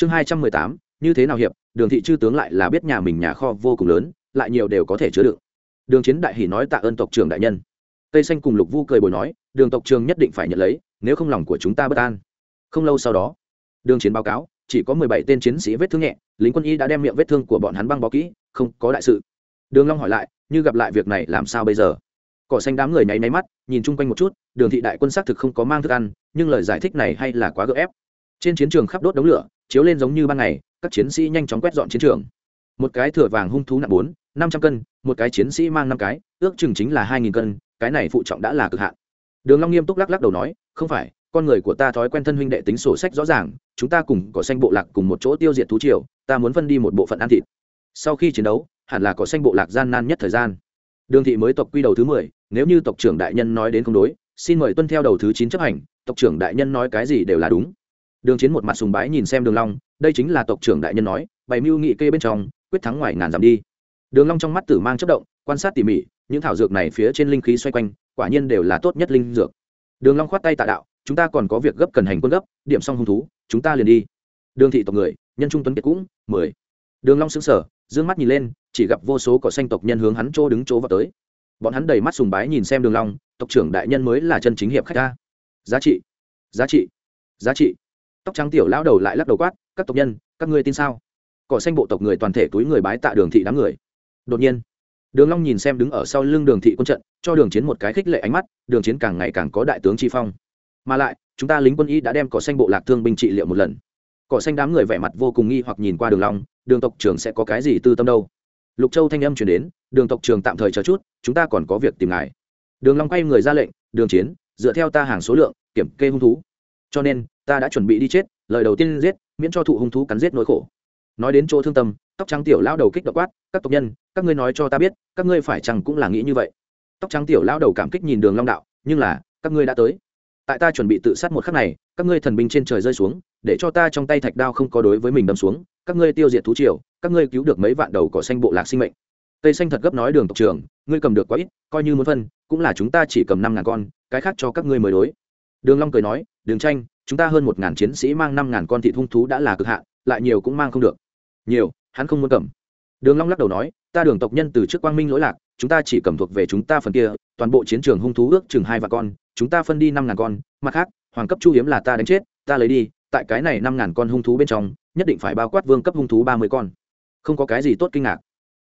chương hai trăm mười tám, như thế nào hiệp, đường thị chư tướng lại là biết nhà mình nhà kho vô cùng lớn, lại nhiều đều có thể chứa đựng. Đường chiến đại hỷ nói tạ ơn tộc trưởng đại nhân. Tây xanh cùng lục vu cười bồi nói, đường tộc trường nhất định phải nhận lấy, nếu không lòng của chúng ta bất an. Không lâu sau đó, đường chiến báo cáo, chỉ có mười bảy tên chiến sĩ vết thương nhẹ, lính quân y đã đem miệng vết thương của bọn hắn băng bó kỹ, không có đại sự. Đường long hỏi lại, như gặp lại việc này làm sao bây giờ? Cỏ xanh đám người nháy máy mắt, nhìn chung quanh một chút, đường thị đại quân xác thực không có mang thức ăn, nhưng lời giải thích này hay là quá gượng ép trên chiến trường khắp đốt đống lửa, chiếu lên giống như ban ngày, các chiến sĩ nhanh chóng quét dọn chiến trường. Một cái thửa vàng hung thú nặng bốn, năm trăm cân, một cái chiến sĩ mang năm cái, ước chừng chính là hai nghìn cân, cái này phụ trọng đã là cực hạn. Đường long nghiêm túc lắc lắc đầu nói, không phải, con người của ta thói quen thân huynh đệ tính sổ sách rõ ràng, chúng ta cùng cỏ xanh bộ lạc cùng một chỗ tiêu diệt thú triều, ta muốn phân đi một bộ phận ăn thịt. Sau khi chiến đấu, hẳn là cỏ xanh bộ lạc gian nan nhất thời gian. Đường thị mới tộc quy đầu thứ mười, nếu như tộc trưởng đại nhân nói đến không đối, xin mời tuân theo đầu thứ chín chấp hành, tộc trưởng đại nhân nói cái gì đều là đúng đường chiến một mặt sùng bái nhìn xem đường long, đây chính là tộc trưởng đại nhân nói, bày mưu nghị kê bên trong, quyết thắng ngoài ngàn dặm đi. Đường long trong mắt tử mang chớp động, quan sát tỉ mỉ, những thảo dược này phía trên linh khí xoay quanh, quả nhiên đều là tốt nhất linh dược. Đường long khoát tay tạ đạo, chúng ta còn có việc gấp cần hành quân gấp, điểm xong hung thú, chúng ta liền đi. Đường thị tộc người, nhân trung tuấn kiệt cũng, mười. Đường long sững sờ, dương mắt nhìn lên, chỉ gặp vô số cỏ xanh tộc nhân hướng hắn chỗ đứng chỗ vào tới. Bọn hắn đầy mắt sùng bái nhìn xem đường long, tộc trưởng đại nhân mới là chân chính hiệp khách ta. Giá trị giá trị giá trị tóc trắng tiểu lão đầu lại lắc đầu quát, các tộc nhân, các ngươi tin sao? Cỏ xanh bộ tộc người toàn thể túi người bái tạ đường thị đám người. Đột nhiên, đường long nhìn xem đứng ở sau lưng đường thị quân trận, cho đường chiến một cái khích lệ ánh mắt, đường chiến càng ngày càng có đại tướng chi phong. Mà lại, chúng ta lính quân y đã đem cỏ xanh bộ lạc thương binh trị liệu một lần. Cỏ xanh đám người vẻ mặt vô cùng nghi hoặc nhìn qua đường long, đường tộc trưởng sẽ có cái gì tư tâm đâu? Lục châu thanh âm truyền đến, đường tộc trưởng tạm thời chờ chút, chúng ta còn có việc tìm ngài. Đường long quay người ra lệnh, đường chiến, dựa theo ta hàng số lượng, kiểm kê hung thú. Cho nên ta đã chuẩn bị đi chết, lời đầu tiên giết, miễn cho thụ hung thú cắn giết nỗi khổ. Nói đến chỗ thương tâm, tóc trắng tiểu lão đầu kích động quát, các tộc nhân, các ngươi nói cho ta biết, các ngươi phải chăng cũng là nghĩ như vậy? Tóc trắng tiểu lão đầu cảm kích nhìn đường long đạo, nhưng là, các ngươi đã tới. Tại ta chuẩn bị tự sát một khắc này, các ngươi thần binh trên trời rơi xuống, để cho ta trong tay thạch đao không có đối với mình đâm xuống, các ngươi tiêu diệt thú triều, các ngươi cứu được mấy vạn đầu cỏ xanh bộ lạc sinh mệnh. Tây xanh thật gấp nói đường tộc trưởng, ngươi cầm được quá ít, coi như muốn phân, cũng là chúng ta chỉ cầm năm ngàn con, cái khác cho các ngươi mới đối. Đường long cười nói, đường tranh chúng ta hơn một ngàn chiến sĩ mang năm ngàn con thị hung thú đã là cực hạn, lại nhiều cũng mang không được. Nhiều, hắn không muốn cầm. Đường long lắc đầu nói, ta đường tộc nhân từ trước quang minh lỗi lạc, chúng ta chỉ cầm thuộc về chúng ta phần kia, toàn bộ chiến trường hung thú ước chừng hai vạn con, chúng ta phân đi năm ngàn con, mặt khác, hoàng cấp chu hiếm là ta đánh chết, ta lấy đi, tại cái này năm ngàn con hung thú bên trong, nhất định phải bao quát vương cấp hung thú ba mươi con. Không có cái gì tốt kinh ngạc.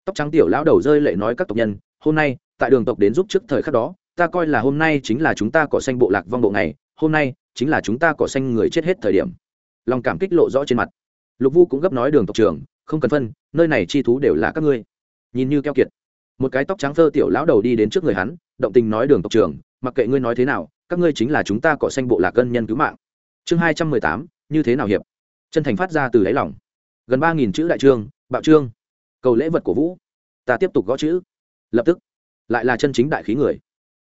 Tóc trắng tiểu lão đầu rơi lệ nói các tộc nhân, hôm nay, tại đường tộc đến giúp trước thời khắc đó, ta coi là hôm nay chính là chúng ta cỏ xanh bộ lạc vong bộ này hôm nay chính là chúng ta cỏ xanh người chết hết thời điểm. Lòng cảm kích lộ rõ trên mặt. Lục vu cũng gấp nói đường tộc trưởng, không cần phân, nơi này chi thú đều là các ngươi. Nhìn như keo kiệt. Một cái tóc trắng thơ tiểu lão đầu đi đến trước người hắn, động tình nói đường tộc trưởng, mặc kệ ngươi nói thế nào, các ngươi chính là chúng ta cỏ xanh bộ lạc cân nhân cứu mạng. Chương hai trăm mười tám, như thế nào hiệp? Chân thành phát ra từ đáy lòng. Gần ba nghìn chữ đại trương, bạo trương. Cầu lễ vật của vũ. Ta tiếp tục gõ chữ. Lập tức. Lại là chân chính đại khí người.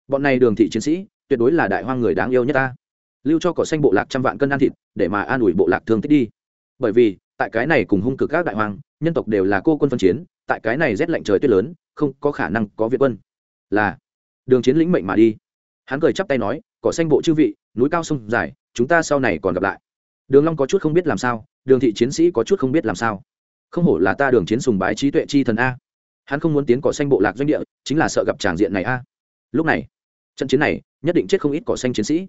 Bọn này đường thị chiến sĩ, tuyệt đối là đại hoang người đáng yêu nhất ta lưu cho cỏ xanh bộ lạc trăm vạn cân ăn thịt để mà an ủi bộ lạc thương tích đi. Bởi vì tại cái này cùng hung cực các đại hoàng, nhân tộc đều là cô quân phân chiến tại cái này rét lạnh trời tuyết lớn không có khả năng có việt quân. Là đường chiến lĩnh mệnh mà đi. Hắn cười chắp tay nói cỏ xanh bộ chư vị núi cao sông dài chúng ta sau này còn gặp lại. Đường long có chút không biết làm sao đường thị chiến sĩ có chút không biết làm sao. Không hổ là ta đường chiến sùng bái trí tuệ chi thần a. Hắn không muốn tiến cỏ xanh bộ lạc doanh địa chính là sợ gặp tràng diện này a. Lúc này trận chiến này nhất định chết không ít cỏ xanh chiến sĩ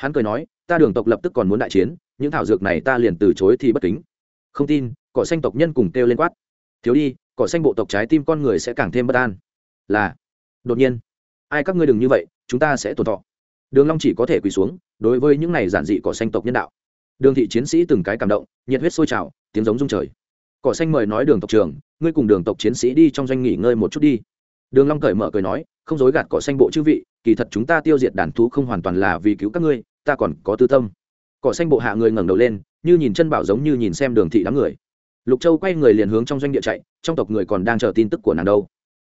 hắn cười nói, ta đường tộc lập tức còn muốn đại chiến, những thảo dược này ta liền từ chối thì bất kính. Không tin, cỏ xanh tộc nhân cùng kêu lên quát. Thiếu đi, cỏ xanh bộ tộc trái tim con người sẽ càng thêm bất an. Là. Đột nhiên, ai các ngươi đừng như vậy, chúng ta sẽ tồn thọ. Đường long chỉ có thể quỳ xuống, đối với những này giản dị cỏ xanh tộc nhân đạo. Đường thị chiến sĩ từng cái cảm động, nhiệt huyết sôi trào, tiếng giống rung trời. Cỏ xanh mời nói đường tộc trưởng, ngươi cùng đường tộc chiến sĩ đi trong doanh nghỉ ngơi một chút đi. Đường long cởi mở cười nói, không dối gạt cỏ xanh bộ chư vị, kỳ thật chúng ta tiêu diệt đàn thú không hoàn toàn là vì cứu các ngươi ta còn có tư tâm. Cỏ xanh bộ hạ người ngẩng đầu lên, như nhìn chân bảo giống như nhìn xem đường thị đám người. Lục châu quay người liền hướng trong doanh địa chạy, trong tộc người còn đang chờ tin tức của nàng đâu.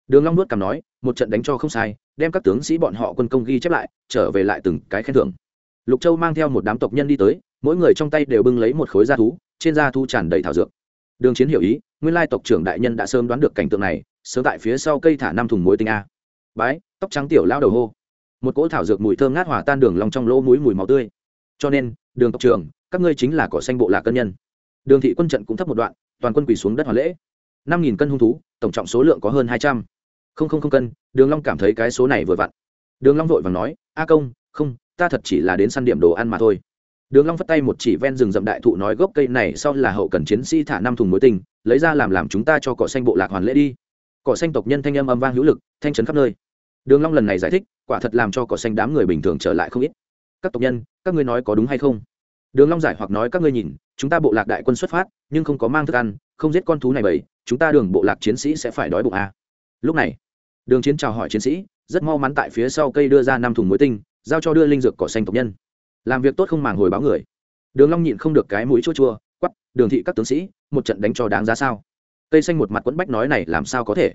Đường long nuốt cằm nói, một trận đánh cho không sai, đem các tướng sĩ bọn họ quân công ghi chép lại, trở về lại từng cái khen thưởng. Lục châu mang theo một đám tộc nhân đi tới, mỗi người trong tay đều bưng lấy một khối da thú, trên da thú tràn đầy thảo dược. Đường chiến hiểu ý, nguyên lai tộc trưởng đại nhân đã sớm đoán được cảnh tượng này, sớm tại phía sau cây thả năm thùng muối tinh a. Bái, tóc trắng tiểu lao đầu hô một cỗ thảo dược mùi thơm ngát hòa tan đường lòng trong lỗ mũi mùi màu tươi. Cho nên, đường tộc trưởng, các ngươi chính là cỏ xanh bộ lạc cân nhân. Đường thị quân trận cũng thấp một đoạn, toàn quân quỳ xuống đất hoàn lễ. Năm nghìn cân hung thú, tổng trọng số lượng có hơn hai trăm. Không không không cân, đường long cảm thấy cái số này vừa vặn. Đường long vội vàng nói, a công, không, ta thật chỉ là đến săn điểm đồ ăn mà thôi. Đường long vất tay một chỉ ven rừng rậm đại thụ nói, gốc cây này sau là hậu cần chiến sĩ thả năm thùng muối tinh, lấy ra làm làm chúng ta cho cỏ xanh bộ lạc hoàn lễ đi. Cỏ xanh tộc nhân thanh âm âm vang hữu lực, thanh trấn khắp nơi đường long lần này giải thích, quả thật làm cho cỏ xanh đám người bình thường trở lại không ít. Các tộc nhân, các ngươi nói có đúng hay không? Đường long giải hoặc nói, các ngươi nhìn, chúng ta bộ lạc đại quân xuất phát, nhưng không có mang thức ăn, không giết con thú này bầy chúng ta đường bộ lạc chiến sĩ sẽ phải đói bụng à. lúc này, đường chiến chào hỏi chiến sĩ, rất mau mắn tại phía sau cây đưa ra năm thùng muối tinh, giao cho đưa linh dược cỏ xanh tộc nhân. Làm việc tốt không màng hồi báo người. Đường long nhịn không được cái mũi chua chua quắp đường thị các tướng sĩ, một trận đánh cho đáng giá sao? Cây xanh một mặt quẫn bách nói này làm sao có thể?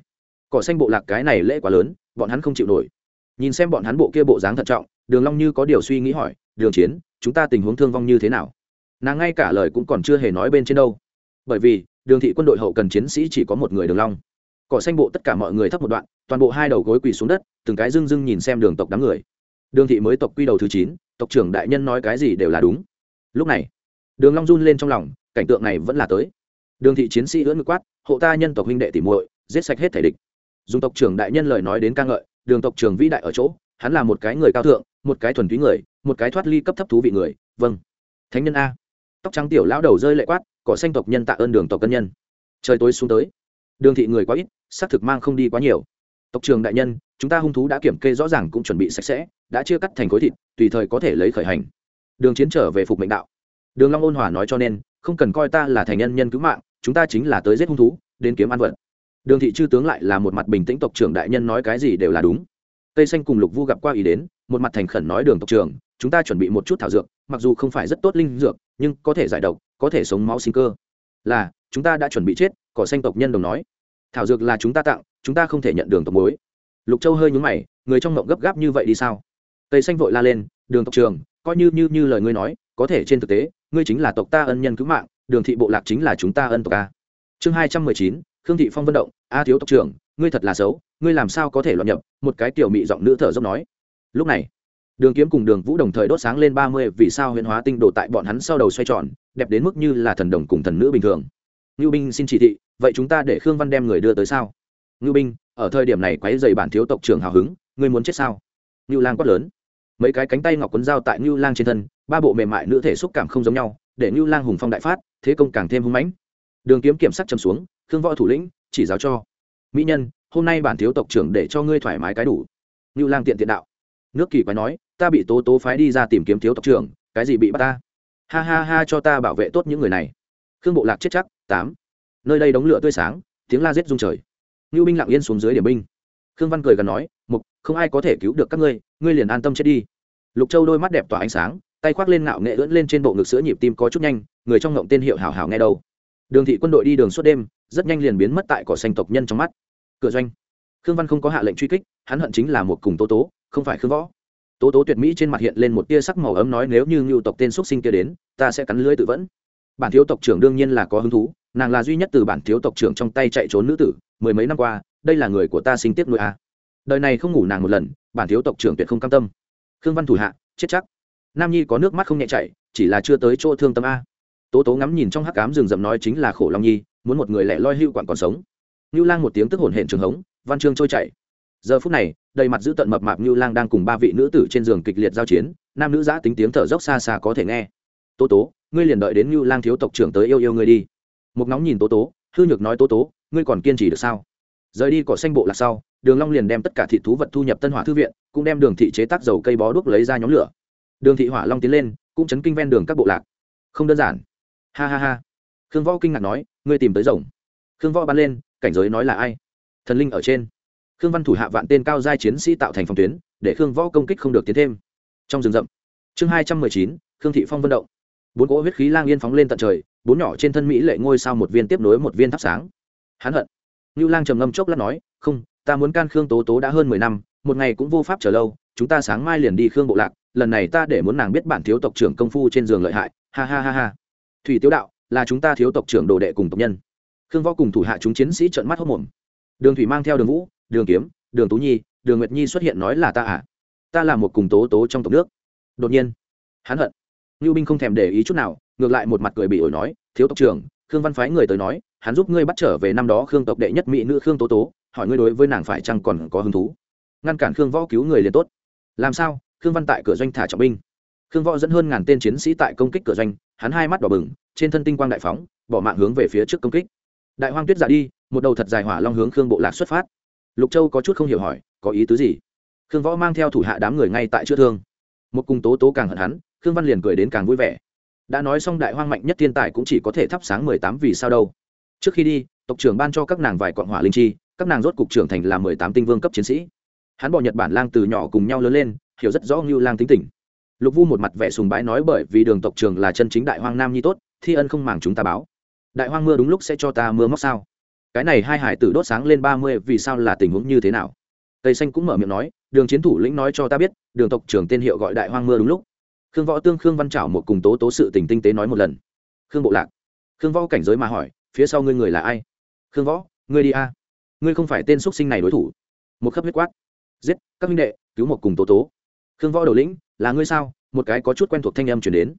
Cỏ xanh bộ lạc cái này lễ quá lớn, bọn hắn không chịu nổi. Nhìn xem bọn hắn bộ kia bộ dáng thận trọng, đường long như có điều suy nghĩ hỏi, đường chiến, chúng ta tình huống thương vong như thế nào? Nàng ngay cả lời cũng còn chưa hề nói bên trên đâu. Bởi vì, đường thị quân đội hậu cần chiến sĩ chỉ có một người đường long. Cỏ xanh bộ tất cả mọi người thấp một đoạn, toàn bộ hai đầu gối quỳ xuống đất, từng cái dưng dưng nhìn xem đường tộc đám người. Đường thị mới tộc quy đầu thứ chín, tộc trưởng đại nhân nói cái gì đều là đúng. Lúc này, đường long run lên trong lòng, cảnh tượng này vẫn là tới. Đường thị chiến sĩ ưỡn ngực quát, hộ ta nhân tộc huynh đệ tỉ muội, giết sạch hết thể địch dùng tộc trưởng đại nhân lời nói đến ca ngợi, đường tộc trưởng vĩ đại ở chỗ, hắn là một cái người cao thượng, một cái thuần túy người, một cái thoát ly cấp thấp thú vị người vâng. Thánh nhân a. Tóc trắng tiểu lão đầu rơi lệ quát, cỏ xanh tộc nhân tạ ơn đường tộc cân nhân. Trời tối xuống tới. Đường thị người quá ít, xác thực mang không đi quá nhiều. Tộc trường đại nhân, chúng ta hung thú đã kiểm kê rõ ràng cũng chuẩn bị sạch sẽ, đã chia cắt thành khối thịt, tùy thời có thể lấy khởi hành. Đường chiến trở về phục mệnh đạo. Đường long ôn hòa nói cho nên, không cần coi ta là thành nhân nhân cứu mạng, chúng ta chính là tới giết hung thú, đến kiếm ăn vật đường thị chư tướng lại là một mặt bình tĩnh tộc trưởng đại nhân nói cái gì đều là đúng. Tây xanh cùng lục vu gặp qua ý đến, một mặt thành khẩn nói đường tộc trưởng, chúng ta chuẩn bị một chút thảo dược, mặc dù không phải rất tốt linh dược, nhưng có thể giải độc, có thể sống máu sinh cơ. Là, chúng ta đã chuẩn bị chết, cỏ xanh tộc nhân đồng nói. Thảo dược là chúng ta tặng, chúng ta không thể nhận đường tộc mối lục châu hơi nhúng mày, người trong ngộng gấp gáp như vậy đi sao? Tây xanh vội la lên, đường tộc trường coi như như như lời ngươi nói, có thể trên thực tế, ngươi chính là tộc ta ân nhân cứu mạng, đường thị bộ lạc chính là chúng ta ân tộc ta. chương hai trăm mười chín khương thị phong vân động, a thiếu tộc trưởng, ngươi thật là xấu, ngươi làm sao có thể loạn nhập? Một cái tiểu mị giọng nữ thở dốc nói. Lúc này, đường kiếm cùng đường vũ đồng thời đốt sáng lên ba mươi vì sao Huyền hóa tinh đồ tại bọn hắn sau đầu xoay tròn, đẹp đến mức như là thần đồng cùng thần nữ bình thường. Ngưu binh xin chỉ thị, vậy chúng ta để khương văn đem người đưa tới sao? Ngưu binh, ở thời điểm này quấy dày bản thiếu tộc trưởng hào hứng, ngươi muốn chết sao? Ngưu lang quát lớn. Mấy cái cánh tay ngọc quấn dao tại ngưu lang trên thân, ba bộ mềm mại nữ thể xúc cảm không giống nhau, để ngưu lang hùng phong đại phát, thế công càng thêm hung mãnh đường kiếm kiểm sắc châm xuống, khương võ thủ lĩnh, chỉ giáo cho. Mỹ nhân, hôm nay bản thiếu tộc trưởng để cho ngươi thoải mái cái đủ. Ngưu lang tiện tiện đạo. Nước kỳ quái nói, ta bị tố tố phái đi ra tìm kiếm thiếu tộc trưởng, cái gì bị bắt ta? Ha ha ha, cho ta bảo vệ tốt những người này. Khương bộ lạc chết chắc, tám. Nơi đây đống lửa tươi sáng, tiếng la giết rung trời. Ngưu binh lặng yên xuống dưới điểm binh. Khương văn cười gần nói, mục, không ai có thể cứu được các ngươi ngươi liền an tâm chết đi. Lục châu đôi mắt đẹp tỏa ánh sáng, tay khoác lên ngạo nghệ ưỡn lên trên bộ ngực sữa nhịp tim có chút nhanh, người trong ngộng tên hiệu hảo hảo nghe đâu đường thị quân đội đi đường suốt đêm, rất nhanh liền biến mất tại cỏ xanh tộc nhân trong mắt. Cửa doanh. Khương văn không có hạ lệnh truy kích, hắn hận chính là một cùng tố tố, không phải khương võ. Tố tố tuyệt mỹ trên mặt hiện lên một tia sắc màu ấm nói nếu như ngưu tộc tên x sinh kia đến, ta sẽ cắn lưới tự vẫn. Bản thiếu tộc trưởng đương nhiên là có hứng thú, nàng là duy nhất từ bản thiếu tộc trưởng trong tay chạy trốn nữ tử, mười mấy năm qua, đây là người của ta sinh tiếp nuôi a. Đời này không ngủ nàng một lần, bản thiếu tộc trưởng tuyệt không cam tâm. Khương văn thủ hạ, chết chắc. Nam nhi có nước mắt không nhẹ chạy chỉ là chưa tới chỗ thương tâm a tố tố ngắm nhìn trong hắc cám rừng rậm nói chính là khổ long nhi, muốn một người lẻ loi hưu quản còn sống. Ngưu lang một tiếng tức hổn hển trường hống, văn chương trôi chảy. Giờ phút này, đầy mặt giữ tận mập mạp ngưu lang đang cùng ba vị nữ tử trên giường kịch liệt giao chiến, nam nữ giã tính tiếng thở dốc xa xa có thể nghe. Tố tố, ngươi liền đợi đến ngưu lang thiếu tộc trưởng tới yêu yêu ngươi đi. Một nóng nhìn tố tố, hư nhược nói, tố tố, ngươi còn kiên trì được sao? Rời đi cỏ xanh bộ là sau, đường long liền đem tất cả thị thú vật thu nhập tân hỏa thư viện, cũng đem đường thị chế tác dầu cây bó đuốc lấy ra nhóm lửa. Đường thị hỏa long tiến lên, cũng chấn kinh ven đường các bộ lạc. Không đơn giản ha ha ha. Khương võ kinh ngạc nói, ngươi tìm tới rồng. Khương võ bắn lên, cảnh giới nói là ai? Thần linh ở trên. Khương văn thủ hạ vạn tên cao giai chiến sĩ tạo thành phòng tuyến, để khương võ công kích không được tiến thêm. Trong rừng rậm, chương hai trăm mười chín, khương thị phong vận động. Bốn cỗ huyết khí lang yên phóng lên tận trời, bốn nhỏ trên thân mỹ lệ ngôi sao một viên tiếp nối một viên thắp sáng. Hắn hận. Ngưu lang trầm ngâm chốc lát nói, không, ta muốn can khương tố tố đã hơn mười năm, một ngày cũng vô pháp chờ lâu, chúng ta sáng mai liền đi khương bộ lạc, lần này ta để muốn nàng biết bản thiếu tộc trưởng công phu trên giường lợi hại. Ha ha ha ha thủy tiếu đạo, là chúng ta thiếu tộc trưởng đồ đệ cùng tộc nhân. Khương võ cùng thủ hạ chúng chiến sĩ trợn mắt hốc mồm đường thủy mang theo đường vũ, đường kiếm, đường tú nhi, đường nguyệt nhi xuất hiện nói là ta à? Ta là một cùng tố tố trong tộc nước. Đột nhiên, hắn hận. Lưu binh không thèm để ý chút nào, ngược lại một mặt cười bị ổi nói, thiếu tộc trưởng, khương văn phái người tới nói, hắn giúp ngươi bắt trở về năm đó khương tộc đệ nhất mỹ nữ khương tố tố, hỏi ngươi đối với nàng phải chăng còn có hứng thú? Ngăn cản khương võ cứu người liền tốt. Làm sao? Khương văn tại cửa doanh thả trọng binh. Khương võ dẫn hơn ngàn tên chiến sĩ tại công kích cửa doanh hắn hai mắt đỏ bừng, trên thân tinh quang đại phóng, bỏ mạng hướng về phía trước công kích. Đại hoang tuyết giả đi, một đầu thật dài hỏa long hướng khương bộ lạc xuất phát. Lục châu có chút không hiểu hỏi, có ý tứ gì? Khương võ mang theo thủ hạ đám người ngay tại chữa thương. Một cùng tố tố càng hận hắn, khương văn liền cười đến càng vui vẻ. Đã nói xong đại hoang mạnh nhất thiên tài cũng chỉ có thể thắp sáng mười tám vì sao đâu. Trước khi đi, tộc trưởng ban cho các nàng vài quặng hỏa linh chi, các nàng rốt cục trưởng thành là mười tám tinh vương cấp chiến sĩ. Hắn bỏ nhật bản lang từ nhỏ cùng nhau lớn lên, hiểu rất rõ ngưu lang tính tình lục vu một mặt vẻ sùng bái nói bởi vì đường tộc trường là chân chính đại hoang nam nhi tốt, thi ân không màng chúng ta báo. Đại hoang mưa đúng lúc sẽ cho ta mưa móc sao? Cái này hai hải tử đốt sáng lên ba mươi, vì sao là tình huống như thế nào? Tây xanh cũng mở miệng nói, đường chiến thủ lĩnh nói cho ta biết, đường tộc trưởng tên hiệu gọi đại hoang mưa đúng lúc. Khương võ tương, khương văn trảo một cùng tố tố sự tình tinh tế nói một lần. Khương bộ lạc. Khương võ cảnh giới mà hỏi, phía sau ngươi người là ai? Khương võ, ngươi đi a. Ngươi không phải tên x sinh này đối thủ. Một khắp huyết quát. Giết, các minh đệ, cứu một cùng tố tố. Khương võ đầu lĩnh là ngươi sao? Một cái có chút quen thuộc thanh âm chuyển đến.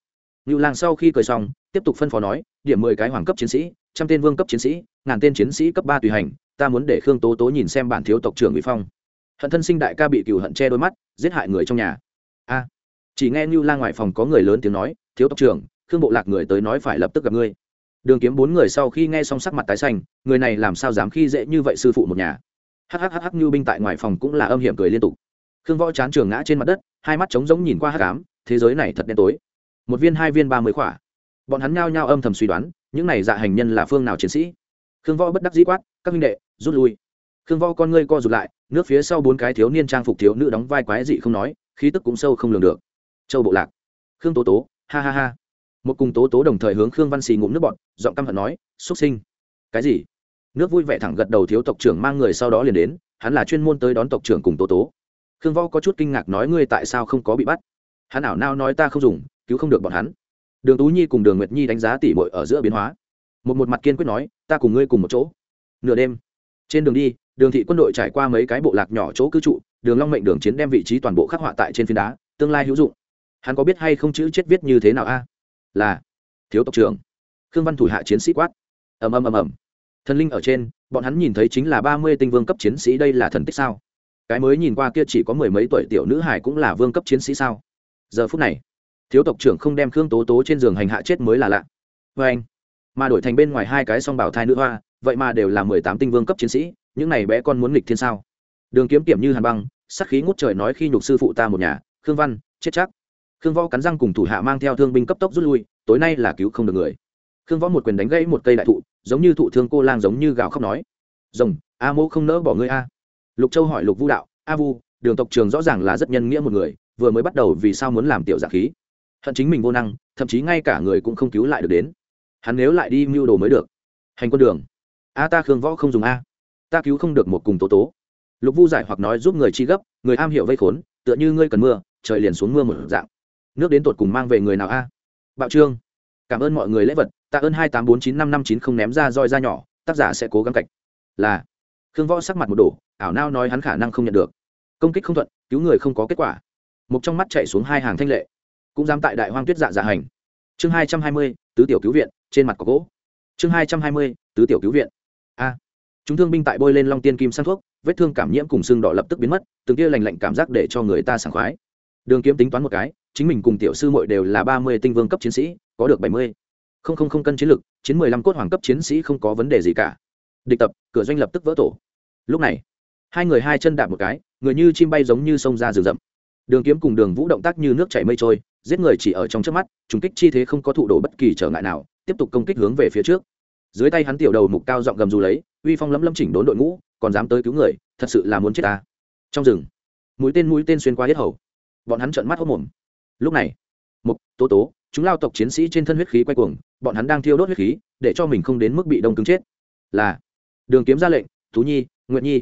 Ngưu lang sau khi cười xong, tiếp tục phân phó nói, điểm mười cái hoàng cấp chiến sĩ, trăm tên vương cấp chiến sĩ, ngàn tên chiến sĩ cấp ba tùy hành, ta muốn để khương tố tố nhìn xem bản thiếu tộc trưởng bị phong. Hận thân sinh đại ca bị cựu hận che đôi mắt, giết hại người trong nhà. A. À, chỉ nghe ngưu lang ngoài phòng có người lớn tiếng nói, thiếu tộc trưởng, khương bộ lạc người tới nói phải lập tức gặp ngươi. Đường kiếm bốn người sau khi nghe xong sắc mặt tái xanh, người này làm sao dám khi dễ như vậy sư phụ một nhà. Hhhh như binh tại ngoài phòng cũng là âm hiểm cười liên tục khương võ chán trường ngã trên mặt đất, hai mắt trống rỗng nhìn qua hát cám thế giới này thật đen tối. Một viên, hai viên, ba mươi khỏa. Bọn hắn nhao nhao âm thầm suy đoán, những này dạ hành nhân là phương nào chiến sĩ. Khương võ bất đắc dĩ quát, các minh đệ, rút lui. Khương võ con ngươi co rụt lại, nước phía sau bốn cái thiếu niên trang phục thiếu nữ đóng vai quái dị không nói, khí tức cũng sâu không lường được. Châu bộ lạc. Khương tố tố, ha ha ha. Một cùng tố tố đồng thời hướng khương văn xì ngụm nước bọn giọng căm hận nói, xuất sinh. Cái gì? Nước vui vẻ thẳng gật đầu thiếu tộc trưởng mang người sau đó liền đến, hắn là chuyên môn tới đón tộc trưởng cùng tố tố khương võ có chút kinh ngạc nói ngươi tại sao không có bị bắt? Hắn ảo nao nói ta không dùng, cứu không được bọn hắn. Đường tú nhi cùng đường nguyệt nhi đánh giá tỉ mội ở giữa biến hóa. Một một mặt kiên quyết nói, ta cùng ngươi cùng một chỗ. Nửa đêm, trên đường đi, đường thị quân đội trải qua mấy cái bộ lạc nhỏ chỗ cư trụ, đường long mệnh đường chiến đem vị trí toàn bộ khắc họa tại trên phiến đá, tương lai hữu dụng. Hắn có biết hay không chữ chết viết như thế nào a? Là, thiếu tộc trưởng. Khương văn thủ hạ chiến sĩ quát. Ầm ầm ầm ầm. Thần linh ở trên, bọn hắn nhìn thấy chính là ba mươi tinh vương cấp chiến sĩ đây là thần tích sao? Cái mới nhìn qua kia chỉ có mười mấy tuổi tiểu nữ hải cũng là vương cấp chiến sĩ sao? Giờ phút này, thiếu tộc trưởng không đem khương tố tố trên giường hành hạ chết mới là lạ. Vê anh, mà đổi thành bên ngoài hai cái song bảo thai nữ hoa, vậy mà đều là mười tám tinh vương cấp chiến sĩ, những này bé con muốn nghịch thiên sao? Đường kiếm kiểm như hàn băng sắc khí ngút trời nói khi nhục sư phụ ta một nhà, khương văn, chết chắc. Khương võ cắn răng cùng thủ hạ mang theo thương binh cấp tốc rút lui, tối nay là cứu không được người. Khương võ một quyền đánh gãy một cây đại thụ, giống như thụ thương cô lang giống như gào khóc nói. Rồng, a mô không nỡ bỏ ngươi a lục châu hỏi lục vu đạo, a vu, đường tộc trường rõ ràng là rất nhân nghĩa một người, vừa mới bắt đầu vì sao muốn làm tiểu giả khí? Hận chính mình vô năng, thậm chí ngay cả người cũng không cứu lại được đến. Hắn nếu lại đi mưu đồ mới được. Hành quân đường. A ta khương võ không dùng a. Ta cứu không được một cùng tố tố. Lục vu giải hoặc nói giúp người chi gấp, người am hiểu vây khốn, tựa như ngươi cần mưa, trời liền xuống mưa một dạng. Nước đến tột cùng mang về người nào a? Bạo trương. Cảm ơn mọi người lễ vật, tạ ơn hai tám bốn chín năm năm chín không ném ra roi ra nhỏ, tác giả sẽ cố gắng cạch. Là. Khương võ sắc mặt một đổ ảo nao nói hắn khả năng không nhận được. Công kích không thuận, cứu người không có kết quả. Một trong mắt chạy xuống hai hàng thanh lệ. Cũng dám tại đại hoang tuyết dạ dạ hành. Chương hai trăm hai mươi, tứ tiểu cứu viện, trên mặt có gỗ. Chương hai trăm hai mươi, tứ tiểu cứu viện. A. Chúng thương binh tại bôi lên long tiên kim sang thuốc, vết thương cảm nhiễm cùng xương đỏ lập tức biến mất, từng kia lành lạnh cảm giác để cho người ta sảng khoái. Đường kiếm tính toán một cái, chính mình cùng tiểu sư muội đều là ba mươi tinh vương cấp chiến sĩ, có được bảy mươi. Không không không cân chiến lực, chiến mười lăm cốt hoàng cấp chiến sĩ không có vấn đề gì cả. Địch tập, cửa doanh lập tức vỡ tổ. Lúc này hai người hai chân đạp một cái, người như chim bay giống như sông ra rừng rậm. Đường kiếm cùng đường vũ động tác như nước chảy mây trôi, giết người chỉ ở trong trước mắt, trùng kích chi thế không có thụ đổ bất kỳ trở ngại nào, tiếp tục công kích hướng về phía trước. Dưới tay hắn tiểu đầu mục cao giọng gầm dù lấy, uy phong lấm lấm chỉnh đốn đội ngũ, còn dám tới cứu người, thật sự là muốn chết ta. Trong rừng, mũi tên mũi tên xuyên qua hết hầu. Bọn hắn trợn mắt hốc mồm. Lúc này, mục, tố tố, chúng lao tộc chiến sĩ trên thân huyết khí quay cuồng, bọn hắn đang thiêu đốt huyết khí, để cho mình không đến mức bị đông cứng chết. Là, đường kiếm ra lệnh tú nhi nguyện nhi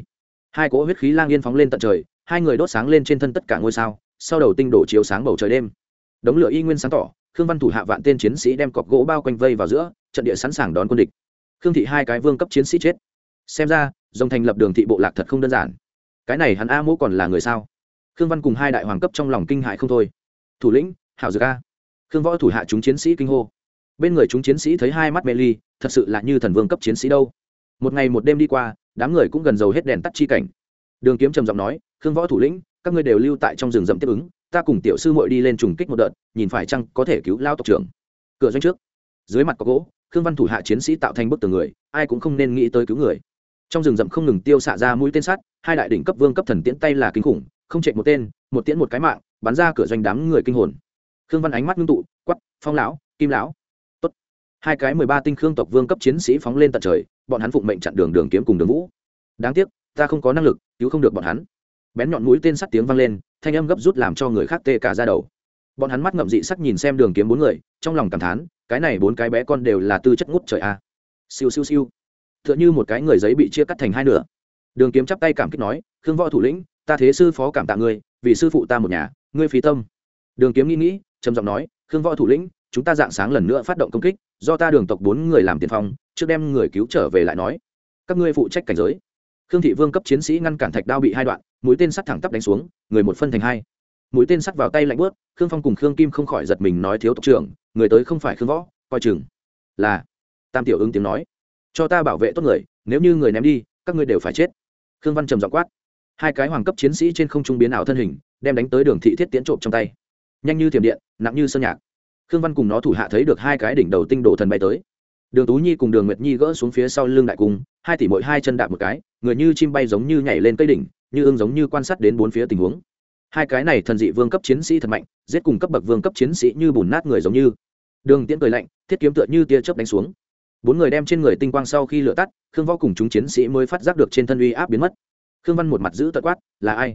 hai cỗ huyết khí lang yên phóng lên tận trời, hai người đốt sáng lên trên thân tất cả ngôi sao, sau đầu tinh đổ chiếu sáng bầu trời đêm. Đống lửa y nguyên sáng tỏ, khương văn thủ hạ vạn tên chiến sĩ đem cọc gỗ bao quanh vây vào giữa, trận địa sẵn sàng đón quân địch. Khương thị hai cái vương cấp chiến sĩ chết. Xem ra, dòng thành lập đường thị bộ lạc thật không đơn giản. Cái này hắn a mũ còn là người sao? Khương văn cùng hai đại hoàng cấp trong lòng kinh hại không thôi. Thủ lĩnh, hảo dược a. Khương võ thủ hạ chúng chiến sĩ kinh hô. Bên người chúng chiến sĩ thấy hai mắt mê ly, thật sự là như thần vương cấp chiến sĩ đâu. Một ngày một đêm đi qua đám người cũng gần dầu hết đèn tắt chi cảnh. Đường kiếm trầm giọng nói, khương võ thủ lĩnh, các ngươi đều lưu tại trong rừng rậm tiếp ứng, ta cùng tiểu sư muội đi lên trùng kích một đợt, nhìn phải chăng có thể cứu lao tộc trưởng. Cửa doanh trước, dưới mặt có gỗ, khương văn thủ hạ chiến sĩ tạo thành bức tường người, ai cũng không nên nghĩ tới cứu người. Trong rừng rậm không ngừng tiêu xạ ra mũi tên sắt, hai đại đỉnh cấp vương cấp thần tiễn tay là kinh khủng, không chạy một tên, một tiễn một cái mạng, bắn ra cửa doanh đám người kinh hồn. Khương văn ánh mắt ngưng tụ quắp phong lão, kim lão. Tốt. Hai cái mười ba tinh khương tộc vương cấp chiến sĩ phóng lên tận trời bọn hắn phụng mệnh chặn đường đường kiếm cùng đường vũ. Đáng tiếc, ta không có năng lực, cứu không được bọn hắn. Bén nhọn mũi tên sắt tiếng vang lên, thanh âm gấp rút làm cho người khác tê cả ra đầu. Bọn hắn mắt ngậm dị sắc nhìn xem đường kiếm bốn người, trong lòng cảm thán, cái này bốn cái bé con đều là tư chất ngút trời a. Siêu siêu siêu. Tựa như một cái người giấy bị chia cắt thành hai nửa. Đường kiếm chắp tay cảm kích nói, khương võ thủ lĩnh, ta thế sư phó cảm tạ ngươi, vì sư phụ ta một nhà, ngươi phí tâm. Đường kiếm nghĩ nghĩ, trầm giọng nói, khương võ thủ lĩnh chúng ta dạng sáng lần nữa phát động công kích, do ta đường tộc bốn người làm tiền phong, trước đem người cứu trở về lại nói. Các ngươi phụ trách cảnh giới. Khương thị vương cấp chiến sĩ ngăn cản thạch đao bị hai đoạn, mũi tên sắt thẳng tắp đánh xuống, người một phân thành hai. Mũi tên sắt vào tay lạnh bớt khương phong cùng khương kim không khỏi giật mình nói thiếu tộc trưởng, người tới không phải khương võ, coi chừng là tam tiểu ứng tiếng nói. Cho ta bảo vệ tốt người, nếu như người ném đi, các ngươi đều phải chết. Khương văn trầm giọng quát. Hai cái hoàng cấp chiến sĩ trên không trung biến ảo thân hình, đem đánh tới đường thị thiết tiến trộm trong tay. Nhanh như thiểm điện, nặng như sơn nhạc khương văn cùng nó thủ hạ thấy được hai cái đỉnh đầu tinh đồ thần bay tới. Đường tú nhi cùng đường nguyệt nhi gỡ xuống phía sau lưng đại cung, hai tỷ mỗi hai chân đạp một cái, người như chim bay giống như nhảy lên cây đỉnh, như ưng giống như quan sát đến bốn phía tình huống. Hai cái này thần dị vương cấp chiến sĩ thật mạnh, giết cùng cấp bậc vương cấp chiến sĩ như bùn nát người giống như. Đường tiễn cười lạnh, thiết kiếm tựa như tia chớp đánh xuống. Bốn người đem trên người tinh quang sau khi lửa tắt, khương võ cùng chúng chiến sĩ mới phát giác được trên thân uy áp biến mất. Khương văn một mặt giữ tật quát, là ai?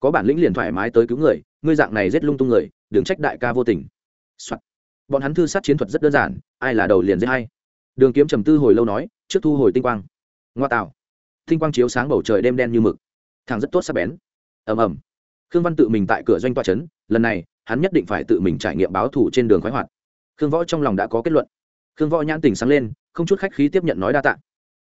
Có bản lĩnh liền thoải mái tới cứu người, ngươi dạng này giết lung tung người, đừng trách đại ca vô tình、Soạn bọn hắn thư sát chiến thuật rất đơn giản, ai là đầu liền dễ hay. Đường kiếm trầm tư hồi lâu nói, trước thu hồi tinh quang. Ngoa tạo. Tinh quang chiếu sáng bầu trời đêm đen như mực. Thằng rất tốt sắc bén. Ầm ầm. Khương văn tự mình tại cửa doanh toa trấn lần này, hắn nhất định phải tự mình trải nghiệm báo thủ trên đường khoái hoạt. Khương võ trong lòng đã có kết luận. Khương võ nhãn tình sáng lên, không chút khách khí tiếp nhận nói đa tạ.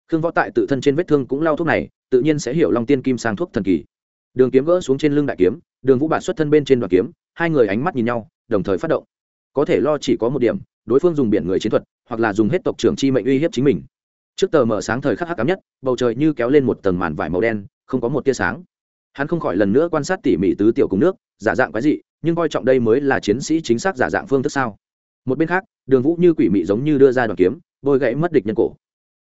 Khương võ tại tự thân trên vết thương cũng lau thuốc này, tự nhiên sẽ hiểu long tiên kim sang thuốc thần kỳ. Đường kiếm gỡ xuống trên lưng đại kiếm, đường vũ bản xuất thân bên trên đoạn kiếm, hai người ánh mắt nhìn nhau, đồng thời phát động có thể lo chỉ có một điểm, đối phương dùng biển người chiến thuật, hoặc là dùng hết tộc trưởng chi mệnh uy hiếp chính mình. Trước tờ mở sáng thời khắc hắc cám nhất, bầu trời như kéo lên một tầng màn vải màu đen, không có một tia sáng. Hắn không khỏi lần nữa quan sát tỉ mỉ tứ tiểu cùng nước, giả dạng quái dị, nhưng coi trọng đây mới là chiến sĩ chính xác giả dạng phương thức sao? Một bên khác, đường vũ như quỷ mị giống như đưa ra đoàn kiếm, bôi gãy mất địch nhân cổ.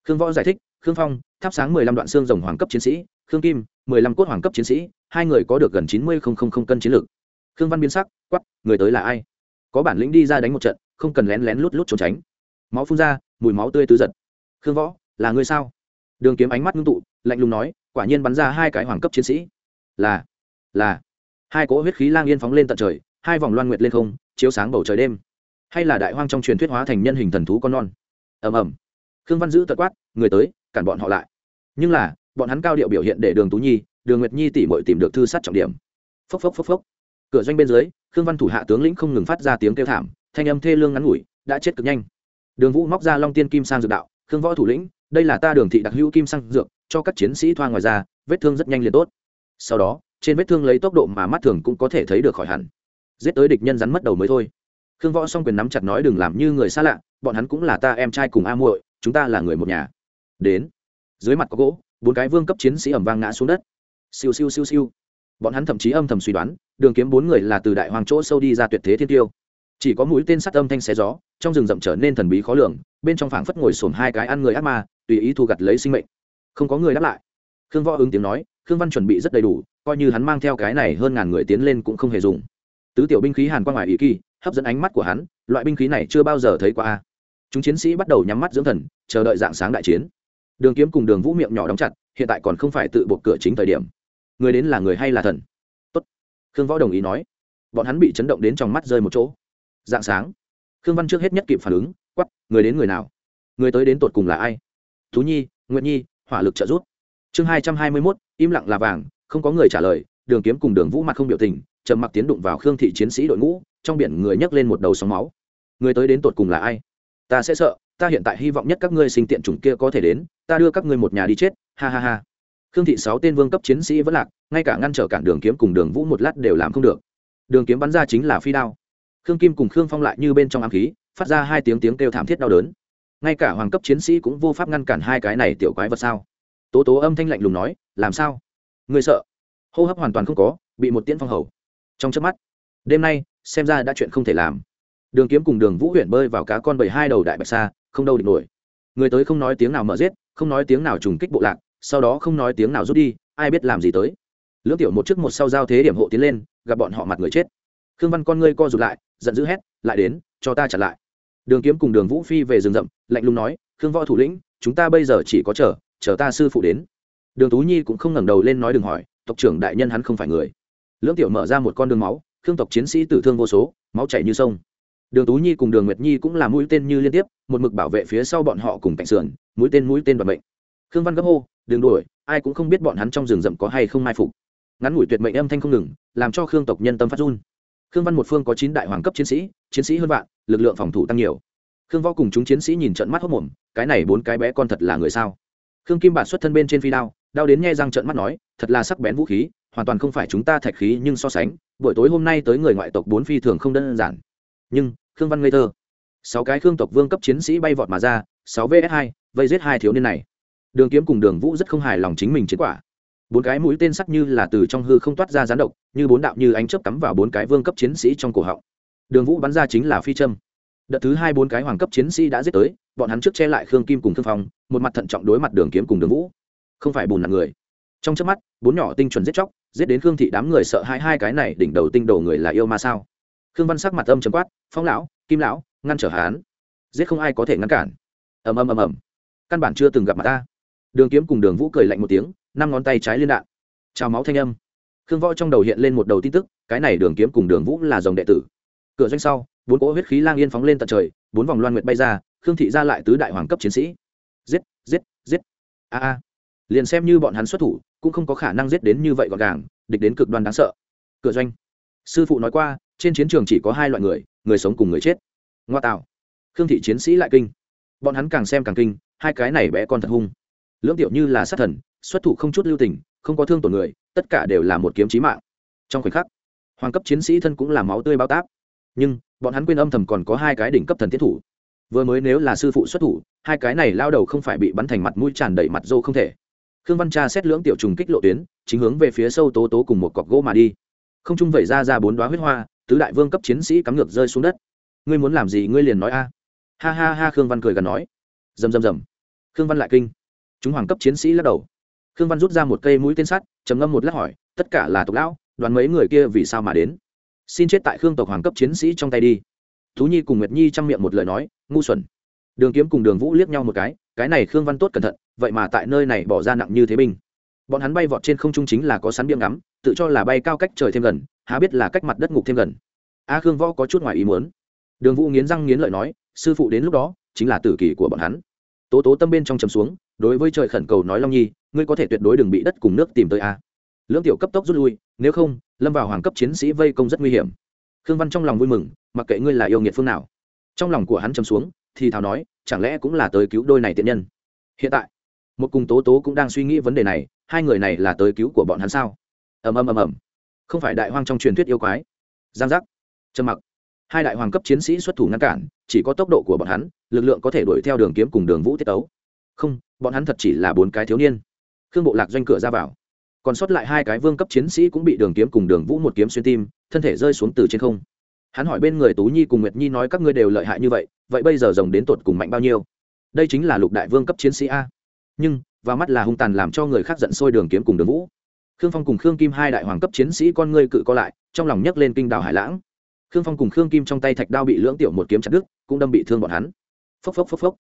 Khương võ giải thích, khương phong, thắp sáng mười lăm đoạn xương rồng hoàng cấp chiến sĩ, khương kim, mười lăm cốt hoàng cấp chiến sĩ, hai người có được gần chín mươi không không không cân chiến lược. Khương văn biến sắc quắp người tới là ai? Có bản lĩnh đi ra đánh một trận, không cần lén lén lút lút trốn tránh. Máu phun ra, mùi máu tươi tứ giật. Khương võ, là người sao? Đường kiếm ánh mắt ngưng tụ, lạnh lùng nói, quả nhiên bắn ra hai cái hoàng cấp chiến sĩ. Là là. Hai cỗ huyết khí lang yên phóng lên tận trời, hai vòng loan nguyệt lên không, chiếu sáng bầu trời đêm. Hay là đại hoang trong truyền thuyết hóa thành nhân hình thần thú con non. Ầm ầm. Khương văn giữ tật quát, người tới, cản bọn họ lại. Nhưng là, bọn hắn cao điệu biểu hiện để đường tú nhi, đường nguyệt nhi tỉ mội tìm được thư sát trọng điểm. Phốc phốc phốc phốc cửa doanh bên dưới, khương văn thủ hạ tướng lĩnh không ngừng phát ra tiếng kêu thảm, thanh âm thê lương ngắn ngủi, đã chết cực nhanh. Đường vũ móc ra long tiên kim sang dược đạo, khương võ thủ lĩnh, đây là ta đường thị đặc hữu kim sang dược, cho các chiến sĩ thoa ngoài ra, vết thương rất nhanh liền tốt. Sau đó, trên vết thương lấy tốc độ mà mắt thường cũng có thể thấy được khỏi hẳn. Giết tới địch nhân rắn mất đầu mới thôi. Khương võ s quyền nắm chặt nói, đừng làm như người xa lạ, bọn hắn cũng là ta em trai cùng a muội, chúng ta là người một nhà. Đến, dưới mặt có gỗ, bốn cái vương cấp chiến sĩ ẩm vang ngã xuống đất. Siêu siêu siêu siêu bọn hắn thậm chí âm thầm suy đoán, đường kiếm bốn người là từ đại hoàng chỗ sâu đi ra tuyệt thế thiên tiêu. Chỉ có mũi tên sắt âm thanh xé gió, trong rừng rậm trở nên thần bí khó lường, bên trong phảng phất ngồi xổm hai cái ăn người ác ma, tùy ý thu gặt lấy sinh mệnh. Không có người đáp lại. Khương võ ứng tiếng nói, khương văn chuẩn bị rất đầy đủ, coi như hắn mang theo cái này hơn ngàn người tiến lên cũng không hề dùng. Tứ tiểu binh khí hàn quang ngoài ý kỳ, hấp dẫn ánh mắt của hắn, loại binh khí này chưa bao giờ thấy qua chúng chiến sĩ bắt đầu nhắm mắt dưỡng thần, chờ đợi dạng sáng đại chiến. Đường kiếm cùng đường vũ miệng nhỏ đóng chặt, hiện tại còn không phải tự buộc cửa chính thời điểm người đến là người hay là thần? Tốt. Khương võ đồng ý nói. Bọn hắn bị chấn động đến trong mắt rơi một chỗ. Dạng sáng, khương văn trước hết nhất kịp phản ứng quắp người đến người nào? Người tới đến tột cùng là ai? Thú nhi nguyện nhi, hỏa lực trợ giúp. Chương hai trăm hai mươi mốt, im lặng là vàng, không có người trả lời, đường kiếm cùng đường vũ mặt không biểu tình, trầm mặc tiến đụng vào khương thị chiến sĩ đội ngũ, trong biển người nhấc lên một đầu sóng máu. Người tới đến tột cùng là ai? Ta sẽ sợ, ta hiện tại hy vọng nhất các ngươi sinh tiện chủng kia có thể đến, ta đưa các ngươi một nhà đi chết, ha ha ha khương thị sáu tên vương cấp chiến sĩ vẫn lạc, ngay cả ngăn trở cản đường kiếm cùng đường vũ một lát đều làm không được. Đường kiếm bắn ra chính là phi đao. Khương kim cùng khương phong lại như bên trong ám khí, phát ra hai tiếng tiếng kêu thảm thiết đau đớn. Ngay cả hoàng cấp chiến sĩ cũng vô pháp ngăn cản hai cái này tiểu quái vật sao? Tố tố âm thanh lạnh lùng nói, làm sao? Người sợ? Hô hấp hoàn toàn không có, bị một tiễn phong hầu. Trong chớp mắt, đêm nay, xem ra đã chuyện không thể làm. Đường kiếm cùng đường vũ huyện bơi vào cá con bảy hai đầu đại bạch sa, không đâu địch nổi. Người tới không nói tiếng nào mở giết, không nói tiếng nào trùng kích bộ lạc sau đó không nói tiếng nào rút đi, ai biết làm gì tới. Lưỡng tiểu một trước một sau giao thế điểm hộ tiến lên, gặp bọn họ mặt người chết. Khương văn con ngươi co rụt lại, giận dữ hét, lại đến, cho ta chặn lại. Đường kiếm cùng đường vũ phi về rừng rậm, lạnh lùng nói, khương võ thủ lĩnh, chúng ta bây giờ chỉ có chờ chờ ta sư phụ đến. Đường tú nhi cũng không ngẩng đầu lên nói đừng hỏi, tộc trưởng đại nhân hắn không phải người. Lưỡng tiểu mở ra một con đường máu, khương tộc chiến sĩ tử thương vô số, máu chảy như sông. Đường tú nhi cùng đường nguyệt nhi cũng là mũi tên như liên tiếp, một mực bảo vệ phía sau bọn họ cùng cạnh sườn, mũi tên mũi tên và mệnh khương văn gấp hô, đừng đuổi, ai cũng không biết bọn hắn trong rừng rậm có hay không mai phục. Ngắn ngủi tuyệt mệnh âm thanh không ngừng, làm cho khương tộc nhân tâm phát run. Khương văn một phương có chín đại hoàng cấp chiến sĩ chiến sĩ hơn vạn, lực lượng phòng thủ tăng nhiều. Khương võ cùng chúng chiến sĩ nhìn trận mắt hốc mồm, cái này bốn cái bé con thật là người sao? Khương kim bản xuất thân bên trên phi đao đao đến nghe răng trận mắt nói, thật là sắc bén vũ khí, hoàn toàn không phải chúng ta thạch khí nhưng so sánh, buổi tối hôm nay tới người ngoại tộc bốn phi thường không đơn giản. Nhưng, khương văn ngây thơ. Sáu cái khương tộc vương cấp chiến sĩ bay vọt mà ra, sáu vs hai, vây giết hai thiếu niên này đường kiếm cùng đường vũ rất không hài lòng chính mình chiến quả. Bốn cái mũi tên sắc như là từ trong hư không toát ra gián độc, như bốn đạo như ánh chớp cắm vào bốn cái vương cấp chiến sĩ trong cổ họng. Đường vũ bắn ra chính là phi châm. Đợt thứ hai bốn cái hoàng cấp chiến sĩ đã giết tới, bọn hắn trước che lại khương kim cùng thương phong, một mặt thận trọng đối mặt đường kiếm cùng đường vũ. Không phải bùn nặng người. Trong trước mắt, bốn nhỏ tinh chuẩn giết chóc, giết đến khương thị đám người sợ hai hai cái này đỉnh đầu tinh đầu người là yêu ma sao? Khương văn sắc mặt âm chấm quát, phong lão, kim lão, ngăn trở hán giết không ai có thể ngăn cản. Ầm ầm ầm ầm. Căn bản chưa từng gặp mặt ta đường kiếm cùng đường vũ cười lạnh một tiếng, năm ngón tay trái liên đạn. Trào máu thanh âm. Khương võ trong đầu hiện lên một đầu tin tức, cái này đường kiếm cùng đường vũ là dòng đệ tử. Cửa doanh sau, bốn cỗ huyết khí lang yên phóng lên tận trời, bốn vòng loan nguyệt bay ra, khương thị ra lại tứ đại hoàng cấp chiến sĩ. Giết giết giết. A a. Liền xem như bọn hắn xuất thủ, cũng không có khả năng giết đến như vậy gọn gàng, địch đến cực đoan đáng sợ. Cửa doanh. Sư phụ nói qua, trên chiến trường chỉ có hai loại người người sống cùng người chết. Ngoa tạo. Khương thị chiến sĩ lại kinh. Bọn hắn càng xem càng kinh, hai cái này bé con thật hung lưỡng tiểu như là sát thần, xuất thủ không chút lưu tình, không có thương tổn người, tất cả đều là một kiếm chí mạng. Trong khoảnh khắc, hoàng cấp chiến sĩ thân cũng là máu tươi bao táp. Nhưng, bọn hắn quên âm thầm còn có hai cái đỉnh cấp thần tiết thủ. Vừa mới nếu là sư phụ xuất thủ, hai cái này lao đầu không phải bị bắn thành mặt mũi tràn đầy mặt dô không thể. Khương văn cha xét lưỡng tiểu trùng kích lộ tuyến, chính hướng về phía sâu tố tố cùng một cọc gỗ mà đi. Không trung vẩy ra ra bốn đoá huyết hoa, tứ đại vương cấp chiến sĩ cắm ngược rơi xuống đất. Ngươi muốn làm gì ngươi liền nói a. Ha ha ha, khương văn cười gần nói. Rầm rầm rầm. Khương văn lại kinh chúng hoàng cấp chiến sĩ lắc đầu. Khương văn rút ra một cây mũi tên sắt, trầm ngâm một lát hỏi, tất cả là tộc lão đoán mấy người kia vì sao mà đến? Xin chết tại khương tộc hoàng cấp chiến sĩ trong tay đi. Thú nhi cùng nguyệt nhi chăm miệng một lời nói, ngu xuẩn. Đường kiếm cùng đường vũ liếc nhau một cái cái này khương văn tốt cẩn thận, vậy mà tại nơi này bỏ ra nặng như thế binh. Bọn hắn bay vọt trên không trung chính là có sắn biếng ngắm, tự cho là bay cao cách trời thêm gần, há biết là cách mặt đất ngục thêm gần. A khương võ có chút ngoài ý muốn. Đường vũ nghiến răng nghiến lợi nói, sư phụ đến lúc đó, chính là tử kỳ của bọn hắn tố tố tâm bên trong chầm xuống, đối với trời khẩn cầu nói long nhi, ngươi có thể tuyệt đối đừng bị đất cùng nước tìm tới a. À. Lưỡng tiểu cấp tốc rút lui, nếu không, lâm vào hoàng cấp chiến sĩ vây công rất nguy hiểm. Khương văn trong lòng vui mừng, mặc kệ ngươi là yêu nghiệt phương nào. Trong lòng của hắn chầm xuống, thì thào nói, chẳng lẽ cũng là tới cứu đôi này tiện nhân? Hiện tại, một cùng tố tố cũng đang suy nghĩ vấn đề này, hai người này là tới cứu của bọn hắn sao? Ầm ầm ầm ầm. Không phải đại hoang trong truyền thuyết yêu quái. Giang giác. Trầm mặc. Hai đại hoàng cấp chiến sĩ xuất thủ ngăn cản, chỉ có tốc độ của bọn hắn lực lượng có thể đuổi theo đường kiếm cùng đường vũ tiết tấu. Không, bọn hắn thật chỉ là bốn cái thiếu niên. Khương bộ lạc doanh cửa ra vào. Còn sót lại hai cái vương cấp chiến sĩ cũng bị đường kiếm cùng đường vũ một kiếm xuyên tim, thân thể rơi xuống từ trên không. Hắn hỏi bên người tú nhi cùng nguyệt nhi nói các ngươi đều lợi hại như vậy vậy bây giờ rồng đến tột cùng mạnh bao nhiêu? Đây chính là lục đại vương cấp chiến sĩ a. Nhưng và mắt là hung tàn làm cho người khác giận sôi đường kiếm cùng đường vũ. Khương phong cùng khương kim hai đại hoàng cấp chiến sĩ con ngươi cự co lại, trong lòng nhấc lên kinh đảo hải lãng. Khương phong cùng khương kim trong tay thạch đao bị lưỡng tiểu một kiếm chặt đứt, cũng đâm bị thương bọn hắn phốc phốc phốc phốc.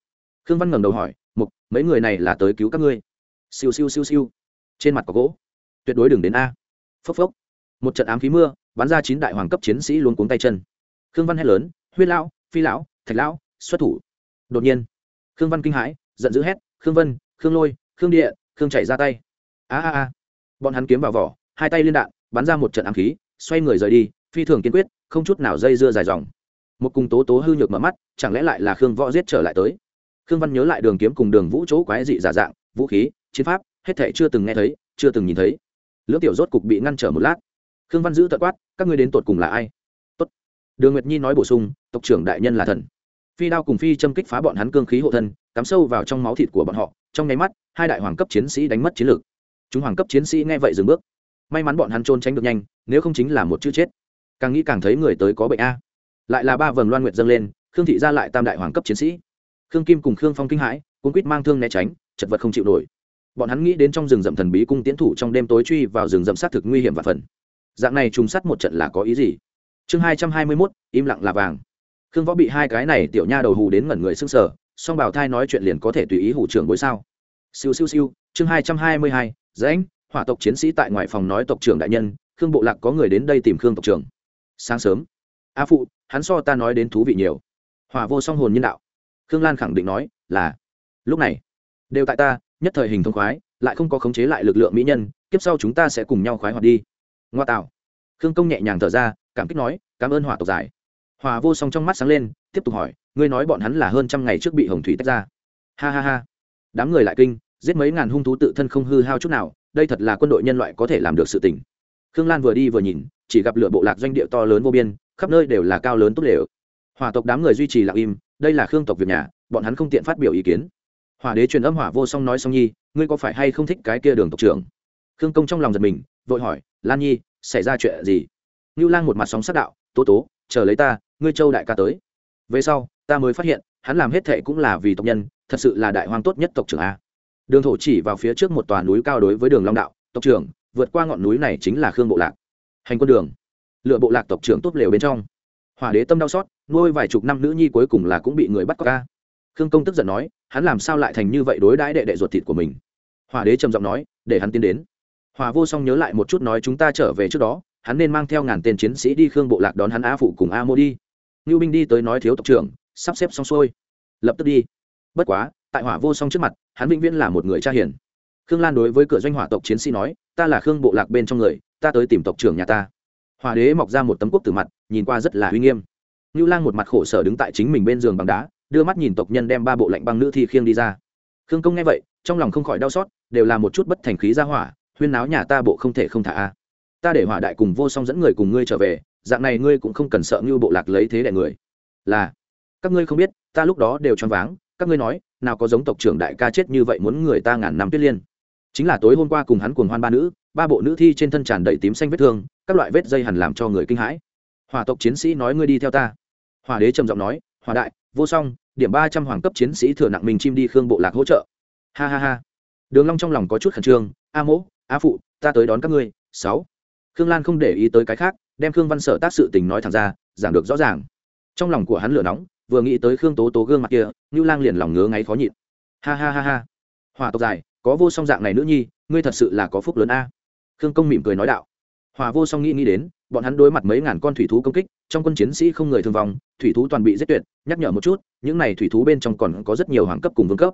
Khương văn ngẩng đầu hỏi, mục, mấy người này là tới cứu các ngươi? Siêu siêu siêu siêu. Trên mặt có gỗ. Tuyệt đối đừng đến a. Phốc phốc. Một trận ám khí mưa, bắn ra chín đại hoàng cấp chiến sĩ luôn cuống tay chân. Khương văn hét lớn, huyết lão, phi lão, thạch lão, xuất thủ. Đột nhiên, khương văn kinh hãi, giận dữ hét, khương vân, khương lôi, khương địa, khương chạy ra tay. A a a. Bọn hắn kiếm vào vỏ, hai tay liên đạn, bắn ra một trận ám khí, xoay người rời đi, phi thường kiên quyết, không chút nào dây dưa dài dòng một cùng tố tố hư nhược mở mắt, chẳng lẽ lại là khương võ giết trở lại tới? Khương văn nhớ lại đường kiếm cùng đường vũ chỗ quái dị giả dạng, vũ khí, chiến pháp, hết thệ chưa từng nghe thấy, chưa từng nhìn thấy. Lưỡng tiểu rốt cục bị ngăn trở một lát. Khương văn giữ tận quát, các ngươi đến tột cùng là ai? Tốt. đường nguyệt nhi nói bổ sung, tộc trưởng đại nhân là thần. Phi đao cùng phi châm kích phá bọn hắn cương khí hộ thân, cắm sâu vào trong máu thịt của bọn họ. Trong nháy mắt, hai đại hoàng cấp chiến sĩ đánh mất chiến lược. Chúng hoàng cấp chiến sĩ nghe vậy dừng bước. May mắn bọn hắn trôn tránh được nhanh, nếu không chính là một chữ chết. Càng nghĩ càng thấy người tới có bệnh a lại là ba vầng loan nguyệt dâng lên, khương thị ra lại tam đại hoàng cấp chiến sĩ. Khương kim cùng khương phong kinh hãi cũng quýt mang thương né tránh, chật vật không chịu nổi. Bọn hắn nghĩ đến trong rừng rậm thần bí cung tiến thủ trong đêm tối truy vào rừng rậm sát thực nguy hiểm và phần. Dạng này trùng sát một trận là có ý gì? Chương hai trăm hai mươi mốt, im lặng là vàng. Khương võ bị hai cái này tiểu nha đầu hù đến ngẩn người s ư n g sở song bảo thai nói chuyện liền có thể tùy ý hủ trưởng bối sao? Siêu siêu siêu, chương hai trăm hai mươi hai, rãnh, hỏa tộc chiến sĩ tại ngoài phòng nói tộc trưởng đại nhân, khương bộ lạc có người đến đây tìm khương tộc trưởng. Sáng sớm a phụ, hắn so ta nói đến thú vị nhiều. Hỏa vô song hồn nhân đạo. Khương lan khẳng định nói là, lúc này, đều tại ta, nhất thời hình thông khoái, lại không có khống chế lại lực lượng mỹ nhân, kiếp sau chúng ta sẽ cùng nhau khoái hoạt đi. Ngoa tạo. Khương công nhẹ nhàng thở ra, cảm kích nói, cảm ơn hỏa tộc giải. Hòa vô song trong mắt sáng lên, tiếp tục hỏi, ngươi nói bọn hắn là hơn trăm ngày trước bị hồng thủy tách ra. Ha ha ha. Đám người lại kinh, giết mấy ngàn hung thú tự thân không hư hao chút nào, đây thật là quân đội nhân loại có thể làm được sự tình. Khương lan vừa đi vừa nhìn, chỉ gặp lửa bộ lạc doanh địa to lớn vô biên khắp nơi đều là cao lớn tốt đều hòa tộc đám người duy trì lặng im, đây là khương tộc việc nhà, bọn hắn không tiện phát biểu ý kiến. Hỏa đế truyền âm hỏa vô song nói song nhi, ngươi có phải hay không thích cái kia đường tộc trưởng? Khương công trong lòng giật mình, vội hỏi, lan nhi, xảy ra chuyện gì? Ngưu lang một mặt sóng sắc đạo, tố tố, chờ lấy ta, ngươi châu đại ca tới. Về sau, ta mới phát hiện, hắn làm hết thệ cũng là vì tộc nhân, thật sự là đại hoang tốt nhất tộc trưởng a. Đường thổ chỉ vào phía trước một tòa núi cao đối với đường long đạo, tộc trưởng, vượt qua ngọn núi này chính là khương bộ lạc. Hành quân đường lựa bộ lạc tộc trưởng tốt lều bên trong. Hỏa đế tâm đau xót, nuôi vài chục năm nữ nhi cuối cùng là cũng bị người bắt cóc. ca khương công tức giận nói, hắn làm sao lại thành như vậy đối đãi đệ đệ ruột thịt của mình? Hỏa đế trầm giọng nói, để hắn tiến đến. Hỏa vô song nhớ lại một chút nói chúng ta trở về trước đó, hắn nên mang theo ngàn tên chiến sĩ đi khương bộ lạc đón hắn a phụ cùng a mô đi. Ngưu binh đi tới nói thiếu tộc trưởng, sắp xếp xong xuôi. Lập tức đi. Bất quá, tại hỏa vô song trước mặt, hắn vĩnh viễn là một người cha hiền. Khương lan đối với cửa doanh hỏa tộc chiến sĩ nói, ta là khương bộ lạc bên trong người, ta tới tìm tộc trưởng nhà ta hòa đế mọc ra một tấm quốc tử mặt, nhìn qua rất là uy nghiêm. Ngưu lang một mặt khổ sở đứng tại chính mình bên giường bằng đá, đưa mắt nhìn tộc nhân đem ba bộ lạnh băng nữ thi khiêng đi ra. Khương công nghe vậy, trong lòng không khỏi đau xót, đều là một chút bất thành khí ra hỏa, huyên náo nhà ta bộ không thể không thả a. Ta để hỏa đại cùng vô song dẫn người cùng ngươi trở về, dạng này ngươi cũng không cần sợ ngưu bộ lạc lấy thế đại người. Là, các ngươi không biết, ta lúc đó đều choáng váng, các ngươi nói, nào có giống tộc trưởng đại ca chết như vậy muốn người ta ngàn năm tuyết liên. Chính là tối hôm qua cùng hắn cuồng hoan ba nữ ba bộ nữ thi trên thân tràn đầy tím xanh vết thương, các loại vết dây hẳn làm cho người kinh hãi. Hòa tộc chiến sĩ nói ngươi đi theo ta. Hòa đế trầm giọng nói hòa đại, vô song, điểm ba trăm hoàng cấp chiến sĩ thừa nặng mình chim đi khương bộ lạc hỗ trợ. Ha ha ha. Đường long trong lòng có chút khẩn trương, a mỗ, a phụ, ta tới đón các ngươi. Sáu. Khương lan không để ý tới cái khác, đem khương văn sở tác sự tình nói thẳng ra, giảng được rõ ràng. Trong lòng của hắn lửa nóng, vừa nghĩ tới khương tố tố gương mặt kia như lang liền lòng ngứa ngáy khó nhịn. Ha ha ha ha. Hòa tộc dài, có vô song dạng này nữ nhi, ngươi thật sự là có phúc lớn a khương công mỉm cười nói đạo hòa vô song nghĩ nghĩ đến bọn hắn đối mặt mấy ngàn con thủy thú công kích trong quân chiến sĩ không người thương vong thủy thú toàn bị giết tuyệt nhắc nhở một chút những này thủy thú bên trong còn có rất nhiều hoàng cấp cùng vương cấp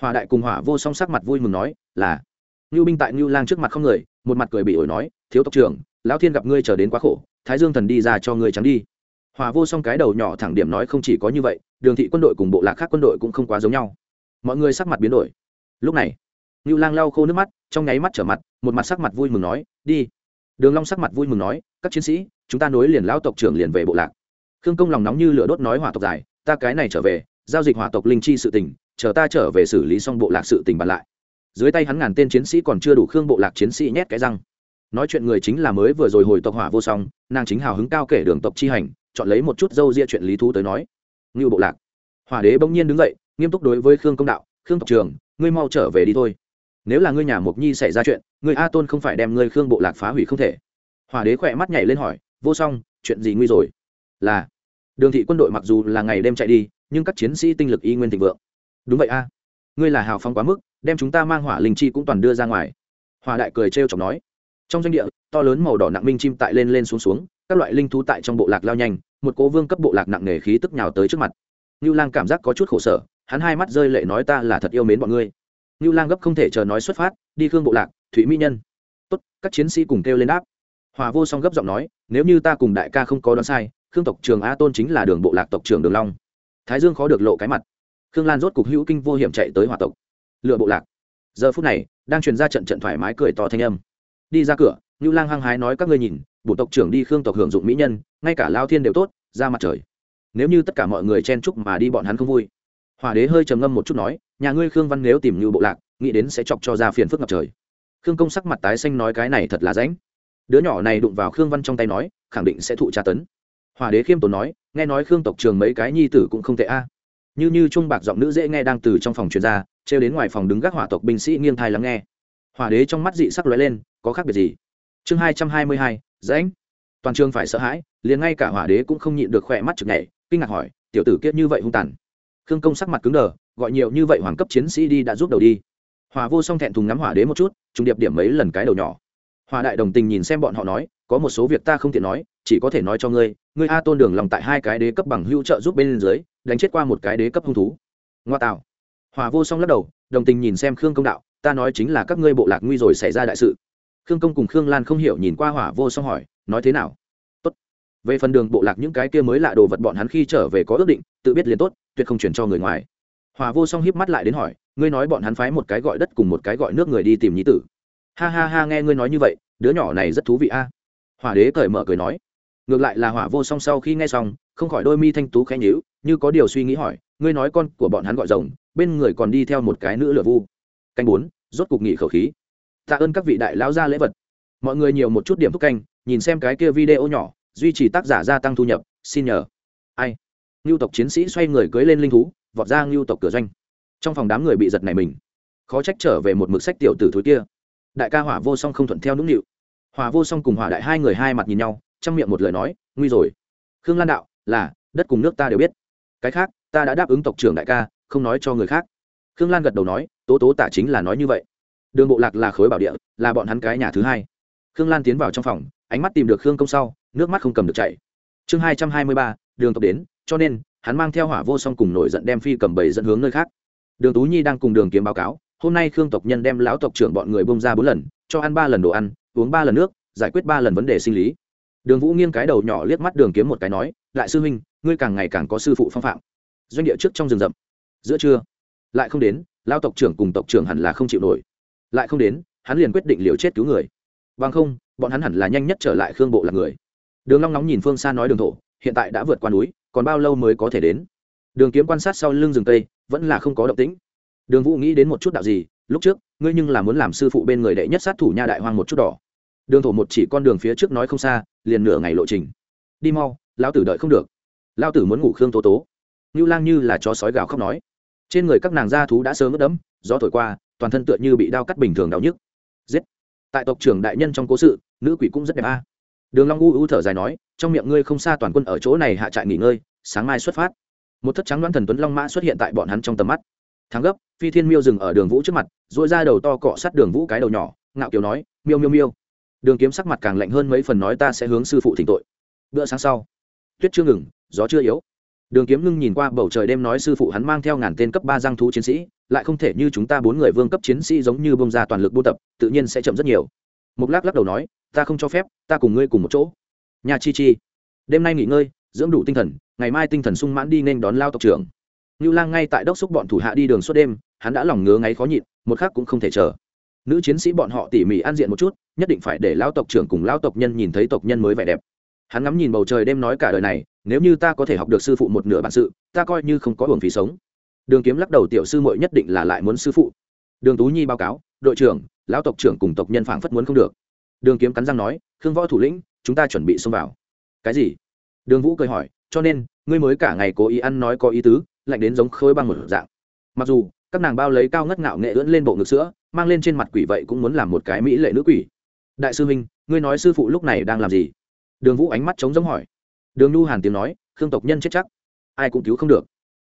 hòa đại cùng hỏa vô song sắc mặt vui mừng nói là ngưu binh tại ngưu lang trước mặt không người một mặt cười bị ổi nói thiếu tộc trưởng lão thiên gặp ngươi chờ đến quá khổ thái dương thần đi ra cho ngươi trắng đi hòa vô song cái đầu nhỏ thẳng điểm nói không chỉ có như vậy đường thị quân đội cùng bộ lạc khác quân đội cũng không quá giống nhau mọi người sắc mặt biến đổi lúc này ngưu lang lau khô nước mắt trong nháy mắt trở mặt, một mặt sắc mặt vui mừng nói, đi. Đường long sắc mặt vui mừng nói, các chiến sĩ, chúng ta nối liền lão tộc trưởng liền về bộ lạc. Khương công lòng nóng như lửa đốt nói, hỏa tộc dài ta cái này trở về, giao dịch hỏa tộc linh chi sự tình, chờ ta trở về xử lý xong bộ lạc sự tình bàn lại. Dưới tay hắn ngàn tên chiến sĩ còn chưa đủ khương bộ lạc chiến sĩ nhét cái răng. Nói chuyện người chính là mới vừa rồi hồi tộc hỏa vô song, nàng chính hào hứng cao kể đường tộc chi hành, chọn lấy một chút dâu ria chuyện lý thú tới nói. Ngưu bộ lạc. Hỏa đế bỗng nhiên đứng dậy, nghiêm túc đối với khương công đạo, khương tộc trường ngươi mau trở về đi thôi nếu là ngươi nhà mộc nhi xảy ra chuyện người a tôn không phải đem ngươi khương bộ lạc phá hủy không thể. Hòa đế khỏe mắt nhảy lên hỏi, vô song, chuyện gì nguy rồi? Là, đường thị quân đội mặc dù là ngày đêm chạy đi, nhưng các chiến sĩ tinh lực y nguyên thịnh vượng. Đúng vậy a, ngươi là hào phóng quá mức, đem chúng ta mang hỏa linh chi cũng toàn đưa ra ngoài. Hòa đại cười trêu chọc nói. Trong doanh địa, to lớn màu đỏ nặng minh chim tại lên lên xuống xuống, các loại linh thú tại trong bộ lạc lao nhanh, một cố vương cấp bộ lạc nặng nề khí tức nhào tới trước mặt. Ngưu lang cảm giác có chút khổ sở, hắn hai mắt rơi lệ nói ta là thật yêu mến bọn ngươi. Nưu lang gấp không thể chờ nói xuất phát, đi khương bộ lạc thủy mỹ nhân. Tốt, các chiến sĩ cùng kêu lên đáp. Hòa vô song gấp giọng nói, nếu như ta cùng đại ca không có đoán sai, khương tộc trưởng a tôn chính là đường bộ lạc tộc trưởng đường long. Thái dương khó được lộ cái mặt. Khương lan rốt cục hữu kinh vô hiểm chạy tới hòa tộc. Lựa bộ lạc. Giờ phút này, đang truyền ra trận trận thoải mái cười to thanh âm. Đi ra cửa Nưu lang hăng hái nói, các ngươi nhìn, bộ tộc trưởng đi khương tộc hưởng dụng mỹ nhân, ngay cả lao thiên đều tốt, ra mặt trời. Nếu như tất cả mọi người chen chúc mà đi bọn hắn không vui. Hòa đế hơi trầm ngâm một chút nói nhà ngươi khương văn nếu tìm như bộ lạc nghĩ đến sẽ chọc cho ra phiền phức ngập trời khương công sắc mặt tái xanh nói cái này thật là ránh đứa nhỏ này đụng vào khương văn trong tay nói khẳng định sẽ thụ tra tấn hòa đế khiêm tốn nói nghe nói khương tộc trường mấy cái nhi tử cũng không tệ a như như trung bạc giọng nữ dễ nghe đang từ trong phòng truyền ra trêu đến ngoài phòng đứng gác hỏa tộc binh sĩ nghiêng thai lắng nghe hòa đế trong mắt dị sắc lóe lên có khác biệt gì chương hai trăm hai mươi hai rãnh toàn trường phải sợ hãi liền ngay cả hỏa đế cũng không nhịn được khỏe mắt chực nhảy, kinh ngạc hỏi, tiểu tử kiết như vậy hung tàn? Khương công sắc mặt cứng đờ gọi nhiều như vậy hoàng cấp chiến sĩ đi đã giúp đầu đi. Hòa vô song thẹn thùng ngắm hỏa đế một chút, trùng điệp điểm mấy lần cái đầu nhỏ. Hòa đại đồng tình nhìn xem bọn họ nói, có một số việc ta không tiện nói, chỉ có thể nói cho ngươi ngươi a tôn đường lòng tại hai cái đế cấp bằng hữu trợ giúp bên dưới, đánh chết qua một cái đế cấp hung thú. Ngoa tạo. Hòa vô song lắc đầu, đồng tình nhìn xem khương công đạo, ta nói chính là các ngươi bộ lạc nguy rồi xảy ra đại sự. Khương công cùng khương lan không hiểu nhìn qua hỏa vô song hỏi, nói thế nào? Tốt. Về phần đường bộ lạc những cái kia mới lạ đồ vật bọn hắn khi trở về có ước định, tự biết liền tốt, tuyệt không chuyển cho người ngoài hòa vô song híp mắt lại đến hỏi, ngươi nói bọn hắn phái một cái gọi đất cùng một cái gọi nước người đi tìm nhí tử. Ha ha ha, nghe ngươi nói như vậy, đứa nhỏ này rất thú vị a. À? hỏa đế cởi mở cười nói. Ngược lại là hỏa vô song sau khi nghe xong, không khỏi đôi mi thanh tú khẽ nhíu, như có điều suy nghĩ hỏi, ngươi nói con của bọn hắn gọi rồng, bên người còn đi theo một cái nữ lửa vu. Canh bốn, rốt cục nghỉ khẩu khí. Tạ ơn các vị đại lão gia lễ vật. Mọi người nhiều một chút điểm thúc canh, nhìn xem cái kia video nhỏ, duy trì tác giả gia tăng thu nhập, xin nhờ. Ai? Ngưu tộc chiến sĩ xoay người cưới lên linh thú vọt ra ngưu tộc cửa doanh. Trong phòng đám người bị giật này mình. Khó trách trở về một mực sách tiểu tử thúi kia. Đại ca hỏa vô song không thuận theo nũng nịu. Hỏa vô song cùng hỏa đại hai người hai mặt nhìn nhau, trong miệng một lời nói, nguy rồi. Khương lan đạo, là, đất cùng nước ta đều biết. Cái khác, ta đã đáp ứng tộc trưởng đại ca, không nói cho người khác. Khương lan gật đầu nói, tố tố tả chính là nói như vậy. Đường bộ lạc là khối bảo địa, là bọn hắn cái nhà thứ hai. Khương lan tiến vào trong phòng, ánh mắt tìm được khương công sau, nước mắt không cầm được chạy chương hai trăm hai mươi ba, đường tộc đến, cho nên hắn mang theo hỏa vô song cùng nổi giận đem phi cầm bầy dẫn hướng nơi khác. Đường tú nhi đang cùng đường kiếm báo cáo, hôm nay khương tộc nhân đem lão tộc trưởng bọn người bông ra bốn lần, cho ăn ba lần đồ ăn, uống ba lần nước, giải quyết ba lần vấn đề sinh lý. Đường vũ nghiêng cái đầu nhỏ liếc mắt đường kiếm một cái nói, lại sư huynh, ngươi càng ngày càng có sư phụ phong phạm. Doanh địa trước trong rừng rậm. Giữa trưa, lại không đến lao tộc trưởng cùng tộc trưởng hẳn là không chịu nổi. Lại không đến, hắn liền quyết định liều chết cứu người. Vâng không, bọn hắn hẳn là nhanh nhất trở lại khương bộ là người. Đường long nóng nhìn phương xa nói đường thổ, hiện tại đã vượt qua núi còn bao lâu mới có thể đến? Đường kiếm quan sát sau lưng rừng tây vẫn là không có động tĩnh. Đường vũ nghĩ đến một chút đạo gì, lúc trước, ngươi nhưng là muốn làm sư phụ bên người đệ nhất sát thủ nha đại hoang một chút đỏ. Đường thổ một chỉ con đường phía trước nói không xa, liền nửa ngày lộ trình. Đi mau, lão tử đợi không được. Lão tử muốn ngủ khương tố tố. Ngưu lang như là chó sói gào khóc nói. Trên người các nàng gia thú đã sớm ướt đẫm, gió thổi qua, toàn thân tựa như bị đao cắt bình thường đau nhức. Giết. Tại tộc trưởng đại nhân trong cố sự, nữ quỷ cũng rất đẹp a đường long u u thở dài nói, trong miệng ngươi không xa toàn quân ở chỗ này hạ trại nghỉ ngơi, sáng mai xuất phát. Một thất trắng đoán thần tuấn long mã xuất hiện tại bọn hắn trong tầm mắt. Thắng gấp, phi thiên miêu dừng ở đường vũ trước mặt dội ra đầu to cọ sát đường vũ cái đầu nhỏ, ngạo kiều nói, miêu miêu miêu. Đường kiếm sắc mặt càng lạnh hơn mấy phần nói, ta sẽ hướng sư phụ thỉnh tội. Bữa sáng sau, tuyết chưa ngừng, gió chưa yếu. Đường kiếm ngưng nhìn qua bầu trời đêm nói, sư phụ hắn mang theo ngàn tên cấp ba giang thú chiến sĩ, lại không thể như chúng ta bốn người vương cấp chiến sĩ giống như bông ra toàn lực buôn tập, tự nhiên sẽ chậm rất nhiều. Mục lắc lắc đầu nói ta không cho phép, ta cùng ngươi cùng một chỗ. Nhà chi chi, đêm nay nghỉ ngơi, dưỡng đủ tinh thần, ngày mai tinh thần sung mãn đi nên đón lao tộc trưởng. Ngưu lang ngay tại đốc xúc bọn thủ hạ đi đường suốt đêm, hắn đã lòng ngứa ngáy khó nhịn, một khác cũng không thể chờ. Nữ chiến sĩ bọn họ tỉ mỉ an diện một chút, nhất định phải để lao tộc trưởng cùng lao tộc nhân nhìn thấy tộc nhân mới vẻ đẹp. Hắn ngắm nhìn bầu trời đêm nói cả đời này, nếu như ta có thể học được sư phụ một nửa bản sự, ta coi như không có hưởng phí sống. Đường kiếm lắc đầu tiểu sư mội nhất định là lại muốn sư phụ. Đường tú nhi báo cáo, đội trưởng, lão tộc trưởng cùng tộc nhân phảng phất muốn không được đường kiếm cắn răng nói, khương võ thủ lĩnh, chúng ta chuẩn bị xông vào. Cái gì? Đường vũ cười hỏi, cho nên, ngươi mới cả ngày cố ý ăn nói có ý tứ, lạnh đến giống khối băng một dạng. Mặc dù, các nàng bao lấy cao ngất ngạo nghệ ưỡn lên bộ ngực sữa, mang lên trên mặt quỷ vậy cũng muốn làm một cái mỹ lệ nữ quỷ. Đại sư huynh ngươi nói sư phụ lúc này đang làm gì? Đường vũ ánh mắt trống giống hỏi. Đường nhu hàn tiếng nói, khương tộc nhân chết chắc, ai cũng cứu không được.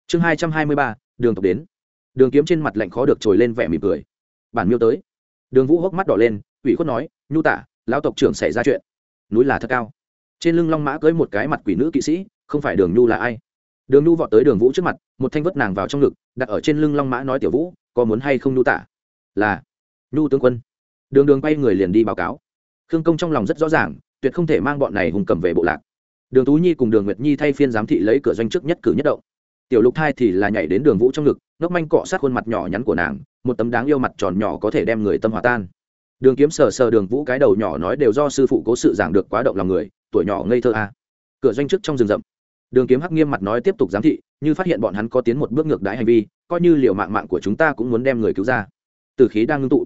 Chương hai trăm hai mươi ba, đường tộc đến. Đường kiếm trên mặt lạnh khó được trồi lên vẻ mỉm cười. Bản miêu tới. Đường vũ hốc mắt đỏ lên ủy khuất nói, nhu tả, lão tộc trưởng xảy ra chuyện. Núi là thật cao. Trên lưng long mã cưới một cái mặt quỷ nữ kỵ sĩ, không phải đường nhu là ai? Đường nhu vọt tới đường vũ trước mặt, một thanh vất nàng vào trong ngực, đặt ở trên lưng long mã nói, tiểu vũ, có muốn hay không nhu tả? Là. Nhu tướng quân. Đường đường bay người liền đi báo cáo. Khương công trong lòng rất rõ ràng, tuyệt không thể mang bọn này hùng cầm về bộ lạc. Đường tú nhi cùng đường nguyệt nhi thay phiên giám thị lấy cửa doanh trước nhất cử nhất động. Tiểu lục thai thì là nhảy đến đường vũ trong ngực, ngốc manh cọ sát khuôn mặt nhỏ nhắn của nàng, một tấm đáng yêu mặt tròn nhỏ có thể đem người tâm hòa tan đường kiếm sờ sờ đường vũ cái đầu nhỏ nói đều do sư phụ cố sự giảng được quá động lòng người, tuổi nhỏ ngây thơ a. À. cửa doanh trước trong rừng rậm. Đường kiếm hắc nghiêm mặt nói tiếp tục giám thị, như phát hiện bọn hắn có tiến một bước ngược đãi hành vi, coi như liệu mạng mạng của chúng ta cũng muốn đem người cứu ra. Từ khí đang ngưng tụ.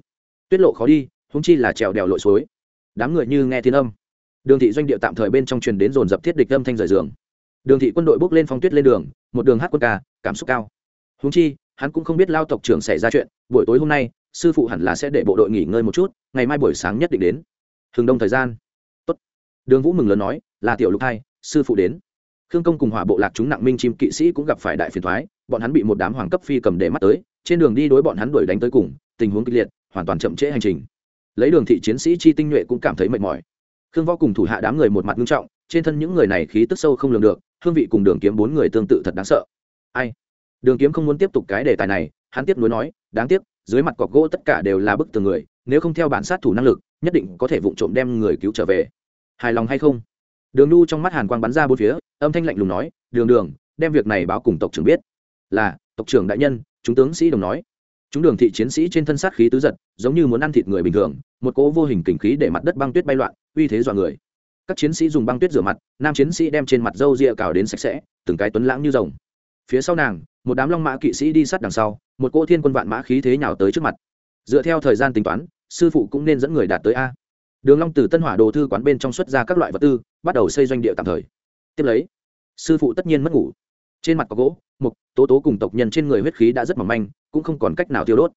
Tuyết lộ khó đi húng chi là trèo đèo lội suối. Đám người như nghe thiên âm. Đường thị doanh địa tạm thời bên trong truyền đến dồn dập thiết địch âm thanh rời giường. Đường thị quân đội bước lên phong tuyết lên đường, một đường hát quân ca, cảm xúc cao. Húng chi, hắn cũng không biết lao tộc trưởng xảy ra chuyện, buổi tối hôm nay sư phụ hẳn là sẽ để bộ đội nghỉ ngơi một chút, ngày mai buổi sáng nhất định đến. Hừng đông thời gian. Tốt. đường vũ mừng lớn nói, là tiểu lục hai, sư phụ đến. Khương công cùng hỏa bộ lạc chúng nặng minh chim kỵ sĩ cũng gặp phải đại phiền thoái bọn hắn bị một đám hoàng cấp phi cầm để mắt tới, trên đường đi đối bọn hắn đuổi đánh tới cùng, tình huống kịch liệt, hoàn toàn chậm trễ hành trình. Lấy đường thị chiến sĩ chi tinh nhuệ cũng cảm thấy mệt mỏi. Khương võ cùng thủ hạ đám người một mặt nghiêm trọng, trên thân những người này khí tức sâu không lường được, hương vị cùng đường kiếm bốn người tương tự thật đáng sợ. Ai? Đường kiếm không muốn tiếp tục cái đề tài này, hắn tiếp nối nói, đáng tiếc dưới mặt cọc gỗ tất cả đều là bức tường người, nếu không theo bản sát thủ năng lực, nhất định có thể vụ trộm đem người cứu trở về. Hài lòng hay không? Đường nu trong mắt hàn quang bắn ra bốn phía, âm thanh lạnh lùng nói, đường đường, đem việc này báo cùng tộc trưởng biết. Là, tộc trưởng đại nhân, chúng tướng sĩ đồng nói. Chúng đường thị chiến sĩ trên thân sát khí tứ giật, giống như muốn ăn thịt người bình thường, một cỗ vô hình kình khí để mặt đất băng tuyết bay loạn, uy thế dọa người. Các chiến sĩ dùng băng tuyết rửa mặt, nam chiến sĩ đem trên mặt râu ria cào đến sạch sẽ, từng cái tuấn lãng như rồng. Phía sau nàng một đám long mã kỵ sĩ đi sát đằng sau, một cỗ thiên quân vạn mã khí thế nhào tới trước mặt. Dựa theo thời gian tính toán, sư phụ cũng nên dẫn người đạt tới a. Đường long từ tân hỏa đồ thư quán bên trong xuất ra các loại vật tư, bắt đầu xây doanh địa tạm thời. Tiếp lấy, sư phụ tất nhiên mất ngủ. Trên mặt có gỗ mục tố tố cùng tộc nhân trên người huyết khí đã rất mỏng manh, cũng không còn cách nào tiêu đốt.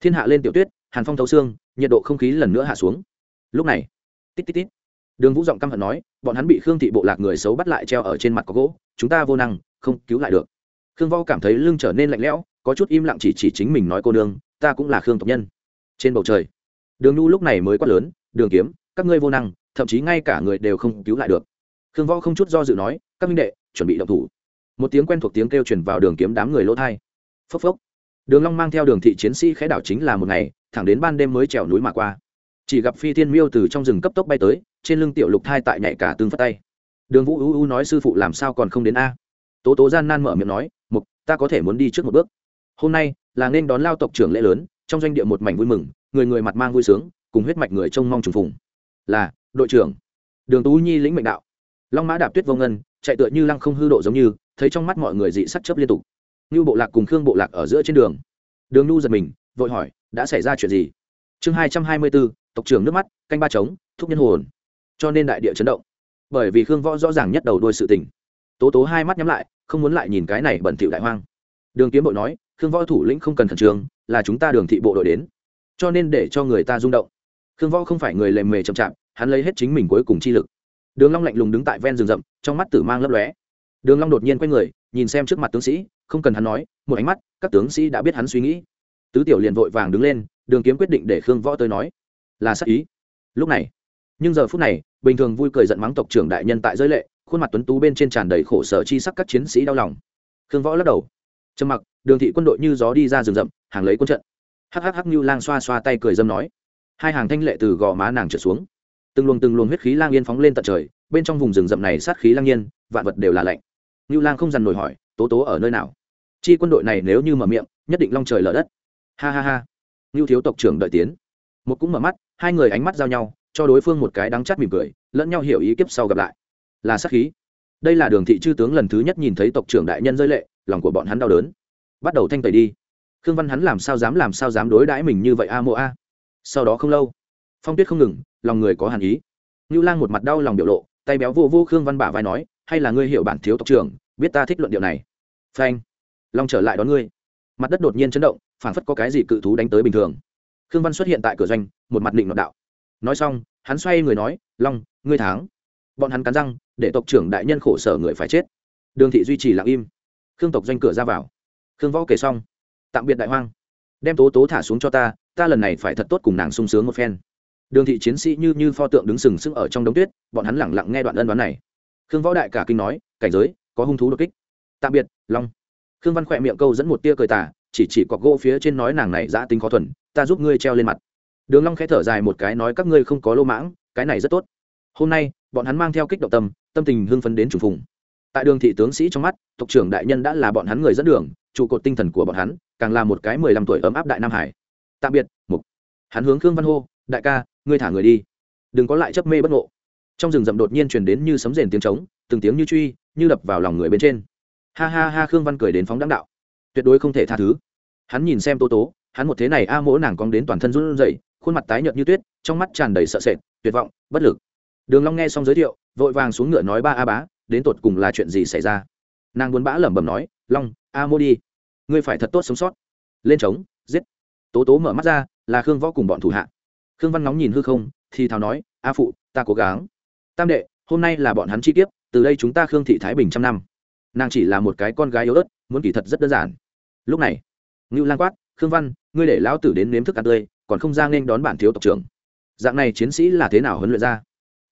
Thiên hạ lên tiểu tuyết, hàn phong thấu xương, nhiệt độ không khí lần nữa hạ xuống. Lúc này, tít tít tít. Đường vũ giọng căm hận nói, bọn hắn bị khương thị bộ lạc người xấu bắt lại treo ở trên mặt có gỗ, chúng ta vô năng, không cứu lại được khương võ cảm thấy lưng trở nên lạnh lẽo, có chút im lặng chỉ chỉ chính mình nói cô nương, ta cũng là khương tộc nhân. Trên bầu trời, đường nhu lúc này mới quát lớn, đường kiếm, các ngươi vô năng, thậm chí ngay cả người đều không cứu lại được. Khương võ không chút do dự nói, các minh đệ, chuẩn bị động thủ. Một tiếng quen thuộc tiếng kêu truyền vào đường kiếm đám người lỗ thai phốc phốc. Đường long mang theo đường thị chiến sĩ khẽ đảo chính là một ngày, thẳng đến ban đêm mới trèo núi mà qua. Chỉ gặp phi thiên miêu từ trong rừng cấp tốc bay tới, trên lưng tiểu lục thai tại nhảy cả tương phất tay. Đường vũ u u nói sư phụ làm sao còn không đến a? Tố tố gian nan mở miệng nói, mục, ta có thể muốn đi trước một bước. Hôm nay là nên đón lao tộc trưởng lễ lớn, trong doanh địa một mảnh vui mừng, người người mặt mang vui sướng, cùng huyết mạch người trông mong trùng phùng. Là, đội trưởng. Đường tú nhi lĩnh mệnh đạo. Long mã đạp tuyết vô ngân, chạy tựa như lăng không hư độ giống như, thấy trong mắt mọi người dị sắc chấp liên tục. Như bộ lạc cùng khương bộ lạc ở giữa trên đường. Đường nu giật mình, vội hỏi, đã xảy ra chuyện gì? Chương hai trăm hai mươi bốn, tộc trưởng nước mắt, canh ba trống, thúc nhân hồn. Cho nên đại địa chấn động. Bởi vì khương võ rõ ràng nhất đầu đôi sự tình. Tố tố hai mắt nhắm lại không muốn lại nhìn cái này bẩn thỉu đại hoang. Đường kiếm bộ nói, khương võ thủ lĩnh không cần khẩn trương, là chúng ta đường thị bộ đội đến. Cho nên để cho người ta rung động. Khương võ không phải người lề mề chậm chạp, hắn lấy hết chính mình cuối cùng chi lực. Đường long lạnh lùng đứng tại ven rừng rậm, trong mắt tử mang lấp lóe. Đường long đột nhiên quay người, nhìn xem trước mặt tướng sĩ, không cần hắn nói, một ánh mắt, các tướng sĩ đã biết hắn suy nghĩ. Tứ tiểu liền vội vàng đứng lên, đường kiếm quyết định để khương võ tới nói. Là sát ý. Lúc này, nhưng giờ phút này, bình thường vui cười giận mắng tộc trưởng đại nhân tại giới lệ khuôn mặt tuấn tú bên trên tràn đầy khổ sở chi sắc các chiến sĩ đau lòng. Khương võ lắc đầu. Trầm mặc, đường thị quân đội như gió đi ra rừng rậm, hàng lấy quân trận. Hhh như lang xoa xoa tay cười dâm nói. Hai hàng thanh lệ từ gò má nàng trở xuống. Từng luồng từng luồng huyết khí lang yên phóng lên tận trời, bên trong vùng rừng rậm này sát khí lang nhiên vạn vật đều là lạnh. Như lang không dằn nổi hỏi, tố tố ở nơi nào? Chi quân đội này nếu như mở miệng, nhất định long trời lở đất. Ha ha ha. Như thiếu tộc trưởng đợi tiến. Một cũng mở mắt, hai người ánh mắt giao nhau, cho đối phương một cái đắng chát mỉm cười, lẫn nhau hiểu ý kiếp sau gặp lại là sát khí. Đây là đường thị chư tướng lần thứ nhất nhìn thấy tộc trưởng đại nhân rơi lệ, lòng của bọn hắn đau đớn. Bắt đầu thanh tẩy đi. Khương văn hắn làm sao dám làm sao dám đối đãi mình như vậy a mộ a. Sau đó không lâu, phong tuyết không ngừng, lòng người có hàn ý. Ngưu lang một mặt đau lòng biểu lộ, tay béo vô vô khương văn bả vai nói, hay là ngươi hiểu bản thiếu tộc trưởng, biết ta thích luận điệu này. Phanh. Long trở lại đón ngươi. Mặt đất đột nhiên chấn động phản phất có cái gì cự thú đánh tới bình thường. Khương văn xuất hiện tại cửa doanh, một mặt định luận đạo. Nói xong, hắn xoay người nói, long, ngươi thắng bọn hắn cắn răng, để tộc trưởng đại nhân khổ sở người phải chết. Đường thị duy trì lặng im. Khương tộc doanh cửa ra vào. Khương võ kể xong. Tạm biệt đại hoang. Đem tố tố thả xuống cho ta ta lần này phải thật tốt cùng nàng sung sướng một phen. Đường thị chiến sĩ như như pho tượng đứng sừng sững ở trong đống tuyết, bọn hắn lẳng lặng nghe đoạn ân đoán này. Khương võ đại cả kinh nói, cảnh giới, có hung thú đột kích. Tạm biệt, long. Khương văn khỏe miệng câu dẫn một tia cười tả chỉ chỉ cọc gỗ phía trên nói nàng này giã tính khó thuần, ta giúp ngươi treo lên mặt. Đường long khẽ thở dài một cái nói, các ngươi không có lô mãng, cái này rất tốt hôm nay, bọn hắn mang theo kích động tâm tâm tình hưng phấn đến trùng phùng. Tại đường thị tướng sĩ trong mắt, tộc trưởng đại nhân đã là bọn hắn người dẫn đường, trụ cột tinh thần của bọn hắn, càng là một cái mười lăm tuổi ấm áp đại nam hải. Tạm biệt, mục. Hắn hướng khương văn hô, đại ca, ngươi thả người đi. Đừng có lại chấp mê bất ngộ. Trong rừng rậm đột nhiên truyền đến như sấm rền tiếng trống, từng tiếng như truy, như đập vào lòng người bên trên. Ha ha ha, khương văn cười đến phóng đáng đạo. Tuyệt đối không thể tha thứ. Hắn nhìn xem tô tố, hắn một thế này a mỗ nàng cong đến toàn thân run rẩy, khuôn mặt tái nhợt như tuyết, trong mắt tràn đầy sợ sệt, tuyệt vọng, bất lực đường long nghe xong giới thiệu, vội vàng xuống ngựa nói, ba, a bá, đến tột cùng là chuyện gì xảy ra? Nàng buồn bã lẩm bẩm nói, long, a mô đi. Ngươi phải thật tốt sống sót. Lên trống, giết. Tố tố mở mắt ra, là khương võ cùng bọn thủ hạ. Khương văn nóng nhìn hư không, thì thào nói, a phụ, ta cố gắng. Tam đệ, hôm nay là bọn hắn chi tiết từ đây chúng ta khương thị thái bình trăm năm. Nàng chỉ là một cái con gái yếu ớt, muốn kỳ thật rất đơn giản. Lúc này, ngưu lan quát, khương văn, ngươi để lão tử đến nếm thức ăn tươi, còn không ra nên đón bản thiếu tộc trưởng. Dạng này chiến sĩ là thế nào huấn luyện ra?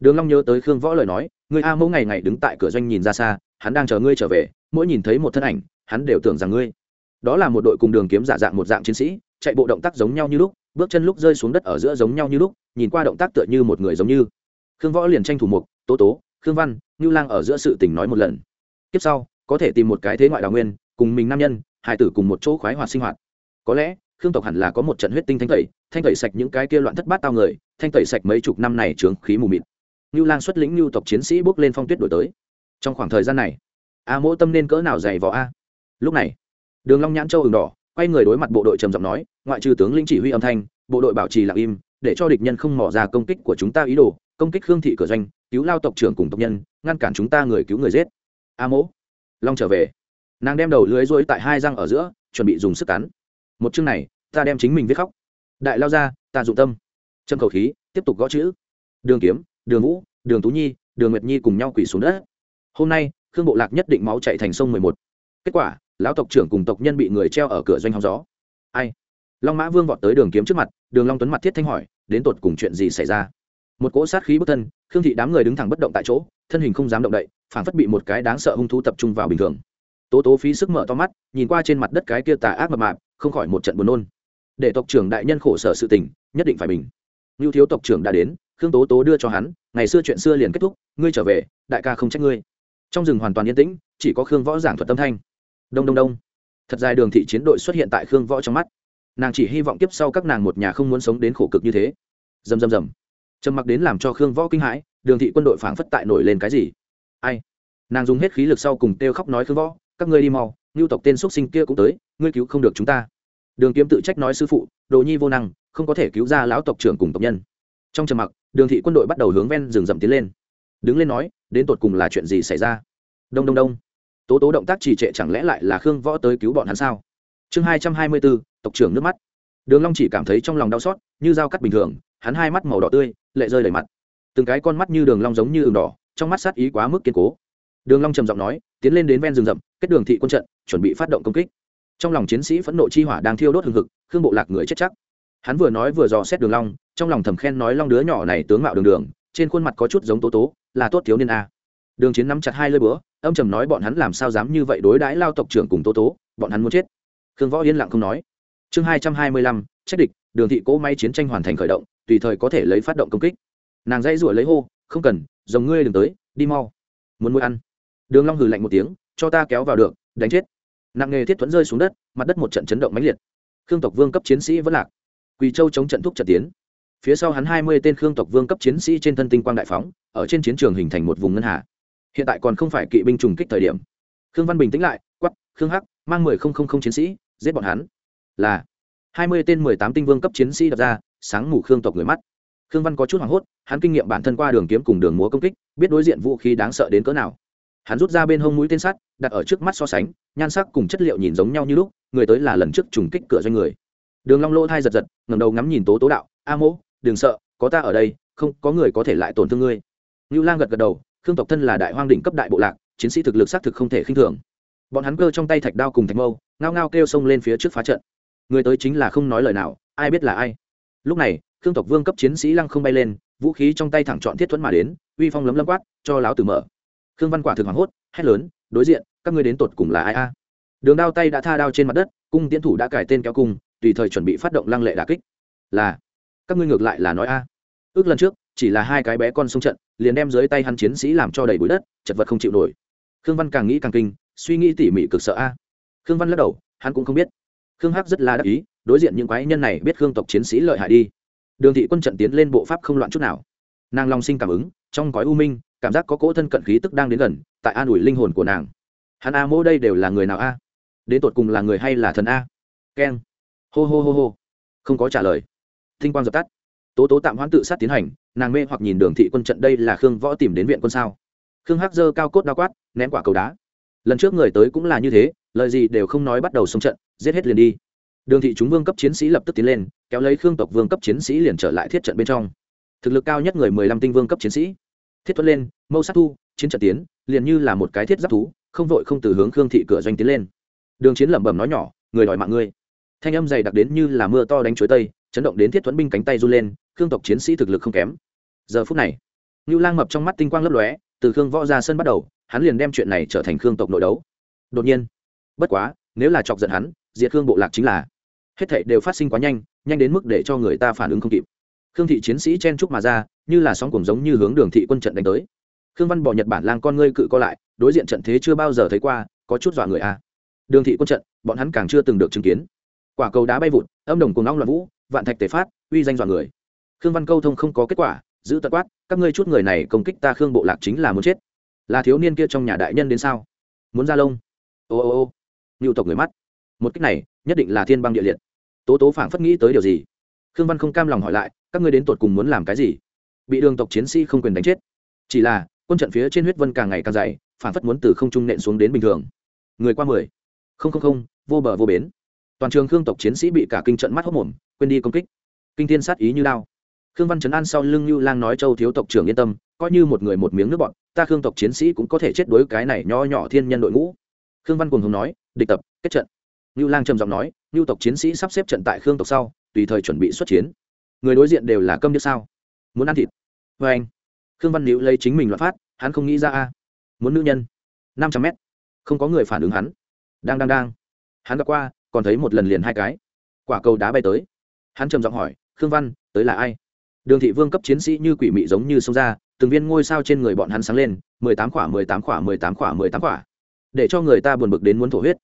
Đường long nhớ tới khương võ lời nói, ngươi a mẫu ngày ngày đứng tại cửa doanh nhìn ra xa, hắn đang chờ ngươi trở về, mỗi nhìn thấy một thân ảnh, hắn đều tưởng rằng ngươi. Đó là một đội cùng đường kiếm giả dạng một dạng chiến sĩ, chạy bộ động tác giống nhau như lúc, bước chân lúc rơi xuống đất ở giữa giống nhau như lúc, nhìn qua động tác tựa như một người giống như. Khương võ liền tranh thủ mục tố tố, khương văn, ngưu lang ở giữa sự tình nói một lần. Tiếp sau, có thể tìm một cái thế ngoại đào nguyên, cùng mình nam nhân hải tử cùng một chỗ khoái hoạt sinh hoạt. Có lẽ, khương tộc hẳn là có một trận huyết tinh thanh tẩy thanh tẩy sạch những cái kia loạn thất bát tao người, thanh tẩy sạch mấy chục năm này trướng khí mù mịt. Nưu lang xuất lĩnh Nưu tộc chiến sĩ bước lên phong tuyết đổi tới. Trong khoảng thời gian này, a mỗ tâm nên cỡ nào dày vò a? Lúc này, đường long nhãn châu ửng đỏ, quay người đối mặt bộ đội trầm giọng nói, ngoại trừ tướng lĩnh chỉ huy âm thanh, bộ đội bảo trì lặng im, để cho địch nhân không mò ra công kích của chúng ta ý đồ, công kích khương thị cửa doanh, cứu lao tộc trưởng cùng tộc nhân, ngăn cản chúng ta người cứu người giết. A mỗ, long trở về. Nàng đem đầu lưới rối tại hai răng ở giữa, chuẩn bị dùng sức cắn. Một chương này, ta đem chính mình viết khóc. Đại lao ra ta dụng tâm. Châm khẩu khí, tiếp tục gõ chữ. Đường kiếm đường vũ, đường tú nhi, đường nguyệt nhi cùng nhau quỳ xuống đất. Hôm nay, khương bộ lạc nhất định máu chạy thành sông mười một. Kết quả, lão tộc trưởng cùng tộc nhân bị người treo ở cửa doanh hóng gió. Ai? Long mã vương vọt tới đường kiếm trước mặt, đường long tuấn mặt thiết thanh hỏi, đến tột cùng chuyện gì xảy ra? Một cỗ sát khí bất thân, khương thị đám người đứng thẳng bất động tại chỗ, thân hình không dám động đậy phản phất bị một cái đáng sợ hung thú tập trung vào bình thường. Tố tố phí sức mở to mắt, nhìn qua trên mặt đất cái kia tà ác mập mạp, không khỏi một trận buồn nôn. Để tộc trưởng đại nhân khổ sở sự tình, nhất định phải bình. Lưu thiếu tộc trưởng đã đến khương tố tố đưa cho hắn, ngày xưa chuyện xưa liền kết thúc, ngươi trở về, đại ca không trách ngươi. Trong rừng hoàn toàn yên tĩnh, chỉ có khương võ giảng thuật tâm thanh. Đông đông đông. Thật dài đường thị chiến đội xuất hiện tại khương võ trong mắt. Nàng chỉ hy vọng tiếp sau các nàng một nhà không muốn sống đến khổ cực như thế. Dầm dầm dầm trầm mặc đến làm cho khương võ kinh hãi, đường thị quân đội phảng phất tại nổi lên cái gì. Ai? Nàng dùng hết khí lực sau cùng kêu khóc nói, khương võ, các ngươi đi mau, ngưu tộc tên x sinh kia cũng tới, ngươi cứu không được chúng ta. Đường kiếm tự trách nói, sư phụ, đồ nhi vô năng, không có thể cứu ra lão tộc trưởng cùng tộc nhân trong trầm mặc, đường thị quân đội bắt đầu hướng ven rừng rậm tiến lên. Đứng lên nói, đến tột cùng là chuyện gì xảy ra? Đông đông đông. Tố tố động tác trì trệ chẳng lẽ lại là khương võ tới cứu bọn hắn sao? Chương hai trăm hai mươi bốn tộc trưởng nước mắt. Đường long chỉ cảm thấy trong lòng đau xót, như dao cắt bình thường, hắn hai mắt màu đỏ tươi, lệ rơi đầy mặt. Từng cái con mắt như đường long giống như đường đỏ, trong mắt sát ý quá mức kiên cố. Đường long trầm giọng nói, tiến lên đến ven rừng rậm, kết đường thị quân trận, chuẩn bị phát động công kích. Trong lòng chiến sĩ phẫn nộ chi hỏa đang thiêu đốt hừng hực, khương bộ lạc người chết chắc hắn vừa nói vừa dò xét đường long, trong lòng thầm khen nói long đứa nhỏ này tướng mạo đường đường, trên khuôn mặt có chút giống tố tố, là tốt thiếu niên a. Đường chiến nắm chặt hai lưỡi búa, âm trầm nói bọn hắn làm sao dám như vậy đối đãi lao tộc trưởng cùng tố tố, bọn hắn muốn chết. Khương võ yên lặng không nói. Chương hai trăm hai mươi lăm trách địch, đường thị cỗ may chiến tranh hoàn thành khởi động, tùy thời có thể lấy phát động công kích. Nàng dây ruổi lấy hô, không cần dòng ngươi đừng tới, đi mau. Muốn mua ăn. Đường long hừ lạnh một tiếng, cho ta kéo vào được, đánh chết. Nặng nghề thiết thuẫn rơi xuống đất, mặt đất một trận chấn động mãnh liệt. Khương tộc vương cấp chiến sĩ vẫn lạc quỳ châu chống trận thúc trận tiến. Phía sau hắn hai mươi tên khương tộc vương cấp chiến sĩ trên thân tinh quang đại phóng, ở trên chiến trường hình thành một vùng ngân hà. Hiện tại còn không phải kỵ binh trùng kích thời điểm. Khương văn bình tĩnh lại quắp khương hắc, mang mười không không không chiến sĩ, giết bọn hắn. Là, hai mươi tên mười tám tinh vương cấp chiến sĩ đập ra, sáng mù khương tộc người mắt. Khương văn có chút hoảng hốt, hắn kinh nghiệm bản thân qua đường kiếm cùng đường múa công kích, biết đối diện vũ khí đáng sợ đến cỡ nào. Hắn rút ra bên hông mũi tên sắt, đặt ở trước mắt so sánh, nhan sắc cùng chất liệu nhìn giống nhau như lúc, người tới là lần trước trùng kích cửa doanh người đường long lô thai giật giật ngẩng đầu ngắm nhìn tố tố đạo a mỗ đừng sợ có ta ở đây không có người có thể lại tổn thương ngươi Lưu Lang gật gật đầu, Khương tộc thân là đại hoang đỉnh cấp đại bộ lạc, chiến sĩ thực lực xác thực không thể khinh thường. Bọn hắn cơ trong tay thạch đao cùng thạch mâu, ngao ngao kêu xông lên phía trước phá trận. Người tới chính là không nói lời nào, ai biết là ai. Lúc này, Khương tộc vương cấp chiến sĩ lăng không bay lên, vũ khí trong tay thẳng chọn thiết thuẫn mà đến, uy phong lấm lấm quát, cho láo tử mở. Khương Văn Quả thực hoảng hốt, hét lớn, đối diện, các ngươi đến tột cùng là ai a? Đường đao tay đã tha đao trên mặt đất, cung tiến thủ đã cải tên kéo cung, tùy thời chuẩn bị phát động lăng lệ đả kích. Là, các ngươi ngược lại là nói a? Ước lần trước, chỉ là hai cái bé con sông trận liền đem dưới tay hắn chiến sĩ làm cho đầy bụi đất chật vật không chịu nổi. Khương văn càng nghĩ càng kinh suy nghĩ tỉ mỉ cực sợ a. Khương văn lắc đầu hắn cũng không biết. Khương hắc rất là đắc ý đối diện những quái nhân này biết khương tộc chiến sĩ lợi hại đi. Đường thị quân trận tiến lên bộ pháp không loạn chút nào. Nàng long sinh cảm ứng trong cõi u minh cảm giác có cỗ thân cận khí tức đang đến gần tại an ủi linh hồn của nàng. Hắn a mỗ đây đều là người nào a? Đến tột cùng là người hay là thần a? Keng hô hô hô hô. Không có trả lời. Thinh quang dập tắt. Tố tố tạm hoãn tự sát tiến hành, nàng mê hoặc nhìn đường thị quân trận đây là khương võ tìm đến viện quân sao. Khương hắc dơ cao cốt đa quát, ném quả cầu đá. Lần trước người tới cũng là như thế, lời gì đều không nói bắt đầu xông trận, giết hết liền đi. Đường thị chúng vương cấp chiến sĩ lập tức tiến lên, kéo lấy khương tộc vương cấp chiến sĩ liền trở lại thiết trận bên trong. Thực lực cao nhất người mười lăm tinh vương cấp chiến sĩ. Thiết thuật lên, mâu sát thu, chiến trận tiến, liền như là một cái thiết giáp thú, không vội không từ hướng khương thị cửa doanh tiến lên. Đường chiến lẩm bẩm nói nhỏ, người đòi mạng ngươi thanh âm dày đặc đến như là mưa to đánh chuối tây, chấn động đến thiết thuẫn binh cánh tay run lên, khương tộc chiến sĩ thực lực không kém. Giờ phút này, ngưu lang mập trong mắt tinh quang lấp lóe, từ khương võ ra sân bắt đầu, hắn liền đem chuyện này trở thành khương tộc nội đấu. Đột nhiên, bất quá, nếu là chọc giận hắn, diệt khương bộ lạc chính là hết thảy đều phát sinh quá nhanh nhanh đến mức để cho người ta phản ứng không kịp. Khương thị chiến sĩ chen trúc mà ra, như là sóng cùng giống như hướng đường thị quân trận đánh tới. Khương văn bỏ nhật bản lang con ngươi cự co lại, đối diện trận thế chưa bao giờ thấy qua, có chút dọa người a đường thị quân trận, bọn hắn càng chưa từng được chứng kiến quả cầu đá bay vụt, âm đồng cùng long loạn vũ, vạn thạch tề phát, uy danh dọa người. Khương văn câu thông không có kết quả, giữ tật quát, các ngươi chút người này công kích ta khương bộ lạc chính là muốn chết. Là thiếu niên kia trong nhà đại nhân đến sao? Muốn ra lông? Ô ô ô. Ngưu tộc người mắt. Một cách này, nhất định là thiên băng địa liệt. Tố tố phảng phất nghĩ tới điều gì? Khương văn không cam lòng hỏi lại, các ngươi đến tột cùng muốn làm cái gì? Bị đường tộc chiến sĩ không quyền đánh chết. Chỉ là, quân trận phía trên huyết vân càng ngày càng dày, phảng phất muốn từ không trung nện xuống đến bình thường. Người qua mười. Không không không, vô bờ vô bến toàn trường khương tộc chiến sĩ bị cả kinh trận mắt hốc mồm, quên đi công kích. Kinh thiên sát ý như lao khương văn trấn an sau lưng như lang nói châu thiếu tộc trưởng yên tâm, coi như một người một miếng nước bọn ta khương tộc chiến sĩ cũng có thể chết đối cái này nho nhỏ thiên nhân đội ngũ. Khương văn cùng hùng nói, địch tập, kết trận. Như lang trầm giọng nói, như tộc chiến sĩ sắp xếp trận tại khương tộc sau, tùy thời chuẩn bị xuất chiến. Người đối diện đều là câm như sao? Muốn ăn thịt. Vê anh. Khương văn liễu lấy chính mình loạn phát, hắn không nghĩ ra a. Muốn nữ nhân. Năm trăm mét. Không có người phản ứng hắn. Đang đang đang. Hắn gặp qua còn thấy một lần liền hai cái. Quả cầu đá bay tới. Hắn trầm giọng hỏi, khương văn, tới là ai? Đường thị vương cấp chiến sĩ như quỷ mị giống như sông ra, từng viên ngôi sao trên người bọn hắn sáng lên, mười tám quả, mười tám quả, mười tám quả, mười tám quả. Để cho người ta buồn bực đến muốn thổ huyết.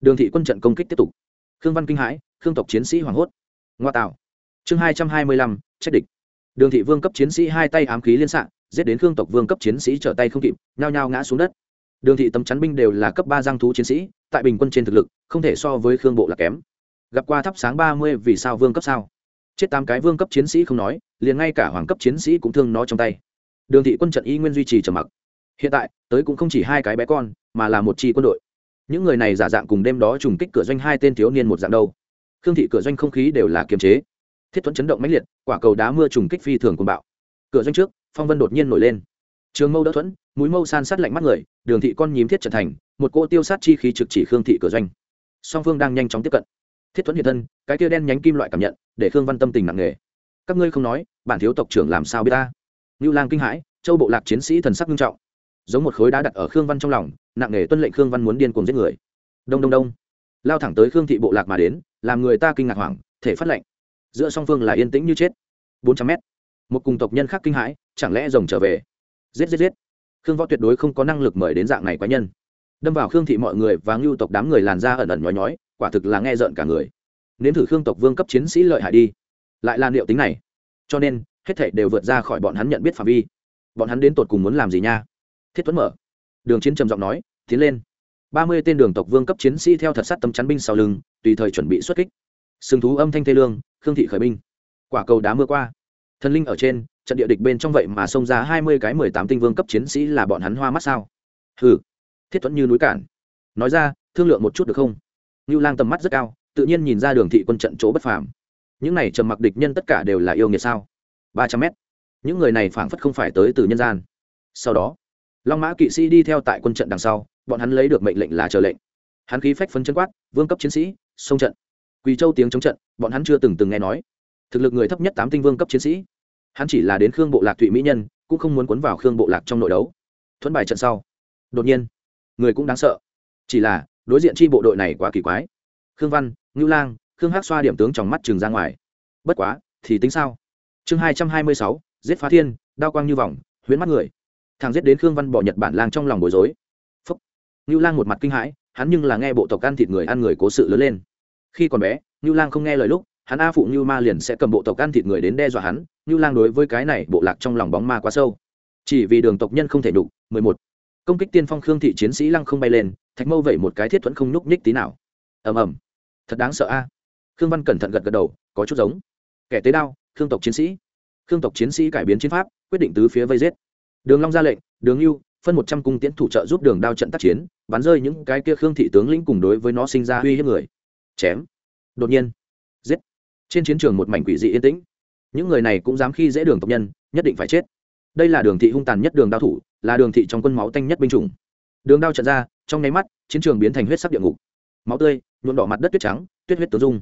Đường thị quân trận công kích tiếp tục. Khương văn kinh hãi, khương tộc chiến sĩ hoảng hốt. Ngoa tạo. Chương hai trăm hai mươi lăm trách địch. Đường thị vương cấp chiến sĩ hai tay ám khí liên s ạ giết đến khương tộc vương cấp chiến sĩ trở tay không kịp, nhao nhao ngã xuống đất đường thị tấm chắn binh đều là cấp ba giang thú chiến sĩ, tại bình quân trên thực lực, không thể so với khương bộ là kém. Gặp qua thắp sáng ba mươi vì sao vương cấp sao? Chết tám cái vương cấp chiến sĩ không nói, liền ngay cả hoàng cấp chiến sĩ cũng thương nó trong tay. Đường thị quân trận y nguyên duy trì trầm mặc. Hiện tại, tới cũng không chỉ hai cái bé con, mà là một chi quân đội. Những người này giả dạng cùng đêm đó trùng kích cửa doanh hai tên thiếu niên một dạng đâu. Khương thị cửa doanh không khí đều là kiềm chế. Thiết thuẫn chấn động mãnh liệt, quả cầu đá mưa trùng kích phi thường côn bạo. Cửa doanh trước, phong vân đột nhiên nổi lên trường mâu đỡ thuẫn, mũi mâu san sát lạnh mắt người, đường thị con nhím thiết trận thành, một cô tiêu sát chi khí trực chỉ khương thị cửa doanh. Song phương đang nhanh chóng tiếp cận. Thiết thuẫn hiện thân, cái tia đen nhánh kim loại cảm nhận, để khương văn tâm tình nặng nề. Các ngươi không nói, bản thiếu tộc trưởng làm sao biết ta? Ngưu lang kinh hãi, châu bộ lạc chiến sĩ thần sắc nghiêm trọng. Giống một khối đá đặt ở khương văn trong lòng, nặng nề tuân lệnh khương văn muốn điên cuồng giết người. Đông đông đông. Lao thẳng tới khương thị bộ lạc mà đến, làm người ta kinh ngạc hoảng, thể phát lệnh. Giữa song phương là yên tĩnh như chết. Bốn trăm mét. Một cùng tộc nhân khác kinh hãi, chẳng lẽ rồng trở về? Giết giết giết. Khương võ tuyệt đối không có năng lực mời đến dạng này quái nhân. Đâm vào khương thị mọi người và ngưu tộc đám người làn ra ẩn ẩn nhói nhói, quả thực là nghe rợn cả người. Nếm thử khương tộc vương cấp chiến sĩ lợi hại đi. Lại là liệu tính này. Cho nên, hết thảy đều vượt ra khỏi bọn hắn nhận biết phạm vi. Bọn hắn đến tột cùng muốn làm gì nha? Thiết tuấn mở. Đường chiến trầm giọng nói, tiến lên. Ba mươi tên đường tộc vương cấp chiến sĩ theo thật sát tấm chắn binh sau lưng, tùy thời chuẩn bị xuất kích. Sừng thú âm thanh thê lương, khương thị khởi binh. Quả cầu đá mưa qua thần linh ở trên, trận địa địch bên trong vậy mà xông ra hai mươi cái mười tám tinh vương cấp chiến sĩ là bọn hắn hoa mắt sao? Hừ, thiết thuẫn như núi cản. Nói ra, thương lượng một chút được không? Ngưu lang tầm mắt rất cao, tự nhiên nhìn ra đường thị quân trận chỗ bất phàm. Những này trầm mặc địch nhân tất cả đều là yêu nghiệt sao? ba trăm mét. Những người này phảng phất không phải tới từ nhân gian. Sau đó, long mã kỵ sĩ đi theo tại quân trận đằng sau, bọn hắn lấy được mệnh lệnh là chờ lệnh. Hắn khí phách phấn chân quát, vương cấp chiến sĩ, xông trận. Quỳ châu tiếng chống trận, bọn hắn chưa từng từng nghe nói thực lực người thấp nhất tám tinh vương cấp chiến sĩ. Hắn chỉ là đến khương bộ lạc thụy mỹ nhân, cũng không muốn cuốn vào khương bộ lạc trong nội đấu. Thuẫn bài trận sau, đột nhiên, người cũng đáng sợ. Chỉ là, đối diện chi bộ đội này quá kỳ quái. Khương văn, ngưu lang, khương hắc xoa điểm tướng trong mắt trường ra ngoài. Bất quá, thì tính sao? Chương hai trăm hai mươi sáu, giết phá thiên, đao quang như vòng, huyễn mắt người. Thằng giết đến khương văn bỏ nhật bản lang trong lòng bối rối. Phúc. Ngưu lang một mặt kinh hãi, hắn nhưng là nghe bộ tộc ăn thịt người ăn người cố sự lớn lên. Khi còn bé, ngưu lang không nghe lời lúc hắn a phụ như ma liền sẽ cầm bộ tộc ăn thịt người đến đe dọa hắn, như lang đối với cái này bộ lạc trong lòng bóng ma quá sâu. Chỉ vì đường tộc nhân không thể đủ mười một. Công kích tiên phong khương thị chiến sĩ lăng không bay lên, thạch mâu vẩy một cái thiết thuẫn không nhúc nhích tí nào. Ầm ầm. Thật đáng sợ a. Khương văn cẩn thận gật gật đầu, có chút giống. Kẻ tế đao, khương tộc chiến sĩ. Khương tộc chiến sĩ cải biến chiến pháp, quyết định tứ phía vây giết. Đường long ra lệnh, đường lưu phân một trăm cung tiễn thủ trợ giúp đường đao trận tác chiến, bắn rơi những cái kia khương thị tướng lĩnh cùng đối với nó sinh ra uy hiếp người. Chém. Đột nhiên trên chiến trường một mảnh quỷ dị yên tĩnh. Những người này cũng dám khi dễ đường tộc nhân, nhất định phải chết. Đây là đường thị hung tàn nhất đường đao thủ, là đường thị trong quân máu tanh nhất binh chủng. Đường đao trận ra, trong nháy mắt, chiến trường biến thành huyết sắc địa ngục. Máu tươi, nhuộm đỏ mặt đất tuyết trắng, tuyết huyết tướng dung.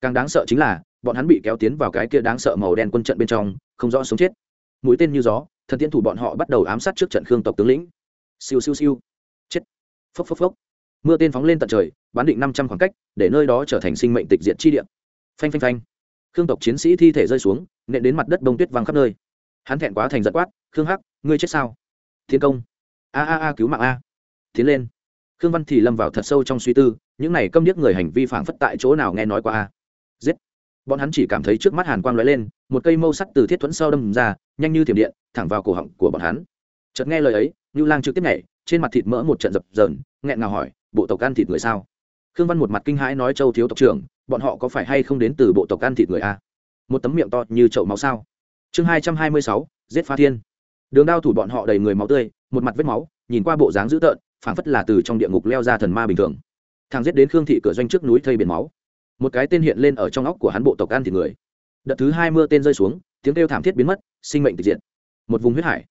Càng đáng sợ chính là, bọn hắn bị kéo tiến vào cái kia đáng sợ màu đen quân trận bên trong, không rõ sống chết. Mũi tên như gió, thần tiên thủ bọn họ bắt đầu ám sát trước trận khương tộc tướng lĩnh. Siêu siêu siêu. Chết. Phốc phốc phốc. Mưa tên phóng lên tận trời bán định năm trăm khoảng cách, để nơi đó trở thành sinh mệnh tịch diệt chi địa phanh phanh phanh. Khương tộc chiến sĩ thi thể rơi xuống, nện đến mặt đất bông tuyết văng khắp nơi. Hắn thẹn quá thành giật quát, khương hắc, ngươi chết sao? Thiên công. A a a, cứu mạng a. Tiến lên. Khương văn thì lâm vào thật sâu trong suy tư, những này câm điếc người hành vi phản phất tại chỗ nào nghe nói qua a. Giết. Bọn hắn chỉ cảm thấy trước mắt hàn quang lóe lên, một cây mâu sắt từ thiết thuẫn sau đâm ra, nhanh như thiểm điện, thẳng vào cổ họng của bọn hắn. Chợt nghe lời ấy như lang trực tiếp nhảy, trên mặt thịt mỡ một trận dập dờn, nghẹn ngào hỏi, bộ tộc ăn thịt người sao? Khương văn một mặt kinh hãi nói, châu thiếu tộc trưởng bọn họ có phải hay không đến từ bộ tộc ăn thịt người a? Một tấm miệng to như chậu máu sao? Chương hai trăm hai mươi sáu, giết phá thiên. Đường đao thủ bọn họ đầy người máu tươi, một mặt vết máu, nhìn qua bộ dáng dữ tợn, phảng phất là từ trong địa ngục leo ra thần ma bình thường. Thằng giết đến khương thị cửa doanh trước núi thây biển máu. Một cái tên hiện lên ở trong óc của hắn bộ tộc ăn thịt người. Đợt thứ hai mưa tên rơi xuống, tiếng kêu thảm thiết biến mất, sinh mệnh tịch diện một vùng huyết hải.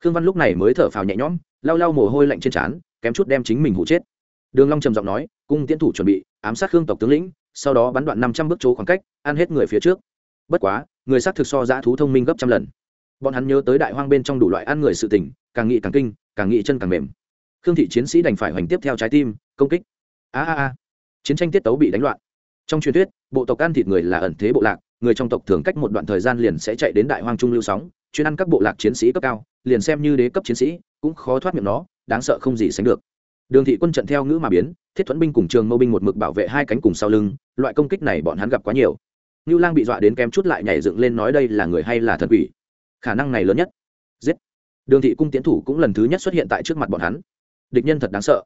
Khương văn lúc này mới thở phào nhẹ nhõm, lau lau mồ hôi lạnh trên trán, kém chút đem chính mình hụ chết. Đường long trầm giọng nói, cung tiễn thủ chuẩn bị, ám sát khương tộc tướng lĩnh sau đó bắn đoạn năm trăm bước chỗ khoảng cách, ăn hết người phía trước. Bất quá, người sát thực so dã thú thông minh gấp trăm lần. Bọn hắn nhớ tới đại hoang bên trong đủ loại ăn người sự tình, càng nghĩ càng kinh, càng nghĩ chân càng mềm. Khương thị chiến sĩ đành phải hoành tiếp theo trái tim, công kích. A a a. Chiến tranh tiết tấu bị đánh loạn. Trong truyền thuyết, bộ tộc ăn thịt người là ẩn thế bộ lạc, người trong tộc thường cách một đoạn thời gian liền sẽ chạy đến đại hoang trung lưu sóng, chuyên ăn các bộ lạc chiến sĩ cấp cao, liền xem như đế cấp chiến sĩ, cũng khó thoát miệng nó, đáng sợ không gì sánh được. Đường thị quân trận theo ngữ mà biến, thiết thuẫn binh cùng trường mâu binh một mực bảo vệ hai cánh cùng sau lưng loại công kích này bọn hắn gặp quá nhiều. Ngưu lang bị dọa đến kém chút lại nhảy dựng lên nói đây là người hay là thần quỷ? Khả năng này lớn nhất. Giết. Đường thị cung tiến thủ cũng lần thứ nhất xuất hiện tại trước mặt bọn hắn. Địch nhân thật đáng sợ.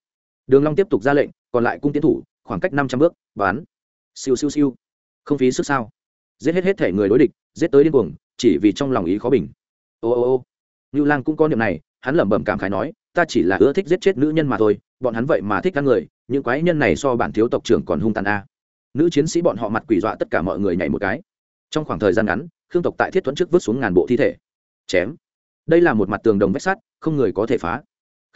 Đường long tiếp tục ra lệnh, còn lại cung tiến thủ, khoảng cách năm trăm bước bán siêu siêu siêu. Không phí sức sao? Giết hết hết thể người đối địch, giết tới điên cuồng, chỉ vì trong lòng ý khó bình. Ô ô ô. Ngưu lang cũng có niệm này, hắn lẩm bẩm cảm khái nói, ta chỉ là ưa thích giết chết nữ nhân mà thôi, bọn hắn vậy mà thích các người, những quái nhân này so bản thiếu tộc trưởng còn hung tàn a nữ chiến sĩ bọn họ mặt quỷ dọa tất cả mọi người nhảy một cái. Trong khoảng thời gian ngắn, khương tộc tại thiết thuẫn trước vứt xuống ngàn bộ thi thể. Chém. Đây là một mặt tường đồng vách sắt, không người có thể phá.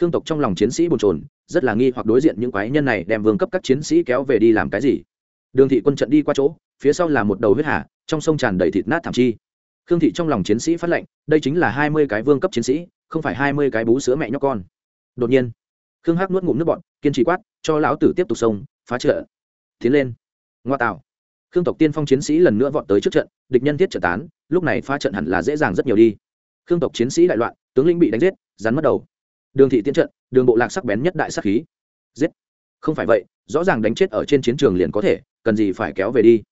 Khương tộc trong lòng chiến sĩ bồn trồn rất là nghi hoặc đối diện những quái nhân này đem vương cấp các chiến sĩ kéo về đi làm cái gì. Đường thị quân trận đi qua chỗ, phía sau là một đầu huyết hà, trong sông tràn đầy thịt nát thảm chi. Khương thị trong lòng chiến sĩ phát lệnh, đây chính là hai mươi cái vương cấp chiến sĩ, không phải hai mươi cái bú sữa mẹ nhóc con. Đột nhiên, khương hắc nuốt ngụm nước bọn kiên trì quát, cho lão tử tiếp tục sông, phá trợ tiến lên ngoa tạo. Khương tộc tiên phong chiến sĩ lần nữa vọt tới trước trận, địch nhân thiết trận tán, lúc này phá trận hẳn là dễ dàng rất nhiều đi. Khương tộc chiến sĩ đại loạn, tướng lĩnh bị đánh giết, rắn mất đầu. Đường thị tiến trận, đường bộ lạc sắc bén nhất đại sắc khí. Giết. Không phải vậy, rõ ràng đánh chết ở trên chiến trường liền có thể, cần gì phải kéo về đi.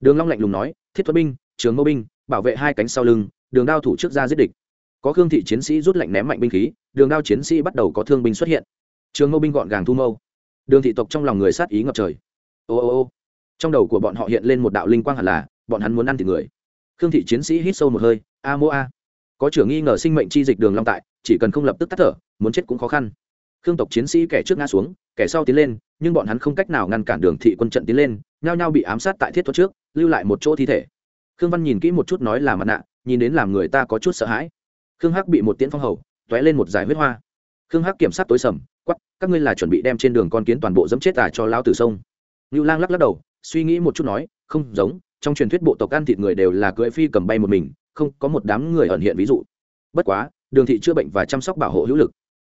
Đường long lạnh lùng nói, thiết thuật binh, trường mâu binh, bảo vệ hai cánh sau lưng, đường đao thủ trước ra giết địch. Có khương thị chiến sĩ rút lạnh ném mạnh binh khí, đường đao chiến sĩ bắt đầu có thương binh xuất hiện. Trường mâu binh gọn gàng thu mâu. Đường thị tộc trong lòng người sát ý ngập trời. Ô ô ô trong đầu của bọn họ hiện lên một đạo linh quang hẳn là, bọn hắn muốn ăn thịt người. Khương thị chiến sĩ hít sâu một hơi, a mô a. Có trưởng nghi ngờ sinh mệnh chi dịch đường long tại, chỉ cần không lập tức tắt thở, muốn chết cũng khó khăn. Khương tộc chiến sĩ kẻ trước ngã xuống, kẻ sau tiến lên, nhưng bọn hắn không cách nào ngăn cản đường thị quân trận tiến lên, nhao nhao bị ám sát tại thiết thuật trước, lưu lại một chỗ thi thể. Khương văn nhìn kỹ một chút nói là mặt nạ, nhìn đến làm người ta có chút sợ hãi. Khương hắc bị một tiễn phong hầu t lên một giải huyết hoa. Khương hắc kiểm sát tối sầm quắp các ngươi là chuẩn bị đem trên đường con kiến toàn bộ dẫm chết tà cho lao tử sông. Ngưu lang lắc lắc đầu suy nghĩ một chút nói, không giống, trong truyền thuyết bộ tộc ăn thịt người đều là cưỡi phi cầm bay một mình, không, có một đám người ẩn hiện ví dụ. Bất quá, đường thị chữa bệnh và chăm sóc bảo hộ hữu lực.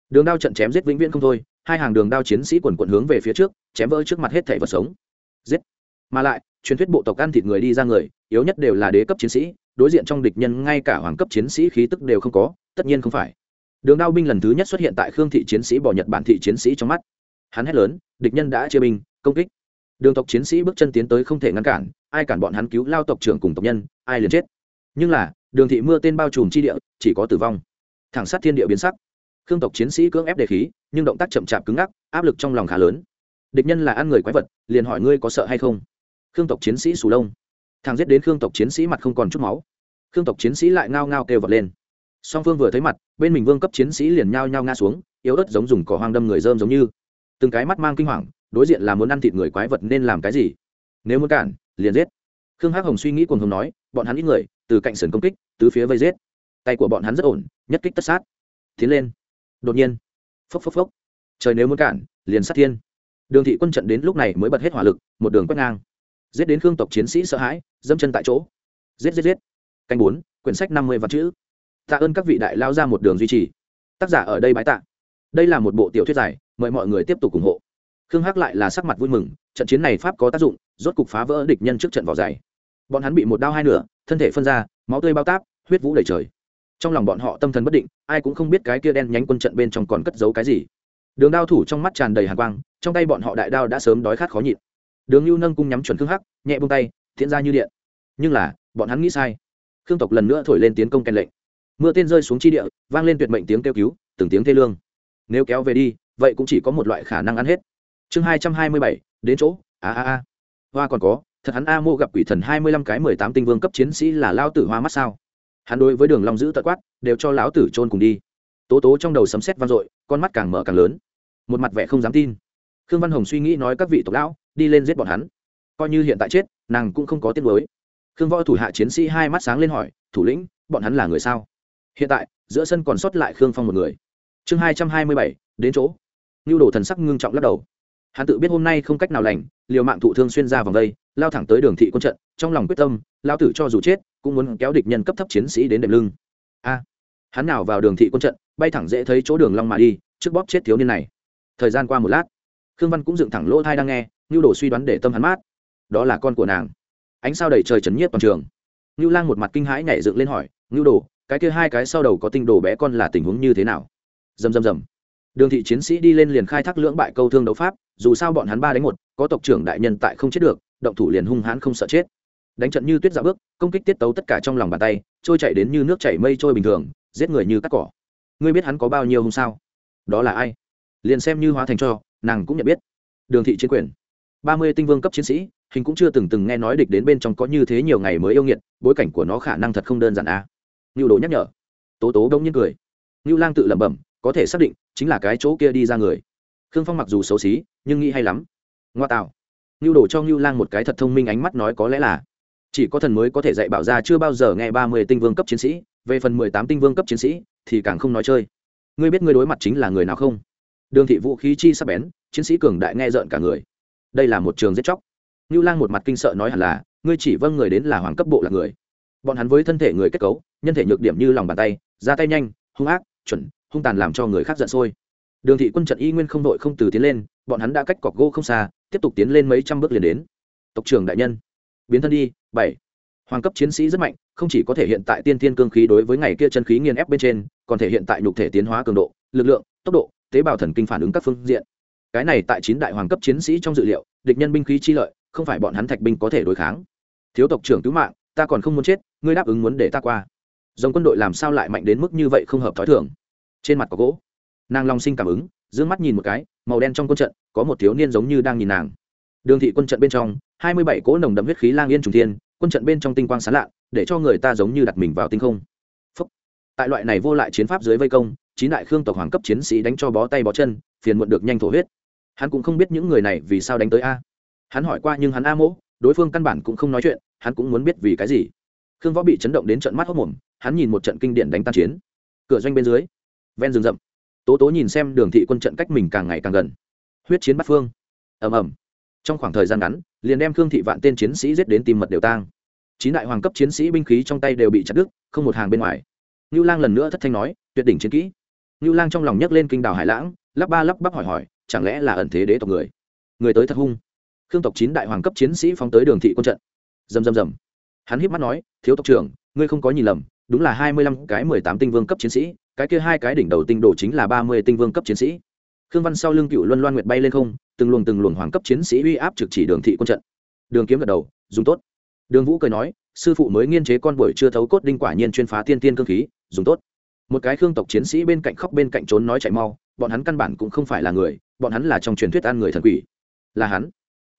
Đường đao trận chém giết vĩnh viễn không thôi, hai hàng đường đao chiến sĩ quần quận hướng về phía trước, chém vỡ trước mặt hết thảy vật sống. Giết. Mà lại, truyền thuyết bộ tộc ăn thịt người đi ra người, yếu nhất đều là đế cấp chiến sĩ, đối diện trong địch nhân ngay cả hoàng cấp chiến sĩ khí tức đều không có, tất nhiên không phải. Đường đao binh lần thứ nhất xuất hiện tại khương thị chiến sĩ bỏ nhật bản thị chiến sĩ trong mắt. Hắn hét lớn, địch nhân đã chia binh, công kích đường tộc chiến sĩ bước chân tiến tới không thể ngăn cản, ai cản bọn hắn cứu lao tộc trưởng cùng tộc nhân, ai liền chết. Nhưng là, đường thị mưa tên bao trùm chi địa, chỉ có tử vong. Thẳng sát thiên địa biến sắc. Khương tộc chiến sĩ cưỡng ép đề khí, nhưng động tác chậm chạp cứng ngắc, áp lực trong lòng khá lớn. Địch nhân là ăn người quái vật, liền hỏi ngươi có sợ hay không? Khương tộc chiến sĩ sù lông. Thằng giết đến khương tộc chiến sĩ mặt không còn chút máu. Khương tộc chiến sĩ lại ngao ngao kêu vật lên. Song phương vừa thấy mặt, bên mình vương cấp chiến sĩ liền nhao nhao ngã xuống, yếu ớt giống dùng cỏ hoang đâm người dơm giống như. Từng cái mắt mang kinh hoàng đối diện là muốn ăn thịt người quái vật nên làm cái gì? Nếu muốn cản, liền giết. Khương hắc hồng suy nghĩ cùng hồng nói, bọn hắn ít người, từ cạnh sườn công kích, tứ phía vây giết. Tay của bọn hắn rất ổn, nhất kích tất sát. Tiến lên. Đột nhiên. Phốc phốc phốc. Trời nếu muốn cản, liền sát thiên. Đường thị quân trận đến lúc này mới bật hết hỏa lực, một đường quét ngang. Giết đến khương tộc chiến sĩ sợ hãi dâm chân tại chỗ. Giết giết giết. Canh bốn, quyển sách năm mươi vật chữ. Tạ ơn các vị đại lao ra một đường duy trì. Tác giả ở đây bái tạ. Đây là một bộ tiểu thuyết dài, mời mọi người tiếp tục ủng hộ khương hắc lại là sắc mặt vui mừng, trận chiến này pháp có tác dụng, rốt cục phá vỡ địch nhân trước trận vỏ dày. Bọn hắn bị một đao hai nửa, thân thể phân ra, máu tươi bao táp, huyết vũ đầy trời. Trong lòng bọn họ tâm thần bất định, ai cũng không biết cái kia đen nhánh quân trận bên trong còn cất giấu cái gì. Đường đao thủ trong mắt tràn đầy hàn quang, trong tay bọn họ đại đao đã sớm đói khát khó nhịn. Đường lưu nâng cung nhắm chuẩn khương hắc, nhẹ bông tay, thiện ra như điện. Nhưng là, bọn hắn nghĩ sai. Khương tộc lần nữa thổi lên tiến công kèn lệnh. Mưa tên rơi xuống chi địa, vang lên tuyệt mệnh tiếng kêu cứu, từng tiếng thê lương. Nếu kéo về đi, vậy cũng chỉ có một loại khả năng ăn hết chương hai trăm hai mươi bảy, đến chỗ. A a a. Hoa còn có, thật hắn a mô gặp quỷ thần hai mươi lăm cái mười tám tinh vương cấp chiến sĩ là lao tử hoa mắt sao? Hắn đối với đường long giữ tận quát, đều cho lão tử trôn cùng đi. Tố tố trong đầu sấm sét vang dội, con mắt càng mở càng lớn. Một mặt vẻ không dám tin. Khương văn hồng suy nghĩ nói các vị tộc lão, đi lên giết bọn hắn. Coi như hiện tại chết, nàng cũng không có tiết mới khương võ thủ hạ chiến sĩ hai mắt sáng lên hỏi, thủ lĩnh, bọn hắn là người sao? Hiện tại, giữa sân còn sót lại khương phong một người. Chương hai trăm hai mươi bảy, đến chỗ. Ngưu đồ thần sắc ngưng trọng lắc đầu hắn tự biết hôm nay không cách nào lành, liều mạng thụ thương xuyên ra vòng đây lao thẳng tới đường thị quân trận, trong lòng quyết tâm, lao tử cho dù chết, cũng muốn kéo địch nhân cấp thấp chiến sĩ đến đệm lưng. A, hắn nào vào đường thị quân trận, bay thẳng dễ thấy chỗ đường long mà đi, trước bóp chết thiếu niên này. Thời gian qua một lát, khương văn cũng dựng thẳng lỗ thai đang nghe ngưu đồ suy đoán để tâm hắn mát. Đó là con của nàng. Ánh sao đầy trời chấn nhiếp toàn trường. Ngưu lang một mặt kinh hãi nhảy dựng lên hỏi ngưu đồ, cái kia hai cái sau đầu có tinh đồ bé con là tình huống như thế nào? Dầm dầm dầm. Đường thị chiến sĩ đi lên liền khai thác lưỡng bại câu thương đấu pháp dù sao bọn hắn ba đánh một, có tộc trưởng đại nhân tại không chết được, động thủ liền hung hãn không sợ chết. Đánh trận như tuyết dạo bước, công kích tiết tấu tất cả trong lòng bàn tay, trôi chảy đến như nước chảy mây trôi bình thường, giết người như cắt cỏ. Ngươi biết hắn có bao nhiêu hung sao? Đó là ai? Liền xem như hóa thành cho, nàng cũng nhận biết. Đường thị chiến quyền. Ba mươi tinh vương cấp chiến sĩ, hình cũng chưa từng từng nghe nói địch đến bên trong có như thế nhiều ngày mới yêu nghiệt, bối cảnh của nó khả năng thật không đơn giản à. ngưu đồ nhắc nhở. Tố tố đông nhiên cười. Ngưu lang tự lẩm bẩm, có thể xác định, chính là cái chỗ kia đi ra người. Khương phong mặc dù xấu xí nhưng nghĩ hay lắm. Ngoa tạo ngưu đổ cho ngưu lang một cái thật thông minh ánh mắt nói có lẽ là, chỉ có thần mới có thể dạy bảo ra chưa bao giờ nghe ba mươi tinh vương cấp chiến sĩ, về phần mười tám tinh vương cấp chiến sĩ, thì càng không nói chơi. Ngươi biết ngươi đối mặt chính là người nào không? Đường thị vũ khí chi sắp bén, chiến sĩ cường đại nghe rợn cả người. Đây là một trường giết chóc. Ngưu lang một mặt kinh sợ nói hẳn là, ngươi chỉ vâng người đến là hoàng cấp bộ là người. Bọn hắn với thân thể người kết cấu, nhân thể nhược điểm như lòng bàn tay, ra tay nhanh, hung ác, chuẩn, hung tàn làm cho người khác giận sôi đường thị quân trận y nguyên không đội không từ tiến lên, bọn hắn đã cách cọc gỗ không xa, tiếp tục tiến lên mấy trăm bước liền đến. Tộc trưởng đại nhân, biến thân đi, bảy. Hoàng cấp chiến sĩ rất mạnh, không chỉ có thể hiện tại tiên thiên cương khí đối với ngày kia chân khí nghiền ép bên trên, còn thể hiện tại nhục thể tiến hóa cường độ, lực lượng, tốc độ, tế bào thần kinh phản ứng các phương diện. Cái này tại chín đại hoàng cấp chiến sĩ trong dự liệu, địch nhân binh khí chi lợi, không phải bọn hắn thạch binh có thể đối kháng. Thiếu tộc trưởng cứu mạng, ta còn không muốn chết, ngươi đáp ứng muốn để ta qua. Dòng quân đội làm sao lại mạnh đến mức như vậy không hợp t h ó i thường. Trên mặt có gỗ nàng long sinh cảm ứng d ư ơ n g mắt nhìn một cái, màu đen trong quân trận, có một thiếu niên giống như đang nhìn nàng. Đường thị quân trận bên trong, hai mươi bảy cỗ nồng đậm huyết khí lang yên trùng thiên, quân trận bên trong tinh quang sán lạ, để cho người ta giống như đặt mình vào tinh không、Phúc. Tại loại này vô lại chiến pháp dưới vây công, chín đại khương tộc hoàng cấp chiến sĩ đánh cho bó tay bó chân, phiền muộn được nhanh thổ huyết. Hắn cũng không biết những người này vì sao đánh tới a. Hắn hỏi qua nhưng hắn a mỗ, đối phương căn bản cũng không nói chuyện, hắn cũng muốn biết vì cái gì. Khương võ bị chấn động đến trận mắt hốc mồm, hắn nhìn một trận kinh điển đánh tan chiến. Cửa doanh bên dưới, ven rừng rậm tố tố nhìn xem đường thị quân trận cách mình càng ngày càng gần. Huyết chiến bắt phương. Ầm ầm. Trong khoảng thời gian ngắn, liền đem khương thị vạn tên chiến sĩ giết đến tìm mật đều tang. Chín đại hoàng cấp chiến sĩ binh khí trong tay đều bị chặt đứt, không một hàng bên ngoài. Ngưu lang lần nữa thất thanh nói, tuyệt đỉnh chiến kỹ. Ngưu lang trong lòng nhấc lên kinh đảo hải lãng, lắp ba lắp bắp hỏi hỏi, chẳng lẽ là ẩn thế đế tộc người? Người tới thật hung. Khương tộc chín đại hoàng cấp chiến sĩ phóng tới đường thị quân trận. Dầm dầm dầm hắn híp mắt nói, thiếu tộc trưởng, ngươi không có nhìn lầm, đúng là hai mươi lăm cái mười tám tinh vương cấp chiến sĩ cái kia hai cái đỉnh đầu tinh đồ chính là ba mươi tinh vương cấp chiến sĩ. Khương văn sau lưng cựu luân loan nguyệt bay lên không, từng luồng từng luồng hoàng cấp chiến sĩ uy áp trực chỉ đường thị quân trận. Đường kiếm gật đầu, dùng tốt. Đường vũ cười nói, sư phụ mới nghiên chế con buổi chưa thấu cốt đinh quả nhiên chuyên phá tiên tiên cơ khí, dùng tốt. Một cái khương tộc chiến sĩ bên cạnh khóc bên cạnh trốn nói chạy mau, bọn hắn căn bản cũng không phải là người, bọn hắn là trong truyền thuyết ăn người thần quỷ. Là hắn.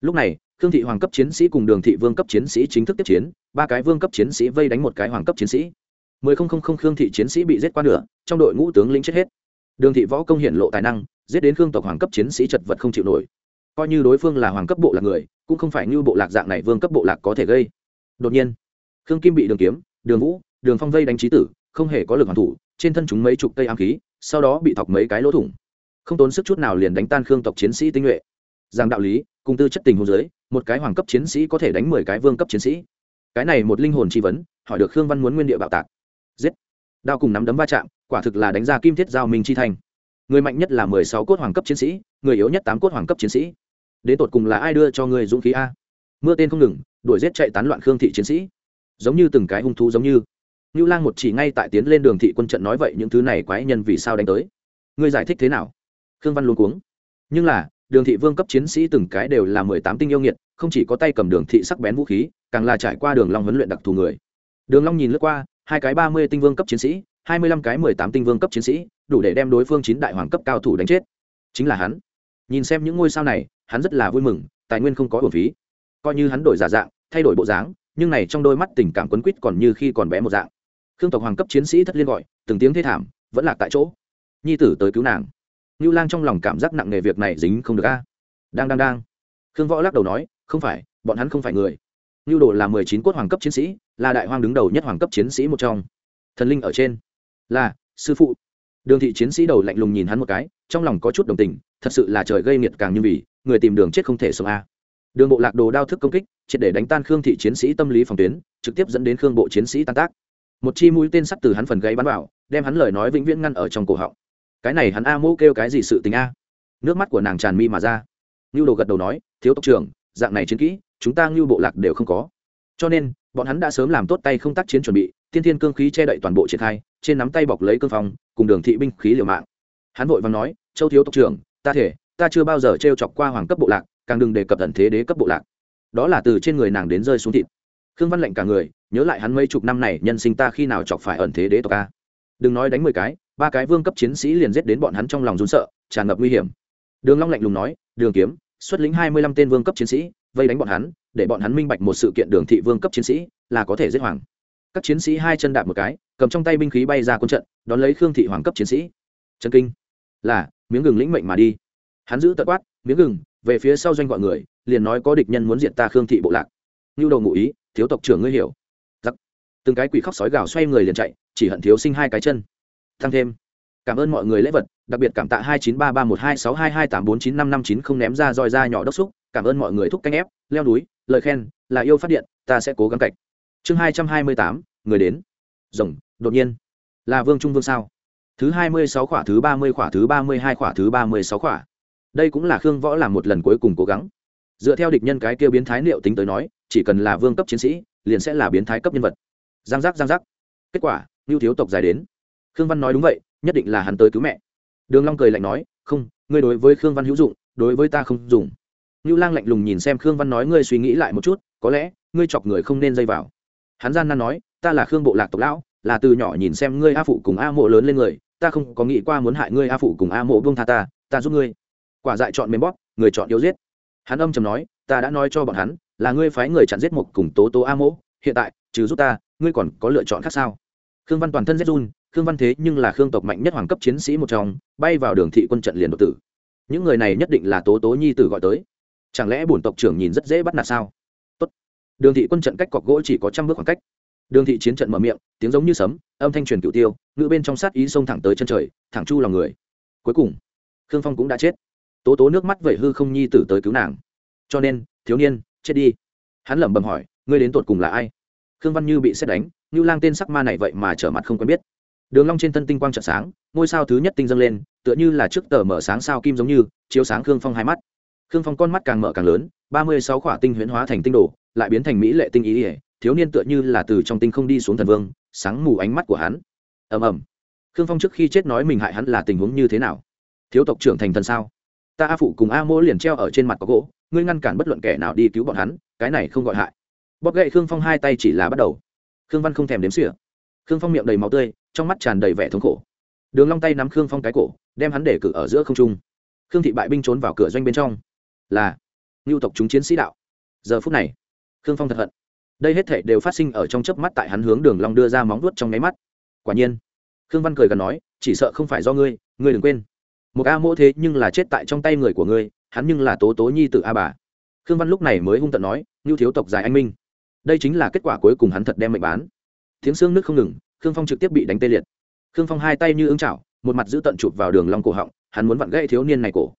Lúc này, khương thị hoàng cấp chiến sĩ cùng đường thị vương cấp chiến sĩ chính thức tiếp chiến, ba cái vương cấp chiến sĩ vây đánh một cái hoàng cấp chiến sĩ mười không không không khương thị chiến sĩ bị giết qua nửa, trong đội ngũ tướng lĩnh chết hết. Đường thị võ công hiện lộ tài năng, giết đến khương tộc hoàng cấp chiến sĩ chật vật không chịu nổi. Coi như đối phương là hoàng cấp bộ lạc người, cũng không phải như bộ lạc dạng này vương cấp bộ lạc có thể gây. Đột nhiên, khương kim bị đường kiếm, đường vũ, đường phong vây đánh trí tử, không hề có lực hoàn thủ, trên thân chúng mấy chục cây ám khí, sau đó bị thọc mấy cái lỗ thủng. Không tốn sức chút nào liền đánh tan khương tộc chiến sĩ tinh nhuệ. Giang đạo lý, cùng tư chất tình hôn giới một cái hoàng cấp chiến sĩ có thể đánh mười cái vương cấp chiến sĩ. Cái này một linh hồn chi vấn, hỏi được khương văn muốn nguyên địa bạo tạc giết đao cùng nắm đấm va chạm quả thực là đánh ra kim thiết giao minh chi thành. người mạnh nhất là mười sáu cốt hoàng cấp chiến sĩ người yếu nhất tám cốt hoàng cấp chiến sĩ đến tột cùng là ai đưa cho người dũng khí a mưa tên không ngừng đuổi giết chạy tán loạn khương thị chiến sĩ giống như từng cái hung thú giống như Nưu Lang một chỉ ngay tại tiến lên đường thị quân trận nói vậy những thứ này quái nhân vì sao đánh tới? Ngươi giải thích thế nào? Khương Văn luống cuống. Nhưng là, đường thị vương cấp chiến sĩ từng cái đều là mười tám tinh yêu nghiệt, không chỉ có tay cầm đường thị sắc bén vũ khí, càng là trải qua đường long huấn luyện đặc thù người. Đường Long nhìn lướt qua, hai cái ba mươi tinh vương cấp chiến sĩ, hai mươi lăm cái mười tám tinh vương cấp chiến sĩ, đủ để đem đối phương chín đại hoàng cấp cao thủ đánh chết. Chính là hắn. Nhìn xem những ngôi sao này, hắn rất là vui mừng, tài nguyên không có uổng phí. Coi như hắn đổi giả dạng, thay đổi bộ dáng, nhưng này trong đôi mắt tình cảm quấn quýt còn như khi còn bé một dạng khương tộc hoàng cấp chiến sĩ thất liên gọi từng tiếng thê thảm vẫn lạc tại chỗ nhi tử tới cứu nàng ngưu lang trong lòng cảm giác nặng nề việc này dính không được a đang đang đang khương võ lắc đầu nói không phải bọn hắn không phải người Nưu đồ là mười chín cốt hoàng cấp chiến sĩ, là đại hoang đứng đầu nhất hoàng cấp chiến sĩ một trong. Thần linh ở trên. Là, sư phụ. Đường thị chiến sĩ đầu lạnh lùng nhìn hắn một cái, trong lòng có chút đồng tình, thật sự là trời gây nghiệt càng như vì, người tìm đường chết không thể sống a. Đường bộ lạc đồ đao thức công kích, triệt để đánh tan khương thị chiến sĩ tâm lý phòng tuyến, trực tiếp dẫn đến khương bộ chiến sĩ tan tác. Một chi mũi tên sắt từ hắn phần gáy bắn vào, đem hắn lời nói vĩnh viễn ngăn ở trong cổ họng. Cái này hắn a mô kêu cái gì sự tình a? Nước mắt của nàng tràn mi mà ra. Nưu đồ gật đầu nói, thiếu tộc trưởng, dạng này chiến kỹ chúng ta ngưu bộ lạc đều không có. Cho nên, bọn hắn đã sớm làm tốt tay không tác chiến chuẩn bị, tiên thiên cương khí che đậy toàn bộ triển khai, trên nắm tay bọc lấy cương phong, cùng đường thị binh khí liều mạng. Hắn vội vàng nói, châu thiếu tộc trưởng, ta thể, ta chưa bao giờ t chọc qua hoàng cấp bộ lạc, càng đừng đề cập tận thế đế cấp bộ lạc. Đó là từ trên người nàng đến rơi xuống thịt. Khương văn lệnh cả người, nhớ lại hắn mấy chục năm này nhân sinh ta khi nào chọc phải ẩn thế đế tộc a. Đừng nói đánh mười cái, ba cái vương cấp chiến sĩ liền giết đến bọn hắn trong lòng run sợ, tràn ngập nguy hiểm. Đường long lạnh lùng nói, đường kiếm, xuất lĩnh hai mươi lăm tên vương cấp chiến sĩ vây đánh bọn hắn, để bọn hắn minh bạch một sự kiện đường thị vương cấp chiến sĩ là có thể giết hoàng. Các chiến sĩ hai chân đạp một cái, cầm trong tay binh khí bay ra quân trận, đón lấy khương thị hoàng cấp chiến sĩ. Trần kinh. Là, miếng gừng lĩnh mệnh mà đi. Hắn giữ tật quát, miếng gừng, về phía sau doanh gọi người, liền nói có địch nhân muốn diện ta khương thị bộ lạc. Như đầu ngụ ý, thiếu tộc trưởng ngươi hiểu. Giặc. Từng cái quỷ khóc sói gào xoay người liền chạy, chỉ hận thiếu sinh hai cái chân. Thăng thêm. Cảm ơn mọi người lễ vật, đặc biệt cảm tạ hai chín ba ba một hai sáu hai hai tám bốn chín năm năm chín không ném ra roi ra nhỏ đốc xúc cảm ơn mọi người thúc canh ép, leo núi, lời khen, là yêu phát điện, ta sẽ cố gắng cạch. Chương hai trăm hai mươi tám, người đến. Rồng, đột nhiên. Là vương trung vương sao? Thứ hai mươi sáu khỏa, thứ ba mươi khỏa, thứ ba mươi hai khỏa, thứ ba mươi sáu khỏa. Đây cũng là khương võ làm một lần cuối cùng cố gắng. Dựa theo địch nhân cái kia biến thái liệu tính tới nói, chỉ cần là vương cấp chiến sĩ, liền sẽ là biến thái cấp nhân vật. Giang giác giang giác. Kết quả ngưu thiếu tộc dài đến. Khương văn nói đúng vậy, nhất định là hắn tới cứu mẹ. Đường long cười lạnh nói, không, ngươi đối với khương văn hữu dụng, đối với ta không dùng. Nưu lang lạnh lùng nhìn xem khương văn nói, ngươi suy nghĩ lại một chút, có lẽ ngươi chọc người không nên dây vào. Hắn gian nan nói, ta là khương bộ lạc tộc lão, là từ nhỏ nhìn xem ngươi a phụ cùng a mộ lớn lên người, ta không có nghĩ qua muốn hại ngươi a phụ cùng a mộ buông tha ta ta giúp ngươi. Quả dại chọn mềm bóp, người chọn yếu giết. Hắn âm trầm nói, ta đã nói cho bọn hắn, là ngươi phái người chặn giết một cùng tố tố a Mộ. hiện tại, trừ giúp ta, ngươi còn có lựa chọn khác sao? Khương văn toàn thân rét run, khương văn thế nhưng là khương tộc mạnh nhất hoàng cấp chiến sĩ một trong, bay vào đường thị quân trận liền đột tử. Những người này nhất định là tố tố nhi tử gọi tới chẳng lẽ bổn tộc trưởng nhìn rất dễ bắt nạt sao? Tốt. đường thị quân trận cách cọc gỗ chỉ có trăm bước khoảng cách. Đường thị chiến trận mở miệng, tiếng giống như sấm, âm thanh truyền cựu tiêu ngự bên trong sát ý xông thẳng tới chân trời, thẳng chu lòng người. Cuối cùng, khương phong cũng đã chết. Tố tố nước mắt vẩy hư không nhi tử tới cứu nàng. Cho nên, thiếu niên, chết đi. Hắn lẩm bẩm hỏi, ngươi đến tột cùng là ai? Khương văn như bị xét đánh như lang tên sắc ma này vậy mà trở mặt không quen biết. Đường long trên thân tinh quang trợ sáng, ngôi sao thứ nhất tinh dâng lên, tựa như là trước tờ mở sáng sao kim giống như, chiếu sáng khương phong hai mắt khương phong con mắt càng mở càng lớn, ba mươi sáu khỏa tinh huyễn hóa thành tinh đồ, lại biến thành mỹ lệ tinh ý ỉa thiếu niên tựa như là từ trong tinh không đi xuống thần vương, sáng mù ánh mắt của hắn. Ầm ầm. Khương phong trước khi chết nói mình hại hắn là tình huống như thế nào? Thiếu tộc trưởng thành thần sao? Ta a phụ cùng a mô liền treo ở trên mặt có gỗ, ngươi ngăn cản bất luận kẻ nào đi cứu bọn hắn, cái này không gọi hại. Bóp gậy khương phong hai tay chỉ là bắt đầu. Khương văn không thèm đếm xỉa. Khương phong miệng đầy máu tươi, trong mắt tràn đầy vẻ thống khổ. Đường long tay nắm khương phong cái cổ, đem hắn để cử ở giữa không trung. Khương thị bại binh trốn vào cửa doanh bên trong là lưu tộc chúng chiến sĩ đạo. Giờ phút này, khương phong thật hận. Đây hết thể đều phát sinh ở trong chớp mắt tại hắn hướng đường long đưa ra móng vuốt trong máy mắt. Quả nhiên, khương văn cười gần nói, chỉ sợ không phải do ngươi ngươi đừng quên. Một a mỗ thế nhưng là chết tại trong tay người của ngươi, hắn nhưng là tố tố nhi tử a bà. Khương văn lúc này mới hung tận nói, ngưu thiếu tộc dài anh minh. Đây chính là kết quả cuối cùng hắn thật đem mệnh bán. Tiếng xương nước không ngừng, khương phong trực tiếp bị đánh tê liệt. Khương phong hai tay như ứng chảo, một mặt giữ tận chụp vào đường long cổ họng, hắn muốn vặn gãy thiếu niên này cổ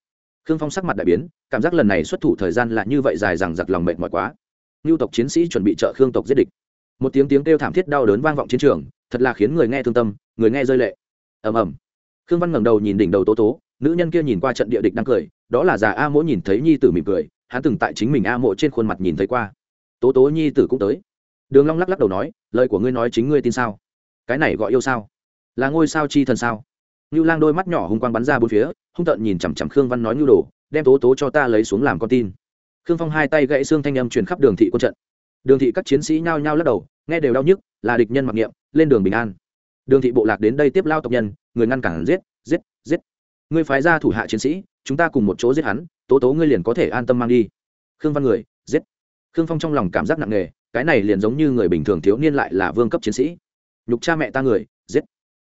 khương phong sắc mặt đại biến, cảm giác lần này xuất thủ thời gian là như vậy dài rằng giặc lòng mệt mỏi quá. Ngưu tộc chiến sĩ chuẩn bị trợ khương tộc giết địch. Một tiếng tiếng kêu thảm thiết đau đớn vang vọng chiến trường, thật là khiến người nghe thương tâm, người nghe rơi lệ. Ầm ầm. Khương văn ngẩng đầu nhìn đỉnh đầu tố tố, nữ nhân kia nhìn qua trận địa địch đang cười, đó là già a mỗ nhìn thấy nhi tử mỉm cười, hắn từng tại chính mình a mộ trên khuôn mặt nhìn thấy qua. Tố tố nhi tử cũng tới. Đường long lắc lắc đầu nói, lời của ngươi nói chính ngươi tin sao? Cái này gọi yêu sao? Là ngôi sao chi thần sao? Nưu Lang đôi mắt nhỏ hung quang bắn ra bốn phía, hung tợn nhìn chằm chằm Khương Văn nói nhu đồ, đem tố tố cho ta lấy xuống làm con tin. Khương Phong hai tay gãy xương thanh âm truyền khắp đường thị quân trận. Đường thị các chiến sĩ nhao nhao lắc đầu, nghe đều đau nhức, là địch nhân mặc niệm, lên đường bình an. Đường thị bộ lạc đến đây tiếp lao tộc nhân, người ngăn cản giết, giết, giết. Ngươi phái ra thủ hạ chiến sĩ, chúng ta cùng một chỗ giết hắn, tố tố ngươi liền có thể an tâm mang đi. Khương Văn người, giết. Khương Phong trong lòng cảm giác nặng nề, cái này liền giống như người bình thường thiếu niên lại là vương cấp chiến sĩ. Nhục cha mẹ ta người, giết.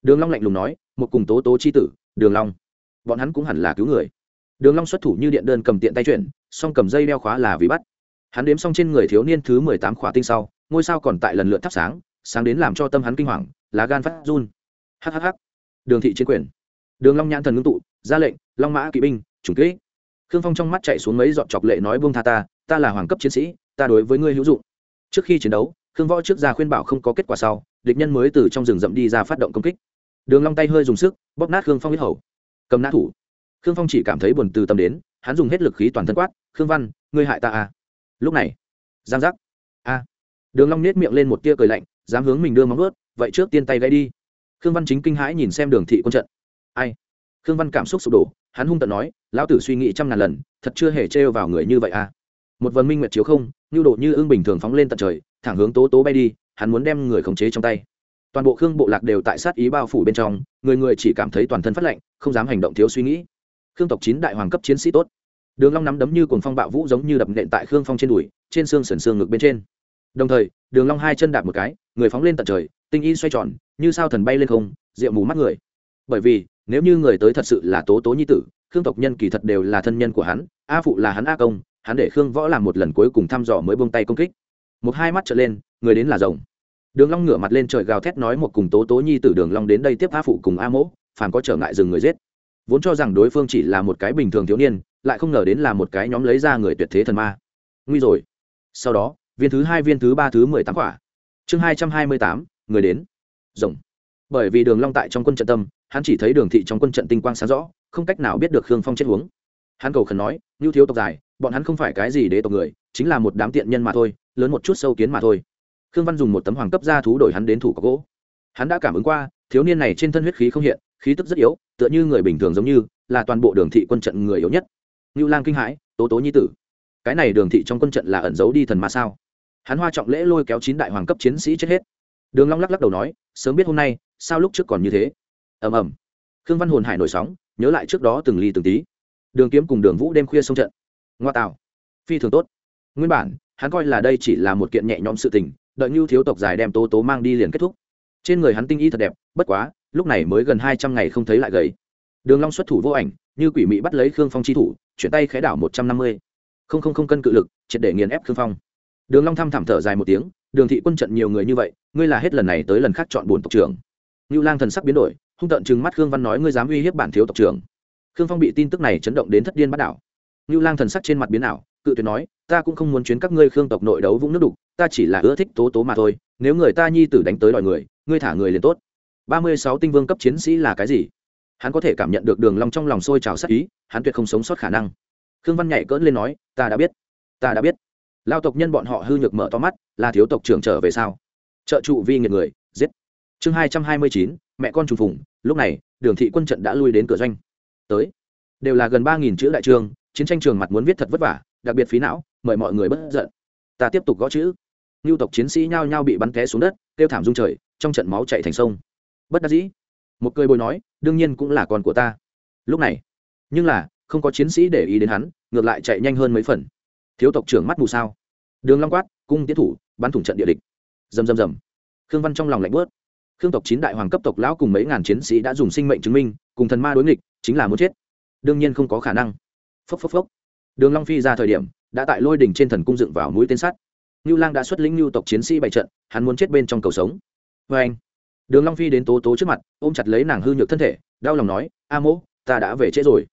Đường Long lạnh lùng nói, một cùng tố tố chi tử, Đường Long. Bọn hắn cũng hẳn là cứu người. Đường Long xuất thủ như điện đơn cầm tiện tay chuyển, song cầm dây đeo khóa là vì bắt. Hắn đếm xong trên người thiếu niên thứ mười tám khỏa tinh sau, ngôi sao còn tại lần lượt thắp sáng, sáng đến làm cho tâm hắn kinh hoàng, lá gan phát run. Hắc. Đường thị chiến quyền. Đường Long nhãn thần ngưng tụ, ra lệnh, Long mã kỵ binh, trùng kỹ Khương Phong trong mắt chạy xuống mấy giọt chọc lệ nói buông tha ta, ta là hoàng cấp chiến sĩ, ta đối với ngươi hữu dụng. Trước khi chiến đấu, Khương Võ trước ra khuyên bảo không có kết quả sau, địch nhân mới từ trong rừng rậm đi ra phát động công kích. Đường Long tay hơi dùng sức, bóp nát Khương Phong huyết hầu. Cầm nát thủ. Khương Phong chỉ cảm thấy buồn từ tâm đến, hắn dùng hết lực khí toàn thân quát, "Khương Văn, ngươi hại ta à?" Lúc này, giang giác. A. Đường Long nét miệng lên một tia cười lạnh, dám hướng mình đưa móng vuốt, vậy trước tiên tay gãy đi. Khương Văn chính kinh hãi nhìn xem Đường thị quân trận. Ai? Khương Văn cảm xúc sụp đổ, hắn hung tợn nói, lão tử suy nghĩ trăm ngàn lần, thật chưa hề trêu vào người như vậy à? Một vần minh nguyệt chiếu không, nhu độ như ương bình thường phóng lên tận trời, thẳng hướng Tố Tố bay đi, hắn muốn đem người khống chế trong tay toàn bộ khương bộ lạc đều tại sát ý bao phủ bên trong, người người chỉ cảm thấy toàn thân phát lạnh, không dám hành động thiếu suy nghĩ. Khương tộc chín đại hoàng cấp chiến sĩ tốt. Đường long nắm đấm như cuồng phong bạo vũ giống như đập nện tại khương phong trên đùi, trên xương sườn xương ngực bên trên. Đồng thời, đường long hai chân đạp một cái, người phóng lên tận trời, tinh y xoay tròn, như sao thần bay lên không diệu mù mắt người. Bởi vì, nếu như người tới thật sự là tố tố nhi tử, khương tộc nhân kỳ thật đều là thân nhân của hắn, a phụ là hắn a công, hắn để khương võ làm một lần cuối cùng thăm dò mới buông tay công kích. Một hai mắt trở lên, người đến là rồng đường long ngửa mặt lên trời gào thét nói một cùng tố tố nhi tử đường long đến đây tiếp a phụ cùng a mỗ, phàm có trở ngại dừng người giết. Vốn cho rằng đối phương chỉ là một cái bình thường thiếu niên, lại không ngờ đến là một cái nhóm lấy ra người tuyệt thế thần ma. Nguy rồi. Sau đó, viên thứ hai, viên thứ ba, thứ mười tám quả. Chương hai trăm hai mươi tám, người đến. Rồng. Bởi vì đường long tại trong quân trận tâm, hắn chỉ thấy đường thị trong quân trận tinh quang sáng rõ, không cách nào biết được khương phong chết huống. Hắn cầu khẩn nói như thiếu tộc dài, bọn hắn không phải cái gì đế tộc người, chính là một đám tiện nhân mà thôi, lớn một chút sâu kiến mà thôi khương văn dùng một tấm hoàng cấp ra thú đổi hắn đến thủ có gỗ. Hắn đã cảm ứng qua, thiếu niên này trên thân huyết khí không hiện, khí tức rất yếu, tựa như người bình thường giống như, là toàn bộ đường thị quân trận người yếu nhất. Ngưu lang kinh hãi, tố tố nhi tử, cái này đường thị trong quân trận là ẩn giấu đi thần ma sao? Hắn hoa trọng lễ lôi kéo chín đại hoàng cấp chiến sĩ chết hết. Đường long lắc lắc đầu nói, sớm biết hôm nay, sao lúc trước còn như thế? Ầm ầm. Khương văn hồn hải nổi sóng, nhớ lại trước đó từng ly từng tí. Đường kiếm cùng đường vũ đêm khuya xông trận. Ngoa tạo. Phi thường tốt. Nguyên bản, hắn coi là đây chỉ là một kiện nhẹ nhõm sự tình đợi như thiếu tộc dài đem tố tố mang đi liền kết thúc. Trên người hắn tinh y thật đẹp bất quá lúc này mới gần hai trăm ngày không thấy lại gầy. Đường long xuất thủ vô ảnh như quỷ mị bắt lấy khương phong chi thủ chuyển tay khẽ đảo một trăm năm mươi. Không không không cân cự lực triệt để nghiền ép khương phong. Đường long thăm thẳm thở dài một tiếng đường thị quân trận nhiều người như vậy ngươi là hết lần này tới lần khác chọn buồn tộc trưởng. Nưu Lang thần sắc biến đổi, hung tợn trừng mắt Khương Văn nói ngươi dám uy hiếp bản thiếu tộc trưởng. Khương Phong bị tin tức này chấn động đến thất điên bắt đảo. Nưu Lang thần sắc trên mặt biến ảo, cự tuyệt nói, ta cũng không muốn chuyến các ngươi Khương tộc nội đấu vũng nước đục, ta chỉ là ưa thích tố tố mà thôi, nếu người ta nhi tử đánh tới đòi người, ngươi thả người liền tốt. Ba mươi sáu tinh vương cấp chiến sĩ là cái gì? Hắn có thể cảm nhận được Đường Long trong lòng sôi trào sát ý, hắn tuyệt không sống sót khả năng. Khương Văn nhảy cỡn lên nói, ta đã biết, ta đã biết. Lao tộc nhân bọn họ hư nhược mở to mắt, là thiếu tộc trưởng trở về sao? Trợ trụ vi nghiệt người, giết. Chương hai trăm hai mươi chín, mẹ con trùng phùng, lúc này, Đường thị quân trận đã lui đến cửa doanh. Tới, đều là gần ba nghìn chữ đại trường, chiến tranh trường mặt muốn viết thật vất vả, đặc biệt phí não, mời mọi người bất giận. Ta tiếp tục gõ chữ. Lưu tộc chiến sĩ nhao nhao bị bắn té xuống đất, kêu thảm rung trời, trong trận máu chảy thành sông. bất đắc dĩ. Một cười bồi nói đương nhiên cũng là con của ta. Lúc này nhưng là không có chiến sĩ để ý đến hắn ngược lại chạy nhanh hơn mấy phần. Thiếu tộc trưởng mắt mù sao. Đường long quát cung tiến thủ bắn thủng trận địa địch. Rầm rầm rầm. Khương văn trong lòng lạnh bớt khương tộc chín đại hoàng cấp tộc lão cùng mấy ngàn chiến sĩ đã dùng sinh mệnh chứng minh cùng thần ma đối nghịch chính là muốn chết. Đương nhiên không có khả năng. Phốc phốc phốc đường long phi ra thời điểm đã tại lôi đỉnh trên thần cung dựng vào mũi tên sắt Nưu Lang đã xuất lĩnh Nưu tộc chiến sĩ bày trận, hắn muốn chết bên trong cầu sống. Và anh, Đường Long Phi đến Tố Tố trước mặt, ôm chặt lấy nàng hư nhược thân thể, đau lòng nói: "A Mỗ, ta đã về trễ rồi."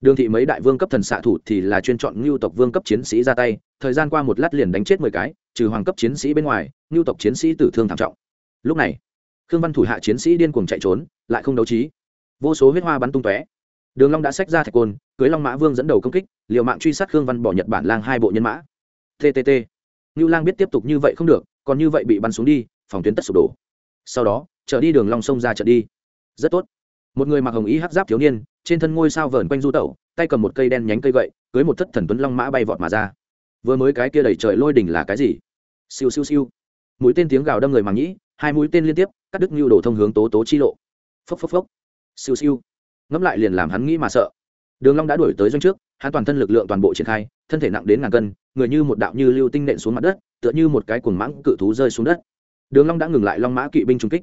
Đường thị mấy đại vương cấp thần xạ thủ thì là chuyên chọn Nưu tộc vương cấp chiến sĩ ra tay, thời gian qua một lát liền đánh chết mười cái, trừ hoàng cấp chiến sĩ bên ngoài, Nưu tộc chiến sĩ tử thương thảm trọng. Lúc này, Khương Văn thủ hạ chiến sĩ điên cuồng chạy trốn, lại không đấu trí. Vô số huyết hoa bắn tung tóe. Đường Long đã xách ra thạch côn, cưới Long Mã Vương dẫn đầu công kích, liều mạng truy sát Khương Văn bỏ Nhật Bản lang hai bộ nhân mã. TTT Nưu Lang biết tiếp tục như vậy không được, còn như vậy bị bắn xuống đi, phòng tuyến tất sụp đổ. Sau đó, trở đi đường Long sông ra trận đi. Rất tốt. Một người mặc hồng y hắc giáp thiếu niên, trên thân ngôi sao vờn quanh du tẩu, tay cầm một cây đen nhánh cây gậy, cưới một thất thần tuấn long mã bay vọt mà ra. Vừa mới cái kia đẩy trời lôi đỉnh là cái gì? Siêu siêu siêu. Mũi tên tiếng gào đâm người màng nhĩ, hai mũi tên liên tiếp, cắt đứt Nưu đổ thông hướng tố tố chi lộ. Phốc phốc phốc. Siêu siêu. Ngẫm lại liền làm hắn nghĩ mà sợ. Đường Long đã đuổi tới doanh trước, hắn toàn thân lực lượng toàn bộ triển khai, thân thể nặng đến ngàn cân, người như một đạo như lưu tinh nện xuống mặt đất tựa như một cái cuồng mãng cự thú rơi xuống đất. Đường long đã ngừng lại long mã kỵ binh trung kích.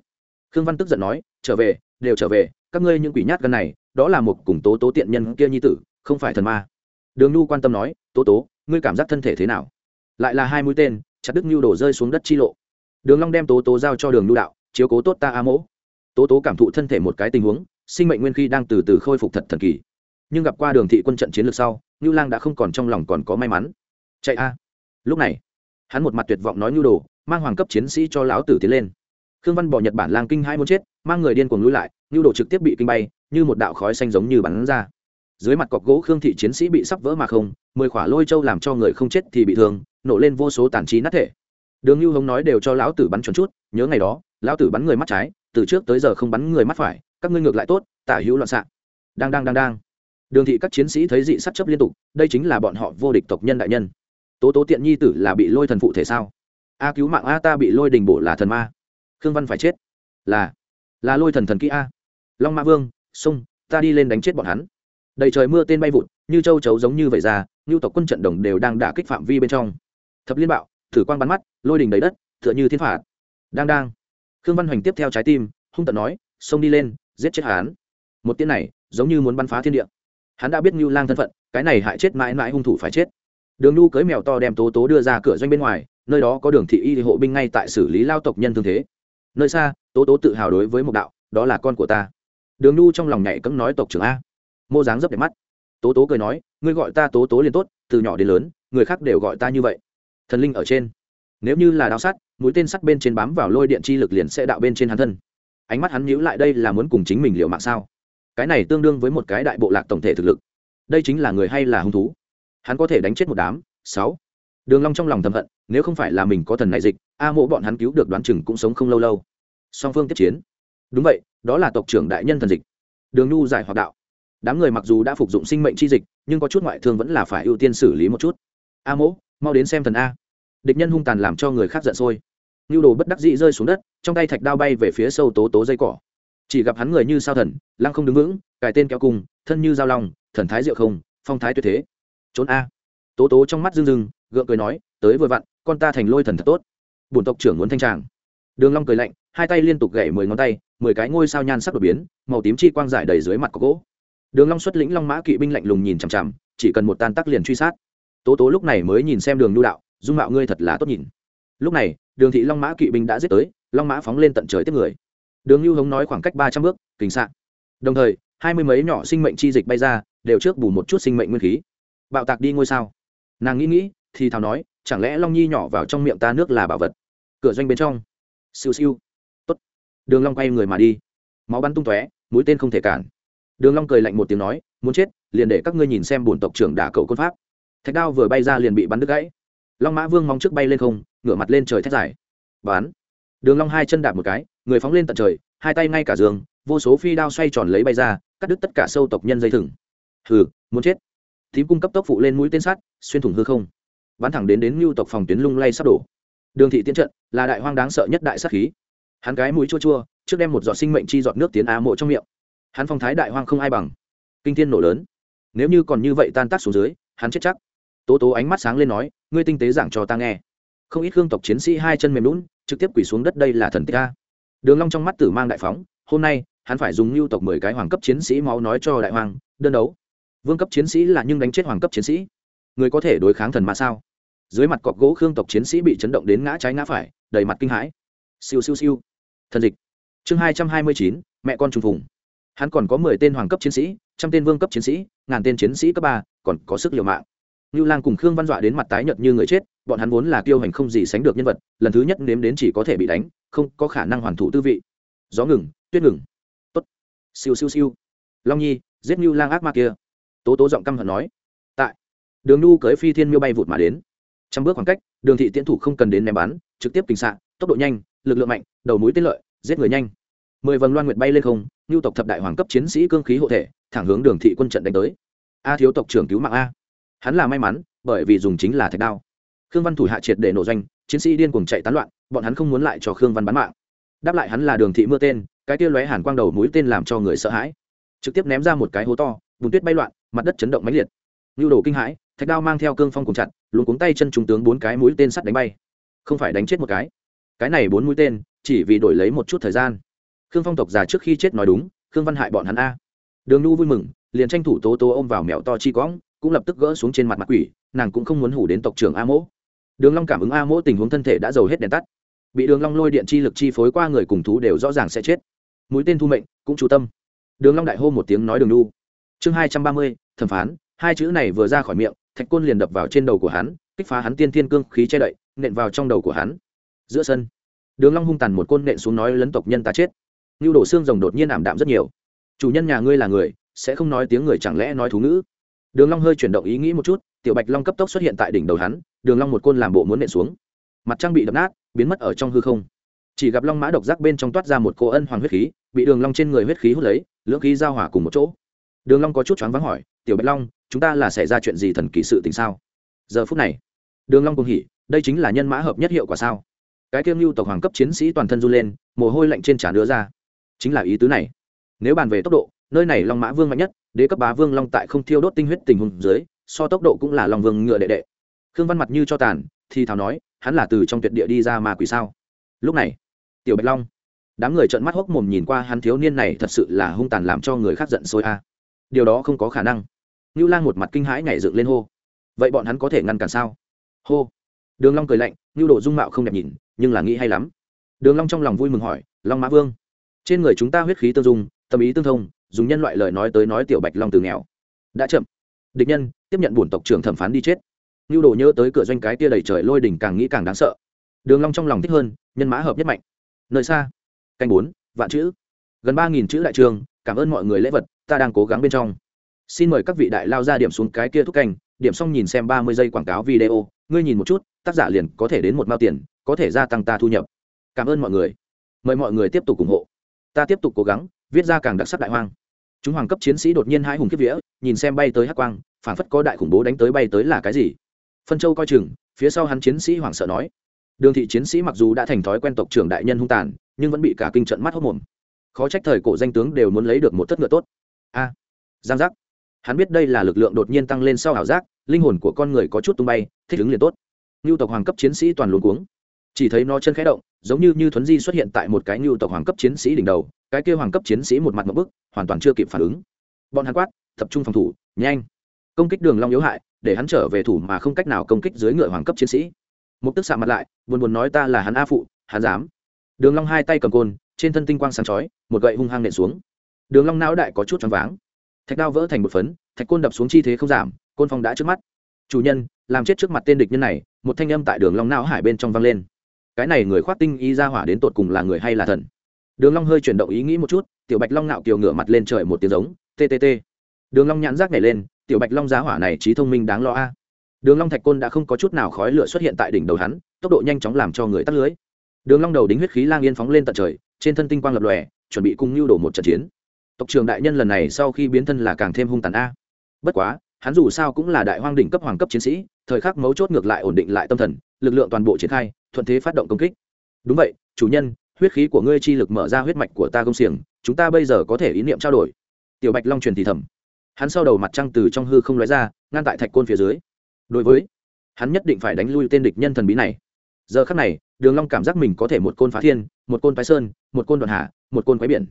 Khương văn tức giận nói trở về đều trở về các ngươi những quỷ nhát gan này đó là một cùng tố tố tiện nhân kia nhi tử không phải thần ma. Đường nu quan tâm nói tố tố ngươi cảm giác thân thể thế nào? Lại là hai mũi tên chặt đứt nhu đổ rơi xuống đất chi lộ. Đường long đem tố tố giao cho đường nu đạo chiếu cố tốt ta a mỗ. Tố tố cảm thụ thân thể một cái tình huống sinh mệnh nguyên khí đang từ từ khôi phục thật thần kỳ nhưng gặp qua đường thị quân trận chiến lược sau ngưu Lang đã không còn trong lòng còn có may mắn. Chạy a. Lúc này, hắn một mặt tuyệt vọng nói nhu đồ, mang hoàng cấp chiến sĩ cho lão tử tiến lên. Khương Văn bỏ Nhật Bản lang kinh hai muốn chết, mang người điên cuồng lùi lại, nhu đồ trực tiếp bị kinh bay, như một đạo khói xanh giống như bắn ra. Dưới mặt cọc gỗ Khương thị chiến sĩ bị sắp vỡ mà không, mười khỏa lôi châu làm cho người không chết thì bị thương, nổ lên vô số tàn trí nát thể. Đường Nưu Hồng nói đều cho lão tử bắn chuẩn chút, nhớ ngày đó, lão tử bắn người mắt trái, từ trước tới giờ không bắn người mắt phải, các ngươi ngược lại tốt, tả hữu loạn xạ. Đang đang đang đang. Đường thị các chiến sĩ thấy dị sắt chấp liên tục đây chính là bọn họ vô địch tộc nhân đại nhân. Tố tố tiện nhi tử là bị lôi thần phụ thể sao? A cứu mạng a ta bị lôi đình bổ là thần ma. Khương văn phải chết. Là là lôi thần thần kỹ a. Long ma vương sung ta đi lên đánh chết bọn hắn. Đầy trời mưa tên bay vụt như châu chấu giống như vậy ra như tộc quân trận đồng đều đang đả kích phạm vi bên trong. Thập liên bạo thử quang bắn mắt lôi đình đầy đất tựa như thiên phạt. Đang đang. Khương văn hoành tiếp theo trái tim hung tận nói xông đi lên giết chết hắn một tiếng này giống như muốn bắn phá thiên địa hắn đã biết Nưu Lang thân phận, cái này hại chết mãi mãi hung thủ phải chết. Đường Nhu cưới mèo to đem Tố Tố đưa ra cửa doanh bên ngoài, nơi đó có Đường thị y hộ binh ngay tại xử lý lao tộc nhân thương thế. Nơi xa, Tố Tố tự hào đối với một đạo, đó là con của ta. Đường Nhu trong lòng nhảy cẫng nói tộc trưởng a. Mô dáng dấp đẹp mắt. Tố Tố cười nói, ngươi gọi ta Tố Tố liền tốt, từ nhỏ đến lớn, người khác đều gọi ta như vậy. Thần linh ở trên. Nếu như là đao sắt, mũi tên sắt bên trên bám vào lôi điện chi lực liền sẽ đạo bên trên hắn thân. Ánh mắt hắn nhíu lại đây là muốn cùng chính mình liều mạng sao? cái này tương đương với một cái đại bộ lạc tổng thể thực lực. Đây chính là người hay là hung thú? Hắn có thể đánh chết một đám, sáu. Đường long trong lòng thầm hận, nếu không phải là mình có thần này dịch, a mộ bọn hắn cứu được đoán chừng cũng sống không lâu lâu. Song phương tiếp chiến. Đúng vậy, đó là tộc trưởng đại nhân thần dịch. Đường nhu giải hoạt đạo. Đám người mặc dù đã phục dụng sinh mệnh chi dịch, nhưng có chút ngoại thương vẫn là phải ưu tiên xử lý một chút. A mỗ mau đến xem thần a. Địch nhân hung tàn làm cho người khác giận sôi nhu đồ bất đắc dĩ rơi xuống đất, trong tay thạch đao bay về phía sâu tố tố dây cỏ. Chỉ gặp hắn người như sao thần, lăng không đứng vững, cài tên kéo cung thân như dao long, thần thái diệu không, phong thái tuyệt thế. Trốn a. Tố tố trong mắt rưng rưng, gượng cười nói, tới vừa vặn, con ta thành lôi thần thật tốt. Bổn tộc trưởng muốn thanh tràng. Đường long cười lạnh, hai tay liên tục gảy mười ngón tay, mười cái ngôi sao nhan sắc đột biến, màu tím chi quang giải đầy dưới mặt có gỗ. Đường long xuất lĩnh long mã kỵ binh lạnh lùng nhìn chằm chằm, chỉ cần một tan tác liền truy sát. Tố tố lúc này mới nhìn xem đường nhu đạo, dung mạo ngươi thật là tốt nhìn lúc này, đường thị long mã kỵ binh đã giết tới, long mã phóng lên tận trời tiếp người. Đường lưu hống nói khoảng cách ba trăm bước kính s đồng thời, hai mươi mấy nhỏ sinh mệnh chi dịch bay ra, đều trước bù một chút sinh mệnh nguyên khí. Bạo tạc đi ngôi sao. Nàng nghĩ nghĩ, thì thào nói, chẳng lẽ long nhi nhỏ vào trong miệng ta nước là bảo vật? Cửa doanh bên trong. Siêu siêu. Tốt. Đường long quay người mà đi. Máu bắn tung tóe, mũi tên không thể cản. Đường long cười lạnh một tiếng nói, muốn chết, liền để các ngươi nhìn xem bổn tộc trưởng đả cậu côn pháp. Thạch đao vừa bay ra liền bị bắn đứt gãy long mã vương mong trước bay lên không, ngửa mặt lên trời thét dài. Bắn đường long hai chân đạp một cái, người phóng lên tận trời, hai tay ngay cả giường, vô số phi đao xoay tròn lấy bay ra, cắt đứt tất cả sâu tộc nhân dây thừng. Hừ, muốn chết. Thím cung cấp tốc phụ lên mũi tên sắt xuyên thủng hư không. Bắn thẳng đến đến lưu tộc phòng tuyến lung lay sắp đổ. Đường thị tiến trận, là đại hoang đáng sợ nhất đại sát khí. Hắn cái mũi chua chua, trước đem một giọt sinh mệnh chi giọt nước tiến á mộ trong miệng. Hắn phong thái đại hoang không ai bằng. Kinh thiên nổ lớn. Nếu như còn như vậy tan tác xuống dưới, hắn chết chắc tố tố ánh mắt sáng lên nói, ngươi tinh tế giảng cho ta nghe. Không ít hương tộc chiến sĩ hai chân mềm lún trực tiếp quỳ xuống đất đây là thần tích ca đường long trong mắt tử mang đại phóng, hôm nay, hắn phải dùng lưu tộc mười cái hoàng cấp chiến sĩ máu nói cho đại hoàng, đơn đấu. Vương cấp chiến sĩ là nhưng đánh chết hoàng cấp chiến sĩ. Người có thể đối kháng thần mà sao? Dưới mặt cọc gỗ khương tộc chiến sĩ bị chấn động đến ngã trái ngã phải, đầy mặt kinh hãi. Siêu siêu siêu. Thần dịch. Chương hai trăm hai mươi chín, mẹ con trùng phùng. Hắn còn có mười tên hoàng cấp chiến sĩ, trăm tên vương cấp chiến sĩ, ngàn tên chiến sĩ cấp ba, còn có sức liều mạng. Nưu Lang cùng Khương Văn dọa đến mặt tái nhợt như người chết, bọn hắn vốn là kiêu hành không gì sánh được nhân vật, lần thứ nhất nếm đến chỉ có thể bị đánh, không có khả năng hoàn thủ tư vị. Gió ngừng, tuyết ngừng. Tốt. Siêu siêu siêu. Long Nhi, giết Nưu Lang ác ma kia. Tố Tố giọng căm hận nói. Tại. Đường Nhu cưỡi phi thiên miêu bay vụt mà đến. Trăm bước khoảng cách, Đường thị tiễn thủ không cần đến ném bắn, trực tiếp kình xạ, tốc độ nhanh, lực lượng mạnh, đầu mũi tên lợi, giết người nhanh. Mười vầng loan nguyệt bay lên không, Nưu tộc thập đại hoàng cấp chiến sĩ cương khí hộ thể, thẳng hướng Đường thị quân trận đánh tới. A thiếu tộc trưởng cứu mạng a hắn là may mắn, bởi vì dùng chính là thạch đao. Khương văn thủ hạ triệt để nổ doanh, chiến sĩ điên cuồng chạy tán loạn, bọn hắn không muốn lại cho khương văn bắn mạng. Đáp lại hắn là đường thị mưa tên, cái kia lóe hàn quang đầu mũi tên làm cho người sợ hãi. Trực tiếp ném ra một cái hố to, bùn tuyết bay loạn, mặt đất chấn động mãnh liệt. Nhu đồ kinh hãi, thạch đao mang theo cương phong cùng chặt luôn cuống tay chân trung tướng bốn cái mũi tên sắt đánh bay. Không phải đánh chết một cái. Cái này bốn mũi tên, chỉ vì đổi lấy một chút thời gian. Khương phong tộc già trước khi chết nói đúng, khương văn hại bọn hắn a. Đường nhu vui mừng, liền tranh thủ tố tố ôm vào mèo to chi cõng cũng lập tức gỡ xuống trên mặt mặt quỷ, nàng cũng không muốn hủ đến tộc trưởng a mỗ. Đường long cảm ứng a mỗ tình huống thân thể đã dầu hết đèn tắt. Bị đường long lôi điện chi lực chi phối qua người cùng thú đều rõ ràng sẽ chết. Mũi tên thu mệnh, cũng chú tâm. Đường long đại hô một tiếng nói đường nu. Chương hai trăm ba mươi, thẩm phán, hai chữ này vừa ra khỏi miệng, thạch côn liền đập vào trên đầu của hắn, kích phá hắn tiên thiên cương khí che đậy, nện vào trong đầu của hắn. Giữa sân, đường long hung tàn một côn nện xuống nói lấn tộc nhân ta chết. Lưu đổ xương rồng đột nhiên ảm đạm rất nhiều. Chủ nhân nhà ngươi là người, sẽ không nói tiếng người chẳng lẽ nói thú ngữ? Đường long hơi chuyển động ý nghĩ một chút, tiểu bạch long cấp tốc xuất hiện tại đỉnh đầu hắn, đường long một côn làm bộ muốn nện xuống. Mặt trăng bị đập nát, biến mất ở trong hư không. Chỉ gặp long mã độc giác bên trong toát ra một cô ân hoàng huyết khí, bị đường long trên người huyết khí hút lấy, lưỡng khí giao hòa cùng một chỗ. Đường long có chút choáng váng hỏi, tiểu bạch long, chúng ta là xảy ra chuyện gì thần kỳ sự tình sao? Giờ phút này, đường long cùng hỉ, đây chính là nhân mã hợp nhất hiệu quả sao? Cái kiêm lưu tộc hoàng cấp chiến sĩ toàn thân run lên, mồ hôi lạnh trên trán đứa ra. Chính là ý tứ này. Nếu bàn về tốc độ nơi này long mã vương mạnh nhất, đế cấp bá vương long tại không thiêu đốt tinh huyết tình huống dưới, so tốc độ cũng là long vương ngựa đệ đệ. Khương văn mặt như cho tàn, thì thào nói, hắn là từ trong tuyệt địa đi ra mà quỷ sao? Lúc này, tiểu bạch long, đám người trợn mắt hốc mồm nhìn qua hắn thiếu niên này thật sự là hung tàn làm cho người khác giận sôi a. Điều đó không có khả năng. Ngưu lang một mặt kinh hãi nhảy dựng lên hô. Vậy bọn hắn có thể ngăn cản sao? Hô. Đường long cười lạnh, ngưu độ dung mạo không đẹp nhìn, nhưng là nghĩ hay lắm. Đường long trong lòng vui mừng hỏi, long mã vương, trên người chúng ta huyết khí tương dung, tâm ý tương thông dùng nhân loại lời nói tới nói tiểu bạch long từ nghèo. Đã chậm. Địch nhân, tiếp nhận bổn tộc trưởng thẩm phán đi chết. Nhu đồ nhớ tới cửa doanh cái tia đầy trời lôi đỉnh càng nghĩ càng đáng sợ. Đường long trong lòng thích hơn, nhân mã hợp nhất mạnh. Nơi xa. Canh bốn, vạn chữ. Gần ba nghìn chữ đại trường, cảm ơn mọi người lễ vật, ta đang cố gắng bên trong. Xin mời các vị đại lao ra điểm xuống cái kia thúc canh, điểm xong nhìn xem ba mươi giây quảng cáo video, ngươi nhìn một chút, tác giả liền có thể đến một mao tiền, có thể gia tăng ta thu nhập. Cảm ơn mọi người. Mời mọi người tiếp tục ủng hộ. Ta tiếp tục cố gắng, viết ra càng đặc sắc đại hoang chúng hoàng cấp chiến sĩ đột nhiên hai hùng kiếp vía, nhìn xem bay tới hắc quang phản phất có đại khủng bố đánh tới bay tới là cái gì. Phân châu coi chừng, phía sau hắn chiến sĩ hoảng sợ nói. Đường thị chiến sĩ mặc dù đã thành thói quen tộc trưởng đại nhân hung tàn, nhưng vẫn bị cả kinh trận mắt hốc mồm. Khó trách thời cổ danh tướng đều muốn lấy được một thất ngựa tốt. A, giang giác. Hắn biết đây là lực lượng đột nhiên tăng lên sau ảo giác, linh hồn của con người có chút tung bay, thích ứng liền tốt. Ngưu tộc hoàng cấp chiến sĩ toàn luôn cuống chỉ thấy nó chân khẽ động, giống như như thuấn di xuất hiện tại một cái ngưu tộc hoàng cấp chiến sĩ đỉnh đầu, cái kia hoàng cấp chiến sĩ một mặt một bức, hoàn toàn chưa kịp phản ứng. Bọn hắn quát, tập trung phòng thủ, nhanh! Công kích đường long yếu hại, để hắn trở về thủ mà không cách nào công kích dưới ngựa hoàng cấp chiến sĩ. Mục tức sạm mặt lại, buồn buồn nói, ta là hắn a phụ, hắn dám. Đường long hai tay cầm côn, trên thân tinh quang sáng chói, một gậy hung hăng nện xuống. Đường long não đại có chút choáng váng. Thạch đao vỡ thành một phấn, thạch côn đập xuống chi thế không giảm, côn phong đã trước mắt. Chủ nhân, làm chết trước mặt tên địch nhân này. Một thanh âm tại đường long não hải bên trong vang lên cái này người khoác tinh y ra hỏa đến tột cùng là người hay là thần? Đường long hơi chuyển động ý nghĩ một chút, tiểu bạch long nạo kiều ngửa mặt lên trời một tiếng giống ttt đường long nhãn rác nhảy lên, tiểu bạch long giá hỏa này trí thông minh đáng lo a. Đường long thạch côn đã không có chút nào khói lửa xuất hiện tại đỉnh đầu hắn, tốc độ nhanh chóng làm cho người tắt lưới. Đường long đầu đính huyết khí lang yên phóng lên tận trời, trên thân tinh quang lập lòe, chuẩn bị cùng lưu đổ một trận chiến. Tộc trưởng đại nhân lần này sau khi biến thân là càng thêm hung tàn a. Bất quá, hắn dù sao cũng là đại hoang đỉnh cấp hoàng cấp chiến sĩ, thời khắc mấu chốt ngược lại ổn định lại tâm thần, lực lượng toàn bộ triển khai thuận thế phát động công kích. Đúng vậy, chủ nhân, huyết khí của ngươi chi lực mở ra huyết mạch của ta công xiềng, chúng ta bây giờ có thể ý niệm trao đổi. Tiểu bạch long truyền thì thầm. Hắn sau đầu mặt trăng từ trong hư không lóe ra, ngăn tại thạch côn phía dưới. Đối với, hắn nhất định phải đánh lui tên địch nhân thần bí này. Giờ khắc này, đường long cảm giác mình có thể một côn phá thiên, một côn phái sơn, một côn đoạn hạ, một côn quái biển.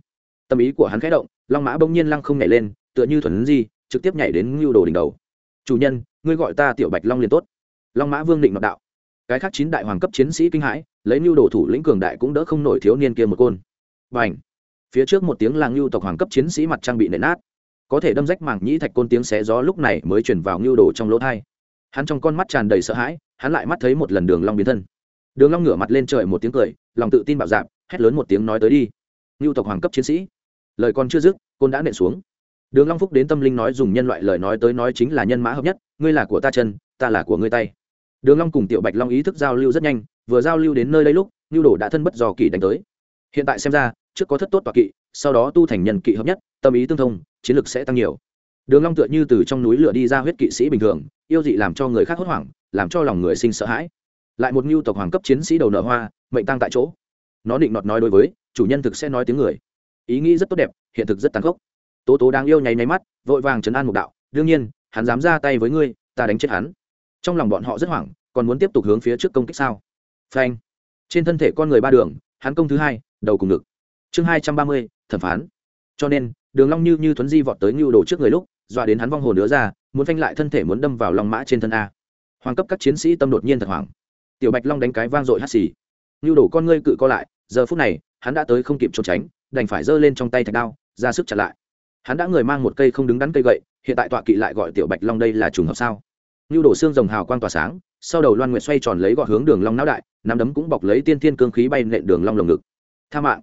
Tâm ý của hắn khẽ động, long mã bỗng nhiên lăng không nhảy lên, tựa như thuần di, trực tiếp nhảy đến ngưu đồ đỉnh đầu. Chủ nhân, ngươi gọi ta tiểu bạch long liền tốt. Long mã vương định nọ đạo cái khác chín đại hoàng cấp chiến sĩ kinh hãi, lấy mưu đồ thủ lĩnh cường đại cũng đỡ không nổi thiếu niên kia một côn. Bành! Phía trước một tiếng làng mưu tộc hoàng cấp chiến sĩ mặt trang bị nện nát. Có thể đâm rách mảng nhĩ thạch côn tiếng xé gió lúc này mới chuyển vào mưu đồ trong lỗ thai. Hắn trong con mắt tràn đầy sợ hãi, hắn lại mắt thấy một lần đường long biến thân. Đường long ngửa mặt lên trời một tiếng cười, lòng tự tin bạo dạn, hét lớn một tiếng nói tới đi. Mưu tộc hoàng cấp chiến sĩ. Lời còn chưa dứt, côn đã nện xuống. Đường long phúc đến tâm linh nói dùng nhân loại lời nói tới nói chính là nhân mã hợp nhất, ngươi là của ta chân, ta là của ngươi tay đường long cùng tiểu bạch long ý thức giao lưu rất nhanh, vừa giao lưu đến nơi đây lúc Lưu đồ đã thân bất dò kỳ đánh tới. Hiện tại xem ra, trước có thất tốt tọa kỵ, sau đó tu thành nhân kỵ hợp nhất, tâm ý tương thông, chiến lực sẽ tăng nhiều. Đường long tựa như từ trong núi lửa đi ra huyết kỵ sĩ bình thường, yêu dị làm cho người khác hốt hoảng, làm cho lòng người sinh sợ hãi. Lại một Lưu tộc hoàng cấp chiến sĩ đầu nở hoa, mệnh tăng tại chỗ. Nó định nọt nói đối với, chủ nhân thực sẽ nói tiếng người. Ý nghĩ rất tốt đẹp, hiện thực rất tàn khốc. Tố tố đang yêu nháy nháy mắt, vội vàng chấn an một đạo, đương nhiên, hắn dám ra tay với ngươi, ta đánh chết hắn trong lòng bọn họ rất hoảng, còn muốn tiếp tục hướng phía trước công kích sao? Phanh. Trên thân thể con người ba đường, hắn công thứ hai, đầu cùng ngực. Chương hai trăm ba mươi, thẩm phán. Cho nên, đường long như như thuấn di vọt tới ngưu đồ trước người lúc, dọa đến hắn vong hồn nữa ra, muốn phanh lại thân thể muốn đâm vào long mã trên thân a. Hoàng cấp các chiến sĩ tâm đột nhiên thật hoảng. Tiểu bạch long đánh cái vang dội hắt xì. Ngưu đồ con ngươi cự co lại, giờ phút này, hắn đã tới không kịp trốn tránh, đành phải giơ lên trong tay thạch đao, ra sức chặn lại. Hắn đã người mang một cây không đứng đắn cây gậy, hiện tại tọa kỵ lại gọi tiểu bạch long đây là trùng hợp sao? Ngưu đổ xương rồng hào quang tỏa sáng, sau đầu loan nguyệt xoay tròn lấy gọn hướng đường long não đại, nắm đấm cũng bọc lấy tiên thiên cương khí bay nện đường long lồng ngực. Tha mạng.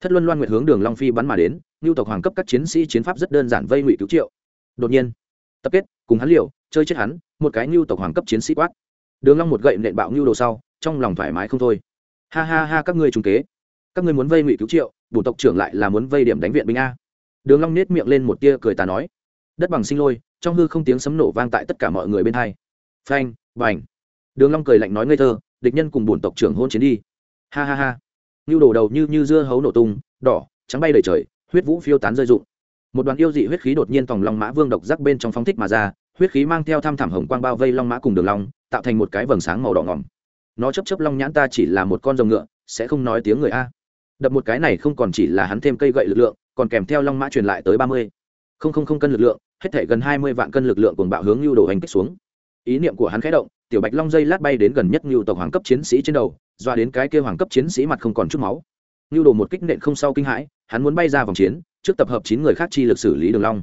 Thất luân loan nguyệt hướng đường long phi bắn mà đến ngưu tộc hoàng cấp các chiến sĩ chiến pháp rất đơn giản vây ngụy cứu triệu. Đột nhiên, tập kết, cùng hắn liều, chơi chết hắn, một cái ngưu tộc hoàng cấp chiến sĩ quát. Đường long một gậy nện bạo ngưu đồ sau, trong lòng thoải mái không thôi. Ha ha ha, các ngươi trùng kế. Các ngươi muốn vây ngụy cứu triệu, bổ tộc trưởng lại là muốn vây điểm đánh viện binh a. Đường long nét miệng lên một tia cười tà nói. Đất bằng sinh lôi trong hư không tiếng sấm nổ vang tại tất cả mọi người bên hai. Phanh, bành. Đường long cười lạnh nói ngây thơ, địch nhân cùng bổn tộc trưởng hôn chiến đi. Ha ha ha. Như đổ đầu như như dưa hấu nổ tung, đỏ, trắng bay đầy trời, huyết vũ phiêu tán rơi rụng. Một đoàn yêu dị huyết khí đột nhiên tòng long mã vương độc giác bên trong phóng thích mà ra, huyết khí mang theo tham thảm hồng quang bao vây long mã cùng đường long, tạo thành một cái vầng sáng màu đỏ ngỏm. Nó chấp chấp long nhãn ta chỉ là một con rồng ngựa, sẽ không nói tiếng người a. Đập một cái này không còn chỉ là hắn thêm cây gậy lực lượng, còn kèm theo long mã truyền lại tới ba mươi. Không không không cân lực lượng hết thể gần hai mươi vạn cân lực lượng cuồng bạo hướng lưu đồ hành kích xuống. Ý niệm của hắn khẽ động, tiểu bạch long dây lát bay đến gần nhất lưu tộc hoàng cấp chiến sĩ trên đầu, doa đến cái kêu hoàng cấp chiến sĩ mặt không còn chút máu. Lưu đồ một kích nện không sau kinh hãi, hắn muốn bay ra vòng chiến, trước tập hợp chín người khác chi lực xử lý đường long.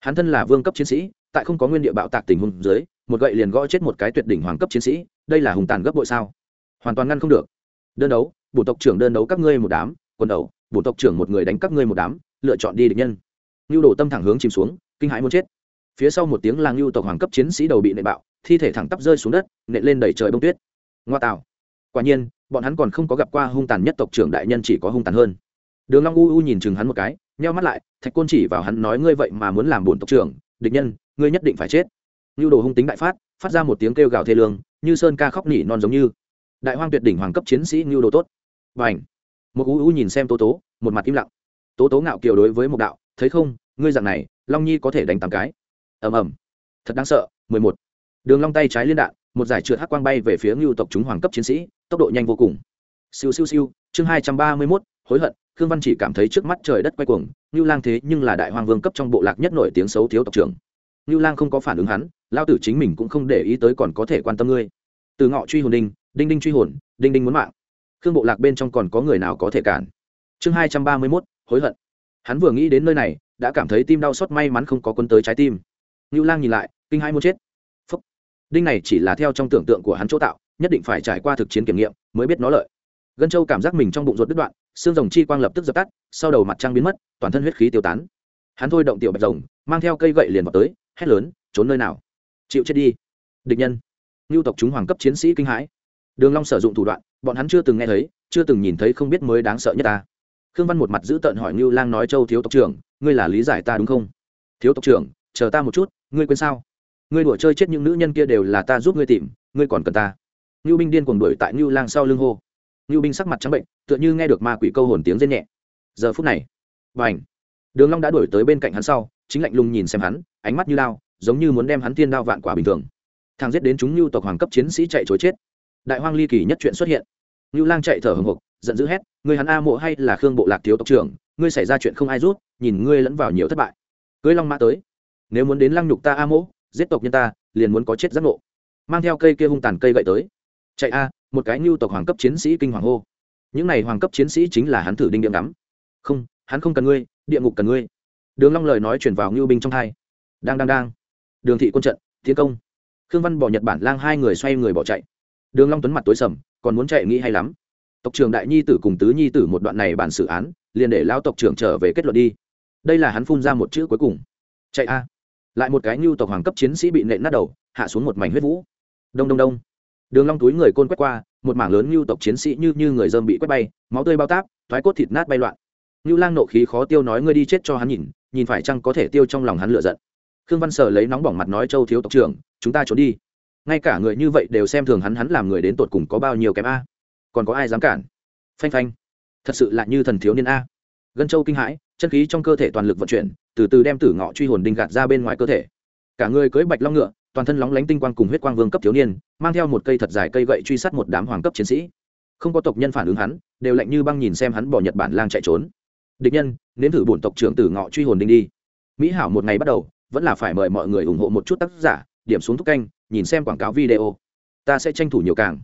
Hắn thân là vương cấp chiến sĩ, tại không có nguyên địa bạo tạc tình huống dưới, một gậy liền gõ chết một cái tuyệt đỉnh hoàng cấp chiến sĩ, đây là hùng tàn gấp bội sao? Hoàn toàn ngăn không được. Đơn đấu bộ tộc trưởng đơn đấu các ngươi một đám quần đầu bộ tộc trưởng một người đánh các ngươi một đám, lựa chọn đi địch nhân. Lưu đồ tâm thẳng hướng chìm xuống kinh hãi muốn chết. Phía sau một tiếng lang lưu tộc hoàng cấp chiến sĩ đầu bị nệ bạo thi thể thẳng tắp rơi xuống đất nện lên đầy trời bông tuyết. Ngoa tạo. Quả nhiên bọn hắn còn không có gặp qua hung tàn nhất tộc trưởng đại nhân chỉ có hung tàn hơn. Đường long u u nhìn chừng hắn một cái nheo mắt lại thạch côn chỉ vào hắn nói ngươi vậy mà muốn làm bổn tộc trưởng địch nhân ngươi nhất định phải chết. Lưu đồ hung tính đại phát phát ra một tiếng kêu gào thê lương như sơn ca khóc nỉ non giống như. Đại hoang tuyệt đỉnh hoàng cấp chiến sĩ lưu đồ tốt. Bảnh, một u u nhìn xem tố tố một mặt im lặng. Tố tố ngạo kiều đối với một đạo thấy không ngươi dạng này long nhi có thể đánh tám cái. Ầm ầm. Thật đáng sợ mười một. Đường long tay trái liên đạn một giải trượt hắc quang bay về phía ngưu tộc chúng hoàng cấp chiến sĩ tốc độ nhanh vô cùng. Siêu siêu siêu chương hai trăm ba mươi 231, hối hận khương văn chỉ cảm thấy trước mắt trời đất quay cuồng ngưu lang thế nhưng là đại hoàng vương cấp trong bộ lạc nhất nổi tiếng xấu thiếu tộc trưởng. Ngưu lang không có phản ứng hắn lao tử chính mình cũng không để ý tới còn có thể quan tâm ngươi. Từ ngọ truy hồn đinh đinh đinh truy hồn đinh đinh muốn mạng. Khương bộ lạc bên trong còn có người nào có thể cản? Chương hai trăm ba mươi mốt hối hận. Hắn vừa nghĩ đến nơi này đã cảm thấy tim đau xót may mắn không có quân tới trái tim. Ngưu lang nhìn lại, kinh hai muốn chết. Phúc. đinh này chỉ là theo trong tưởng tượng của hắn chỗ tạo, nhất định phải trải qua thực chiến kiểm nghiệm mới biết nó lợi. Gân châu cảm giác mình trong bụng ruột đứt đoạn, xương rồng chi quang lập tức dập tắt, sau đầu mặt trăng biến mất, toàn thân huyết khí tiêu tán. Hắn thôi động tiểu bạch rồng, mang theo cây gậy liền vào tới, hét lớn, trốn nơi nào? Chịu chết đi. Địch nhân. Ngưu tộc chúng hoàng cấp chiến sĩ kinh hãi. Đường long sử dụng thủ đoạn, bọn hắn chưa từng nghe thấy, chưa từng nhìn thấy không biết mới đáng sợ nhất ta khương văn một mặt giữ tợn hỏi ngưu lang nói, châu thiếu tộc trưởng, ngươi là lý giải ta đúng không? Thiếu tộc trưởng, chờ ta một chút, ngươi quên sao? Ngươi đùa chơi chết những nữ nhân kia đều là ta giúp ngươi tìm, ngươi còn cần ta. Ngưu binh điên cuồng đuổi tại ngưu lang sau lưng hô. Ngưu binh sắc mặt trắng bệnh, tựa như nghe được ma quỷ câu hồn tiếng rên nhẹ. Giờ phút này và ảnh đường long đã đuổi tới bên cạnh hắn sau, chính lạnh lùng nhìn xem hắn, ánh mắt như lao giống như muốn đem hắn tiên đao vạn quả bình thường. Thang giết đến chúng ngưu tộc hoàng cấp chiến sĩ chạy chối chết. Đại hoang ly kỳ nhất chuyện xuất hiện. Ngưu lang chạy thở hồng hộc giận dữ hét người hắn a mộ hay là khương bộ lạc thiếu tộc trưởng ngươi xảy ra chuyện không ai rút nhìn ngươi lẫn vào nhiều thất bại. Cưới long mã tới. Nếu muốn đến lăng nhục ta a mộ, giết tộc nhân ta liền muốn có chết giác ngộ. Mang theo cây kia hung tàn cây gậy tới. Chạy a một cái ngưu tộc hoàng cấp chiến sĩ kinh hoàng hô. Những này hoàng cấp chiến sĩ chính là hắn thử đinh điểm đắm không hắn không cần ngươi địa ngục cần ngươi. Đường long lời nói chuyển vào ngưu binh trong thai đang đang đang. Đường thị quân trận tiến công. Khương văn bỏ nhật bản lang hai người xoay người bỏ chạy. Đường long tuấn mặt tối sầm còn muốn chạy nghĩ hay lắm tộc trưởng đại nhi tử cùng tứ nhi tử một đoạn này bàn xử án, liền để lão tộc trưởng trở về kết luận đi. Đây là hắn phun ra một chữ cuối cùng. Chạy a. Lại một cái ngưu tộc hoàng cấp chiến sĩ bị nện nát đầu, hạ xuống một mảnh huyết vũ. Đông đông đông. Đường long túi người côn quét qua, một mảng lớn ngưu tộc chiến sĩ như như người dơm bị quét bay, máu tươi bao táp, thoái cốt thịt nát bay loạn. Ngưu lang nộ khí khó tiêu nói ngươi đi chết cho hắn nhìn nhìn phải chăng có thể tiêu trong lòng hắn lửa giận. Khương văn sở lấy nóng bỏng mặt nói châu thiếu tộc trưởng, chúng ta trốn đi. Ngay cả người như vậy đều xem thường hắn hắn làm người đến tột cùng có bao nhiêu kém a? Còn có ai dám cản? Phanh phanh. Thật sự là như thần thiếu niên a. Gân châu kinh hãi, chân khí trong cơ thể toàn lực vận chuyển, từ từ đem tử ngọ truy hồn đinh gạt ra bên ngoài cơ thể. Cả người cưới bạch long ngựa, toàn thân lóng lánh tinh quang cùng huyết quang vương cấp thiếu niên, mang theo một cây thật dài cây gậy truy sát một đám hoàng cấp chiến sĩ. Không có tộc nhân phản ứng hắn, đều lạnh như băng nhìn xem hắn bỏ nhật bản lang chạy trốn. Địch nhân, nếm thử bổn tộc trưởng tử ngọ truy hồn đinh đi. Mỹ hảo một ngày bắt đầu, vẫn là phải mời mọi người ủng hộ một chút tác giả, điểm xuống thúc canh, nhìn xem quảng cáo video. Ta sẽ tranh thủ nhiều càng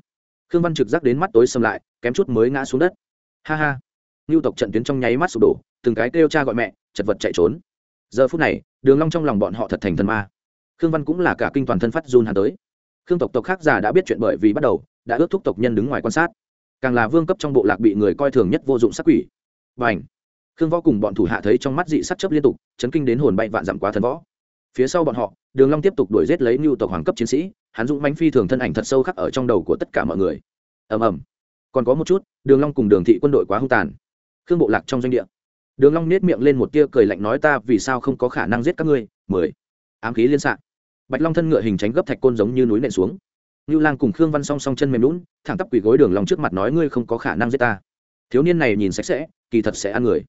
khương văn trực giác đến mắt tối xâm lại, kém chút mới ngã xuống đất. Ha ha. Ngưu tộc trận tuyến trong nháy mắt sụp đổ, từng cái kêu cha gọi mẹ, chật vật chạy trốn. Giờ phút này, đường long trong lòng bọn họ thật thành thần ma. Khương văn cũng là cả kinh toàn thân phát run hà tới. Khương tộc tộc khác già đã biết chuyện bởi vì bắt đầu, đã ước thúc tộc nhân đứng ngoài quan sát. Càng là vương cấp trong bộ lạc bị người coi thường nhất vô dụng sắc quỷ. Và ảnh khương võ cùng bọn thủ hạ thấy trong mắt dị sắc chấp liên tục, chấn kinh đến hồn bay vạn dặm quá thần võ phía sau bọn họ đường long tiếp tục đuổi giết lấy lưu tộc hoàng cấp chiến sĩ hắn dũng mãnh phi thường thân ảnh thật sâu khắc ở trong đầu của tất cả mọi người. Ầm ầm. Còn có một chút đường long cùng đường thị quân đội quá hung tàn. Khương bộ lạc trong doanh địa. Đường long nét miệng lên một tia cười lạnh nói ta vì sao không có khả năng giết các ngươi? Mười. Ám khí liên sạc bạch long thân ngựa hình tránh gấp thạch côn giống như núi nện xuống. Lưu Lang cùng Khương Văn song song chân mềm nhũn, thẳng tắp quỳ gối Đường Long trước mặt nói ngươi không có khả năng giết ta. Thiếu niên này nhìn sạch sẽ, kỳ thật sẽ ăn người.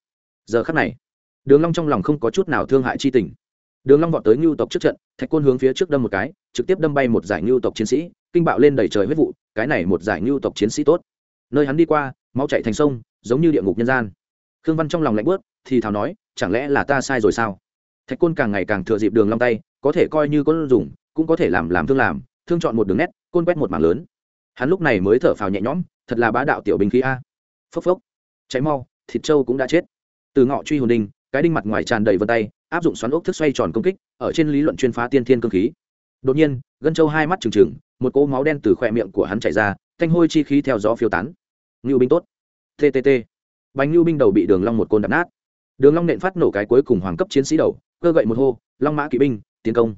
Giờ khắc này, Đường Long trong lòng không có chút nào thương hại chi tình. Đường Long vọt tới Nưu tộc trước trận, thạch côn hướng phía trước đâm một cái, trực tiếp đâm bay một giải Nưu tộc chiến sĩ, kinh bạo lên đầy trời huyết vụ, cái này một giải Nưu tộc chiến sĩ tốt. Nơi hắn đi qua, máu chảy thành sông, giống như địa ngục nhân gian. Khương Văn trong lòng lạnh bước, thì thào nói, chẳng lẽ là ta sai rồi sao? Thạch côn càng ngày càng thừa dịp Đường Long tay, có thể coi như có dùng, cũng có thể làm làm thương làm, thương chọn một đường nét, côn quét một mảng lớn hắn lúc này mới thở phào nhẹ nhõm thật là bá đạo tiểu binh khí a phốc phốc cháy mau thịt trâu cũng đã chết từ ngọ truy hồn đinh cái đinh mặt ngoài tràn đầy vân tay áp dụng xoắn ốc thức xoay tròn công kích, ở trên lý luận chuyên phá tiên thiên cơ khí. Đột nhiên, gân châu hai mắt trừng trừng, một cỗ máu đen từ khoe miệng của hắn chảy ra, thanh hôi chi khí theo gió phiêu tán. Ngưu binh tốt. Ttt bánh ngưu binh đầu bị đường long một côn đập nát. Đường long nện phát nổ cái cuối cùng hoàng cấp chiến sĩ đầu, cơ gậy một hô, long mã kỵ binh, tiến công.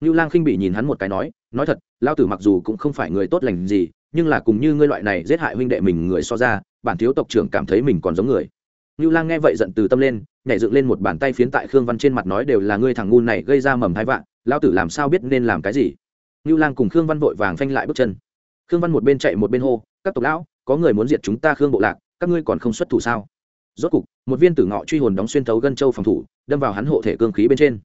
Ngưu lang khinh bị nhìn hắn một cái nói nói thật, lao tử mặc dù cũng không phải người tốt lành gì, nhưng là cùng như ngươi loại này giết hại huynh đệ mình người so ra, bản thiếu tộc trưởng cảm thấy mình còn giống người. Nưu lang nghe vậy giận từ tâm lên, nhảy dựng lên một bàn tay phiến tại khương văn trên mặt nói đều là ngươi thằng ngu này gây ra mầm thái vạn lão tử làm sao biết nên làm cái gì? Nưu lang cùng khương văn vội vàng phanh lại bước chân. Khương văn một bên chạy một bên hô, các tộc lão, có người muốn diệt chúng ta khương bộ lạc, các ngươi còn không xuất thủ sao? Rốt cục, một viên tử ngọ truy hồn đóng xuyên thấu gân châu phòng thủ, đâm vào hắn hộ thể cương khí bên trên.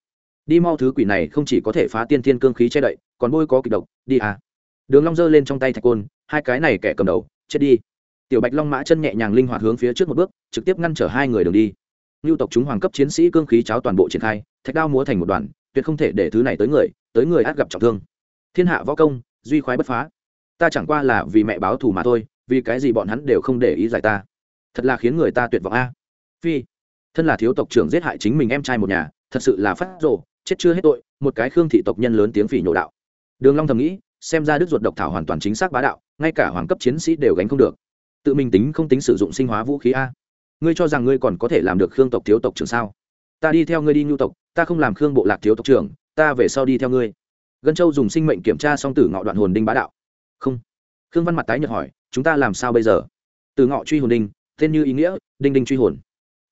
Đi mau thứ quỷ này không chỉ có thể phá tiên thiên cương khí che đậy, còn bôi có kịch độc, đi à. Đường long giơ lên trong tay thạch côn, hai cái này kẻ cầm đầu, chết đi. Tiểu bạch long mã chân nhẹ nhàng linh hoạt hướng phía trước một bước trực tiếp ngăn trở hai người đường đi. Lưu tộc chúng hoàng cấp chiến sĩ cương khí cháo toàn bộ triển khai, thạch đao múa thành một đoàn, tuyệt không thể để thứ này tới người tới người át gặp trọng thương. Thiên hạ võ công, duy khoái bất phá. Ta chẳng qua là vì mẹ báo thù mà thôi, vì cái gì bọn hắn đều không để ý giải ta. Thật là khiến người ta tuyệt vọng a. Phi, thân là thiếu tộc trưởng giết hại chính mình em trai một nhà, thật sự là phát rồ, chết chưa hết tội, một cái khương thị tộc nhân lớn tiếng phỉ nhổ đạo. Đường long thầm nghĩ, xem ra đức ruột độc thảo hoàn toàn chính xác bá đạo, ngay cả hoàng cấp chiến sĩ đều gánh không được. Tự mình tính không tính sử dụng sinh hóa vũ khí a ngươi cho rằng ngươi còn có thể làm được khương tộc thiếu tộc trưởng sao? Ta đi theo ngươi đi nhu tộc, ta không làm khương bộ lạc thiếu tộc trưởng, ta về sau đi theo ngươi. Gân châu dùng sinh mệnh kiểm tra xong tử ngọ đoạn hồn đinh bá đạo. Không. Khương văn mặt tái nhợt hỏi, chúng ta làm sao bây giờ? Từ ngọ truy hồn đinh, tên như ý nghĩa, đinh đinh truy hồn.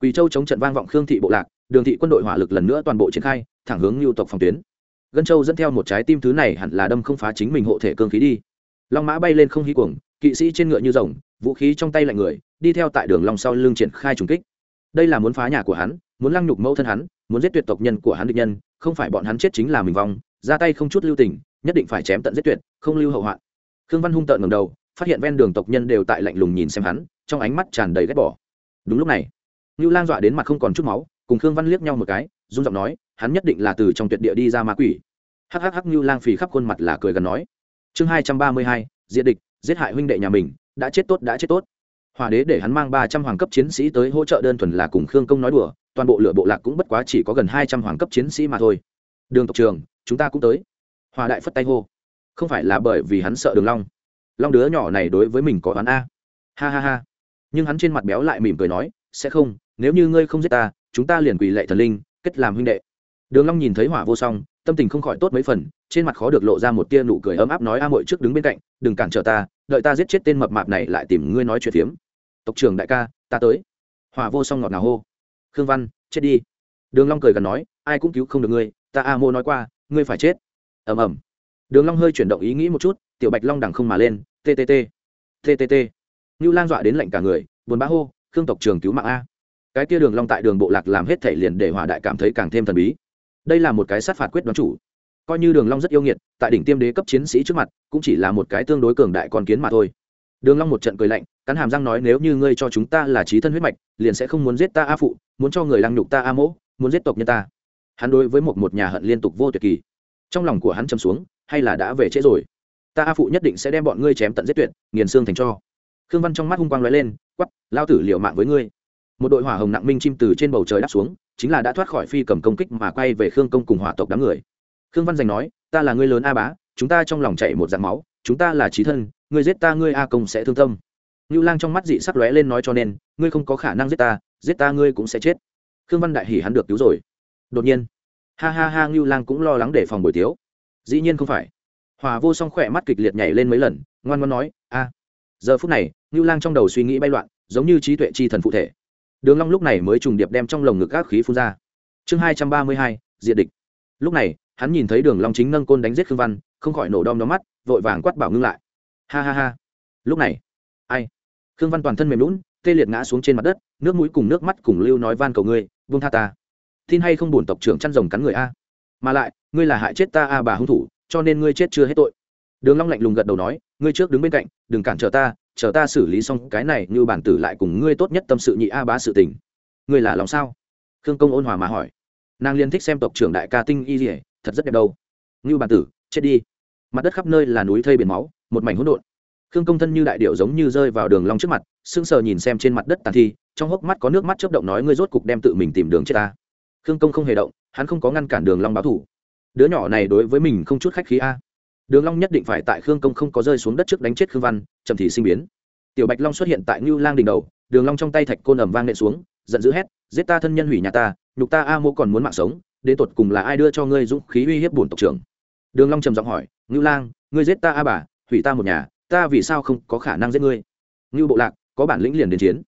Quỳ châu chống trận vang vọng khương thị bộ lạc, đường thị quân đội hỏa lực lần nữa toàn bộ triển khai, thẳng hướng nhu tộc phòng tuyến. Gân châu dẫn theo một trái tim thứ này hẳn là đâm không phá chính mình hộ thể cương khí đi. Long mã bay lên không hí cuồng, kỵ sĩ trên ngựa như rồng vũ khí trong tay lạnh người đi theo tại đường long sau lưng triển khai trùng kích đây là muốn phá nhà của hắn muốn lăng nhục mẫu thân hắn muốn giết tuyệt tộc nhân của hắn địch nhân không phải bọn hắn chết chính là mình vong ra tay không chút lưu tình nhất định phải chém tận giết tuyệt không lưu hậu hoạn khương văn hung tợn ngẩng đầu phát hiện ven đường tộc nhân đều tại lạnh lùng nhìn xem hắn trong ánh mắt tràn đầy ghét bỏ đúng lúc này Nưu Lang dọa đến mặt không còn chút máu, cùng Khương Văn liếc nhau một cái, run giọng nói, hắn nhất định là từ trong tuyệt địa đi ra ma quỷ. Hắc hắc hắc Nưu Lang phì khắp khuôn mặt là cười gần nói. Chương hai trăm ba mươi hai, diệt địch, giết hại huynh đệ nhà mình, đã chết tốt đã chết tốt. hòa đế để hắn mang ba trăm hoàng cấp chiến sĩ tới hỗ trợ đơn thuần là cùng Khương Công nói đùa, toàn bộ lửa bộ lạc cũng bất quá chỉ có gần hai trăm hoàng cấp chiến sĩ mà thôi. Đường tộc trường chúng ta cũng tới. hòa đại phất tay hô. Không phải là bởi vì hắn sợ Đường Long. Long đứa nhỏ này đối với mình có oán a. Ha ha ha. Nhưng hắn trên mặt béo lại mỉm cười nói, sẽ không, nếu như ngươi không giết ta chúng ta liền quỳ lệ thần linh kết làm huynh đệ đường long nhìn thấy hỏa vô song tâm tình không khỏi tốt mấy phần trên mặt khó được lộ ra một tia nụ cười ấm áp nói a muội trước đứng bên cạnh đừng cản trở ta đợi ta giết chết tên mập mạp này lại tìm ngươi nói chuyện phiếm. Tộc trưởng đại ca ta tới. Hỏa vô song ngọt ngào hô. Khương văn chết đi. Đường long cười gần nói ai cũng cứu không được ngươi ta a mô nói qua ngươi phải chết. Ầm ầm. Đường long hơi chuyển động ý nghĩ một chút tiểu bạch long đằng không mà lên ttt ttt Nưu Lang dọa đến lạnh cả người, buồn bã hô, "Khương tộc trưởng cứu mạng a!" cái kia đường long tại đường bộ lạc làm hết thể liền để hỏa đại cảm thấy càng thêm thần bí. Đây là một cái sát phạt quyết đoán chủ coi như đường long rất yêu nghiệt, tại đỉnh tiêm đế cấp chiến sĩ trước mặt, cũng chỉ là một cái tương đối cường đại con kiến mà thôi. Đường long một trận cười lạnh, cắn hàm răng nói, nếu như ngươi cho chúng ta là trí thân huyết mạch, liền sẽ không muốn giết ta a phụ, muốn cho người lăng nhục ta a mỗ, muốn giết tộc nhân ta. Hắn đối với một một nhà hận liên tục vô tuyệt kỳ. Trong lòng của hắn trầm xuống, hay là đã về trễ rồi? Ta a phụ nhất định sẽ đem bọn ngươi chém tận giết tuyệt, nghiền xương thành cho. Khương văn trong mắt hung quang lóe lên quắp lao tử liều mạng với ngươi. Một đội hỏa hồng nặng minh chim từ trên bầu trời đáp xuống, chính là đã thoát khỏi phi cầm công kích mà quay về khương công cùng hỏa tộc đám người khương văn giành nói, ta là người lớn a bá, chúng ta trong lòng chạy một dạng máu, chúng ta là trí thân, ngươi giết ta ngươi a công sẽ thương tâm. Ngưu lang trong mắt dị sắc lóe lên nói cho nên, ngươi không có khả năng giết ta giết ta ngươi cũng sẽ chết. Khương văn đại hỉ hắn được cứu rồi. Đột nhiên, ha ha ha, ngưu lang cũng lo lắng để phòng buổi tiếu. Dĩ nhiên không phải. Hòa vô song khỏe mắt kịch liệt nhảy lên mấy lần, ngoan ngoan nói, a. Giờ phút này, ngưu lang trong đầu suy nghĩ bay loạn, giống như trí tuệ chi thần phụ thể. Đường long lúc này mới trùng điệp đem trong lồng ngực các khí phun ra. Chương hai trăm ba mươi hai diện địch. Lúc này hắn nhìn thấy đường long chính nâng côn đánh giết khương văn, không khỏi nổ đom đóm mắt, vội vàng quát bảo ngưng lại. Ha ha ha. Lúc này, ai? Khương văn toàn thân mềm lún, tê liệt ngã xuống trên mặt đất, nước mũi cùng nước mắt cùng lưu nói van cầu ngươi, buông tha ta. Tin hay không buồn tộc trưởng chăn rồng cắn người a? Mà lại, ngươi là hại chết ta a bà hung thủ, cho nên ngươi chết chưa hết tội. Đường long lạnh lùng gật đầu nói, ngươi trước đứng bên cạnh, đừng cản trở ta, chờ ta xử lý xong cái này như bản tử lại cùng ngươi tốt nhất tâm sự nhị a bá sự tình. Ngươi là lòng sao? Khương công ôn hòa mà hỏi. Nàng liên thích xem tộc trưởng đại ca tinh y rỉa thật rất đẹp đâu. Ngưu bản tử, chết đi. Mặt đất khắp nơi là núi thây biển máu, một mảnh hỗn độn. Khương công thân như đại điệu giống như rơi vào đường long trước mặt, sững sờ nhìn xem trên mặt đất tàn thi, trong hốc mắt có nước mắt chớp động nói ngươi rốt cục đem tự mình tìm đường chết ta. Khương công không hề động, hắn không có ngăn cản đường long báo thủ. Đứa nhỏ này đối với mình không chút khách khí a. Đường long nhất định phải tại khương công không có rơi xuống đất trước đánh chết khương văn, chậm thì sinh biến. Tiểu bạch long xuất hiện tại ngưu lang đỉnh đầu, đường long trong tay thạch côn ầm vang nện xuống, giận dữ hét, giết ta thân nhân hủy nhà ta, nhục ta a mô còn muốn mạng sống đến tột cùng là ai đưa cho ngươi dũng khí uy hiếp bổn tộc trưởng? Đường long trầm giọng hỏi, ngưu lang, ngươi giết ta a bà, hủy ta một nhà, ta vì sao không có khả năng giết ngươi? Ngưu bộ lạc, có bản lĩnh liền đến chiến.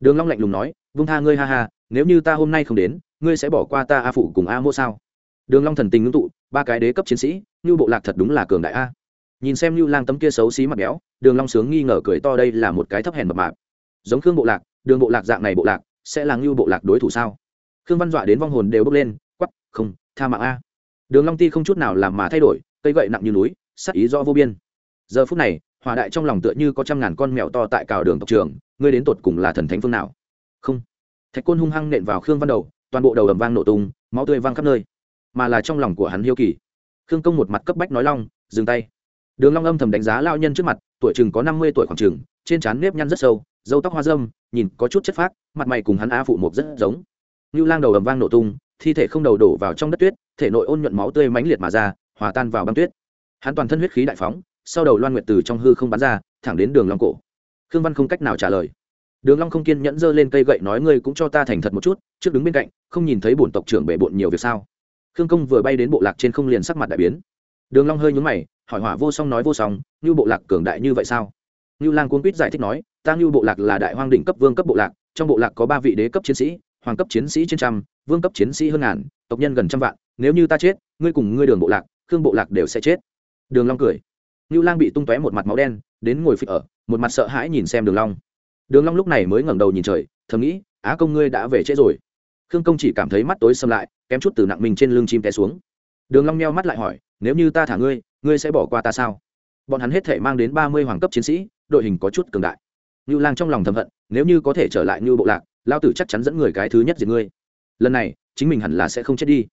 Đường long lạnh lùng nói, vung tha ngươi ha ha, nếu như ta hôm nay không đến, ngươi sẽ bỏ qua ta a phụ cùng a mô sao? Đường long thần tình ngưng tụ, ba cái đế cấp chiến sĩ, ngưu bộ lạc thật đúng là cường đại a. Nhìn xem ngưu lang tấm kia xấu xí mặt béo, đường long sướng nghi ngờ cười to, đây là một cái thấp hèn mập mạp. Giống khương bộ lạc, đường bộ lạc dạng này bộ lạc, sẽ là ngưu bộ lạc đối thủ sao? Khương văn dọa đến vong hồn đều bốc lên không, tha mạng a. Đường long ti không chút nào làm mà thay đổi, cây gậy nặng như núi sắc ý do vô biên. Giờ phút này hỏa đại trong lòng tựa như có trăm ngàn con mèo to tại cào đường tộc trường, ngươi đến tột cùng là thần thánh phương nào? Không. Thạch côn hung hăng nện vào khương văn đầu, toàn bộ đầu ầm vang nổ tung, máu tươi văng khắp nơi. Mà là trong lòng của hắn hiếu kỳ. Khương công một mặt cấp bách nói long, dừng tay. Đường long âm thầm đánh giá lao nhân trước mặt, tuổi chừng có năm mươi tuổi khoảng chừng, trên trán nếp nhăn rất sâu, râu tóc hoa râm, nhìn có chút chất phác, mặt mày cùng hắn a phụ một rất giống. Như lang đầu ầm vang nổ tung thi thể không đầu đổ vào trong đất tuyết, thể nội ôn nhuận máu tươi mãnh liệt mà ra, hòa tan vào băng tuyết. Hắn toàn thân huyết khí đại phóng, sau đầu loan nguyệt từ trong hư không bắn ra, thẳng đến đường long cổ. Khương văn không cách nào trả lời. Đường long không kiên nhẫn giơ lên cây gậy nói ngươi cũng cho ta thành thật một chút, trước đứng bên cạnh, không nhìn thấy bổn tộc trưởng bể bộn nhiều việc sao? Khương công vừa bay đến bộ lạc trên không liền sắc mặt đại biến. Đường long hơi nhún mày, hỏi hỏa vô song nói vô song như bộ lạc cường đại như vậy sao? Như lang cuốn quýt giải thích nói, ta như bộ lạc là đại hoang đỉnh cấp vương cấp bộ lạc, trong bộ lạc có ba vị đế cấp chiến sĩ hoàng cấp chiến sĩ trên trăm vương cấp chiến sĩ hơn ngàn tộc nhân gần trăm vạn nếu như ta chết ngươi cùng ngươi đường bộ lạc khương bộ lạc đều sẽ chết. Đường long cười. Lưu lang bị tung tóe một mặt máu đen đến ngồi phịch ở một mặt sợ hãi nhìn xem đường long. Đường long lúc này mới ngẩng đầu nhìn trời thầm nghĩ á công ngươi đã về trễ rồi. Khương công chỉ cảm thấy mắt tối sầm lại kém chút từ nặng mình trên lưng chim té xuống. Đường long meo mắt lại hỏi nếu như ta thả ngươi ngươi sẽ bỏ qua ta sao? Bọn hắn hết thể mang đến ba mươi hoàng cấp chiến sĩ đội hình có chút cường đại. Nưu Lang trong lòng thầm hận, nếu như có thể trở lại Nưu bộ lạc, lão tử chắc chắn dẫn người cái thứ nhất diệt ngươi. Lần này, chính mình hẳn là sẽ không chết đi.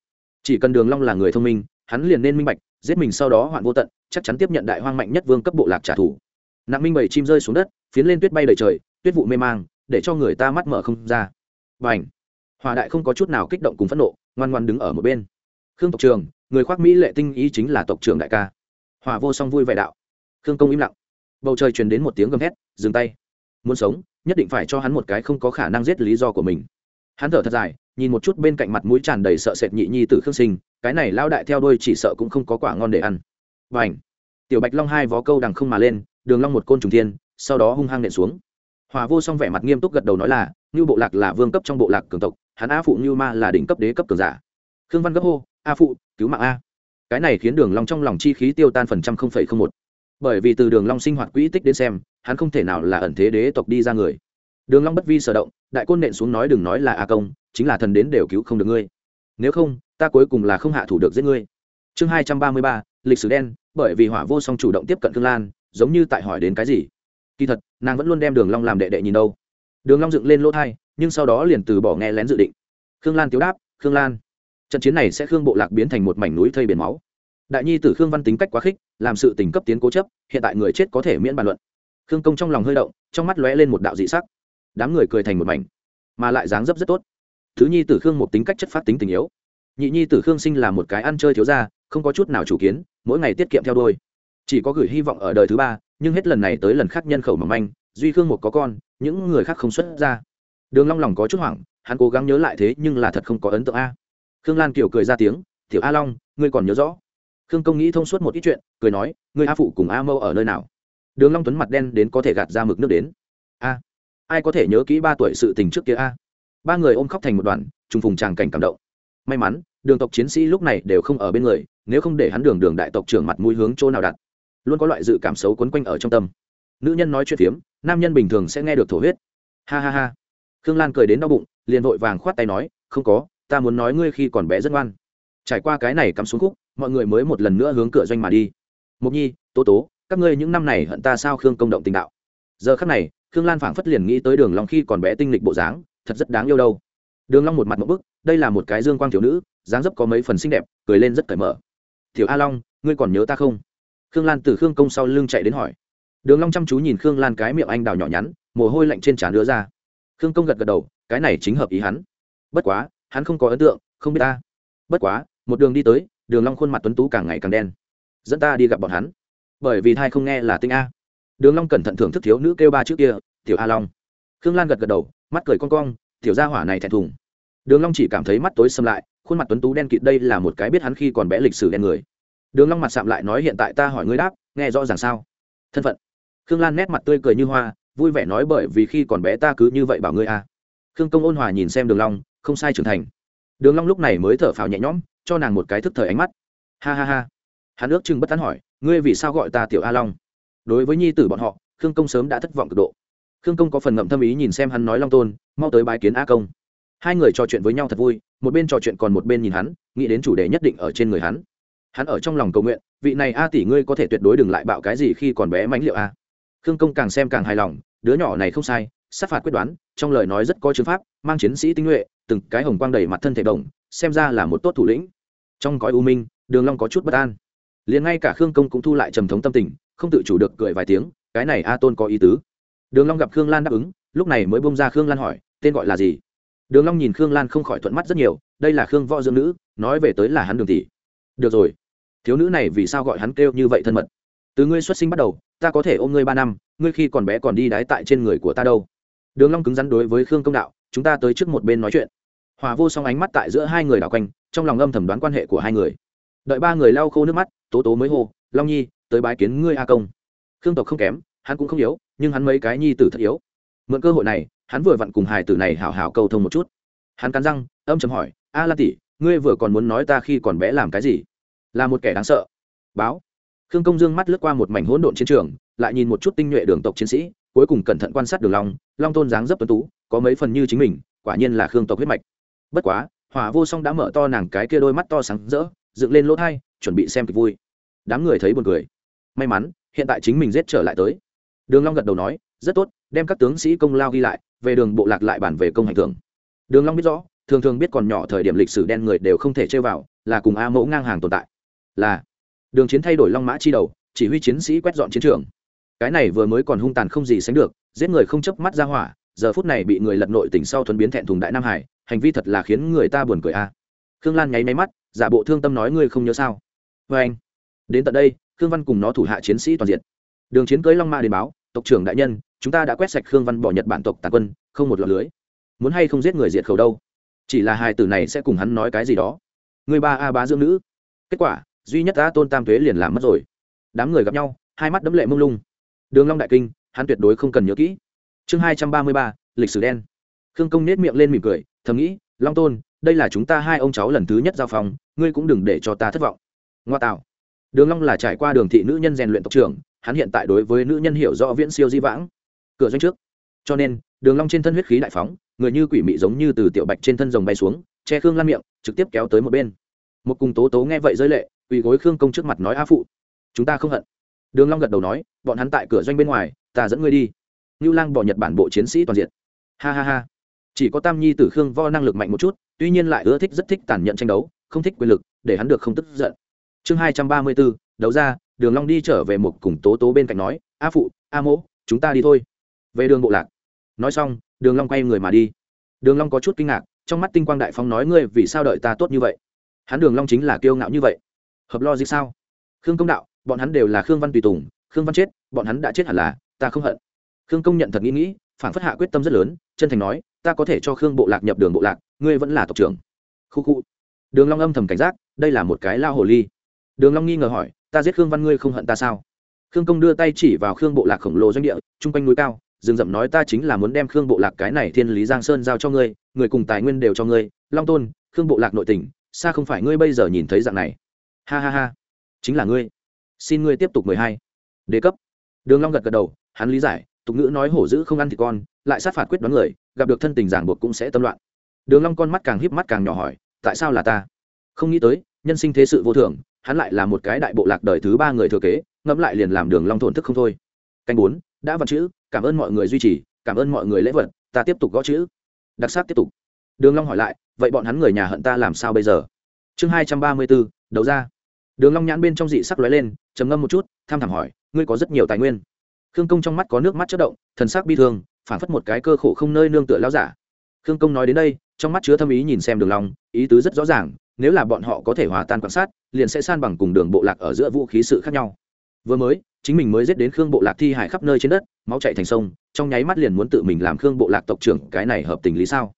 Chỉ cần Đường Long là người thông minh, hắn liền nên minh bạch, giết mình sau đó hoạn vô tận, chắc chắn tiếp nhận đại hoang mạnh nhất vương cấp bộ lạc trả thù. Nặng Minh bảy chim rơi xuống đất, phiến lên tuyết bay đầy trời, tuyết vụ mê mang, để cho người ta mắt mở không ra. Bành! hòa đại không có chút nào kích động cùng phẫn nộ, ngoan ngoãn đứng ở một bên. Khương tộc trưởng, người khoác mỹ lệ tinh ý chính là tộc trưởng đại ca. hòa vô song vui vẻ đạo. Khương công im lặng. Bầu trời truyền đến một tiếng gầm thét, dừng tay muốn sống nhất định phải cho hắn một cái không có khả năng giết lý do của mình. Hắn thở thật dài, nhìn một chút bên cạnh mặt mũi tràn đầy sợ sệt nhị nhi t khương sinh, cái này lao đại theo đôi chỉ sợ cũng không có quả ngon để ăn. Và ảnh tiểu bạch long hai vó câu đằng không mà lên, đường long một côn trùng thiên, sau đó hung hăng nện xuống. Hòa vô song vẻ mặt nghiêm túc gật đầu nói là như bộ lạc là vương cấp trong bộ lạc cường tộc, hắn a phụ như ma là đỉnh cấp đế cấp cường giả. Khương văn gấp hô, a phụ, cứu mạng a. Cái này khiến đường long trong lòng chi khí tiêu tan phần trăm không phẩy không một bởi vì từ đường long sinh hoạt quỹ tích đến xem, hắn không thể nào là ẩn thế đế tộc đi ra người. Đường long bất vi sở động, đại côn nện xuống nói đừng nói là a công, chính là thần đến đều cứu không được ngươi. Nếu không, ta cuối cùng là không hạ thủ được giết ngươi. Chương hai trăm ba mươi ba, lịch sử đen, bởi vì hỏa vô song chủ động tiếp cận thương lan, giống như tại hỏi đến cái gì. Kỳ thật, nàng vẫn luôn đem đường long làm đệ đệ nhìn đâu. Đường long dựng lên lỗ thay nhưng sau đó liền từ bỏ nghe lén dự định. Khương lan tiếu đáp, khương lan, trận chiến này sẽ khương bộ lạc biến thành một mảnh núi thây biển máu đại nhi tử khương văn tính cách quá khích, làm sự tình cấp tiến cố chấp, hiện tại người chết có thể miễn bàn luận. Khương công trong lòng hơi động, trong mắt lóe lên một đạo dị sắc. Đám người cười thành một mảnh, mà lại dáng dấp rất tốt. Thứ nhi tử khương một tính cách chất phát tính tình yếu. Nhị nhi tử khương sinh là một cái ăn chơi thiếu ra không có chút nào chủ kiến, mỗi ngày tiết kiệm theo đôi. Chỉ có gửi hy vọng ở đời thứ ba, nhưng hết lần này tới lần khác nhân khẩu mỏng manh, duy khương một có con, những người khác không xuất ra. Đường long lòng có chút hoảng, hắn cố gắng nhớ lại thế nhưng là thật không có ấn tượng a. Khương lan kiều cười ra tiếng, tiểu a long, ngươi còn nhớ rõ khương công nghĩ thông suốt một ít chuyện, cười nói, ngươi a phụ cùng a mâu ở nơi nào? Đường long tuấn mặt đen đến có thể gạt ra mực nước đến. A, ai có thể nhớ kỹ ba tuổi sự tình trước kia a? Ba người ôm khóc thành một đoàn, trùng phùng tràng cảnh cảm động. May mắn, đường tộc chiến sĩ lúc này đều không ở bên người, nếu không để hắn đường đường đại tộc trưởng mặt mũi hướng chỗ nào đặt, luôn có loại dự cảm xấu quấn quanh ở trong tâm. Nữ nhân nói chuyện phiếm, nam nhân bình thường sẽ nghe được thổ huyết. Ha ha ha. Khương lan cười đến đau bụng, liền vội vàng khoát tay nói, không có, ta muốn nói ngươi khi còn bé rất ngoan. Trải qua cái này cắm xuống khúc mọi người mới một lần nữa hướng cửa doanh mà đi. Mục nhi, tố tố, các ngươi những năm này hận ta sao khương công động tình đạo? Giờ khắc này, khương lan phảng phất liền nghĩ tới đường long khi còn bé tinh lịch bộ dáng, thật rất đáng yêu đâu. Đường long một mặt một bức, đây là một cái dương quang thiếu nữ, dáng dấp có mấy phần xinh đẹp, cười lên rất cởi mở. Tiểu a long, ngươi còn nhớ ta không? Khương lan từ khương công sau lưng chạy đến hỏi. Đường long chăm chú nhìn khương lan cái miệng anh đào nhỏ nhắn, mồ hôi lạnh trên trán đứa ra. Khương công gật gật đầu, cái này chính hợp ý hắn. Bất quá, hắn không có ấn tượng, không biết ta. Bất quá, một đường đi tới đường long khuôn mặt tuấn tú càng ngày càng đen. Dẫn ta đi gặp bọn hắn. Bởi vì thai không nghe là tinh a. Đường long cẩn thận thưởng thức thiếu nữ kêu ba trước kia, tiểu a long. Khương lan gật gật đầu, mắt cười cong cong, tiểu gia hỏa này thẹn thùng. Đường long chỉ cảm thấy mắt tối sầm lại, khuôn mặt tuấn tú đen kịt đây là một cái biết hắn khi còn bé lịch sử đen người. Đường long mặt sạm lại nói hiện tại ta hỏi ngươi đáp, nghe rõ ràng sao? Thân phận. Khương lan nét mặt tươi cười như hoa, vui vẻ nói, bởi vì khi còn bé ta cứ như vậy bảo ngươi a. Khương công ôn hòa nhìn xem đường long, không sai trưởng thành. Đường long lúc này mới thở phào nhẹ nhõm cho nàng một cái thức thời ánh mắt. Ha ha ha. Hắn ước chừng bất tán hỏi, ngươi vì sao gọi ta tiểu a long? Đối với nhi tử bọn họ, khương công sớm đã thất vọng cực độ. Khương công có phần ngậm thâm ý nhìn xem hắn nói long tôn, mau tới bái kiến a công. Hai người trò chuyện với nhau thật vui, một bên trò chuyện còn một bên nhìn hắn, nghĩ đến chủ đề nhất định ở trên người hắn. Hắn ở trong lòng cầu nguyện, vị này a tỷ ngươi có thể tuyệt đối đừng lại bạo cái gì khi còn bé mãnh liệu a. Khương công càng xem càng hài lòng, đứa nhỏ này không sai sát phạt quyết đoán, trong lời nói rất có chứng pháp, mang chiến sĩ tinh nhuệ, từng cái hồng quang đầy mặt thân thể đồng, xem ra là một tốt thủ lĩnh. Trong cõi u minh, đường long có chút bất an. Liền ngay cả khương công cũng thu lại trầm thống tâm tình, không tự chủ được cười vài tiếng, cái này a tôn có ý tứ. Đường long gặp khương lan đáp ứng, lúc này mới bung ra khương lan hỏi, tên gọi là gì? Đường long nhìn khương lan không khỏi thuận mắt rất nhiều, đây là khương võ dưỡng nữ, nói về tới là hắn đường tỷ. Được rồi. Thiếu nữ này vì sao gọi hắn kêu như vậy thân mật? Từ ngươi xuất sinh bắt đầu, ta có thể ôm ngươi ba năm, ngươi khi còn bé còn đi đái tại trên người của ta đâu? Đường long cứng rắn đối với khương công đạo, chúng ta tới trước một bên nói chuyện. Hòa vô song ánh mắt tại giữa hai người đảo quanh, trong lòng âm thầm đoán quan hệ của hai người. Đợi ba người lau khô nước mắt, tố tố mới hô, long nhi, tới bái kiến ngươi a công. Khương tộc không kém, hắn cũng không yếu, nhưng hắn mấy cái nhi tử thật yếu. Mượn cơ hội này, hắn vừa vặn cùng hài tử này hảo hảo câu thông một chút. Hắn cắn răng, âm chầm hỏi, a la tỷ, ngươi vừa còn muốn nói ta khi còn bé làm cái gì? Là một kẻ đáng sợ. Báo. Khương công dương mắt lướt qua một mảnh hỗn độn chiến trường, lại nhìn một chút tinh nhuệ đường tộc chiến sĩ cuối cùng cẩn thận quan sát đường long long tôn dáng dấp tuấn tú có mấy phần như chính mình quả nhiên là khương tộc huyết mạch. Bất quá hỏa vô song đã mở to nàng cái kia đôi mắt to sáng rỡ dựng lên lỗ thay, chuẩn bị xem kịch vui. Đám người thấy buồn cười. May mắn hiện tại chính mình giết trở lại tới. Đường long gật đầu nói rất tốt đem các tướng sĩ công lao ghi lại về đường bộ lạc lại bản về công hành thưởng. Đường long biết rõ thường thường biết còn nhỏ thời điểm lịch sử đen người đều không thể chơi vào là cùng a mẫu ngang hàng tồn tại. Là đường chiến thay đổi long mã chi đầu chỉ huy chiến sĩ quét dọn chiến trường cái này vừa mới còn hung tàn không gì sánh được, giết người không chớp mắt ra hỏa, giờ phút này bị người lật nội tỉnh sau thuần biến thẹn thùng đại nam hải, hành vi thật là khiến người ta buồn cười a. Khương lan nháy máy mắt, giả bộ thương tâm nói ngươi không nhớ sao? Vê anh, đến tận đây, khương văn cùng nó thủ hạ chiến sĩ toàn diện. Đường chiến cưới long mã đến báo, tộc trưởng đại nhân, chúng ta đã quét sạch khương văn bỏ nhật bản tộc tàn quân, không một lọt lưới. Muốn hay không giết người diệt khẩu đâu? Chỉ là hai từ này sẽ cùng hắn nói cái gì đó. Người ba a bá dưỡng nữ. Kết quả, duy nhất ta tôn tam thuế liền làm mất rồi. Đám người gặp nhau, hai mắt đấm lệ mông lung đường long đại kinh, hắn tuyệt đối không cần nhớ kỹ. Chương hai trăm ba mươi ba, lịch sử đen. Khương công nết miệng lên mỉm cười, thầm nghĩ, long tôn, đây là chúng ta hai ông cháu lần thứ nhất giao phòng ngươi cũng đừng để cho ta thất vọng. Ngoa tạo. Đường long là trải qua đường thị nữ nhân rèn luyện tộc trưởng, hắn hiện tại đối với nữ nhân hiểu rõ viễn siêu di vãng. Cửa doanh trước. Cho nên, đường long trên thân huyết khí đại phóng, người như quỷ mị giống như từ tiểu bạch trên thân rồng bay xuống, che khương lan miệng, trực tiếp kéo tới một bên. Một cùng tố tố nghe vậy rơi lệ, quỳ gối khương công trước mặt nói, a phụ, chúng ta không hận đường long gật đầu nói bọn hắn tại cửa doanh bên ngoài ta dẫn ngươi đi Nưu Lang bỏ Nhật Bản bộ chiến sĩ toàn diện. Ha ha ha. Chỉ có Tam Nhi Tử Khương Vo năng lực mạnh một chút, tuy nhiên lại ưa thích rất thích tàn nhẫn tranh đấu, không thích quyền lực, để hắn được không tức giận. Chương hai trăm ba mươi 234, đấu ra, Đường Long đi trở về một cùng Tố Tố bên cạnh nói, "A phụ, A mỗ, chúng ta đi thôi." Về đường bộ lạc. Nói xong, Đường Long quay người mà đi. Đường Long có chút kinh ngạc, trong mắt tinh quang đại phóng nói ngươi vì sao đợi ta tốt như vậy? Hắn Đường Long chính là kiêu ngạo như vậy. Hợp lo gì sao? Khương Công đạo, bọn hắn đều là Khương Văn tùy tùng, Khương Văn chết, bọn hắn đã chết hẳn là, ta không hận. Khương công nhận thật nghĩ nghĩ phản phất hạ quyết tâm rất lớn chân thành nói ta có thể cho khương bộ lạc nhập đường bộ lạc ngươi vẫn là tộc trưởng. Khu khu. Đường long âm thầm cảnh giác đây là một cái lao hồ ly. Đường long nghi ngờ hỏi ta giết khương văn ngươi không hận ta sao? Khương công đưa tay chỉ vào khương bộ lạc khổng lồ doanh địa trung quanh núi cao rừng rậm nói ta chính là muốn đem khương bộ lạc cái này thiên lý giang sơn giao cho ngươi người cùng tài nguyên đều cho ngươi. Long tôn khương bộ lạc nội tình xa không phải ngươi bây giờ nhìn thấy dạng này. Ha ha ha. Chính là ngươi xin ngươi tiếp tục mười hai. Đề cấp. Đường long gật gật đầu, hắn lý giải, tục ngữ nói hổ dữ không ăn thì con, lại sát phạt quyết đoán người, gặp được thân tình giảng buộc cũng sẽ tâm loạn. Đường long con mắt càng híp mắt càng nhỏ hỏi, tại sao là ta? Không nghĩ tới, nhân sinh thế sự vô thường, hắn lại là một cái đại bộ lạc đời thứ ba người thừa kế, ngẫm lại liền làm đường long thổn thức không thôi. Canh bốn, đã vật chữ, cảm ơn mọi người duy trì, cảm ơn mọi người lễ vật, ta tiếp tục gõ chữ. Đặc sắc tiếp tục. Đường long hỏi lại, vậy bọn hắn người nhà hận ta làm sao bây giờ? Chương hai trăm ba mươi bốn, đấu ra đường long nhãn bên trong dị sắc lóe lên, trầm ngâm một chút, tham thẳm hỏi, ngươi có rất nhiều tài nguyên? Khương công trong mắt có nước mắt chất động, thần sắc bi thương, phản phất một cái cơ khổ không nơi nương tựa lao giả. Khương công nói đến đây, trong mắt chứa thâm ý nhìn xem đường long, ý tứ rất rõ ràng, nếu là bọn họ có thể hòa tan quan sát, liền sẽ san bằng cùng đường bộ lạc ở giữa vũ khí sự khác nhau. Vừa mới, chính mình mới giết đến khương bộ lạc thi hải khắp nơi trên đất, máu chảy thành sông, trong nháy mắt liền muốn tự mình làm khương bộ lạc tộc trưởng, cái này hợp tình lý sao?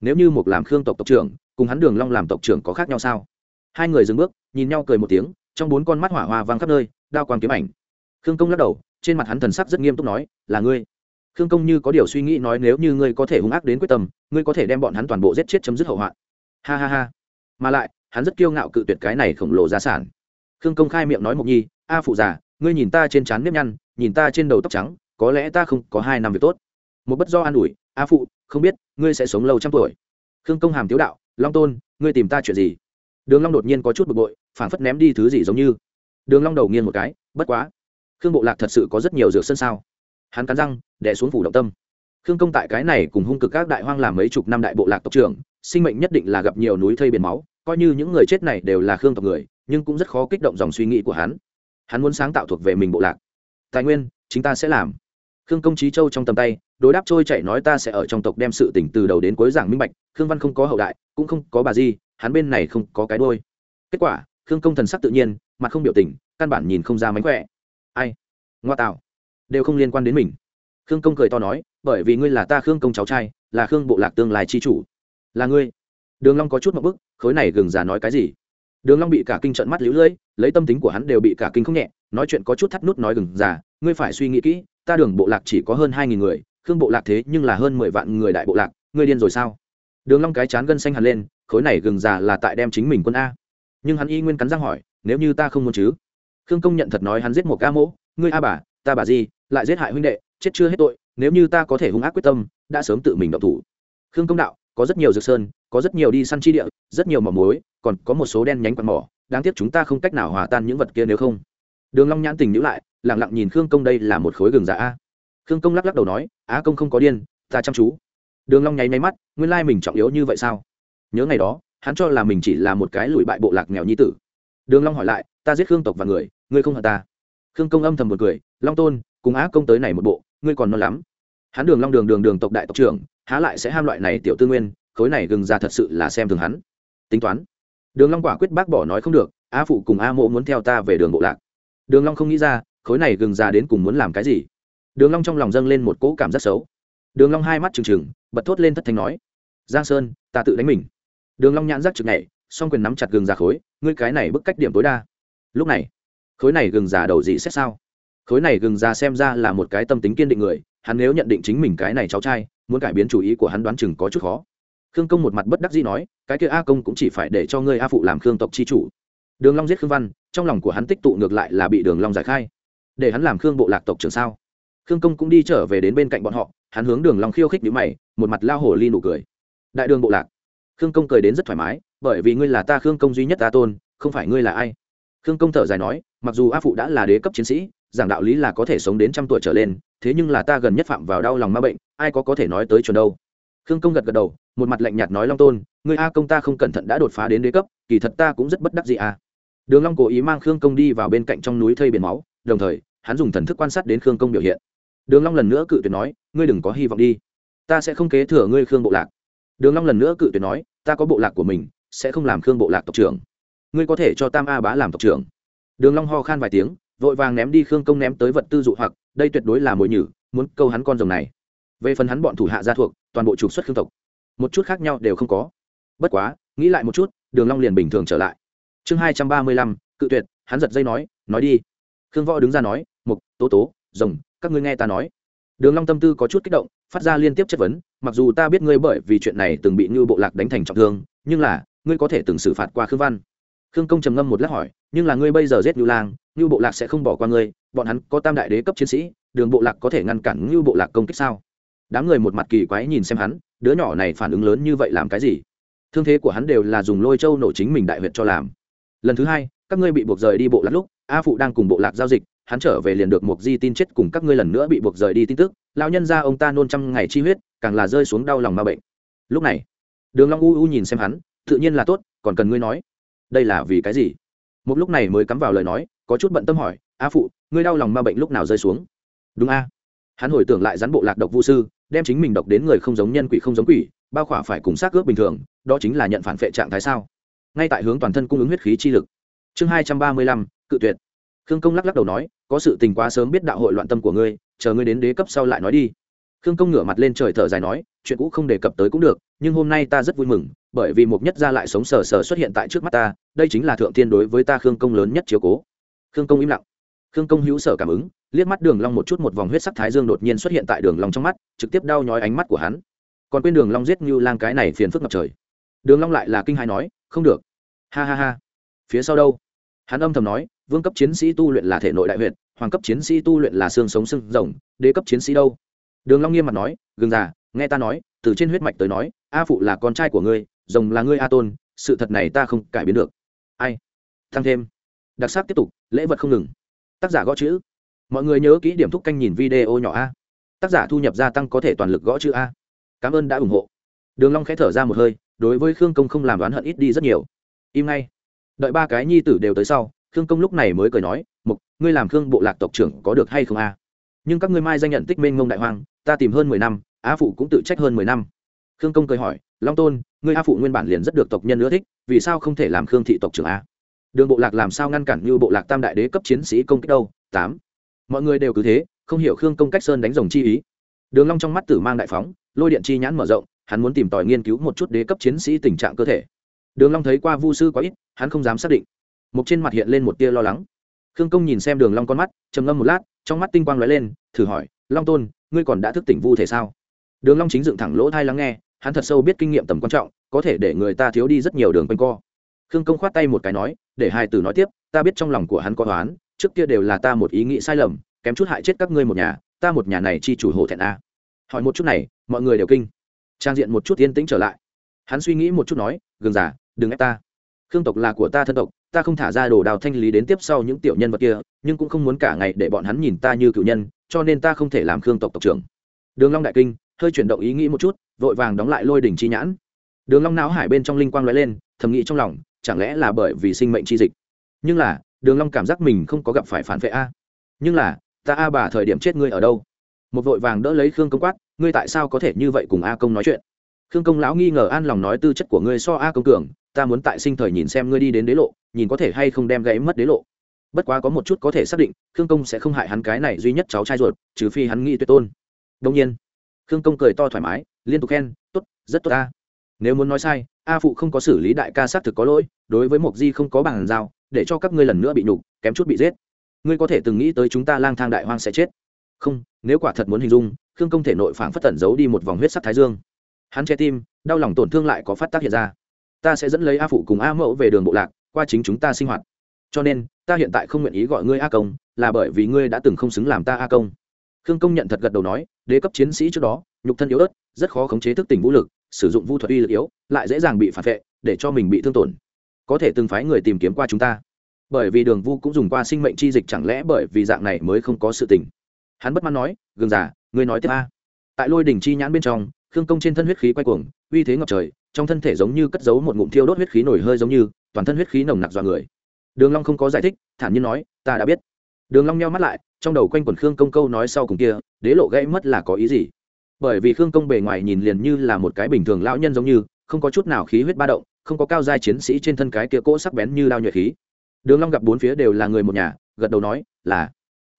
Nếu như một làm khương tộc tộc trưởng, cùng hắn đường long làm tộc trưởng có khác nhau sao? Hai người dừng bước, nhìn nhau cười một tiếng, trong bốn con mắt hỏa hoa vang khắp nơi, đao quang kiếm ảnh. Khương công lắc đầu, trên mặt hắn thần sắc rất nghiêm túc nói, là ngươi. Khương công như có điều suy nghĩ nói, nếu như ngươi có thể hung ác đến quyết tâm, ngươi có thể đem bọn hắn toàn bộ giết chết chấm dứt hậu hoạn. Ha ha ha. Mà lại, hắn rất kiêu ngạo cự tuyệt cái này khổng lồ gia sản. Khương công khai miệng nói mộc nhi, a phụ già, ngươi nhìn ta trên trán nếp nhăn, nhìn ta trên đầu tóc trắng, có lẽ ta không có hai năm việc tốt. Một bất do an ủi, a phụ, không biết, ngươi sẽ sống lâu trăm tuổi. Khương công hàm tiếu đạo, long tôn, ngươi tìm ta chuyện gì? Đường long đột nhiên có chút bực bội, phảng phất ném đi thứ gì giống như. Đường long đầu nghiêng một cái, bất quá. Khương bộ lạc thật sự có rất nhiều dược sân sao? Hắn cắn răng, đè xuống phủ động tâm. Khương công tại cái này cùng hung cực các đại hoang làm mấy chục năm đại bộ lạc tộc trưởng, sinh mệnh nhất định là gặp nhiều núi thây biển máu, coi như những người chết này đều là khương tộc người, nhưng cũng rất khó kích động dòng suy nghĩ của hắn. Hắn muốn sáng tạo thuộc về mình bộ lạc. Tài nguyên, chính ta sẽ làm. Khương công trí châu trong tầm tay, đối đáp trôi chạy nói ta sẽ ở trong tộc đem sự tỉnh từ đầu đến cuối giảng minh bạch, khương văn không có hậu đại, cũng không có bà di hắn bên này không có cái đôi kết quả, khương công thần sắc tự nhiên, mặt không biểu tình, căn bản nhìn không ra mánh khỏe. Ai? Ngoa tạo. Đều không liên quan đến mình. Khương công cười to nói, bởi vì ngươi là ta khương công cháu trai, là khương bộ lạc tương lai chi chủ. Là ngươi. Đường long có chút một bức, khối này gừng già nói cái gì? Đường long bị cả kinh trợn mắt liễu lưỡi, lấy tâm tính của hắn đều bị cả kinh không nhẹ, nói chuyện có chút thắt nút nói gừng già, ngươi phải suy nghĩ kỹ, ta đường bộ lạc chỉ có hơn hai nghìn người, khương bộ lạc thế nhưng là hơn mười vạn người đại bộ lạc, ngươi điên rồi sao? Đường long cái chán gân xanh hẳn lên khối này gừng già là tại đem chính mình quân a. Nhưng hắn y nguyên cắn răng hỏi, nếu như ta không muốn chứ? Khương công nhận thật nói hắn giết một ca mỗ, ngươi a bà, ta bà gì, lại giết hại huynh đệ, chết chưa hết tội, nếu như ta có thể hung ác quyết tâm, đã sớm tự mình động thủ. Khương công đạo, có rất nhiều dược sơn, có rất nhiều đi săn chi địa, rất nhiều mỏ muối, còn có một số đen nhánh quạt mỏ, đáng tiếc chúng ta không cách nào hòa tan những vật kia nếu không. Đường long nhãn tình nhữ lại, lặng lặng nhìn khương công đây là một khối gừng giả a. Khương công lắc lắc đầu nói, á công không có điên, ta chăm chú. Đường long nháy máy mắt, nguyên lai mình trọng yếu như vậy sao? Nhớ ngày đó, hắn cho là mình chỉ là một cái lùi bại bộ lạc nghèo nhi tử. Đường long hỏi lại, ta giết khương tộc và người, ngươi không hận ta? Khương công âm thầm một cười, long tôn, cùng á công tới này một bộ, ngươi còn non lắm. Hắn đường long đường đường đường tộc đại tộc trưởng, há lại sẽ ham loại này tiểu tư nguyên, khối này gừng ra thật sự là xem thường hắn. Tính toán. Đường long quả quyết bác bỏ nói không được a phụ cùng a mộ muốn theo ta về đường bộ lạc. Đường long không nghĩ ra, khối này gừng già đến cùng muốn làm cái gì. Đường long trong lòng dâng lên một cỗ cảm giác xấu. Đường long hai mắt trừng trừng, bật thốt lên thất thanh nói, giang sơn, ta tự đánh mình đường long nhãn giác trực nhảy, song quyền nắm chặt gừng già khối, ngươi cái này bức cách điểm tối đa. Lúc này, khối này gừng già đầu gì xét sao? Khối này gừng già xem ra là một cái tâm tính kiên định người, hắn nếu nhận định chính mình cái này cháu trai, muốn cải biến chủ ý của hắn đoán chừng có chút khó. Khương công một mặt bất đắc dĩ nói, cái kia a công cũng chỉ phải để cho ngươi a phụ làm khương tộc chi chủ. Đường long giết khương văn, trong lòng của hắn tích tụ ngược lại là bị đường long giải khai. Để hắn làm khương bộ lạc tộc trưởng sao? Khương công cũng đi trở về đến bên cạnh bọn họ, hắn hướng đường long khiêu khích nhíu mày, một mặt lao hổ ly nụ cười. Đại đường bộ lạc khương công cười đến rất thoải mái, bởi vì ngươi là ta khương công duy nhất ta tôn, không phải ngươi là ai? Khương công thở dài nói, mặc dù a phụ đã là đế cấp chiến sĩ, giảng đạo lý là có thể sống đến trăm tuổi trở lên, thế nhưng là ta gần nhất phạm vào đau lòng ma bệnh, ai có có thể nói tới chuẩn đâu? Khương công gật gật đầu, một mặt lạnh nhạt nói long tôn người a công ta không cẩn thận đã đột phá đến đế cấp, kỳ thật ta cũng rất bất đắc gì à đường long cố ý mang khương công đi vào bên cạnh trong núi thây biển máu, đồng thời, hắn dùng thần thức quan sát đến khương công biểu hiện. Đường long lần nữa cự tuyệt nói, ngươi đừng có hy vọng đi. Ta sẽ không kế thừa ngươi khương bộ lạc đường long lần nữa cự tuyệt nói, ta có bộ lạc của mình, sẽ không làm khương bộ lạc tộc trưởng. Ngươi có thể cho tam a bá làm tộc trưởng. Đường long ho khan vài tiếng, vội vàng ném đi khương công ném tới vật tư dụ hoặc, đây tuyệt đối là mồi nhử, muốn câu hắn con rồng này. Về phần hắn bọn thủ hạ gia thuộc, toàn bộ trục xuất khương tộc. Một chút khác nhau đều không có. Bất quá, nghĩ lại một chút, đường long liền bình thường trở lại. Chương hai trăm ba mươi lăm, cự tuyệt, hắn giật dây nói nói đi. Khương võ đứng ra nói, mục, tố tố, rồng, các ngươi nghe ta nói. Đường long tâm tư có chút kích động, phát ra liên tiếp chất vấn mặc dù ta biết ngươi bởi vì chuyện này từng bị như bộ lạc đánh thành trọng thương, nhưng là, ngươi có thể từng xử phạt qua khương văn. Khương công trầm ngâm một lát hỏi, nhưng là ngươi bây giờ giết Ngưu lang như bộ lạc sẽ không bỏ qua ngươi, bọn hắn có tam đại đế cấp chiến sĩ, đường bộ lạc có thể ngăn cản như bộ lạc công kích sao? Đám người một mặt kỳ quái nhìn xem hắn, đứa nhỏ này phản ứng lớn như vậy làm cái gì? Thương thế của hắn đều là dùng lôi châu nổ chính mình đại huyệt cho làm. Lần thứ hai, các ngươi bị buộc rời đi bộ lạc lúc, a phụ đang cùng bộ lạc giao dịch hắn trở về liền được một di tin chết cùng các ngươi lần nữa bị buộc rời đi tin tức. Lão nhân ra ông ta nôn trăm ngày chi huyết, càng là rơi xuống đau lòng ma bệnh. Lúc này, đường long u u nhìn xem hắn, tự nhiên là tốt, còn cần ngươi nói. Đây là vì cái gì? Một lúc này mới cắm vào lời nói, có chút bận tâm hỏi, a phụ, ngươi đau lòng ma bệnh lúc nào rơi xuống? Đúng a. Hắn hồi tưởng lại rắn bộ lạc độc vu sư, đem chính mình độc đến người không giống nhân quỷ không giống quỷ, bao khỏa phải cùng xác ướp bình thường, đó chính là nhận phản vệ trạng thái sao? Ngay tại hướng toàn thân cung ứng huyết khí chi lực. Chương hai trăm ba mươi lăm, cự tuyệt khương công lắc lắc đầu nói, có sự tình quá sớm biết đạo hội loạn tâm của ngươi, chờ ngươi đến đế cấp sau lại nói đi. Khương công ngửa mặt lên trời thở dài nói, chuyện cũ không đề cập tới cũng được, nhưng hôm nay ta rất vui mừng, bởi vì một nhất gia lại sống sờ sờ xuất hiện tại trước mắt ta, đây chính là thượng tiên đối với ta khương công lớn nhất chiếu cố. Khương công im lặng. Khương công hữu sở cảm ứng, liếc mắt đường long một chút, một vòng huyết sắc thái dương đột nhiên xuất hiện tại đường long trong mắt, trực tiếp đau nhói ánh mắt của hắn. Còn quên đường long giết như lang cái này phiền phức ngập trời. Đường long lại là kinh hãi nói, không được. Ha ha ha. Phía sau đâu? Hắn âm thầm nói vương cấp chiến sĩ tu luyện là thể nội đại huyệt, hoàng cấp chiến sĩ tu luyện là xương sống xương rồng, đế cấp chiến sĩ đâu? Đường long nghiêm mặt nói, gừng già, nghe ta nói, từ trên huyết mạch tới nói, a phụ là con trai của ngươi, rồng là ngươi a tôn, sự thật này ta không cải biến được. Ai? Thăng thêm. Đặc sắc tiếp tục, lễ vật không ngừng. Tác giả gõ chữ. Mọi người nhớ kỹ điểm thúc canh nhìn video nhỏ a. Tác giả thu nhập gia tăng có thể toàn lực gõ chữ a. Cảm ơn đã ủng hộ. Đường long khẽ thở ra một hơi, đối với khương công không làm đoán hận ít đi rất nhiều. Im ngay. Đợi ba cái nhi tử đều tới sau khương công lúc này mới cười nói, mục, ngươi làm khương bộ lạc tộc trưởng có được hay không a? Nhưng các ngươi mai danh nhận tích minh ngông đại hoang, ta tìm hơn mười năm, Á phụ cũng tự trách hơn mười năm. Khương công cười hỏi, long tôn, ngươi Á phụ nguyên bản liền rất được tộc nhân ưa thích, vì sao không thể làm khương thị tộc trưởng a? Đường bộ lạc làm sao ngăn cản như bộ lạc tam đại đế cấp chiến sĩ công kích đâu, tám. Mọi người đều cứ thế, không hiểu khương công cách sơn đánh rồng chi ý. Đường long trong mắt tử mang đại phóng, lôi điện chi nhãn mở rộng, hắn muốn tìm tòi nghiên cứu một chút đế cấp chiến sĩ tình trạng cơ thể. Đường long thấy qua vu sư quá ít, hắn không dám xác định một trên mặt hiện lên một tia lo lắng. Khương công nhìn xem đường long con mắt, trầm ngâm một lát, trong mắt tinh quang lóe lên, thử hỏi, long tôn, ngươi còn đã thức tỉnh vu thể sao? Đường long chính dựng thẳng lỗ tai lắng nghe, hắn thật sâu biết kinh nghiệm tầm quan trọng, có thể để người ta thiếu đi rất nhiều đường quanh co. Khương công khoát tay một cái nói, để hai tử nói tiếp, ta biết trong lòng của hắn có toán trước kia đều là ta một ý nghĩ sai lầm, kém chút hại chết các ngươi một nhà, ta một nhà này chi chủ hộ thẹn a. Hỏi một chút này, mọi người đều kinh. Trang diện một chút yên tĩnh trở lại. Hắn suy nghĩ một chút nói, gừng giả đừng ép ta. Khương tộc là của ta thân tộc ta không thả ra đồ đào thanh lý đến tiếp sau những tiểu nhân vật kia, nhưng cũng không muốn cả ngày để bọn hắn nhìn ta như cựu nhân, cho nên ta không thể làm khương tộc tộc trưởng. Đường long đại kinh, hơi chuyển động ý nghĩ một chút, vội vàng đóng lại lôi đỉnh chi nhãn. Đường long não hải bên trong linh quang lóe lên, thầm nghĩ trong lòng, chẳng lẽ là bởi vì sinh mệnh chi dịch? Nhưng là, đường long cảm giác mình không có gặp phải phản vệ a. Nhưng là, ta a bà thời điểm chết ngươi ở đâu? Một vội vàng đỡ lấy khương công quát, ngươi tại sao có thể như vậy cùng a công nói chuyện? Khương công lão nghi ngờ an lòng nói tư chất của ngươi so a công cường ta muốn tại sinh thời nhìn xem ngươi đi đến đế lộ, nhìn có thể hay không đem gãy mất đế lộ. Bất quá có một chút có thể xác định, khương công sẽ không hại hắn cái này duy nhất cháu trai ruột, trừ phi hắn nghĩ tuyệt tôn. Đông nhiên, khương công cười to thoải mái, liên tục khen, tốt, rất tốt ta. nếu muốn nói sai, a phụ không có xử lý đại ca xác thực có lỗi, đối với mộc di không có bàn giao, để cho các ngươi lần nữa bị nhục, kém chút bị giết. Ngươi có thể từng nghĩ tới chúng ta lang thang đại hoang sẽ chết. Không, nếu quả thật muốn hình dung, khương công thể nội phảng phất tẩn giấu đi một vòng huyết sắc thái dương. Hắn che tim, đau lòng tổn thương lại có phát tác hiện ra ta sẽ dẫn lấy a phụ cùng a mẫu về đường bộ lạc, qua chính chúng ta sinh hoạt. Cho nên, ta hiện tại không nguyện ý gọi ngươi a công, là bởi vì ngươi đã từng không xứng làm ta a công. Khương công nhận thật gật đầu nói, đế cấp chiến sĩ trước đó, nhục thân yếu ớt, rất khó khống chế thức tỉnh vũ lực, sử dụng vũ thuật uy lực yếu, lại dễ dàng bị phản vệ, để cho mình bị thương tổn. Có thể từng phái người tìm kiếm qua chúng ta. Bởi vì đường vu cũng dùng qua sinh mệnh chi dịch chẳng lẽ bởi vì dạng này mới không có sự tình? Hắn bất mãn nói gương giả ngươi nói tiếp a. Tại lôi đỉnh chi nhãn bên trong khương công trên thân huyết khí quay cuồng, uy thế ngập trời, trong thân thể giống như cất giấu một ngụm thiêu đốt huyết khí nổi hơi giống như, toàn thân huyết khí nồng nặc dọa người. Đường long không có giải thích, thản nhiên nói, ta đã biết. Đường long nheo mắt lại, trong đầu quanh quẩn khương công câu nói sau cùng kia, đế lộ gãy mất là có ý gì? Bởi vì khương công bề ngoài nhìn liền như là một cái bình thường lão nhân giống như, không có chút nào khí huyết ba động, không có cao giai chiến sĩ trên thân cái kia cỗ sắc bén như đao nhuệ khí. Đường long gặp bốn phía đều là người một nhà, gật đầu nói, là.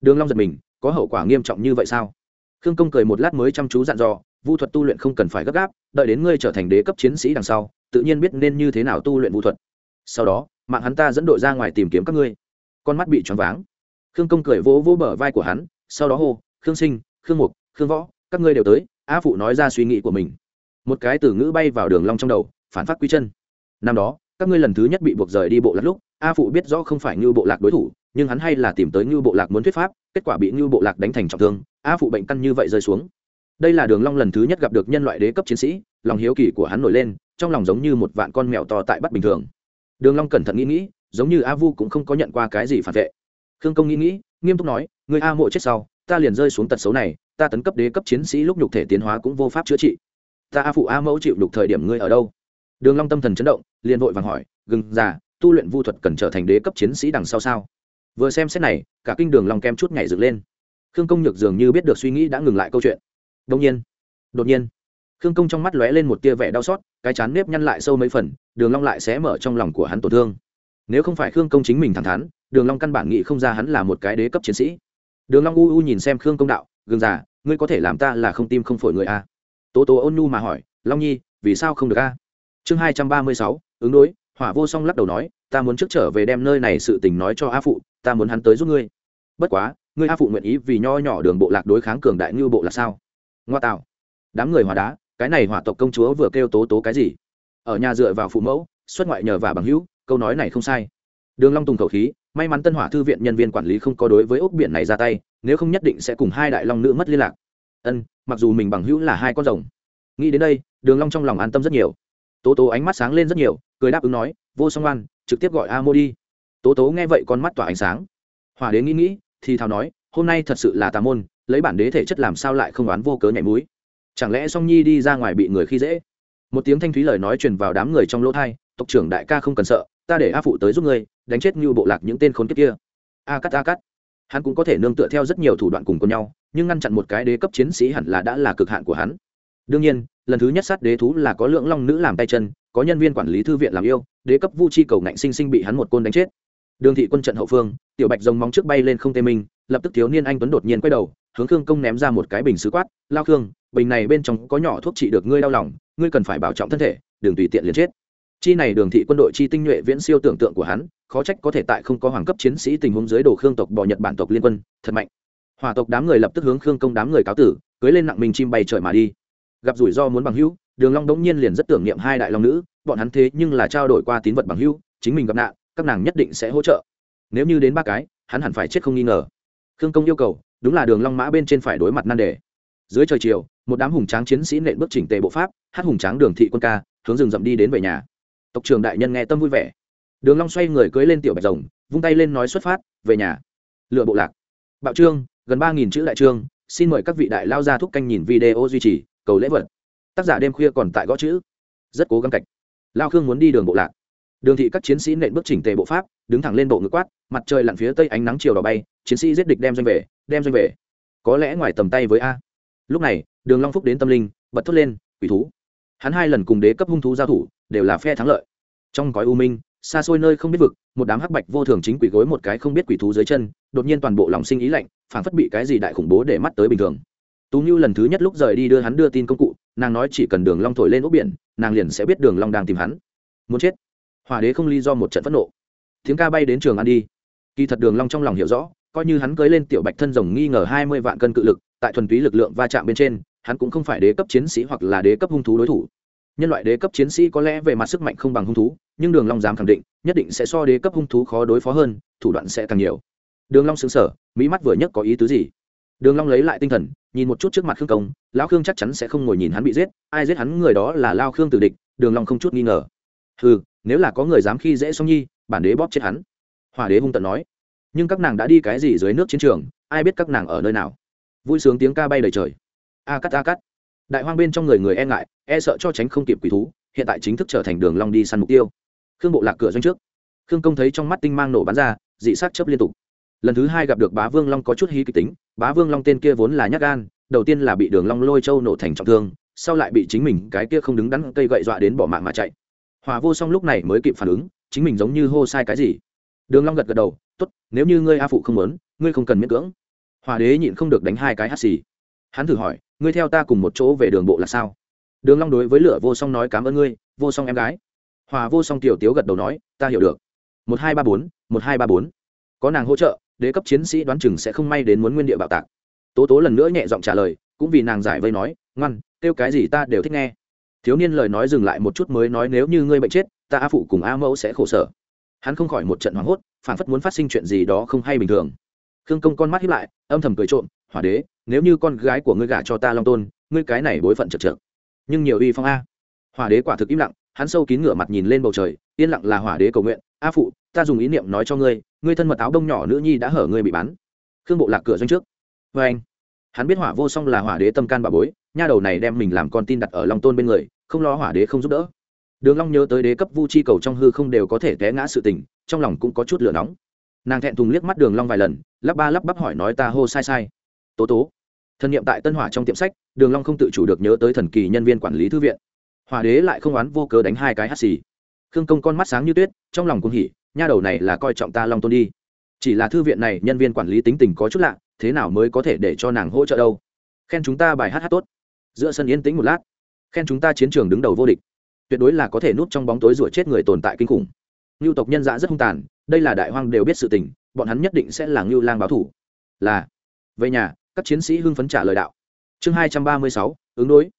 Đường long giật mình, có hậu quả nghiêm trọng như vậy sao? Khương công cười một lát mới chăm chú dặn dò vu thuật tu luyện không cần phải gấp gáp, đợi đến ngươi trở thành đế cấp chiến sĩ đằng sau, tự nhiên biết nên như thế nào tu luyện vu thuật. Sau đó, mạng hắn ta dẫn đội ra ngoài tìm kiếm các ngươi. Con mắt bị choáng váng. Khương công cười vỗ vỗ bờ vai của hắn, sau đó hô, khương sinh, khương mục, khương võ, các ngươi đều tới, a phụ nói ra suy nghĩ của mình. Một cái từ ngữ bay vào đường long trong đầu, phản phát quy chân. Năm đó, các ngươi lần thứ nhất bị buộc rời đi bộ lạc lúc, a phụ biết rõ không phải như bộ lạc đối thủ, nhưng hắn hay là tìm tới như bộ lạc muốn thuyết pháp, kết quả bị như bộ lạc đánh thành trọng thương, a phụ bệnh căn như vậy rơi xuống đây là đường long lần thứ nhất gặp được nhân loại đế cấp chiến sĩ, lòng hiếu kỳ của hắn nổi lên, trong lòng giống như một vạn con mèo to tại bắt bình thường. Đường long cẩn thận nghĩ nghĩ, giống như a vu cũng không có nhận qua cái gì phản vệ. Khương công nghĩ nghĩ, nghiêm túc nói người a mộ chết sau, ta liền rơi xuống tật xấu này, ta tấn cấp đế cấp chiến sĩ lúc nhục thể tiến hóa cũng vô pháp chữa trị. Ta a phụ a mẫu chịu đục thời điểm ngươi ở đâu? Đường long tâm thần chấn động, liền vội vàng hỏi, gừng già, tu luyện vu thuật cần trở thành đế cấp chiến sĩ đằng sau sao? Vừa xem xét này, cả kinh đường long kem chút nhảy dựng lên. Khương công nhược dường như biết được suy nghĩ đã ngừng lại câu chuyện đột nhiên đột nhiên, khương công trong mắt lóe lên một tia vẻ đau xót, cái chán nếp nhăn lại sâu mấy phần, đường long lại sẽ mở trong lòng của hắn tổn thương. Nếu không phải khương công chính mình thẳng thắn, đường long căn bản nghĩ không ra hắn là một cái đế cấp chiến sĩ. Đường long u u nhìn xem khương công đạo gương già, ngươi có thể làm ta là không tim không phổi người a? Tố tố ôn nhu mà hỏi, long nhi, vì sao không được a? Chương hai trăm ba mươi sáu, ứng đối, hỏa vô song lắc đầu nói, ta muốn trước trở về đem nơi này sự tình nói cho a phụ, ta muốn hắn tới giúp ngươi. Bất quá, ngươi a phụ nguyện ý vì nho nhỏ đường bộ lạc đối kháng cường đại như bộ là sao? Ngoa tạo. Đám người hòa đá, cái này hỏa tộc công chúa vừa kêu tố tố cái gì? Ở nhà dựa vào phụ mẫu, xuất ngoại nhờ và bằng hữu, câu nói này không sai. Đường long tùng khẩu khí, may mắn tân hỏa thư viện nhân viên quản lý không có đối với ốc biển này ra tay, nếu không nhất định sẽ cùng hai đại long nữ mất liên lạc. Ân, mặc dù mình bằng hữu là hai con rồng. Nghĩ đến đây, đường long trong lòng an tâm rất nhiều. Tố tố ánh mắt sáng lên rất nhiều, cười đáp ứng nói, vô song ngoan trực tiếp gọi a mô đi. Tố tố nghe vậy con mắt tỏa ánh sáng. Hỏa đế nghĩ nghĩ, thì thào nói, hôm nay thật sự là tà môn lấy bản đế thể chất làm sao lại không đoán vô cớ nhảy mũi? Chẳng lẽ song nhi đi ra ngoài bị người khi dễ? Một tiếng thanh thúy lời nói truyền vào đám người trong lỗ thai, tộc trưởng đại ca không cần sợ, ta để a phụ tới giúp ngươi, đánh chết như bộ lạc những tên khốn kiếp kia. A cắt a cắt hắn cũng có thể nương tựa theo rất nhiều thủ đoạn cùng cùng nhau, nhưng ngăn chặn một cái đế cấp chiến sĩ hẳn là đã là cực hạn của hắn. Đương nhiên, lần thứ nhất sát đế thú là có lượng long nữ làm tay chân, có nhân viên quản lý thư viện làm yêu, đế cấp vu chi cầu ngạnh sinh sinh bị hắn một côn đánh chết. Đường thị quân trận hậu phương, tiểu bạch rồng móng trước bay lên không tê minh, lập tức thiếu niên anh tuấn đột nhiên quay đầu hướng khương công ném ra một cái bình xứ quát, lao khương, bình này bên trong có nhỏ thuốc trị được ngươi đau lòng, ngươi cần phải bảo trọng thân thể, đừng tùy tiện liền chết. Chi này đường thị quân đội chi tinh nhuệ viễn siêu tưởng tượng của hắn, khó trách có thể tại không có hoàng cấp chiến sĩ tình huống dưới đồ khương tộc bỏ nhật bản tộc liên quân, thật mạnh. Hòa tộc đám người lập tức hướng khương công đám người cáo tử, cưới lên nặng mình chim bay trời mà đi. Gặp rủi ro muốn bằng hữu, đường long đống nhiên liền rất tưởng niệm hai đại long nữ, bọn hắn thế nhưng là trao đổi qua tín vật bằng hữu, chính mình gặp nạn, các nàng nhất định sẽ hỗ trợ. Nếu như đến ba cái, hắn hẳn phải chết không nghi ngờ. Khương công yêu cầu đúng là đường long mã bên trên phải đối mặt nan đề. Dưới trời chiều, một đám hùng tráng chiến sĩ nện bước chỉnh tề bộ pháp, hát hùng tráng đường thị quân ca, hướng rừng rậm đi đến về nhà. Tộc trưởng đại nhân nghe tâm vui vẻ. Đường long xoay người cưỡi lên tiểu bạch rồng, vung tay lên nói xuất phát, về nhà. Lựa bộ lạc. Bạo trương, gần ba nghìn chữ đại trương, xin mời các vị đại lao ra thúc canh nhìn video duy trì, cầu lễ vật. Tác giả đêm khuya còn tại gõ chữ. Rất cố gắng cạch. Lao khương muốn đi đường bộ lạc đường thị các chiến sĩ nện bước chỉnh tề bộ pháp, đứng thẳng lên bộ ngực quát, mặt trời lặn phía tây ánh nắng chiều đỏ bay, chiến sĩ giết địch đem doanh về, đem doanh về. Có lẽ ngoài tầm tay với a. Lúc này, đường long phúc đến tâm linh, bật thốt lên, quỷ thú. Hắn hai lần cùng đế cấp hung thú giao thủ, đều là phe thắng lợi. Trong cõi u minh, xa xôi nơi không biết vực, một đám hắc bạch vô thường chính quỷ gối một cái không biết quỷ thú dưới chân, đột nhiên toàn bộ lòng sinh ý lạnh, phảng phất bị cái gì đại khủng bố để mắt tới bình thường. Tú như lần thứ nhất lúc rời đi đưa hắn đưa tin công cụ, nàng nói chỉ cần đường long thổi lên ốc biển, nàng liền sẽ biết đường long đang tìm hắn. Muốn chết hòa đế không lý do một trận phẫn nộ. Tiếng ca bay đến trường ăn đi. Kỳ thật đường long trong lòng hiểu rõ, coi như hắn cưới lên tiểu bạch thân rồng nghi ngờ hai mươi vạn cân cự lực, tại thuần túy lực lượng va chạm bên trên, hắn cũng không phải đế cấp chiến sĩ hoặc là đế cấp hung thú đối thủ. Nhân loại đế cấp chiến sĩ có lẽ về mặt sức mạnh không bằng hung thú, nhưng đường long dám khẳng định, nhất định sẽ so đế cấp hung thú khó đối phó hơn, thủ đoạn sẽ càng nhiều. Đường long sững sờ, mỹ mắt vừa nhất có ý tứ gì? Đường long lấy lại tinh thần, nhìn một chút trước mặt khương công, lão khương chắc chắn sẽ không ngồi nhìn hắn bị giết, ai giết hắn người đó là lao khương tử địch, đường long không chút nghi ngờ. Hừ nếu là có người dám khi dễ song nhi, bản đế bóp chết hắn. Hòa đế hung tận nói. Nhưng các nàng đã đi cái gì dưới nước chiến trường, ai biết các nàng ở nơi nào? Vui sướng tiếng ca bay đầy trời. A cắt a cắt. Đại hoang bên trong người người e ngại e sợ cho tránh không kịp quỷ thú, hiện tại chính thức trở thành đường long đi săn mục tiêu. Khương bộ lạc cửa doanh trước. Khương công thấy trong mắt tinh mang nổ bắn ra, dị sắc chớp liên tục. Lần thứ hai gặp được bá vương long có chút hí kịch tính, bá vương long tên kia vốn là nhát gan, đầu tiên là bị đường long lôi châu nổ thành trọng thương, sau lại bị chính mình cái kia không đứng đắn cây gậy dọa đến bỏ mạng mà chạy hòa vô song lúc này mới kịp phản ứng, chính mình giống như hô sai cái gì. Đường long gật gật đầu, tốt, nếu như ngươi a phụ không muốn, ngươi không cần miễn cưỡng. Hòa đế nhịn không được đánh hai cái hắt xì. Hắn thử hỏi, ngươi theo ta cùng một chỗ về đường bộ là sao? Đường long đối với lửa vô song nói, cảm ơn ngươi, vô song em gái. Hòa vô song tiểu tiếu gật đầu nói, ta hiểu được. Một hai ba bốn, một hai ba bốn. Có nàng hỗ trợ, đế cấp chiến sĩ đoán chừng sẽ không may đến muốn nguyên địa bảo tạc. Tố tố lần nữa nhẹ giọng trả lời, cũng vì nàng giải vây nói, ngoan, kêu cái gì ta đều thích nghe thiếu niên lời nói dừng lại một chút mới nói nếu như ngươi bệnh chết, ta a phụ cùng a mẫu sẽ khổ sở. Hắn không khỏi một trận hoảng hốt phản phất muốn phát sinh chuyện gì đó không hay bình thường. Khương công con mắt hiếp lại, âm thầm cười trộm, hỏa đế, nếu như con gái của ngươi gả cho ta long tôn, ngươi cái này bối phận chật trượt nhưng nhiều uy phong a. Hỏa đế quả thực im lặng, hắn sâu kín ngửa mặt nhìn lên bầu trời, yên lặng là hỏa đế cầu nguyện, a phụ, ta dùng ý niệm nói cho ngươi ngươi thân mật áo đông nhỏ nữ nhi đã hở ngươi bị bắn. Khương bộ lạc cửa doanh trước. Vê anh hắn biết hỏa vô song là hỏa đế tâm can bà bối, nha đầu này đem mình làm con tin đặt ở long tôn bên người, không lo hỏa đế không giúp đỡ. Đường long nhớ tới đế cấp vu chi cầu trong hư không đều có thể té ngã sự tình, trong lòng cũng có chút lửa nóng. Nàng thẹn thùng liếc mắt đường long vài lần, lắp ba lắp bắp hỏi nói ta hô sai sai. Tố tố. Thần niệm tại tân hỏa trong tiệm sách, đường long không tự chủ được nhớ tới thần kỳ nhân viên quản lý thư viện. Hỏa đế lại không oán vô cớ đánh hai cái hắt xì. Khương công con mắt sáng như tuyết, trong lòng cũng hỉ, nha đầu này là coi trọng ta long tôn đi. Chỉ là thư viện này nhân viên quản lý tính tình có chút lạ thế nào mới có thể để cho nàng hỗ trợ đâu? Khen chúng ta bài hát hát tốt. Giữa sân yên tĩnh một lát. Khen chúng ta chiến trường đứng đầu vô địch. Tuyệt đối là có thể núp trong bóng tối rủa chết người tồn tại kinh khủng. Ngưu tộc nhân dã rất hung tàn, đây là đại hoang đều biết sự tình, bọn hắn nhất định sẽ là ngưu lang báo thủ. Là. Về nhà, các chiến sĩ hưng phấn trả lời đạo. Chương hai trăm ba mươi sáu, ứng đối.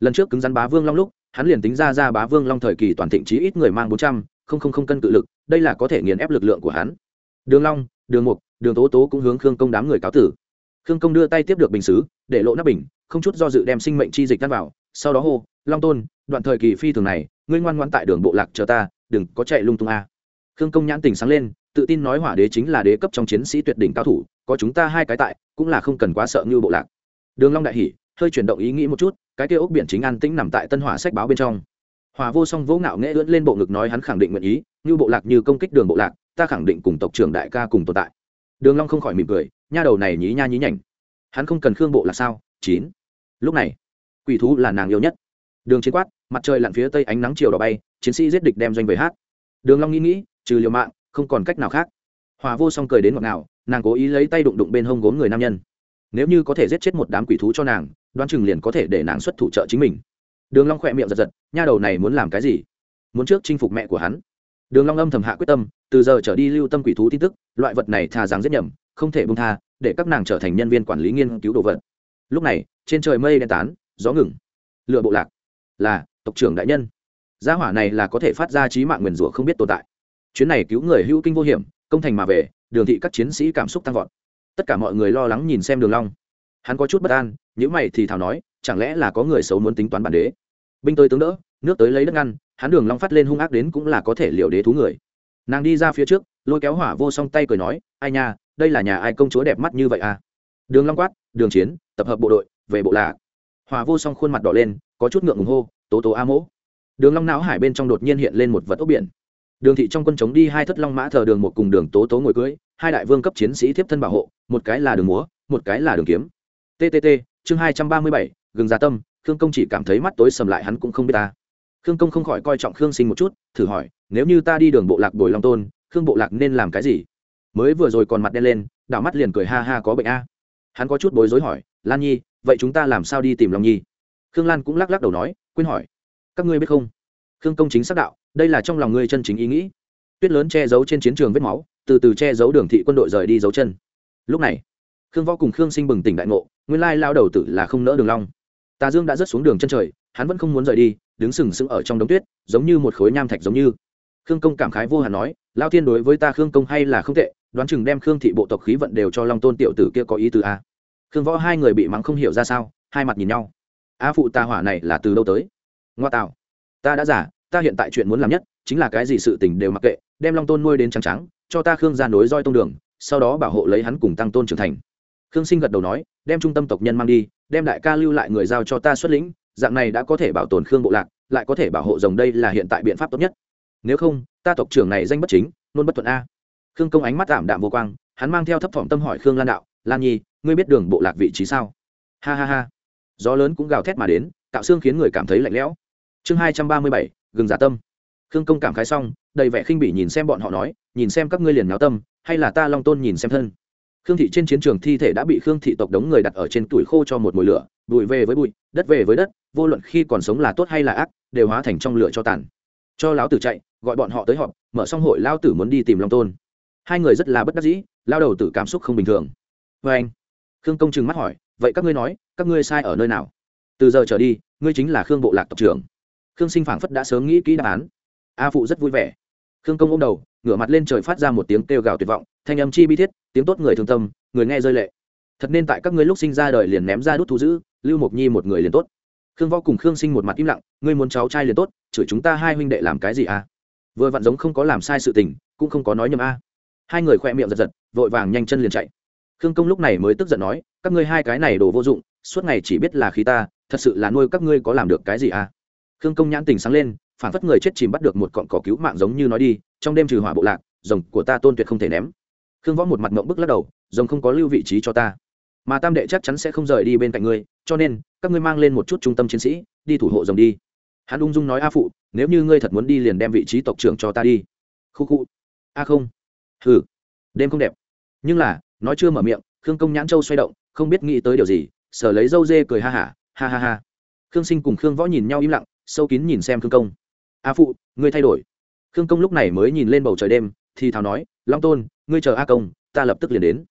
Lần trước cứng rắn bá vương long lúc, hắn liền tính ra ra bá vương long thời kỳ toàn thịnh trí ít người mang bốn trăm linh cân cự lực, đây là có thể nghiền ép lực lượng của hắn. Đường long đường mục, đường tố tố cũng hướng khương công đám người cáo tử. Khương công đưa tay tiếp được bình xứ, để lộ nắp bình, không chút do dự đem sinh mệnh chi dịch đắt vào, sau đó hô, long tôn, đoạn thời kỳ phi thường này, ngươi ngoan ngoan tại đường bộ lạc chờ ta, đừng có chạy lung tung a. Khương công nhãn tình sáng lên, tự tin nói hỏa đế chính là đế cấp trong chiến sĩ tuyệt đỉnh cao thủ, có chúng ta hai cái tại, cũng là không cần quá sợ như bộ lạc. Đường long đại hỉ, hơi chuyển động ý nghĩ một chút, cái kia ốc biển chính an tĩnh nằm tại tân hỏa sách báo bên trong. Hòa vô song vỗ ngạo nghễ ưỡn lên bộ ngực nói hắn khẳng định nguyện ý, như bộ lạc như công kích đường bộ lạc ta khẳng định cùng tộc trưởng đại ca cùng tồn tại. Đường long không khỏi mỉm cười, nha đầu này nhí nha nhí nhảnh. Hắn không cần khương bộ là sao? Chín. Lúc này, quỷ thú là nàng yêu nhất. Đường chiến quát, mặt trời lặn phía tây ánh nắng chiều đỏ bay, chiến sĩ giết địch đem doanh về hát. Đường long nghĩ nghĩ, trừ liều mạng, không còn cách nào khác. Hòa vô song cười đến ngọt ngào, nàng cố ý lấy tay đụng đụng bên hông gốm người nam nhân. Nếu như có thể giết chết một đám quỷ thú cho nàng, đoán chừng liền có thể để nàng xuất thủ trợ chính mình. Đường long khỏe miệng giật giật, nha đầu này muốn làm cái gì? Muốn trước chinh phục mẹ của hắn đường long âm thầm hạ quyết tâm, từ giờ trở đi lưu tâm quỷ thú tin tức, loại vật này thà rằng giết nhầm, không thể buông tha, để các nàng trở thành nhân viên quản lý nghiên cứu đồ vật. Lúc này, trên trời mây đen tán, gió ngừng. Lựa bộ lạc là tộc trưởng đại nhân. Gia hỏa này là có thể phát ra trí mạng nguyền rủa không biết tồn tại. Chuyến này cứu người hữu kinh vô hiểm, công thành mà về, đường thị các chiến sĩ cảm xúc tăng vọt. Tất cả mọi người lo lắng nhìn xem đường long. Hắn có chút bất an những mày thì thào nói, chẳng lẽ là có người xấu muốn tính toán bản đế? Binh tôi tướng đỡ nước tới lấy đất ngăn, hắn đường long phát lên hung ác đến cũng là có thể liều đế thú người. Nàng đi ra phía trước, lôi kéo hỏa vô song tay cười nói, ai nha, đây là nhà ai công chúa đẹp mắt như vậy à? Đường long quát, đường chiến, tập hợp bộ đội, về bộ lạc. Hỏa vô song khuôn mặt đỏ lên, có chút ngượng ngùng hô, tố tố a mỗ. Đường long não hải bên trong đột nhiên hiện lên một vật ốc biển. Đường thị trong quân chống đi hai thất long mã thờ đường một cùng đường tố tố ngồi cưới, hai đại vương cấp chiến sĩ tiếp thân bảo hộ, một cái là đường múa, một cái là đường kiếm. Ttt chương hai trăm ba mươi bảy, gừng gia tâm, khương công chỉ cảm thấy mắt tối sầm lại hắn cũng không biết ta khương công không khỏi coi trọng khương sinh một chút, thử hỏi, nếu như ta đi đường bộ lạc bồi long tôn, khương bộ lạc nên làm cái gì? Mới vừa rồi còn mặt đen lên, đảo mắt liền cười ha ha có bệnh a. Hắn có chút bối rối hỏi, lan nhi, vậy chúng ta làm sao đi tìm long nhi? Khương lan cũng lắc lắc đầu nói, quên hỏi. Các ngươi biết không? Khương công chính xác đạo, đây là trong lòng ngươi chân chính ý nghĩ. Tuyết lớn che giấu trên chiến trường vết máu, từ từ che giấu đường thị quân đội rời đi dấu chân. Lúc này, khương võ cùng khương sinh bừng tỉnh đại ngộ, nguyên lai lao đầu tử là không nỡ đường long. Tà dương đã rớt xuống đường chân trời, hắn vẫn không muốn rời đi đứng sừng sững ở trong đống tuyết, giống như một khối nham thạch giống như. Khương công cảm khái vô hạn nói lao thiên đối với ta khương công hay là không tệ, đoán chừng đem khương thị bộ tộc khí vận đều cho long tôn tiểu tử kia có ý từ a. Khương võ hai người bị mắng không hiểu ra sao, hai mặt nhìn nhau. A phụ ta hỏa này là từ đâu tới? Ngoa tạo, ta đã giả, ta hiện tại chuyện muốn làm nhất, chính là cái gì sự tình đều mặc kệ, đem long tôn nuôi đến trắng trắng, cho ta khương ra nối roi tông đường, sau đó bảo hộ lấy hắn cùng tăng tôn trưởng thành. Khương sinh gật đầu nói, đem trung tâm tộc nhân mang đi, đem đại ca lưu lại người giao cho ta xuất lĩnh dạng này đã có thể bảo tồn khương bộ lạc, lại có thể bảo hộ rồng đây là hiện tại biện pháp tốt nhất. Nếu không, ta tộc trưởng này danh bất chính, luôn bất thuận a. Khương công ánh mắt ảm đạm vô quang, hắn mang theo thấp thỏm tâm hỏi khương lan đạo, lan nhi, ngươi biết đường bộ lạc vị trí sao? Ha ha ha. Gió lớn cũng gào thét mà đến tạo xương khiến người cảm thấy lạnh lẽo. Chương hai trăm ba mươi bảy, gừng giả tâm. Khương công cảm khái xong, đầy vẻ khinh bỉ nhìn xem bọn họ nói, nhìn xem các ngươi liền náo tâm, hay là ta long tôn nhìn xem thân? Khương thị trên chiến trường thi thể đã bị khương thị tộc đống người đặt ở trên tuổi khô cho một mùi lửa bụi về với bụi, đất về với đất, vô luận khi còn sống là tốt hay là ác, đều hóa thành trong lửa cho tàn. Cho lão tử chạy, gọi bọn họ tới họp, mở xong hội lao tử muốn đi tìm long tôn. Hai người rất là bất đắc dĩ lao đầu tử cảm xúc không bình thường. Vê anh, khương công trừng mắt hỏi, vậy các ngươi nói, các ngươi sai ở nơi nào? Từ giờ trở đi, ngươi chính là khương bộ lạc tộc trưởng. Khương sinh phảng phất đã sớm nghĩ kỹ đáp án. A phụ rất vui vẻ khương công ô m đầu, ngửa mặt lên trời phát ra một tiếng kêu gào tuyệt vọng, thanh âm chi bi thiết, tiếng tốt người thương tâm, người nghe rơi lệ thật nên tại các ngươi lúc sinh ra đời liền ném ra đút thu giữ lưu mộc nhi một người liền tốt khương võ cùng khương sinh một mặt im lặng, ngươi muốn cháu trai liền tốt, chửi chúng ta hai huynh đệ làm cái gì à? vừa vặn giống không có làm sai sự tình, cũng không có nói nhầm a hai người khoe miệng giật giật, vội vàng nhanh chân liền chạy khương công lúc này mới tức giận nói, các ngươi hai cái này đồ vô dụng, suốt ngày chỉ biết là khí ta, thật sự là nuôi các ngươi có làm được cái gì à? khương công nhãn tình sáng lên phản phất người chết chìm bắt được một cọn cỏ cứu mạng giống như nói đi trong đêm trừ hỏa bộ lạc rồng của ta tôn tuyệt không thể ném. Khương võ một mặt mộng bức lắc đầu rồng không có lưu vị trí cho ta. Mà tam đệ chắc chắn sẽ không rời đi bên cạnh ngươi cho nên các ngươi mang lên một chút trung tâm chiến sĩ đi thủ hộ rồng đi. Hắn ung dung nói a phụ nếu như ngươi thật muốn đi liền đem vị trí tộc trưởng cho ta đi. Khu khu. A không. Hừ. Đêm không đẹp. Nhưng là nói chưa mở miệng khương công nhãn châu xoay động không biết nghĩ tới điều gì sở lấy dâu dê cười ha hả ha, ha ha ha. Khương sinh cùng khương võ nhìn nhau im lặng sâu kín nhìn xem khương công a phụ, ngươi thay đổi. Khương công lúc này mới nhìn lên bầu trời đêm, thì thào nói, long tôn, ngươi chờ a công, ta lập tức liền đến.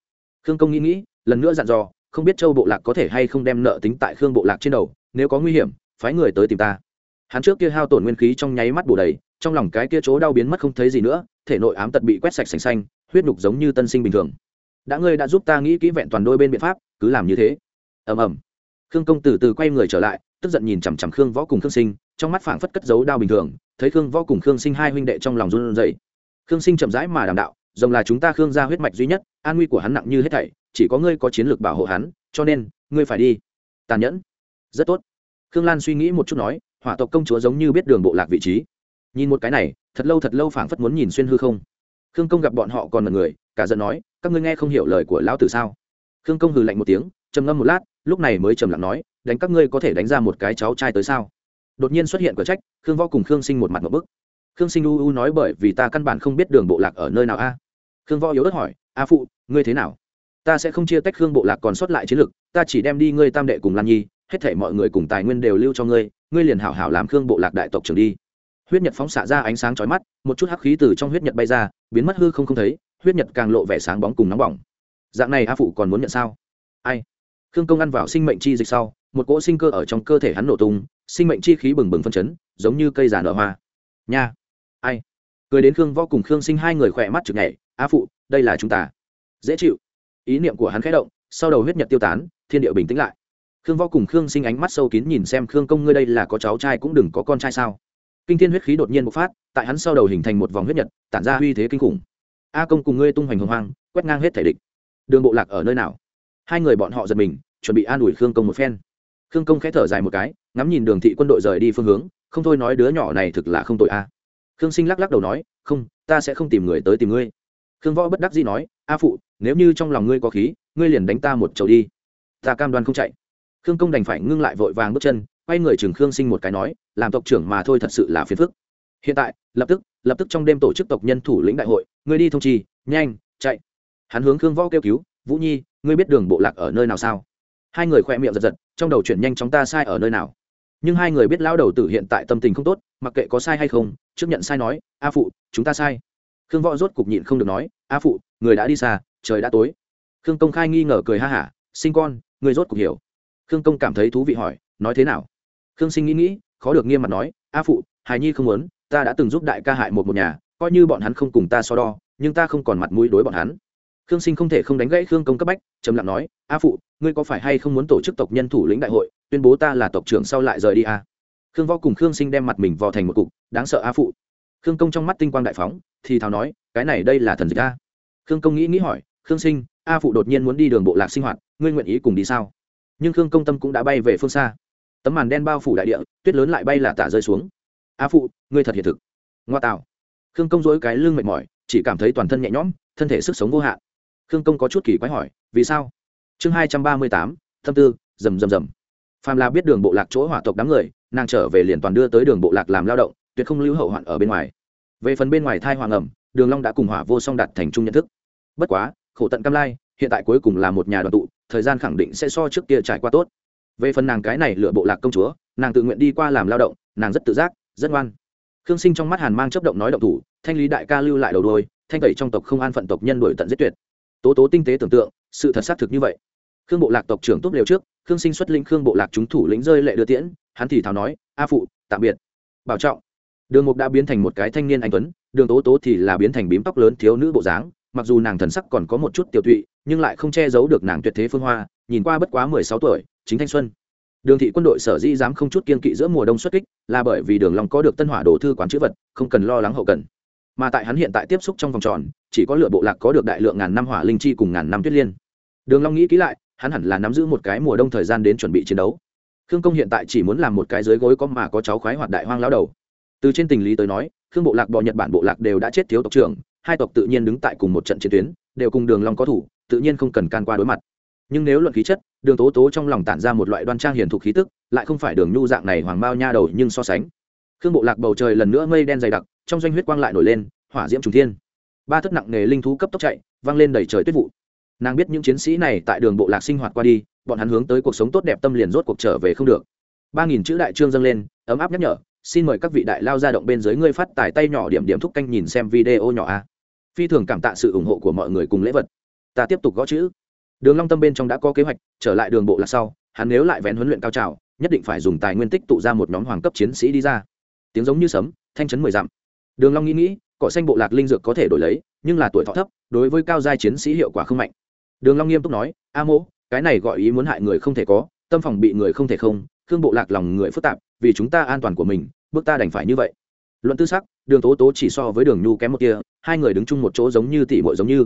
Khương công nghĩ nghĩ, lần nữa dặn dò, không biết châu bộ lạc có thể hay không đem nợ tính tại khương bộ lạc trên đầu, nếu có nguy hiểm, phái người tới tìm ta. Hắn trước kia hao tổn nguyên khí trong nháy mắt bù đầy, trong lòng cái kia chỗ đau biến mất không thấy gì nữa, thể nội ám tật bị quét sạch sành xanh, huyết nhục giống như tân sinh bình thường. Đã ngươi đã giúp ta nghĩ kỹ vẹn toàn đôi bên biện pháp, cứ làm như thế. Ầm ầm. Khương công từ từ quay người trở lại, tức giận nhìn chằm chằm khương võ cùng khương sinh, trong mắt phảng phất cất dấu đao bình thường thấy khương võ cùng khương sinh hai huynh đệ trong lòng run rẩy. Khương sinh chậm rãi mà đảm đạo, rồng là chúng ta khương gia huyết mạch duy nhất, an nguy của hắn nặng như hết thảy, chỉ có ngươi có chiến lược bảo hộ hắn, cho nên, ngươi phải đi. Tàn nhẫn. Rất tốt. Khương lan suy nghĩ một chút nói, hỏa tộc công chúa giống như biết đường bộ lạc vị trí. Nhìn một cái này, thật lâu thật lâu phảng phất muốn nhìn xuyên hư không. Khương công gặp bọn họ còn là người, cả giận nói, các ngươi nghe không hiểu lời của lão tử sao? Khương công hừ lạnh một tiếng, trầm ngâm một lát, lúc này mới trầm lặng nói, đánh các ngươi có thể đánh ra một cái cháu trai tới sao? Đột nhiên xuất hiện cửa trách, khương võ cùng khương sinh một mặt một bức. Khương sinh u u nói bởi vì ta căn bản không biết đường bộ lạc ở nơi nào a. Khương võ yếu ớt hỏi, a phụ, ngươi thế nào? Ta sẽ không chia tách khương bộ lạc còn sót lại chiến lực ta chỉ đem đi ngươi tam đệ cùng lan nhi, hết thể mọi người cùng tài nguyên đều lưu cho ngươi ngươi liền hảo hảo làm khương bộ lạc đại tộc trưởng đi. Huyết nhật phóng xạ ra ánh sáng chói mắt, một chút hắc khí từ trong huyết nhật bay ra, biến mất hư không không thấy, huyết nhật càng lộ vẻ sáng bóng cùng nóng bỏng. Dạng này a phụ còn muốn nhận sao? Ai? Khương công ăn vào sinh mệnh chi dịch sau một cỗ sinh cơ ở trong cơ thể hắn nổ tung, sinh mệnh chi khí bừng bừng phân chấn, giống như cây già nở hoa. Nha. Ai? Cười đến khương võ cùng khương sinh hai người khỏe mắt chực nhảy a phụ, đây là chúng ta. Dễ chịu. Ý niệm của hắn khẽ động, sau đầu huyết nhật tiêu tán, thiên địa bình tĩnh lại. Khương võ cùng khương sinh ánh mắt sâu kín nhìn xem, khương công ngươi đây là có cháu trai cũng đừng có con trai sao? Kinh thiên huyết khí đột nhiên bộc phát, tại hắn sau đầu hình thành một vòng huyết nhật, tản ra uy thế kinh khủng. A công cùng ngươi tung hoành hồng hoang, quét ngang hết thể địch. Đường bộ lạc ở nơi nào? Hai người bọn họ giật mình, chuẩn bị an ủi khương công một phen khương công khẽ thở dài một cái, ngắm nhìn đường thị quân đội rời đi phương hướng, không thôi nói đứa nhỏ này thực là không tội a. Khương sinh lắc lắc đầu nói, không, ta sẽ không tìm người tới tìm ngươi. Khương võ bất đắc dĩ nói, a phụ, nếu như trong lòng ngươi có khí, ngươi liền đánh ta một chầu đi. Ta cam đoan không chạy. Khương công đành phải ngưng lại vội vàng bước chân, quay người chừng khương sinh một cái nói, làm tộc trưởng mà thôi thật sự là phiền phức. Hiện tại, lập tức lập tức trong đêm tổ chức tộc nhân thủ lĩnh đại hội, ngươi đi thông trì nhanh, chạy. Hắn hướng khương võ kêu cứu, vũ nhi, ngươi biết đường bộ lạc ở nơi nào sao? Hai người khoe miệng giật giật, trong đầu chuyển nhanh chóng ta sai ở nơi nào. Nhưng hai người biết lão đầu tử hiện tại tâm tình không tốt, mặc kệ có sai hay không, trước nhận sai nói, a phụ, chúng ta sai. Khương võ rốt cục nhịn không được nói, a phụ, người đã đi xa, trời đã tối. Khương công khai nghi ngờ cười ha hả, sinh con, người rốt cục hiểu. Khương công cảm thấy thú vị hỏi, nói thế nào? Khương sinh nghĩ nghĩ, khó được nghiêm mặt nói, a phụ, hài nhi không muốn, ta đã từng giúp đại ca hại một một nhà, coi như bọn hắn không cùng ta so đo, nhưng ta không còn mặt mũi đối bọn hắn. Khương sinh không thể không đánh gãy khương công cấp bách, trầm lặng nói, a phụ ngươi có phải hay không muốn tổ chức tộc nhân thủ lĩnh đại hội, tuyên bố ta là tộc trưởng sau lại rời đi à? khương võ cùng khương sinh đem mặt mình vò thành một cục, đáng sợ a phụ. Khương công trong mắt tinh quang đại phóng, thì thào nói, cái này đây là thần dịch a. Khương công nghĩ nghĩ hỏi, khương sinh, a phụ đột nhiên muốn đi đường bộ lạc sinh hoạt, ngươi nguyện ý cùng đi sao? Nhưng khương công tâm cũng đã bay về phương xa. Tấm màn đen bao phủ đại địa, tuyết lớn lại bay là tả rơi xuống. A phụ, ngươi thật hiện thực. Ngoa tạo. Khương công dỗi cái lưng mệt mỏi, chỉ cảm thấy toàn thân nhẹ nhõm, thân thể sức sống vô hạn. Khương công có chút kỳ quái hỏi, vì sao? Chương hai trăm ba mươi tám, thâm tư, rầm rầm rầm. Phàm là biết đường bộ lạc chỗ hỏa tộc đám người, nàng trở về liền toàn đưa tới đường bộ lạc làm lao động, tuyệt không lưu hậu hoạn ở bên ngoài. Về phần bên ngoài thai hoàng ẩm, đường long đã cùng hỏa vô song đặt thành chung nhận thức. Bất quá, khổ tận cam lai, hiện tại cuối cùng là một nhà đoàn tụ, thời gian khẳng định sẽ so trước kia trải qua tốt. Về phần nàng cái này lựa bộ lạc công chúa, nàng tự nguyện đi qua làm lao động, nàng rất tự giác, rất ngoan. Khương sinh trong mắt hàn mang chấp động nói động thủ, thanh lý đại ca lưu lại đầu đôi, thanh tẩy trong tộc không an phận tộc nhân đuổi tận giết tuyệt tố tố tinh tế tưởng tượng, sự thật xác thực như vậy. Khương bộ lạc tộc trưởng tốt liều trước, khương sinh xuất lĩnh khương bộ lạc chúng thủ lĩnh rơi lệ đưa tiễn, hắn thì thào nói, a phụ, tạm biệt. Bảo trọng. Đường mục đã biến thành một cái thanh niên anh tuấn, đường tố tố thì là biến thành bím tóc lớn thiếu nữ bộ dáng, mặc dù nàng thần sắc còn có một chút tiểu tụy, nhưng lại không che giấu được nàng tuyệt thế phương hoa, nhìn qua bất quá mười sáu tuổi, chính thanh xuân. Đường thị quân đội sở dĩ dám không chút kiên kỵ giữa mùa đông xuất kích, là bởi vì đường long có được tân hỏa đồ thư quán chữ vật, không cần lo lắng hậu cần. Mà tại hắn hiện tại tiếp xúc trong vòng tròn chỉ có lựa bộ lạc có được đại lượng ngàn năm hỏa linh chi cùng ngàn năm tuyết liên. Đường long nghĩ kỹ lại, hắn hẳn là nắm giữ một cái mùa đông thời gian đến chuẩn bị chiến đấu. Khương công hiện tại chỉ muốn làm một cái dưới gối có mà có cháu khoái hoạt đại hoang lão đầu. Từ trên tình lý tới nói, khương bộ lạc bò nhật bản bộ lạc đều đã chết thiếu tộc trưởng, hai tộc tự nhiên đứng tại cùng một trận chiến tuyến, đều cùng đường long có thủ, tự nhiên không cần can qua đối mặt. Nhưng nếu luận khí chất, đường tố tố trong lòng tản ra một loại đoan trang hiền thục khí tức, lại không phải đường nhu dạng này hoàng bao nha đầu nhưng so sánh. Khương bộ lạc bầu trời lần nữa mây đen dày đặc, trong doanh huyết quang lại nổi lên, hỏa diễm trùng thiên ba thất nặng nghề linh thú cấp tốc chạy, vang lên đầy trời tuyết vụ. Nàng biết những chiến sĩ này tại đường bộ lạc sinh hoạt qua đi, bọn hắn hướng tới cuộc sống tốt đẹp tâm liền rốt cuộc trở về không được. Ba nghìn chữ đại trương dâng lên, ấm áp nhắc nhở, xin mời các vị đại lao ra động bên dưới ngươi phát tài tay nhỏ điểm điểm thúc canh nhìn xem video nhỏ a. Phi thường cảm tạ sự ủng hộ của mọi người cùng lễ vật. Ta tiếp tục gõ chữ. Đường long tâm bên trong đã có kế hoạch, trở lại đường bộ là sau, hắn nếu lại vén huấn luyện cao trào, nhất định phải dùng tài nguyên tích tụ ra một nhóm hoàng cấp chiến sĩ đi ra. Tiếng giống như sấm, thanh chấn mười dặm. Đường long nghĩ nghĩ cỏ xanh bộ lạc linh dược có thể đổi lấy, nhưng là tuổi thọ thấp, đối với cao giai chiến sĩ hiệu quả không mạnh. Đường long nghiêm túc nói, a mỗ, cái này gọi ý muốn hại người không thể có, tâm phòng bị người không thể không Thương bộ lạc lòng người phức tạp, vì chúng ta an toàn của mình, bước ta đành phải như vậy. Luận tư sắc, đường tố tố chỉ so với đường nhu kém một kia hai người đứng chung một chỗ giống như tỷ muội giống như.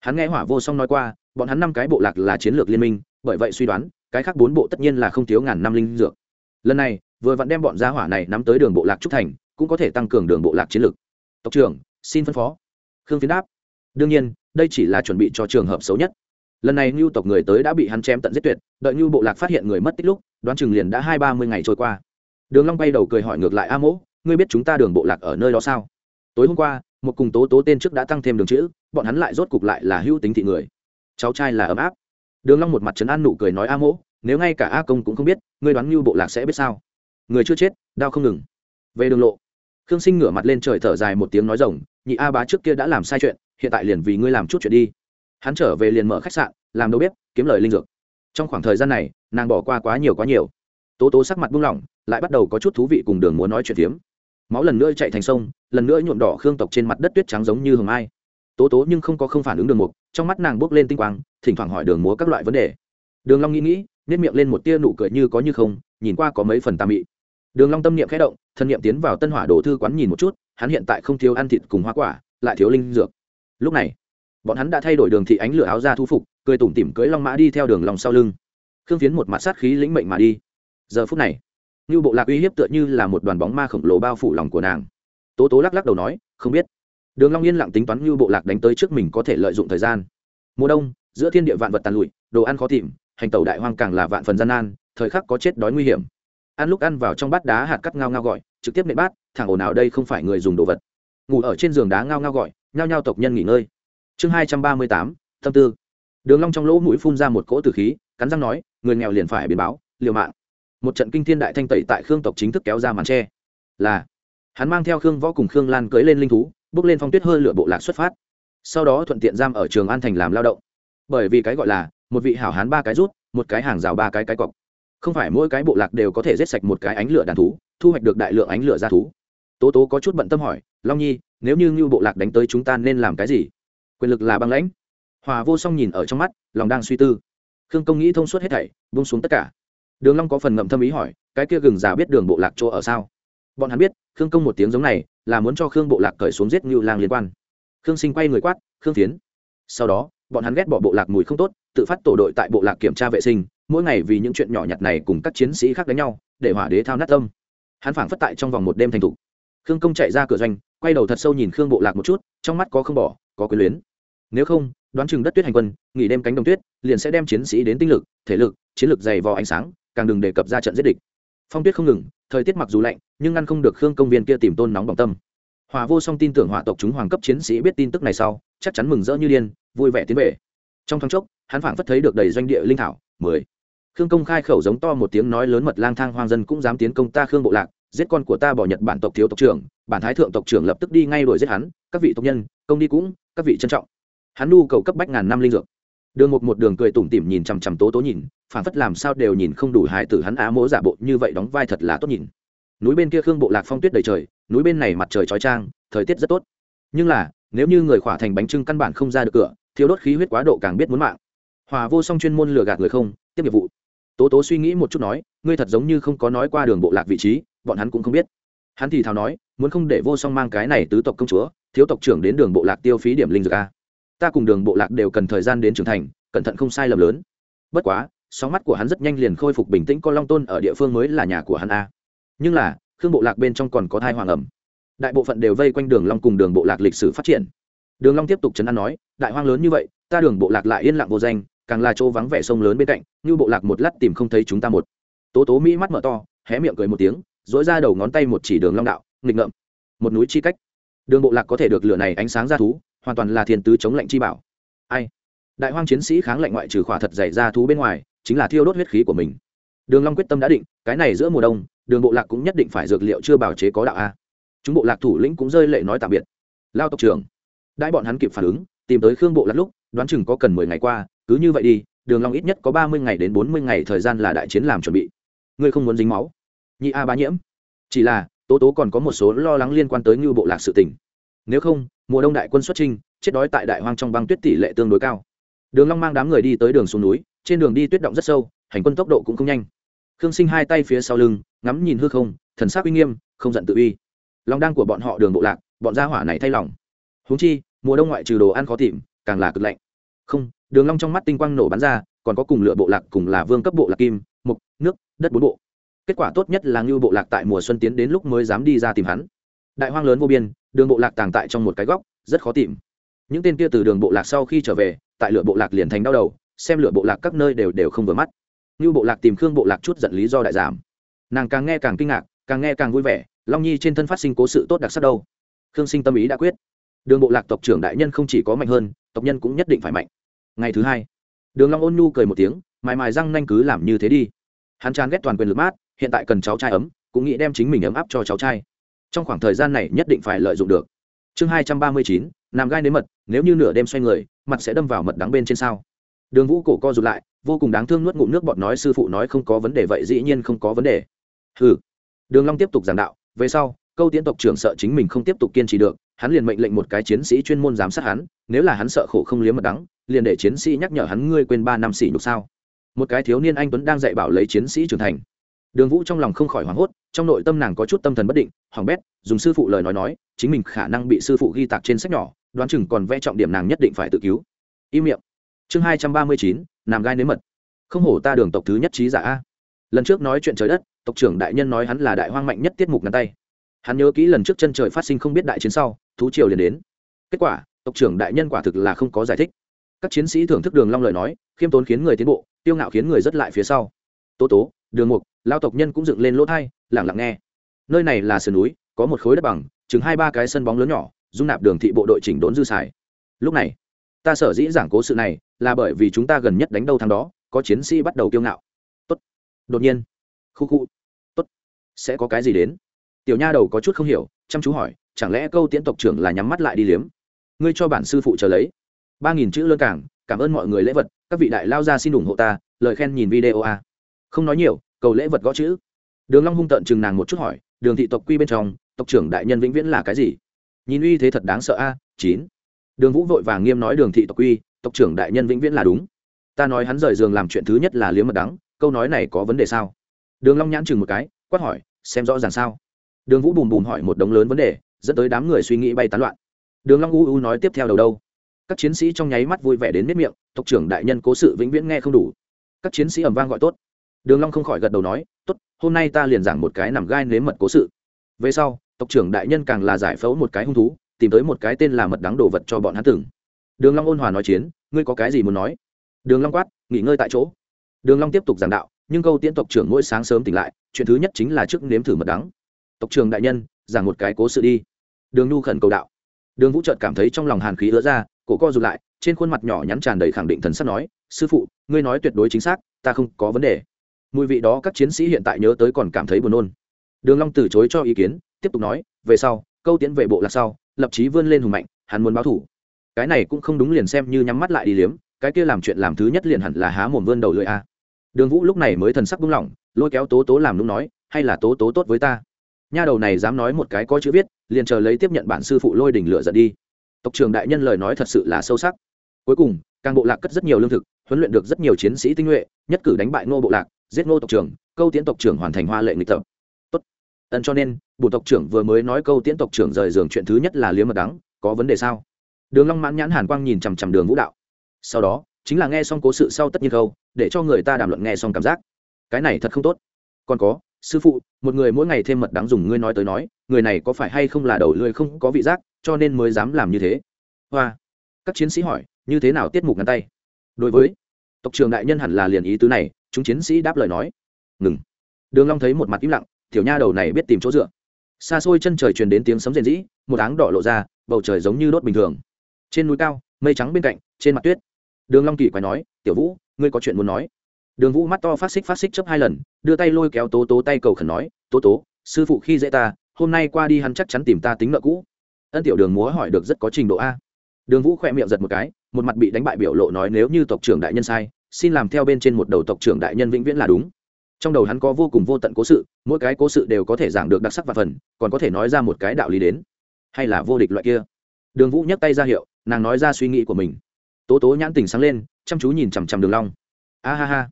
Hắn nghe hỏa vô song nói qua, bọn hắn năm cái bộ lạc là chiến lược liên minh, bởi vậy suy đoán, cái khác bốn bộ tất nhiên là không thiếu ngàn năm linh dược. Lần này, vừa vặn đem bọn gia hỏa này nắm tới đường bộ lạc trúc thành, cũng có thể tăng cường đường bộ lạc chiến lược tộc trưởng, xin phân phó. Khương phiến đáp. Đương nhiên, đây chỉ là chuẩn bị cho trường hợp xấu nhất. Lần này ngưu tộc người tới đã bị hắn chém tận giết tuyệt, đợi ngưu bộ lạc phát hiện người mất tích lúc, đoán chừng liền đã hai ba mươi ngày trôi qua. Đường long bay đầu cười hỏi ngược lại a mỗ, ngươi biết chúng ta đường bộ lạc ở nơi đó sao? Tối hôm qua, một cùng tố tố tên trước đã tăng thêm đường chữ, bọn hắn lại rốt cục lại là hữu tính thị người. Cháu trai là ấm áp. Đường long một mặt trấn an nụ cười nói a mỗ, nếu ngay cả a công cũng không biết, ngươi đoán ngưu bộ lạc sẽ biết sao? Người chưa chết, đau không ngừng. Về đường lộ khương sinh ngửa mặt lên trời thở dài một tiếng nói rồng, nhị a bá trước kia đã làm sai chuyện, hiện tại liền vì ngươi làm chút chuyện đi. Hắn trở về liền mở khách sạn, làm đầu bếp, kiếm lời linh dược. Trong khoảng thời gian này, nàng bỏ qua quá nhiều quá nhiều. Tố tố sắc mặt buông lỏng, lại bắt đầu có chút thú vị cùng đường muốn nói chuyện tiếm. máu lần nữa chạy thành sông, lần nữa nhuộm đỏ khương tộc trên mặt đất tuyết trắng giống như hồng ai. Tố tố nhưng không có không phản ứng đường mục, trong mắt nàng bước lên tinh quang, thỉnh thoảng hỏi đường múa các loại vấn đề. Đường long nghĩ nghĩ nét miệng lên một tia nụ cười như có như không, nhìn qua có mấy phần tà mị đường long tâm niệm khẽ động, thân niệm tiến vào tân hỏa đồ thư quán nhìn một chút, hắn hiện tại không thiếu ăn thịt cùng hoa quả, lại thiếu linh dược. Lúc này, bọn hắn đã thay đổi đường thị ánh lửa áo ra thu phục, cười tủm tỉm cưỡi long mã đi theo đường long sau lưng. Khương phiến một mặt sát khí lĩnh mệnh mà đi. Giờ phút này như bộ lạc uy hiếp tựa như là một đoàn bóng ma khổng lồ bao phủ lòng của nàng. Tố tố lắc lắc đầu nói, không biết. Đường long yên lặng tính toán như bộ lạc đánh tới trước mình có thể lợi dụng thời gian. Mùa đông, giữa thiên địa vạn vật tàn lụi, đồ ăn khó tìm, hành tẩu đại hoang càng là vạn phần gian nan, thời khắc có chết đói nguy hiểm ăn lúc ăn vào trong bát đá hạt cắt ngao ngao gọi, trực tiếp nện bát thằng ồn nào đây không phải người dùng đồ vật. Ngủ ở trên giường đá ngao ngao gọi, nhao nhao tộc nhân nghỉ ngơi. Chương hai trăm ba mươi tám, tâm tư. Đường long trong lỗ mũi phun ra một cỗ tử khí, cắn răng nói, người nghèo liền phải biến báo, liều mạng. Một trận kinh thiên đại thanh tẩy tại khương tộc chính thức kéo ra màn tre. Là, hắn mang theo khương võ cùng khương lan cưỡi lên linh thú, bước lên phong tuyết hơi lửa bộ lạc xuất phát. Sau đó thuận tiện giam ở trường an thành làm lao động. Bởi vì cái gọi là, một vị hảo hán ba cái rút, một cái hàng rào ba cái cái cọc không phải mỗi cái bộ lạc đều có thể giết sạch một cái ánh lửa đàn thú, thu hoạch được đại lượng ánh lửa ra thú. Tố tố có chút bận tâm hỏi, long nhi, nếu như ngưu bộ lạc đánh tới chúng ta nên làm cái gì? Quyền lực là băng lãnh. Hòa vô song nhìn ở trong mắt, lòng đang suy tư. Khương công nghĩ thông suốt hết thảy bung xuống tất cả. Đường long có phần ngậm thâm ý hỏi, cái kia gừng già biết đường bộ lạc chỗ ở sao? Bọn hắn biết, khương công một tiếng giống này, là muốn cho khương bộ lạc cởi xuống giết ngưu lang liên quan. Khương sinh quay người quát, khương Tiến. sau đó, bọn hắn ghét bỏ bộ lạc mùi không tốt, tự phát tổ đội tại bộ lạc kiểm tra vệ sinh mỗi ngày vì những chuyện nhỏ nhặt này cùng các chiến sĩ khác đánh nhau, để hỏa đế thao nát tâm. Hắn phảng phất tại trong vòng một đêm thành thục. Khương công chạy ra cửa doanh, quay đầu thật sâu nhìn khương bộ lạc một chút, trong mắt có không bỏ, có quyền luyến. Nếu không, đoán chừng đất tuyết hành quân, nghỉ đêm cánh đồng tuyết, liền sẽ đem chiến sĩ đến tinh lực, thể lực, chiến lực dày vò ánh sáng, càng đừng đề cập ra trận giết địch. Phong tuyết không ngừng, thời tiết mặc dù lạnh, nhưng ngăn không được khương công viên kia tìm tôn nóng bỏng tâm. Hòa vô song tin tưởng hỏa tộc chúng hoàng cấp chiến sĩ biết tin tức này sau, chắc chắn mừng rỡ như điên, vui vẻ tiến về. Trong tháng chốc, hắn phảng phất thấy được đầy doanh địa linh thảo, mười khương công khai khẩu giống to một tiếng nói lớn mật lang thang hoang dân cũng dám tiến công ta khương bộ lạc, giết con của ta bỏ nhật bản tộc thiếu tộc trưởng, bản thái thượng tộc trưởng lập tức đi ngay đuổi giết hắn, các vị tộc nhân, công đi cũng, các vị trân trọng. Hắn nu cầu cấp bách ngàn năm linh dược. Đường một một đường cười tủm tỉm nhìn chằm chằm tố tố nhìn phản phất làm sao đều nhìn không đủ hài tử hắn á mỗ giả bộ như vậy đóng vai thật là tốt nhìn. Núi bên kia khương bộ lạc phong tuyết đầy trời, núi bên này mặt trời trói trang thời tiết rất tốt. Nhưng là, nếu như người khỏa thành bánh trưng căn bản không ra được cửa thiếu đốt khí huyết quá độ càng biết muốn mạng. Hòa vô song chuyên môn lừa gạt người không, tiếp nghiệp vụ tố tố suy nghĩ một chút nói, ngươi thật giống như không có nói qua đường bộ lạc vị trí, bọn hắn cũng không biết. Hắn thì thào nói, muốn không để vô song mang cái này tứ tộc công chúa, thiếu tộc trưởng đến đường bộ lạc tiêu phí điểm linh dược a. Ta cùng đường bộ lạc đều cần thời gian đến trưởng thành, cẩn thận không sai lầm lớn. Bất quá, sóng mắt của hắn rất nhanh liền khôi phục bình tĩnh con long tôn ở địa phương mới là nhà của hắn a. Nhưng là, khương bộ lạc bên trong còn có thai hoàng ẩm. Đại bộ phận đều vây quanh đường long cùng đường bộ lạc lịch sử phát triển. Đường long tiếp tục chấn an nói, đại hoang lớn như vậy, ta đường bộ lạc lại yên lặng vô danh càng là chỗ vắng vẻ sông lớn bên cạnh, như bộ lạc một lát tìm không thấy chúng ta một. Tố tố mỹ mắt mở to, hé miệng cười một tiếng dỗi ra đầu ngón tay một chỉ đường long đạo, nghịch ngợm. Một núi chi cách. Đường bộ lạc có thể được lửa này ánh sáng ra thú, hoàn toàn là thiên tứ chống lạnh chi bảo. Ai? Đại hoang chiến sĩ kháng lạnh ngoại trừ khỏa thật dày ra thú bên ngoài, chính là thiêu đốt huyết khí của mình. Đường long quyết tâm đã định, cái này giữa mùa đông, đường bộ lạc cũng nhất định phải dược liệu chưa bảo chế có đạo a. Chúng bộ lạc thủ lĩnh cũng rơi lệ nói tạm biệt. Lao tộc trưởng. Đại bọn hắn kịp phản ứng, tìm tới khương bộ lạc lúc, đoán chừng có cần mười ngày qua cứ như vậy đi, đường long ít nhất có ba mươi ngày đến bốn mươi ngày thời gian là đại chiến làm chuẩn bị. Ngươi không muốn dính máu. Nhị a bá nhiễm. Chỉ là, tố tố còn có một số lo lắng liên quan tới ngưu bộ lạc sự tình. Nếu không, mùa đông đại quân xuất trinh chết đói tại đại hoang trong băng tuyết tỷ lệ tương đối cao. Đường long mang đám người đi tới đường xuống núi, trên đường đi tuyết động rất sâu, hành quân tốc độ cũng không nhanh. Khương sinh hai tay phía sau lưng, ngắm nhìn hư không, thần sắc uy nghiêm, không giận tự uy. Lòng đang của bọn họ đường bộ lạc, bọn gia hỏa này thay lòng. Huống chi, mùa đông ngoại trừ đồ ăn khó tìm, càng là cực lạnh. Không đường long trong mắt tinh quang nổ bắn ra còn có cùng lựa bộ lạc cùng là vương cấp bộ lạc kim mục nước đất bốn bộ kết quả tốt nhất là ngưu bộ lạc tại mùa xuân tiến đến lúc mới dám đi ra tìm hắn đại hoang lớn vô biên đường bộ lạc tàng tại trong một cái góc rất khó tìm những tên kia từ đường bộ lạc sau khi trở về tại lựa bộ lạc liền thành đau đầu xem lựa bộ lạc các nơi đều đều không vừa mắt ngưu bộ lạc tìm khương bộ lạc chút giận lý do đại giảm nàng càng nghe càng kinh ngạc càng nghe càng vui vẻ long nhi trên thân phát sinh cố sự tốt đặc sắc đâu khương sinh tâm ý đã quyết đường bộ lạc tộc trưởng đại nhân không chỉ có mạnh hơn tộc nhân cũng nhất định phải mạnh ngày thứ hai, đường long ôn nhu cười một tiếng mài mài răng nanh cứ làm như thế đi. Hắn chán ghét toàn quyền lực mát, hiện tại cần cháu trai ấm, cũng nghĩ đem chính mình ấm áp cho cháu trai. Trong khoảng thời gian này nhất định phải lợi dụng được. Chương hai trăm ba mươi chín nằm gai đến mật, nếu như nửa đêm xoay người, mặt sẽ đâm vào mật đắng bên trên sao? Đường vũ cổ co rụt lại, vô cùng đáng thương nuốt ngụm nước bọt nói sư phụ nói không có vấn đề vậy dĩ nhiên không có vấn đề. Hừ. Đường long tiếp tục giảng đạo, về sau, câu tiến tộc trưởng sợ chính mình không tiếp tục kiên trì được, hắn liền mệnh lệnh một cái chiến sĩ chuyên môn giám sát hắn, nếu là hắn sợ khổ không liếm mật đắng liền để chiến sĩ nhắc nhở hắn ngươi quên ba năm sỉ nhục sao? Một cái thiếu niên anh tuấn đang dạy bảo lấy chiến sĩ trưởng thành. Đường vũ trong lòng không khỏi hoảng hốt, trong nội tâm nàng có chút tâm thần bất định hoàng bét, dùng sư phụ lời nói nói, chính mình khả năng bị sư phụ ghi tạc trên sách nhỏ, đoán chừng còn vẽ trọng điểm nàng nhất định phải tự cứu. Im miệng. Chương hai trăm ba mươi chín nàng gai nếm mật. Không hổ ta đường tộc thứ nhất trí giả a. Lần trước nói chuyện trời đất, tộc trưởng đại nhân nói hắn là đại hoang mạnh nhất tiết mục ngắn tay. Hắn nhớ kỹ lần trước chân trời phát sinh không biết đại chiến sau, thú triều liền đến. Kết quả, tộc trưởng đại nhân quả thực là không có giải thích các chiến sĩ thưởng thức đường long lời nói khiêm tốn khiến người tiến bộ tiêu ngạo khiến người rất lại phía sau. Tố tố đường mục lao tộc nhân cũng dựng lên lỗ thay, lẳng lặng nghe. Nơi này là sườn núi có một khối đất bằng chừng hai ba cái sân bóng lớn nhỏ dung nạp đường thị bộ đội chỉnh đốn dư xài. Lúc này ta sở dĩ giảng cố sự này là bởi vì chúng ta gần nhất đánh đâu thằng đó có chiến sĩ bắt đầu kiêu ngạo. Tốt. Đột nhiên khu khu. Tốt. Sẽ có cái gì đến? Tiểu nha đầu có chút không hiểu chăm chú hỏi chẳng lẽ câu tiễn tộc trưởng là nhắm mắt lại đi liếm? Ngươi cho bản sư phụ chờ lấy ba nghìn chữ lơn cảng, cảm ơn mọi người lễ vật, các vị đại lao ra xin ủng hộ ta, lời khen nhìn video a. Không nói nhiều, cầu lễ vật gõ chữ. Đường long hung tận chừng nàng một chút hỏi, đường thị tộc quy bên trong, tộc trưởng đại nhân vĩnh viễn là cái gì? Nhìn uy thế thật đáng sợ a, chín. Đường vũ vội vàng nghiêm nói đường thị tộc quy, tộc trưởng đại nhân vĩnh viễn là đúng. Ta nói hắn rời giường làm chuyện thứ nhất là liếm mật đắng, câu nói này có vấn đề sao? Đường long nhãn chừng một cái, quát hỏi, xem rõ ràng sao? Đường vũ bùm bùm hỏi một đống lớn vấn đề, dẫn tới đám người suy nghĩ bay tán loạn. Đường long u u nói tiếp theo đầu đâu? Các chiến sĩ trong nháy mắt vui vẻ đến nếp miệng, tộc trưởng đại nhân cố sự vĩnh viễn nghe không đủ. Các chiến sĩ ầm vang gọi tốt. Đường long không khỏi gật đầu nói, tốt, hôm nay ta liền giảng một cái nằm gai nếm mật cố sự. Về sau, tộc trưởng đại nhân càng là giải phẫu một cái hung thú, tìm tới một cái tên là mật đắng đồ vật cho bọn hắn tưởng. đường long ôn hòa nói chiến, ngươi có cái gì muốn nói? Đường long quát, nghỉ ngơi tại chỗ. Đường long tiếp tục giảng đạo, nhưng câu tiễn tộc trưởng mỗi sáng sớm tỉnh lại, chuyện thứ nhất chính là trước nếm thử mật đắng. Tộc trưởng đại nhân, giảng một cái cố sự đi. Đường nu khẩn cầu đạo. Đường vũ trợt cảm thấy trong lòng hàn khí ứa ra cổ co rụt lại, trên khuôn mặt nhỏ nhắn tràn đầy khẳng định thần sắc nói, sư phụ, ngươi nói tuyệt đối chính xác, ta không có vấn đề. Mùi vị đó các chiến sĩ hiện tại nhớ tới còn cảm thấy buồn nôn. Đường long từ chối cho ý kiến, tiếp tục nói, về sau, câu tiến về bộ là sau, lập chí vươn lên hùng mạnh, hắn muốn báo thủ. Cái này cũng không đúng liền xem như nhắm mắt lại đi liếm, cái kia làm chuyện làm thứ nhất liền hẳn là há mồm vươn đầu lưỡi a. Đường vũ lúc này mới thần sắc buông lỏng, lôi kéo tố tố làm nũng nói, hay là tố tố tốt với ta? Nha đầu này dám nói một cái có chữ viết, liền chờ lấy tiếp nhận bản sư phụ lôi đỉnh lửa giận đi tộc trưởng đại nhân lời nói thật sự là sâu sắc. Cuối cùng, càng bộ lạc cất rất nhiều lương thực, huấn luyện được rất nhiều chiến sĩ tinh nhuệ, nhất cử đánh bại ngô bộ lạc, giết ngô tộc trưởng, câu tiễn tộc trưởng hoàn thành hoa lệ nghịch tập. Tốt. Ân cho nên bộ tộc trưởng vừa mới nói câu tiễn tộc trưởng rời giường chuyện thứ nhất là liếm mật đắng, có vấn đề sao? Đường long mãn nhãn hàn quang nhìn chằm chằm đường vũ đạo. Sau đó, chính là nghe xong cố sự sau tất nhiên câu, để cho người ta đàm luận nghe xong cảm giác. Cái này thật không tốt. Còn có sư phụ, một người mỗi ngày thêm mật đáng dùng ngươi nói tới nói, người này có phải hay không là đầu lưỡi không có vị giác, cho nên mới dám làm như thế? Hoa. Các chiến sĩ hỏi, như thế nào tiết mục ngắn tay? Đối với, tộc trường đại nhân hẳn là liền ý tứ này, chúng chiến sĩ đáp lời nói. Ngừng. Đường long thấy một mặt im lặng, tiểu nha đầu này biết tìm chỗ dựa. Xa xôi chân trời truyền đến tiếng sấm rền rĩ, một áng đỏ lộ ra, bầu trời giống như đốt bình thường. Trên núi cao, mây trắng bên cạnh, trên mặt tuyết. Đường long kỳ quái nói, tiểu vũ, ngươi có chuyện muốn nói đường vũ mắt to phát xích phát xích chấp hai lần, đưa tay lôi kéo tố tố tay cầu khẩn nói, tố tố, sư phụ khi dễ ta, hôm nay qua đi hắn chắc chắn tìm ta tính nợ cũ. Ân tiểu đường múa hỏi được rất có trình độ a. Đường vũ khỏe miệng giật một cái, một mặt bị đánh bại biểu lộ nói, nếu như tộc trưởng đại nhân sai, xin làm theo bên trên một đầu tộc trưởng đại nhân vĩnh viễn là đúng. Trong đầu hắn có vô cùng vô tận cố sự, mỗi cái cố sự đều có thể giảng được đặc sắc và phần, còn có thể nói ra một cái đạo lý đến. Hay là vô địch loại kia. Đường vũ nhấc tay ra hiệu, nàng nói ra suy nghĩ của mình. Tố tố nhãn tình sáng lên, chăm chú nhìn chằm chằm đường long. A ha ha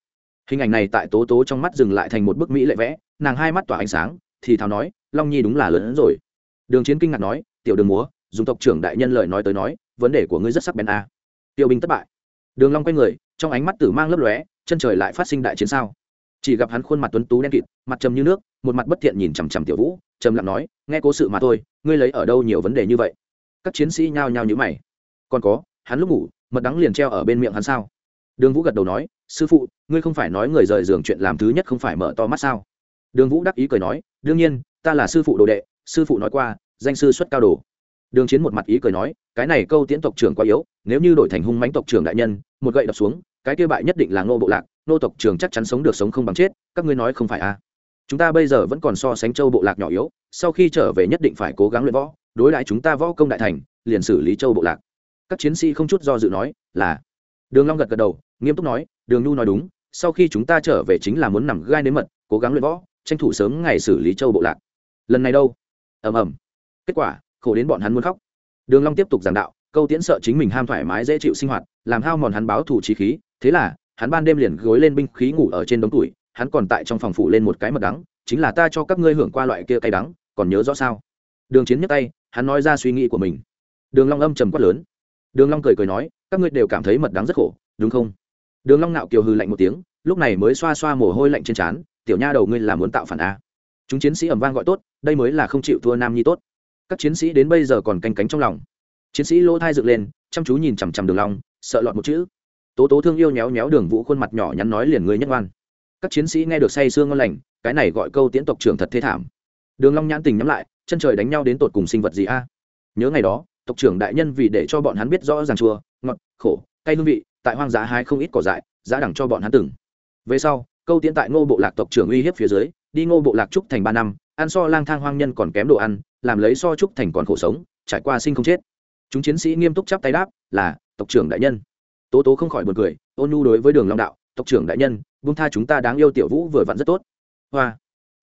hình ảnh này tại tố tố trong mắt dừng lại thành một bức mỹ lệ vẽ, nàng hai mắt tỏa ánh sáng, thì thào nói, long nhi đúng là lớn hơn rồi. Đường chiến kinh ngạc nói, tiểu đường múa, dùng tộc trưởng đại nhân lời nói tới nói, vấn đề của ngươi rất sắc bén a. À. tiêu binh thất bại. Đường long quay người, trong ánh mắt tử mang lấp lóe, chân trời lại phát sinh đại chiến sao. Chỉ gặp hắn khuôn mặt tuấn tú đen kịt, mặt trầm như nước, một mặt bất thiện nhìn chằm chằm tiểu vũ, trầm lặng nói, nghe cố sự mà thôi, ngươi lấy ở đâu nhiều vấn đề như vậy? Các chiến sĩ nhao nhao nhíu mày. Còn có, hắn lúc ngủ, mật đắng liền treo ở bên miệng hắn sao? Đường vũ gật đầu nói, sư phụ, ngươi không phải nói người rời giường chuyện làm thứ nhất không phải mở to mắt sao? Đường vũ đắc ý cười nói, đương nhiên, ta là sư phụ đồ đệ, sư phụ nói qua, danh sư xuất cao đồ. Đường chiến một mặt ý cười nói, cái này câu tiễn tộc trưởng quá yếu, nếu như đổi thành hung mãnh tộc trưởng đại nhân, một gậy đập xuống, cái kia bại nhất định là ngô bộ lạc, nô tộc trưởng chắc chắn sống được sống không bằng chết, các ngươi nói không phải à? Chúng ta bây giờ vẫn còn so sánh châu bộ lạc nhỏ yếu, sau khi trở về nhất định phải cố gắng luyện võ, đối lại chúng ta võ công đại thành, liền xử lý châu bộ lạc. Các chiến sĩ không chút do dự nói, là đường long gật gật đầu, nghiêm túc nói, đường nhu nói đúng, sau khi chúng ta trở về chính là muốn nằm gai nếm mật, cố gắng luyện võ, tranh thủ sớm ngày xử lý châu bộ lạc. Lần này đâu? Ầm ầm. Kết quả, khổ đến bọn hắn muốn khóc. Đường long tiếp tục giảng đạo, câu tiễn sợ chính mình ham thoải mái dễ chịu sinh hoạt, làm hao mòn hắn báo thù trí khí, thế là, hắn ban đêm liền gối lên binh khí ngủ ở trên đống tuổi, hắn còn tại trong phòng phủ lên một cái mật đắng, chính là ta cho các ngươi hưởng qua loại kia cay đắng, còn nhớ rõ sao? Đường chiến nhấc tay, hắn nói ra suy nghĩ của mình. Đường long âm trầm quát lớn. Đường long cười cười nói các ngươi đều cảm thấy mật đắng rất khổ, đúng không? Đường long nạo kiều hừ lạnh một tiếng, lúc này mới xoa xoa mồ hôi lạnh trên trán, tiểu nha đầu ngươi là muốn tạo phản a chúng chiến sĩ ầm vang gọi tốt, đây mới là không chịu thua nam nhi tốt. Các chiến sĩ đến bây giờ còn canh cánh trong lòng. Chiến sĩ lỗ thai dựng lên, chăm chú nhìn chằm chằm đường long, sợ lọt một chữ. Tố tố thương yêu nhéo nhéo đường vũ khuôn mặt nhỏ nhắn nói liền ngươi nhất ngoan. Các chiến sĩ nghe được say sương ngon lành, cái này gọi câu tiễn tộc trưởng thật thê thảm. Đường long nhãn tình nhắm lại, chân trời đánh nhau đến tột cùng sinh vật gì a? Nhớ ngày đó tộc trưởng đại nhân vì để cho bọn hắn biết rõ ràng chua, ngọt, khổ, cay hương vị, tại hoang dã hai không ít cỏ dại, giá đẳng cho bọn hắn từng. Về sau, câu tiễn tại ngô bộ lạc tộc trưởng uy hiếp phía dưới, đi ngô bộ lạc trúc thành ba năm, ăn so lang thang hoang nhân còn kém đồ ăn, làm lấy so trúc thành còn khổ sống, trải qua sinh không chết. Chúng chiến sĩ nghiêm túc chắp tay đáp, là, tộc trưởng đại nhân. Tố tố không khỏi buồn cười, ôn nhu đối với đường long đạo, tộc trưởng đại nhân, buông tha chúng ta đáng yêu tiểu vũ vừa vặn rất tốt. Hoa.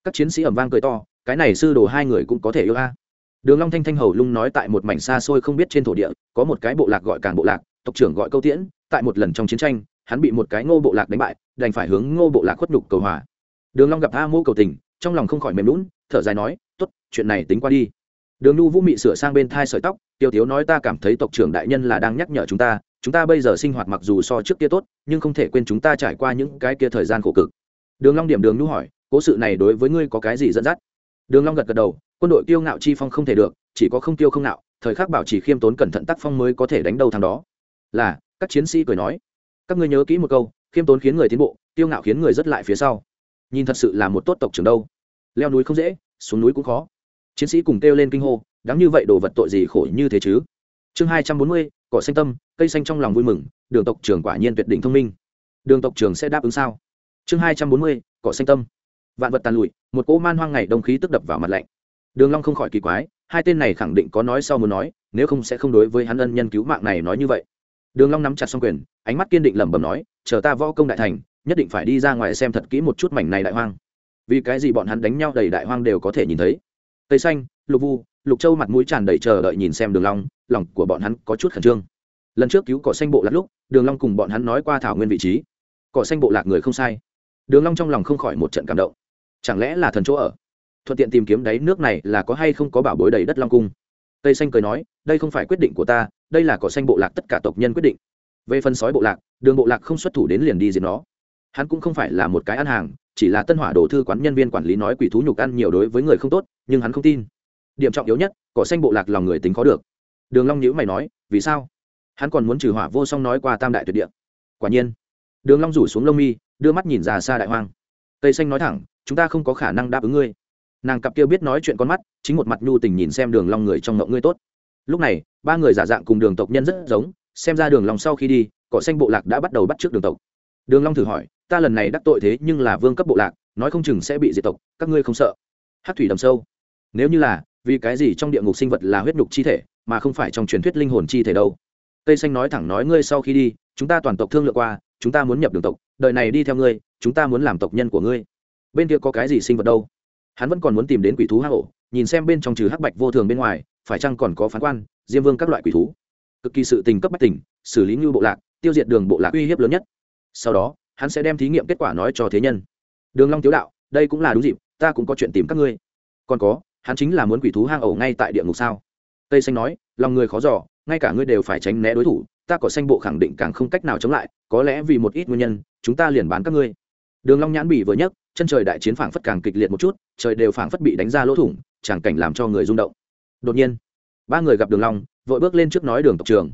Các chiến sĩ ầm vang cười to, cái này sư đồ hai người cũng có thể yêu a đường long thanh thanh hầu lung nói tại một mảnh xa xôi không biết trên thổ địa, có một cái bộ lạc gọi càng bộ lạc, tộc trưởng gọi câu tiễn, tại một lần trong chiến tranh, hắn bị một cái ngô bộ lạc đánh bại, đành phải hướng ngô bộ lạc khuất nhục cầu hòa. Đường long gặp a mô cầu tình, trong lòng không khỏi mềm lún thở dài nói, tốt, chuyện này tính qua đi. Đường nu vũ mị sửa sang bên thai sợi tóc, tiêu tiếu nói ta cảm thấy tộc trưởng đại nhân là đang nhắc nhở chúng ta chúng ta bây giờ sinh hoạt mặc dù so trước kia tốt, nhưng không thể quên chúng ta trải qua những cái kia thời gian khổ cực. Đường long điểm đường nu hỏi, cố sự này đối với ngươi có cái gì dẫn dắt? Đường long gật gật đầu quân đội kiêu ngạo chi phong không thể được, chỉ có không tiêu không ngạo, thời khắc bảo trì khiêm tốn cẩn thận tác phong mới có thể đánh đầu thằng đó. Là, các chiến sĩ cười nói, các ngươi nhớ kỹ một câu, khiêm tốn khiến người tiến bộ tiêu ngạo khiến người rất lại phía sau. Nhìn thật sự là một tốt tộc trưởng đâu. Leo núi không dễ, xuống núi cũng khó. Chiến sĩ cùng kêu lên kinh hô, đáng như vậy đồ vật tội gì khổ như thế chứ? Chương hai trăm bốn mươi, cỏ xanh tâm, cây xanh trong lòng vui mừng, đường tộc trưởng quả nhiên tuyệt đỉnh thông minh. Đường tộc trưởng sẽ đáp ứng sao? Chương hai trăm bốn mươi, cỏ xanh tâm. Vạn vật tàn lụi, một cỗ man hoang ngày đông khí tức đập vào mặt lạnh đường long không khỏi kỳ quái, hai tên này khẳng định có nói sau muốn nói, nếu không sẽ không đối với hắn ân nhân cứu mạng này nói như vậy. Đường long nắm chặt song quyền, ánh mắt kiên định lẩm bẩm nói, chờ ta võ công đại thành, nhất định phải đi ra ngoài xem thật kỹ một chút mảnh này đại hoang. Vì cái gì bọn hắn đánh nhau đầy đại hoang đều có thể nhìn thấy. Tây xanh, lục vu, lục châu mặt mũi tràn đầy chờ đợi nhìn xem đường long, lòng của bọn hắn có chút khẩn trương. Lần trước cứu cỏ xanh bộ lạc lúc, đường long cùng bọn hắn nói qua thảo nguyên vị trí. Cỏ xanh bộ lạc người không sai. Đường long trong lòng không khỏi một trận cảm động. Chẳng lẽ là thần chỗ ở? Thuận tiện tìm kiếm đáy nước này là có hay không có bảo bối đầy đất long cung. Tây xanh cười nói, đây không phải quyết định của ta, đây là cỏ xanh bộ lạc tất cả tộc nhân quyết định. Về phần sói bộ lạc, đường bộ lạc không xuất thủ đến liền đi diệt nó. Hắn cũng không phải là một cái ăn hàng, chỉ là tân hỏa đồ thư quán nhân viên quản lý nói quỷ thú nhục ăn nhiều đối với người không tốt, nhưng hắn không tin. Điểm trọng yếu nhất, cỏ xanh bộ lạc lòng người tính có được. Đường long nhữ mày nói, vì sao? Hắn còn muốn trừ hỏa vô song nói qua tam đại tuyệt địa. Quả nhiên. Đường long rủ xuống lông mi, đưa mắt nhìn ra xa đại hoang. Tây xanh nói thẳng, chúng ta không có khả năng đáp ứng ngươi nàng cặp kia biết nói chuyện con mắt, chính một mặt nhu tình nhìn xem đường long người trong ngộng ngươi tốt. Lúc này, ba người giả dạng cùng đường tộc nhân rất giống, xem ra đường long sau khi đi, cỏ xanh bộ lạc đã bắt đầu bắt trước đường tộc. Đường long thử hỏi, ta lần này đắc tội thế nhưng là vương cấp bộ lạc, nói không chừng sẽ bị diệt tộc, các ngươi không sợ? Hắc thủy đầm sâu. Nếu như là, vì cái gì trong địa ngục sinh vật là huyết nhục chi thể, mà không phải trong truyền thuyết linh hồn chi thể đâu? Tây xanh nói thẳng nói ngươi sau khi đi, chúng ta toàn tộc thương lượng qua, chúng ta muốn nhập đường tộc, đời này đi theo ngươi, chúng ta muốn làm tộc nhân của ngươi. Bên kia có cái gì sinh vật đâu? Hắn vẫn còn muốn tìm đến quỷ thú hắc ổ, nhìn xem bên trong trừ hắc bạch vô thường bên ngoài, phải chăng còn có phán quan, diêm vương các loại quỷ thú. Cực kỳ sự tình cấp bách tỉnh xử lý như bộ lạc, tiêu diệt đường bộ lạc uy hiếp lớn nhất. Sau đó, hắn sẽ đem thí nghiệm kết quả nói cho thế nhân. Đường long tiếu đạo, đây cũng là đúng dịp, ta cũng có chuyện tìm các ngươi. Còn có, hắn chính là muốn quỷ thú hang ổ ngay tại địa ngục sao? Tây xanh nói, lòng người khó dò, ngay cả ngươi đều phải tránh né đối thủ, ta có xanh bộ khẳng định càng không cách nào chống lại, có lẽ vì một ít nguyên nhân, chúng ta liền bán các ngươi. Đường long nhãn bỉ vừa nhấc chân trời đại chiến phảng phất càng kịch liệt một chút, trời đều phảng phất bị đánh ra lỗ thủng, chẳng cảnh làm cho người rung động. Đột nhiên, ba người gặp đường long, vội bước lên trước nói đường tộc trường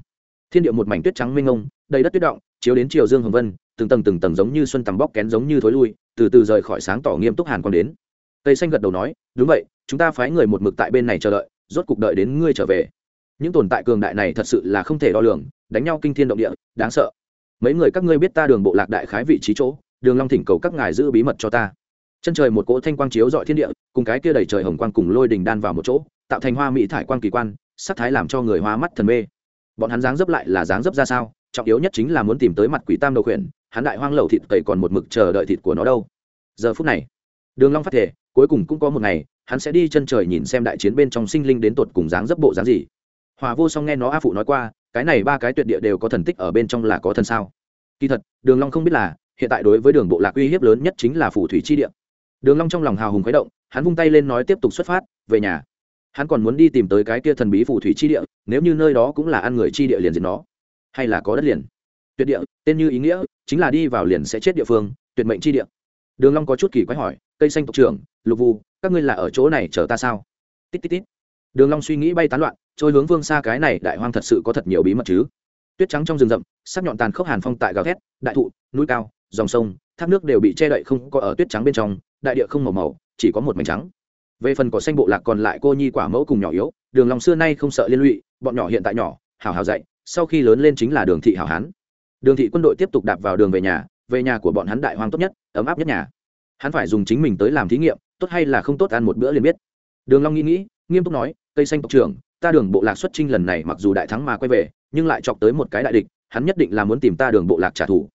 thiên địa một mảnh tuyết trắng mênh mông, đầy đất tuyết động, chiếu đến chiều dương hồng vân, từng tầng từng tầng giống như xuân tầm bóc kén giống như thối lui, từ từ rời khỏi sáng tỏ nghiêm túc hàn còn đến. Tây xanh gật đầu nói, đúng vậy, chúng ta phái người một mực tại bên này chờ đợi, rốt cục đợi đến ngươi trở về. Những tồn tại cường đại này thật sự là không thể đo lường, đánh nhau kinh thiên động địa, đáng sợ. Mấy người các ngươi biết ta đường bộ lạc đại khái vị trí chỗ? Đường long thỉnh cầu các ngài giữ bí mật cho ta. Chân trời một cỗ thanh quang chiếu dọi thiên địa, cùng cái kia đầy trời hồng quang cùng lôi đình đan vào một chỗ, tạo thành hoa mỹ thải quang kỳ quan, sắc thái làm cho người hoa mắt thần mê. Bọn hắn dáng dấp lại là dáng dấp ra sao, trọng yếu nhất chính là muốn tìm tới mặt quỷ tam đầu khuyển, hắn đại hoang lẩu thịt cầy còn một mực chờ đợi thịt của nó đâu. Giờ phút này, đường long phát thể, cuối cùng cũng có một ngày, hắn sẽ đi chân trời nhìn xem đại chiến bên trong sinh linh đến tột cùng dáng dấp bộ dáng gì. Hòa vô song nghe nó a phụ nói qua, cái này ba cái tuyệt địa đều có thần tích ở bên trong là có thần sao. Kỳ thật, đường long không biết là hiện tại đối với đường bộ lạc uy hiếp lớn nhất chính là phù thủy chi địa. Đường long trong lòng hào hùng khuấy động, hắn vung tay lên nói tiếp tục xuất phát, về nhà. Hắn còn muốn đi tìm tới cái kia thần bí phù thủy chi địa, nếu như nơi đó cũng là ăn người chi địa liền diệt nó. Hay là có đất liền. Tuyệt địa, tên như ý nghĩa, chính là đi vào liền sẽ chết địa phương, tuyệt mệnh chi địa. Đường long có chút kỳ quái hỏi, cây xanh tộc trưởng, lục vu, các ngươi là ở chỗ này chờ ta sao? Tít tít tít. Đường long suy nghĩ bay tán loạn, trôi hướng vương xa cái này đại hoang thật sự có thật nhiều bí mật chứ. Tuyết trắng trong rừng rậm, sắc nhọn tàn khốc hàn phong tại gào thét, đại thụ, núi cao dòng sông, thác nước đều bị che đậy không có ở tuyết trắng bên trong, đại địa không màu màu, chỉ có một mảnh trắng. Về phần cỏ xanh bộ lạc còn lại cô nhi quả mẫu cùng nhỏ yếu, đường long xưa nay không sợ liên lụy, bọn nhỏ hiện tại nhỏ, hào hào dạy, sau khi lớn lên chính là đường thị hảo hán. Đường thị quân đội tiếp tục đạp vào đường về nhà về nhà của bọn hắn đại hoang tốt nhất, ấm áp nhất nhà. Hắn phải dùng chính mình tới làm thí nghiệm, tốt hay là không tốt ăn một bữa liền biết. Đường long nghĩ nghĩ, nghiêm túc nói, cây xanh tộc trưởng, ta đường bộ lạc xuất trinh lần này mặc dù đại thắng mà quay về, nhưng lại chọc tới một cái đại địch, hắn nhất định là muốn tìm ta đường bộ lạc trả thù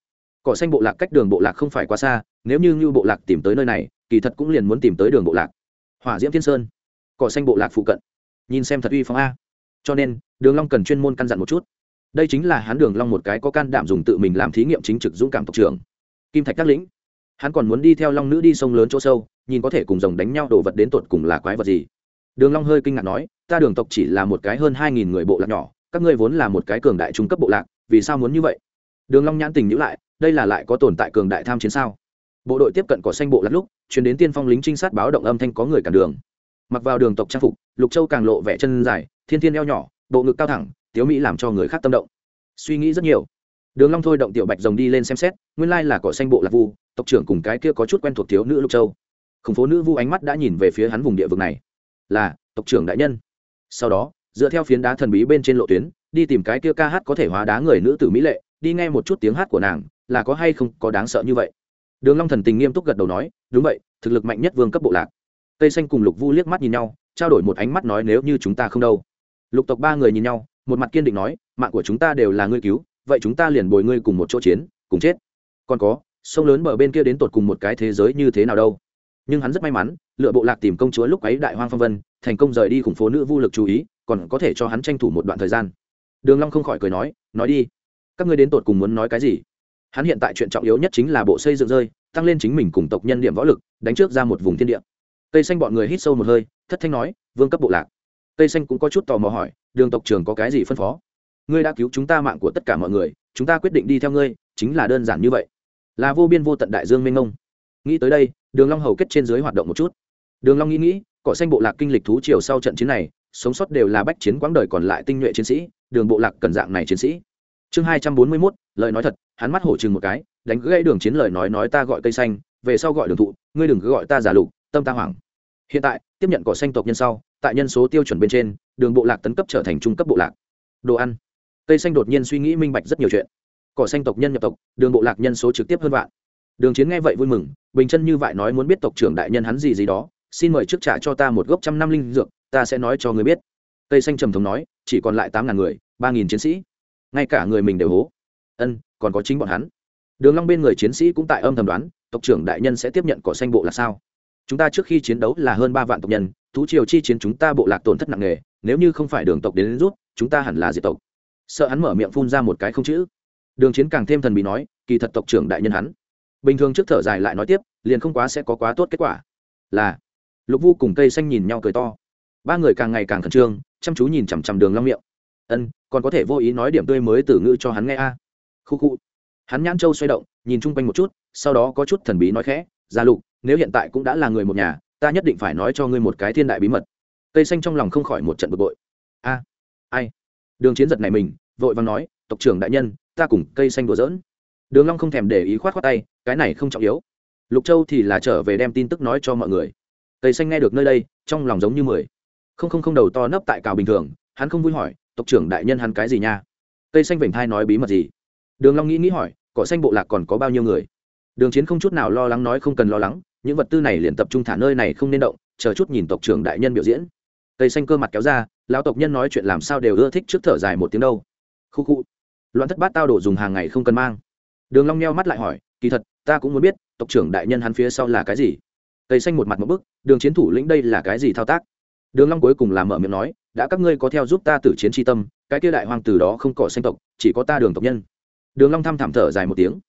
cỏ xanh bộ lạc cách đường bộ lạc không phải quá xa, nếu như như bộ lạc tìm tới nơi này, kỳ thật cũng liền muốn tìm tới đường bộ lạc. Hỏa diễm thiên sơn, cỏ xanh bộ lạc phụ cận. Nhìn xem thật uy phong a. Cho nên, đường long cần chuyên môn căn dặn một chút. Đây chính là hắn đường long một cái có can đảm dùng tự mình làm thí nghiệm chính trực dũng cảm tộc trưởng. Kim thạch các lĩnh. Hắn còn muốn đi theo long nữ đi sông lớn chỗ sâu, nhìn có thể cùng rồng đánh nhau đồ vật đến tột cùng là quái vật gì. Đường long hơi kinh ngạc nói, ta đường tộc chỉ là một cái hơn hai nghìn người bộ lạc nhỏ, các ngươi vốn là một cái cường đại trung cấp bộ lạc, vì sao muốn như vậy? Đường long nhãn tình nhíu lại đây là lại có tồn tại cường đại tham chiến sao? Bộ đội tiếp cận cỏ xanh bộ lát lúc chuyển đến tiên phong lính trinh sát báo động âm thanh có người cản đường. Mặc vào đường tộc trang phục, lục châu càng lộ vẻ chân dài, thiên thiên eo nhỏ, bộ ngực cao thẳng, tiếu mỹ làm cho người khác tâm động. Suy nghĩ rất nhiều. Đường long thôi động tiểu bạch rồng đi lên xem xét, nguyên lai là cỏ xanh bộ lạc vu, tộc trưởng cùng cái kia có chút quen thuộc thiếu nữ lục châu. Khủng phố nữ vu ánh mắt đã nhìn về phía hắn vùng địa vực này. Là, tộc trưởng đại nhân. Sau đó, dựa theo phiến đá thần bí bên trên lộ tuyến, đi tìm cái kia ca hát có thể hóa đá người nữ tử mỹ lệ, đi nghe một chút tiếng hát của nàng là có hay không có đáng sợ như vậy? Đường long thần tình nghiêm túc gật đầu nói, đúng vậy, thực lực mạnh nhất vương cấp bộ lạc. Tây xanh cùng lục vu liếc mắt nhìn nhau, trao đổi một ánh mắt nói nếu như chúng ta không đâu. Lục tộc ba người nhìn nhau, một mặt kiên định nói, mạng của chúng ta đều là ngươi cứu, vậy chúng ta liền bồi ngươi cùng một chỗ chiến, cùng chết. Còn có, sông lớn bờ bên kia đến tột cùng một cái thế giới như thế nào đâu. Nhưng hắn rất may mắn, lựa bộ lạc tìm công chúa lúc ấy đại hoang phong vân, thành công rời đi khủng phố nữ Vu lực chú ý, còn có thể cho hắn tranh thủ một đoạn thời gian. Đường long không khỏi cười nói nói đi, các ngươi đến tột cùng muốn nói cái gì? Hắn hiện tại chuyện trọng yếu nhất chính là bộ xây dựng rơi, tăng lên chính mình cùng tộc nhân điểm võ lực, đánh trước ra một vùng thiên địa. Tây xanh bọn người hít sâu một hơi, thất thanh nói, vương cấp bộ lạc. Tây xanh cũng có chút tò mò hỏi, đường tộc trưởng có cái gì phân phó? Ngươi đã cứu chúng ta mạng của tất cả mọi người, chúng ta quyết định đi theo ngươi, chính là đơn giản như vậy. Là vô biên vô tận đại dương mênh mông. Nghĩ tới đây, đường long hầu kết trên dưới hoạt động một chút. Đường long nghĩ nghĩ cỏ xanh bộ lạc kinh lịch thú triều sau trận chiến này, sống sót đều là bách chiến quãng đời còn lại tinh nhuệ chiến sĩ, đường bộ lạc cần dạng này chiến sĩ chương hai trăm bốn mươi mốt, lời nói thật, hắn mắt hổ chừng một cái, đánh gãy đường chiến lời nói nói ta gọi cây xanh, về sau gọi đường thụ, ngươi đừng cứ gọi ta giả lục, tâm ta hoảng. Hiện tại, tiếp nhận cỏ xanh tộc nhân sau, tại nhân số tiêu chuẩn bên trên, đường bộ lạc tấn cấp trở thành trung cấp bộ lạc. Đồ ăn. Cây xanh đột nhiên suy nghĩ minh bạch rất nhiều chuyện. Cỏ xanh tộc nhân nhập tộc, đường bộ lạc nhân số trực tiếp hơn vạn. Đường chiến nghe vậy vui mừng, bình chân như vậy nói muốn biết tộc trưởng đại nhân hắn gì gì đó, xin mời trước trả cho ta một gốc trăm năm linh dược, ta sẽ nói cho người biết. Cây xanh trầm thống nói, chỉ còn lại tám ngàn người, ba nghìn chiến sĩ ngay cả người mình đều hố. Ân còn có chính bọn hắn. Đường long bên người chiến sĩ cũng tại âm thầm đoán tộc trưởng đại nhân sẽ tiếp nhận cỏ xanh bộ là sao? Chúng ta trước khi chiến đấu là hơn ba vạn tộc nhân thú triều chi chiến chúng ta bộ lạc tổn thất nặng nề nếu như không phải đường tộc đến, đến rút chúng ta hẳn là diệt tộc. Sợ hắn mở miệng phun ra một cái không chữ. Đường chiến càng thêm thần bí nói kỳ thật tộc trưởng đại nhân hắn. Bình thường trước thở dài lại nói tiếp liền không quá sẽ có quá tốt kết quả. Là lục vu cùng cây xanh nhìn nhau cười to. Ba người càng ngày càng khẩn trương chăm chú nhìn chằm chằm đường long miệng. Ân còn có thể vô ý nói điểm tươi mới từ ngữ cho hắn nghe a. À. khu khu. Hắn nhãn châu xoay động, nhìn chung quanh một chút, sau đó có chút thần bí nói khẽ, gia lục, nếu hiện tại cũng đã là người một nhà, ta nhất định phải nói cho ngươi một cái thiên đại bí mật. Cây xanh trong lòng không khỏi một trận bực bội. A, ai? Đường chiến giật này mình, vội vàng nói, tộc trưởng đại nhân, ta cùng cây xanh đùa giỡn. Đường long không thèm để ý khoát khoát tay, cái này không trọng yếu. Lục châu thì là trở về đem tin tức nói cho mọi người. Cây xanh nghe được nơi đây, trong lòng giống như mười. Không không không đầu to nấp tại cào bình thường, hắn không vui hỏi tộc trưởng đại nhân hắn cái gì nha? Cây xanh vểnh thai nói bí mật gì? Đường long nghĩ nghĩ hỏi, cỏ xanh bộ lạc còn có bao nhiêu người? Đường chiến không chút nào lo lắng nói không cần lo lắng, những vật tư này liền tập trung thả nơi này không nên động, chờ chút nhìn tộc trưởng đại nhân biểu diễn. Cây xanh cơ mặt kéo ra, lão tộc nhân nói chuyện làm sao đều ưa thích trước thở dài một tiếng đâu. Khu khu. Loạn thất bát tao đổ dùng hàng ngày không cần mang. Đường long nheo mắt lại hỏi, kỳ thật, ta cũng muốn biết, tộc trưởng đại nhân hắn phía sau là cái gì? Cây xanh một mặt một bức, đường chiến thủ lĩnh đây là cái gì thao tác? Đường long cuối cùng là mở miệng nói đã các ngươi có theo giúp ta tử chiến tri tâm, cái kia đại hoàng từ đó không cỏ sanh tộc, chỉ có ta đường tộc nhân. Đường long thăm thảm thở dài một tiếng.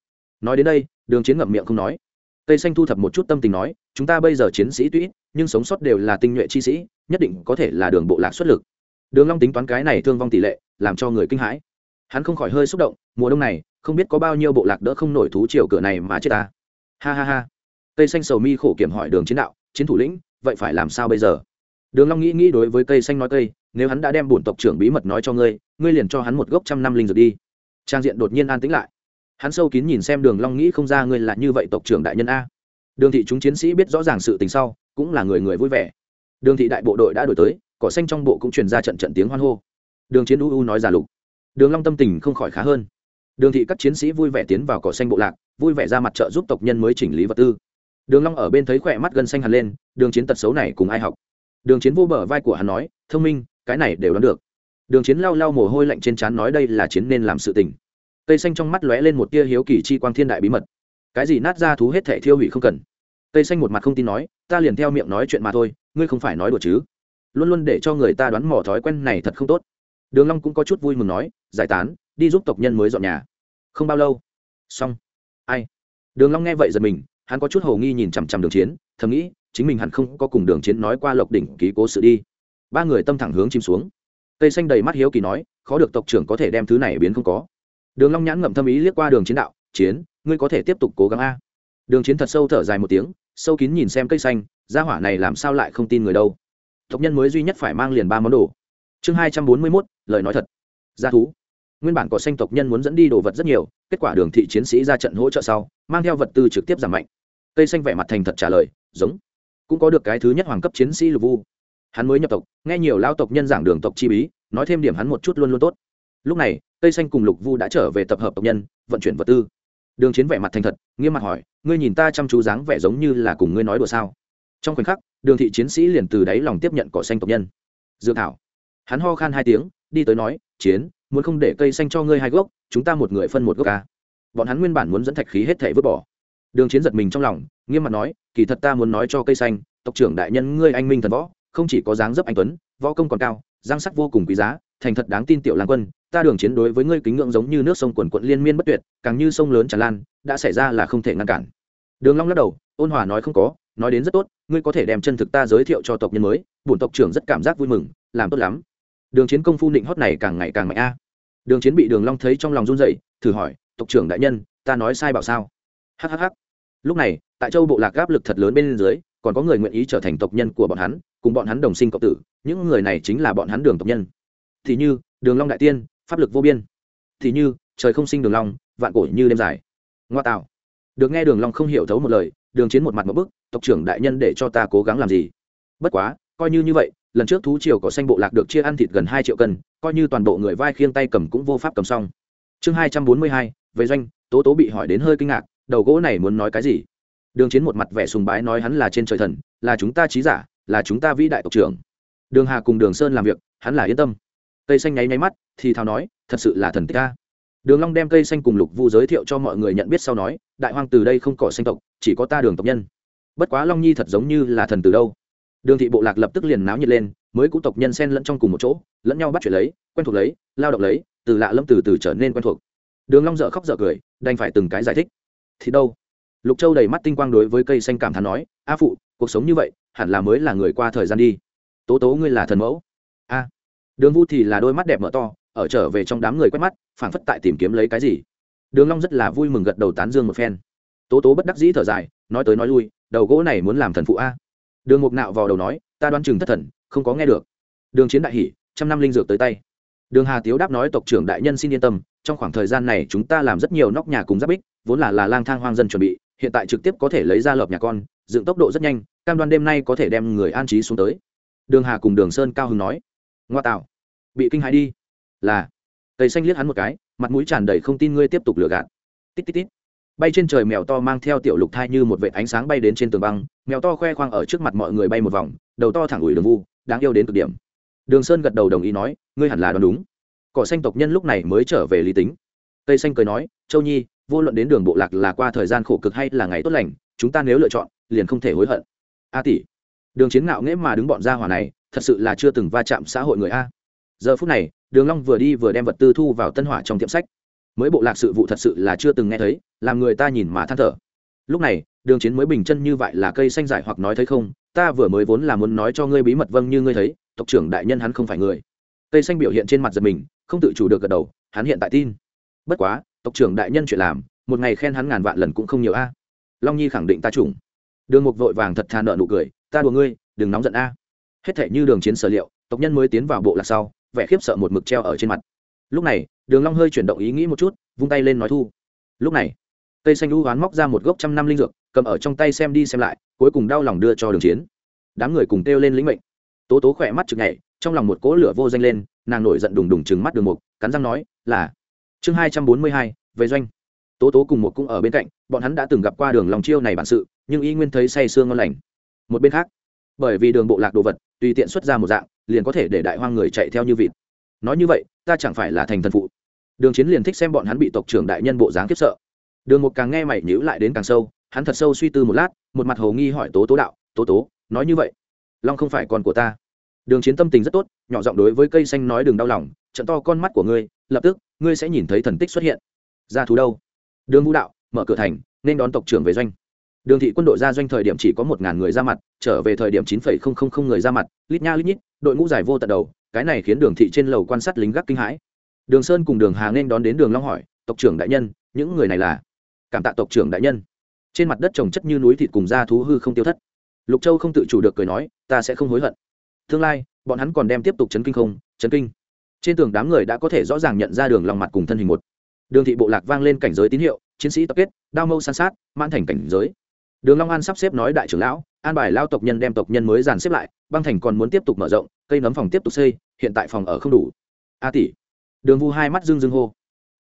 Nói đến đây, đường chiến ngậm miệng không nói. Tây xanh thu thập một chút tâm tình nói, chúng ta bây giờ chiến sĩ tuy nhưng sống sót đều là tinh nhuệ chi sĩ, nhất định có thể là đường bộ lạc xuất lực. Đường long tính toán cái này thương vong tỷ lệ, làm cho người kinh hãi. Hắn không khỏi hơi xúc động, mùa đông này, không biết có bao nhiêu bộ lạc đỡ không nổi thú triều cửa này mà chết ta. Ha ha ha. Tây xanh sầu mi khổ kiểm hỏi đường chiến đạo, chiến thủ lĩnh, vậy phải làm sao bây giờ? Đường long nghĩ nghĩ đối với cây xanh nói cây, nếu hắn đã đem bổn tộc trưởng bí mật nói cho ngươi ngươi liền cho hắn một gốc trăm năm linh dược đi. Trang diện đột nhiên an tĩnh lại. Hắn sâu kín nhìn xem đường long nghĩ không ra ngươi là như vậy tộc trưởng đại nhân a. Đường thị chúng chiến sĩ biết rõ ràng sự tình sau, cũng là người người vui vẻ. Đường thị đại bộ đội đã đổi tới, cỏ xanh trong bộ cũng truyền ra trận trận tiếng hoan hô. Đường chiến u u nói giả lục. Đường long tâm tình không khỏi khá hơn. Đường thị các chiến sĩ vui vẻ tiến vào cỏ xanh bộ lạc, vui vẻ ra mặt trợ giúp tộc nhân mới chỉnh lý vật tư. Đường long ở bên thấy khỏe mắt gân xanh hẳn lên, đường chiến tật xấu này cùng ai học? Đường chiến vô bờ vai của hắn nói, thông minh, cái này đều đoán được. Đường chiến lau lau mồ hôi lạnh trên trán nói đây là chiến nên làm sự tình. Tây xanh trong mắt lóe lên một tia hiếu kỳ chi quang thiên đại bí mật. Cái gì nát ra thú hết thể thiêu hủy không cần. Tây xanh một mặt không tin nói, ta liền theo miệng nói chuyện mà thôi, ngươi không phải nói đùa chứ? Luôn luôn để cho người ta đoán mò thói quen này thật không tốt. Đường long cũng có chút vui mừng nói, giải tán, đi giúp tộc nhân mới dọn nhà. Không bao lâu, xong. Ai? Đường long nghe vậy giật mình, hắn có chút hồ nghi nhìn chằm chằm đường chiến, thầm nghĩ chính mình hẳn không có cùng đường chiến nói qua lộc đỉnh ký cố sự đi. Ba người tâm thẳng hướng chìm xuống. Tây xanh đầy mắt hiếu kỳ nói, khó được tộc trưởng có thể đem thứ này biến không có. Đường long nhãn ngậm thâm ý liếc qua đường chiến đạo, chiến, ngươi có thể tiếp tục cố gắng a. Đường chiến thật sâu thở dài một tiếng, sâu kín nhìn xem cây xanh, gia hỏa này làm sao lại không tin người đâu? Tộc nhân mới duy nhất phải mang liền ba món đồ. Chương hai trăm bốn mươi mốt, lời nói thật. Gia thú. Nguyên bản có xanh tộc nhân muốn dẫn đi đồ vật rất nhiều, kết quả đường thị chiến sĩ ra trận hỗ trợ sau, mang theo vật tư trực tiếp giảm mạnh. Cây xanh vẻ mặt thành thật trả lời, giống cũng có được cái thứ nhất hoàng cấp chiến sĩ lục vu. Hắn mới nhập tộc, nghe nhiều lao tộc nhân giảng đường tộc chi bí, nói thêm điểm hắn một chút luôn luôn tốt. Lúc này cây xanh cùng lục vu đã trở về tập hợp tộc nhân, vận chuyển vật tư. Đường chiến vẻ mặt thành thật, nghiêm mặt hỏi, ngươi nhìn ta chăm chú dáng vẻ giống như là cùng ngươi nói đùa sao? Trong khoảnh khắc, đường thị chiến sĩ liền từ đáy lòng tiếp nhận cỏ xanh tộc nhân. Dược thảo. Hắn ho khan hai tiếng, đi tới nói, chiến, muốn không để cây xanh cho ngươi hai gốc, chúng ta một người phân một gốc ca bọn hắn nguyên bản muốn dẫn thạch khí hết thể vứt bỏ đường chiến giật mình trong lòng, nghiêm mặt nói, kỳ thật ta muốn nói cho cây xanh, tộc trưởng đại nhân ngươi anh minh thần võ, không chỉ có dáng dấp anh tuấn, võ công còn cao giang sắc vô cùng quý giá, thành thật đáng tin tiểu lang quân, ta đường chiến đối với ngươi kính ngưỡng giống như nước sông quần quận liên miên bất tuyệt, càng như sông lớn tràn lan, đã xảy ra là không thể ngăn cản. Đường long lắc đầu, ôn hòa nói, không có, nói đến rất tốt, ngươi có thể đem chân thực ta giới thiệu cho tộc nhân mới, bổn tộc trưởng rất cảm giác vui mừng, làm tốt lắm. Đường chiến công phu định hót này càng ngày càng mạnh a. Đường chiến bị đường long thấy trong lòng run rẩy, thử hỏi, tộc trưởng đại nhân, ta nói sai bảo sao? Hhh lúc này, tại châu bộ lạc áp lực thật lớn bên dưới, còn có người nguyện ý trở thành tộc nhân của bọn hắn, cùng bọn hắn đồng sinh cộng tử, những người này chính là bọn hắn đường tộc nhân. Thì như, đường long đại tiên, pháp lực vô biên. Thì như, trời không sinh đường long, vạn cổ như đêm dài. Ngoa tạo. Được nghe đường long không hiểu thấu một lời, đường chiến một mặt một bức, tộc trưởng đại nhân để cho ta cố gắng làm gì? Bất quá, coi như như vậy, lần trước thú triều có xanh bộ lạc được chia ăn thịt gần hai triệu cân, coi như toàn bộ người vai khiêng tay cầm cũng vô pháp cầm xong. Chương hai trăm bốn mươi hai, về doanh, tố tố bị hỏi đến hơi kinh ngạc đầu gỗ này muốn nói cái gì? Đường chiến một mặt vẻ sùng bái nói hắn là trên trời thần, là chúng ta trí giả, là chúng ta vĩ đại tộc trưởng. Đường hà cùng đường sơn làm việc, hắn là yên tâm. Cây xanh nháy nháy mắt, thì thào nói, thật sự là thần tích ca đường long đem cây xanh cùng lục vu giới thiệu cho mọi người nhận biết sau nói, đại hoang từ đây không cỏ xanh tộc, chỉ có ta đường tộc nhân. Bất quá long nhi thật giống như là thần từ đâu. Đường thị bộ lạc lập tức liền náo nhiệt lên, mới cũ tộc nhân xen lẫn trong cùng một chỗ, lẫn nhau bắt chuyện lấy, quen thuộc lấy, lao động lấy, từ lạ lâm từ từ trở nên quen thuộc. Đường long dở khóc dở cười, đành phải từng cái giải thích thì đâu? Lục châu đầy mắt tinh quang đối với cây xanh cảm thán nói, a phụ, cuộc sống như vậy, hẳn là mới là người qua thời gian đi. Tố tố ngươi là thần mẫu. A. Đường vu thì là đôi mắt đẹp mở to, ở trở về trong đám người quét mắt, phảng phất tại tìm kiếm lấy cái gì. Đường long rất là vui mừng gật đầu tán dương một phen. Tố tố bất đắc dĩ thở dài, nói tới nói lui, đầu gỗ này muốn làm thần phụ a. Đường mục nạo vào đầu nói, ta đoán chừng thất thần, không có nghe được. Đường chiến đại hỉ, trăm năm linh dược tới tay. Đường hà tiếu đáp nói, tộc trưởng đại nhân xin yên tâm, trong khoảng thời gian này chúng ta làm rất nhiều nóc nhà cùng giáp bích vốn là là lang thang hoang dân chuẩn bị, hiện tại trực tiếp có thể lấy ra lợp nhà con, dựng tốc độ rất nhanh, cam đoan đêm nay có thể đem người an trí xuống tới. Đường hà cùng đường sơn cao hưng nói. Ngoa tạo, bị kinh hãi đi. Là. Tây xanh liếc hắn một cái, mặt mũi tràn đầy không tin ngươi tiếp tục lừa gạt. Tít tít tít. Bay trên trời mèo to mang theo tiểu lục thai như một vệ ánh sáng bay đến trên tường băng, mèo to khoe khoang ở trước mặt mọi người bay một vòng, đầu to thẳng ủi đường vu, đáng yêu đến cực điểm. Đường sơn gật đầu đồng ý nói, ngươi hẳn là đoán đúng. Cỏ xanh tộc nhân lúc này mới trở về lý tính. Tây xanh cười nói, châu nhi vô luận đến đường bộ lạc là qua thời gian khổ cực hay là ngày tốt lành, chúng ta nếu lựa chọn, liền không thể hối hận. A tỷ, đường chiến ngạo nghễ mà đứng bọn ra hỏa này, thật sự là chưa từng va chạm xã hội người a. Giờ phút này, đường long vừa đi vừa đem vật tư thu vào tân hỏa trong tiệm sách. Mới bộ lạc sự vụ thật sự là chưa từng nghe thấy, làm người ta nhìn mà than thở. Lúc này, đường chiến mới bình chân như vậy là cây xanh giải hoặc nói thấy không, ta vừa mới vốn là muốn nói cho ngươi bí mật vâng như ngươi thấy, tộc trưởng đại nhân hắn không phải người. Cây xanh biểu hiện trên mặt giật mình, không tự chủ được gật đầu, hắn hiện tại tin bất quá, tộc trưởng đại nhân chuyện làm, một ngày khen hắn ngàn vạn lần cũng không nhiều a. Long nhi khẳng định ta trùng. Đường mục vội vàng thật thà nợ nụ cười, ta đùa ngươi, đừng nóng giận a. Hết thể như đường chiến sở liệu, tộc nhân mới tiến vào bộ lạc sau, vẻ khiếp sợ một mực treo ở trên mặt. Lúc này, đường long hơi chuyển động ý nghĩ một chút, vung tay lên nói thu. Lúc này, tây xanh lũ hoán móc ra một gốc trăm năm linh dược, cầm ở trong tay xem đi xem lại, cuối cùng đau lòng đưa cho đường chiến. Đám người cùng kêu lên lĩnh mệnh. Tố tố khỏe mắt chực nhảy, trong lòng một cỗ lửa vô danh lên, nàng nổi giận đùng đùng chừng mắt đường mục, cắn răng nói, là chương hai trăm bốn mươi hai, về doanh. Tố tố cùng một cũng ở bên cạnh, bọn hắn đã từng gặp qua đường lòng chiêu này bản sự, nhưng y nguyên thấy say sương ngon lành. Một bên khác, bởi vì đường bộ lạc đồ vật, tùy tiện xuất ra một dạng, liền có thể để đại hoang người chạy theo như vịt. Nói như vậy, ta chẳng phải là thành thần phụ. Đường chiến liền thích xem bọn hắn bị tộc trưởng đại nhân bộ dáng kiếp sợ. Đường một càng nghe mày nhữ lại đến càng sâu, hắn thật sâu suy tư một lát, một mặt hầu nghi hỏi tố tố đạo, tố tố, nói như vậy, long không phải con của ta? Đường chiến tâm tình rất tốt, nhỏ giọng đối với cây xanh nói đừng đau lòng, trận to con mắt của ngươi, lập tức, ngươi sẽ nhìn thấy thần tích xuất hiện. Ra thú đâu? Đường vũ đạo, mở cửa thành, nên đón tộc trưởng về doanh. Đường thị quân đội ra doanh thời điểm chỉ có một ngàn người ra mặt, trở về thời điểm chín phẩy không không không người ra mặt, lít nha lít nhít, đội ngũ dài vô tận đầu, cái này khiến đường thị trên lầu quan sát lính gác kinh hãi. Đường sơn cùng đường hà nên đón đến đường long hỏi, tộc trưởng đại nhân, những người này là? Cảm tạ tộc trưởng đại nhân. Trên mặt đất trồng chất như núi thịt cùng da thú hư không tiêu thất. Lục châu không tự chủ được cười nói, ta sẽ không hối hận tương lai, bọn hắn còn đem tiếp tục chấn kinh không? Chấn kinh. Trên tường đám người đã có thể rõ ràng nhận ra đường lòng mặt cùng thân hình một. Đường thị bộ lạc vang lên cảnh giới tín hiệu, chiến sĩ tập kết, đao mâu san sát, mãn thành cảnh giới. Đường long an sắp xếp nói đại trưởng lão, an bài lao tộc nhân đem tộc nhân mới dàn xếp lại, băng thành còn muốn tiếp tục mở rộng, cây nấm phòng tiếp tục xây, hiện tại phòng ở không đủ. A tỷ. Đường vu hai mắt dương dương hô.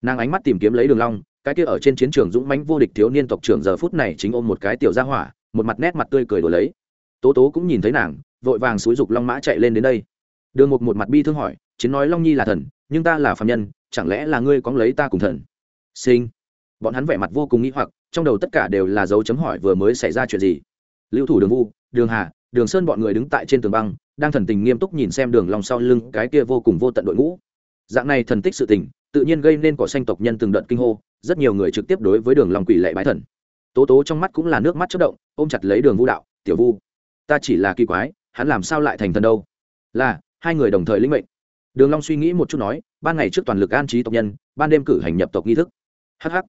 Nàng ánh mắt tìm kiếm lấy đường long, cái kia ở trên chiến trường dũng mãnh vô địch thiếu niên tộc trưởng giờ phút này chính ôm một cái tiểu gia hỏa, một mặt nét mặt tươi cười đùa lấy. Tố tố cũng nhìn thấy nàng vội vàng xúi dục long mã chạy lên đến đây. Đường một một mặt bi thương hỏi, chiến nói long nhi là thần, nhưng ta là phàm nhân, chẳng lẽ là ngươi có lấy ta cùng thần? Sinh. Bọn hắn vẻ mặt vô cùng nghĩ hoặc, trong đầu tất cả đều là dấu chấm hỏi vừa mới xảy ra chuyện gì. Lưu thủ đường vu, đường hà, đường sơn bọn người đứng tại trên tường băng, đang thần tình nghiêm túc nhìn xem đường long sau lưng cái kia vô cùng vô tận đội ngũ. Dạng này thần tích sự tình, tự nhiên gây nên cỏ xanh tộc nhân từng đợt kinh hô, rất nhiều người trực tiếp đối với đường long quỷ lệ bái thần. Tố tố trong mắt cũng là nước mắt chất động, ôm chặt lấy đường vu đạo, tiểu vu, ta chỉ là kỳ quái hắn làm sao lại thành thần đâu? Là, hai người đồng thời lĩnh mệnh. Đường long suy nghĩ một chút nói, ban ngày trước toàn lực an trí tộc nhân, ban đêm cử hành nhập tộc nghi thức. Hắc hắc.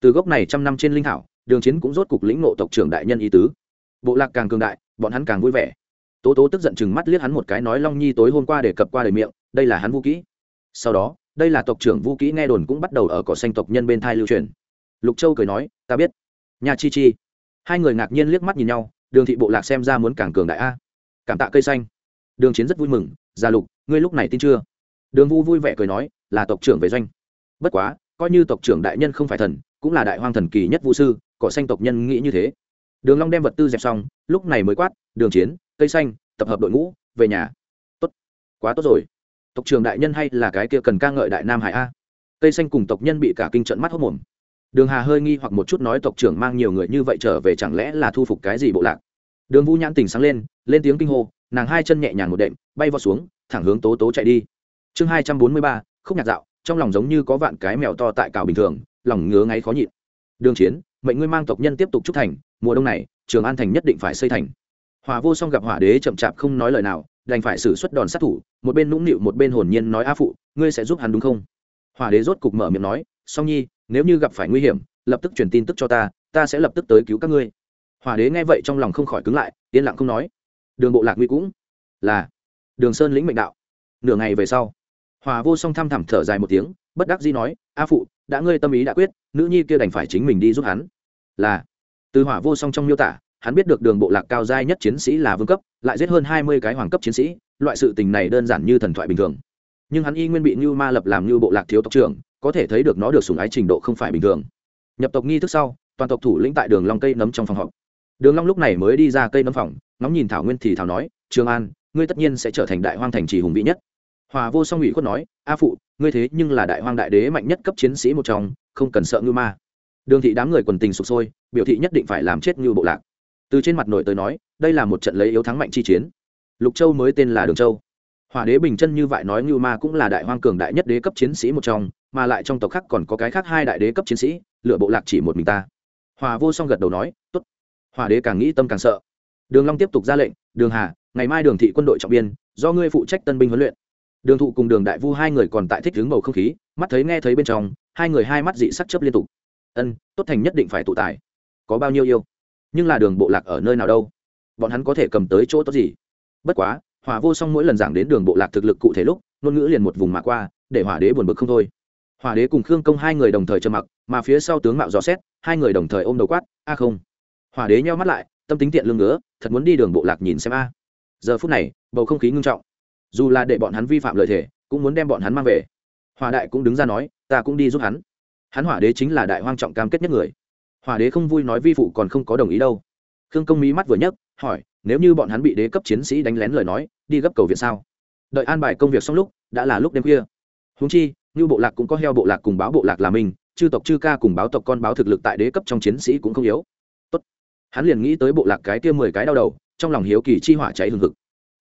Từ gốc này trăm năm trên linh thảo, đường chiến cũng rốt cục lĩnh ngộ tộc trưởng đại nhân ý tứ. Bộ lạc càng cường đại, bọn hắn càng vui vẻ. Tố tố tức giận chừng mắt liếc hắn một cái nói, long nhi tối hôm qua để cập qua đời miệng, đây là hắn vũ kỹ. Sau đó, đây là tộc trưởng vũ kỹ nghe đồn cũng bắt đầu ở cỏ xanh tộc nhân bên thai lưu truyền. Lục châu cười nói, ta biết. Nhà chi chi. Hai người ngạc nhiên liếc mắt nhìn nhau, đường thị bộ lạc xem ra muốn càng cường đại a cảm tạ cây xanh. Đường chiến rất vui mừng gia lục, ngươi lúc này tin chưa? Đường vu vui vẻ cười nói, là tộc trưởng về doanh. Bất quá, coi như tộc trưởng đại nhân không phải thần, cũng là đại hoang thần kỳ nhất vũ sư cỏ xanh tộc nhân nghĩ như thế. Đường long đem vật tư dẹp xong, lúc này mới quát, đường chiến, cây xanh, tập hợp đội ngũ, về nhà. Tốt, quá tốt rồi. Tộc trưởng đại nhân hay là cái kia cần ca ngợi đại nam hải a. Cây xanh cùng tộc nhân bị cả kinh trận mắt hốt mồm. Đường hà hơi nghi hoặc một chút nói, tộc trưởng mang nhiều người như vậy trở về chẳng lẽ là thu phục cái gì bộ lạc? Đường vũ nhãn tình sáng lên lên tiếng kinh hô, nàng hai chân nhẹ nhàng một đệm, bay vào xuống, thẳng hướng tố tố chạy đi. Chương hai trăm bốn mươi ba, khúc nhạc dạo, trong lòng giống như có vạn cái mèo to tại cào bình thường, lòng ngứa ngáy khó nhịn. Đường chiến, mệnh ngươi mang tộc nhân tiếp tục trúc thành, mùa đông này, trường an thành nhất định phải xây thành. Hòa vô song gặp hỏa đế chậm chạp không nói lời nào, đành phải xử suất đòn sát thủ, một bên nũng nịu một bên hồn nhiên nói a phụ, ngươi sẽ giúp hắn đúng không? Hỏa đế rốt cục mở miệng nói, song nhi, nếu như gặp phải nguy hiểm, lập tức truyền tin tức cho ta ta sẽ lập tức tới cứu các ngươi hòa đế nghe vậy trong lòng không khỏi cứng lại, yên lặng không nói. Đường bộ lạc nguy cũng là đường sơn lĩnh mệnh đạo. Nửa ngày về sau hòa vô song thăm thẳm thở dài một tiếng, bất đắc dĩ nói, a phụ, đã ngươi tâm ý đã quyết, nữ nhi kia đành phải chính mình đi giúp hắn. Là, từ hỏa vô song trong miêu tả, hắn biết được đường bộ lạc cao giai nhất chiến sĩ là vương cấp, lại giết hơn hai mươi cái hoàng cấp chiến sĩ, loại sự tình này đơn giản như thần thoại bình thường. Nhưng hắn y nguyên bị như ma lập làm như bộ lạc thiếu tộc trưởng, có thể thấy được nó được sùng ái trình độ không phải bình thường. Nhập tộc nghi thức sau, toàn tộc thủ lĩnh tại đường long cây nấm trong phòng họp đường long lúc này mới đi ra cây nấm phòng, ngóng nhìn thảo nguyên thì thảo nói, trường an, ngươi tất nhiên sẽ trở thành đại hoang thành trì hùng vĩ nhất. Hòa vô song ủy khuất nói, a phụ, ngươi thế nhưng là đại hoang đại đế mạnh nhất cấp chiến sĩ một trong, không cần sợ ngưu ma. Đường thị đám người quần tình sụp sôi, biểu thị nhất định phải làm chết ngưu bộ lạc. Từ trên mặt nội tới nói, đây là một trận lấy yếu thắng mạnh chi chiến. Lục châu mới tên là đường châu. Hỏa đế bình chân như vậy nói như ma cũng là đại hoang cường đại nhất đế cấp chiến sĩ một trong, mà lại trong tộc khác còn có cái khác hai đại đế cấp chiến sĩ, lựa bộ lạc chỉ một mình ta. Hòa vô song gật đầu nói, Tốt ố hỏa đế càng nghĩ tâm càng sợ. Đường long tiếp tục ra lệnh, đường hà, ngày mai đường thị quân đội trọng biên, do ngươi phụ trách tân binh huấn luyện. Đường thụ cùng đường đại vu hai người còn tại thích hướng bầu không khí, mắt thấy nghe thấy bên trong, hai người hai mắt dị sắc chấp liên tục. Ân, tốt thành nhất định phải tụ tài. Có bao nhiêu yêu? Nhưng là đường bộ lạc ở nơi nào đâu? Bọn hắn có thể cầm tới chỗ tốt gì? Bất quá, hỏa vô song mỗi lần giảng đến đường bộ lạc thực lực cụ thể lúc, ngôn ngữ liền một vùng mà qua, để hỏa đế buồn bực không thôi. Hỏa đế cùng khương công hai người đồng thời trầm mặc, mà phía sau tướng mạo dò xét, hai người đồng thời ôm đầu quát, a không hỏa đế nheo mắt lại, tâm tính tiện lương ngứa, thật muốn đi đường bộ lạc nhìn xem a. Giờ phút này, bầu không khí ngưng trọng. Dù là để bọn hắn vi phạm lợi thể cũng muốn đem bọn hắn mang về. Hòa đại cũng đứng ra nói, ta cũng đi giúp hắn. Hắn hỏa đế chính là đại hoang trọng cam kết nhất người. Hòa đế không vui nói vi phụ còn không có đồng ý đâu. Khương công mỹ mắt vừa nhấc, hỏi, nếu như bọn hắn bị đế cấp chiến sĩ đánh lén lời nói, đi gấp cầu viện sao? Đợi an bài công việc xong lúc, đã là lúc đêm khuya. Húng chi như bộ lạc cũng có heo bộ lạc cùng báo bộ lạc là mình, chư tộc chư ca cùng báo tộc con báo thực lực tại đế cấp trong chiến sĩ cũng không yếu hắn liền nghĩ tới bộ lạc cái kia mười cái đau đầu, trong lòng hiếu kỳ chi hỏa cháy hừng hực.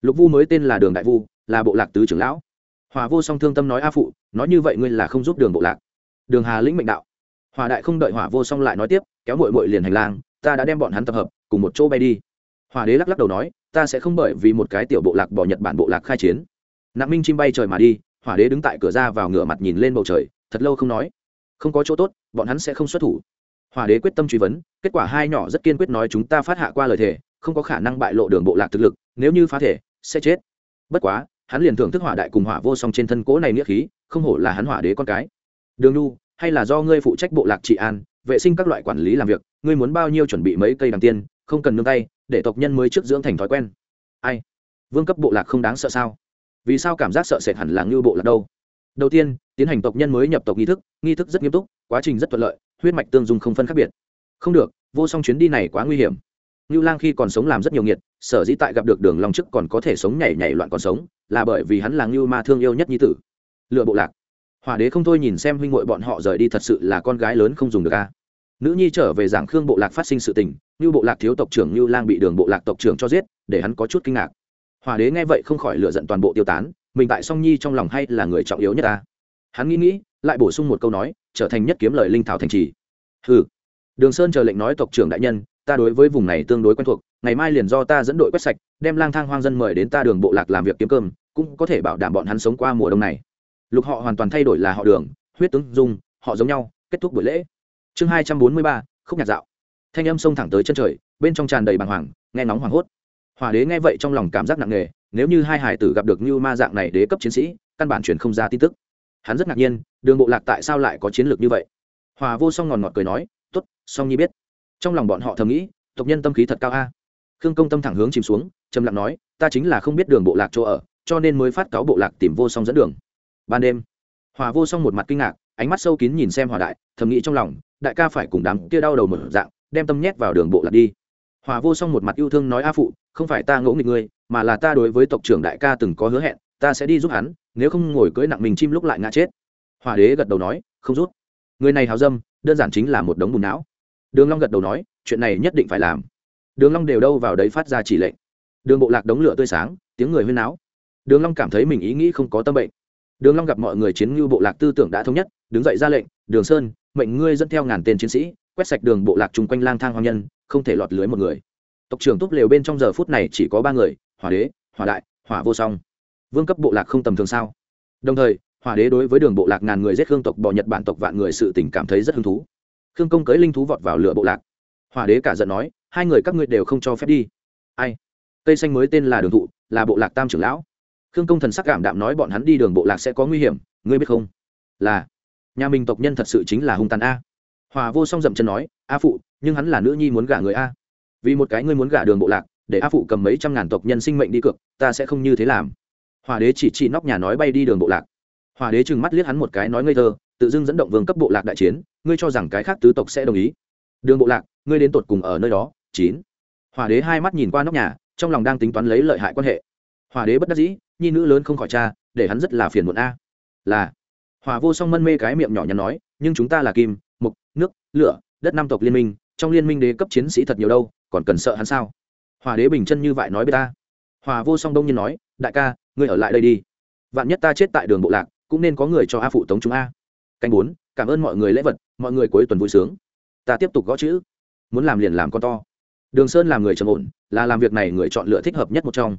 Lục vu mới tên là đường đại vu, là bộ lạc tứ trưởng lão. Hòa vô song thương tâm nói a phụ, nói như vậy ngươi là không giúp đường bộ lạc. Đường hà lĩnh mệnh đạo. Hòa đại không đợi hỏa vô song lại nói tiếp, kéo mội mội liền hành lang, ta đã đem bọn hắn tập hợp, cùng một chỗ bay đi. Hòa đế lắc lắc đầu nói, ta sẽ không bởi vì một cái tiểu bộ lạc bỏ nhật bản bộ lạc khai chiến. Nặng minh chim bay trời mà đi hỏa đế đứng tại cửa ra vào ngửa mặt nhìn lên bầu trời, thật lâu không nói. Không có chỗ tốt, bọn hắn sẽ không xuất thủ hỏa đế quyết tâm truy vấn, kết quả hai nhỏ rất kiên quyết nói chúng ta phát hạ qua lời thề, không có khả năng bại lộ đường bộ lạc thực lực, nếu như phá thể, sẽ chết. Bất quá, hắn liền thưởng thức hỏa đại cùng hỏa vô song trên thân cố này nghĩa khí, không hổ là hắn hỏa đế con cái. Đường nhu, hay là do ngươi phụ trách bộ lạc trị an, vệ sinh các loại quản lý làm việc, ngươi muốn bao nhiêu chuẩn bị mấy cây đằng tiên, không cần nương tay, để tộc nhân mới trước dưỡng thành thói quen. Ai? Vương cấp bộ lạc không đáng sợ sao? Vì sao cảm giác sợ sệt hẳn là ngưu bộ lạc đâu? Đầu tiên tiến hành tộc nhân mới nhập tộc nghi thức nghi thức rất nghiêm túc, quá trình rất thuận lợi, huyết mạch tương dung không phân khác biệt. Không được, vô song chuyến đi này quá nguy hiểm. Ngưu lang khi còn sống làm rất nhiều nghiệt, sở dĩ tại gặp được đường long chức còn có thể sống nhảy nhảy loạn còn sống, là bởi vì hắn là ngưu ma thương yêu nhất nhi tử. Lựa bộ lạc. Hỏa đế không thôi nhìn xem huynh muội bọn họ rời đi thật sự là con gái lớn không dùng được a nữ nhi trở về giảng khương bộ lạc phát sinh sự tình như bộ lạc thiếu tộc trưởng như lang bị đường bộ lạc tộc trưởng cho giết, để hắn có chút kinh ngạc. Hòa đế nghe vậy không khỏi lựa giận toàn bộ tiêu tán, mình tại song nhi trong lòng hay là người trọng yếu nhất a hắn nghĩ nghĩ, lại bổ sung một câu nói, trở thành nhất kiếm lời linh thảo thành trì. Ừ đường sơn chờ lệnh nói tộc trưởng đại nhân, ta đối với vùng này tương đối quen thuộc, ngày mai liền do ta dẫn đội quét sạch, đem lang thang hoang dân mời đến ta đường bộ lạc làm việc kiếm cơm, cũng có thể bảo đảm bọn hắn sống qua mùa đông này. Lục họ hoàn toàn thay đổi là họ đường, huyết tướng dung, họ giống nhau, kết thúc buổi lễ. Chương hai trăm bốn mươi ba, khúc nhạc dạo. Thanh âm xông thẳng tới chân trời, bên trong tràn đầy bàng hoàng, nghe nóng hoảng hốt. Hòa đế nghe vậy trong lòng cảm giác nặng nề, nếu như hai hải tử gặp được như ma dạng này đế cấp chiến sĩ, căn bản truyền không ra tin tức hắn rất ngạc nhiên, đường bộ lạc tại sao lại có chiến lược như vậy? Hòa vô song ngòn ngọt cười nói t ố t song nhi biết. Trong lòng bọn họ thầm nghĩ, tộc nhân tâm khí thật cao a. Khương công tâm thẳng hướng chìm xuống, trầm lặng nói, ta chính là không biết đường bộ lạc chỗ ở, cho nên mới phát cáo bộ lạc tìm vô song dẫn đường. Ban đêm, hòa vô song một mặt kinh ngạc, ánh mắt sâu kín nhìn xem hòa đại, thầm nghĩ trong lòng, đại ca phải cùng đám kia đau đầu một dạng, đem tâm nhét vào đường bộ lạc đi. Hòa vô song một mặt yêu thương nói, a phụ, không phải ta ngỗ nghịch ngươi, mà là ta đối với tộc trưởng đại ca từng có hứa hẹn, ta sẽ đi giúp hắn nếu không ngồi cưới nặng mình chim lúc lại ngã chết. Hòa đế gật đầu nói, không rút. Người này hào dâm, đơn giản chính là một đống bùn não. Đường long gật đầu nói, chuyện này nhất định phải làm. Đường long đều đâu vào đấy phát ra chỉ lệnh. Đường bộ lạc đống lửa tươi sáng, tiếng người huyên náo. Đường long cảm thấy mình ý nghĩ không có tâm bệnh. Đường long gặp mọi người chiến như bộ lạc tư tưởng đã thống nhất, đứng dậy ra lệnh, đường sơn, mệnh ngươi dẫn theo ngàn tên chiến sĩ, quét sạch đường bộ lạc chung quanh lang thang hoang nhân, không thể lọt lưới một người. Tộc trưởng túp lều bên trong giờ phút này chỉ có ba người, hỏa đế, hỏa đại, hỏa vô song vương cấp bộ lạc không tầm thường sao? Đồng thời, hỏa đế đối với đường bộ lạc ngàn người giết hương tộc, bỏ nhật bản tộc vạn người sự tình cảm thấy rất hứng thú. Khương công cưới linh thú vọt vào lửa bộ lạc. Hỏa đế cả giận nói, hai người các ngươi đều không cho phép đi. Ai? Cây xanh mới tên là đường thụ, là bộ lạc tam trưởng lão. Khương công thần sắc cảm đạm nói, bọn hắn đi đường bộ lạc sẽ có nguy hiểm, ngươi biết không? Là. Nhà mình tộc nhân thật sự chính là hung tàn a. Hòa vô song dậm chân nói, a phụ, nhưng hắn là nữ nhi muốn gả người a. Vì một cái ngươi muốn gả đường bộ lạc, để a phụ cầm mấy trăm ngàn tộc nhân sinh mệnh đi cược, ta sẽ không như thế làm hòa đế chỉ chỉ nóc nhà nói bay đi đường bộ lạc. Hòa đế trừng mắt liếc hắn một cái nói ngây thơ, tự dưng dẫn động vương cấp bộ lạc đại chiến, ngươi cho rằng cái khác tứ tộc sẽ đồng ý. Đường bộ lạc, ngươi đến tột cùng ở nơi đó, chín. Hòa đế hai mắt nhìn qua nóc nhà, trong lòng đang tính toán lấy lợi hại quan hệ. Hòa đế bất đắc dĩ, nhi nữ lớn không khỏi cha, để hắn rất là phiền muộn a. Là. Hòa vô song mân mê cái miệng nhỏ nhắn nói, nhưng chúng ta là kim, mục, nước, lửa, đất năm tộc liên minh, trong liên minh đế cấp chiến sĩ thật nhiều đâu, còn cần sợ hắn sao? Hòa đế bình chân như vậy nói với ta. Hòa vô song đông nhiên nói, đại ca ngươi ở lại đây đi. Vạn nhất ta chết tại đường bộ lạc, cũng nên có người cho a phụ tống chúng a. Canh bốn, cảm ơn mọi người lễ vật, mọi người cuối tuần vui sướng. Ta tiếp tục gõ chữ. Muốn làm liền làm con to. Đường sơn làm người trầm ổn, là làm việc này người chọn lựa thích hợp nhất một trong.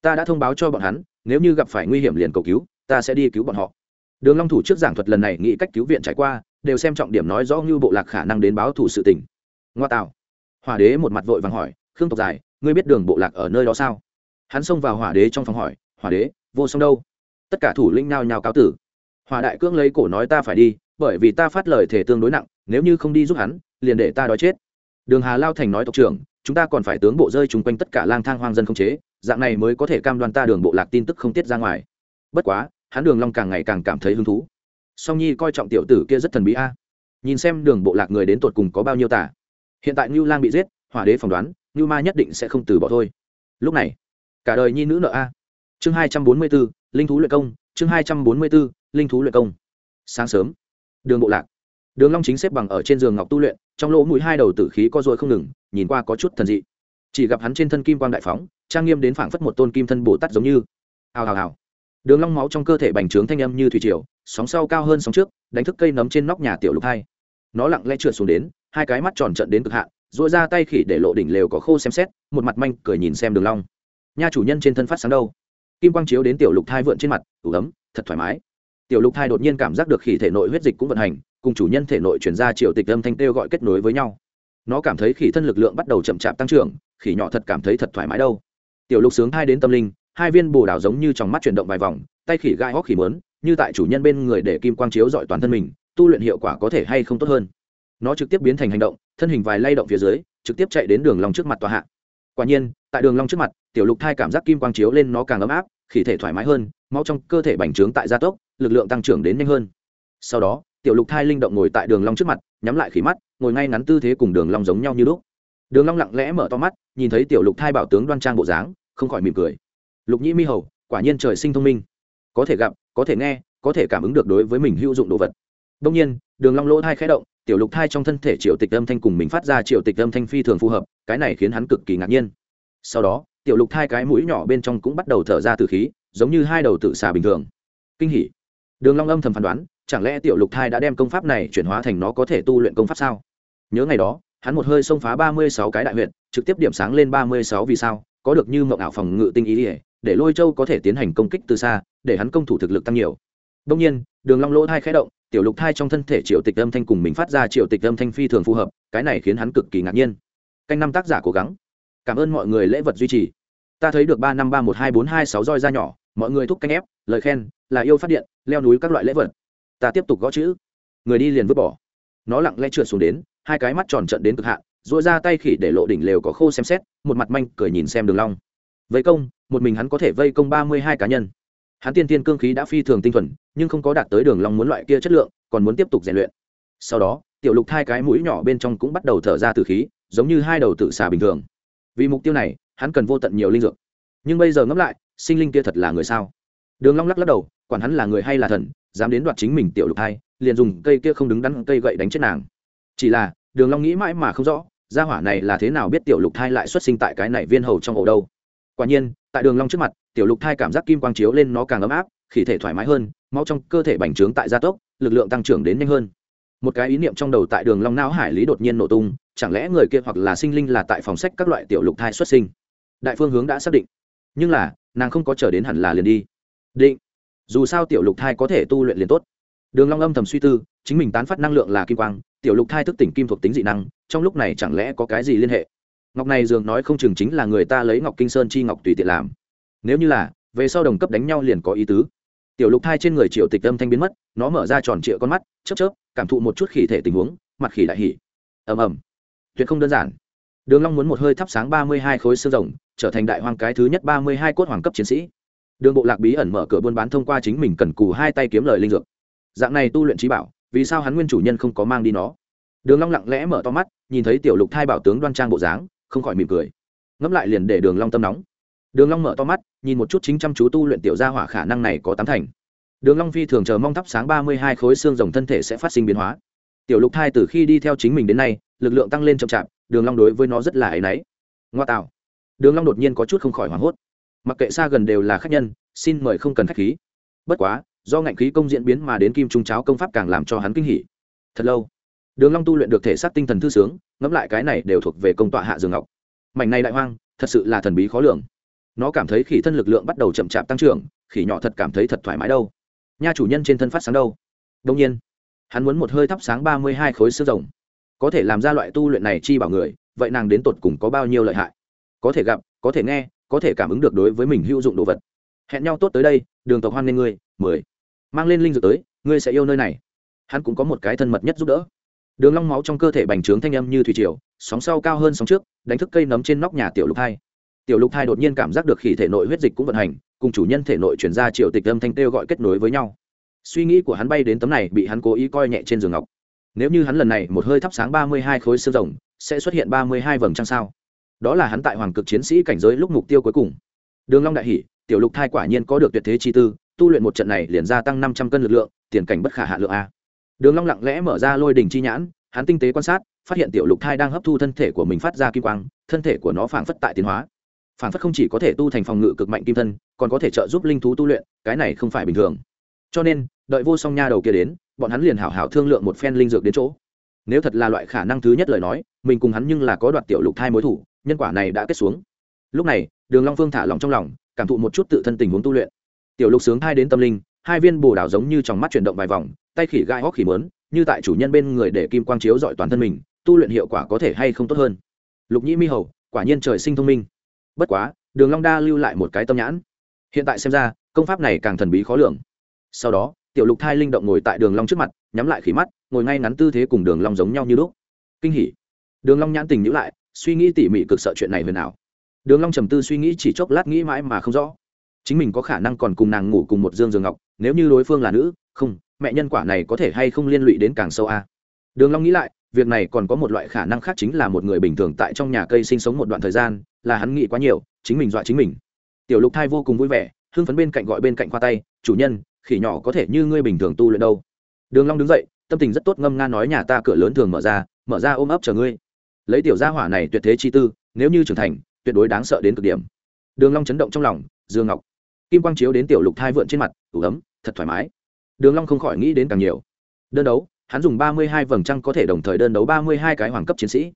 Ta đã thông báo cho bọn hắn, nếu như gặp phải nguy hiểm liền cầu cứu, ta sẽ đi cứu bọn họ. Đường long thủ trước giảng thuật lần này nghĩ cách cứu viện trải qua, đều xem trọng điểm nói rõ như bộ lạc khả năng đến báo thủ sự tình. Ngoa tạo. Hỏa đế một mặt vội vàng hỏi, khương tộc dài ngươi biết đường bộ lạc ở nơi đó sao? Hắn xông vào hỏa đế trong phòng hỏi hỏa đế, vô song đâu. Tất cả thủ lĩnh nhao nhao cáo tử. Hỏa đại cương lấy cổ nói ta phải đi, bởi vì ta phát lời thể tương đối nặng, nếu như không đi giúp hắn, liền để ta đói chết. Đường hà lao thành nói tộc trưởng, chúng ta còn phải tướng bộ rơi chung quanh tất cả lang thang hoang dân không chế, dạng này mới có thể cam đoan ta đường bộ lạc tin tức không tiết ra ngoài. Bất quá, hắn đường long càng ngày càng cảm thấy hứng thú. Song nhi coi trọng tiểu tử kia rất thần bí a. Nhìn xem đường bộ lạc người đến tột cùng có bao nhiêu tả hiện tại ngưu lang bị giết, hỏa đế phỏng đoán, ngưu ma nhất định sẽ không từ bỏ thôi. Lúc này, cả đời nhi nữ nợ a chương hai trăm bốn mươi b ố linh thú luyện công, chương hai trăm bốn mươi b ố linh thú luyện công. Sáng sớm, đường bộ lạc. Đường long chính xếp bằng ở trên giường ngọc tu luyện, trong lỗ mũi hai đầu tử khí co dội không ngừng, nhìn qua có chút thần dị. Chỉ gặp hắn trên thân kim quang đại phóng, trang nghiêm đến phảng phất một tôn kim thân bồ tát giống như. Hào hào hào. Đường long máu trong cơ thể bành trướng thanh âm như thủy triều, sóng sau cao hơn sóng trước, đánh thức cây nấm trên nóc nhà tiểu lục hai. Nó lặng lẽ trượt xuống đến, hai cái mắt tròn trận đến cực hạn, duỗi ra tay khỉ để lộ đỉnh lều có khô xem xét, một mặt manh cười nhìn xem đường long. Nha chủ nhân trên thân phát sáng đâu? Kim quang chiếu đến tiểu lục thai vượn trên mặt, ủ ấm, thật thoải mái. Tiểu lục thai đột nhiên cảm giác được khỉ thể nội huyết dịch cũng vận hành, cùng chủ nhân thể nội chuyển ra triệu tịch âm thanh kêu gọi kết nối với nhau. Nó cảm thấy khỉ thân lực lượng bắt đầu chậm chạp tăng trưởng, khỉ nhỏ thật cảm thấy thật thoải mái đâu. Tiểu lục sướng thai đến tâm linh, hai viên bồ đào giống như trong mắt chuyển động vài vòng, tay khỉ gai hóc khỉ mớn như tại chủ nhân bên người để kim quang chiếu dọi toàn thân mình, tu luyện hiệu quả có thể hay không tốt hơn. Nó trực tiếp biến thành hành động, thân hình vài lay động phía dưới, trực tiếp chạy đến đường long trước mặt tòa hạ. Quả nhiên, tại đường long trước mặt, tiểu lục thai cảm giác kim quang chiếu lên nó càng ấm áp khỉ thể thoải mái hơn, máu trong cơ thể bành trướng tại gia tốc, lực lượng tăng trưởng đến nhanh hơn. Sau đó, tiểu lục thai linh động ngồi tại đường long trước mặt, nhắm lại khỉ mắt, ngồi ngay ngắn tư thế cùng đường long giống nhau như lúc. Đường long lặng lẽ mở to mắt, nhìn thấy tiểu lục thai bảo tướng đoan trang bộ dáng, không khỏi mỉm cười. Lục nhĩ mi hầu, quả nhiên trời sinh thông minh. Có thể gặp, có thể nghe, có thể cảm ứng được đối với mình hữu dụng đồ vật. Đông nhiên, đường long lỗ thai khẽ động, tiểu lục thai trong thân thể triệu tịch âm thanh cùng mình phát ra triệu tịch âm thanh phi thường phù hợp, cái này khiến hắn cực kỳ ngạc nhiên. Sau đó tiểu lục thai cái mũi nhỏ bên trong cũng bắt đầu thở ra từ khí, giống như hai đầu tự xà bình thường. Kinh hỉ. Đường long âm thầm phán đoán, chẳng lẽ tiểu lục thai đã đem công pháp này chuyển hóa thành nó có thể tu luyện công pháp sao? Nhớ ngày đó, hắn một hơi xông phá ba mươi sáu cái đại huyện trực tiếp điểm sáng lên ba mươi sáu vì sao, có được như mộng ảo phòng ngự tinh ý ỉa để lôi châu có thể tiến hành công kích từ xa, để hắn công thủ thực lực tăng nhiều. Đông nhiên, đường long lỗ thai khẽ động, tiểu lục thai trong thân thể triệu tịch âm thanh cùng mình phát ra triệu tịch âm thanh phi thường phù hợp, cái này khiến hắn cực kỳ ngạc nhiên. Canh năm tác giả cố gắng cảm ơn mọi người lễ vật duy trì. Ta thấy được ba năm ba một hai bốn hai sáu roi da nhỏ, mọi người thúc canh ép, lời khen, là yêu phát điện, leo núi các loại lễ vật. Ta tiếp tục gõ chữ. Người đi liền vứt bỏ. Nó lặng lẽ trượt xuống đến, hai cái mắt tròn trận đến cực hạn dội ra tay khỉ để lộ đỉnh lều có khô xem xét, một mặt manh cười nhìn xem đường long. Vây công, một mình hắn có thể vây công ba mươi hai cá nhân. Hắn tiên tiên cương khí đã phi thường tinh thuần, nhưng không có đạt tới đường long muốn loại kia chất lượng, còn muốn tiếp tục rèn luyện. Sau đó, tiểu lục hai cái mũi nhỏ bên trong cũng bắt đầu thở ra từ khí, giống như hai đầu tự xà bình thường vì mục tiêu này, hắn cần vô tận nhiều linh dược. Nhưng bây giờ ngẫm lại, sinh linh kia thật là người sao? Đường long lắc lắc đầu, quản hắn là người hay là thần, dám đến đoạt chính mình tiểu lục hai, liền dùng cây kia không đứng đắn cây gậy đánh chết nàng. Chỉ là, đường long nghĩ mãi mà không rõ, gia hỏa này là thế nào biết tiểu lục thai lại xuất sinh tại cái này viên hầu trong ổ đâu. Quả nhiên, tại đường long trước mặt, tiểu lục thai cảm giác kim quang chiếu lên nó càng ấm áp, khí thể thoải mái hơn, máu trong cơ thể bành trướng tại gia tốc, lực lượng tăng trưởng đến nhanh hơn một cái ý niệm trong đầu tại đường long não hải lý đột nhiên nổ tung, chẳng lẽ người kia hoặc là sinh linh là tại phòng sách các loại tiểu lục thai xuất sinh? Đại phương hướng đã xác định. Nhưng là, nàng không có chờ đến hẳn là liền đi. Định. Dù sao tiểu lục thai có thể tu luyện liền tốt. Đường long âm thầm suy tư, chính mình tán phát năng lượng là kim quang, tiểu lục thai thức tỉnh kim thuộc tính dị năng, trong lúc này chẳng lẽ có cái gì liên hệ? Ngọc này dường nói không chừng chính là người ta lấy ngọc kinh sơn chi ngọc tùy tiện làm. Nếu như là, về sau đồng cấp đánh nhau liền có ý tứ tiểu lục thai trên người triệu tịch âm thanh biến mất, nó mở ra tròn trịa con mắt, chớp chớp, cảm thụ một chút khỉ thể tình huống, mặt khỉ đại hỉ. Ầm ầm. Tuyệt không đơn giản. Đường long muốn một hơi thắp sáng ba mươi hai khối xương rồng, trở thành đại hoang cái thứ nhất ba mươi hai cốt hoàng cấp chiến sĩ. Đường bộ lạc bí ẩn mở cửa buôn bán thông qua chính mình cần cù hai tay kiếm lời linh dược. Dạng này tu luyện trí bảo, vì sao hắn nguyên chủ nhân không có mang đi nó? Đường long lặng lẽ mở to mắt, nhìn thấy tiểu lục thai bảo tướng đoan trang bộ dáng, không khỏi mỉm cười. Ngẫm lại liền để đường long tâm nóng đường long mở to mắt, nhìn một chút chính chăm chú tu luyện tiểu gia hỏa khả năng này có tám thành. Đường long phi thường chờ mong thắp sáng ba mươi hai khối xương rồng thân thể sẽ phát sinh biến hóa. Tiểu lục thai từ khi đi theo chính mình đến nay, lực lượng tăng lên chậm chạp, đường long đối với nó rất là ấy nấy ngoa tạo. Đường long đột nhiên có chút không khỏi hoảng hốt. Mặc kệ xa gần đều là khách nhân, xin mời không cần khách khí. Bất quá, do ngạnh khí công diễn biến mà đến kim trung cháo công pháp càng làm cho hắn kinh hỉ. Thật lâu, đường long tu luyện được thể xác tinh thần thư sướng, ngẫm lại cái này đều thuộc về công tọa hạ dương ngọc. Mảnh này đại hoang, thật sự là thần bí khó lường nó cảm thấy khỉ thân lực lượng bắt đầu chậm chạp tăng trưởng, khỉ nhỏ thật cảm thấy thật thoải mái đâu. Nha chủ nhân trên thân phát sáng đâu? Đông nhiên, hắn muốn một hơi thắp sáng ba mươi hai khối xương rồng. Có thể làm ra loại tu luyện này chi bảo người, vậy nàng đến tột cùng có bao nhiêu lợi hại? Có thể gặp, có thể nghe, có thể cảm ứng được đối với mình hữu dụng đồ vật. Hẹn nhau tốt tới đây, đường tộc hoan nghênh ngươi, mười. Mang lên linh dược tới, ngươi sẽ yêu nơi này. Hắn cũng có một cái thân mật nhất giúp đỡ. Đường long máu trong cơ thể bành trướng thanh âm như thủy triều, sóng sau cao hơn sóng trước, đánh thức cây nấm trên nóc nhà tiểu lục hai tiểu lục thai đột nhiên cảm giác được khỉ thể nội huyết dịch cũng vận hành, cùng chủ nhân thể nội chuyển ra triệu tịch âm thanh kêu gọi kết nối với nhau. Suy nghĩ của hắn bay đến tấm này bị hắn cố ý coi nhẹ trên giường ngọc. Nếu như hắn lần này một hơi thắp sáng ba mươi hai khối xương rồng, sẽ xuất hiện ba mươi hai vầng trăng sao? Đó là hắn tại hoàng cực chiến sĩ cảnh giới lúc mục tiêu cuối cùng. Đường long đại hỉ tiểu lục thai quả nhiên có được tuyệt thế chi tư, tu luyện một trận này liền gia tăng năm trăm cân lực lượng, tiền cảnh bất khả hạ lượng a. Đường long lặng lẽ mở ra lôi đỉnh chi nhãn, hắn tinh tế quan sát, phát hiện tiểu lục thai đang hấp thu thân thể của mình phát ra kim quang, thân thể của nó phảng phất tại tiến hóa phản phất không chỉ có thể tu thành phòng ngự cực mạnh kim thân, còn có thể trợ giúp linh thú tu luyện, cái này không phải bình thường. Cho nên, đợi vô song nha đầu kia đến, bọn hắn liền hảo hảo thương lượng một phen linh dược đến chỗ. Nếu thật là loại khả năng thứ nhất lời nói, mình cùng hắn nhưng là có đoạt tiểu lục thai mối thủ, nhân quả này đã kết xuống. Lúc này, đường long phương thả lòng trong lòng, cảm thụ một chút tự thân tình huống tu luyện. Tiểu lục sướng thai đến tâm linh, hai viên bồ đào giống như trong mắt chuyển động vài vòng, tay khỉ gai hóc khỉ mớn, như tại chủ nhân bên người để kim quang chiếu dọi toàn thân mình, tu luyện hiệu quả có thể hay không tốt hơn. Lục nhĩ mi hầu, quả nhiên trời sinh thông minh bất quá, đường long đa lưu lại một cái tâm nhãn. Hiện tại xem ra, công pháp này càng thần bí khó lường. Sau đó, tiểu lục thai linh động ngồi tại đường long trước mặt, nhắm lại khí mắt, ngồi ngay ngắn tư thế cùng đường long giống nhau như lúc. Kinh hỉ. Đường long nhãn tình nhíu lại, suy nghĩ tỉ mỉ cực sợ chuyện này huyền nào đường long trầm tư suy nghĩ chỉ chốc lát nghĩ mãi mà không rõ. Chính mình có khả năng còn cùng nàng ngủ cùng một dương giường ngọc, nếu như đối phương là nữ, không, mẹ nhân quả này có thể hay không liên lụy đến càng sâu a? Đường long nghĩ lại việc này còn có một loại khả năng khác chính là một người bình thường tại trong nhà cây sinh sống một đoạn thời gian, là hắn nghĩ quá nhiều, chính mình dọa chính mình. Tiểu lục thai vô cùng vui vẻ, hưng phấn bên cạnh gọi bên cạnh khoa tay, chủ nhân, khỉ nhỏ có thể như ngươi bình thường tu luyện đâu? Đường long đứng dậy, tâm tình rất tốt ngâm nga nói, nhà ta cửa lớn thường mở ra mở ra ôm ấp chờ ngươi. Lấy tiểu gia hỏa này tuyệt thế chi tư, nếu như trưởng thành, tuyệt đối đáng sợ đến cực điểm. Đường long chấn động trong lòng, dương ngọc. Kim quang chiếu đến tiểu lục thai vượn trên mặt ủ ấm thật thoải mái. Đường long không khỏi nghĩ đến càng nhiều. Đơn đấu hắn dùng ba mươi hai vầng trăng có thể đồng thời đơn đấu ba mươi hai cái hoàng cấp chiến sĩ.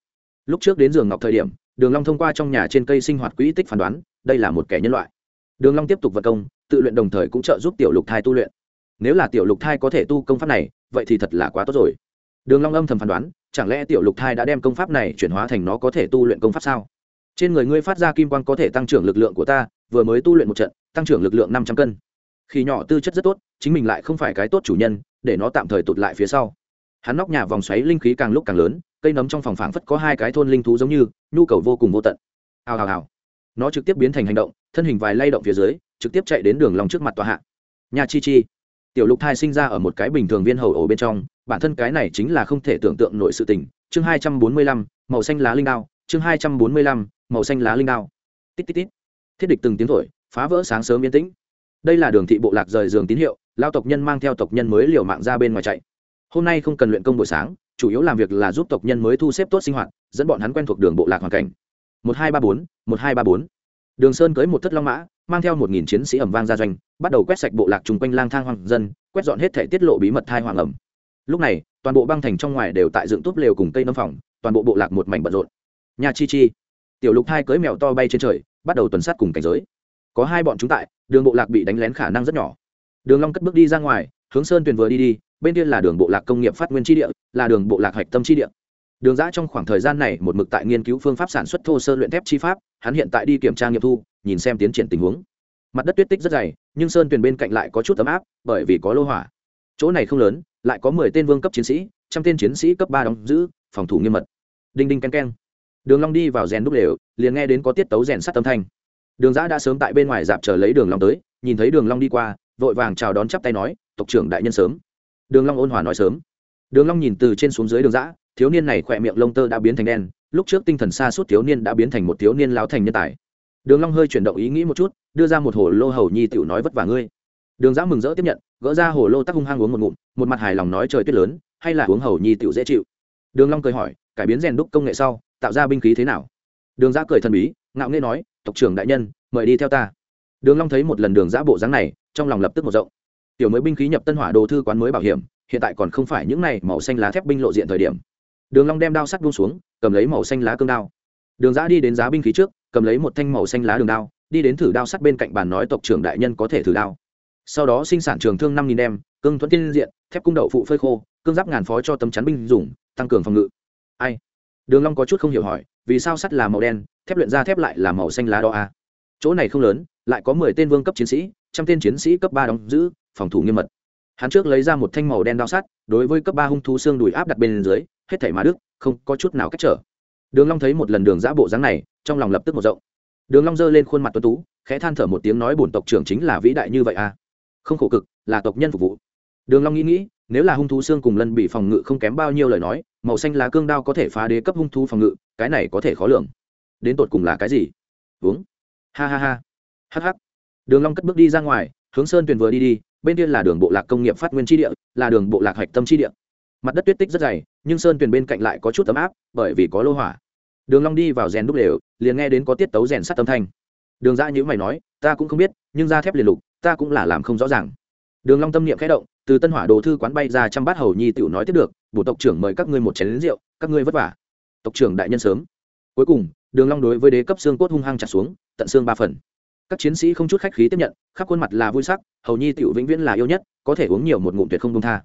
Lúc trước đến giường ngọc thời điểm, đường long thông qua trong nhà trên cây sinh hoạt quỹ tích phán đoán, đây là một kẻ nhân loại. Đường long tiếp tục vận công, tự luyện đồng thời cũng trợ giúp tiểu lục thai tu luyện. Nếu là tiểu lục thai có thể tu công pháp này, vậy thì thật là quá tốt rồi. Đường long âm thầm phán đoán, chẳng lẽ tiểu lục thai đã đem công pháp này chuyển hóa thành nó có thể tu luyện công pháp sao? Trên người ngươi phát ra kim quang có thể tăng trưởng lực lượng của ta, vừa mới tu luyện một trận, tăng trưởng lực lượng năm trăm cân. Khi nhỏ tư chất rất tốt, chính mình lại không phải cái tốt chủ nhân, để nó tạm thời tụt lại phía sau hắn nóc nhà vòng xoáy linh khí càng lúc càng lớn, cây nấm trong phòng phảng phất có hai cái thôn linh thú giống như, nhu cầu vô cùng vô tận. Hào hào hào. Nó trực tiếp biến thành hành động, thân hình vài lay động phía dưới, trực tiếp chạy đến đường lòng trước mặt tòa hạ. Nhà chi chi. Tiểu lục thai sinh ra ở một cái bình thường viên hầu ổ bên trong, bản thân cái này chính là không thể tưởng tượng nội sự tình. Chương hai trăm bốn mươi lăm, màu xanh lá linh đao. Chương hai trăm bốn mươi lăm, màu xanh lá linh đao. Tít tít tít. Thiết địch từng tiếng thổi, phá vỡ sáng sớm yên tĩnh. Đây là đường thị bộ lạc rời giường tín hiệu, lao tộc nhân mang theo tộc nhân mới liều mạng ra bên ngoài chạy hôm nay không cần luyện công buổi sáng, chủ yếu làm việc là giúp tộc nhân mới thu xếp tốt sinh hoạt, dẫn bọn hắn quen thuộc đường bộ lạc hoàn cảnh. Một hai ba bốn, một hai ba bốn. Đường sơn cưới một thất long mã, mang theo một nghìn chiến sĩ ẩm vang ra doanh, bắt đầu quét sạch bộ lạc chung quanh lang thang hoàng dân, quét dọn hết thể tiết lộ bí mật thai hoàng ẩm. Lúc này, toàn bộ băng thành trong ngoài đều tại dựng túp lều cùng cây nấm phòng, toàn bộ bộ lạc một mảnh bận rộn. Nhà chi chi, tiểu lục thai cưới mèo to bay trên trời, bắt đầu tuần sát cùng cảnh giới. Có hai bọn chúng tại, đường bộ lạc bị đánh lén khả năng rất nhỏ. Đường long cất bước đi ra ngoài, hướng sơn tuyền vừa đi đi bên kia là đường bộ lạc công nghiệp phát nguyên tri địa là đường bộ lạc hạch tâm tri địa. Đường giã trong khoảng thời gian này một mực tại nghiên cứu phương pháp sản xuất thô sơ luyện thép chi pháp hắn hiện tại đi kiểm tra nghiệm thu nhìn xem tiến triển tình huống. Mặt đất tuyết tích rất dày nhưng sơn tuyền bên cạnh lại có chút ấm áp bởi vì có lô hỏa. Chỗ này không lớn lại có mười tên vương cấp chiến sĩ trăm tên chiến sĩ cấp ba đóng giữ phòng thủ nghiêm mật. Đinh đinh k e n k e n đường long đi vào rèn đúc đều, liền nghe đến có tiết tấu rèn sắt âm thanh. Đường giã đã sớm tại bên ngoài dạp chờ lấy đường long tới nhìn thấy đường long đi qua vội vàng chào đón chắp tay nói tộc trưởng đại nhân sớm đường long ôn hòa nói sớm. Đường long nhìn từ trên xuống dưới đường giã thiếu niên này khỏe miệng lông tơ đã biến thành đen, lúc trước tinh thần xa suốt thiếu niên đã biến thành một thiếu niên láo thành nhân tài. Đường long hơi chuyển động ý nghĩ một chút, đưa ra một hồ lô hầu nhi tiểu nói vất vả ngươi. Đường giã mừng rỡ tiếp nhận, gỡ ra hồ lô tắc hung hăng uống một ngụm, một mặt hài lòng nói trời tuyết lớn, hay là uống hầu nhi tiểu dễ chịu. Đường long cười hỏi, cải biến rèn đúc công nghệ sau, tạo ra binh khí thế nào? Đường giã cười thần bí, ngạo nghễ nói, tộc trưởng đại nhân, mời đi theo ta. Đường long thấy một lần đường giã bộ dáng này, trong lòng lập tức một rộng tiểu mới binh khí nhập tân hỏa đồ thư quán mới bảo hiểm, hiện tại còn không phải những này màu xanh lá thép binh lộ diện thời điểm. Đường long đem đao sắt buông xuống, cầm lấy màu xanh lá cương đao. Đường giã đi đến giá binh khí trước, cầm lấy một thanh màu xanh lá đường đao, đi đến thử đao sắt bên cạnh bàn nói tộc trưởng đại nhân có thể thử đao. Sau đó sinh sản trường thương năm nghìn đem, cương thuẫn tiên diện, thép cung đậu phụ phơi khô, cương giáp ngàn phó cho tấm chắn binh dùng, tăng cường phòng ngự. Ai? Đường long có chút không hiểu hỏi, vì sao sắt là màu đen, thép luyện ra thép lại là màu xanh lá đỏ a à? chỗ này không lớn, lại có mười tên vương cấp chiến sĩ, trăm tên chiến sĩ cấp ba đóng giữ phòng thủ nghiêm mật. Hắn trước lấy ra một thanh màu đen đao sắt đối với cấp ba hung thú xương đùi áp đặt bên dưới, hết thảy mà đức, không có chút nào cách trở. Đường long thấy một lần đường giã bộ dáng này, trong lòng lập tức một rộng. Đường long giơ lên khuôn mặt tuấn tú, khẽ than thở một tiếng nói bổn tộc trưởng chính là vĩ đại như vậy à? Không khổ cực, là tộc nhân phục vụ. Đường long nghĩ nghĩ, nếu là hung thú xương cùng lân bị phòng ngự không kém bao nhiêu lời nói, màu xanh lá cương đao có thể phá đế cấp hung thú phòng ngự, cái này có thể khó lường. Đến tột cùng là cái gì? Uống. Ha ha ha. Hắc hắc. Đường long cất bước đi ra ngoài, hướng sơn tuyền vừa đi đi bên kia là đường bộ lạc công nghiệp phát nguyên tri địa, là đường bộ lạc hạch tâm tri địa. Mặt đất tuyết tích rất dày, nhưng sơn tuyền bên cạnh lại có chút ấm áp, bởi vì có lô hỏa. Đường long đi vào rèn đúc lều, liền nghe đến có tiết tấu rèn sắt âm thanh. Đường dạ ra như mày nói, ta cũng không biết, nhưng ra thép liền lục, ta cũng là làm không rõ ràng. Đường long tâm niệm khẽ động, từ tân hỏa đồ thư quán bay ra trăm bát hầu nhi tiểu nói tiếp được bộ tộc trưởng mời các ngươi một chén rượu, các ngươi vất vả. Tộc trưởng đại nhân sớm. Cuối cùng, đường long đối với đế cấp xương cốt hung hăng chặt xuống, tận xương ba phần các chiến sĩ không chút khách khí tiếp nhận, khắp khuôn mặt là vui sắc, hầu nhi tiểu vĩnh viễn là yêu nhất, có thể uống nhiều một ngụm tuyệt không dung tha.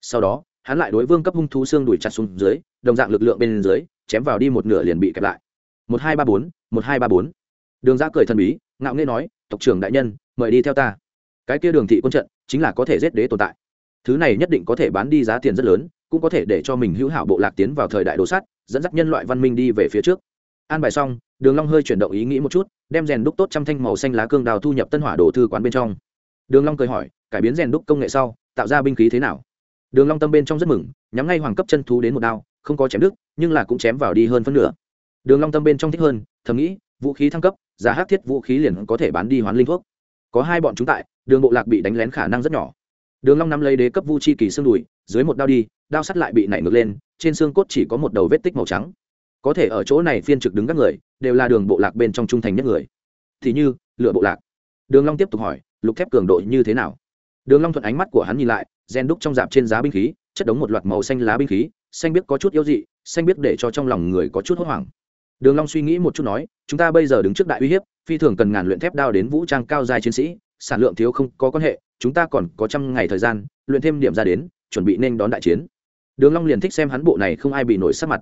Sau đó, hắn lại đối vương cấp hung thú xương đuổi chặt xuống dưới, đồng dạng lực lượng bên dưới, chém vào đi một nửa liền bị kẹp lại. Một hai ba bốn, một hai ba bốn. Đường giã cười thần bí, ngạo nghê nói, tộc trưởng đại nhân, mời đi theo ta. Cái kia đường thị quân trận, chính là có thể giết đế tồn tại. Thứ này nhất định có thể bán đi giá tiền rất lớn, cũng có thể để cho mình hữu hảo bộ lạc tiến vào thời đại đồ sắt, dẫn dắt nhân loại văn minh đi về phía trước. An bài xong đường long hơi chuyển động ý nghĩ một chút, đem rèn đúc tốt trăm thanh màu xanh lá cương đào thu nhập tân hỏa đồ thư quán bên trong. Đường long cười hỏi, cải biến rèn đúc công nghệ sau, tạo ra binh khí thế nào? Đường long tâm bên trong rất mừng, nhắm ngay hoàng cấp chân thú đến một đao, không có chém đứt, nhưng là cũng chém vào đi hơn phân nửa. Đường long tâm bên trong thích hơn, thầm nghĩ, vũ khí thăng cấp giá hắc thiết vũ khí liền có thể bán đi hoán linh thuốc có hai bọn chúng tại, đường bộ lạc bị đánh lén khả năng rất nhỏ. Đường long nắm lấy đế cấp vu chi kỳ xương đùi, dưới một đao đi, đao sắt lại bị nảy ngược lên, trên xương cốt chỉ có một đầu vết tích màu trắng có thể ở chỗ này phiên trực đứng các người, đều là đường bộ lạc bên trong trung thành nhất người. Thì như, lựa bộ lạc. Đường long tiếp tục hỏi, lục thép cường độ như thế nào? Đường long thuận ánh mắt của hắn nhìn lại, gen đúc trong dạp trên giá binh khí, chất đống một loạt màu xanh lá binh khí, xanh biết có chút yếu dị, xanh biết để cho trong lòng người có chút hốt hoảng. Đường long suy nghĩ một chút nói, chúng ta bây giờ đứng trước đại uy hiếp, phi thường cần ngàn luyện thép đao đến vũ trang cao dài chiến sĩ, sản lượng thiếu không có quan hệ, chúng ta còn có trăm ngày thời gian, luyện thêm điểm ra đến, chuẩn bị nên đón đại chiến. Đường long liền thích xem hắn bộ này không ai bị nổi sát mặt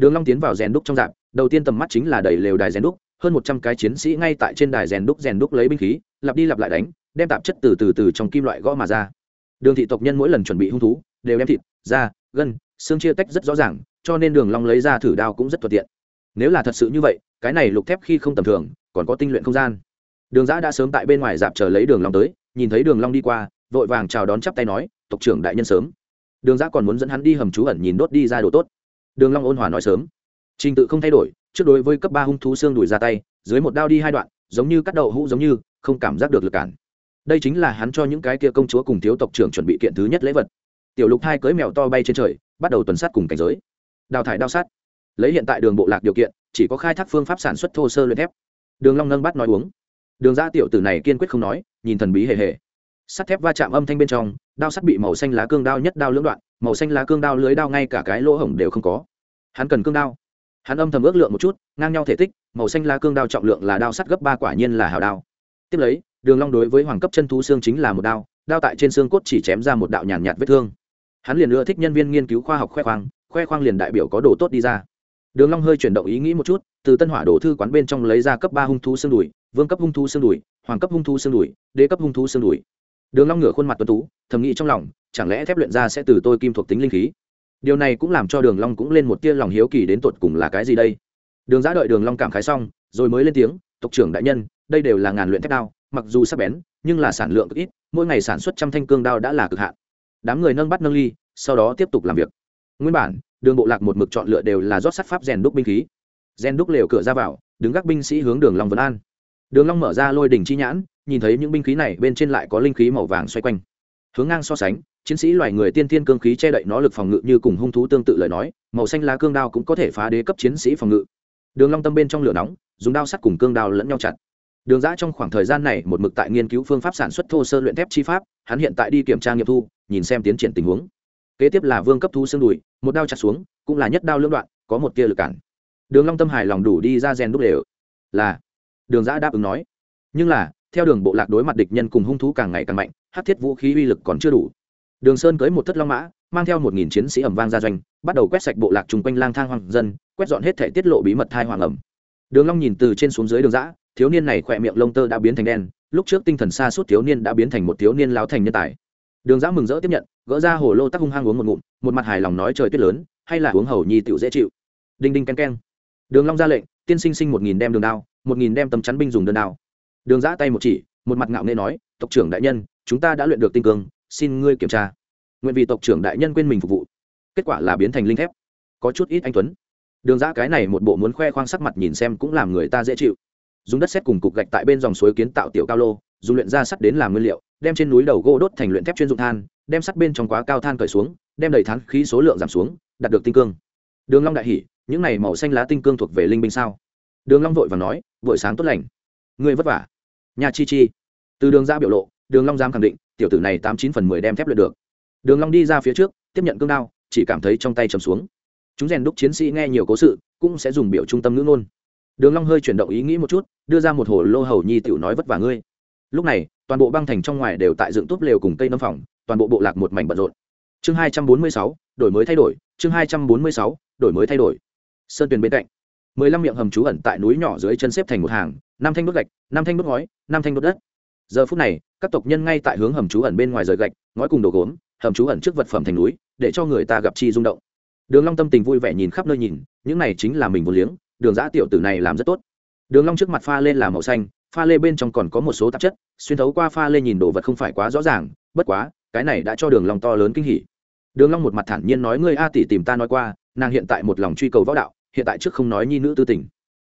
đường long tiến vào rèn đúc trong dạp, đầu tiên tầm mắt chính là đầy lều đài rèn đúc, hơn một trăm cái chiến sĩ ngay tại trên đài rèn đúc rèn đúc lấy binh khí, lặp đi lặp lại đánh, đem tạp chất từ từ từ trong kim loại gõ mà ra. Đường thị tộc nhân mỗi lần chuẩn bị hung thú, đều đem thịt, da, gân, xương chia tách rất rõ ràng, cho nên đường long lấy ra thử đao cũng rất thuận tiện. Nếu là thật sự như vậy, cái này lục thép khi không tầm thường, còn có tinh luyện không gian. Đường giã đã sớm tại bên ngoài dạp chờ lấy đường long tới, nhìn thấy đường long đi qua, vội vàng chào đón chắp tay nói, tộc trưởng đại nhân sớm. Đường giã còn muốn dẫn hắn đi hầm trú ẩn nhìn đốt đi ra đồ tốt đường long ôn hòa nói sớm. Trình tự không thay đổi, trước đối với cấp ba hung thú xương đuổi ra tay, dưới một đao đi hai đoạn, giống như cắt đầu hũ giống như, không cảm giác được lực cản. Đây chính là hắn cho những cái kia công chúa cùng thiếu tộc trưởng chuẩn bị kiện thứ nhất lễ vật. Tiểu lục hai cưới mèo to bay trên trời, bắt đầu tuần sát cùng cảnh giới. Đào thải đao sát. Lấy hiện tại đường bộ lạc điều kiện, chỉ có khai thác phương pháp sản xuất thô sơ luyện thép. Đường long nâng bắt nói uống. Đường ra tiểu tử này kiên quyết không nói, nhìn thần bí hề hề. Sắt thép va chạm âm thanh bên trong, đao sắt bị màu xanh lá cương đao nhất đao lưỡng đoạn màu xanh lá cương đao lưới đao ngay cả cái lỗ hổng đều không có. Hắn cần cương đao. Hắn âm thầm ước lượng một chút, ngang nhau thể tích, màu xanh lá cương đao trọng lượng là đao sắt gấp ba quả nhiên là hào đao. Tiếp lấy, đường long đối với hoàng cấp chân thú xương chính là một đao đao tại trên xương cốt chỉ chém ra một đạo nhàn nhạt vết thương. Hắn liền ưa thích nhân viên nghiên cứu khoa học khoe khoang khoe khoang liền đại biểu có đồ tốt đi ra. Đường long hơi chuyển động ý nghĩ một chút, từ tân hỏa đồ thư quán bên trong lấy ra cấp ba hung thú xương đùi, vương cấp hung thú xương đùi, hoàng cấp hung thú xương đùi đế cấp hung thú xương đùi đường long ngửa khuôn mặt tuấn tú, thầm nghĩ trong lòng, chẳng lẽ thép luyện ra sẽ từ tôi kim thuộc tính linh khí? Điều này cũng làm cho đường long cũng lên một tia lòng hiếu kỳ đến tột cùng là cái gì đây? Đường giã đợi đường long cảm khái xong, rồi mới lên tiếng, tộc trưởng đại nhân, đây đều là ngàn luyện thép đao, mặc dù sắc bén, nhưng là sản lượng cực ít, mỗi ngày sản xuất trăm thanh cương đao đã là cực hạn. Đám người nâng bắt nâng ly, sau đó tiếp tục làm việc. Nguyên bản, đường bộ lạc một mực chọn lựa đều là rót sắt pháp rèn đúc binh khí. Rèn đúc lều cửa ra vào, đứng gác binh sĩ hướng đường long vân an. Đường long mở ra lôi đỉnh chi nhãn nhìn thấy những binh khí này bên trên lại có linh khí màu vàng xoay quanh. Hướng ngang so sánh, chiến sĩ loài người tiên thiên cương khí che đậy nó lực phòng ngự như cùng hung thú tương tự lời nói, màu xanh lá cương đao cũng có thể phá đế cấp chiến sĩ phòng ngự. Đường long tâm bên trong lửa nóng, dùng đao sắt cùng cương đao lẫn nhau chặt. Đường giã trong khoảng thời gian này một mực tại nghiên cứu phương pháp sản xuất thô sơ luyện thép chi pháp, hắn hiện tại đi kiểm tra nghiệm thu, nhìn xem tiến triển tình huống. Kế tiếp là vương cấp thu xương đùi, một đao chặt xuống, cũng là nhất đao lưỡng đoạn, có một tia lực cản. Đường long tâm hài lòng đủ đi ra rèn đúc đều. Là, đường giã đáp ứng nói. Nhưng là theo đường bộ lạc đối mặt địch nhân cùng hung thú càng ngày càng mạnh hát thiết vũ khí uy lực còn chưa đủ. Đường sơn cưới một thất long mã, mang theo một nghìn chiến sĩ ẩm vang ra doanh, bắt đầu quét sạch bộ lạc chung quanh lang thang hoàng dân, quét dọn hết thể tiết lộ bí mật thai hoàng ẩm. Đường long nhìn từ trên xuống dưới đường dã, thiếu niên này khỏe miệng lông tơ đã biến thành đen, lúc trước tinh thần xa suốt thiếu niên đã biến thành một thiếu niên láo thành nhân tài. Đường dã mừng rỡ tiếp nhận, gỡ ra hồ lô tắc hung hăng uống một ngụm, một mặt hài lòng nói trời tuyết lớn, hay là uống hầu nhi tiểu dễ chịu. Đinh đinh ken ken đường long ra lệnh, tiên sinh sinh một nghìn đem đường đao, một nghìn đem tấm chắn binh dùng đơn đao đường giã tay một chỉ, một mặt ngạo nghê nói, tộc trưởng đại nhân, chúng ta đã luyện được tinh cương, xin ngươi kiểm tra. Nguyện vì tộc trưởng đại nhân quên mình phục vụ. Kết quả là biến thành linh thép. Có chút ít anh tuấn. Đường giã cái này một bộ muốn khoe khoang sắc mặt nhìn xem cũng làm người ta dễ chịu. Dùng đất xét cùng cục gạch tại bên dòng suối kiến tạo tiểu cao lô, dùng luyện ra sắt đến làm nguyên liệu, đem trên núi đầu gỗ đốt thành luyện thép chuyên dụng than, đem sắt bên trong quá cao than cởi xuống, đem đầy thán khí số lượng giảm xuống, đạt được tinh cương. Đường long đại hỉ, những này màu xanh lá tinh cương thuộc về linh binh sao? Đường long vội và nói vội sáng tốt lành ngươi vất vả. Nhà chi chi. Từ đường ra biểu lộ, đường long giam khẳng định, tiểu tử này tám chín phần mười đem thép luyện được. Đường long đi ra phía trước, tiếp nhận cương đao, chỉ cảm thấy trong tay trầm xuống. Chúng rèn đúc chiến sĩ nghe nhiều cố sự, cũng sẽ dùng biểu trung tâm ngữ ngôn. Đường long hơi chuyển động ý nghĩ một chút, đưa ra một hồ lô hầu nhi tiểu nói vất vả ngươi. Lúc này, toàn bộ băng thành trong ngoài đều tại dựng tốt lều cùng cây nấm phòng, toàn bộ bộ lạc một mảnh bận rộn. Chương hai trăm bốn mươi sáu, đổi mới thay đổi, chương hai trăm bốn mươi sáu, đổi mới thay đổi. Sơn tuyền bên cạnh, mười lăm miệng hầm trú ẩn tại núi nhỏ dưới chân xếp thành một hàng năm thanh đốt gạch năm thanh đốt ngói năm thanh đốt đất. Giờ phút này, các tộc nhân ngay tại hướng hầm trú ẩn bên ngoài rời gạch, ngói cùng đồ gốm, hầm trú ẩn trước vật phẩm thành núi, để cho người ta gặp chi rung động. Đường long tâm tình vui vẻ nhìn khắp nơi nhìn, những này chính là mình vô liếng, đường giã tiểu tử này làm rất tốt. Đường long trước mặt pha lên là màu xanh, pha lê bên trong còn có một số tạp chất, xuyên thấu qua pha lê nhìn đồ vật không phải quá rõ ràng, bất quá, cái này đã cho đường long to lớn kinh hỉ. Đường long một mặt thản nhiên nói, ngươi a tỷ tìm ta nói qua, nàng hiện tại một lòng truy cầu võ đạo, hiện tại trước không nói nhi nữ tư tình.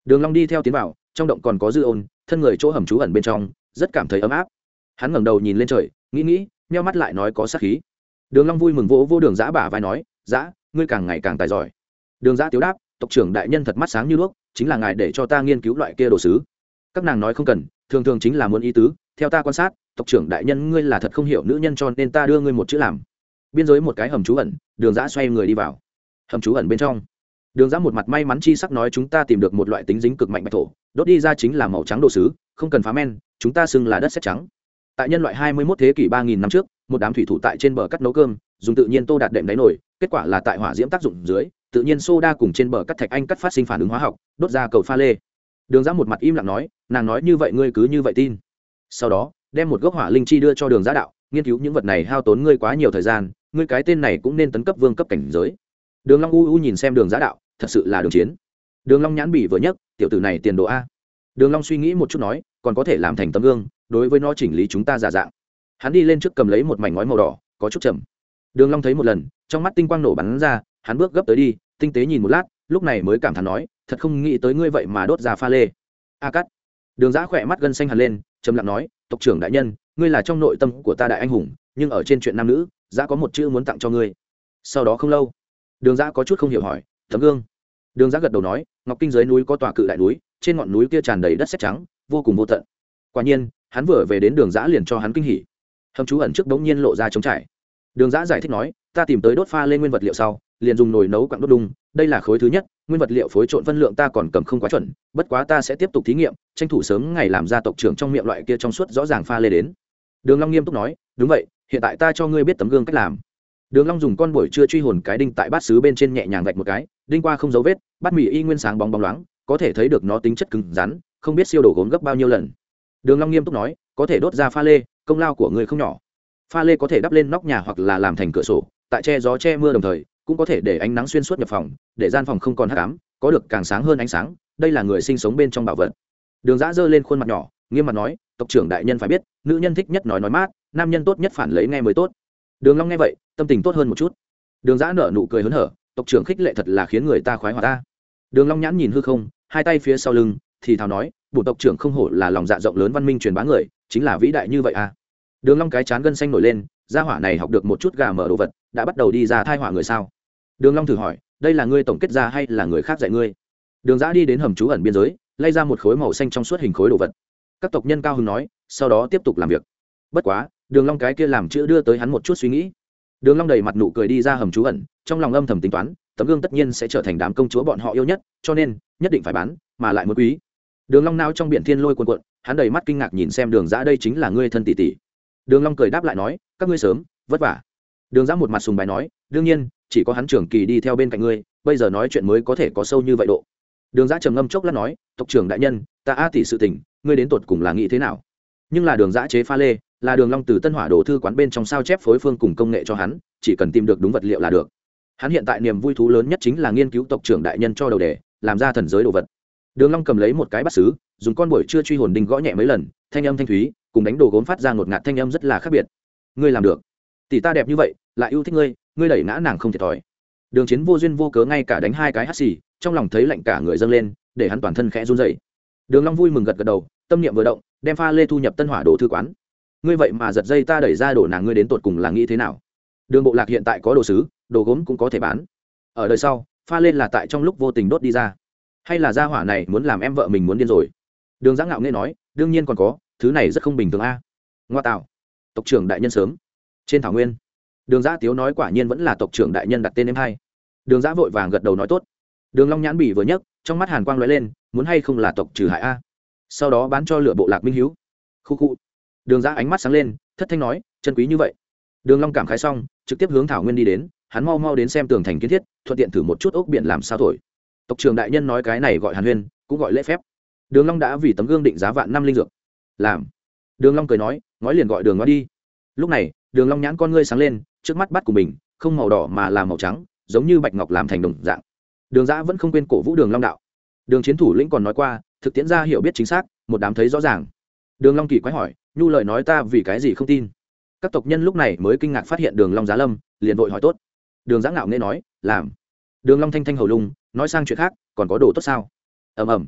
Đường long đi theo tiến vào trong động còn có dư ôn, thân người chỗ hầm trú ẩn bên trong, rất cảm thấy ấm áp. Hắn ngẩng đầu nhìn lên trời, nghĩ nghĩ meo mắt lại nói có sát khí. Đường long vui mừng vỗ vô đường giã bả vai nói, giã, ngươi càng ngày càng tài giỏi. Đường giã tiếu đáp, tộc trưởng đại nhân thật mắt sáng như đuốc, chính là ngài để cho ta nghiên cứu loại kia đồ sứ. Các nàng nói không cần, thường thường chính là muốn ý tứ, theo ta quan sát, tộc trưởng đại nhân ngươi là thật không hiểu nữ nhân cho nên ta đưa ngươi một chữ làm. Biên giới một cái hầm trú ẩn, đường giã xoay người đi vào. Hầm trú ẩn bên trong, đường giã một mặt may mắn chi sắc nói, chúng ta tìm được một loại tính dính cực mạnh bạch thổ đốt đi ra chính là màu trắng đồ sứ, không cần phá men, chúng ta xưng là đất sét trắng. Tại nhân loại hai mươi 21 thế kỷ ba nghìn năm trước, một đám thủy thủ tại trên bờ cắt nấu cơm, dùng tự nhiên tô đạt đệm đáy nổi kết quả là tại hỏa diễm tác dụng dưới, tự nhiên soda cùng trên bờ cắt thạch anh cắt phát sinh phản ứng hóa học, đốt ra cầu pha lê. Đường giã một mặt im lặng nói, nàng nói như vậy ngươi cứ như vậy tin. Sau đó, đem một gốc hỏa linh chi đưa cho đường giã đạo, nghiên cứu những vật này hao tốn ngươi quá nhiều thời gian, ngươi cái tên này cũng nên tấn cấp vương cấp cảnh giới. Đường long u u nhìn xem đường giã đạo, thật sự là đường chiến. Đường long nhãn bỉ vừa nhất tiểu tử này tiền đồ a. Đường long suy nghĩ một chút nói, còn có thể làm thành tấm gương, đối với nó chỉnh lý chúng ta giả dạng. Hắn đi lên trước cầm lấy một mảnh ngói màu đỏ, có chút chậm đường long thấy một lần, trong mắt tinh quang nổ bắn ra, hắn bước gấp tới đi, tinh tế nhìn một lát, lúc này mới cảm thán nói, thật không nghĩ tới ngươi vậy mà đốt ra pha lê. A cắt đường giã khỏe mắt gân xanh hẳn lên, trầm lặng nói, tộc trưởng đại nhân, ngươi là trong nội tâm của ta đại anh hùng, nhưng ở trên chuyện nam nữ, giã có một chữ muốn tặng cho ngươi. Sau đó không lâu, đường giã có chút không hiểu hỏi, tấm gương? Đường giã gật đầu nói, ngọc kinh dưới núi có tòa cự đại núi, trên ngọn núi kia tràn đầy đất sét trắng, vô cùng vô tận. Quả nhiên, hắn vừa về đến đường giã liền cho hắn kinh hỉ. Hầm chú ẩn trước bỗng nhiên lộ ra trống trải. Đường giã giải thích nói, ta tìm tới đốt pha lên nguyên vật liệu sau, liền dùng nồi nấu quặng đốt đung đây là khối thứ nhất, nguyên vật liệu phối trộn phân lượng ta còn cầm không quá chuẩn, bất quá ta sẽ tiếp tục thí nghiệm, tranh thủ sớm ngày làm ra tộc trưởng trong miệng loại kia trong suốt rõ ràng pha lê đến. Đường long nghiêm túc nói, đúng vậy, hiện tại ta cho ngươi biết tấm gương cách làm. Đường long dùng con buổi chưa truy hồn cái đinh tại bát sứ bên trên nhẹ nhàng vạch một cái, đinh qua không dấu vết bát mì y nguyên sáng bóng bóng loáng, có thể thấy được nó tính chất cứng rắn, không biết siêu đổ gốm gấp bao nhiêu lần. Đường long nghiêm túc nói, có thể đốt ra pha lê, công lao của người không nhỏ. Pha lê có thể đắp lên nóc nhà hoặc là làm thành cửa sổ, tại che gió che mưa đồng thời, cũng có thể để ánh nắng xuyên suốt nhập phòng, để gian phòng không còn hắc ám, có được càng sáng hơn ánh sáng, đây là người sinh sống bên trong bảo vật. Đường giã giơ lên khuôn mặt nhỏ, nghiêm mặt nói, tộc trưởng đại nhân phải biết, nữ nhân thích nhất nói nói mát, nam nhân tốt nhất phản lấy nghe mới tốt. Đường long nghe vậy, tâm tình tốt hơn một chút. Đường giã nở nụ cười hớn hở tộc trưởng khích lệ thật là khiến người ta khoái hòa ta. Đường long nhãn nhìn hư không, hai tay phía sau lưng, thì thào nói bổ tộc trưởng không hổ là lòng dạ rộng lớn văn minh truyền bá người, chính là vĩ đại như vậy à? Đường long cái chán gân xanh nổi lên, gia hỏa này học được một chút gà mở đồ vật, đã bắt đầu đi ra thai hỏa người sao? Đường long thử hỏi, đây là ngươi tổng kết ra hay là người khác dạy ngươi? Đường giã đi đến hầm trú ẩn biên giới, lay ra một khối màu xanh trong suốt hình khối đồ vật. Các tộc nhân cao hưng nói, sau đó tiếp tục làm việc. Bất quá, đường long cái kia làm chữ đưa tới hắn một chút suy nghĩ. Đường long đầy mặt nụ cười đi ra hầm trú ẩn trong lòng âm thầm tính toán, tấm gương tất nhiên sẽ trở thành đám công chúa bọn họ yêu nhất, cho nên, nhất định phải bán, mà lại muốn quý. Đường long nao trong biển thiên lôi cuồn cuộn, hắn đầy mắt kinh ngạc nhìn xem đường giã đây chính là ngươi thân tỷ tỷ. Đường long cười đáp lại nói, các ngươi sớm, vất vả. Đường giã một mặt sùng bài nói, đương nhiên, chỉ có hắn trưởng kỳ đi theo bên cạnh ngươi, bây giờ nói chuyện mới có thể có sâu như vậy độ. Đường giã trầm ngâm chốc lát nói, tộc trưởng đại nhân, ta a tỷ sự tình, ngươi đến tột cùng là nghĩ thế nào? Nhưng là đường giã chế pha lê, là đường long từ tân hỏa đồ thư quán bên trong sao chép phối phương cùng công nghệ cho hắn, chỉ cần tìm được đúng vật liệu là được hắn hiện tại niềm vui thú lớn nhất chính là nghiên cứu tộc trưởng đại nhân cho đầu đề, làm ra thần giới đồ vật. Đường long cầm lấy một cái bát sứ, dùng con buổi chưa truy hồn đinh gõ nhẹ mấy lần, thanh âm thanh thúy, cùng đánh đồ gốm phát ra ngột ngạt thanh âm rất là khác biệt. Ngươi làm được. Tỷ ta đẹp như vậy, lại yêu thích ngươi ngươi đẩy ngã nàng không thiệt thòi. Đường chiến vô duyên vô cớ ngay cả đánh hai cái hắt xì, trong lòng thấy lạnh cả người dâng lên, để hắn toàn thân khẽ run rẩy. Đường long vui mừng gật gật đầu, tâm niệm vừa động, đem pha lê thu nhập tân hỏa đồ thư quán. Ngươi vậy mà giật dây ta đẩy ra đổ nàng ngươi đến tột cùng là nghĩ thế nào? Đường bộ lạc hiện tại có đồ sứ đồ gốm cũng có thể bán. Ở đời sau, pha lên là tại trong lúc vô tình đốt đi ra. Hay là gia hỏa này muốn làm em vợ mình muốn điên rồi? Đường giã ngạo nghe nói, đương nhiên còn có, thứ này rất không bình thường a. Ngoa tạo. Tộc trưởng đại nhân sớm. Trên thảo nguyên, đường giã tiếu nói quả nhiên vẫn là tộc trưởng đại nhân đặt tên em hai đường giã vội vàng gật đầu nói tốt. Đường long nhãn bỉ vừa nhấc, trong mắt hàn quang lóe lên, muốn hay không là tộc trừ hại a. Sau đó bán cho lựa bộ lạc minh hiếu. Khu khu. Đường giã ánh mắt sáng lên, thất thanh nói, chân quý như vậy. Đường long cảm khái xong, trực tiếp hướng thảo nguyên đi đến hắn mau mau đến xem tường thành kiến thiết, thuận tiện thử một chút ốc biển làm sao thổi. Tộc trưởng đại nhân nói cái này gọi hàn huyên, cũng gọi lễ phép. Đường long đã vì tấm gương định giá vạn năm linh dược. Làm. Đường long cười nói nói liền gọi đường ngoa đi. Lúc này, đường long nhãn con ngươi sáng lên, trước mắt bắt của mình, không màu đỏ mà là màu trắng, giống như bạch ngọc làm thành đồng dạng. Đường giã vẫn không quên cổ vũ đường long đạo. Đường chiến thủ lĩnh còn nói qua, thực tiễn ra hiểu biết chính xác, một đám thấy rõ ràng. Đường long kỳ quái hỏi, nhu lời nói ta vì cái gì không tin? Các tộc nhân lúc này mới kinh ngạc phát hiện đường long giá lâm, liền vội hỏi tốt đường giã ngạo nghe nói, làm. Đường long thanh thanh hầu lung, nói sang chuyện khác, còn có đồ tốt sao? Ầm ầm.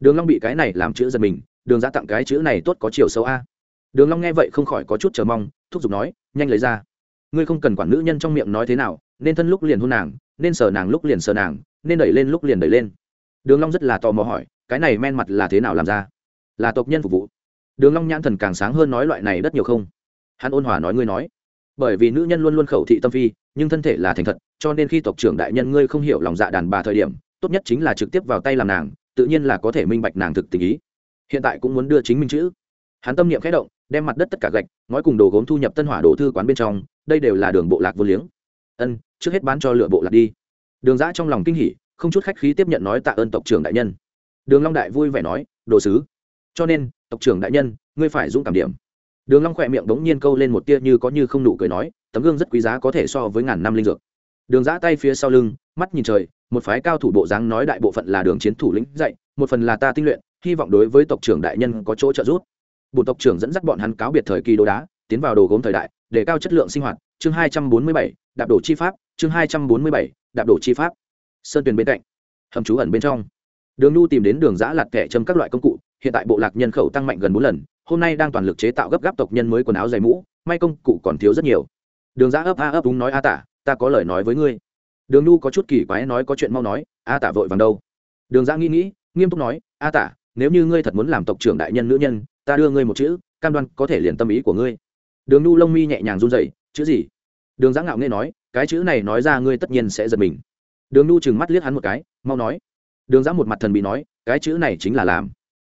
Đường long bị cái này làm chữ giật mình, đường giã tặng cái chữ này tốt có chiều sâu a. Đường long nghe vậy không khỏi có chút chờ mong, thúc giục nói, nhanh lấy ra. Ngươi không cần quản nữ nhân trong miệng nói thế nào, nên thân lúc liền hôn nàng, nên sờ nàng lúc liền sờ nàng, nên đẩy lên lúc liền đẩy lên. Đường long rất là tò mò hỏi, cái này men mặt là thế nào làm ra? Là tộc nhân phục vụ. Đường long nhãn thần càng sáng hơn nói loại này rất nhiều không? Hắn ôn hòa nói, ngươi nói bởi vì nữ nhân luôn luôn khẩu thị tâm phi, nhưng thân thể là thành thật, cho nên khi tộc trưởng đại nhân ngươi không hiểu lòng dạ đàn bà thời điểm, tốt nhất chính là trực tiếp vào tay làm nàng, tự nhiên là có thể minh bạch nàng thực tình ý. Hiện tại cũng muốn đưa chính minh chữ. Hắn tâm niệm khẽ động, đem mặt đất tất cả gạch, nói cùng đồ gốm thu nhập tân hỏa đồ thư quán bên trong, đây đều là đường bộ lạc vô liếng. Ân, trước hết bán cho lựa bộ lạc đi. Đường giã trong lòng kinh hỉ, không chút khách khí tiếp nhận nói tạ ơn tộc trưởng đại nhân. Đường long đại vui vẻ nói, đồ sứ, cho nên, tộc trưởng đại nhân, ngươi phải dũng cảm điểm đường long khỏe miệng bỗng nhiên câu lên một tia như có như không nụ cười nói, tấm gương rất quý giá có thể so với ngàn năm linh dược. Đường giã tay phía sau lưng, mắt nhìn trời, một phái cao thủ bộ dáng nói đại bộ phận là đường chiến thủ lĩnh dạy, một phần là ta tinh luyện, hy vọng đối với tộc trưởng đại nhân có chỗ trợ giúp. Bộ tộc trưởng dẫn dắt bọn hắn cáo biệt thời kỳ đồ đá, tiến vào đồ gốm thời đại, để cao chất lượng sinh hoạt. Chương hai trăm bốn mươi bảy, đạp đổ chi pháp, chương hai trăm bốn mươi bảy, đạp đổ chi pháp. Sơn tuyền bên cạnh, hầm trú ẩn bên trong. Đường nhu tìm đến đường giã lặt kẻ châm các loại công cụ, hiện tại bộ lạc nhân khẩu tăng mạnh gần bốn lần hôm nay đang toàn lực chế tạo gấp gáp tộc nhân mới quần áo dày mũ, may công cụ còn thiếu rất nhiều. Đường giã ấp a ấp đúng nói, a tả, ta có lời nói với ngươi. Đường nhu có chút kỳ quái nói, có chuyện mau nói, a tả vội vàng đâu? Đường giã nghĩ nghĩ, nghiêm túc nói, a tả, nếu như ngươi thật muốn làm tộc trưởng đại nhân nữ nhân, ta đưa ngươi một chữ, cam đoan có thể liền tâm ý của ngươi. Đường nhu lông mi nhẹ nhàng run dậy chữ gì? Đường giã ngạo nghe nói, cái chữ này nói ra ngươi tất nhiên sẽ giật mình. Đường nhu chừng mắt liếc hắn một cái, mau nói. Đường giã một mặt thần bị nói, cái chữ này chính là làm.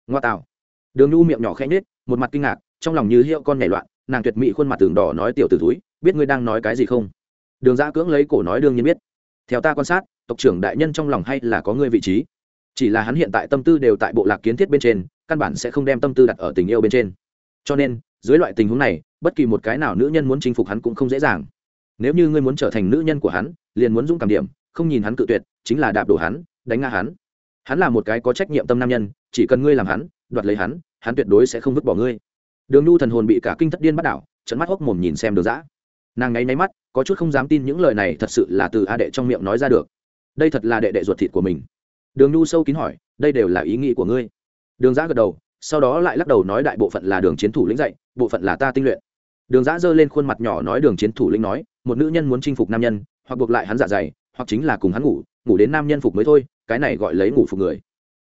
Ngoa tạo. Đường nhu miệng nhỏ khẽ nhết một mặt kinh ngạc, trong lòng như hiệu con nhảy loạn, nàng tuyệt mỹ khuôn mặt tường đỏ nói tiểu t ử túi biết ngươi đang nói cái gì không? Đường giã cưỡng lấy cổ nói đương nhiên biết. Theo ta quan sát, tộc trưởng đại nhân trong lòng hay là có ngươi vị trí. Chỉ là hắn hiện tại tâm tư đều tại bộ lạc kiến thiết bên trên, căn bản sẽ không đem tâm tư đặt ở tình yêu bên trên. Cho nên, dưới loại tình huống này, bất kỳ một cái nào nữ nhân muốn chinh phục hắn cũng không dễ dàng. Nếu như ngươi muốn trở thành nữ nhân của hắn, liền muốn dũng cảm điểm, không nhìn hắn cự tuyệt, chính là đạp đổ hắn, đánh ngã hắn. Hắn là một cái có trách nhiệm tâm nam nhân, chỉ cần ngươi làm hắn, đoạt lấy hắn hắn tuyệt đối sẽ không vứt bỏ ngươi. Đường nhu thần hồn bị cả kinh thất điên bắt đảo trận mắt hốc mồm nhìn xem đường dã. Nàng ngáy náy mắt, có chút không dám tin những lời này thật sự là từ a đệ trong miệng nói ra được. Đây thật là đệ đệ ruột thịt của mình. Đường nhu sâu kín hỏi, đây đều là ý nghĩ của ngươi. Đường giã gật đầu, sau đó lại lắc đầu nói đại bộ phận là đường chiến thủ lĩnh dạy, bộ phận là ta tinh luyện. Đường giã giơ lên khuôn mặt nhỏ nói đường chiến thủ lĩnh nói, một nữ nhân muốn chinh phục nam nhân, hoặc buộc lại hắn dạ dày, hoặc chính là cùng hắn ngủ ngủ đến nam nhân phục mới thôi, cái này gọi lấy ngủ phục người.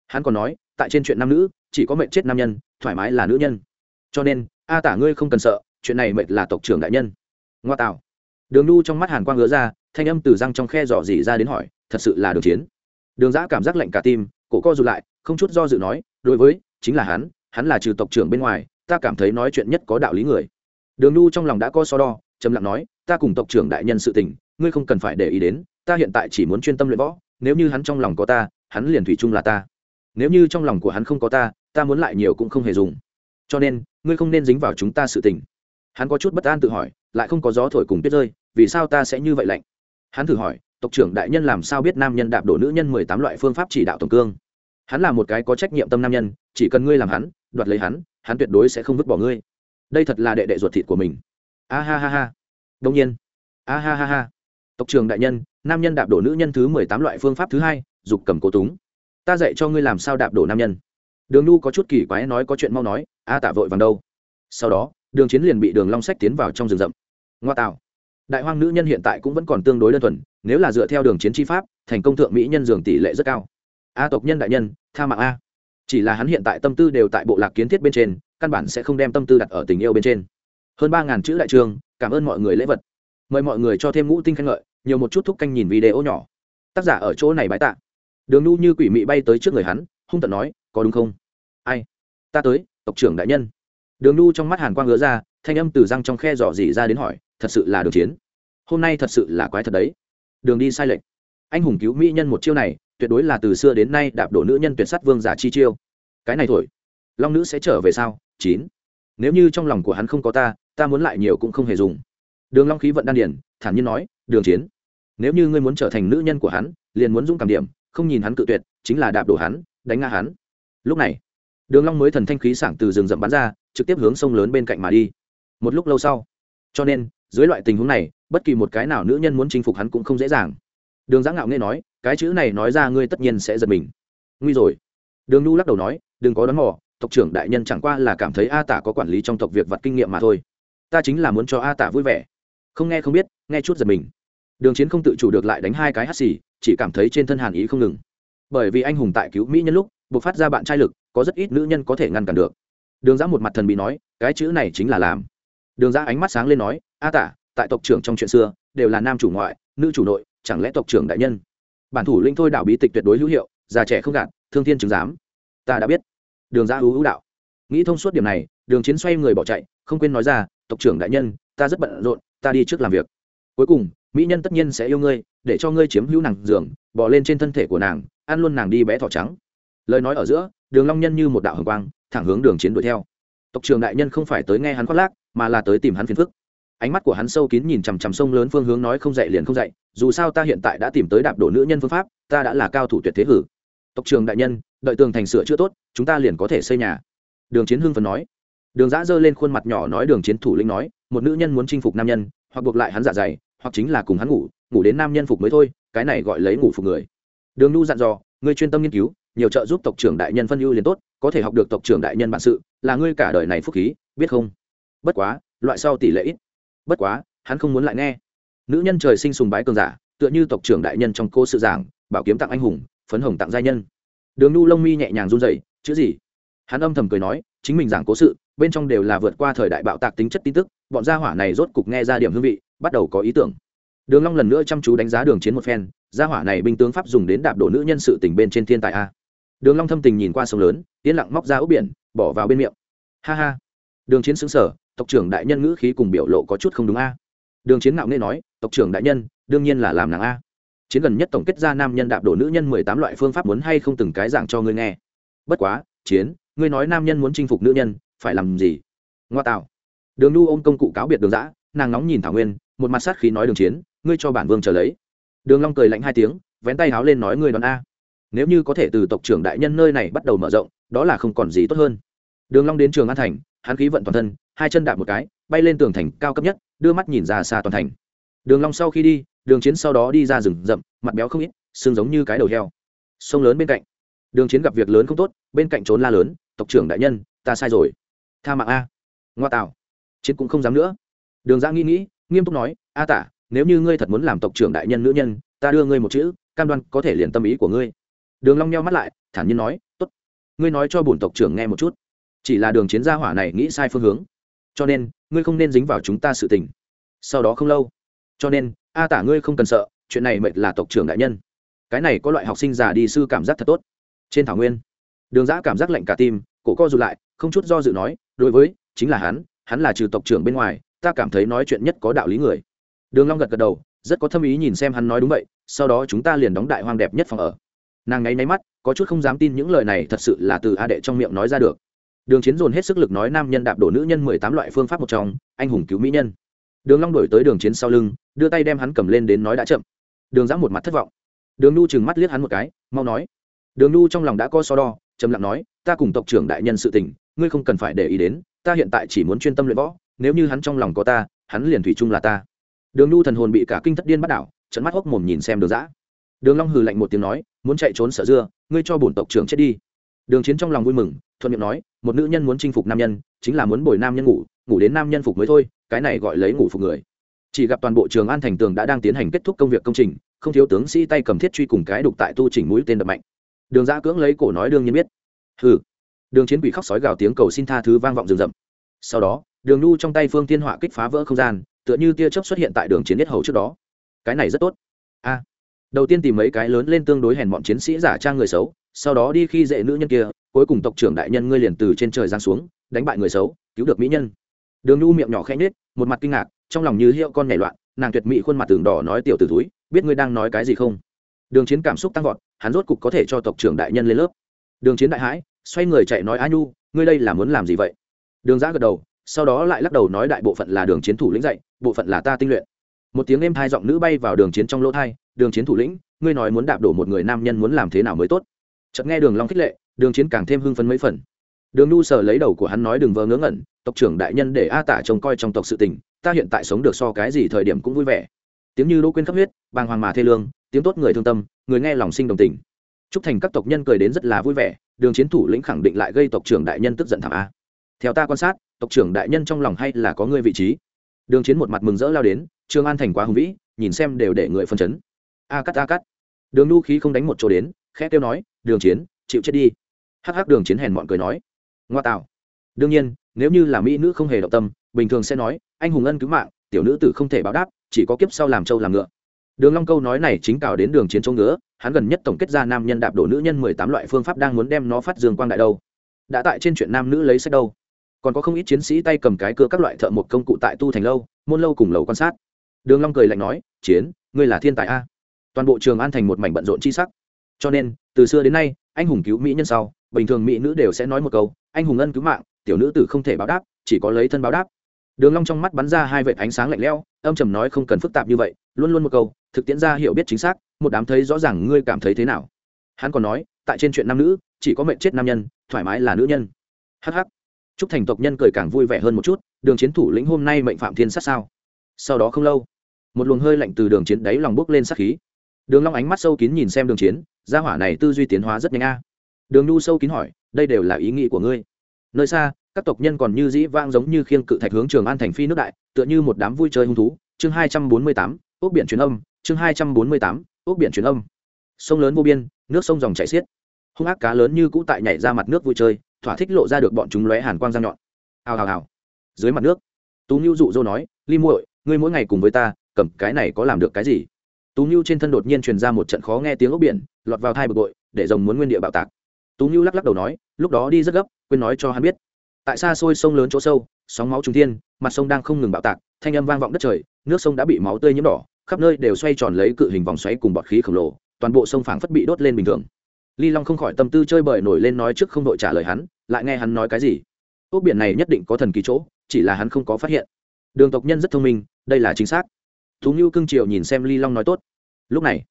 Hắn còn nói tại trên chuyện nam nữ, chỉ có mệnh chết nam nhân, thoải mái là nữ nhân. Cho nên, a tả ngươi không cần sợ, chuyện này mệnh là tộc trưởng đại nhân. Ngoa tạo. Đường nu trong mắt hàn quang ngứa ra, thanh âm từ răng trong khe dò dỉ ra đến hỏi, thật sự là đường chiến. Đường giã cảm giác lạnh cả tim, cổ co rụt lại, không chút do dự nói, đối với, chính là hắn hắn là trừ tộc trưởng bên ngoài, ta cảm thấy nói chuyện nhất có đạo lý người. Đường nu trong lòng đã có so đo, trầm lặng nói, ta cùng tộc trưởng đại nhân sự tình, ngươi không cần phải để ý đến, ta hiện tại chỉ muốn chuyên tâm luyện võ, nếu như hắn trong lòng có ta, hắn liền thủy chung là ta nếu như trong lòng của hắn không có ta ta muốn lại nhiều cũng không hề dùng. Cho nên, ngươi không nên dính vào chúng ta sự tình. Hắn có chút bất an tự hỏi, lại không có gió thổi cùng tuyết rơi, vì sao ta sẽ như vậy lạnh? Hắn thử hỏi, tộc trưởng đại nhân làm sao biết nam nhân đạp đổ nữ nhân mười tám loại phương pháp chỉ đạo tổng cương? Hắn là một cái có trách nhiệm tâm nam nhân, chỉ cần ngươi làm hắn, đoạt lấy hắn hắn tuyệt đối sẽ không vứt bỏ ngươi. Đây thật là đệ đệ ruột thịt của mình. A ha ha ha. Đông nhiên. A ha ha ha. Tộc trưởng đại nhân, nam nhân đạp đổ nữ nhân thứ mười tám loại phương pháp thứ hai, dục cầm cố túng ta dạy cho ngươi làm sao đạp đổ nam nhân. Đường nhu có chút kỳ quái nói có chuyện mau nói, a tạ vội vàng đâu. Sau đó, đường chiến liền bị đường long sách tiến vào trong rừng rậm. Ngoa tạo. Đại hoang nữ nhân hiện tại cũng vẫn còn tương đối đơn thuần, nếu là dựa theo đường chiến chi pháp, thành công thượng mỹ nhân dường tỷ lệ rất cao. A tộc nhân đại nhân, tha mạng a. Chỉ là hắn hiện tại tâm tư đều tại bộ lạc kiến thiết bên trên, căn bản sẽ không đem tâm tư đặt ở tình yêu bên trên. Hơn ba ngàn chữ đại trường, cảm ơn mọi người lễ vật. Mời mọi người cho thêm ngũ tinh khen ngợi, nhiều một chút thúc canh nhìn video nhỏ. Tác giả ở chỗ này bái tạng đường nu như quỷ mị bay tới trước người hắn, hung tận nói, có đúng không? Ai? Ta tới, tộc trưởng đại nhân. Đường nu trong mắt hàn quang ngứa ra, thanh âm từ răng trong khe dò dỉ ra đến hỏi, thật sự là đường chiến? Hôm nay thật sự là quái thật đấy. Đường đi sai lệch. Anh hùng cứu mỹ nhân một chiêu này, tuyệt đối là từ xưa đến nay đạp đổ nữ nhân tuyệt sát vương giả chi chiêu. Cái này thổi. Long nữ sẽ trở về sao? Chín. Nếu như trong lòng của hắn không có ta ta muốn lại nhiều cũng không hề dùng. Đường long khí vận đan điển thản nhiên nói, đường chiến, nếu như ngươi muốn trở thành nữ nhân của hắn, liền muốn dũng cảm điểm không nhìn hắn cự tuyệt, chính là đạp đổ hắn, đánh ngã hắn. Lúc này, đường long mới thần thanh khí sảng từ rừng rậm bắn ra, trực tiếp hướng sông lớn bên cạnh mà đi. Một lúc lâu sau, cho nên, dưới loại tình huống này, bất kỳ một cái nào nữ nhân muốn chinh phục hắn cũng không dễ dàng. Đường giã ngạo nghe nói, cái chữ này nói ra ngươi tất nhiên sẽ giật mình. Nguy rồi. Đường nhu lắc đầu nói, đừng có đón mò, tộc trưởng đại nhân chẳng qua là cảm thấy a tả có quản lý trong tộc việc vật kinh nghiệm mà thôi. Ta chính là muốn cho a tả vui vẻ. Không nghe không biết, nghe chút giật mình. Đường chiến không tự chủ được lại đánh hai cái hắt xì chỉ cảm thấy trên thân hàn ý không ngừng. Bởi vì anh hùng tại cứu mỹ nhân lúc, buộc phát ra bạn trai lực, có rất ít nữ nhân có thể ngăn cản được. Đường giã một mặt thần bị nói, cái chữ này chính là làm. Đường giã ánh mắt sáng lên nói, a tả tại tộc trưởng trong chuyện xưa, đều là nam chủ ngoại, nữ chủ nội, chẳng lẽ tộc trưởng đại nhân? Bản thủ linh thôi đạo bí tịch tuyệt đối hữu hiệu, già trẻ không gạt, thương thiên chứng giám. Ta đã biết. Đường giã hữu hữu đạo. Nghĩ thông suốt điểm này, đường chiến xoay người bỏ chạy, không quên nói ra, tộc trưởng đại nhân, ta rất bận rộn, ta đi trước làm việc. Cuối cùng mỹ nhân tất nhiên sẽ yêu ngươi, để cho ngươi chiếm hữu nàng giường bỏ lên trên thân thể của nàng, ăn luôn nàng đi bé thỏ trắng. Lời nói ở giữa, đường long nhân như một đạo hồng quang, thẳng hướng đường chiến đuổi theo. Tộc Trường đại nhân không phải tới nghe hắn khoác lác, mà là tới tìm hắn phiền phức. Ánh mắt của hắn sâu kín nhìn chằm chằm sông lớn phương hướng nói không dạy liền không dạy dù sao ta hiện tại đã tìm tới đạp đổ nữ nhân phương pháp, ta đã là cao thủ tuyệt thế hử. Tộc trường đại nhân, đợi tường thành sửa chữa tốt, chúng ta liền có thể xây nhà. Đường chiến hưng phần nói. Đường giã giơ lên khuôn mặt nhỏ nói đường chiến thủ lĩnh nói, một nữ nhân muốn chinh phục nam nhân, hoặc buộc lại hắn giả dày hoặc chính là cùng hắn ngủ ngủ đến nam nhân phục mới thôi, cái này gọi lấy ngủ phục người. Đường nu dặn dò, ngươi chuyên tâm nghiên cứu, nhiều trợ giúp tộc trưởng đại nhân phân ưu liền tốt, có thể học được tộc trưởng đại nhân bản sự, là ngươi cả đời này phúc khí, biết không? Bất quá, loại sau tỷ lệ ít. Bất quá, hắn không muốn lại nghe. Nữ nhân trời sinh sùng bái cường giả, tựa như tộc trưởng đại nhân trong cô sự giảng, bảo kiếm tặng anh hùng, phấn hồng tặng giai nhân. Đường nu lông mi nhẹ nhàng run rẩy, chữ gì? Hắn âm thầm cười nói chính mình giảng cố sự, bên trong đều là vượt qua thời đại bạo tạc tính chất tin tức, bọn gia hỏa này rốt cục nghe ra điểm hương vị, bắt đầu có ý tưởng. Đường long lần nữa chăm chú đánh giá đường chiến một phen, gia hỏa này binh tướng pháp dùng đến đạp đổ nữ nhân sự tình bên trên thiên tài a. Đường long thâm tình nhìn qua sông lớn, yên lặng móc ra ốc biển, bỏ vào bên miệng. Ha ha. Đường chiến sững sờ, tộc trưởng đại nhân ngữ khí cùng biểu lộ có chút không đúng a. Đường chiến ngạo nghễ nói, tộc trưởng đại nhân, đương nhiên là làm nàng a. Chiến gần nhất tổng kết ra nam nhân đạp đổ nữ nhân mười tám loại phương pháp muốn hay không từng cái dạng cho ngươi nghe. Bất quá, chiến ngươi nói nam nhân muốn chinh phục nữ nhân, phải làm gì? Ngoa tạo. Đường nhu ôm công cụ cáo biệt đường giã nàng nóng nhìn thảo nguyên, một mặt sát khí nói đường chiến, ngươi cho bản vương trở lấy. Đường long cười lạnh hai tiếng, vén tay háo lên nói ngươi đón a. Nếu như có thể từ tộc trưởng đại nhân nơi này bắt đầu mở rộng, đó là không còn gì tốt hơn. Đường long đến trường an thành, hắn khí vận toàn thân, hai chân đạp một cái, bay lên tường thành cao cấp nhất, đưa mắt nhìn ra xa toàn thành. Đường long sau khi đi, đường chiến sau đó đi ra rừng rậm, mặt béo không ít, xương giống như cái đầu heo. Sông lớn bên cạnh. Đường chiến gặp việc lớn không tốt, bên cạnh trốn la lớn tộc trưởng đại nhân, ta sai rồi. Tha mạng a. Ngoa tạo. Chiến cũng không dám nữa. Đường giã nghĩ nghĩ, nghiêm túc nói, a tả nếu như ngươi thật muốn làm tộc trưởng đại nhân nữ nhân, ta đưa ngươi một chữ, cam đoan có thể liền tâm ý của ngươi. Đường long nheo mắt lại, thản nhiên nói, tốt. Ngươi nói cho bổn tộc trưởng nghe một chút. Chỉ là đường chiến gia hỏa này nghĩ sai phương hướng. Cho nên, ngươi không nên dính vào chúng ta sự tình. Sau đó không lâu, cho nên, a tả ngươi không cần sợ, chuyện này mệt là tộc trưởng đại nhân. Cái này có loại học sinh già đi sư cảm giác thật tốt. Trên thảo nguyên đường giã cảm giác lạnh cả tim, cổ co rụt lại, không chút do dự nói, đối với, chính là hắn hắn là trừ tộc trưởng bên ngoài, ta cảm thấy nói chuyện nhất có đạo lý người. Đường long gật gật đầu, rất có thâm ý nhìn xem hắn nói đúng vậy, sau đó chúng ta liền đóng đại hoang đẹp nhất phòng ở. Nàng ngáy náy mắt, có chút không dám tin những lời này thật sự là từ a đệ trong miệng nói ra được. Đường chiến dồn hết sức lực nói nam nhân đạp đổ nữ nhân mười tám loại phương pháp một trong, anh hùng cứu mỹ nhân. Đường long đổi tới đường chiến sau lưng, đưa tay đem hắn cầm lên đến nói đã chậm. Đường giã một mặt thất vọng. Đường nu chừng mắt liếc hắn một cái, mau nói. Đường nu trong lòng đã co so đo trầm lặng nói, ta cùng tộc trưởng đại nhân sự tình, ngươi không cần phải để ý đến, ta hiện tại chỉ muốn chuyên tâm luyện võ, nếu như hắn trong lòng có ta, hắn liền thủy chung là ta. Đường nu thần hồn bị cả kinh thất điên bắt đảo trận mắt hốc mồm nhìn xem đường giã đường long hừ lạnh một tiếng nói, muốn chạy trốn sợ dưa, ngươi cho bổn tộc trưởng chết đi. Đường chiến trong lòng vui mừng, thuận miệng nói, một nữ nhân muốn chinh phục nam nhân, chính là muốn bồi nam nhân ngủ ngủ đến nam nhân phục mới thôi, cái này gọi lấy ngủ phục người. Chỉ gặp toàn bộ trường an thành tường đã đang tiến hành kết thúc công việc công trình, không thiếu tướng sĩ tay cầm thiết truy cùng cái đục tại tu chỉnh mũi tên đập mạnh đường giã cưỡng lấy cổ nói đương nhiên biết. Hừ. Đường chiến quỷ khóc sói gào tiếng cầu xin tha thứ vang vọng rừng rậm. Sau đó, đường nu trong tay phương thiên họa kích phá vỡ không gian, tựa như tia chớp xuất hiện tại đường chiến nhất hầu trước đó. Cái này rất tốt. A. Đầu tiên tìm mấy cái lớn lên tương đối hèn bọn chiến sĩ giả trang người xấu, sau đó đi khi dễ nữ nhân kia, cuối cùng tộc trưởng đại nhân ngươi liền từ trên trời giáng xuống, đánh bại người xấu, cứu được mỹ nhân. Đường nu miệng nhỏ khẽ nhếch, một mặt kinh ngạc, trong lòng như hiệu con nhảy loạn, nàng tuyệt mỹ khuôn mặt tường đỏ nói tiểu t túi biết ngươi đang nói cái gì không? Đường chiến cảm xúc tăng vọt hắn rốt cục có thể cho tộc trưởng đại nhân lên lớp. Đường chiến đại hãi, xoay người chạy nói, a nhu, ngươi đây là muốn làm gì vậy? Đường giã gật đầu, sau đó lại lắc đầu nói, đại bộ phận là đường chiến thủ lĩnh dạy, bộ phận là ta tinh luyện. Một tiếng êm hai giọng nữ bay vào đường chiến trong lỗ thai, đường chiến thủ lĩnh, ngươi nói muốn đạp đổ một người nam nhân muốn làm thế nào mới tốt? Chợt nghe đường long khích lệ, đường chiến càng thêm hưng phấn mấy phần. Đường nu sờ lấy đầu của hắn nói, đừng vờ ngớ ngẩn, tộc trưởng đại nhân để a tả trông coi trong tộc sự tình, ta hiện tại sống được so cái gì thời điểm cũng vui vẻ. Tiếng như đỗ quên khắp huyết, bàng hoàng mà thê lương tiếng tốt người thương tâm, người nghe lòng sinh đồng tình. Chúc thành các tộc nhân cười đến rất là vui vẻ, đường chiến thủ lĩnh khẳng định lại gây tộc trưởng đại nhân tức giận thảm a. Theo ta quan sát, tộc trưởng đại nhân trong lòng hay là có người vị trí. Đường chiến một mặt mừng rỡ lao đến, trương an thành quá hùng vĩ, nhìn xem đều để người phân chấn. A cắt a cắt. Đường nu khí không đánh một chỗ đến, khẽ kêu nói, đường chiến, chịu chết đi. Hắc hắc đường chiến hèn mọn cười nói, ngoa tạo. Đương nhiên, nếu như là mỹ nữ không hề động tâm, bình thường sẽ nói, anh hùng ân cứu mạng, tiểu nữ tử không thể báo đáp, chỉ có kiếp sau làm trâu làm ngựa đường long câu nói này chính cào đến đường chiến chống ngứa, hắn gần nhất tổng kết ra nam nhân đạp đổ nữ nhân mười tám loại phương pháp đang muốn đem nó phát dương quang đại đâu. Đã tại trên chuyện nam nữ lấy sách đâu. Còn có không ít chiến sĩ tay cầm cái cưa các loại thợ một công cụ tại tu thành lâu, môn lâu cùng lầu quan sát. Đường long cười lạnh nói, chiến, ngươi là thiên tài a. Toàn bộ trường an thành một mảnh bận rộn chi sắc. Cho nên, từ xưa đến nay, anh hùng cứu mỹ nhân sau, bình thường mỹ nữ đều sẽ nói một câu, anh hùng ân cứu mạng, tiểu nữ tử không thể báo đáp, chỉ có lấy thân báo đáp. Đường long trong mắt bắn ra hai vệt ánh sáng lạnh lẽo, âm trầm nói không cần phức tạp như vậy luôn luôn một câu, thực tiễn ra hiểu biết chính xác, một đám thấy rõ ràng ngươi cảm thấy thế nào. Hắn còn nói, tại trên chuyện nam nữ, chỉ có mệnh chết nam nhân, thoải mái là nữ nhân. Hắc hắc. Chúc thành tộc nhân cười càng vui vẻ hơn một chút, đường chiến thủ lĩnh hôm nay mệnh phạm thiên sát sao? Sau đó không lâu, một luồng hơi lạnh từ đường chiến đáy lòng bốc lên sát khí. Đường long ánh mắt sâu kín nhìn xem đường chiến, gia hỏa này tư duy tiến hóa rất nhanh a. Đường nhu sâu kín hỏi, đây đều là ý nghĩ của ngươi. Nơi xa, các tộc nhân còn như dĩ vang giống như khiêng cự thạch hướng trường an thành phi nước đại, tựa như một đám vui chơi hung thú. Chương hai trăm bốn mươi tám ốc biển truyền âm, chương hai trăm bốn mươi tám, ốc biển truyền âm. Sông lớn vô biên, nước sông dòng chảy xiết. Hung ác cá lớn như cũ tại nhảy ra mặt nước vui chơi, thỏa thích lộ ra được bọn chúng lóe hàn quang răng nhọn. Hào hào hào. Dưới mặt nước, tú nhu dụ dỗ nói li muội, ngươi mỗi ngày cùng với ta, cầm cái này có làm được cái gì? Tú nhu trên thân đột nhiên truyền ra một trận khó nghe tiếng ốc biển, lọt vào thai bực bội, để rồng muốn nguyên địa bạo tạc. Tú nhu lắc lắc đầu nói, lúc đó đi rất gấp, quên nói cho hắn biết. Tại xa xôi sông lớn chỗ sâu, sóng máu trung thiên, mặt sông đang không ngừng bạo tạc, thanh âm vang vọng đất trời nước sông đã bị máu tươi nhiễm đỏ, khắp nơi đều xoay tròn lấy cự hình vòng xoáy cùng bọt khí khổng lồ, toàn bộ sông phảng phất bị đốt lên bình thường. Ly long không khỏi tâm tư chơi bời nổi lên nói trước không đội trả lời hắn, lại nghe hắn nói cái gì. Ốc biển này nhất định có thần kỳ chỗ, chỉ là hắn không có phát hiện. Đường tộc nhân rất thông minh, đây là chính xác. Thú ngưu cưng triều nhìn xem ly long nói tốt. Lúc này,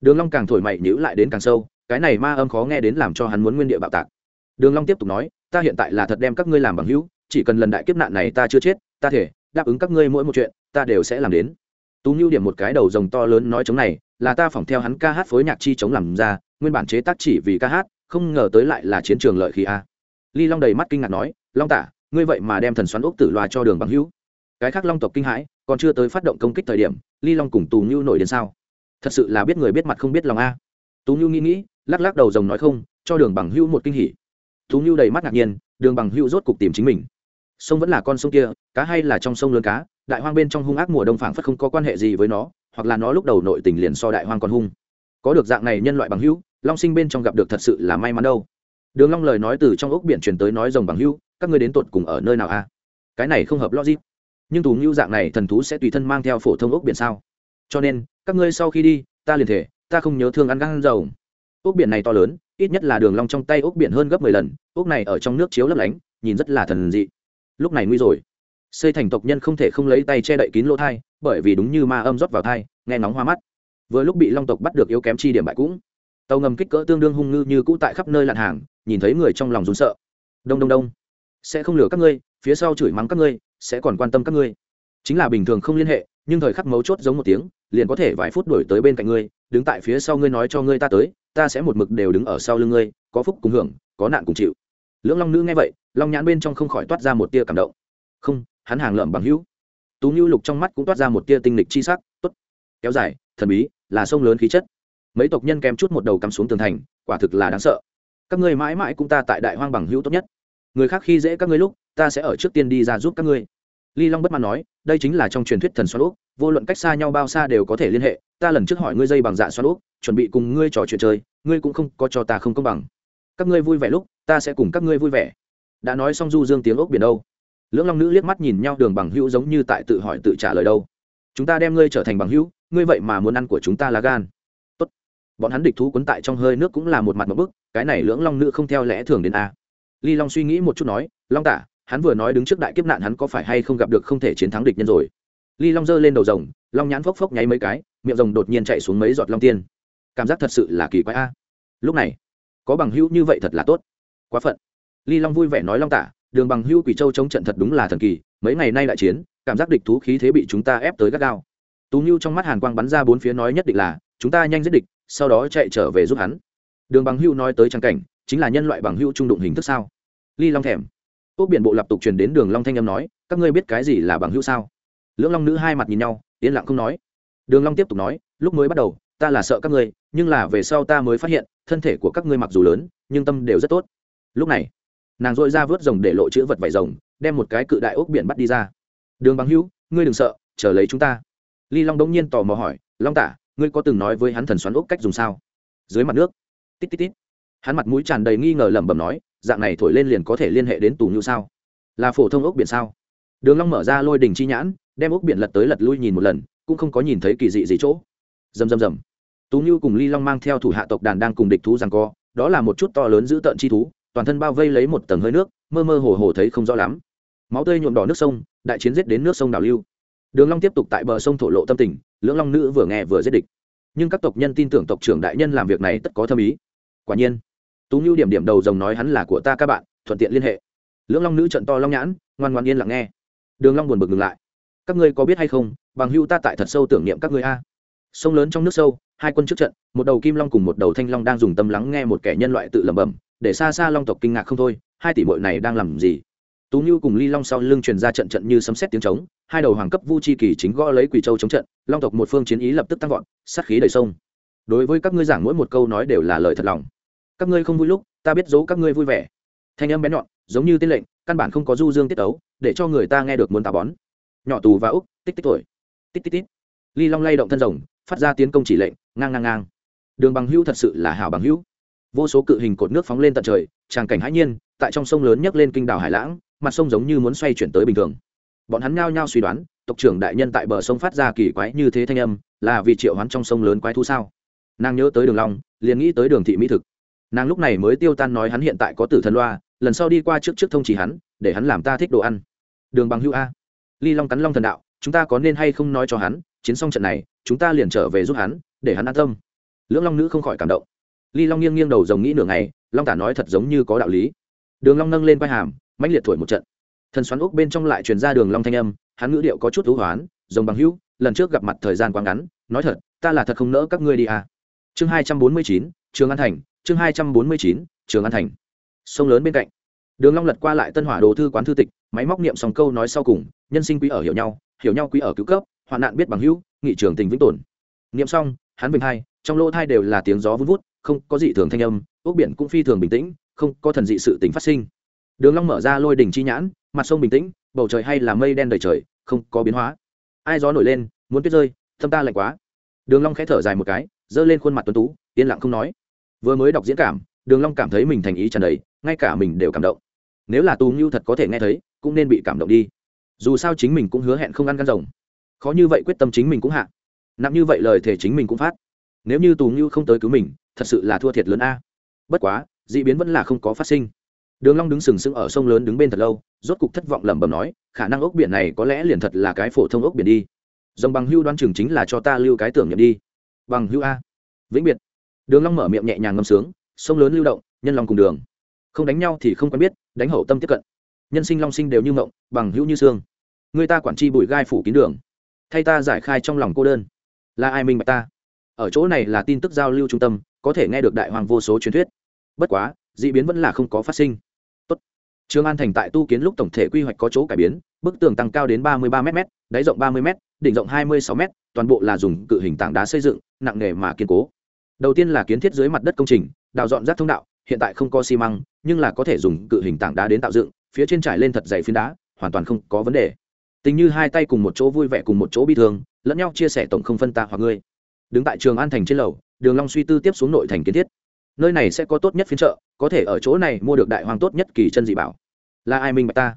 đường long càng thổi mày nhữ lại đến càng sâu, cái này ma âm khó nghe đến làm cho hắn muốn nguyên địa bạo tạc. Đường long tiếp tục nói, ta hiện tại là thật đem các ngươi làm bằng hữu, chỉ cần lần đại kiếp nạn này ta chưa chết, ta thể đáp ứng các ngươi mỗi một chuyện ta đều sẽ làm đến. Tú nhu điểm một cái đầu rồng to lớn nói chống này, là ta phỏng theo hắn ca hát phối nhạc chi chống làm ra, nguyên bản chế tác chỉ vì ca hát, không ngờ tới lại là chiến trường lợi khí a. Ly long đầy mắt kinh ngạc nói, long tả, ngươi vậy mà đem thần xoắn ốc tử loa cho đường bằng hữu. Cái khác long tộc kinh hãi, còn chưa tới phát động công kích thời điểm, ly long cùng tù nhu nổi đến sao? Thật sự là biết người biết mặt không biết lòng a. Tú nhu nghĩ nghĩ, lắc lắc đầu rồng nói không, cho đường bằng hữu một kinh hỉ. Tú ngưu đầy mắt ngạc nhiên, đường bằng hữu rốt cục tìm chính mình. Sông vẫn là con sông kia, cá hay là trong sông lớn cá đại hoang bên trong hung ác mùa đông phảng phất không có quan hệ gì với nó, hoặc là nó lúc đầu nội tình liền so đại hoang còn hung. Có được dạng này nhân loại bằng hữu, long sinh bên trong gặp được thật sự là may mắn đâu. Đường long lời nói từ trong ốc biển truyền tới nói rồng bằng hữu, các ngươi đến tột cùng ở nơi nào a cái này không hợp logic. Nhưng thú ngưu dạng này thần thú sẽ tùy thân mang theo phổ thông ốc biển sao? Cho nên, các ngươi sau khi đi, ta liền thể, ta không nhớ thương ăn gan dầu ốc biển này to lớn, ít nhất là đường long trong tay ốc biển hơn gấp mười lần, ốc này ở trong nước chiếu lấp lánh, nhìn rất là thần dị. Lúc này nguy rồi xây thành tộc nhân không thể không lấy tay che đậy kín lỗ thai, bởi vì đúng như ma âm rót vào thai, nghe nóng hoa mắt. Vừa lúc bị long tộc bắt được yếu kém chi điểm bại cũng. Tàu ngầm kích cỡ tương đương hung ngư như cũ tại khắp nơi lặn hàng, nhìn thấy người trong lòng rún sợ. Đông đông đông. Sẽ không lừa các ngươi, phía sau chửi mắng các ngươi, sẽ còn quan tâm các ngươi. Chính là bình thường không liên hệ, nhưng thời khắc mấu chốt giống một tiếng, liền có thể vài phút đổi tới bên cạnh ngươi, đứng tại phía sau ngươi nói cho ngươi ta tới, ta sẽ một mực đều đứng ở sau lưng ngươi, có phúc cùng hưởng, có nạn cùng chịu. Lưỡng long nữ nghe vậy, long nhãn bên trong không khỏi toát ra một tia cảm động. Không hắn hàng lợm bằng hữu. Tú nhu lục trong mắt cũng toát ra một tia tinh lịch chi sắc, tốt, kéo dài, thần bí, là sông lớn khí chất. Mấy tộc nhân kèm chút một đầu cắm xuống tường thành, quả thực là đáng sợ. Các ngươi mãi mãi cũng ta tại đại hoang bằng hữu tốt nhất. Người khác khi dễ các ngươi lúc, ta sẽ ở trước tiên đi ra giúp các ngươi. Ly long bất mãn nói, đây chính là trong truyền thuyết thần xoan úc vô luận cách xa nhau bao xa đều có thể liên hệ, ta lần trước hỏi ngươi dây bằng dạ xoan úc chuẩn bị cùng ngươi trò chuyện chơi, ngươi cũng không có cho ta không công bằng. Các ngươi vui vẻ lúc, ta sẽ cùng các ngươi vui vẻ. Đã nói xong du dương tiếng ốc biển đâu? Lưỡng long nữ liếc mắt nhìn nhau, đường bằng hữu giống như tại tự hỏi tự trả lời đâu. Chúng ta đem ngươi trở thành bằng hữu, ngươi vậy mà muốn ăn của chúng ta là gan. Tốt. bọn hắn địch thú quấn tại trong hơi nước cũng là một mặt một bức, cái này lưỡng long nữ không theo lẽ thường đến a. Ly long suy nghĩ một chút nói, long tả, hắn vừa nói đứng trước đại kiếp nạn hắn có phải hay không gặp được không thể chiến thắng địch nhân rồi? Ly long giơ lên đầu rồng, long nhãn phốc phốc nháy mấy cái, miệng rồng đột nhiên chạy xuống mấy giọt long tiên. Cảm giác thật sự là kỳ quái a. Lúc này, có bằng hữu như vậy thật là tốt. Quá phận. Ly long vui vẻ nói long tả đường bằng Hưu quỷ châu chống trận thật đúng là thần kỳ, mấy ngày nay đại chiến, cảm giác địch thú khí thế bị chúng ta ép tới gắt gao. Tú nhu trong mắt hàn quang bắn ra bốn phía nói nhất định là, chúng ta nhanh giết địch, sau đó chạy trở về giúp hắn. Đường bằng Hưu nói tới trang cảnh, chính là nhân loại bằng Hưu trung đụng hình thức sao? Ly long thèm. Quốc biển bộ lập tục truyền đến đường long thanh âm nói, các ngươi biết cái gì là bằng Hưu sao? Lưỡng long nữ hai mặt nhìn nhau, yên lặng không nói. Đường long tiếp tục nói, lúc mới bắt đầu, ta là sợ các ngươi, nhưng là về sau ta mới phát hiện, thân thể của các ngươi mặc dù lớn, nhưng tâm đều rất tốt. Lúc này nàng dội ra vớt rồng để lộ chữ vật vải rồng, đem một cái cự đại ốc biển bắt đi ra. Đường bằng hữu, ngươi đừng sợ, chờ lấy chúng ta. Ly long đống nhiên tò mò hỏi, long tả, ngươi có từng nói với hắn thần xoắn ốc cách dùng sao? Dưới mặt nước, tít tít tít, hắn mặt mũi tràn đầy nghi ngờ lẩm bẩm nói, dạng này thổi lên liền có thể liên hệ đến tù như sao? Là phổ thông ốc biển sao? Đường long mở ra lôi đình chi nhãn, đem ốc biển lật tới lật lui nhìn một lần, cũng không có nhìn thấy kỳ dị gì chỗ. Rầm rầm rầm. Tú như cùng ly long mang theo thủ hạ tộc đàn đang cùng địch thú giằng co, đó là một chút to lớn giữ tợn chi thú toàn thân bao vây lấy một tầng hơi nước, mơ mơ hồ hồ thấy không rõ lắm. Máu tươi nhuộm đỏ nước sông, đại chiến giết đến nước sông đào lưu. Đường long tiếp tục tại bờ sông thổ lộ tâm tình, lưỡng long nữ vừa nghe vừa giết địch. Nhưng các tộc nhân tin tưởng tộc trưởng đại nhân làm việc này tất có thâm ý. Quả nhiên, tú nhu điểm điểm đầu rồng nói hắn là của ta các bạn, thuận tiện liên hệ. Lưỡng long nữ trận to long nhãn, ngoan ngoan yên lặng nghe. Đường long buồn bực ngừng lại. Các ngươi có biết hay không, bằng hưu ta tại thật sâu tưởng niệm các ngươi a. Sông lớn trong nước sâu, hai quân trước trận, một đầu kim long cùng một đầu thanh long đang dùng tâm lắng nghe một kẻ nhân loại tự lẩm bẩm để xa xa long tộc kinh ngạc không thôi, hai tỷ muội này đang làm gì? Tú như cùng ly long sau lưng truyền ra trận trận như sấm sét tiếng trống, hai đầu hoàng cấp vu chi kỳ chính gõ lấy quỷ châu chống trận, long tộc một phương chiến ý lập tức tăng vọt, sát khí đầy sông. Đối với các ngươi giảng mỗi một câu nói đều là lời thật lòng. Các ngươi không vui lúc, ta biết giấu các ngươi vui vẻ. Thanh âm bén nhọn, giống như tên lệnh, căn bản không có du dương tiết ấu để cho người ta nghe được muốn tà bón. Nhỏ tù và úc, tích tích tuổi. Tích tích tích ly long lay động thân rồng, phát ra tiến công chỉ lệnh, ngang ngang ngang. Đường bằng hữu thật sự là hảo bằng hữu vô số cự hình cột nước phóng lên tận trời, tràng cảnh hãi nhiên, tại trong sông lớn nhấc lên kinh đảo hải lãng, mặt sông giống như muốn xoay chuyển tới bình thường. Bọn hắn nhao nhao suy đoán, tộc trưởng đại nhân tại bờ sông phát ra kỳ quái như thế thanh âm, là vì triệu hoán trong sông lớn quái thú sao? Nàng nhớ tới đường long, liền nghĩ tới đường thị mỹ thực. Nàng lúc này mới tiêu tan nói hắn hiện tại có tử thần loa, lần sau đi qua trước trước thông chỉ hắn, để hắn làm ta thích đồ ăn. Đường bằng hữu a. Ly long cắn long thần đạo, chúng ta có nên hay không nói cho hắn, chiến xong trận này, chúng ta liền trở về giúp hắn, để hắn an tâm. Lưỡng long nữ không khỏi cảm động ly long nghiêng nghiêng đầu rồng nghĩ nửa ngày, long tả nói thật giống như có đạo lý. Đường long nâng lên vai hàm, mãnh liệt thổi một trận. Thần xoắn úc bên trong lại truyền ra đường long thanh âm, hắn ngữ điệu có chút thú hoán, rồng bằng hữu, lần trước gặp mặt thời gian quá ngắn, nói thật, ta là thật không nỡ các ngươi đi à. Chương hai trăm bốn mươi chín, trường an thành, chương hai trăm bốn mươi chín, trường an thành. Sông lớn bên cạnh. Đường long lật qua lại tân hỏa đồ thư quán thư tịch, máy móc niệm xong câu nói sau cùng, nhân sinh quý ở hiểu nhau hiểu nhau quý ở cứu cấp, hoạn nạn biết bằng hữu, nghị trường tình vĩnh tồn. Niệm xong, hắn bình hai, trong lỗ thai đều là tiếng gió vun vút không có gì thường thanh âm, ốc biển cũng phi thường bình tĩnh, không có thần dị sự tính phát sinh. Đường long mở ra lôi đỉnh chi nhãn, mặt sông bình tĩnh, bầu trời hay là mây đen đầy trời, không có biến hóa. Ai gió nổi lên, muốn tuyết rơi, tâm ta lạnh quá. Đường long khẽ thở dài một cái dơ lên khuôn mặt tuấn tú, yên lặng không nói. Vừa mới đọc diễn cảm, đường long cảm thấy mình thành ý tràn đầy, ngay cả mình đều cảm động. Nếu là tu nhu thật có thể nghe thấy, cũng nên bị cảm động đi. Dù sao chính mình cũng hứa hẹn không ăn gan rồng. Khó như vậy quyết tâm chính mình cũng hạ. Nặng như vậy lời thể chính mình cũng phát. Nếu như tu nhu không tới cứu mình thật sự là thua thiệt lớn a. Bất quá d ị biến vẫn là không có phát sinh. Đường long đứng sừng sững ở sông lớn đứng bên thật lâu, rốt cục thất vọng lẩm bẩm nói, khả năng ốc biển này có lẽ liền thật là cái phổ thông ốc biển đi. Dòng bằng hưu đoan chừng chính là cho ta lưu cái tưởng nhậm đi. Bằng hưu a. Vĩnh biệt. Đường long mở miệng nhẹ nhàng ngâm sướng, sông lớn lưu động, nhân lòng cùng đường. Không đánh nhau thì không quen biết, đánh hậu tâm tiếp cận. Nhân sinh long sinh đều như mộng, bằng hữu như xương. Người ta quản tri bụi gai phủ kín đường. Thay ta giải khai trong lòng cô đơn. Là ai minh bạch ta? Ở chỗ này là tin tức giao lưu trung tâm có thể nghe được đại hoàng vô số truyền thuyết bất quá d ị biến vẫn là không có phát sinh Tốt. Trường An thành tại tu kiến lúc tổng thể quy hoạch có chỗ cải biến, bức tường tăng cao đến ba mươi ba m đáy rộng ba mươi m đỉnh rộng hai mươi sáu m toàn bộ là dùng cự hình tảng đá xây dựng, nặng nề mà kiên cố. Đầu tiên là kiến thiết dưới mặt đất công trình, đào dọn rác thông đạo, hiện tại không có xi măng, nhưng là có thể dùng cự hình tảng đá đến tạo dựng, phía trên trải lên thật dày phiến đá, hoàn toàn không có vấn đề. Tình như hai tay cùng một chỗ vui vẻ cùng một chỗ bi thương, lẫn nhau chia sẻ tổng không phân ta hoặc ngươi. Đứng tại Trường An thành trên lầu, Đường Long suy tư tiếp xuống nội thành kiến thiết. Nơi này sẽ có tốt nhất phiên chợ có thể ở chỗ này mua được đại hoàng tốt nhất kỳ chân dị bảo. Là ai minh bạch ta?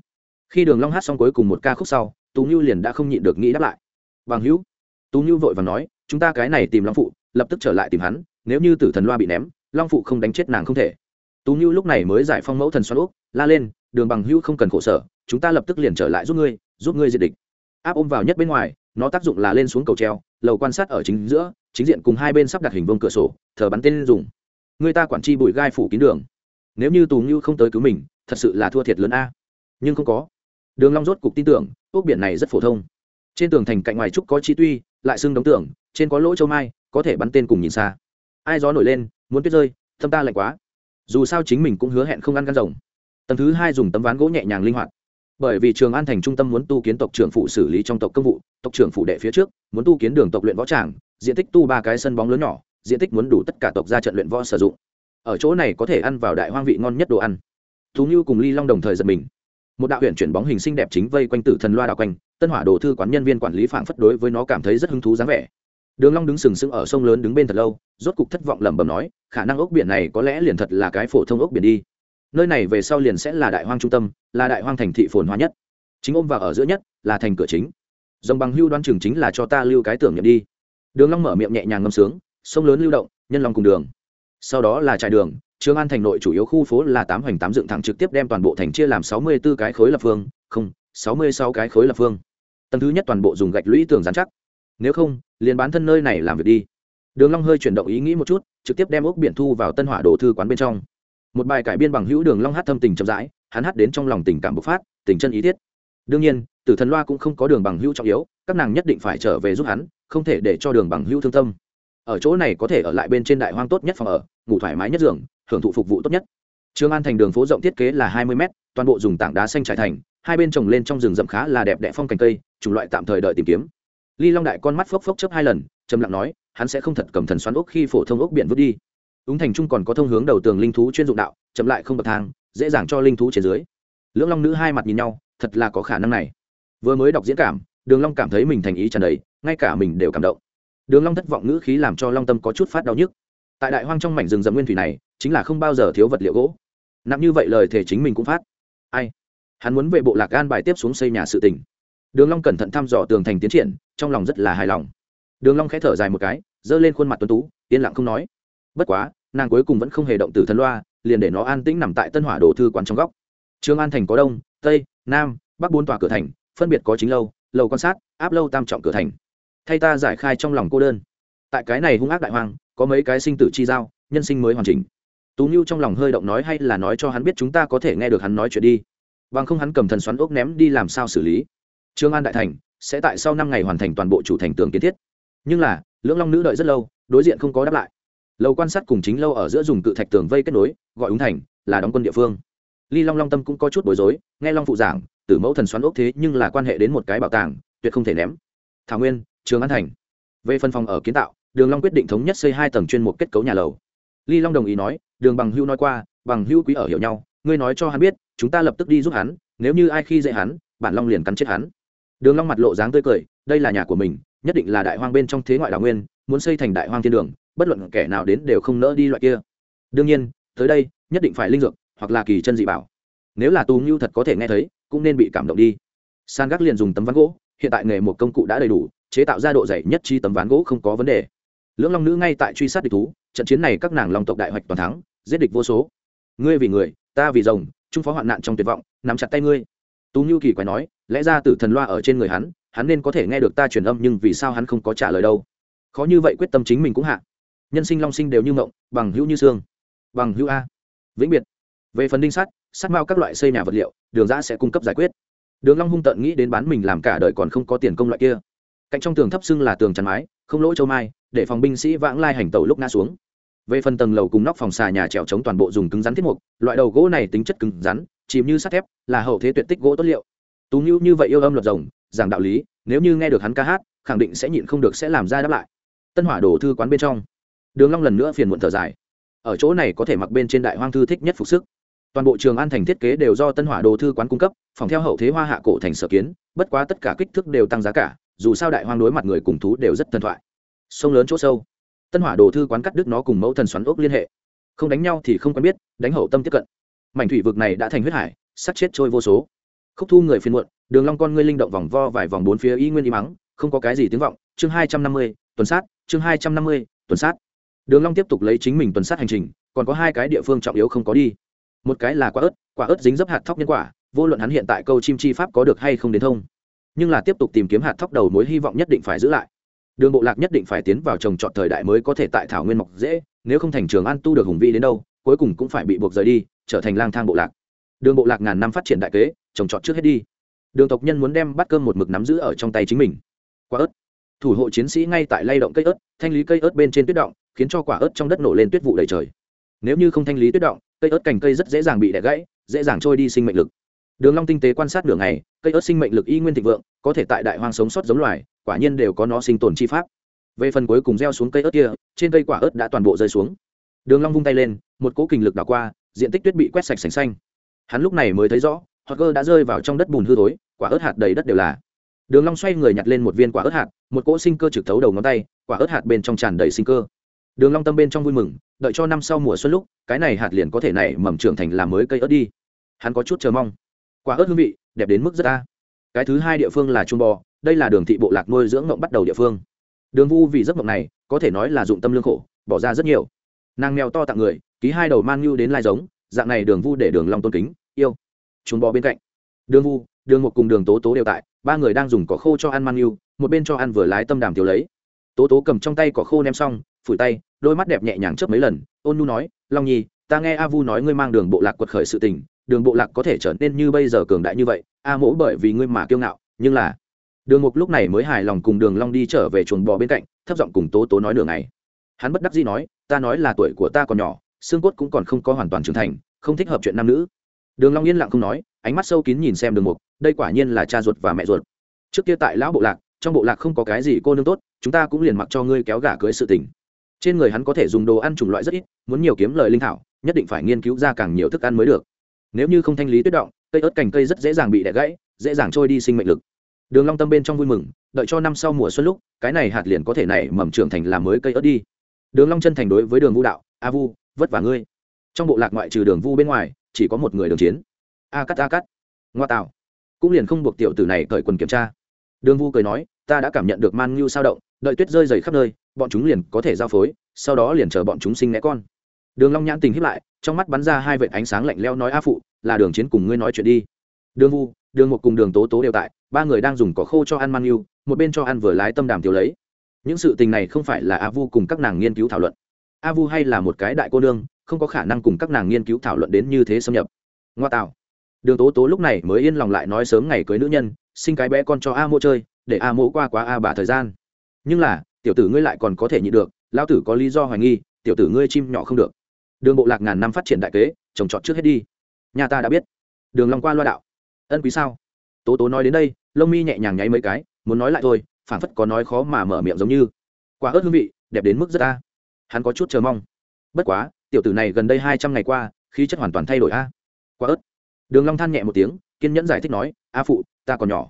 Khi đường long hát xong cuối cùng một ca khúc sau tú nhu liền đã không nhịn được nghĩ đáp lại. Bằng hữu tú nhu vội vàng nói chúng ta cái này tìm long phụ lập tức trở lại tìm hắn nếu như tử thần loa bị ném long phụ không đánh chết nàng không thể. Tú nhu lúc này mới giải phong mẫu thần xoắn úp la lên đường bằng hữu không cần khổ sở chúng ta lập tức liền trở lại giúp ngươi giúp ngươi diệt địch. Áp ôm vào nhất bên ngoài nó tác dụng là lên xuống cầu treo lầu quan sát ở chính giữa, chính diện cùng hai bên sắp đặt hình vông cửa sổ, thờ bắn tên dùng. Người ta quản tri bụi gai phủ kín đường. Nếu như tù ngưu không tới cứu mình, thật sự là thua thiệt lớn a. Nhưng không có. Đường long rốt cục tin tưởng, ốc biển này rất phổ thông. Trên tường thành cạnh ngoài trúc có chi tuy, lại xưng đóng tường, trên có lỗ châu mai, có thể bắn tên cùng nhìn xa. Ai gió nổi lên, muốn tuyết rơi, thâm ta lạnh quá. Dù sao chính mình cũng hứa hẹn không ăn gan rồng. Tầng thứ hai dùng tấm ván gỗ nhẹ nhàng linh hoạt bởi vì trường an thành trung tâm muốn tu kiến tộc trưởng phụ xử lý trong tộc công vụ, tộc trưởng phụ đệ phía trước, muốn tu kiến đường tộc luyện võ tràng, diện tích tu ba cái sân bóng lớn nhỏ, diện tích muốn đủ tất cả tộc ra trận luyện võ sử dụng. Ở chỗ này có thể ăn vào đại hoang vị ngon nhất đồ ăn. Thú như cùng ly long đồng thời giật mình. Một đạo huyện chuyển bóng hình xinh đẹp chính vây quanh tử thần loa đạo quanh, tân hỏa đồ thư quán nhân viên quản lý phảng phất đối với nó cảm thấy rất hứng thú dáng vẻ. Đường long đứng sừng sững ở sông lớn đứng bên thật lâu, rốt cục thất vọng lẩm bẩm nói, khả năng ốc biển này có lẽ liền thật là cái phổ thông ốc biển đi nơi này về sau liền sẽ là đại hoang trung tâm, là đại hoang thành thị phồn hoa nhất. Chính ôm vào ở giữa nhất, là thành cửa chính. Dòng bằng hưu đoan trường chính là cho ta lưu cái tưởng nhậm đi. Đường long mở miệng nhẹ nhàng ngâm sướng, sông lớn lưu động, nhân lòng cùng đường. Sau đó là trải đường trường an thành nội chủ yếu khu phố là tám hoành tám dựng thẳng trực tiếp đem toàn bộ thành chia làm sáu mươi 64 cái khối lập phương, không, sáu mươi sáu cái khối lập phương. Tầng thứ nhất toàn bộ dùng gạch lũy tường dán chắc. Nếu không, liền bán thân nơi này làm việc đi. Đường long hơi chuyển động ý nghĩ một chút, trực tiếp đem ốc biển thu vào tân hỏa đồ thư quán bên trong một bài cải biên bằng hữu đường long hát thâm tình chậm rãi, hắn hát đến trong lòng tình cảm bộc phát, tình chân ý thiết. Đương nhiên, tử thần loa cũng không có đường bằng hữu trọng yếu, các nàng nhất định phải trở về giúp hắn, không thể để cho đường bằng hữu thương tâm. Ở chỗ này có thể ở lại bên trên đại hoang tốt nhất phòng ở, ngủ thoải mái nhất giường, hưởng thụ phục vụ tốt nhất. Trường an thành đường phố rộng thiết kế là hai mươi m toàn bộ dùng tảng đá xanh trải thành, hai bên trồng lên trong rừng rậm khá là đẹp đẽ phong cành cây, chủng loại tạm thời đợi tìm kiếm. Ly long đại con mắt phốc phốc chấp hai lần, trầm lặng nói, hắn sẽ không thật cầm thần xoắn ốc khi phổ thông ốc biển vứt đi ứng thành trung còn có thông hướng đầu tường linh thú chuyên dụng đạo, chậm lại không bậc thang, dễ dàng cho linh thú trên dưới. Lưỡng long nữ hai mặt nhìn nhau, thật là có khả năng này. Vừa mới đọc diễn cảm, đường long cảm thấy mình thành ý tràn đầy, ngay cả mình đều cảm động. Đường long thất vọng ngữ khí làm cho long tâm có chút phát đau nhức. Tại đại hoang trong mảnh rừng rậm nguyên thủy này, chính là không bao giờ thiếu vật liệu gỗ. Nặng như vậy lời thể chính mình cũng phát. Ai? Hắn muốn về bộ lạc gan bài tiếp xuống xây nhà sự tỉnh đường long cẩn thận thăm dò tường thành tiến triển, trong lòng rất là hài lòng. Đường long khẽ thở dài một cái dơ lên khuôn mặt tuấn tú, yên lặng không nói. Bất quá nàng cuối cùng vẫn không hề động từ thân loa liền để nó an tĩnh nằm tại tân hỏa đồ thư quán trong góc. Trương an thành có đông tây nam bắc bốn tòa cửa thành phân biệt có chính lâu lầu quan sát áp lâu tam trọng cửa thành. Thay ta giải khai trong lòng cô đơn. Tại cái này hung ác đại hoàng, có mấy cái sinh tử chi giao nhân sinh mới hoàn chỉnh. Tú nhu trong lòng hơi động nói hay là nói cho hắn biết chúng ta có thể nghe được hắn nói chuyện đi. Bằng không hắn cầm thần xoắn ốc ném đi làm sao xử lý. Trương an đại thành sẽ tại sau năm ngày hoàn thành toàn bộ chủ thành tường kiến thiết. Nhưng là lưỡng long nữ đợi rất lâu đối diện không có đáp lại lầu quan sát cùng chính lâu ở giữa dùng cự thạch tường vây kết nối, gọi ứng thành, là đóng quân địa phương. Ly long long tâm cũng có chút bối rối, nghe long phụ giảng, tử mẫu thần xoắn ốc thế nhưng là quan hệ đến một cái bảo tàng, tuyệt không thể ném. Thảo nguyên, trường an thành. Về phân phòng ở kiến tạo, đường long quyết định thống nhất xây hai tầng chuyên mục kết cấu nhà lầu. Ly long đồng ý nói, đường bằng hưu nói qua, bằng hưu quý ở hiểu nhau, ngươi nói cho hắn biết, chúng ta lập tức đi giúp hắn, nếu như ai khi dễ hắn, bản long liền cắn chết hắn. Đường long mặt lộ dáng tươi cười, đây là nhà của mình, nhất định là đại hoang bên trong thế ngoại đào nguyên, muốn xây thành đại hoang thiên đường bất luận kẻ nào đến đều không nỡ đi loại kia. Đương nhiên, tới đây, nhất định phải linh dược, hoặc là kỳ chân dị bảo. Nếu là tù ngưu thật có thể nghe thấy, cũng nên bị cảm động đi. San gác liền dùng tấm ván gỗ, hiện tại nghề một công cụ đã đầy đủ, chế tạo ra độ dày nhất chi tấm ván gỗ không có vấn đề. Lưỡng long nữ ngay tại truy sát địch thú, trận chiến này các nàng long tộc đại hoạch toàn thắng, giết địch vô số. Ngươi vì người, ta vì rồng, trung phó hoạn nạn trong tuyệt vọng, nắm chặt tay ngươi. Tú ngưu kỳ quái nói, lẽ ra tử thần loa ở trên người hắn hắn nên có thể nghe được ta truyền âm nhưng vì sao hắn không có trả lời đâu? Khó như vậy quyết tâm chính mình cũng hạ nhân sinh long sinh đều như mộng bằng hữu như xương, bằng hữu a. Vĩnh biệt. Về phần đinh sắt sắt mao các loại xây nhà vật liệu, đường giã sẽ cung cấp giải quyết. Đường long hung tận nghĩ đến bán mình làm cả đời còn không có tiền công loại kia. Cạnh trong tường thấp xưng là tường chắn mái, không lỗ châu mai, để phòng binh sĩ vãng lai hành tẩu lúc ngã xuống. Về phần tầng lầu cùng nóc phòng xà nhà trèo chống toàn bộ dùng cứng rắn thiết mục, loại đầu gỗ này tính chất cứng rắn, chìm như sắt thép, là hậu thế tuyệt tích gỗ tốt liệu. Tú ngưu như vậy yêu âm luật rồng, giảng đạo lý, nếu như nghe được hắn ca hát, khẳng định sẽ nhịn không được sẽ làm ra đáp lại. Tân hỏa đổ thư quán bên trong đường long lần nữa phiền muộn thở dài. Ở chỗ này có thể mặc bên trên đại hoang thư thích nhất phục sức. Toàn bộ trường an thành thiết kế đều do tân hỏa đồ thư quán cung cấp, phòng theo hậu thế hoa hạ cổ thành sở kiến, bất quá tất cả kích thước đều tăng giá cả, dù sao đại hoang đối mặt người cùng thú đều rất thần thoại. Sông lớn chỗ sâu. Tân hỏa đồ thư quán cắt đứt nó cùng mẫu thần xoắn ốc liên hệ. Không đánh nhau thì không quen biết, đánh hậu tâm tiếp cận. Mảnh thủy vực này đã thành huyết hải sắt chết trôi vô số. Khúc thu người phiên muộn, đường long con ngươi linh động vòng vo vài vòng bốn phía y nguyên y mắng, không có cái gì tiếng vọng. Chương hai trăm năm mươi, tuần sát, chương hai trăm năm mươi, tuần sát đường long tiếp tục lấy chính mình tuần sát hành trình, còn có hai cái địa phương trọng yếu không có đi. Một cái là quả ớt quả ớt dính dấp hạt thóc nhân quả, vô luận hắn hiện tại câu chim chi pháp có được hay không đến thông. Nhưng là tiếp tục tìm kiếm hạt thóc đầu mối hy vọng nhất định phải giữ lại. Đường bộ lạc nhất định phải tiến vào trồng trọt thời đại mới có thể tại thảo nguyên mọc dễ, nếu không thành trường an tu được hùng vĩ đến đâu, cuối cùng cũng phải bị buộc rời đi, trở thành lang thang bộ lạc. Đường bộ lạc ngàn năm phát triển đại kế, trồng trọt trước hết đi. Đường tộc nhân muốn đem bát cơm một mực nắm giữ ở trong tay chính mình. Quả ớt. Thủ hộ chiến sĩ ngay tại lay động cây ớt, thanh lý cây ớt bên trên tuyết động khiến cho quả ớt trong đất nổ lên tuyết vụ đầy trời. Nếu như không thanh lý tuyết động, cây ớt cành cây rất dễ dàng bị đẻ gãy, dễ dàng trôi đi sinh mệnh lực. Đường long tinh tế quan sát nửa ngày, cây ớt sinh mệnh lực y nguyên thịnh vượng, có thể tại đại hoang sống sót giống loài, quả nhiên đều có nó sinh tồn chi pháp. Về phần cuối cùng gieo xuống cây ớt kia, trên cây quả ớt đã toàn bộ rơi xuống. Đường long vung tay lên, một cỗ kình lực đảo qua, diện tích tuyết bị quét sạch sành xanh. Hắn lúc này mới thấy rõ, hot cơ đã rơi vào trong đất bùn hư thối, quả ớt hạt đầy đất đều là. Đường long xoay người nhặt lên một viên quả ớt hạt, một cỗ sinh cơ trực thấu đầu ngón tay, quả ớt hạt bên trong tràn đầy sinh cơ đường long tâm bên trong vui mừng, đợi cho năm sau mùa xuân lúc, cái này hạt liền có thể nảy mầm trưởng thành làm mới cây ớt đi. Hắn có chút chờ mong. Quả ớt hương vị, đẹp đến mức rất a. Cái thứ hai địa phương là trung bò, đây là đường thị bộ lạc nuôi dưỡng ngộng bắt đầu địa phương. Đường vu vì giấc mộng này, có thể nói là dụng tâm lương khổ, bỏ ra rất nhiều. Nàng mèo to tặng người, ký hai đầu man nhu đến lai giống, dạng này đường vu để đường long tôn kính, yêu. Trung bò bên cạnh. Đường vu, đường một cùng đường tố tố đều tại, ba người đang dùng cỏ khô cho ăn man nhu một bên cho ăn vừa lái tâm đàm tiểu lấy. Tố tố cầm trong tay cỏ khô ném xong phủi tay, đôi mắt đẹp nhẹ nhàng chớp mấy lần. Ôn nu nói, long nhi, ta nghe a vu nói ngươi mang đường bộ lạc quật khởi sự tình, đường bộ lạc có thể trở nên như bây giờ cường đại như vậy, a mỗ bởi vì ngươi mà kiêu ngạo, nhưng là đường mục lúc này mới hài lòng cùng đường long đi trở về chuồng bò bên cạnh, thấp giọng cùng tố tố nói đường này hắn bất đắc dĩ nói, ta nói là tuổi của ta còn nhỏ, xương cốt cũng còn không có hoàn toàn trưởng thành, không thích hợp chuyện nam nữ. Đường long yên lặng không nói, ánh mắt sâu kín nhìn xem đường mục, đây quả nhiên là cha ruột và mẹ ruột. Trước kia tại lão bộ lạc, trong bộ lạc không có cái gì cô nương tốt, chúng ta cũng liền mặc cho ngươi kéo gả cưới sự tình trên người hắn có thể dùng đồ ăn chủng loại rất ít muốn nhiều kiếm lời linh thảo nhất định phải nghiên cứu ra càng nhiều thức ăn mới được. Nếu như không thanh lý tuyết động cây ớt cành cây rất dễ dàng bị đẻ gãy dễ dàng trôi đi sinh mệnh lực. Đường long tâm bên trong vui mừng đợi cho năm sau mùa xuân lúc cái này hạt liền có thể nảy mầm trưởng thành làm mới cây ớt đi. Đường long chân thành đối với đường vu đạo a vu vất vả ngươi. Trong bộ lạc ngoại trừ đường vu bên ngoài chỉ có một người đường chiến. A cắt a cắt ngoa tào, cũng liền không buộc tiểu tử này cởi quần kiểm tra. Đường vu cười nói ta đã cảm nhận được man nhu sao động đợi tuyết rơi dày khắp nơi, bọn chúng liền có thể giao phối, sau đó liền chờ bọn chúng sinh né con. Đường long nhãn tình hiếp lại, trong mắt bắn ra hai vệt ánh sáng lạnh lẽo nói a phụ, là đường chiến cùng ngươi nói chuyện đi. Đường vu, đường một cùng đường tố tố đều tại, ba người đang dùng cỏ khô cho ăn man yêu, một bên cho ăn vừa lái tâm đàm tiểu lấy. Những sự tình này không phải là a vu cùng các nàng nghiên cứu thảo luận. A vu hay là một cái đại cô nương, không có khả năng cùng các nàng nghiên cứu thảo luận đến như thế xâm nhập. Ngoa tạo. Đường tố tố lúc này mới yên lòng lại nói sớm ngày cưới nữ nhân, sinh cái bé con cho a mô chơi, để a mô qua quá a bà thời gian nhưng là, tiểu tử ngươi lại còn có thể nhịn được lao tử có lý do hoài nghi, tiểu tử ngươi chim nhỏ không được. Đường bộ lạc ngàn năm phát triển đại kế, trồng trọt trước hết đi. Nhà ta đã biết. Đường long qua loa đạo. Ân quý sao? Tố tố nói đến đây, lông mi nhẹ nhàng nháy mấy cái, muốn nói lại thôi phản phất có nói khó mà mở miệng giống như. Quả ớt hương vị, đẹp đến mức rất ta hắn có chút chờ mong. Bất quá, tiểu tử này gần đây hai trăm ngày qua, khí chất hoàn toàn thay đổi a. Quá ớt. Đường long than nhẹ một tiếng, kiên nhẫn giải thích nói, a phụ, ta còn nhỏ.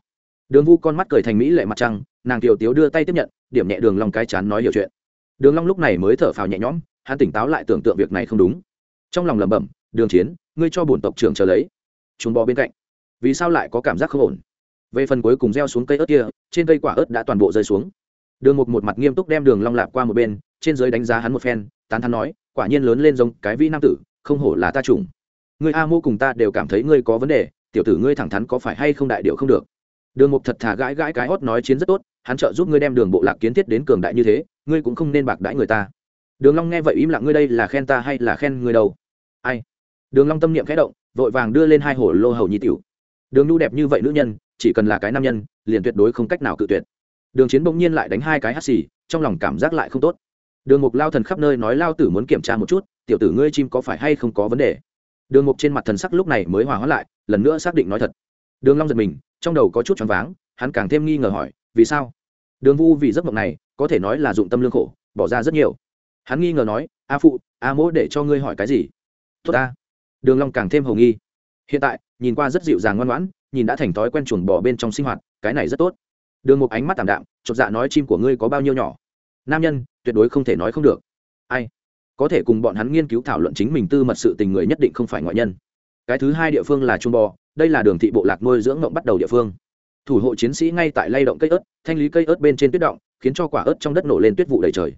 Đường vu con mắt cười thành mỹ lệ mặt trăng, nàng tiểu tiếu đưa tay tiếp nhận điểm nhẹ đường long cái chán nói hiểu chuyện. Đường long lúc này mới thở phào nhẹ nhõm, hắn tỉnh táo lại tưởng tượng việc này không đúng. Trong lòng lẩm bẩm, đường chiến, ngươi cho bổn tộc trưởng chờ lấy. Chúng bò bên cạnh. Vì sao lại có cảm giác không ổn? Về phần cuối cùng gieo xuống cây ớt kia, trên cây quả ớt đã toàn bộ rơi xuống. Đường một một mặt nghiêm túc đem đường long lạp qua một bên, trên dưới đánh giá hắn một phen, tán thán nói, quả nhiên lớn lên giống cái vĩ nam tử, không hổ là ta trùng ngươi a mô cùng ta đều cảm thấy ngươi có vấn đề, tiểu tử ngươi thẳng thắn có phải hay không đại điệu không được. Đường mục thật thà gãi gãi cái hót nói chiến rất tốt hắn trợ giúp ngươi đem đường bộ lạc kiến thiết đến cường đại như thế, ngươi cũng không nên bạc đãi người ta. Đường long nghe vậy im lặng, ngươi đây là khen ta hay là khen ngươi đâu? Ai? Đường long tâm niệm khẽ động, vội vàng đưa lên hai hổ lô hầu nhi tiểu. Đường nu đẹp như vậy nữ nhân, chỉ cần là cái nam nhân, liền tuyệt đối không cách nào cự tuyệt. Đường chiến bỗng nhiên lại đánh hai cái hắt xì, trong lòng cảm giác lại không tốt. Đường mục lao thần khắp nơi nói lao tử muốn kiểm tra một chút, tiểu tử ngươi chim có phải hay không có vấn đề? Đường mục trên mặt thần sắc lúc này mới hòa hóa lại, lần nữa xác định nói thật. Đường long giật mình, trong đầu có chút choáng váng, hắn càng thêm nghi ngờ hỏi vì sao? Đường vu vì giấc mộng này, có thể nói là dụng tâm lương khổ, bỏ ra rất nhiều. Hắn nghi ngờ nói, a phụ, a mỗ để cho ngươi hỏi cái gì? Tốt ta. Đường long càng thêm hồng nghi. Hiện tại, nhìn qua rất dịu dàng ngoan ngoãn, nhìn đã thành thói quen chuồn bỏ bên trong sinh hoạt, cái này rất tốt. Đường một ánh mắt tạm đạm, chột dạ nói chim của ngươi có bao nhiêu nhỏ? Nam nhân, tuyệt đối không thể nói không được. Ai? Có thể cùng bọn hắn nghiên cứu thảo luận chính mình tư mật sự tình người nhất định không phải ngoại nhân. Cái thứ hai địa phương là trung bò, đây là đường thị bộ lạc nuôi dưỡng ngỗng bắt đầu địa phương thủ hộ chiến sĩ ngay tại lay động cây ớt, thanh lý cây ớt bên trên tuyết động, khiến cho quả ớt trong đất nổ lên tuyết vụ đầy trời.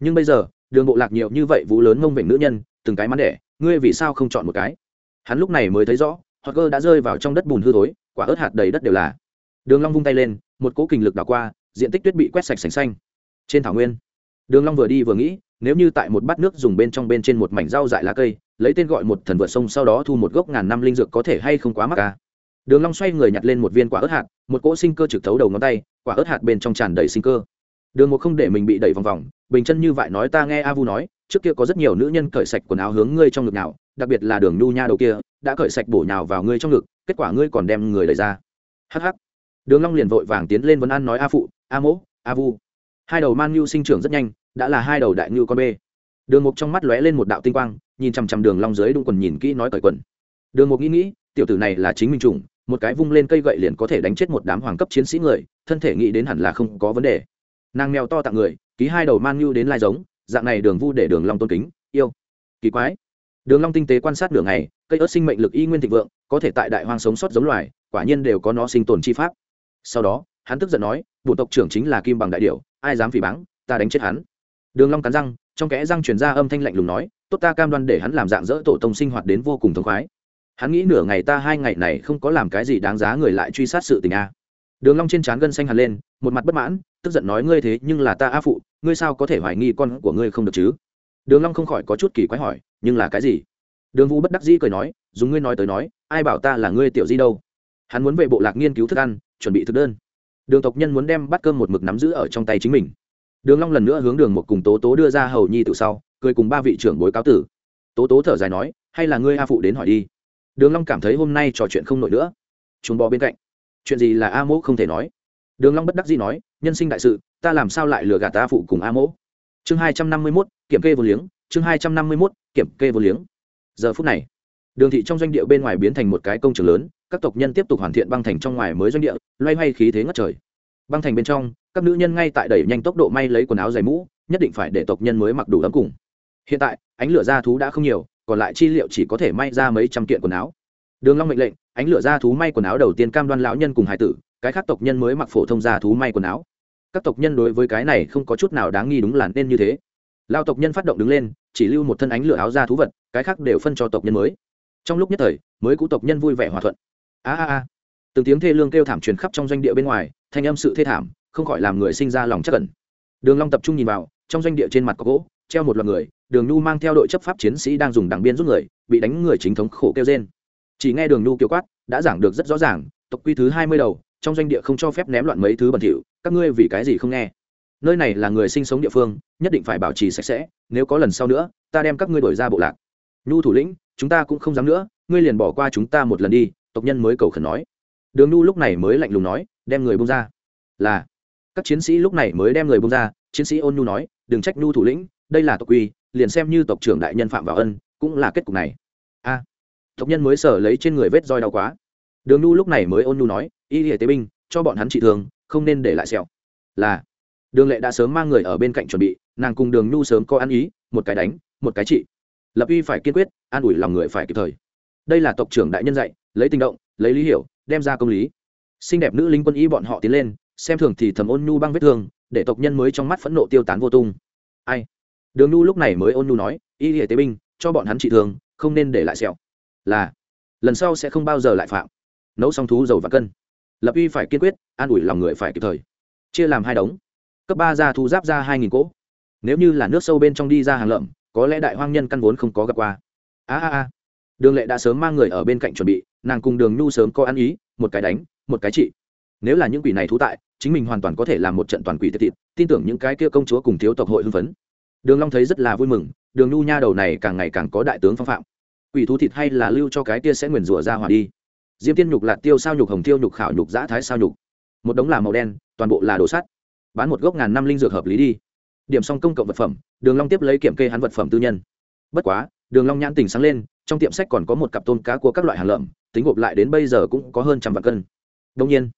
Nhưng bây giờ, đường bộ lạc nhiều như vậy vũ lớn ngông vịnh nữ nhân, từng cái mắn đẻ, ngươi vì sao không chọn một cái? Hắn lúc này mới thấy rõ hoặc cơ đã rơi vào trong đất bùn hư thối, quả ớt hạt đầy đất đều là. Đường long vung tay lên, một cỗ kình lực đảo qua, diện tích tuyết bị quét sạch sành xanh. Trên thảo nguyên, đường long vừa đi vừa nghĩ, nếu như tại một bát nước dùng bên trong bên trên một mảnh rau dại lá cây, lấy tên gọi một thần vượt sông sau đó thu một gốc ngàn năm linh dược có thể hay không quá mắc à? Đường long xoay người nhặt lên một viên quả ớt hạt một cỗ sinh cơ trực thấu đầu ngón tay quả ớt hạt bên trong tràn đầy sinh cơ. Đường một không để mình bị đẩy vòng vòng bình chân như vậy nói ta nghe a vu nói trước kia có rất nhiều nữ nhân cởi sạch quần áo hướng ngươi trong ngực nào đặc biệt là đường nhu nha đầu kia đã cởi sạch bổ nhào vào ngươi trong ngực kết quả ngươi còn đem người đẩy ra. Hắc hắc, đường long liền vội vàng tiến lên vấn an nói a phụ a mỗ a vu. Hai đầu man nhu sinh trưởng rất nhanh đã là hai đầu đại nhu con bê. Đường mục trong mắt lóe lên một đạo tinh quang nhìn chăm chăm đường long dưới đung quần nhìn kỹ nói cởi quần. Đường mục nghĩ nghĩ tiểu tử này là chính minh trùng một cái vung lên cây gậy liền có thể đánh chết một đám hoàng cấp chiến sĩ người, thân thể nghĩ đến hẳn là không có vấn đề. Nàng mèo to tặng người, ký hai đầu man nhu đến lai giống, dạng này đường vu để đường long tôn kính, yêu. Kỳ quái. Đường long tinh tế quan sát đường này cây ớt sinh mệnh lực y nguyên thịnh vượng, có thể tại đại hoang sống sót giống loài, quả nhiên đều có nó sinh tồn chi pháp. Sau đó, hắn tức giận nói bộ tộc trưởng chính là kim bằng đại điểu, ai dám phỉ báng, ta đánh chết hắn. Đường long cắn răng, trong kẽ răng truyền ra âm thanh lạnh lùng nói, tốt ta cam đoan để hắn làm dạng dỡ tổ tông sinh hoạt đến vô cùng thống khoái hắn nghĩ nửa ngày ta hai ngày này không có làm cái gì đáng giá người lại truy sát sự tình a. Đường long trên trán gân xanh hẳn lên, một mặt bất mãn, tức giận nói ngươi thế nhưng là ta a phụ, ngươi sao có thể hoài nghi con của ngươi không được chứ? Đường long không khỏi có chút kỳ quái hỏi, nhưng là cái gì? Đường vũ bất đắc dĩ cười nói dùng ngươi nói tới nói, ai bảo ta là ngươi tiểu di đâu? Hắn muốn về bộ lạc nghiên cứu thức ăn, chuẩn bị thực đơn. Đường tộc nhân muốn đem bát cơm một mực nắm giữ ở trong tay chính mình. Đường long lần nữa hướng đường một cùng tố tố đưa ra hầu nhi từ sau, cười cùng ba vị trưởng bối cáo tử. Tố tố thở dài nói, hay là ngươi a phụ đến hỏi đi đường long cảm thấy hôm nay trò chuyện không nổi nữa. Chuồng bò bên cạnh. Chuyện gì là a mỗ không thể nói? Đường long bất đắc dĩ nói nhân sinh đại sự ta làm sao lại lừa gạt ta phụ cùng a mỗ? Chương hai trăm năm mươi 251, kiểm kê vô liếng. Chương hai trăm năm mươi 251, kiểm kê vô liếng. Giờ phút này đường thị trong doanh địa bên ngoài biến thành một cái công trường lớn các tộc nhân tiếp tục hoàn thiện băng thành trong ngoài mới doanh địa loay hoay khí thế ngất trời. Băng thành bên trong các nữ nhân ngay tại đẩy nhanh tốc độ may lấy quần áo dày mũ nhất định phải để tộc nhân mới mặc đủ ấm cùng. Hiện tại ánh lửa ra thú đã không nhiều còn lại chi liệu chỉ có thể may ra mấy trăm kiện quần áo. Đường long mệnh lệnh, ánh lửa ra thú may quần áo đầu tiên cam đoan lão nhân cùng hải tử, cái khác tộc nhân mới mặc phổ thông ra thú may quần áo. Các tộc nhân đối với cái này không có chút nào đáng nghi đúng là nên như thế. Lao tộc nhân phát động đứng lên, chỉ lưu một thân ánh lửa áo ra thú vật, cái khác đều phân cho tộc nhân mới. Trong lúc nhất thời, mới cũ tộc nhân vui vẻ hòa thuận. A a a. Từng tiếng thê lương kêu thảm truyền khắp trong doanh địa bên ngoài, thanh âm sự thê thảm, không khỏi làm người sinh ra lòng chắc cẩn đường long tập trung nhìn vào, trong doanh địa trên mặt có gỗ treo một loạt người, đường nhu mang theo đội chấp pháp chiến sĩ đang dùng đảng biên giúp người, bị đánh người chính thống khổ kêu trên chỉ nghe đường nhu kêu quát, đã giảng được rất rõ ràng, tộc quy thứ hai mươi đầu, trong doanh địa không cho phép ném loạn mấy thứ bẩn thỉu, các ngươi vì cái gì không nghe? Nơi này là người sinh sống địa phương, nhất định phải bảo trì sạch sẽ, nếu có lần sau nữa, ta đem các ngươi đổi ra bộ lạc. Nhu thủ lĩnh, chúng ta cũng không dám nữa, ngươi liền bỏ qua chúng ta một lần đi, tộc nhân mới cầu khẩn nói. Đường nhu lúc này mới lạnh lùng nói, đem người bông ra. Là, các chiến sĩ lúc này mới đem người bông ra, chiến sĩ ôn nhu nói, đừng trách nhu thủ lĩnh đây là tộc quy, liền xem như tộc trưởng đại nhân phạm vào ân cũng là kết cục này. A, tộc nhân mới sở lấy trên người vết roi đau quá. Đường nhu lúc này mới ôn nhu nói, y hệ tế binh, cho bọn hắn trị thương, không nên để lại sẹo. Là, đường lệ đã sớm mang người ở bên cạnh chuẩn bị, nàng cùng đường nhu sớm có ăn ý, một cái đánh, một cái trị. Lập uy phải kiên quyết, an ủi lòng người phải kịp thời. Đây là tộc trưởng đại nhân dạy, lấy tình động, lấy lý hiểu, đem ra công lý. Xinh đẹp nữ linh quân y bọn họ tiến lên, xem thường thì thầm ôn nhu băng vết thương, để tộc nhân mới trong mắt phẫn nộ tiêu tán vô tung. Ai? Đường nhu lúc này mới ôn nhu nói, y hệ tế binh, cho bọn hắn trị thương, không nên để lại sẹo. Là, lần sau sẽ không bao giờ lại phạm. Nấu xong thú, dầu và cân. Lập uy phải kiên quyết, an ủi lòng người phải kịp thời. Chia làm hai đống. Cấp ba ra thu giáp ra hai nghìn cỗ. Nếu như là nước sâu bên trong đi ra hàng lợm, có lẽ đại hoang nhân căn vốn không có gặp qua. A a a. Đường lệ đã sớm mang người ở bên cạnh chuẩn bị, nàng cùng đường nhu sớm có ăn ý, một cái đánh, một cái trị. Nếu là những quỷ này thú tại, chính mình hoàn toàn có thể làm một trận toàn quỷ tiệt thịt, tin tưởng những cái kia công chúa cùng thiếu tộc hội hưng phấn đường long thấy rất là vui mừng, đường nhu nha đầu này càng ngày càng có đại tướng phong phạm. Quỷ thú thịt hay là lưu cho cái kia sẽ nguyền rủa ra hỏa đi. Diêm tiên nhục lạt tiêu sao nhục, hồng tiêu nhục, khảo nhục, giã thái sao nhục. Một đống là màu đen, toàn bộ là đồ sắt. Bán một gốc ngàn năm linh dược hợp lý đi. Điểm xong công cộng vật phẩm, đường long tiếp lấy kiểm kê hắn vật phẩm tư nhân. Bất quá, đường long nhãn tỉnh sáng lên, trong tiệm sách còn có một cặp tôm cá của các loại hàng lợm, tính gộp lại đến bây giờ cũng có hơn trăm vạn cân. Đương nhiên,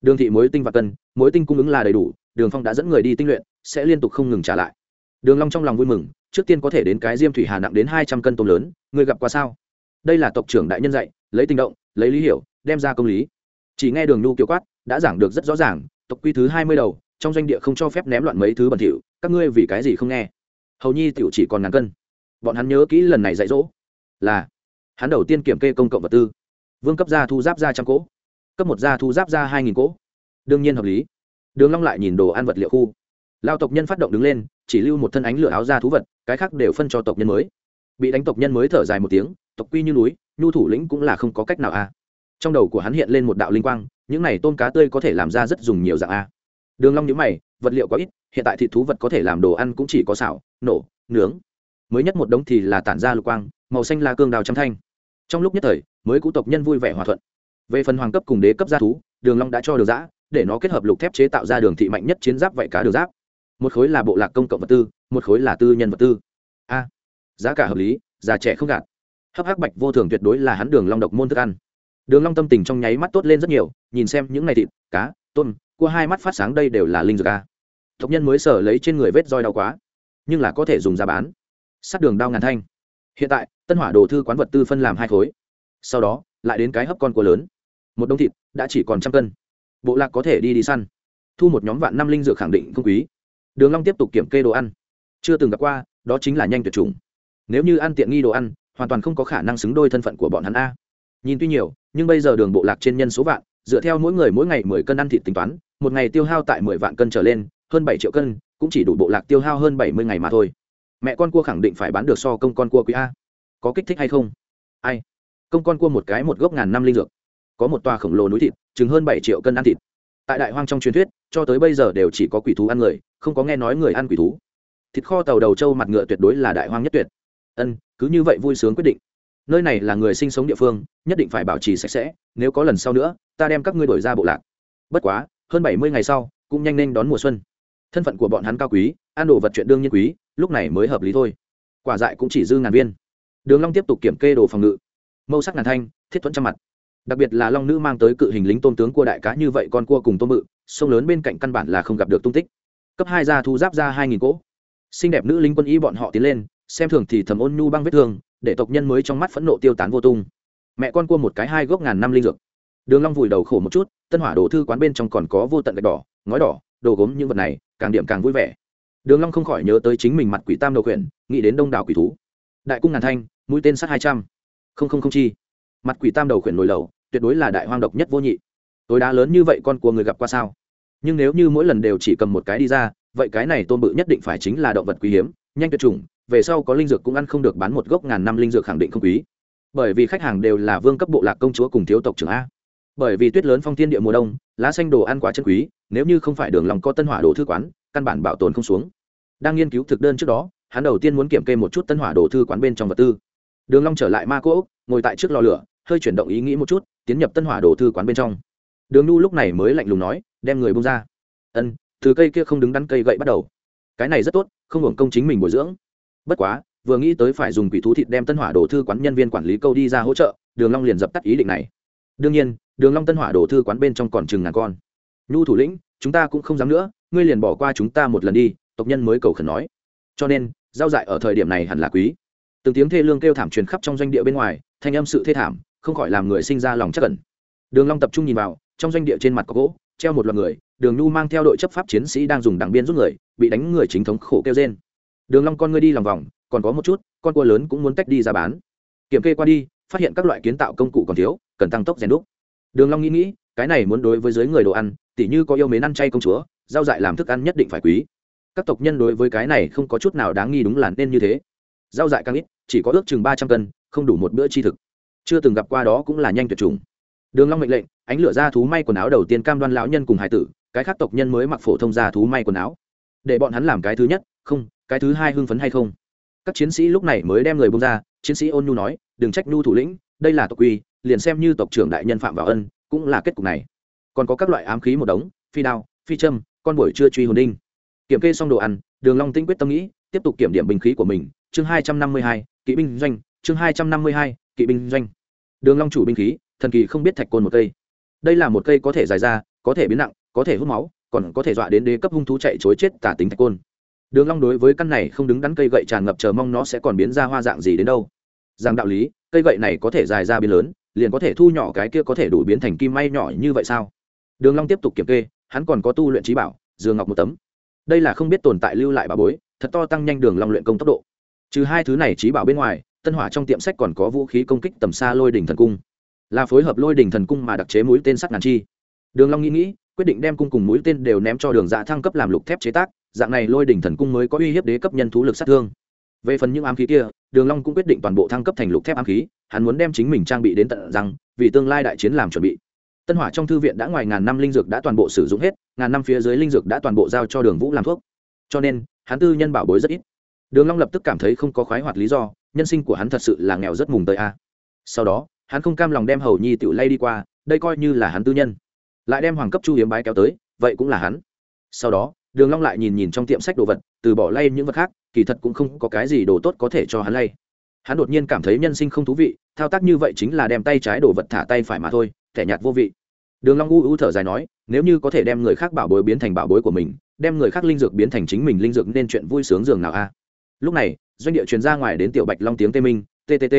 đường thị muối tinh và cân, muối tinh cung ứng là đầy đủ, đường phong đã dẫn người đi tinh luyện, sẽ liên tục không ngừng trả lại đường long trong lòng vui mừng, trước tiên có thể đến cái diêm thủy hà nặng đến hai trăm cân tôm lớn, người gặp qua sao? Đây là tộc trưởng đại nhân dạy, lấy tinh động, lấy lý hiểu, đem ra công lý. Chỉ nghe đường nhu kiều quát, đã giảng được rất rõ ràng, tộc quy thứ hai mươi đầu, trong doanh địa không cho phép ném loạn mấy thứ bẩn thỉu, các ngươi vì cái gì không nghe? Hầu nhi tiểu chỉ còn ngàn cân. Bọn hắn nhớ kỹ lần này dạy dỗ. Là, hắn đầu tiên kiểm kê công cộng vật tư. Vương cấp gia thu giáp ra trăm cỗ, cấp một gia thu giáp ra hai nghìn cỗ. Đương nhiên hợp lý. Đường long lại nhìn đồ ăn vật liệu khu lao tộc nhân phát động đứng lên, chỉ lưu một thân ánh lửa áo ra thú vật, cái khác đều phân cho tộc nhân mới. Bị đánh tộc nhân mới thở dài một tiếng, tộc quy như núi, nhu thủ lĩnh cũng là không có cách nào a. Trong đầu của hắn hiện lên một đạo linh quang, những này tôm cá tươi có thể làm ra rất dùng nhiều dạng a. Đường long nhíu mày, vật liệu có ít, hiện tại thịt thú vật có thể làm đồ ăn cũng chỉ có xào, nổ, nướng. Mới nhất một đống thì là tản ra lục quang, màu xanh là cương đào trăm thanh. Trong lúc nhất thời, mới cũ tộc nhân vui vẻ hòa thuận. Về phần hoàng cấp cùng đế cấp gia thú, đường long đã cho đường giã để nó kết hợp lục thép chế tạo ra đường thị mạnh nhất chiến giáp vậy cá đường giáp một khối là bộ lạc công cộng vật tư, một khối là tư nhân vật tư. A, giá cả hợp lý, già trẻ không gạt. Hấp hắc bạch vô thường tuyệt đối là hắn đường long độc môn thức ăn. Đường long tâm tình trong nháy mắt tốt lên rất nhiều, nhìn xem những này thịt, cá, tôm, cua hai mắt phát sáng đây đều là linh dược a. Tộc nhân mới sở lấy trên người vết roi đau quá, nhưng là có thể dùng ra bán. Sát đường đao ngàn thanh. Hiện tại, tân hỏa đồ thư quán vật tư phân làm hai khối. Sau đó, lại đến cái hấp con cua lớn. Một đống thịt đã chỉ còn trăm cân. Bộ lạc có thể đi đi săn. Thu một nhóm vạn năm linh dược khẳng định không quý đường long tiếp tục kiểm kê đồ ăn. Chưa từng gặp qua, đó chính là nhanh tuyệt chủng. Nếu như ăn tiện nghi đồ ăn, hoàn toàn không có khả năng xứng đôi thân phận của bọn hắn a. Nhìn tuy nhiều, nhưng bây giờ đường bộ lạc trên nhân số vạn, dựa theo mỗi người mỗi ngày mười cân ăn thịt tính toán, một ngày tiêu hao tại mười vạn cân trở lên, hơn bảy triệu cân, cũng chỉ đủ bộ lạc tiêu hao hơn bảy mươi ngày mà thôi. Mẹ con cua khẳng định phải bán được so công con cua quý a. Có kích thích hay không? Ai? Công con cua một cái một gốc ngàn năm linh dược. Có một tòa khổng lồ núi thịt, chừng hơn bảy triệu cân ăn thịt. Tại đại hoang trong truyền thuyết cho tới bây giờ đều chỉ có quỷ thú ăn người, không có nghe nói người ăn quỷ thú. Thịt kho tàu đầu trâu mặt ngựa tuyệt đối là đại hoang nhất tuyệt. Ân, cứ như vậy vui sướng quyết định. Nơi này là người sinh sống địa phương, nhất định phải bảo trì sạch sẽ, nếu có lần sau nữa, ta đem các ngươi đổi ra bộ lạc. Bất quá, hơn bảy mươi ngày sau, cũng nhanh nên đón mùa xuân. Thân phận của bọn hắn cao quý, ăn đồ vật chuyện đương nhiên quý, lúc này mới hợp lý thôi. Quả dại cũng chỉ dư ngàn viên. Đường long tiếp tục kiểm kê đồ phòng ngự. Mâu sắc ngàn thanh, thiết thuẫn trăm mặt đặc biệt là long nữ mang tới cự hình lính tôn tướng cua đại cá như vậy con cua cùng tôm mự sông lớn bên cạnh căn bản là không gặp được tung tích. Cấp hai ra thu giáp ra hai nghìn cỗ. Xinh đẹp nữ lính quân y bọn họ tiến lên, xem thường thì thầm ôn nhu băng vết thương, để tộc nhân mới trong mắt phẫn nộ tiêu tán vô tung. Mẹ con cua một cái hai gốc ngàn năm linh dược. Đường long vùi đầu khổ một chút, tân hỏa đồ thư quán bên trong còn có vô tận gạch đỏ, ngói đỏ, đồ gốm những vật này, càng điểm càng vui vẻ. Đường long không khỏi nhớ tới chính mình mặt quỷ tam đầu quyển nghĩ đến đông đảo quỷ thú. Đại cung ngàn thanh, mũi tên sát hai trăm. Không không không chi mặt quỷ tam đầu khuyển nổi lầu tuyệt đối là đại hoang độc nhất vô nhị. Tối đá lớn như vậy con của người gặp qua sao? Nhưng nếu như mỗi lần đều chỉ cầm một cái đi ra, vậy cái này tôm bự nhất định phải chính là động vật quý hiếm, nhanh tuyệt chủng, về sau có linh dược cũng ăn không được bán một gốc ngàn năm linh dược khẳng định không quý. Bởi vì khách hàng đều là vương cấp bộ lạc công chúa cùng thiếu tộc trưởng a. Bởi vì tuyết lớn phong thiên địa mùa đông, lá xanh đồ ăn quá chân quý, nếu như không phải đường lòng có tân hỏa đồ thư quán, căn bản bảo tồn không xuống. Đang nghiên cứu thực đơn trước đó, hắn đầu tiên muốn kiểm kê một chút tân hỏa đồ thư quán bên trong vật tư. Đường long trở lại ma cỗ ngồi tại trước lò lửa hơi chuyển động ý nghĩ một chút, tiến nhập tân hỏa đồ thư quán bên trong. Đường nu lúc này mới lạnh lùng nói, đem người bông ra. Ân, từ cây kia không đứng đắn cây gậy bắt đầu. Cái này rất tốt, không hưởng công chính mình bồi dưỡng. Bất quá, vừa nghĩ tới phải dùng quỷ thú thịt đem tân hỏa đồ thư quán nhân viên quản lý câu đi ra hỗ trợ, đường long liền dập tắt ý định này. Đương nhiên, đường long tân hỏa Đồ thư quán bên trong còn chừng ngàn con. Nhu thủ lĩnh, chúng ta cũng không dám nữa, ngươi liền bỏ qua chúng ta một lần đi, tộc nhân mới cầu khẩn nói. Cho nên, giao dại ở thời điểm này hẳn là quý. Từng tiếng thê lương kêu thảm truyền khắp trong doanh địa bên ngoài, thanh âm sự thê thảm không khỏi làm người sinh ra lòng chắc cẩn đường long tập trung nhìn vào, trong doanh địa trên mặt có gỗ, treo một loạt người, đường nhu mang theo đội chấp pháp chiến sĩ đang dùng đằng biên giúp người, bị đánh người chính thống khổ kêu trên đường long con ngươi đi lòng vòng, còn có một chút, con cua lớn cũng muốn tách đi ra bán. Kiểm kê qua đi, phát hiện các loại kiến tạo công cụ còn thiếu, cần tăng tốc rèn đúc. Đường long nghĩ nghĩ, cái này muốn đối với giới người đồ ăn, tỉ như có yêu mến ăn chay công chúa giao dại làm thức ăn nhất định phải quý. Các tộc nhân đối với cái này không có chút nào đáng nghi đúng là nên như thế. Giao dại càng ít, chỉ có ước chừng ba trăm cân, không đủ một bữa chi thực chưa từng gặp qua đó cũng là nhanh tuyệt chủng. Đường long mệnh lệnh, ánh lửa ra thú may quần áo đầu tiên cam đoan lão nhân cùng hải tử, cái khác tộc nhân mới mặc phổ thông ra thú may quần áo. Để bọn hắn làm cái thứ nhất, không, cái thứ hai hưng phấn hay không? Các chiến sĩ lúc này mới đem người bông ra, chiến sĩ ôn nhu nói, đừng trách nhu thủ lĩnh, đây là tộc quy, liền xem như tộc trưởng đại nhân phạm vào ân, cũng là kết cục này. Còn có các loại ám khí một đống, phi đao, phi châm, con buổi chưa truy hồn đinh. Kiểm kê xong đồ ăn, đường long tinh quyết tâm nghĩ, tiếp tục kiểm điểm bình khí của mình. Chương hai trăm năm mươi hai, kỵ binh doanh. Chương hai trăm năm mươi hai kỵ binh doanh. Đường long chủ binh khí, thần kỳ không biết thạch côn một cây. Đây là một cây có thể dài ra, có thể biến nặng, có thể hút máu, còn có thể dọa đến đế cấp hung thú chạy chối chết tả tính thạch côn. Đường long đối với căn này không đứng đắn cây gậy tràn ngập chờ mong nó sẽ còn biến ra hoa dạng gì đến đâu. Rằng đạo lý, cây gậy này có thể dài ra biến lớn, liền có thể thu nhỏ cái kia có thể đủ biến thành kim may nhỏ như vậy sao? Đường long tiếp tục kiểm kê, hắn còn có tu luyện trí bảo dương ngọc một tấm. Đây là không biết tồn tại lưu lại bà bối, thật to tăng nhanh đường long luyện công tốc độ. Trừ hai thứ này trí bảo bên ngoài tân hỏa trong tiệm sách còn có vũ khí công kích tầm xa lôi đỉnh thần cung. Là phối hợp lôi đỉnh thần cung mà đặc chế mũi tên sắt ngàn chi. Đường long nghĩ nghĩ, quyết định đem cung cùng mũi tên đều ném cho đường dạ thăng cấp làm lục thép chế tác, dạng này lôi đỉnh thần cung mới có uy hiếp đế cấp nhân thú lực sát thương. Về phần những ám khí kia, đường long cũng quyết định toàn bộ thăng cấp thành lục thép ám khí, hắn muốn đem chính mình trang bị đến tận răng, vì tương lai đại chiến làm chuẩn bị. Tân hỏa trong thư viện đã ngoài ngàn năm linh dược đã toàn bộ sử dụng hết, ngàn năm phía dưới linh dược đã toàn bộ giao cho đường vũ làm thuốc. Cho nên, hắn tư nhân bảo bối rất ít đường long lập tức cảm thấy không có khoái hoạt lý do, nhân sinh của hắn thật sự là nghèo rất mùng tới a. Sau đó, hắn không cam lòng đem hầu nhi tiểu lay đi qua, đây coi như là hắn tư nhân. Lại đem hoàng cấp chu hiếm bái kéo tới, vậy cũng là hắn. Sau đó, đường long lại nhìn nhìn trong tiệm sách đồ vật, từ bỏ lay những vật khác, kỳ thật cũng không có cái gì đồ tốt có thể cho hắn lay. Hắn đột nhiên cảm thấy nhân sinh không thú vị, thao tác như vậy chính là đem tay trái đồ vật thả tay phải mà thôi, thẻ nhạt vô vị. Đường long u u thở dài nói, nếu như có thể đem người khác bảo bối biến thành bảo bối của mình, đem người khác linh dược biến thành chính mình linh dược nên chuyện vui sướng dường nào a lúc này, doanh địa truyền ra ngoài đến tiểu bạch long tiếng tê minh ttt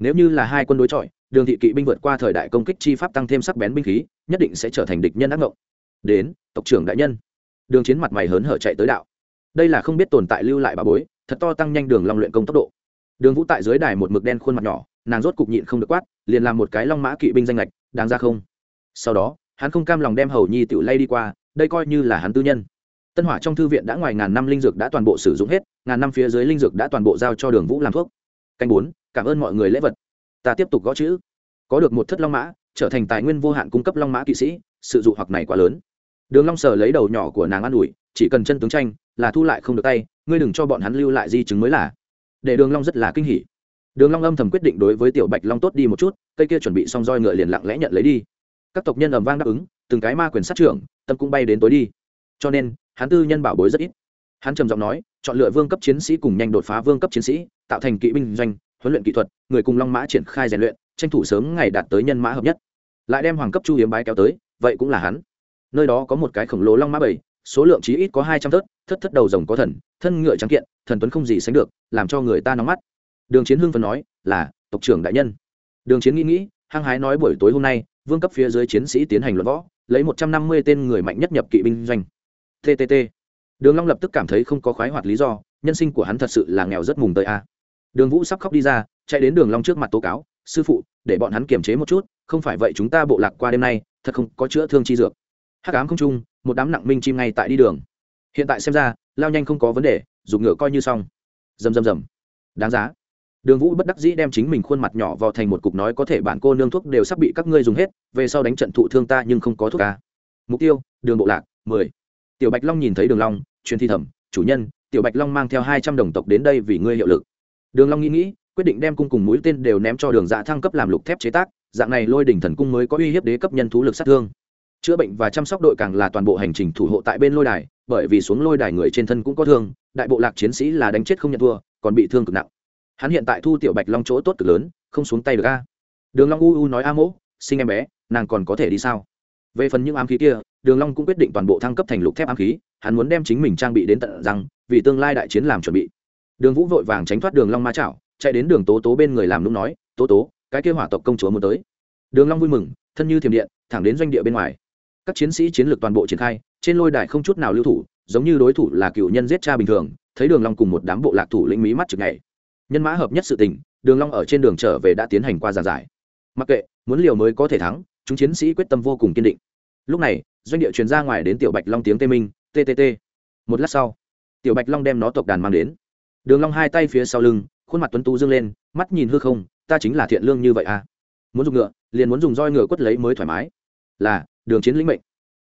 nếu như là hai quân đối chọi, đường thị kỵ binh vượt qua thời đại công kích chi pháp tăng thêm sắc bén binh khí, nhất định sẽ trở thành địch nhân ác ngộng. Đến, tộc trưởng đại nhân. Đường chiến mặt mày hớn hở chạy tới đạo. Đây là không biết tồn tại lưu lại bà bối, thật to tăng nhanh đường long luyện công tốc độ. Đường vũ tại dưới đài một mực đen khuôn mặt nhỏ, nàng rốt cục nhịn không được quát, liền làm một cái long mã kỵ binh danh lệch, đáng ra không? Sau đó, hắn không cam lòng đem hầu nhi tiểu lay đi qua, đây coi như là hắn tư nhân tân hỏa trong thư viện đã ngoài ngàn năm linh dược đã toàn bộ sử dụng hết, ngàn năm phía dưới linh dược đã toàn bộ giao cho đường vũ làm thuốc. Canh bốn, cảm ơn mọi người lễ vật. Ta tiếp tục gõ chữ. Có được một thất long mã, trở thành tài nguyên vô hạn cung cấp long mã kỵ sĩ, sự dụ hoặc này quá lớn. Đường long sờ lấy đầu nhỏ của nàng an ủi, chỉ cần chân tướng tranh, là thu lại không được tay, ngươi đừng cho bọn hắn lưu lại di chứng mới là. Để đường long rất là kinh hỉ. Đường long âm thầm quyết định đối với tiểu bạch long tốt đi một chút, cây kia chuẩn bị xong roi ngựa liền lặng lẽ nhận lấy đi. Các tộc nhân ầm vang đáp ứng, từng cái ma quyền sát trưởng, tâm cũng bay đến tối đi. Cho nên hắn tư nhân bảo bối rất ít. Hắn trầm giọng nói, chọn lựa vương cấp chiến sĩ cùng nhanh đột phá vương cấp chiến sĩ, tạo thành kỵ binh doanh, huấn luyện kỹ thuật, người cùng long mã triển khai rèn luyện, tranh thủ sớm ngày đạt tới nhân mã hợp nhất. Lại đem hoàng cấp chu hiếm bái kéo tới, vậy cũng là hắn. Nơi đó có một cái khổng lồ long mã bảy, số lượng chí ít có hai trăm thớt thất thất đầu rồng có thần, thân ngựa trắng kiện, thần tuấn không gì sánh được, làm cho người ta nóng mắt. Đường chiến hưng phần nói, là, tộc trưởng đại nhân. Đường chiến nghĩ nghĩ, hăng hái nói, buổi tối hôm nay, vương cấp phía dưới chiến sĩ tiến hành luận võ, lấy một trăm năm mươi tên người mạnh nhất nhập kỵ binh doanh ttt đường long lập tức cảm thấy không có khoái hoạt lý do, nhân sinh của hắn thật sự là nghèo rất mùng tới a. Đường vũ sắp khóc đi ra, chạy đến đường long trước mặt tố cáo, sư phụ, để bọn hắn kiềm chế một chút, không phải vậy chúng ta bộ lạc qua đêm nay, thật không có chữa thương chi dược. Hắc ám không trung, một đám nặng minh chim ngay tại đi đường. Hiện tại xem ra, lao nhanh không có vấn đề dùng ngựa coi như xong. Rầm rầm rầm. Đáng giá. Đường vũ bất đắc dĩ đem chính mình khuôn mặt nhỏ vào thành một cục nói có thể bản cô nương thuốc đều sắp bị các ngươi dùng hết, về sau đánh trận thụ thương ta nhưng không có thuốc ca mục tiêu, đường bộ lạc, mười tiểu bạch long nhìn thấy đường long, truyền thi thẩm chủ nhân, tiểu bạch long mang theo hai trăm đồng tộc đến đây vì ngươi hiệu lực. Đường long nghĩ nghĩ, quyết định đem cung cùng mũi tên đều ném cho đường dạ thăng cấp làm lục thép chế tác, dạng này lôi đỉnh thần cung mới có uy hiếp đế cấp nhân thú lực sát thương. Chữa bệnh và chăm sóc đội càng là toàn bộ hành trình thủ hộ tại bên lôi đài, bởi vì xuống lôi đài người trên thân cũng có thương, đại bộ lạc chiến sĩ là đánh chết không nhận thua, còn bị thương cực nặng. Hắn hiện tại thu tiểu bạch long chỗ tốt cực lớn, không xuống tay được a. Đường long u u nói a mỗ, sinh em bé, nàng còn có thể đi sao? Về phần những ám khí kia, đường long cũng quyết định toàn bộ thăng cấp thành lục thép ám khí, hắn muốn đem chính mình trang bị đến tận răng, vì tương lai đại chiến làm chuẩn bị. Đường vũ vội vàng tránh thoát đường long ma chảo, chạy đến đường tố tố bên người làm nũng nói, tố tố, cái kia hỏa tộc công chúa muốn tới. Đường long vui mừng, thân như thiềm điện, thẳng đến doanh địa bên ngoài. Các chiến sĩ chiến lược toàn bộ triển khai, trên lôi đài không chút nào lưu thủ, giống như đối thủ là cựu nhân giết cha bình thường, thấy đường long cùng một đám bộ lạc thủ lĩnh mí mắt trực ngày nhân mã hợp nhất sự tình, đường long ở trên đường trở về đã tiến hành qua giàn giải. Mặc kệ, muốn liều mới có thể thắng, chúng chiến sĩ quyết tâm vô cùng kiên định lúc này, doanh địa truyền ra ngoài đến tiểu bạch long tiếng tê minh ttt một lát sau, tiểu bạch long đem nó tộc đàn mang đến. Đường long hai tay phía sau lưng, khuôn mặt tuấn tú dương lên, mắt nhìn hư không, ta chính là thiện lương như vậy à? Muốn dùng ngựa, liền muốn dùng roi ngựa quất lấy mới thoải mái. Là, đường chiến lĩnh mệnh.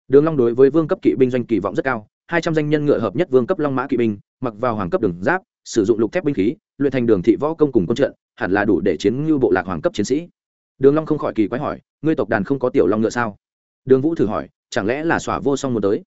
Đường long đối với vương cấp kỵ binh doanh kỳ vọng rất cao, hai trăm danh nhân ngựa hợp nhất vương cấp long mã kỵ binh, mặc vào hoàng cấp đường giáp, sử dụng lục thép binh khí, luyện thành đường thị võ công cùng quân trận, hẳn là đủ để chiến như bộ lạc hoàng cấp chiến sĩ. Đường long không khỏi kỳ quái hỏi, ngươi tộc đàn không có tiểu long ngựa sao? Đường vũ thử hỏi, chẳng lẽ là xỏa vô song muốn tới?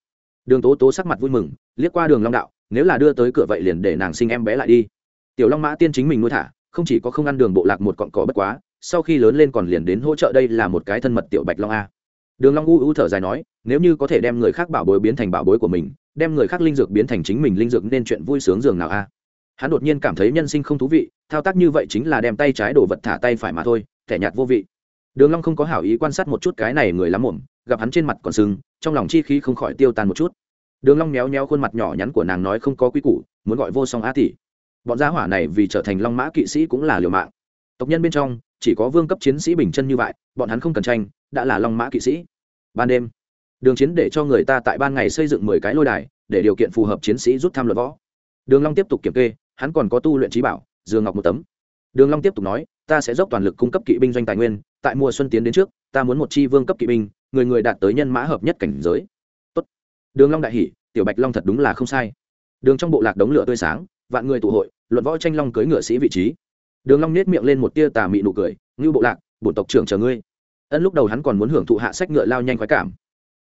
Đường tố tố sắc mặt vui mừng, liếc qua đường long đạo, nếu là đưa tới cửa vậy liền để nàng sinh em bé lại đi. Tiểu long mã tiên chính mình nuôi thả, không chỉ có không ăn đường bộ lạc một cọn cỏ bất quá, sau khi lớn lên còn liền đến hỗ trợ đây là một cái thân mật tiểu bạch long a. Đường long u u thở dài nói, nếu như có thể đem người khác bảo bối biến thành bảo bối của mình, đem người khác linh dược biến thành chính mình linh dược nên chuyện vui sướng dường nào a. Hắn đột nhiên cảm thấy nhân sinh không thú vị, thao tác như vậy chính là đem tay trái đổ vật thả tay phải mà thôi, thẻ nhạt vô vị. Đường long không có hảo ý quan sát một chút cái này người lắm muộn gặp hắn trên mặt còn sưng, trong lòng chi khí không khỏi tiêu tan một chút. Đường long méo méo khuôn mặt nhỏ nhắn của nàng nói không có quy củ, muốn gọi vô song á tỷ. Bọn gia hỏa này vì trở thành long mã kỵ sĩ cũng là liều mạng. Tộc nhân bên trong, chỉ có vương cấp chiến sĩ bình chân như vậy, bọn hắn không cần tranh, đã là long mã kỵ sĩ. Ban đêm, đường chiến để cho người ta tại ban ngày xây dựng mười cái lôi đài, để điều kiện phù hợp chiến sĩ rút tham luận võ. Đường long tiếp tục kiểm kê, hắn còn có tu luyện trí bảo dương ngọc một tấm. Đường long tiếp tục nói, ta sẽ dốc toàn lực cung cấp kỵ binh doanh tài nguyên, tại mùa xuân tiến đến trước ta muốn một chi vương cấp kỵ binh, người người đạt tới nhân mã hợp nhất cảnh giới. Tốt. đường long đại hỉ, tiểu bạch long thật đúng là không sai. Đường trong bộ lạc đống lửa tươi sáng, vạn người tụ hội, luận võ tranh long cưới ngựa sĩ vị trí. Đường long nét miệng lên một tia tà mị nụ cười, ngưu bộ lạc, bổn tộc trưởng chờ ngươi. Ân lúc đầu hắn còn muốn hưởng thụ hạ sách ngựa lao nhanh khoái cảm.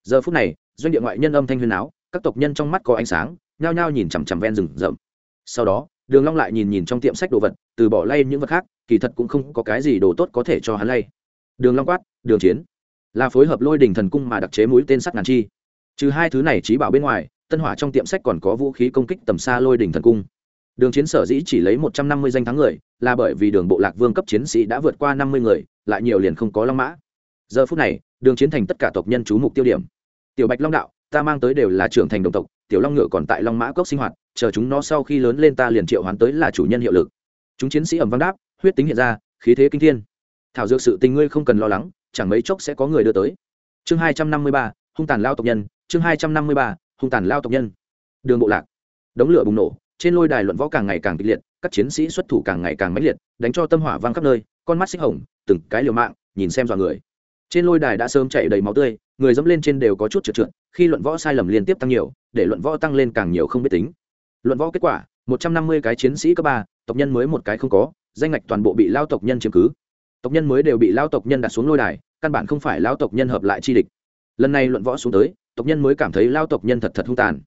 Giờ phút này, doanh địa ngoại nhân âm thanh huyên áo các tộc nhân trong mắt có ánh sáng, nhao nhao nhìn chằm chằm ven rừng rậm. Sau đó, đường long lại nhìn nhìn trong tiệm sách đồ vật, từ bỏ lay những vật khác, kỳ thật cũng không có cái gì đồ tốt có thể cho hắn lay. Đường long quát đường chiến. Là phối hợp lôi đình thần cung mà đặc chế mũi tên sắt ngàn chi. Trừ hai thứ này trí bảo bên ngoài, tân hỏa trong tiệm sách còn có vũ khí công kích tầm xa lôi đình thần cung. Đường chiến sở dĩ chỉ lấy một trăm năm mươi danh thắng người, là bởi vì đường bộ lạc vương cấp chiến sĩ đã vượt qua năm mươi người, lại nhiều liền không có long mã. Giờ phút này, đường chiến thành tất cả tộc nhân chú mục tiêu điểm. Tiểu bạch long đạo, ta mang tới đều là trưởng thành đồng tộc, tiểu long ngựa còn tại long mã cốc sinh hoạt, chờ chúng nó sau khi lớn lên ta liền triệu hoán tới là chủ nhân hiệu lực. Chúng chiến sĩ ẩm văn đáp, huyết tính hiện ra, khí thế kinh thiên. Thảo dược sự tình ngươi không cần lo lắng chẳng mấy chốc sẽ có người đưa tới. Chương hai trăm năm mươi ba, hung tàn lao tộc nhân, chương hai trăm năm mươi ba, hung tàn lao tộc nhân. Đường bộ lạc. Đống lửa bùng nổ, trên lôi đài luận võ càng ngày càng kịch liệt, các chiến sĩ xuất thủ càng ngày càng mãnh liệt, đánh cho tâm hỏa vang khắp nơi, con mắt xích hồng, từng cái liều mạng, nhìn xem dọa người. Trên lôi đài đã sớm chảy đầy máu tươi, người dẫm lên trên đều có chút trượt trượt, khi luận võ sai lầm liên tiếp tăng nhiều, để luận võ tăng lên càng nhiều không biết tính. Luận võ kết quả, một trăm năm mươi cái chiến sĩ cấp ba, tộc nhân mới một cái không có, danh ngạch toàn bộ bị lao tộc nhân chiếm cứ tộc nhân mới đều bị lao tộc nhân đặt xuống lôi đài, căn bản không phải lao tộc nhân hợp lại chi địch. Lần này luận võ xuống tới, tộc nhân mới cảm thấy lao tộc nhân thật thật hung tàn.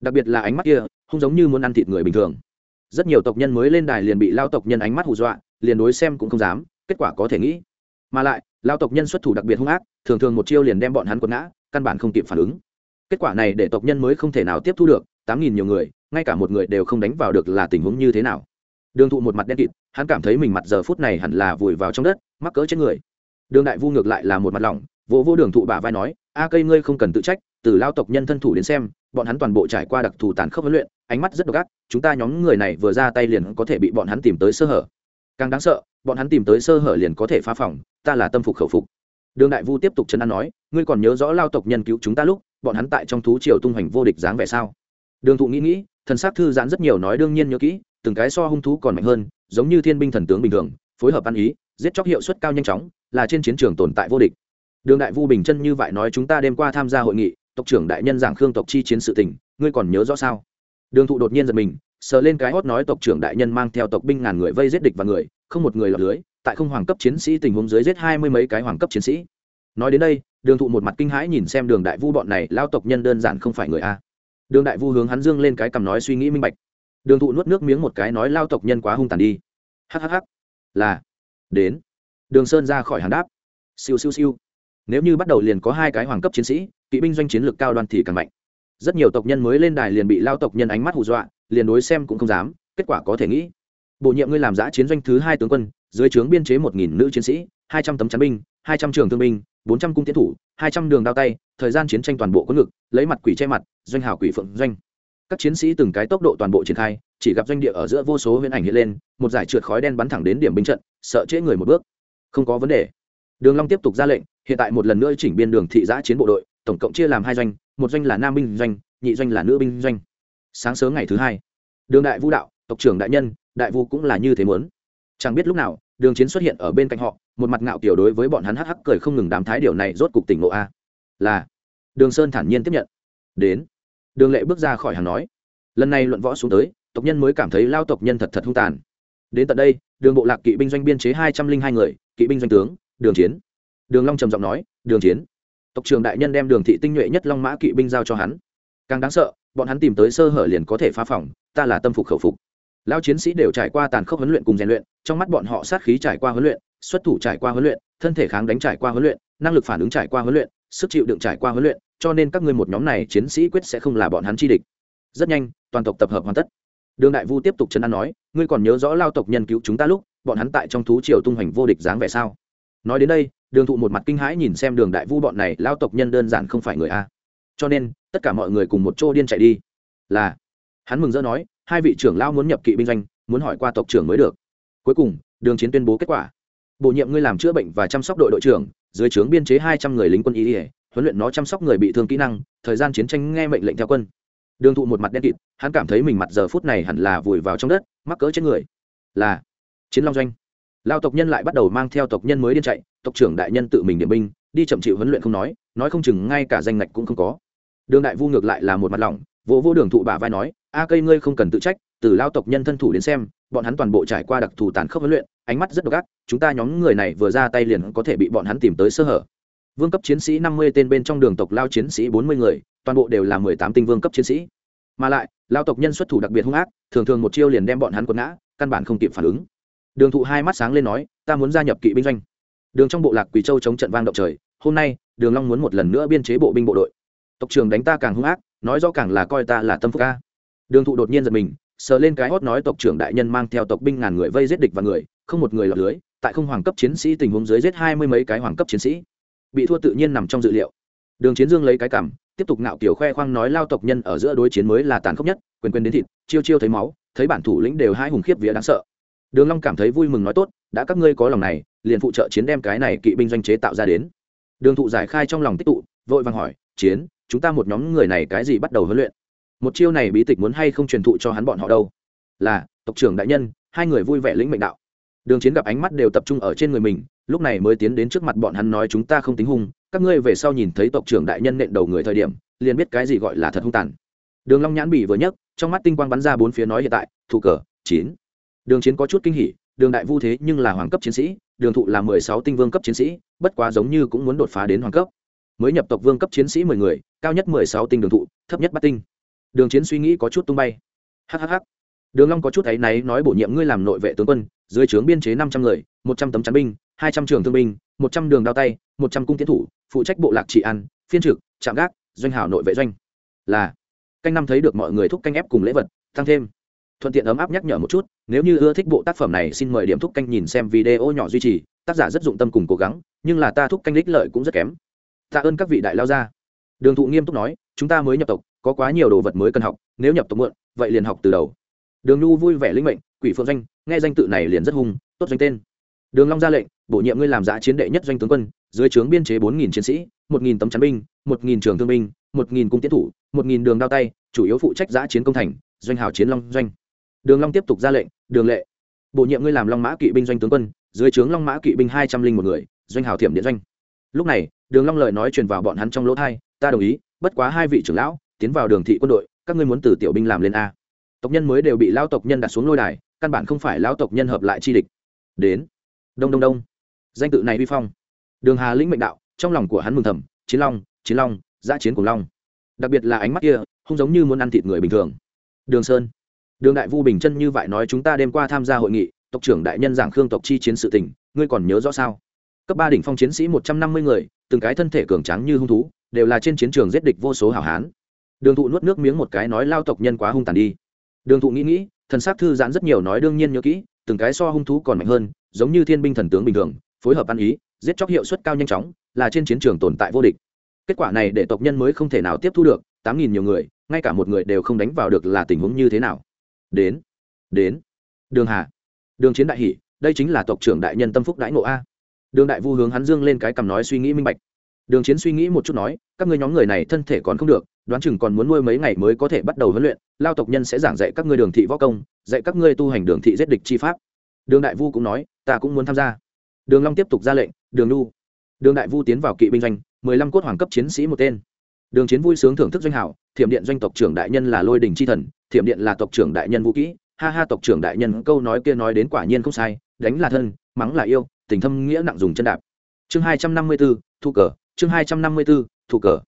Đặc biệt là ánh mắt kia không giống như muốn ăn thịt người bình thường. Rất nhiều tộc nhân mới lên đài liền bị lao tộc nhân ánh mắt hù dọa, liền đối xem cũng không dám, kết quả có thể nghĩ. Mà lại lao tộc nhân xuất thủ đặc biệt hung ác, thường thường một chiêu liền đem bọn hắn quật ngã, căn bản không kịp phản ứng. Kết quả này để tộc nhân mới không thể nào tiếp thu được, tám nghìn nhiều người, ngay cả một người đều không đánh vào được là tình huống như thế nào đường thụ một mặt đen kịt, hắn cảm thấy mình mặt giờ phút này hẳn là vùi vào trong đất, mắc cỡ trên người. Đường đại vu ngược lại là một mặt lỏng, vỗ vô đường thụ bả vai nói, a cây ngươi không cần tự trách, từ lao tộc nhân thân thủ đến xem, bọn hắn toàn bộ trải qua đặc thù tàn khốc huấn luyện, ánh mắt rất độc ác, chúng ta nhóm người này vừa ra tay liền có thể bị bọn hắn tìm tới sơ hở. Càng đáng sợ, bọn hắn tìm tới sơ hở liền có thể phá phòng, ta là tâm phục khẩu phục. Đường đại vu tiếp tục chân ăn nói, ngươi còn nhớ rõ lao tộc nhân cứu chúng ta lúc, bọn hắn tại trong thú triều tung hoành vô địch dáng vẻ sao? Đường thụ nghĩ nghĩ, thần s á c thư giãn rất nhiều nói đương nhiên nhớ kỹ từng cái so hung thú còn mạnh hơn, giống như thiên binh thần tướng bình thường, phối hợp ăn ý, giết chóc hiệu suất cao nhanh chóng, là trên chiến trường tồn tại vô địch. Đường đại vu bình chân như vậy nói chúng ta đêm qua tham gia hội nghị, tộc trưởng đại nhân giảng khương tộc chi chiến sự tình, ngươi còn nhớ rõ sao? Đường thụ đột nhiên giật mình, sờ lên cái hót nói tộc trưởng đại nhân mang theo tộc binh ngàn người vây giết địch và người, không một người lọt lưới, tại không hoàng cấp chiến sĩ tình huống dưới giết hai mươi mấy cái hoàng cấp chiến sĩ. Nói đến đây, đường thụ một mặt kinh hãi nhìn xem đường đại vu bọn này, lao tộc nhân đơn giản không phải người a. Đường đại vu hướng hắn dương lên cái cầm nói suy nghĩ minh bạch đường thụ nuốt nước miếng một cái nói, lao tộc nhân quá hung tàn đi. Hhh là, đến. Đường sơn ra khỏi hàn đáp. Siêu siêu siêu. Nếu như bắt đầu liền có hai cái hoàng cấp chiến sĩ, kỵ binh doanh chiến lược cao đoan thì càng mạnh. Rất nhiều tộc nhân mới lên đài liền bị lao tộc nhân ánh mắt hù dọa, liền đối xem cũng không dám, kết quả có thể nghĩ. Bổ nhiệm ngươi làm giã chiến doanh thứ hai tướng quân, dưới trướng biên chế một nghìn nữ chiến sĩ, hai trăm tấm chắn binh, hai trăm trường thương binh, bốn trăm cung tiến thủ, hai trăm đường đao tay, thời gian chiến tranh toàn bộ có ngực, lấy mặt quỷ che mặt, doanh hào quỷ phượng doanh các chiến sĩ từng cái tốc độ toàn bộ triển khai, chỉ gặp doanh địa ở giữa vô số huyễn ảnh hiện lên, một giải trượt khói đen bắn thẳng đến điểm binh trận, sợ trễ người một bước. Không có vấn đề. Đường long tiếp tục ra lệnh, hiện tại một lần nữa chỉnh biên đường thị giã chiến bộ đội, tổng cộng chia làm hai doanh, một doanh là nam binh doanh, nhị doanh là nữ binh doanh. Sáng sớm ngày thứ hai, đường đại vũ đạo, tộc trưởng đại nhân, đại vũ cũng là như thế muốn. Chẳng biết lúc nào, đường chiến xuất hiện ở bên cạnh họ, một mặt ngạo kiểu đối với bọn hắn hắc hắc cười không ngừng đám thái điều này rốt cục tỉnh ngộ a. Là, đường sơn thản nhiên tiếp nhận. Đến đường lệ bước ra khỏi hàng nói, lần này luận võ xuống tới, tộc nhân mới cảm thấy lao tộc nhân thật thật hung tàn. Đến tận đây, đường bộ lạc kỵ binh doanh biên chế hai trăm linh hai người, kỵ binh doanh tướng, đường chiến. Đường long trầm giọng nói, đường chiến. Tộc trưởng đại nhân đem đường thị tinh nhuệ nhất long mã kỵ binh giao cho hắn. Càng đáng sợ, bọn hắn tìm tới sơ hở liền có thể phá phòng, ta là tâm phục khẩu phục. Lao chiến sĩ đều trải qua tàn khốc huấn luyện cùng rèn luyện, trong mắt bọn họ sát khí trải qua huấn luyện, xuất thủ trải qua huấn luyện, thân thể kháng đánh trải qua huấn luyện, năng lực phản ứng trải qua huấn luyện, sức chịu đựng trải qua huấn luyện cho nên các ngươi một nhóm này chiến sĩ quyết sẽ không là bọn hắn chi địch. Rất nhanh, toàn tộc tập hợp hoàn tất. Đường đại vu tiếp tục chấn an nói, ngươi còn nhớ rõ lao tộc nhân cứu chúng ta lúc, bọn hắn tại trong thú triều tung hoành vô địch dáng vẻ sao? Nói đến đây, đường thụ một mặt kinh hãi nhìn xem đường đại vu bọn này, lao tộc nhân đơn giản không phải người a. Cho nên, tất cả mọi người cùng một chỗ điên chạy đi. Là, hắn mừng rỡ nói, hai vị trưởng lao muốn nhập kỵ binh doanh, muốn hỏi qua tộc trưởng mới được. Cuối cùng, đường chiến tuyên bố kết quả. Bổ nhiệm ngươi làm chữa bệnh và chăm sóc đội đội trưởng, dưới trướng biên chế hai trăm người lính quân y huấn luyện nó chăm sóc người bị thương kỹ năng, thời gian chiến tranh nghe mệnh lệnh theo quân. Đường thụ một mặt đen kịt, hắn cảm thấy mình mặt giờ phút này hẳn là vùi vào trong đất, mắc cỡ chết người. Là chiến long doanh. Lao tộc nhân lại bắt đầu mang theo tộc nhân mới điên chạy, tộc trưởng đại nhân tự mình điểm binh, đi chậm chịu huấn luyện không nói nói không chừng ngay cả danh ngạch cũng không có. Đường đại vu ngược lại là một mặt lỏng, vỗ vỗ đường thụ bả vai nói, a cây ngươi không cần tự trách, từ lao tộc nhân thân thủ đến xem, bọn hắn toàn bộ trải qua đặc thù tàn khốc huấn luyện, ánh mắt rất độc ác, chúng ta nhóm người này vừa ra tay liền có thể bị bọn hắn tìm tới sơ hở vương cấp chiến sĩ năm mươi tên bên trong đường tộc lao chiến sĩ bốn mươi người, toàn bộ đều là mười tám tinh vương cấp chiến sĩ. Mà lại, lao tộc nhân xuất thủ đặc biệt hung ác, thường thường một chiêu liền đem bọn hắn quật ngã, căn bản không kịp phản ứng. Đường thụ hai mắt sáng lên nói, ta muốn gia nhập kỵ binh doanh. Đường trong bộ lạc quỳ châu chống trận vang động trời, hôm nay, đường long muốn một lần nữa biên chế bộ binh bộ đội. Tộc trưởng đánh ta càng hung ác, nói rõ càng là coi ta là tâm phúc ca. Đường thụ đột nhiên giật mình, sờ lên cái hót nói, tộc trưởng đại nhân mang theo tộc binh ngàn người vây giết địch và người, không một người lọt lưới, tại không hoàng cấp chiến sĩ tình huống dưới giết hai mươi mấy cái hoàng cấp chiến sĩ bị thua tự nhiên nằm trong dự liệu. Đường chiến dương lấy cái cảm, tiếp tục ngạo kiểu khoe khoang nói lao tộc nhân ở giữa đối chiến mới là tàn khốc nhất, quyền quyền đến thịt, chiêu chiêu thấy máu, thấy bản thủ lĩnh đều hai hùng khiếp vía đáng sợ. Đường long cảm thấy vui mừng nói tốt, đã các ngươi có lòng này, liền phụ trợ chiến đem cái này kỵ binh doanh chế tạo ra đến. Đường thụ giải khai trong lòng tích tụ, vội vàng hỏi, chiến, chúng ta một nhóm người này cái gì bắt đầu huấn luyện? Một chiêu này bí tịch muốn hay không truyền thụ cho hắn bọn họ đâu? Là, tộc trưởng đại nhân, hai người vui vẻ lĩnh mệnh đạo. Đường chiến gặp ánh mắt đều tập trung ở trên người mình lúc này mới tiến đến trước mặt bọn hắn nói chúng ta không tính hung, các ngươi về sau nhìn thấy tộc trưởng đại nhân nện đầu người thời điểm, liền biết cái gì gọi là thật hung tàn. Đường long nhãn bỉ vừa nhấc, trong mắt tinh quang bắn ra bốn phía nói hiện tại, thủ cờ, chín. Đường chiến có chút kinh hỉ, đường đại vu thế nhưng là hoàng cấp chiến sĩ, đường thụ là mười sáu tinh vương cấp chiến sĩ, bất quá giống như cũng muốn đột phá đến hoàng cấp. Mới nhập tộc vương cấp chiến sĩ mười người, cao nhất mười sáu tinh đường thụ, thấp nhất bát tinh. Đường chiến suy nghĩ có chút tung bay. Hhh đường long có chút thấy náy nói bổ nhiệm ngươi làm nội vệ tướng quân dưới trướng biên chế năm trăm người, một trăm tấm chắn binh, hai trăm trường thương binh, một trăm đường đao tay, một trăm cung tiến thủ, phụ trách bộ lạc trị ăn phiên trực, trạm gác, doanh hảo nội vệ doanh. Là, canh năm thấy được mọi người thúc canh ép cùng lễ vật, tăng thêm. Thuận tiện ấm áp nhắc nhở một chút, nếu như ưa thích bộ tác phẩm này, xin mời điểm thúc canh nhìn xem video nhỏ duy trì, tác giả rất dụng tâm cùng cố gắng, nhưng là ta thúc canh đích lợi cũng rất kém. Tạ ơn các vị đại lao gia. Đường thụ nghiêm túc nói, chúng ta mới nhập tộc, có quá nhiều đồ vật mới cần học, nếu nhập tộc muộn, vậy liền học từ đầu. Đường nhu vui vẻ linh mệnh quỷ phượng doanh, nghe danh tự này liền rất hung, tốt doanh tên. Đường long ra lệnh, bổ nhiệm ngươi làm giã chiến đệ nhất doanh tướng quân, dưới trướng biên chế bốn nghìn chiến sĩ, một nghìn tấm chắn binh, một nghìn trường thương binh, một nghìn cung tiến thủ, một nghìn đường đao tay, chủ yếu phụ trách giã chiến công thành, doanh hào chiến long doanh. Đường long tiếp tục ra lệnh, đường lệ. Bổ nhiệm ngươi làm long mã kỵ binh doanh tướng quân, dưới trướng long mã kỵ binh hai trăm linh một người, doanh hào thiểm điện doanh. Lúc này, đường long lời nói truyền vào bọn hắn trong lỗ thay ta đồng ý, bất quá hai vị trưởng lão, tiến vào đường thị quân đội, các ngươi muốn từ tiểu binh làm lên a. Tộc nhân mới đều bị lao tộc nhân đặt xuống lôi đài căn bản không phải lao tộc nhân hợp lại chi địch. Đến. Đông đông đông. Danh tự này vi phong. Đường hà lĩnh mệnh đạo, trong lòng của hắn mừng thầm, chiến long chiến long giã chiến cùng long. Đặc biệt là ánh mắt kia, không giống như muốn ăn thịt người bình thường. Đường sơn. Đường đại vu bình chân như vậy nói chúng ta đêm qua tham gia hội nghị, tộc trưởng đại nhân giảng khương tộc chi chiến sự tình, ngươi còn nhớ rõ sao? Cấp ba đỉnh phong chiến sĩ một trăm năm mươi người, từng cái thân thể cường tráng như hung thú, đều là trên chiến trường giết địch vô số hảo hán. Đường thụ nuốt nước miếng một cái nói, lao tộc nhân quá hung tàn đi. Đường thụ nghĩ nghĩ thần sắc thư giãn rất nhiều nói đương nhiên nhớ kỹ, từng cái so hung thú còn mạnh hơn, giống như thiên binh thần tướng bình thường, phối hợp ăn ý, giết chóc hiệu suất cao nhanh chóng, là trên chiến trường tồn tại vô địch. Kết quả này để tộc nhân mới không thể nào tiếp thu được, tám nghìn nhiều người, ngay cả một người đều không đánh vào được là tình huống như thế nào. Đến đến, đường hà, đường chiến đại hỷ, đây chính là tộc trưởng đại nhân tâm phúc đãi ngộ a. Đường đại vu hướng hắn dương lên cái cầm nói suy nghĩ minh bạch đường chiến suy nghĩ một chút nói, các ngươi nhóm người này thân thể còn không được, đoán chừng còn muốn nuôi mấy ngày mới có thể bắt đầu huấn luyện, lao tộc nhân sẽ giảng dạy các ngươi đường thị võ công, dạy các ngươi tu hành đường thị giết địch chi pháp. Đường đại vu cũng nói, ta cũng muốn tham gia. Đường long tiếp tục ra lệnh, đường nu đường đại vu tiến vào kỵ binh doanh, mười lăm cốt hoàng cấp chiến sĩ một tên. Đường chiến vui sướng thưởng thức doanh hảo, thiểm điện doanh tộc trưởng đại nhân là lôi đình chi thần, thiểm điện là tộc trưởng đại nhân vũ kỹ. Ha ha, tộc trưởng đại nhân, câu nói kia nói đến quả nhiên không sai, đánh là thân, mắng là yêu, tình thâm nghĩa nặng dùng chân đạp. Chương hai trăm năm mươi b thu cờ chương hai trăm năm mươi b ố cờ.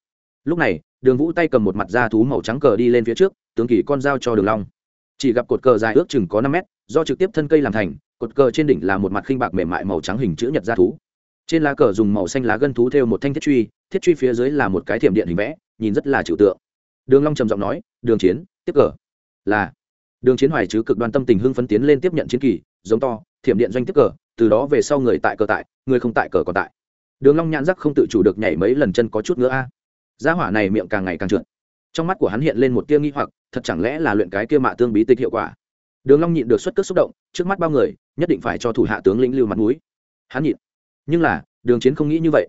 Lúc này, đường vũ tay cầm một mặt da thú màu trắng cờ đi lên phía trước, tướng kỳ con dao cho đường long. Chỉ gặp cột cờ dài ước chừng có năm mét, do trực tiếp thân cây làm thành, cột cờ trên đỉnh là một mặt khinh bạc mềm mại màu trắng hình chữ nhật da thú. Trên lá cờ dùng màu xanh lá gân thú theo một thanh thiết truy thiết truy phía dưới là một cái thiểm điện hình vẽ, nhìn rất là trừu tượng. Đường long trầm giọng nói, đường chiến, tiếp cờ. Là, đường chiến hoài chứ cực đoan tâm tình hưng phấn tiến lên tiếp nhận chiến kỳ, giống to, thiểm điện doanh tiếp cờ, từ đó về sau người tại cờ tại, người không tại cờ còn tại đường long nhãn giác không tự chủ được nhảy mấy lần chân có chút nữa a. Gia hỏa này miệng càng ngày càng trượt. Trong mắt của hắn hiện lên một tia nghi hoặc, thật chẳng lẽ là luyện cái kia mạ tương bí tịch hiệu quả? Đường long nhịn được xuất cước xúc động, trước mắt bao người, nhất định phải cho thủ hạ tướng lĩnh lưu mặt mũi. Hắn nhịn. Nhưng là, đường chiến không nghĩ như vậy.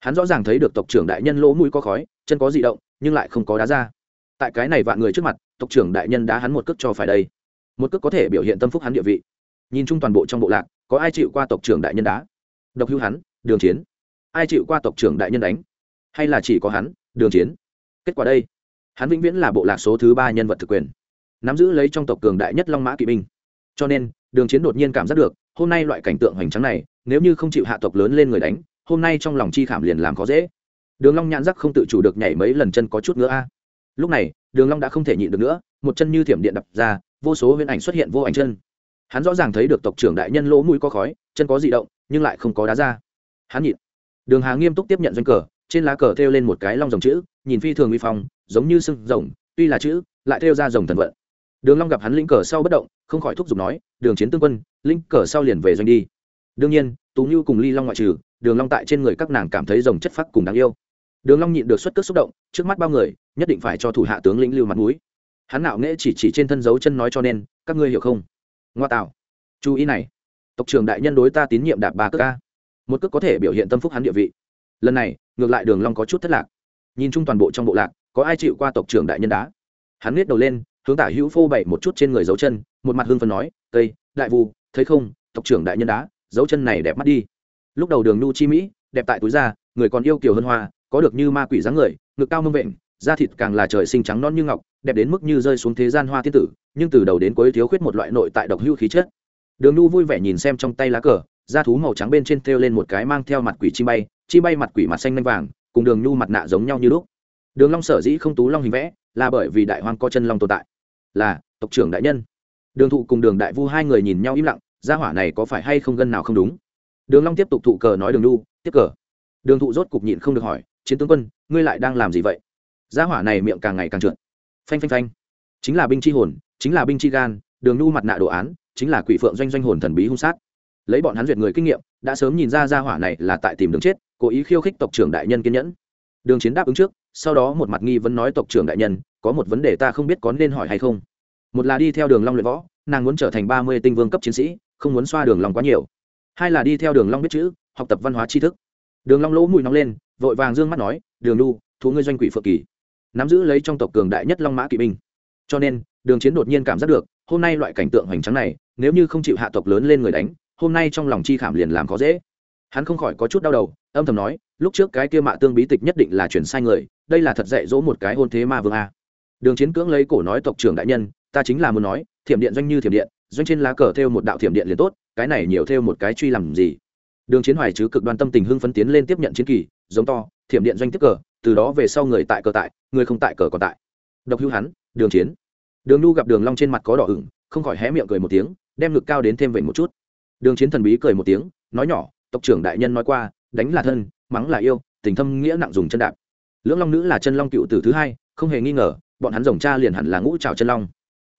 Hắn rõ ràng thấy được tộc trưởng đại nhân lỗ mũi có khói, chân có dị động, nhưng lại không có đá ra. Tại cái này vạn người trước mặt, tộc trưởng đại nhân đá hắn một cước cho phải đây. Một cước có thể biểu hiện tâm phúc hắn địa vị. Nhìn chung toàn bộ trong bộ lạc, có ai chịu qua tộc trưởng đại nhân đá? Độc hữu hắn, đường chiến ai chịu qua tộc trưởng đại nhân đánh? Hay là chỉ có hắn, đường chiến? Kết quả đây, hắn vĩnh viễn là bộ lạc số thứ ba nhân vật thực quyền, nắm giữ lấy trong tộc cường đại nhất long mã kỵ binh. Cho nên, đường chiến đột nhiên cảm giác được, hôm nay loại cảnh tượng hoành tráng này, nếu như không chịu hạ tộc lớn lên người đánh, hôm nay trong lòng chi khảm liền làm khó dễ. Đường long nhãn giác không tự chủ được nhảy mấy lần chân có chút nữa a. Lúc này, đường long đã không thể nhịn được nữa, một chân như thiểm điện đập ra, vô số huyễn ảnh xuất hiện vô ảnh chân. Hắn rõ ràng thấy được tộc trưởng đại nhân lỗ mũi có khói, chân có dị động, nhưng lại không có đá ra. Hắn nhịn đường hà nghiêm túc tiếp nhận doanh cờ, trên lá cờ thêu lên một cái long rồng chữ, nhìn phi thường uy phong, giống như sưng rồng, tuy là chữ, lại thêu ra rồng thần vận. Đường long gặp hắn lĩnh cờ sau bất động, không khỏi thúc giục nói, đường chiến tương quân, lĩnh cờ sau liền về doanh đi. Đương nhiên, tú nhu cùng ly long ngoại trừ, đường long tại trên người các nàng cảm thấy rồng chất phác cùng đáng yêu. Đường long nhịn được xuất cước xúc động, trước mắt bao người, nhất định phải cho thủ hạ tướng lĩnh lưu mặt mũi. Hắn nạo nghễ chỉ chỉ trên thân dấu chân nói cho nên, các ngươi hiểu không? Ngoa tạo. Chú ý này. Tộc trưởng đại nhân đối ta tín nhiệm đạp ba cước a một cước có thể biểu hiện tâm phúc hắn địa vị. Lần này, ngược lại đường long có chút thất lạc. Nhìn chung toàn bộ trong bộ lạc, có ai chịu qua tộc trưởng đại nhân đá? Hắn nghiêng đầu lên, hướng tả hữu phô bày một chút trên người dấu chân, một mặt hưng phấn nói, tây, đại vu, thấy không, tộc trưởng đại nhân đá, dấu chân này đẹp mắt đi. Lúc đầu đường nu chi mỹ, đẹp tại túi da, người còn yêu kiều hơn hoa, có được như ma quỷ dáng người, ngực cao mông vện, da thịt càng là trời sinh trắng non như ngọc, đẹp đến mức như rơi xuống thế gian hoa thiên tử, nhưng từ đầu đến cuối thiếu khuyết một loại nội tại độc hưu khí chất. Đường nu vui vẻ nhìn xem trong tay lá cờ da thú màu trắng bên trên thêu lên một cái mang theo mặt quỷ chim bay chim bay mặt quỷ mặt xanh nanh vàng, cùng đường nhu mặt nạ giống nhau như lúc. Đường long sở dĩ không tú long hình vẽ, là bởi vì đại hoang có chân long tồn tại. Là, tộc trưởng đại nhân. Đường thụ cùng đường đại vu hai người nhìn nhau im lặng, gia hỏa này có phải hay không gân nào không đúng? Đường long tiếp tục thụ cờ nói đường nhu, tiếp cờ. Đường thụ rốt cục nhịn không được hỏi, chiến tướng quân, ngươi lại đang làm gì vậy? Gia hỏa này miệng càng ngày càng trượt. Phanh phanh phanh. Chính là binh chi hồn, chính là binh chi gan, đường nhu mặt nạ đồ án, chính là quỷ phượng doanh doanh hồn thần bí hung sát lấy bọn hắn duyệt người kinh nghiệm, đã sớm nhìn ra gia hỏa này là tại tìm đường chết, cố ý khiêu khích tộc trưởng đại nhân kiên nhẫn. Đường chiến đáp ứng trước, sau đó một mặt nghi vấn nói tộc trưởng đại nhân, có một vấn đề ta không biết có nên hỏi hay không. Một là đi theo đường long luyện võ, nàng muốn trở thành ba mươi tinh vương cấp chiến sĩ, không muốn xoa đường long quá nhiều. Hai là đi theo đường long biết chữ, học tập văn hóa tri thức. Đường long lỗ mũi nóng lên, vội vàng dương mắt nói, đường lu thú ngươi doanh quỷ phượng kỳ. Nắm giữ lấy trong tộc cường đại nhất long mã kỵ binh. Cho nên, đường chiến đột nhiên cảm giác được, hôm nay loại cảnh tượng hoành tráng này, nếu như không chịu hạ tộc lớn lên người đánh hôm nay trong lòng chi khảm liền làm khó dễ. Hắn không khỏi có chút đau đầu, âm thầm nói, lúc trước cái kia mạ tương bí tịch nhất định là chuyển sai người, đây là thật dạy dỗ một cái hôn thế ma vương a. Đường chiến cưỡng lấy cổ nói tộc trưởng đại nhân, ta chính là muốn nói, thiểm điện doanh như thiểm điện, doanh trên lá cờ thêu một đạo thiểm điện liền tốt, cái này nhiều thêu một cái truy làm gì? Đường chiến hoài chứ cực đoan tâm tình hưng phấn tiến lên tiếp nhận chiến kỳ, giống to, thiểm điện doanh tiếp cờ, từ đó về sau người tại cờ tại, người không tại cờ còn tại. Độc hữu hắn, đường chiến. Đường nu gặp đường long trên mặt có đỏ ửng, không khỏi hé miệng cười một tiếng, đem ngực cao đến thêm vểnh một chút đường chiến thần bí cười một tiếng, nói nhỏ, tộc trưởng đại nhân nói qua, đánh là thân, mắng là yêu, tình thâm nghĩa nặng dùng chân đạp. Lưỡng long nữ là chân long cựu tử thứ hai, không hề nghi ngờ, bọn hắn rồng cha liền hẳn là ngũ trào chân long.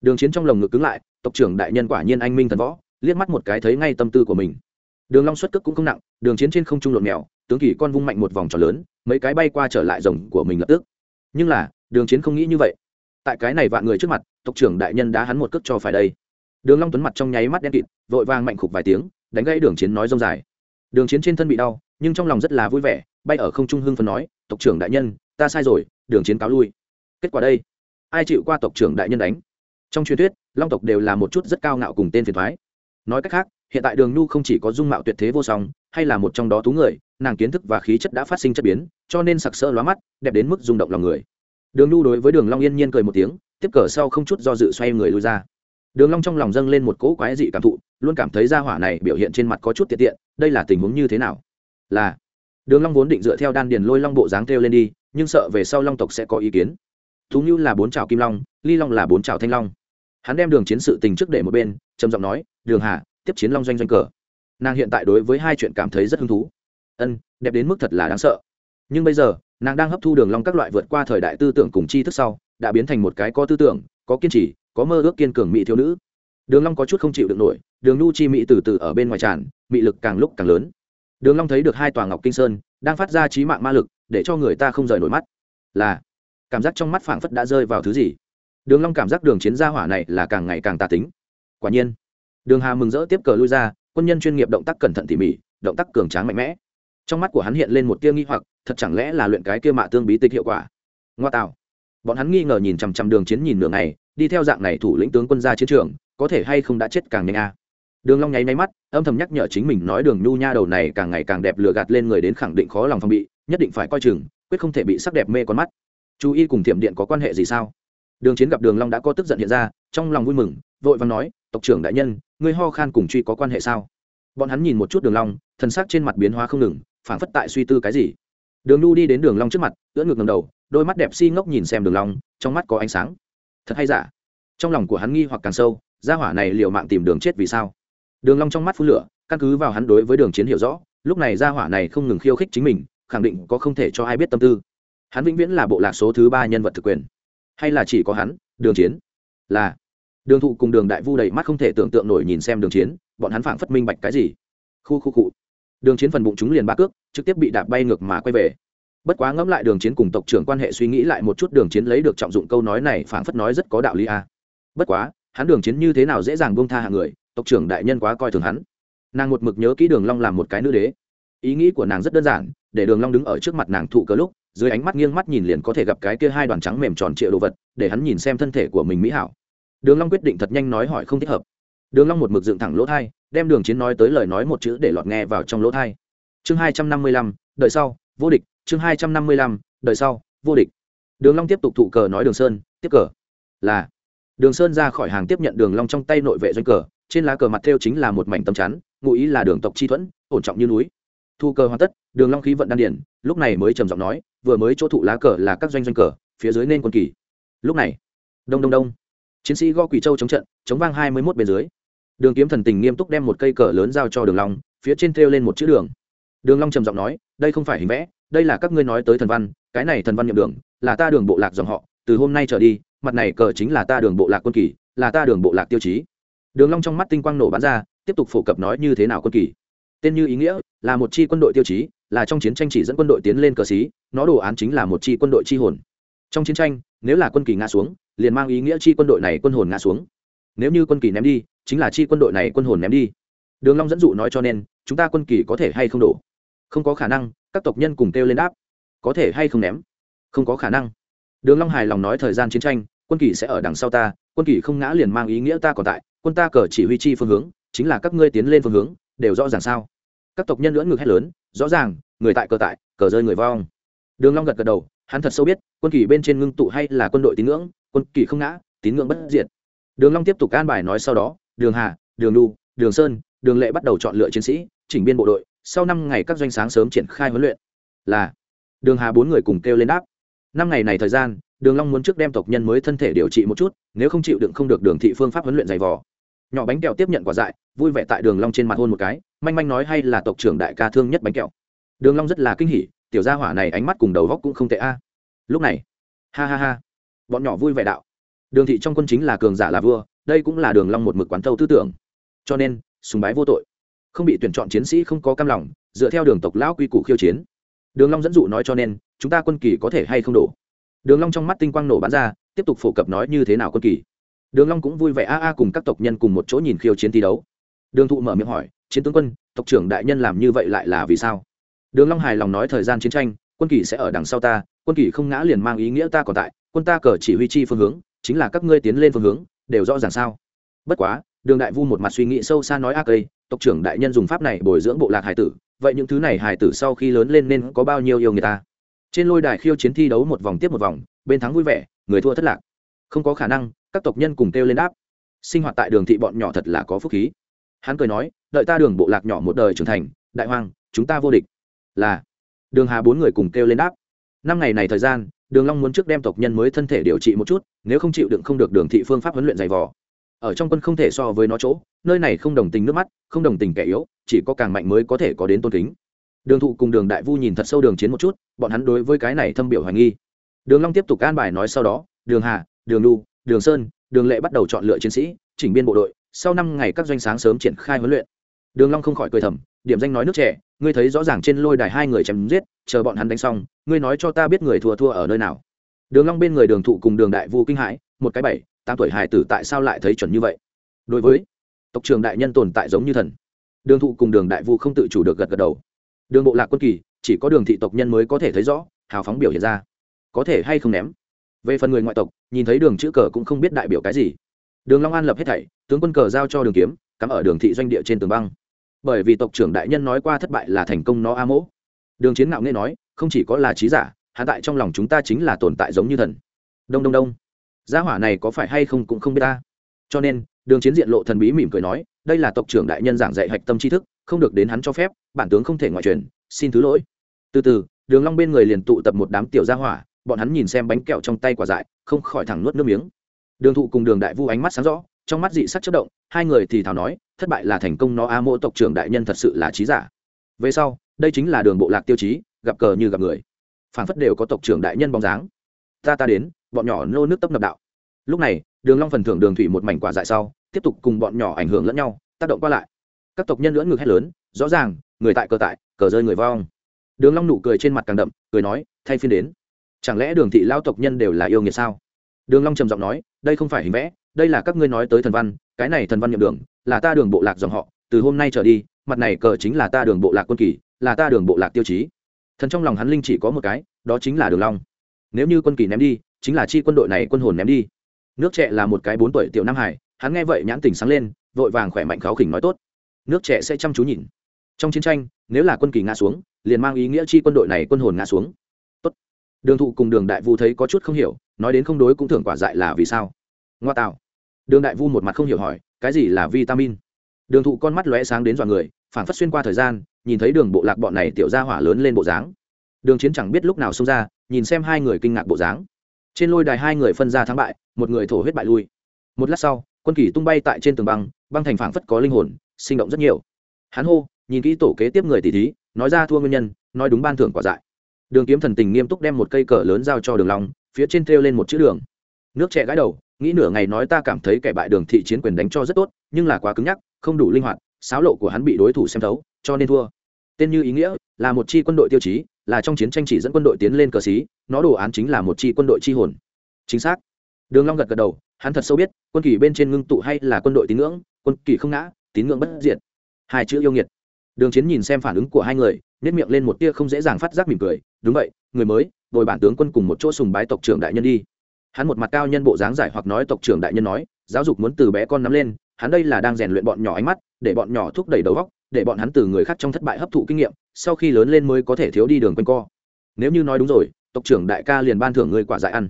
Đường chiến trong lồng ngực cứng lại, tộc trưởng đại nhân quả nhiên anh minh thần võ, liếc mắt một cái thấy ngay tâm tư của mình. Đường long xuất cước cũng không nặng, đường chiến trên không trung lộn mèo, tướng kỳ con vung mạnh một vòng tròn lớn, mấy cái bay qua trở lại rồng của mình lập tức. Nhưng là, đường chiến không nghĩ như vậy. Tại cái này vạn người trước mặt, tộc trưởng đại nhân đã hắn một cước cho phải đây đường long tuấn mặt trong nháy mắt đen kịt, vội vàng mạnh khục vài tiếng, đánh gãy đường chiến nói rông dài. Đường chiến trên thân bị đau, nhưng trong lòng rất là vui vẻ, bay ở không trung hưng phấn nói, tộc trưởng đại nhân, ta sai rồi, đường chiến cáo lui. Kết quả đây, ai chịu qua tộc trưởng đại nhân đánh? Trong truyền thuyết, long tộc đều là một chút rất cao ngạo cùng tên phiền thoái. Nói cách khác, hiện tại đường nhu không chỉ có dung mạo tuyệt thế vô song, hay là một trong đó tú người, nàng kiến thức và khí chất đã phát sinh chất biến, cho nên sặc sỡ lóa mắt, đẹp đến mức rung động lòng người. Đường nhu đối với đường long yên nhiên cười một tiếng, tiếp cờ sau không chút do dự xoay người lui ra đường long trong lòng dâng lên một cỗ quái dị cảm thụ, luôn cảm thấy gia hỏa này biểu hiện trên mặt có chút tiện tiện, đây là tình huống như thế nào? Là, đường long vốn định dựa theo đan điền lôi long bộ dáng theo lên đi, nhưng sợ về sau long tộc sẽ có ý kiến. Thú như là bốn trào kim long, ly long là bốn trào thanh long. Hắn đem đường chiến sự tình trước để một bên, trầm giọng nói, đường hà, tiếp chiến long doanh doanh cờ. Nàng hiện tại đối với hai chuyện cảm thấy rất hứng thú. Ân, đẹp đến mức thật là đáng sợ. Nhưng bây giờ, nàng đang hấp thu đường long các loại vượt qua thời đại tư tưởng cùng chi thức sau, đã biến thành một cái có tư tưởng, có kiên trì có mơ ước kiên cường mỹ thiếu nữ. Đường long có chút không chịu được nổi, đường nu chi mỹ từ từ ở bên ngoài tràn mỹ lực càng lúc càng lớn. Đường long thấy được hai tòa ngọc kinh sơn, đang phát ra trí mạng ma lực, để cho người ta không rời nổi mắt. Là, cảm giác trong mắt phảng phất đã rơi vào thứ gì. Đường long cảm giác đường chiến gia hỏa này là càng ngày càng tà tính. Quả nhiên, đường hà mừng rỡ tiếp cờ lui ra, quân nhân chuyên nghiệp động tác cẩn thận tỉ mỉ, động tác cường tráng mạnh mẽ. Trong mắt của hắn hiện lên một tia nghi hoặc, thật chẳng lẽ là luyện cái kia mạ tương bí tịch hiệu quả? Ngoa tạo. Bọn hắn nghi ngờ nhìn chằm chằm đường chiến nhìn nửa ngày đi theo dạng này thủ lĩnh tướng quân ra chiến trường, có thể hay không đã chết càng nhanh a? Đường long nháy nháy mắt, âm thầm nhắc nhở chính mình nói đường nhu nha đầu này càng ngày càng đẹp lừa gạt lên người đến khẳng định khó lòng phòng bị, nhất định phải coi chừng, quyết không thể bị sắc đẹp mê con mắt. Chú ý cùng thiểm điện có quan hệ gì sao? Đường chiến gặp đường long đã có tức giận hiện ra, trong lòng vui mừng, vội vàng nói, tộc trưởng đại nhân, ngươi ho khan cùng truy có quan hệ sao? Bọn hắn nhìn một chút đường long, thần sắc trên mặt biến hóa không ngừng, phảng phất tại suy tư cái gì. Đường nu đi đến đường long trước mặt, ưỡn ngược ngẩng đầu, đôi mắt đẹp si ngốc nhìn xem đường long, trong mắt có ánh sáng thật hay giả? Trong lòng của hắn nghi hoặc càng sâu, gia hỏa này liều mạng tìm đường chết vì sao? Đường long trong mắt phun lửa, căn cứ vào hắn đối với đường chiến hiểu rõ, lúc này gia hỏa này không ngừng khiêu khích chính mình, khẳng định có không thể cho ai biết tâm tư. Hắn vĩnh viễn là bộ lạc số thứ ba nhân vật thực quyền. Hay là chỉ có hắn, đường chiến? Là. Đường thụ cùng đường đại vu đầy mắt không thể tưởng tượng nổi nhìn xem đường chiến, bọn hắn phảng phất minh bạch cái gì? Khu khu cụ đường chiến phần bụng chúng liền ba cước, trực tiếp bị đạp bay ngược mà quay về bất quá ngẫm lại đường chiến cùng tộc trưởng quan hệ suy nghĩ lại một chút đường chiến lấy được trọng dụng câu nói này phảng phất nói rất có đạo lý a bất quá, hắn đường chiến như thế nào dễ dàng buông tha hạng người, tộc trưởng đại nhân quá coi thường hắn. Nàng một mực nhớ kỹ đường long làm một cái nữ đế. Ý nghĩ của nàng rất đơn giản, để đường long đứng ở trước mặt nàng thụ cớ lúc, dưới ánh mắt nghiêng mắt nhìn liền có thể gặp cái kia hai đoàn trắng mềm tròn trịa đồ vật, để hắn nhìn xem thân thể của mình mỹ hảo. Đường long quyết định thật nhanh nói hỏi không thích hợp. Đường long một mực dựng thẳng lỗ thay đem đường chiến nói tới lời nói một chữ để lọt nghe vào trong lỗ thay chương hai trăm năm mươi lăm, đợi sau, vô địch chương hai trăm năm mươi lăm đợi sau, vô địch. Đường long tiếp tục thụ cờ nói đường sơn, tiếp cờ. Là, đường sơn ra khỏi hàng tiếp nhận đường long trong tay nội vệ doanh cờ, trên lá cờ mặt theo chính là một mảnh tấm chắn, ngụ ý là đường tộc chi thuẫn, ổn trọng như núi. Thu cờ hoàn tất, đường long khí vận đan điển lúc này mới trầm giọng nói, vừa mới chỗ thụ lá cờ là các doanh doanh cờ, phía dưới nên quân kỳ. Lúc này, đông đông đông, chiến sĩ go quỷ châu chống trận, chống vang hai mươi 21 bên dưới. Đường kiếm thần tình nghiêm túc đem một cây cờ lớn giao cho đường long, phía trên treo lên một chữ đường. Đường long trầm giọng nói, đây không phải hình vẽ đây là các ngươi nói tới thần văn, cái này thần văn nhậm đường, là ta đường bộ lạc dòng họ, từ hôm nay trở đi, mặt này cờ chính là ta đường bộ lạc quân kỳ, là ta đường bộ lạc tiêu chí. Đường long trong mắt tinh quang nổ bắn ra, tiếp tục phổ cập nói như thế nào quân kỳ. Tên như ý nghĩa, là một chi quân đội tiêu chí, là trong chiến tranh chỉ dẫn quân đội tiến lên cờ xí, nó đồ án chính là một chi quân đội chi hồn. Trong chiến tranh, nếu là quân kỳ ngã xuống, liền mang ý nghĩa chi quân đội này quân hồn ngã xuống. Nếu như quân kỳ ném đi, chính là chi quân đội này quân hồn ném đi. Đường long dẫn dụ nói cho nên, chúng ta quân kỳ có thể hay không đổ? Không có khả năng, các tộc nhân cùng kêu lên đáp. Có thể hay không ném? Không có khả năng. Đường long hài lòng nói thời gian chiến tranh, quân kỳ sẽ ở đằng sau ta, quân kỳ không ngã liền mang ý nghĩa ta còn tại, quân ta cờ chỉ huy chi phương hướng, chính là các ngươi tiến lên phương hướng, đều rõ ràng sao? Các tộc nhân lưỡng ngược hét lớn, rõ ràng, người tại cờ tại, cờ rơi người vong. Đường long gật gật đầu, hắn thật sâu biết, quân kỳ bên trên ngưng tụ hay là quân đội tín ngưỡng, quân kỳ không ngã, tín ngưỡng bất diệt. Đường long tiếp tục an bài nói sau đó, đường hà, đường lu đường sơn, đường lệ bắt đầu chọn lựa chiến sĩ, chỉnh biên bộ đội sau năm ngày các doanh sáng sớm triển khai huấn luyện, là đường hà bốn người cùng kêu lên đáp. Năm ngày này thời gian, đường long muốn trước đem tộc nhân mới thân thể điều trị một chút, nếu không chịu đựng không được đường thị phương pháp huấn luyện dày vò. Nhỏ bánh kẹo tiếp nhận quả dại, vui vẻ tại đường long trên mặt hôn một cái, manh manh nói hay là tộc trưởng đại ca thương nhất bánh kẹo. Đường long rất là kinh hỉ, tiểu gia hỏa này ánh mắt cùng đầu góc cũng không tệ a. Lúc này, ha ha ha, bọn nhỏ vui vẻ đạo. Đường thị trong quân chính là cường giả là vua, đây cũng là đường long một mực quán thâu tư tưởng. Cho nên, sùng bái vô tội không bị tuyển chọn chiến sĩ không có cam lòng, dựa theo đường tộc lão quy củ khiêu chiến. Đường long dẫn dụ nói cho nên, chúng ta quân kỳ có thể hay không đổ? Đường long trong mắt tinh quang nổ bắn ra, tiếp tục phổ cập nói như thế nào quân kỳ. Đường long cũng vui vẻ a a cùng các tộc nhân cùng một chỗ nhìn khiêu chiến thi đấu. Đường thụ mở miệng hỏi, chiến tướng quân, tộc trưởng đại nhân làm như vậy lại là vì sao? Đường long hài lòng nói, thời gian chiến tranh, quân kỳ sẽ ở đằng sau ta, quân kỳ không ngã liền mang ý nghĩa ta còn tại, quân ta cờ chỉ huy chi phương hướng, chính là các ngươi tiến lên phương hướng, đều rõ ràng sao? Bất quá, đường đại vu một mặt suy nghĩ sâu xa nói, a cây tộc trưởng đại nhân dùng pháp này bồi dưỡng bộ lạc hải tử, vậy những thứ này hải tử sau khi lớn lên nên có bao nhiêu yêu người ta? Trên lôi đài khiêu chiến thi đấu một vòng tiếp một vòng, bên thắng vui vẻ, người thua thất lạc. Không có khả năng, các tộc nhân cùng kêu lên đáp. Sinh hoạt tại đường thị bọn nhỏ thật là có phúc khí. Hắn cười nói, đợi ta đường bộ lạc nhỏ một đời trưởng thành, đại hoàng, chúng ta vô địch. Là, đường hà bốn người cùng kêu lên đáp. Năm ngày này thời gian, đường long muốn trước đem tộc nhân mới thân thể điều trị một chút, nếu không chịu đựng không được đường thị phương pháp huấn luyện dày vò ở trong quân không thể so với nó chỗ, nơi này không đồng tình nước mắt, không đồng tình kẻ yếu, chỉ có càng mạnh mới có thể có đến tôn kính. Đường thụ cùng đường đại vu nhìn thật sâu đường chiến một chút, bọn hắn đối với cái này thâm biểu hoài nghi. Đường long tiếp tục an bài nói sau đó, đường hà, đường lu đường sơn, đường lệ bắt đầu chọn lựa chiến sĩ, chỉnh biên bộ đội, sau năm ngày các doanh sáng sớm triển khai huấn luyện. Đường long không khỏi cười thầm, điểm danh nói nước trẻ, ngươi thấy rõ ràng trên lôi đài hai người chém giết, chờ bọn hắn đánh xong, ngươi nói cho ta biết người thua thua ở nơi nào. Đường long bên người đường thụ cùng đường đại vu kinh hãi, một cái bảy tám tuổi hài tử tại sao lại thấy chuẩn như vậy? Đối với tộc trưởng đại nhân tồn tại giống như thần, đường thụ cùng đường đại vu không tự chủ được gật gật đầu. Đường bộ lạc quân kỳ, chỉ có đường thị tộc nhân mới có thể thấy rõ, hào phóng biểu hiện ra. Có thể hay không ném? Về phần người ngoại tộc, nhìn thấy đường chữ cờ cũng không biết đại biểu cái gì. Đường long an lập hết thảy, tướng quân cờ giao cho đường kiếm, cắm ở đường thị doanh địa trên tường băng. Bởi vì tộc trưởng đại nhân nói qua thất bại là thành công nó a mỗ. Đường chiến ngạo nghe nói, không chỉ có là trí giả hạ tại trong lòng chúng ta chính là tồn tại giống như thần. Đông đông đông gia hỏa này có phải hay không cũng không biết ta. Cho nên, đường chiến diện lộ thần bí mỉm cười nói, đây là tộc trưởng đại nhân giảng dạy hạch tâm tri thức, không được đến hắn cho phép, bản tướng không thể ngoại truyền, xin thứ lỗi. Từ từ, đường long bên người liền tụ tập một đám tiểu gia hỏa, bọn hắn nhìn xem bánh kẹo trong tay quả dại, không khỏi thẳng nuốt nước miếng. Đường thụ cùng đường đại vu ánh mắt sáng rõ, trong mắt dị sắc chất động, hai người thì thào nói, thất bại là thành công nó a mô tộc trưởng đại nhân thật sự là trí giả. Về sau, đây chính là đường bộ lạc tiêu chí, gặp cờ như gặp người. Phản phất đều có tộc trưởng đại nhân bóng dáng. Ta ta đến bọn nhỏ nô nước tấp nập đạo. Lúc này, đường long phần thưởng đường thủy một mảnh quả dại sau, tiếp tục cùng bọn nhỏ ảnh hưởng lẫn nhau, tác động qua lại. Các tộc nhân lưỡng ngược hét lớn, rõ ràng, người tại cờ tại, cờ rơi người vong. Đường long nụ cười trên mặt càng đậm, cười nói, thay phiên đến. Chẳng lẽ đường thị lao tộc nhân đều là yêu nghiệt sao? Đường long trầm giọng nói, đây không phải hình vẽ, đây là các ngươi nói tới thần văn, cái này thần văn nhậm đường, là ta đường bộ lạc dòng họ, từ hôm nay trở đi, mặt này cờ chính là ta đường bộ lạc quân kỳ, là ta đường bộ lạc tiêu chí. Thần trong lòng hắn linh chỉ có một cái, đó chính là đường long. Nếu như quân kỳ ném đi chính là chi quân đội này quân hồn ném đi. Nước trẻ là một cái bốn tuổi tiểu nam hải, hắn nghe vậy nhãn tình sáng lên, vội vàng khỏe mạnh kháo khỉnh nói tốt. Nước trẻ sẽ chăm chú nhìn. Trong chiến tranh, nếu là quân kỳ ngã xuống, liền mang ý nghĩa chi quân đội này quân hồn ngã xuống. Tốt. Đường thụ cùng đường đại vu thấy có chút không hiểu, nói đến không đối cũng thưởng quả dại là vì sao? Ngoa tạo. Đường đại vu một mặt không hiểu hỏi, cái gì là vitamin? Đường thụ con mắt lóe sáng đến dọa người phản phất xuyên qua thời gian, nhìn thấy đường bộ lạc bọn này tiểu ra hỏa lớn lên bộ dáng. Đường chiến chẳng biết lúc nào xông ra, nhìn xem hai người kinh ngạc bộ dáng trên lôi đài hai người phân ra thắng bại, một người thổ huyết bại lui. Một lát sau, quân kỳ tung bay tại trên tường băng băng thành phảng phất có linh hồn, sinh động rất nhiều. Hắn hô, nhìn kỹ tổ kế tiếp người tỷ thí, nói ra thua nguyên nhân, nói đúng ban thưởng quả dại. Đường kiếm thần tình nghiêm túc đem một cây cờ lớn giao cho đường long, phía trên treo lên một chữ đường. Nước trẻ gãi đầu, nghĩ nửa ngày nói ta cảm thấy kẻ bại đường thị chiến quyền đánh cho rất tốt, nhưng là quá cứng nhắc, không đủ linh hoạt sáo lộ của hắn bị đối thủ xem thấu, cho nên thua. Tên như ý nghĩa, là một chi quân đội tiêu chí là trong chiến tranh chỉ dẫn quân đội tiến lên cờ xí, nó đồ án chính là một chi quân đội chi hồn. Chính xác. Đường long gật gật đầu, hắn thật sâu biết, quân kỳ bên trên ngưng tụ hay là quân đội tín ngưỡng, quân kỳ không ngã, tín ngưỡng bất diệt. Hai chữ yêu nghiệt. Đường chiến nhìn xem phản ứng của hai người nét miệng lên một tia không dễ dàng phát giác mỉm cười, đúng vậy, người mới, bồi bản tướng quân cùng một chỗ sùng bái tộc trưởng đại nhân đi. Hắn một mặt cao nhân bộ dáng giải hoặc nói tộc trưởng đại nhân nói, giáo dục muốn từ bé con nắm lên, hắn đây là đang rèn luyện bọn nhỏ ánh mắt, để bọn nhỏ thúc đẩy đầu óc để bọn hắn từ người khác trong thất bại hấp thụ kinh nghiệm, sau khi lớn lên mới có thể thiếu đi đường quanh co. Nếu như nói đúng rồi, tộc trưởng đại ca liền ban thưởng người quả dại ăn.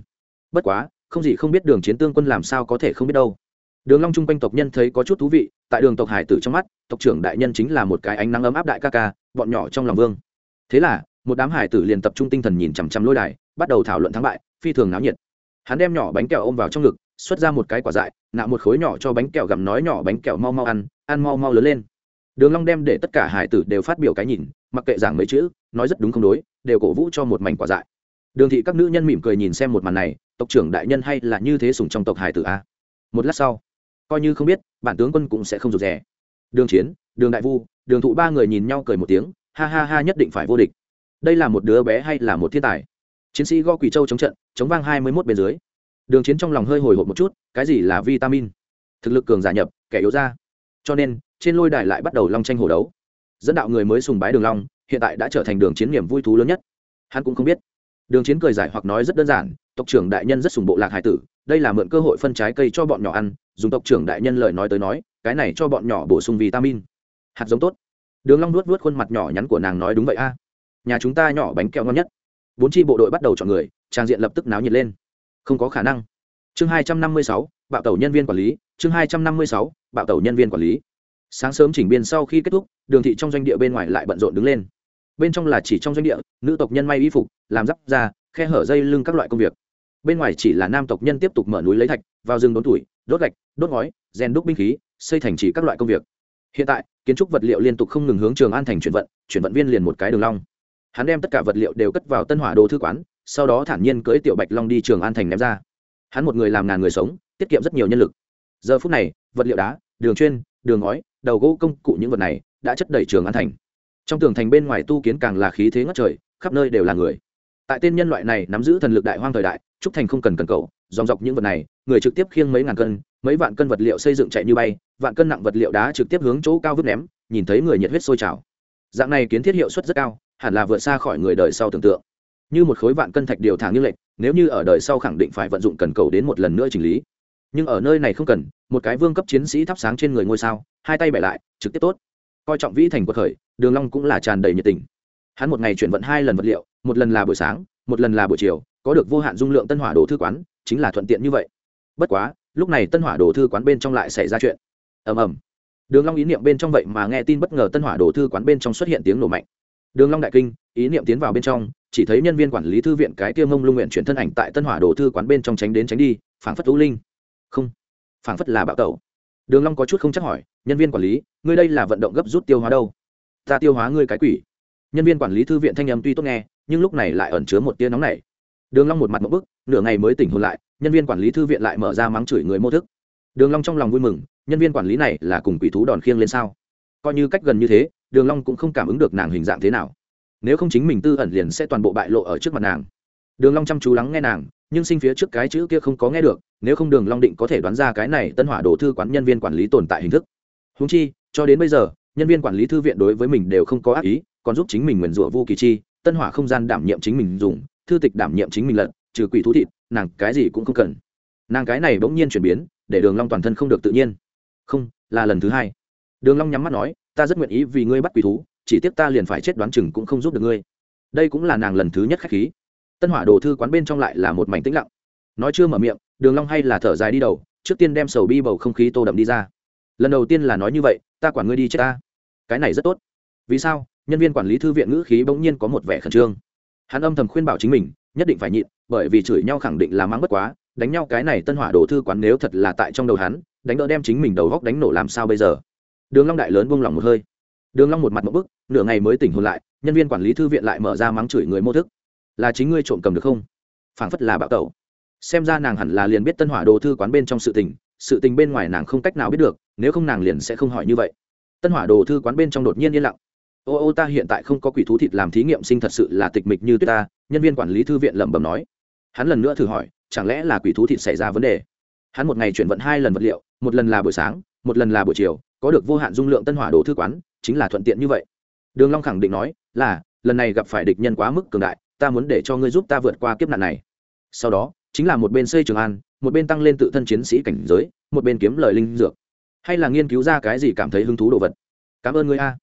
Bất quá, không gì không biết đường chiến tương quân làm sao có thể không biết đâu. Đường long trung quanh tộc nhân thấy có chút thú vị, tại đường tộc hải tử trong mắt, tộc trưởng đại nhân chính là một cái ánh nắng ấm áp đại ca ca, bọn nhỏ trong lòng vương. Thế là, một đám hải tử liền tập trung tinh thần nhìn chằm chằm lôi đài, bắt đầu thảo luận thắng bại, phi thường náo nhiệt. Hắn đem nhỏ bánh kẹo ôm vào trong ngực, xuất ra một cái quả dại, nạo một khối nhỏ cho bánh kẹo gặm nói nhỏ bánh kẹo mau mau ăn ăn mau mau lớn lên đường long đem để tất cả hải tử đều phát biểu cái nhìn, mặc kệ giảng mấy chữ, nói rất đúng không đối, đều cổ vũ cho một mảnh quả dại. Đường thị các nữ nhân mỉm cười nhìn xem một màn này, tộc trưởng đại nhân hay là như thế sủng trong tộc hải tử a? Một lát sau, coi như không biết, bản tướng quân cũng sẽ không rụt rè. Đường chiến, đường đại vu, đường thụ ba người nhìn nhau cười một tiếng, ha ha ha nhất định phải vô địch. Đây là một đứa bé hay là một thiên tài? Chiến sĩ go quỷ châu chống trận, chống vang hai mươi mốt bên dưới. Đường chiến trong lòng hơi hồi hộp một chút, cái gì là vitamin? Thực lực cường giả nhập, kẻ yếu ra. Cho nên trên lôi đài lại bắt đầu long tranh hổ đấu. Dẫn đạo người mới sùng bái đường long, hiện tại đã trở thành đường chiến niềm vui thú lớn nhất. Hắn cũng không biết. Đường chiến cười giải hoặc nói rất đơn giản, tộc trưởng đại nhân rất sùng bộ lạc hải tử, đây là mượn cơ hội phân trái cây cho bọn nhỏ ăn, dùng tộc trưởng đại nhân lời nói tới nói, cái này cho bọn nhỏ bổ sung vitamin. Hạt giống tốt. Đường long nuốt nuốt khuôn mặt nhỏ nhắn của nàng nói đúng vậy a. Nhà chúng ta nhỏ bánh kẹo ngon nhất. Bốn chi bộ đội bắt đầu chọn người, trang diện lập tức náo nhiệt lên. Không có khả năng. Chương hai trăm năm mươi sáu, bạo tẩu nhân viên quản lý, chương hai trăm năm mươi sáu, bạo tẩu nhân viên quản lý sáng sớm chỉnh biên sau khi kết thúc, đường thị trong doanh địa bên ngoài lại bận rộn đứng lên. Bên trong là chỉ trong doanh địa, nữ tộc nhân may y phục, làm giáp da, khe hở dây lưng các loại công việc. Bên ngoài chỉ là nam tộc nhân tiếp tục mở núi lấy thạch, vào rừng đốn tuổi, đốt gạch, đốt ngói, rèn đúc binh khí, xây thành chỉ các loại công việc. Hiện tại, kiến trúc vật liệu liên tục không ngừng hướng trường an thành chuyển vận chuyển vận viên liền một cái đường long. Hắn đem tất cả vật liệu đều cất vào tân hỏa đồ thư quán, sau đó thản nhiên cưỡi tiểu bạch long đi trường an thành ném ra. Hắn một người làm ngàn người sống, tiết kiệm rất nhiều nhân lực. Giờ phút này, vật liệu đá, đường chuyên, đường ngói đầu gỗ công cụ những vật này đã chất đầy trường an thành. Trong tường thành bên ngoài tu kiến càng là khí thế ngất trời, khắp nơi đều là người. Tại tên nhân loại này nắm giữ thần lực đại hoang thời đại, trúc thành không cần cần cầu, dòng dọc những vật này, người trực tiếp khiêng mấy ngàn cân, mấy vạn cân vật liệu xây dựng chạy như bay, vạn cân nặng vật liệu đá trực tiếp hướng chỗ cao vứt ném, nhìn thấy người nhiệt huyết sôi trào. Dạng này kiến thiết hiệu suất rất cao, hẳn là vượt xa khỏi người đời sau tưởng tượng. Như một khối vạn cân thạch điều thẳng như lệch, nếu như ở đời sau khẳng định phải vận dụng cần cầu đến một lần nữa chỉnh lý nhưng ở nơi này không cần, một cái vương cấp chiến sĩ thắp sáng trên người ngôi sao, hai tay bẻ lại, trực tiếp tốt. Coi trọng vĩ thành quật khởi đường long cũng là tràn đầy nhiệt tình. Hắn một ngày chuyển vận hai lần vật liệu, một lần là buổi sáng, một lần là buổi chiều, có được vô hạn dung lượng tân hỏa đồ thư quán, chính là thuận tiện như vậy. Bất quá, lúc này tân hỏa đồ thư quán bên trong lại xảy ra chuyện. Ầm ầm. Đường long ý niệm bên trong vậy mà nghe tin bất ngờ tân hỏa đồ thư quán bên trong xuất hiện tiếng nổ mạnh. Đường long đại kinh, ý niệm tiến vào bên trong, chỉ thấy nhân viên quản lý thư viện cái kia mông lung nguyện chuyển thân ảnh tại tân hỏa đồ thư quán bên trong tránh đến tránh đi, phảng phất u linh không, phảng phất là bạo tẩu. Đường long có chút không chắc hỏi, nhân viên quản lý, ngươi đây là vận động gấp rút tiêu hóa đâu? Ta tiêu hóa ngươi cái quỷ. Nhân viên quản lý thư viện thanh âm tuy tốt nghe, nhưng lúc này lại ẩn chứa một tia nóng nảy. Đường long một mặt một bức, nửa ngày mới tỉnh hồn lại, nhân viên quản lý thư viện lại mở ra mắng chửi người mô thức. Đường long trong lòng vui mừng, nhân viên quản lý này là cùng quỷ thú đòn khiêng lên sao? Coi như cách gần như thế, đường long cũng không cảm ứng được nàng hình dạng thế nào. Nếu không chính mình tư ẩn liền sẽ toàn bộ bại lộ ở trước mặt nàng. Đường long chăm chú lắng nghe nàng nhưng sinh phía trước cái chữ kia không có nghe được, nếu không đường long định có thể đoán ra cái này tân hỏa đồ thư quán nhân viên quản lý tồn tại hình thức. Huống chi, cho đến bây giờ, nhân viên quản lý thư viện đối với mình đều không có ác ý, còn giúp chính mình nguyền rủa vu kỳ chi, tân hỏa không gian đảm nhiệm chính mình dùng, thư tịch đảm nhiệm chính mình lận trừ quỷ thú thịt, nàng cái gì cũng không cần. Nàng cái này bỗng nhiên chuyển biến, để đường long toàn thân không được tự nhiên. Không, là lần thứ hai. Đường long nhắm mắt nói, ta rất nguyện ý vì ngươi bắt quỷ thú, chỉ tiếc ta liền phải chết đoán chừng cũng không giúp được ngươi. Đây cũng là nàng lần thứ nhất khách khí tân hỏa đồ thư quán bên trong lại là một mảnh tĩnh lặng. Nói chưa mở miệng, đường long hay là thở dài đi đầu, trước tiên đem sầu bi bầu không khí tô đậm đi ra. Lần đầu tiên là nói như vậy, ta quản ngươi đi chết ta. Cái này rất tốt. Vì sao? Nhân viên quản lý thư viện ngữ khí bỗng nhiên có một vẻ khẩn trương. Hắn âm thầm khuyên bảo chính mình, nhất định phải nhịn, bởi vì chửi nhau khẳng định là mắng bất quá, đánh nhau cái này tân hỏa đồ thư quán nếu thật là tại trong đầu hắn, đánh đỡ đem chính mình đầu góc đánh nổ làm sao bây giờ? Đường long đại lớn buông lỏng một hơi. Đường long một mặt một bức, nửa ngày mới tỉnh hồn lại, nhân viên quản lý thư viện lại mở ra mắng chửi người mô thức là chính ngươi trộm cầm được không? Phảng phất là bạo tẩu. Xem ra nàng hẳn là liền biết tân hỏa đồ thư quán bên trong sự tình sự tình bên ngoài nàng không cách nào biết được, nếu không nàng liền sẽ không hỏi như vậy. Tân hỏa đồ thư quán bên trong đột nhiên yên lặng. Ô ô, ta hiện tại không có quỷ thú thịt làm thí nghiệm sinh thật sự là tịch mịch như tuyết ta, nhân viên quản lý thư viện lẩm bẩm nói. Hắn lần nữa thử hỏi, chẳng lẽ là quỷ thú thịt xảy ra vấn đề? Hắn một ngày chuyển vận hai lần vật liệu, một lần là buổi sáng, một lần là buổi chiều, có được vô hạn dung lượng tân hỏa đồ thư quán, chính là thuận tiện như vậy. Đường long khẳng định nói, là, lần này gặp phải địch nhân quá mức cường đại ta muốn để cho ngươi giúp ta vượt qua kiếp nạn này. Sau đó, chính là một bên xây trường an, một bên tăng lên tự thân chiến sĩ cảnh giới, một bên kiếm lời linh dược. Hay là nghiên cứu ra cái gì cảm thấy hứng thú đồ vật? Cảm ơn ngươi a.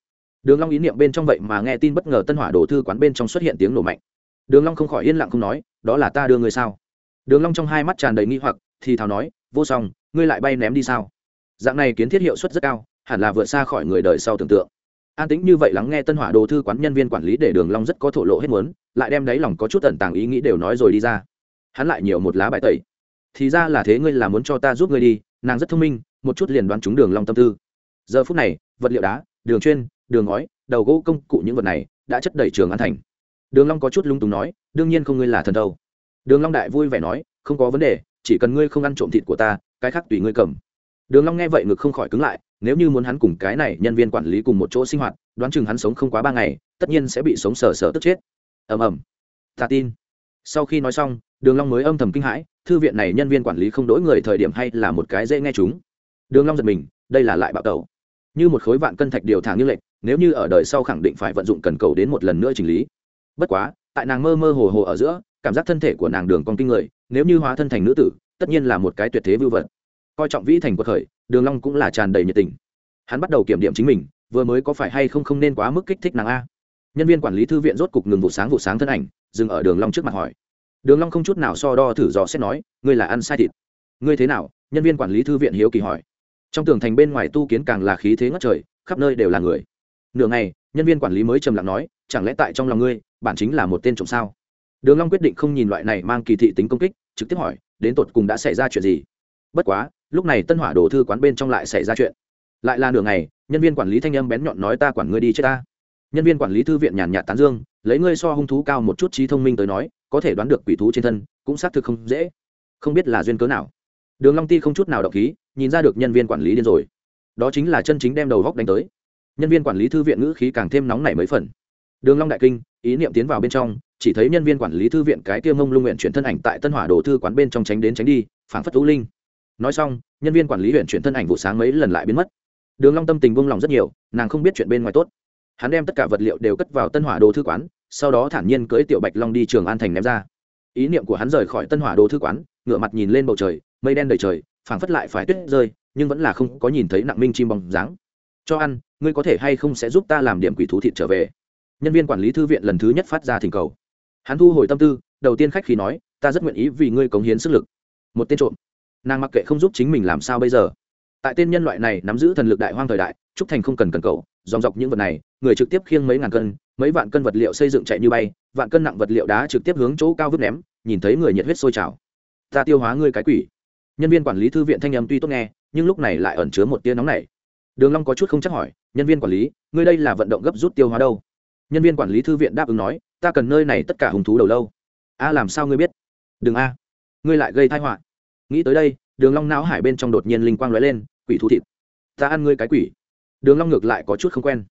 Đường long ý niệm bên trong vậy mà nghe tin bất ngờ tân hỏa đồ thư quán bên trong xuất hiện tiếng nổ mạnh. Đường long không khỏi yên lặng không nói, đó là ta đưa ngươi sao? Đường long trong hai mắt tràn đầy nghi hoặc, thì thào nói, vô song, ngươi lại bay ném đi sao? Dạng này kiến thiết hiệu suất rất cao, hẳn là vượt xa khỏi người đời sau tưởng tượng an tĩnh như vậy lắng nghe tân hỏa đồ thư quán nhân viên quản lý để đường long rất có thổ lộ hết muốn, lại đem đáy lòng có chút tẩn tàng ý nghĩ đều nói rồi đi ra. Hắn lại nhiều một lá bài tẩy. Thì ra là thế ngươi là muốn cho ta giúp ngươi đi, nàng rất thông minh, một chút liền đoán trúng đường long tâm tư. Giờ phút này, vật liệu đá, đường chuyên, đường ngói, đầu gỗ công cụ những vật này đã chất đầy trường an thành. Đường long có chút lung túng nói, đương nhiên không ngươi là thần đâu đường long đại vui vẻ nói, không có vấn đề, chỉ cần ngươi không ăn trộm thịt của ta, cái khác tùy ngươi cầm. Đường long nghe vậy ngực không khỏi cứng lại nếu như muốn hắn cùng cái này nhân viên quản lý cùng một chỗ sinh hoạt, đoán chừng hắn sống không quá ba ngày, tất nhiên sẽ bị sống sờ sờ tức chết. Ầm ầm. Ta tin. Sau khi nói xong, đường long mới âm thầm kinh hãi, thư viện này nhân viên quản lý không đổi người thời điểm hay là một cái dễ nghe chúng. Đường long giật mình, đây là lại bạo tẩu. Như một khối vạn cân thạch điều thẳng như lệnh nếu như ở đời sau khẳng định phải vận dụng cần cầu đến một lần nữa chỉnh lý. Bất quá, tại nàng mơ mơ hồ hồ ở giữa, cảm giác thân thể của nàng đường cong kinh người, nếu như hóa thân thành nữ tử, tất nhiên là một cái tuyệt thế vưu vật coi trọng vĩ thành của khởi đường long cũng là tràn đầy nhiệt tình. Hắn bắt đầu kiểm điểm chính mình, vừa mới có phải hay không không nên quá mức kích thích nàng a. Nhân viên quản lý thư viện rốt cục ngừng vụ sáng vụ sáng thân ảnh, dừng ở đường long trước mặt hỏi. Đường long không chút nào so đo thử dò xét nói, ngươi là ăn sai thịt. Ngươi thế nào? Nhân viên quản lý thư viện hiếu kỳ hỏi. Trong tường thành bên ngoài tu kiến càng là khí thế ngất trời, khắp nơi đều là người. Nửa ngày, nhân viên quản lý mới trầm lặng nói, chẳng lẽ tại trong lòng ngươi, bản chính là một tên trộm sao? Đường long quyết định không nhìn loại này mang kỳ thị tính công kích, trực tiếp hỏi, đến tột cùng đã xảy ra chuyện gì? Bất quá, lúc này tân hỏa đồ thư quán bên trong lại xảy ra chuyện. Lại là nửa ngày, nhân viên quản lý thanh âm bén nhọn nói ta quản ngươi đi chết ta. Nhân viên quản lý thư viện nhàn nhạt tán dương, lấy ngươi so hung thú cao một chút trí thông minh tới nói, có thể đoán được quỷ thú trên thân, cũng xác thực không dễ. Không biết là duyên cớ nào. Đường long ti không chút nào động khí, nhìn ra được nhân viên quản lý điên rồi. Đó chính là chân chính đem đầu góc đánh tới. Nhân viên quản lý thư viện ngữ khí càng thêm nóng nảy mấy phần. Đường long đại kinh, ý niệm tiến vào bên trong, chỉ thấy nhân viên quản lý thư viện cái kia mông lung nguyện chuyển thân ảnh tại tân hỏa đồ thư quán bên trong tránh đến tránh đi, phảng phất u linh nói xong, nhân viên quản lý huyện chuyển thân ảnh vụ sáng mấy lần lại biến mất. Đường long tâm tình buông lòng rất nhiều, nàng không biết chuyện bên ngoài tốt. Hắn đem tất cả vật liệu đều cất vào tân hỏa đồ thư quán, sau đó thản nhiên cưỡi tiểu bạch long đi trường an thành ném ra. Ý niệm của hắn rời khỏi tân hỏa đồ thư quán, ngửa mặt nhìn lên bầu trời, mây đen đầy trời, phảng phất lại phải tuyết rơi, nhưng vẫn là không có nhìn thấy nặng minh chim bóng dáng. Cho ăn, ngươi có thể hay không sẽ giúp ta làm điểm quỷ thú thịt trở về? Nhân viên quản lý thư viện lần thứ nhất phát ra thỉnh cầu. Hắn thu hồi tâm tư, đầu tiên khách khí nói, ta rất nguyện ý vì ngươi cống hiến sức lực. Một tên trộm nàng mặc kệ không giúp chính mình làm sao bây giờ. Tại tên nhân loại này nắm giữ thần lực đại hoang thời đại, trúc thành không cần cần cầu, dòng dọc những vật này, người trực tiếp khiêng mấy ngàn cân, mấy vạn cân vật liệu xây dựng chạy như bay, vạn cân nặng vật liệu đá trực tiếp hướng chỗ cao vứt ném, nhìn thấy người nhiệt huyết sôi trào. Ta tiêu hóa ngươi cái quỷ. Nhân viên quản lý thư viện thanh âm tuy tốt nghe, nhưng lúc này lại ẩn chứa một tia nóng này đường long có chút không chắc hỏi, nhân viên quản lý, ngươi đây là vận động gấp rút tiêu hóa đâu? Nhân viên quản lý thư viện đáp ứng nói, ta cần nơi này tất cả hùng thú đầu lâu. A, làm sao ngươi biết? Đừng a, ngươi lại gây tai họa nghĩ tới đây, đường long não hải bên trong đột nhiên linh quang lóe lên, quỷ thú thịt, ta ăn ngươi cái quỷ. Đường long ngược lại có chút không quen.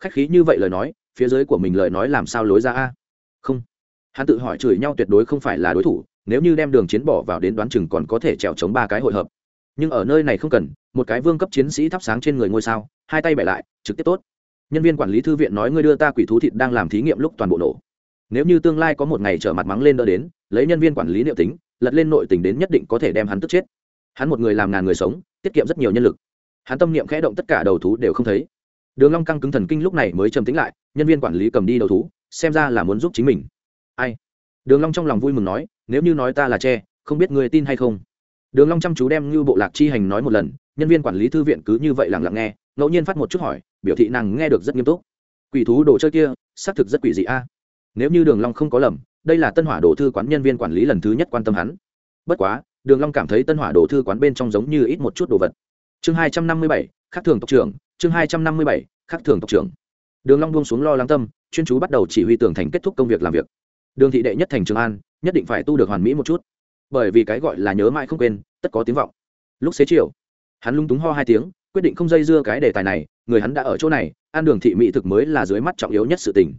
Khách khí như vậy lời nói, phía dưới của mình lời nói làm sao lối ra a? Không. Hắn tự hỏi chửi nhau tuyệt đối không phải là đối thủ, nếu như đem đường chiến bỏ vào đến đoán chừng còn có thể trèo chống ba cái hội hợp. Nhưng ở nơi này không cần, một cái vương cấp chiến sĩ thắp sáng trên người ngôi sao, hai tay bẻ lại, trực tiếp tốt. Nhân viên quản lý thư viện nói ngươi đưa ta quỷ thú thịt đang làm thí nghiệm lúc toàn bộ nổ. Nếu như tương lai có một ngày trở mặt mắng lên đỡ đến, lấy nhân viên quản lý liệu tính lật lên nội tình đến nhất định có thể đem hắn tức chết. Hắn một người làm ngàn người sống, tiết kiệm rất nhiều nhân lực. Hắn tâm niệm khẽ động tất cả đầu thú đều không thấy. Đường long căng cứng thần kinh lúc này mới trầm tĩnh lại, nhân viên quản lý cầm đi đầu thú, xem ra là muốn giúp chính mình. Ai? Đường long trong lòng vui mừng nói, nếu như nói ta là che, không biết người tin hay không? Đường long chăm chú đem như bộ lạc chi hành nói một lần, nhân viên quản lý thư viện cứ như vậy lặng lặng nghe, ngẫu nhiên phát một chút hỏi, biểu thị nàng nghe được rất nghiêm túc. Quỷ thú đồ chơi kia, xác thực rất quỷ dị a. Nếu như đường long không có lầm đây là tân hỏa đồ thư quán nhân viên quản lý lần thứ nhất quan tâm hắn. Bất quá, đường long cảm thấy tân hỏa đồ thư quán bên trong giống như ít một chút đồ vật. Chương hai trăm năm mươi bảy, khắc thường tộc trưởng, chương hai trăm năm mươi bảy, khắc thường tộc trưởng. Đường long buông xuống lo lắng tâm, chuyên chú bắt đầu chỉ huy tường thành kết thúc công việc làm việc. Đường thị đệ nhất thành trường an, nhất định phải tu được hoàn mỹ một chút. Bởi vì cái gọi là nhớ mãi không quên, tất có tiếng vọng. Lúc xế chiều, hắn lung túng ho hai tiếng, quyết định không dây dưa cái đề tài này, người hắn đã ở chỗ này ăn đường thị mỹ thực mới là dưới mắt trọng yếu nhất sự tình.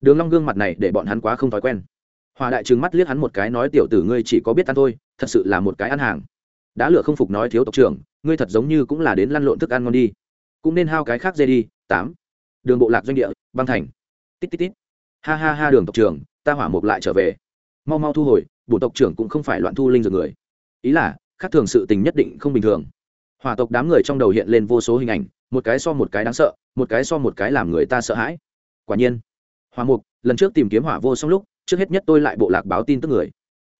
Đường long gương mặt này để bọn hắn quá không thói quen hòa đại trừng mắt liếc hắn một cái, nói, tiểu tử ngươi chỉ có biết ăn thôi, thật sự là một cái ăn hàng. Đã lựa không phục nói, thiếu tộc trưởng, ngươi thật giống như cũng là đến lăn lộn thức ăn ngon đi. Cũng nên hao cái khác dê đi, tám. Đường bộ lạc doanh địa, băng thành. Tít tít tít. Ha ha ha, đường tộc trưởng, ta hỏa mục lại trở về. Mau mau thu hồi bộ tộc trưởng cũng không phải loạn thu linh dược người. Ý là, khác thường sự tình nhất định không bình thường. Hỏa tộc đám người trong đầu hiện lên vô số hình ảnh, một cái so một cái đáng sợ, một cái so một cái làm người ta sợ hãi. Quả nhiên, hỏa mục, lần trước tìm kiếm hỏa vô xong lúc trước hết nhất tôi lại bộ lạc báo tin tức người.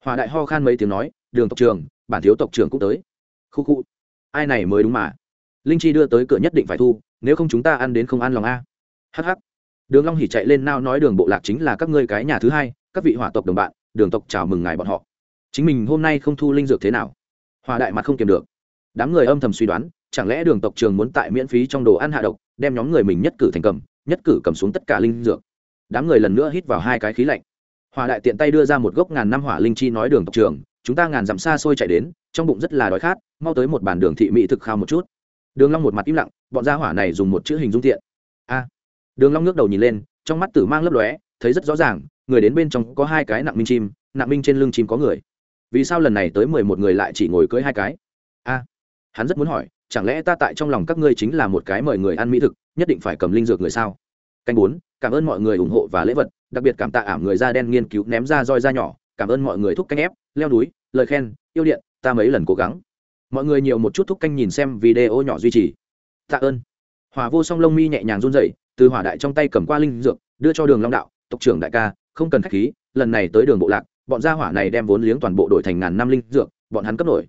Hòa đại ho khan mấy tiếng nói, đường tộc trưởng bản thiếu tộc trưởng cũng tới. Khu khu, ai này mới đúng mà. Linh chi đưa tới cửa nhất định phải thu, nếu không chúng ta ăn đến không ăn lòng a. Hh đường long hỉ chạy lên nao nói đường bộ lạc chính là các ngươi cái nhà thứ hai, các vị hỏa tộc đồng bạn, đường tộc chào mừng ngài bọn họ. Chính mình hôm nay không thu linh dược thế nào? Hòa đại mặt không kiềm được. Đám người âm thầm suy đoán, chẳng lẽ đường tộc trường muốn tại miễn phí trong đồ ăn hạ độc, đem nhóm người mình nhất cử thành cầm, nhất cử cầm xuống tất cả linh dược. Đám người lần nữa hít vào hai cái khí lạnh hỏa đại tiện tay đưa ra một gốc ngàn năm hỏa linh chi nói đường tộc trường, chúng ta ngàn dặm xa xôi chạy đến, trong bụng rất là đói khát, mau tới một bàn đường thị mỹ thực khao một chút. Đường long một mặt im lặng, bọn gia hỏa này dùng một chữ hình dung tiện a. Đường long ngước đầu nhìn lên, trong mắt tử mang lấp lóe, thấy rất rõ ràng, người đến bên trong có hai cái nặng minh chim, nặng minh trên lưng chim có người. Vì sao lần này tới mười một người lại chỉ ngồi cưỡi hai cái? A. Hắn rất muốn hỏi, chẳng lẽ ta tại trong lòng các ngươi chính là một cái mời người ăn mỹ thực, nhất định phải cầm linh dược người sao? Canh bốn, cảm ơn mọi người ủng hộ và lễ vật, đặc biệt cảm tạ ảm người da đen nghiên cứu ném ra roi da nhỏ, cảm ơn mọi người thúc canh ép, leo núi, lời khen, yêu điện, ta mấy lần cố gắng. Mọi người nhiều một chút thúc canh nhìn xem video nhỏ duy trì. Tạ ơn. Hòa vô song lông mi nhẹ nhàng run dậy từ hỏa đại trong tay cầm qua linh dược, đưa cho đường long đạo, tộc trưởng đại ca, không cần khách khí, lần này tới đường bộ lạc, bọn gia hỏa này đem vốn liếng toàn bộ đổi thành ngàn năm linh dược, bọn hắn cấp nổi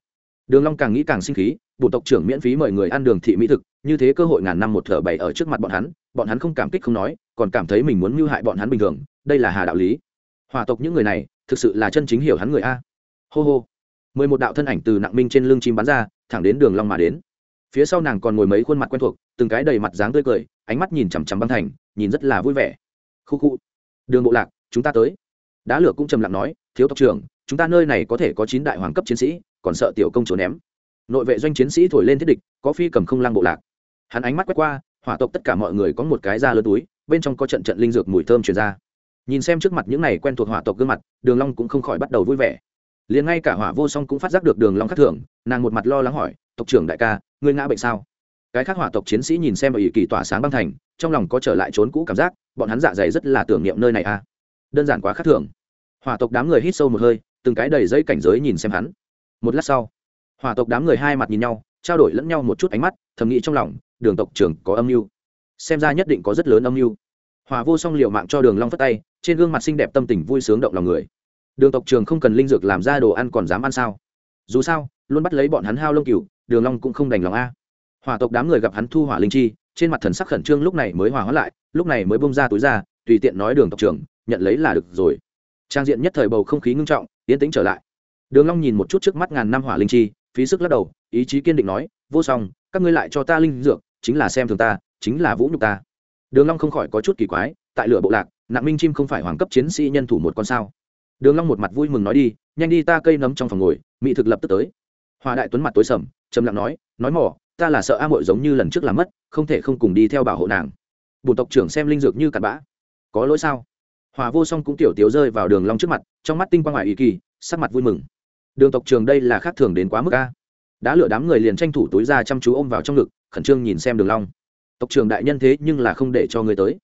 đường long càng nghĩ càng sinh khí bộ tộc trưởng miễn phí mời người ăn đường thị mỹ thực, như thế cơ hội ngàn năm một thở bảy ở trước mặt bọn hắn bọn hắn không cảm kích không nói, còn cảm thấy mình muốn mưu hại bọn hắn bình thường, đây là hà đạo lý. Hòa tộc những người này, thực sự là chân chính hiểu hắn người a. Hô hô. Mười một đạo thân ảnh từ nặng minh trên lưng chim bắn ra, thẳng đến đường long mà đến. Phía sau nàng còn ngồi mấy khuôn mặt quen thuộc, từng cái đầy mặt dáng tươi cười, ánh mắt nhìn chằm chằm băng thành, nhìn rất là vui vẻ. Khu khu. Đường bộ lạc, chúng ta tới. Đá lửa cũng trầm lặng nói, thiếu tộc trưởng, chúng ta nơi này có thể có chín đại hoàng cấp chiến sĩ còn sợ tiểu công chỗ ném. Nội vệ doanh chiến sĩ thổi lên thiết địch, có phi cầm không lăng bộ lạc. Hắn ánh mắt quét qua, hỏa tộc tất cả mọi người có một cái da lớn túi, bên trong có trận trận linh dược mùi thơm truyền ra. Nhìn xem trước mặt những này quen thuộc hỏa tộc gương mặt, đường long cũng không khỏi bắt đầu vui vẻ. Liền ngay cả hỏa vô song cũng phát giác được đường long khác thường, nàng một mặt lo lắng hỏi, tộc trưởng đại ca, ngươi ngã bệnh sao? Cái khác hỏa tộc chiến sĩ nhìn xem ở kỳ tỏa sáng băng thành, trong lòng có trở lại trốn cũ cảm giác, bọn hắn dạ dày rất là tưởng niệm nơi này a à. đơn giản quá khác thường. Hỏa tộc đám người hít sâu một hơi, từng cái đầy dây cảnh giới nhìn xem hắn một lát sau hỏa tộc đám người hai mặt nhìn nhau, trao đổi lẫn nhau một chút ánh mắt, thầm nghĩ trong lòng, đường tộc trưởng có âm mưu. Xem ra nhất định có rất lớn âm mưu. Hòa vô song liều mạng cho đường long phất tay, trên gương mặt xinh đẹp tâm tình vui sướng động lòng người. Đường tộc trường không cần linh dược làm ra đồ ăn còn dám ăn sao? Dù sao, luôn bắt lấy bọn hắn hao lông cừu, đường long cũng không đành lòng a. Hỏa tộc đám người gặp hắn thu hỏa linh chi, trên mặt thần sắc khẩn trương lúc này mới hòa hóa lại, lúc này mới bung ra túi ra, tùy tiện nói đường tộc trưởng, nhận lấy là được rồi. Trang diện nhất thời bầu không khí ngưng trọng tiến tĩnh trở lại đường long nhìn một chút trước mắt ngàn năm hỏa linh chi, phí sức lắc đầu, ý chí kiên định nói, vô song, các ngươi lại cho ta linh dược, chính là xem thường ta, chính là vũ nhục ta. Đường long không khỏi có chút kỳ quái, tại lửa bộ lạc, nặng minh chim không phải hoàng cấp chiến sĩ nhân thủ một con sao? Đường long một mặt vui mừng nói đi, nhanh đi ta cây nấm trong phòng ngồi mỹ thực lập tức tới. Hòa đại tuấn mặt tối sầm, trầm lặng nói nói mỏ, ta là sợ a muội giống như lần trước làm mất, không thể không cùng đi theo bảo hộ nàng. Bùn tộc trưởng xem linh dược như cặn bã. Có lỗi sao? Hòa vô song cũng tiểu tiếu rơi vào đường long trước mặt, trong mắt tinh quang ngoại ý kỳ, sắc mặt vui mừng đường tộc trường đây là khác thường đến quá mức a. Đã lựa đám người liền tranh thủ túi ra chăm chú ôm vào trong ngực, khẩn trương nhìn xem đường long. Tộc trường đại nhân thế nhưng là không để cho người tới.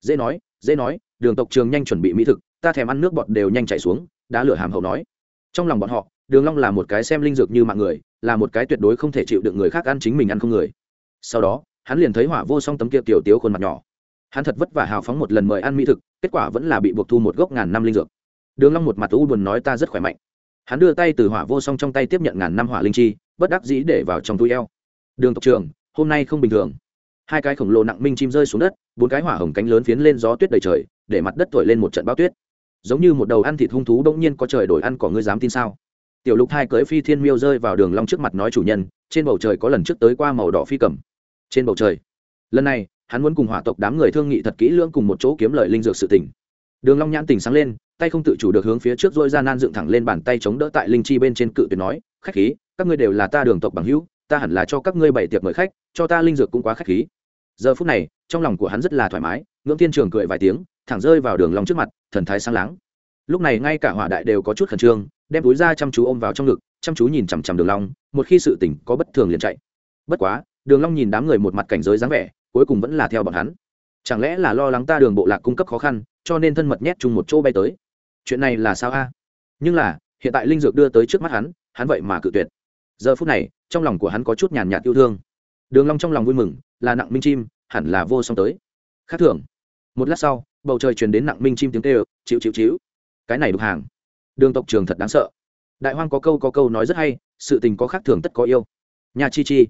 Dễ nói dễ nói, đường tộc trường nhanh chuẩn bị mỹ thực, ta thèm ăn nước bọt đều nhanh chảy xuống, đã lựa hàm hậu nói. Trong lòng bọn họ, đường long là một cái xem linh dược như mạng người, là một cái tuyệt đối không thể chịu được người khác ăn chính mình ăn không người. Sau đó, hắn liền thấy hỏa vô song tấm kia tiểu tiếu khuôn mặt nhỏ. Hắn thật vất vả hào phóng một lần mời ăn mỹ thực, kết quả vẫn là bị buộc thu một gốc ngàn năm linh dược. Đường long một mặt u buồn nói ta rất khỏe mạnh hắn đưa tay từ hỏa vô song trong tay tiếp nhận ngàn năm hỏa linh chi, bất đắc dĩ để vào trong túi eo. Đường tộc trường hôm nay không bình thường. Hai cái khổng lồ nặng minh chim rơi xuống đất, bốn cái hỏa hồng cánh lớn phiến lên gió tuyết đầy trời, để mặt đất thổi lên một trận bão tuyết. Giống như một đầu ăn thịt hung thú bỗng nhiên có trời đổi ăn cỏ ngươi dám tin sao? Tiểu lục hai cưỡi phi thiên miêu rơi vào đường long trước mặt nói chủ nhân, trên bầu trời có lần trước tới qua màu đỏ phi cầm. Trên bầu trời. Lần này, hắn muốn cùng hỏa tộc đám người thương nghị thật kỹ lưỡng cùng một chỗ kiếm lợi linh dược sự tỉnh đường long nhãn tỉnh sáng lên tay không tự chủ được hướng phía trước dôi ra nan dựng thẳng lên bàn tay chống đỡ tại linh chi bên trên cự tuyệt nói, khách khí, các ngươi đều là ta đường tộc bằng hữu, ta hẳn là cho các ngươi bảy tiệc mời khách, cho ta linh dược cũng quá khách khí. Giờ phút này, trong lòng của hắn rất là thoải mái, ngưỡng thiên trường cười vài tiếng, thẳng rơi vào đường long trước mặt, thần thái sáng láng. Lúc này ngay cả hỏa đại đều có chút khẩn trương, đem túi ra chăm chú ôm vào trong ngực, chăm chú nhìn chằm chằm đường long, một khi sự tỉnh có bất thường liền chạy. Bất quá, đường long nhìn đám người một mặt cảnh giới dáng vẻ, cuối cùng vẫn là theo bọn hắn. Chẳng lẽ là lo lắng ta đường bộ lạc cung cấp khó khăn, cho nên thân mật nhét chung một chỗ bay tới? Chuyện này là sao a? Nhưng là, hiện tại linh dược đưa tới trước mắt hắn hắn vậy mà cự tuyệt. Giờ phút này, trong lòng của hắn có chút nhàn nhạt yêu thương. Đường long trong lòng vui mừng, là nặng minh chim, hẳn là vô song tới. Khác thường. Một lát sau, bầu trời truyền đến nặng minh chim tiếng kêu, chịu chịu chịu. Cái này đục hàng. Đường tộc trường thật đáng sợ. Đại hoang có câu có câu nói rất hay, sự tình có khác thường tất có yêu. Nhà chi chi.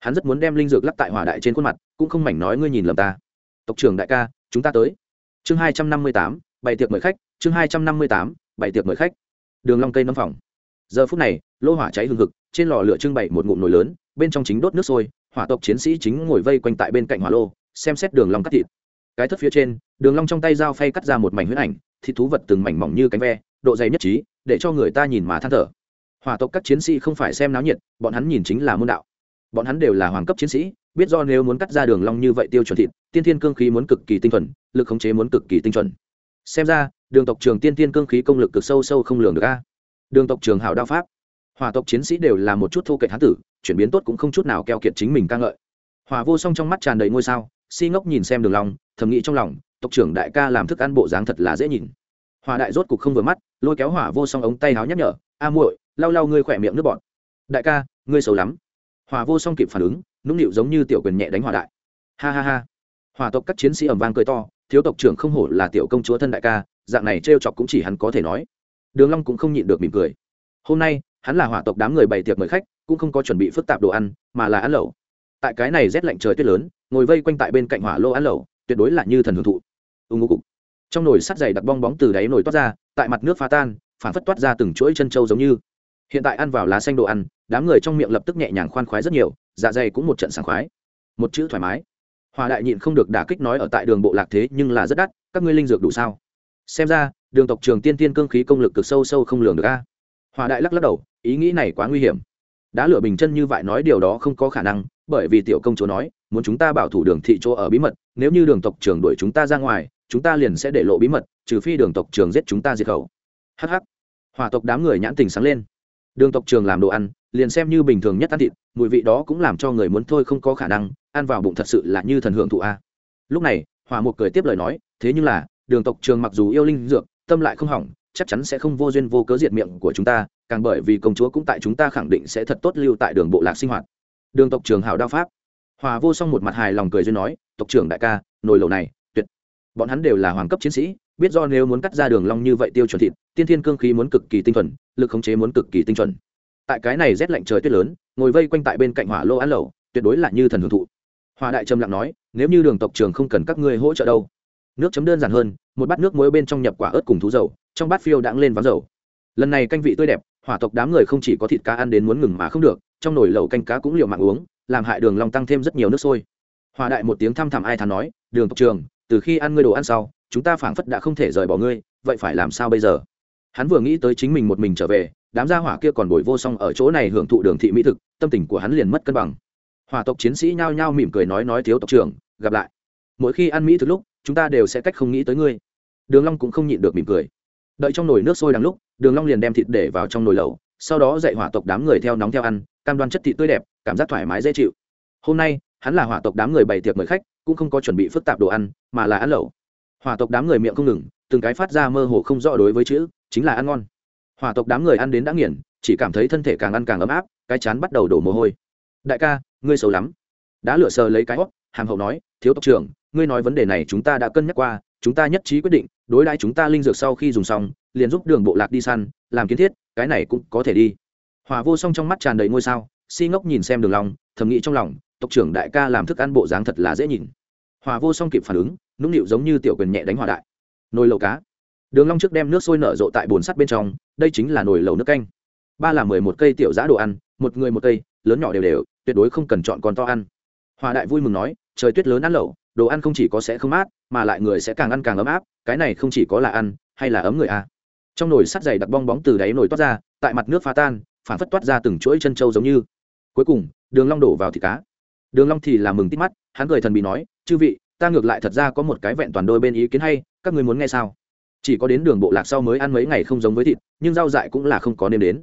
Hắn rất muốn đem linh dược lắp tại hỏa đại trên khuôn mặt, cũng không mảnh nói ngươi nhìn lầm ta. Tộc trưởng đại ca, chúng ta tới. Chương hai trăm năm mươi tám, bày tiệc mời khách chương hai trăm năm mươi tám bảy tiệc mời khách. Đường long cây nấm phòng giờ phút này, lô hỏa cháy hừng hực, trên lò lửa trưng bày một ngụm nồi lớn, bên trong chính đốt nước sôi, hỏa tộc chiến sĩ chính ngồi vây quanh tại bên cạnh hỏa lô, xem xét đường long cắt thịt. Cái thất phía trên, đường long trong tay dao phay cắt ra một mảnh huyết ảnh, thịt thú vật từng mảnh mỏng như cánh ve, độ dày nhất trí, để cho người ta nhìn mà than thở. Hỏa tộc các chiến sĩ không phải xem náo nhiệt, bọn hắn nhìn chính là môn đạo. Bọn hắn đều là hoàng cấp chiến sĩ, biết do nếu muốn cắt ra đường long như vậy tiêu chuẩn thịt, tiên thiên cương khí muốn cực kỳ tinh thuần, lực khống chế muốn cực kỳ tinh chuẩn xem ra, đường tộc trường tiên tiên cương khí công lực cực sâu sâu không lường được a. Đường tộc trường hảo đao pháp. Hỏa tộc chiến sĩ đều là một chút thô kệ hán tử, chuyển biến tốt cũng không chút nào keo kiệt chính mình ca ngợi. Hỏa vô song trong mắt tràn đầy ngôi sao, si ngốc nhìn xem đường lòng thầm nghĩ trong lòng, tộc trưởng đại ca làm thức ăn bộ dáng thật là dễ nhìn. Hỏa đại rốt cục không vừa mắt, lôi kéo hỏa vô song ống tay háo nhắc nhở, a muội, lau lau ngươi khỏe miệng nước bọt. Đại ca, ngươi xấu lắm. Hỏa vô song kịp phản ứng, nũng nịu giống như tiểu quyền nhẹ đánh hỏa đại. Ha ha ha. Hỏa tộc các chiến sĩ ầm vang cười to thiếu tộc trưởng không hổ là tiểu công chúa thân đại ca, dạng này trêu chọc cũng chỉ hắn có thể nói. Đường long cũng không nhịn được mỉm cười. Hôm nay, hắn là hỏa tộc đám người bày tiệc mời khách, cũng không có chuẩn bị phức tạp đồ ăn, mà là ăn lẩu. Tại cái này rét lạnh trời tuyết lớn, ngồi vây quanh tại bên cạnh hỏa lô ăn lẩu, tuyệt đối là như thần hưởng thụ. Ưng ngô cục. Trong nồi sắt dày đặc bong bóng từ đáy nồi toát ra, tại mặt nước pha tan phản phất toát ra từng chuỗi chân trâu giống như. Hiện tại ăn vào lá xanh đồ ăn, đám người trong miệng lập tức nhẹ nhàng khoan khoái rất nhiều dạ dày cũng một trận sảng khoái. Một chữ thoải mái hòa đại nhịn không được đả kích nói ở tại đường bộ lạc thế nhưng là rất đắt, các ngươi linh dược đủ sao? Xem ra, đường tộc trường tiên tiên cương khí công lực cực sâu sâu không lường được a. Hòa đại lắc lắc đầu, ý nghĩ này quá nguy hiểm. Đã lựa bình chân như vậy nói điều đó không có khả năng, bởi vì tiểu công chúa nói, muốn chúng ta bảo thủ đường thị chỗ ở bí mật, nếu như đường tộc trường đuổi chúng ta ra ngoài, chúng ta liền sẽ để lộ bí mật, trừ phi đường tộc trường giết chúng ta diệt khẩu. Hh hòa tộc đám người nhãn tình sáng lên. Đường tộc trường làm đồ ăn liền xem như bình thường nhất ăn thịt, mùi vị đó cũng làm cho người muốn thôi không có khả năng, ăn vào bụng thật sự là như thần hưởng thụ a. Lúc này hòa mục cười tiếp lời nói, thế nhưng là, đường tộc trường mặc dù yêu linh dược, tâm lại không hỏng, chắc chắn sẽ không vô duyên vô cớ diệt miệng của chúng ta, càng bởi vì công chúa cũng tại chúng ta khẳng định sẽ thật tốt lưu tại đường bộ lạc sinh hoạt. Đường tộc trường hảo đao pháp. Hòa vô song một mặt hài lòng cười duyên nói, tộc trưởng đại ca, nồi lầu này, tuyệt. Bọn hắn đều là hoàng cấp chiến sĩ, biết do nếu muốn cắt ra đường long như vậy tiêu chuẩn thịt, tiên thiên cương khí muốn cực kỳ tinh thuần, lực khống chế muốn cực kỳ tinh chuẩn tại cái này rét lạnh trời tuyết lớn, ngồi vây quanh tại bên cạnh hỏa lô ăn lẩu, tuyệt đối là như thần hưởng thụ. Hòa đại trầm lặng nói, nếu như đường tộc trường không cần các ngươi hỗ trợ đâu. Nước chấm đơn giản hơn, một bát nước muối bên trong nhập quả ớt cùng thú dầu, trong bát phiêu đãng lên vắng dầu. Lần này canh vị tươi đẹp, hỏa tộc đám người không chỉ có thịt cá ăn đến muốn ngừng mà không được, trong nồi lẩu canh cá cũng liều mạng uống, làm hại đường long tăng thêm rất nhiều nước sôi. Hòa đại một tiếng thăm thẳm ai thán nói, đường tộc trường, từ khi ăn ngươi đồ ăn sau, chúng ta phảng phất đã không thể rời bỏ ngươi, vậy phải làm sao bây giờ? Hắn vừa nghĩ tới chính mình một mình trở về đám gia hỏa kia còn bồi vô song ở chỗ này hưởng thụ đường thị mỹ thực, tâm tình của hắn liền mất cân bằng. Hỏa tộc chiến sĩ nhao nhao mỉm cười nói nói thiếu tộc trưởng, gặp lại. Mỗi khi ăn mỹ thực lúc, chúng ta đều sẽ cách không nghĩ tới ngươi. Đường long cũng không nhịn được mỉm cười. Đợi trong nồi nước sôi đằng lúc, đường long liền đem thịt để vào trong nồi lẩu, sau đó dạy hỏa tộc đám người theo nóng theo ăn, cam đoan chất thịt tươi đẹp, cảm giác thoải mái dễ chịu. Hôm nay, hắn là hỏa tộc đám người bày tiệc mời khách, cũng không có chuẩn bị phức tạp đồ ăn, mà là ăn lẩu. Hỏa tộc đám người miệng không ngừng, từng cái phát ra mơ hồ không rõ đối với chữ, chính là ăn ngon hỏa tộc đám người ăn đến đã nghiền, chỉ cảm thấy thân thể càng ăn càng ấm áp, cái chán bắt đầu đổ mồ hôi. Đại ca, ngươi xấu lắm. Đã lựa sờ lấy cái hót hàm hậu nói, thiếu tộc trưởng, ngươi nói vấn đề này chúng ta đã cân nhắc qua, chúng ta nhất trí quyết định, đối đãi chúng ta linh dược sau khi dùng xong, liền giúp đường bộ lạc đi săn, làm kiến thiết, cái này cũng có thể đi. Hòa vô song trong mắt tràn đầy ngôi sao, si ngốc nhìn xem đường long, thầm nghĩ trong lòng, tộc trưởng đại ca làm thức ăn bộ dáng thật là dễ nhìn. Hòa vô song kịp phản ứng, nũng nịu giống như tiểu quyền nhẹ đánh hòa đại. Nồi lẩu cá đường long trước đem nước sôi nở rộ tại bồn sắt bên trong, đây chính là nồi lẩu nước canh. Ba là mười một cây tiểu giã đồ ăn, một người một cây, lớn nhỏ đều đều, tuyệt đối không cần chọn con to ăn. Hòa đại vui mừng nói, trời tuyết lớn ăn lẩu, đồ ăn không chỉ có sẽ không mát, mà lại người sẽ càng ăn càng ấm áp, cái này không chỉ có là ăn, hay là ấm người à. trong nồi sắt dày đặc bong bóng từ đáy nồi toát ra, tại mặt nước pha tan, phản phất toát ra từng chuỗi chân trâu giống như. Cuối cùng, đường long đổ vào thịt cá. Đường long thì là mừng tít mắt, hắn cười thần bị nói, chư vị, ta ngược lại thật ra có một cái vẹn toàn đôi bên ý kiến hay, các ngươi muốn nghe sao? Chỉ có đến đường bộ lạc sau mới ăn mấy ngày không giống với thịt, nhưng rau dại cũng là không có nên đến.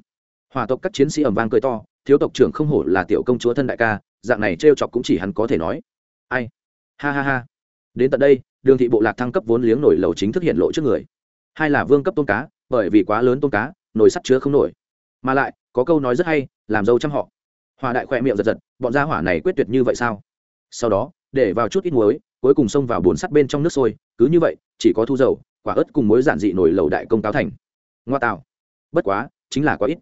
Hòa tộc các chiến sĩ ầm vang cười to, thiếu tộc trưởng không hổ là tiểu công chúa thân đại ca, dạng này trêu chọc cũng chỉ hắn có thể nói. Ai? Ha ha ha. Đến tận đây, đường thị bộ lạc thăng cấp vốn liếng nổi lầu chính thức hiện lộ trước người. Hai là vương cấp tôm cá, bởi vì quá lớn tôm cá, nồi sắt chứa không nổi. Mà lại, có câu nói rất hay, làm dâu trăm họ. Hòa đại khoe miệng giật giật, bọn gia hỏa này quyết tuyệt như vậy sao? Sau đó, để vào chút ít muối, cuối cùng xông vào bồn sắt bên trong nước sôi, cứ như vậy, chỉ có thu dầu quả ớt cùng muối giản dị nổi lầu đại công táo thành. Ngoa tạo. Bất quá, chính là có ít.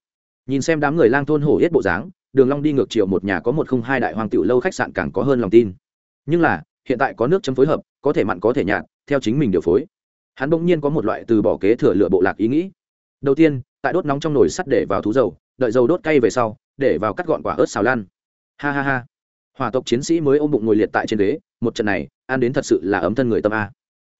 Nhìn xem đám người lang thôn hổ yết bộ dáng, đường long đi ngược chiều một nhà có một không hai đại hoàng tiểu lâu khách sạn càng có hơn lòng tin. Nhưng là, hiện tại có nước chấm phối hợp, có thể mặn có thể nhạt, theo chính mình điều phối. Hắn bỗng nhiên có một loại từ bỏ kế thừa lựa bộ lạc ý nghĩ. Đầu tiên, tại đốt nóng trong nồi sắt để vào thú dầu, đợi dầu đốt cay về sau, để vào cắt gọn quả ớt xào lan. Ha ha ha. Hòa tộc chiến sĩ mới ôm bụng ngồi liệt tại trên ghế, một trận này, ăn đến thật sự là ấm thân người tâm a.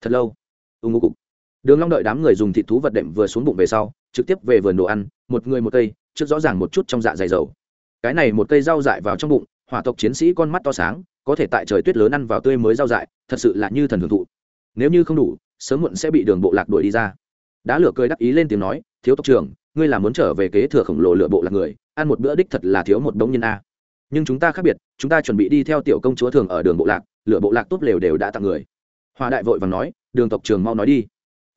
Thật lâu. Ưng ngô cục đường long đợi đám người dùng thịt thú vật đệm vừa xuống bụng về sau, trực tiếp về vườn đồ ăn, một người một cây, trước rõ ràng một chút trong dạ dày dầu. Cái này một cây rau dại vào trong bụng, hỏa tộc chiến sĩ con mắt to sáng, có thể tại trời tuyết lớn ăn vào tươi mới rau dại, thật sự là như thần hưởng thụ. Nếu như không đủ, sớm muộn sẽ bị đường bộ lạc đuổi đi ra. Đá lửa cười đắc ý lên tiếng nói, thiếu tộc trưởng, ngươi là muốn trở về kế thừa khổng lồ lựa bộ lạc người, ăn một bữa đích thật là thiếu một đống nhân a. Nhưng chúng ta khác biệt, chúng ta chuẩn bị đi theo tiểu công chúa thường ở đường bộ lạc lựa bộ lạc tốt lều đều đã tặng người. Hòa đại vội và nói, đường tộc trường mau nói đi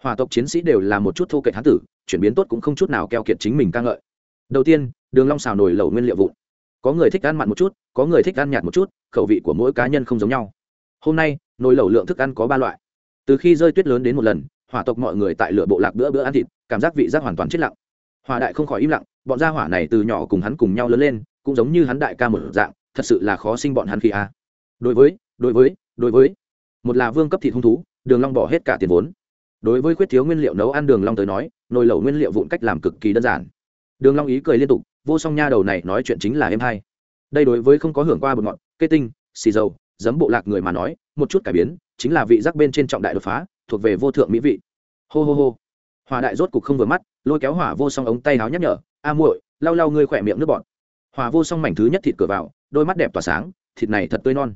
hòa tộc chiến sĩ đều là một chút thô kệch hán tử, chuyển biến tốt cũng không chút nào keo kiệt chính mình ca ngợi. Đầu tiên, đường long xào nồi lẩu nguyên liệu vụn. Có người thích ăn mặn một chút, có người thích ăn nhạt một chút, khẩu vị của mỗi cá nhân không giống nhau. Hôm nay, nồi lẩu lượng thức ăn có ba loại. Từ khi rơi tuyết lớn đến một lần hỏa tộc mọi người tại lửa bộ lạc bữa bữa ăn thịt, cảm giác vị giác hoàn toàn chết lặng. Hỏa đại không khỏi im lặng, bọn gia hỏa này từ nhỏ cùng hắn cùng nhau lớn lên, cũng giống như hắn đại ca một dạng, thật sự là khó sinh bọn hắn khi a. Đối với đối với đối với. Một là vương cấp thịt hung thú, đường long bỏ hết cả tiền vốn đối với khuyết thiếu nguyên liệu nấu ăn đường long tới nói, nồi lẩu nguyên liệu vụn cách làm cực kỳ đơn giản. Đường long ý cười liên tục, vô song nha đầu này nói chuyện chính là em hay. Đây đối với không có hưởng qua bột ngọt cây tinh, xì dầu, giấm bộ lạc người mà nói, một chút cải biến, chính là vị giác bên trên trọng đại đột phá, thuộc về vô thượng mỹ vị. Hô hô hô. Hỏa đại rốt cục không vừa mắt, lôi kéo hỏa vô song ống tay áo nhắc nhở, a muội, lau lau ngươi khỏe miệng nước bọt. Hỏa vô song mảnh thứ nhất thịt cửa vào, đôi mắt đẹp tỏa sáng, thịt này thật tươi non.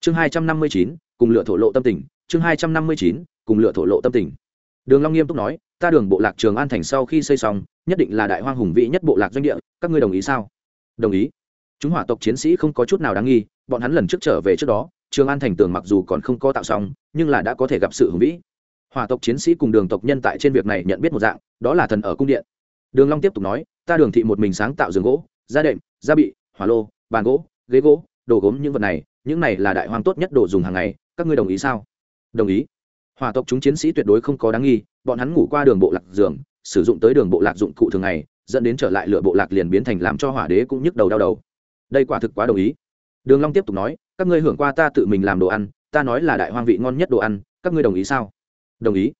Chương hai trăm năm mươi chín, cùng lựa thổ lộ tâm tình, chương hai trăm năm mươi chín, cùng lựa thổ lộ tâm tình đường long nghiêm túc nói, ta đường bộ lạc trường an thành sau khi xây xong, nhất định là đại hoang hùng vĩ nhất bộ lạc doanh địa, các ngươi đồng ý sao? Đồng ý. Chúng hỏa tộc chiến sĩ không có chút nào đáng nghi, bọn hắn lần trước trở về trước đó, trường an thành tường mặc dù còn không có tạo xong, nhưng là đã có thể gặp sự hùng vĩ. Hỏa tộc chiến sĩ cùng đường tộc nhân tại trên việc này nhận biết một dạng, đó là thần ở cung điện. Đường long tiếp tục nói, ta đường thị một mình sáng tạo giường gỗ gia đệm gia bị, hỏa lô, bàn gỗ, ghế gỗ, đồ gốm những vật này, những này là đại hoang tốt nhất đồ dùng hàng ngày, các ngươi đồng ý sao? Đồng ý hòa tộc chúng chiến sĩ tuyệt đối không có đáng nghi, bọn hắn ngủ qua đường bộ lạc giường, sử dụng tới đường bộ lạc dụng cụ thường ngày, dẫn đến trở lại lửa bộ lạc liền biến thành làm cho hỏa đế cũng nhức đầu đau đầu. Đây quả thực quá đồng ý. Đường long tiếp tục nói, các ngươi hưởng qua ta tự mình làm đồ ăn, ta nói là đại hoang vị ngon nhất đồ ăn, các ngươi đồng ý sao? Đồng ý.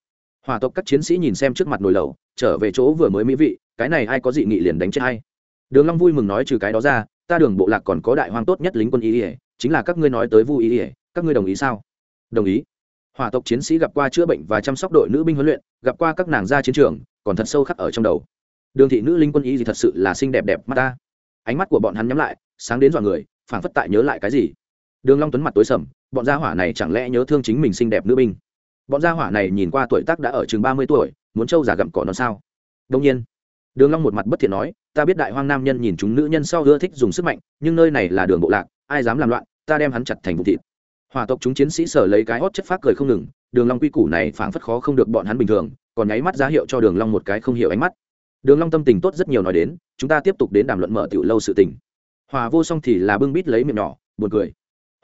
Hòa tộc các chiến sĩ nhìn xem trước mặt nồi lẩu, trở về chỗ vừa mới mỹ vị, cái này ai có dị nghị liền đánh chết hay đường long vui mừng nói trừ cái đó ra, ta đường bộ lạc còn có đại hoang tốt nhất lính quân ý ỉa chính là các ngươi nói tới vu ý ỉa các ngươi đồng ý sao? Đồng ý hỏa tộc chiến sĩ gặp qua chữa bệnh và chăm sóc đội nữ binh huấn luyện, gặp qua các nàng ra chiến trường, còn thật sâu khắc ở trong đầu. Đường thị nữ linh quân y gì thật sự là xinh đẹp đẹp mắt ta. Ánh mắt của bọn hắn nhắm lại, sáng đến dọa người, phảng phất tại nhớ lại cái gì. Đường long tuấn mặt tối sầm, bọn gia hỏa này chẳng lẽ nhớ thương chính mình xinh đẹp nữ binh? Bọn gia hỏa này nhìn qua tuổi tác đã ở chừng ba mươi tuổi, muốn trâu già gặm cỏ nó sao? Đương nhiên, đường long một mặt bất thiện nói, ta biết đại hoang nam nhân nhìn chúng nữ nhân sau ưa thích dùng sức mạnh, nhưng nơi này là đường bộ lạc, ai dám làm loạn, ta đem hắn chặt thành vụ thịt hòa tộc chúng chiến sĩ sở lấy cái hót chất phát cười không ngừng, đường long quy củ này phảng phất khó không được bọn hắn bình thường, còn nháy mắt ra hiệu cho đường long một cái không hiểu ánh mắt. Đường long tâm tình tốt rất nhiều nói đến, chúng ta tiếp tục đến đàm luận mở tiểu lâu sự tình. Hòa vô song thì là bưng bít lấy miệng nhỏ, buồn cười.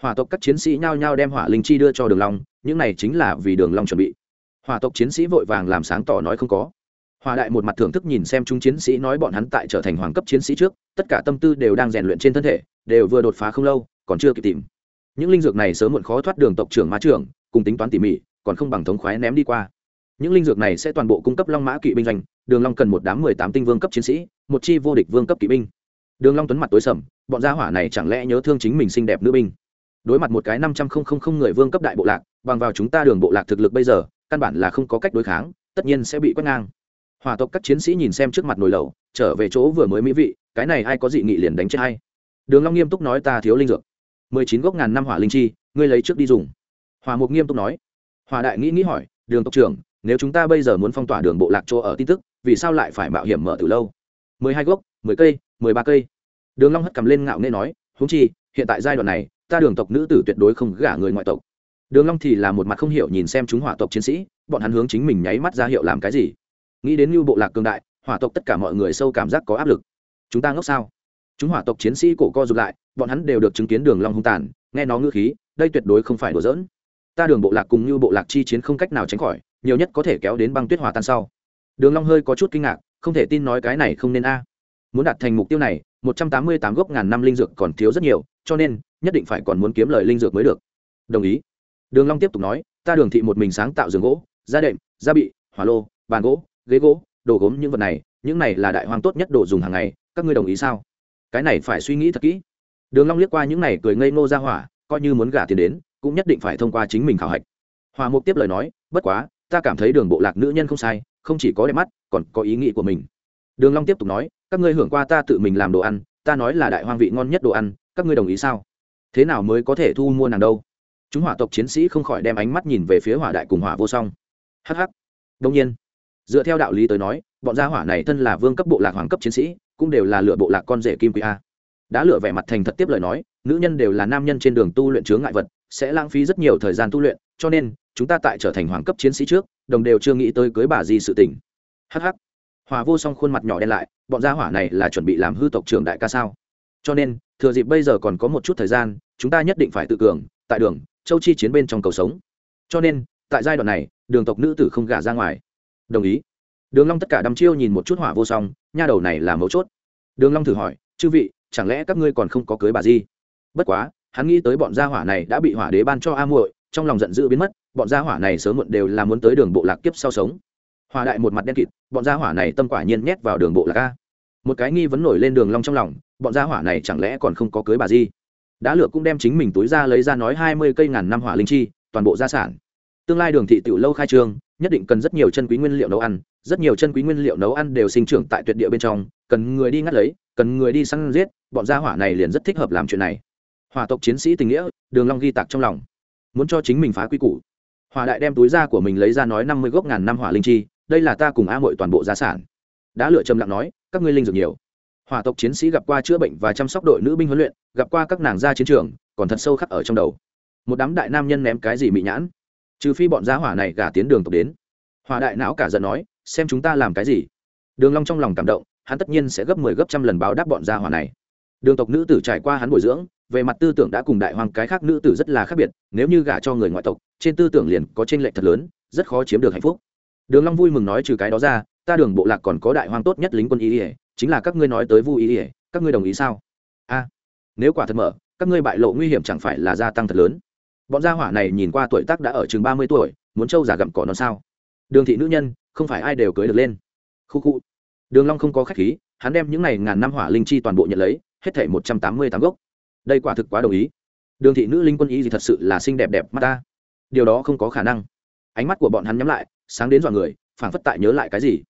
Hòa tộc các chiến sĩ nhao nhao đem hỏa linh chi đưa cho đường long, những này chính là vì đường long chuẩn bị. Hòa tộc chiến sĩ vội vàng làm sáng tỏ nói không có. Hòa đại một mặt thưởng thức nhìn xem chúng chiến sĩ nói bọn hắn tại trở thành hoàng cấp chiến sĩ trước, tất cả tâm tư đều đang rèn luyện trên thân thể, đều vừa đột phá không lâu, còn chưa kịp tìm những linh dược này sớm muộn khó thoát đường tộc trưởng ma trưởng, cùng tính toán tỉ mỉ, còn không bằng thống khoái ném đi qua. Những linh dược này sẽ toàn bộ cung cấp long mã kỵ binh doanh, đường long cần một đám mười tám tinh vương cấp chiến sĩ, một chi vô địch vương cấp kỵ binh. Đường long tuấn mặt tối sầm, bọn gia hỏa này chẳng lẽ nhớ thương chính mình xinh đẹp nữ binh? Đối mặt một cái năm trăm không không không người vương cấp đại bộ lạc, bằng vào chúng ta đường bộ lạc thực lực bây giờ, căn bản là không có cách đối kháng, tất nhiên sẽ bị quét ngang. Hỏa tộc các chiến sĩ nhìn xem trước mặt nồi lẩu, trở về chỗ vừa mới mỹ vị, cái này ai có dị nghị liền đánh chết hay đường long nghiêm túc nói ta thiếu linh dược mười chín gốc ngàn năm hỏa linh chi, ngươi lấy trước đi dùng. Hòa mục nghiêm túc nói. Hòa đại nghĩ nghĩ hỏi, đường tộc trưởng, nếu chúng ta bây giờ muốn phong tỏa đường bộ lạc chỗ ở tin tức, vì sao lại phải mạo hiểm mở từ lâu? Mười hai gốc, mười cây, mười ba cây. Đường long hất cầm lên ngạo nghễ nói, huống chi, hiện tại giai đoạn này, ta đường tộc nữ tử tuyệt đối không gả người ngoại tộc. Đường long thì là một mặt không hiểu nhìn xem chúng hỏa tộc chiến sĩ, bọn hắn hướng chính mình nháy mắt ra hiệu làm cái gì. Nghĩ đến như bộ lạc cường đại, hỏa tộc tất cả mọi người sâu cảm giác có áp lực. Chúng ta ngốc sao? Chúng hỏa tộc chiến sĩ cổ co rụt lại, bọn hắn đều được chứng kiến đường long hung tàn, nghe nó ngữ khí, đây tuyệt đối không phải đùa giỡn. Ta đường bộ lạc cùng như bộ lạc chi chiến không cách nào tránh khỏi, nhiều nhất có thể kéo đến băng tuyết hòa tan sau. Đường long hơi có chút kinh ngạc, không thể tin nói cái này không nên a. Muốn đạt thành mục tiêu này, một trăm tám mươi tám gốc ngàn năm linh dược còn thiếu rất nhiều, cho nên, nhất định phải còn muốn kiếm lời linh dược mới được. Đồng ý. Đường long tiếp tục nói, ta đường thị một mình sáng tạo giường gỗ gia đệm gia bị, hỏa lô, bàn gỗ, ghế gỗ, đồ gốm những vật này, những này là đại hoang tốt nhất đồ dùng hàng ngày, các ngươi đồng ý sao? Cái này phải suy nghĩ thật kỹ. Đường long liếc qua những này cười ngây ngô ra hỏa, coi như muốn gả tiền đến, cũng nhất định phải thông qua chính mình khảo hạch. Hòa mục tiếp lời nói, bất quá, ta cảm thấy đường bộ lạc nữ nhân không sai, không chỉ có đẹp mắt, còn có ý nghĩ của mình. Đường long tiếp tục nói, các ngươi hưởng qua ta tự mình làm đồ ăn, ta nói là đại hoang vị ngon nhất đồ ăn, các ngươi đồng ý sao? Thế nào mới có thể thu mua nàng đâu? Chúng hỏa tộc chiến sĩ không khỏi đem ánh mắt nhìn về phía hỏa đại cùng hỏa vô song. Hh đông nhiên, dựa theo đạo lý tới nói, bọn gia hỏa này thân là vương cấp bộ lạc hoàng cấp chiến sĩ cũng đều là lựa bộ lạc con rể kim quý a. Đã lựa vẻ mặt thành thật tiếp lời nói, nữ nhân đều là nam nhân trên đường tu luyện chướng ngại vật, sẽ lãng phí rất nhiều thời gian tu luyện, cho nên, chúng ta tại trở thành hoàng cấp chiến sĩ trước, đồng đều chưa nghĩ tới cưới bà gì sự tình. Hh hòa vô song khuôn mặt nhỏ đen lại, bọn gia hỏa này là chuẩn bị làm hư tộc trưởng đại ca sao? Cho nên, thừa dịp bây giờ còn có một chút thời gian, chúng ta nhất định phải tự cường, tại đường, châu chi chiến bên trong cầu sống. Cho nên, tại giai đoạn này, đường tộc nữ tử không gả ra ngoài. Đồng ý đường long tất cả đăm chiêu nhìn một chút hỏa vô song, nha đầu này là mấu chốt. Đường long thử hỏi, chư vị, chẳng lẽ các ngươi còn không có cưới bà gì bất quá, hắn nghĩ tới bọn gia hỏa này đã bị hỏa đế ban cho a muội, trong lòng giận dữ biến mất, bọn gia hỏa này sớm muộn đều là muốn tới đường bộ lạc kiếp sau sống. Hỏa đại một mặt đen kịt, bọn gia hỏa này tâm quả nhiên nhét vào đường bộ lạc a. Một cái nghi vấn nổi lên đường long trong lòng, bọn gia hỏa này chẳng lẽ còn không có cưới bà gì đã lựa cũng đem chính mình túi ra lấy ra nói hai mươi cây ngàn năm hỏa linh chi, toàn bộ gia sản. Tương lai đường thị tiểu lâu khai trương nhất định cần rất nhiều chân quý nguyên liệu nấu ăn, rất nhiều chân quý nguyên liệu nấu ăn đều sinh trưởng tại tuyệt địa bên trong, cần người đi ngắt lấy, cần người đi săn giết, bọn gia hỏa này liền rất thích hợp làm chuyện này. Hòa tộc chiến sĩ tình nghĩa, đường long ghi tạc trong lòng. Muốn cho chính mình phá quy củ. Hòa đại đem túi da của mình lấy ra nói năm mươi gốc ngàn năm hỏa linh chi, đây là ta cùng a muội toàn bộ gia sản. Đã lựa trầm lặng nói, các ngươi linh dược nhiều. Hỏa tộc chiến sĩ gặp qua chữa bệnh và chăm sóc đội nữ binh huấn luyện, gặp qua các nàng ra chiến trường, còn thật sâu khắc ở trong đầu. Một đám đại nam nhân ném cái gì mị nhãn? Trừ phi bọn gia hỏa này gả tiến đường tộc đến. Hỏa đại não cả giận nói, xem chúng ta làm cái gì. Đường long trong lòng cảm động, hắn tất nhiên sẽ gấp mười 10 gấp trăm lần báo đáp bọn gia hỏa này. Đường tộc nữ tử trải qua hắn bồi dưỡng, về mặt tư tưởng đã cùng đại hoàng cái khác nữ tử rất là khác biệt, nếu như gả cho người ngoại tộc, trên tư tưởng liền có trên lệch thật lớn, rất khó chiếm được hạnh phúc. Đường long vui mừng nói trừ cái đó ra, ta đường bộ lạc còn có đại hoàng tốt nhất lính quân y ỉa chính là các ngươi nói tới vu y ỉa các ngươi đồng ý sao? A, nếu quả thật mở, các ngươi bại lộ nguy hiểm chẳng phải là gia tăng thật lớn bọn gia hỏa này nhìn qua tuổi tác đã ở chừng ba mươi tuổi, muốn trâu giả gặm cỏ nó sao? Đường thị nữ nhân, không phải ai đều cưới được lên. Khu khu. Đường long không có khách khí, hắn đem những này ngàn năm hỏa linh chi toàn bộ nhận lấy, hết thảy một trăm tám mươi tám gốc. Đây quả thực quá đồng ý. Đường thị nữ linh quân y gì thật sự là xinh đẹp đẹp mắt ta. Điều đó không có khả năng. Ánh mắt của bọn hắn nhắm lại, sáng đến dọa người, phảng phất tại nhớ lại cái gì.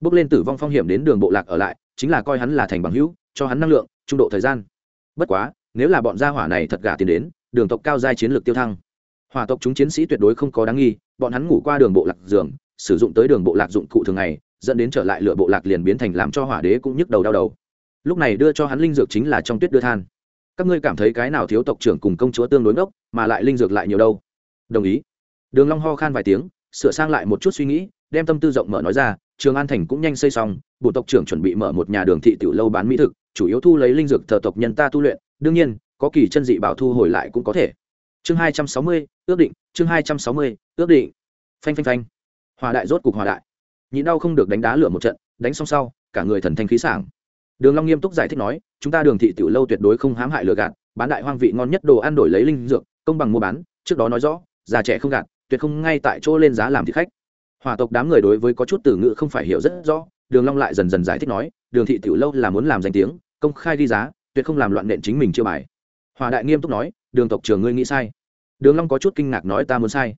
Bước lên tử vong phong hiểm đến đường bộ lạc ở lại, chính là coi hắn là thành bằng hữu, cho hắn năng lượng, trung độ thời gian. Bất quá, nếu là bọn gia hỏa này thật gả tiền đến đường tộc cao giai chiến lược tiêu thăng. Hỏa tộc chúng chiến sĩ tuyệt đối không có đáng nghi, bọn hắn ngủ qua đường bộ lạc giường, sử dụng tới đường bộ lạc dụng cụ thường ngày, dẫn đến trở lại lựa bộ lạc liền biến thành làm cho hỏa đế cũng nhức đầu đau đầu. Lúc này đưa cho hắn linh dược chính là trong tuyết đưa than. Các ngươi cảm thấy cái nào thiếu tộc trưởng cùng công chúa tương đối ngốc, mà lại linh dược lại nhiều đâu? Đồng ý. Đường long ho khan vài tiếng, sửa sang lại một chút suy nghĩ, đem tâm tư rộng mở nói ra, trường an thành cũng nhanh xây xong bộ tộc trưởng chuẩn bị mở một nhà đường thị tiểu lâu bán mỹ thực, chủ yếu thu lấy linh dược thờ tộc nhân ta tu luyện. Đương nhiên có kỳ chân dị bảo thu hồi lại cũng có thể. Chương hai trăm sáu mươi, ước định, chương hai trăm sáu mươi, ước định. Phanh phanh phanh. Hòa đại rốt cục hòa đại. Nhịn đau không được đánh đá lửa một trận, đánh xong sau, cả người thần thanh khí sảng. Đường long nghiêm túc giải thích nói, chúng ta đường thị tiểu lâu tuyệt đối không hám hại lừa gạt, bán đại hoang vị ngon nhất đồ ăn đổi lấy linh dược, công bằng mua bán, trước đó nói rõ, già trẻ không gạt, tuyệt không ngay tại chỗ lên giá làm thịt khách. Hòa tộc đám người đối với có chút từ ngữ không phải hiểu rất rõ, đường long lại dần dần giải thích nói, đường thị tiểu lâu là muốn làm danh tiếng, công khai đi giá, tuyệt không làm loạn nện chính mình chưa bài hòa đại nghiêm túc nói, đường tộc trưởng ngươi nghĩ sai. Đường long có chút kinh ngạc nói, ta muốn sai.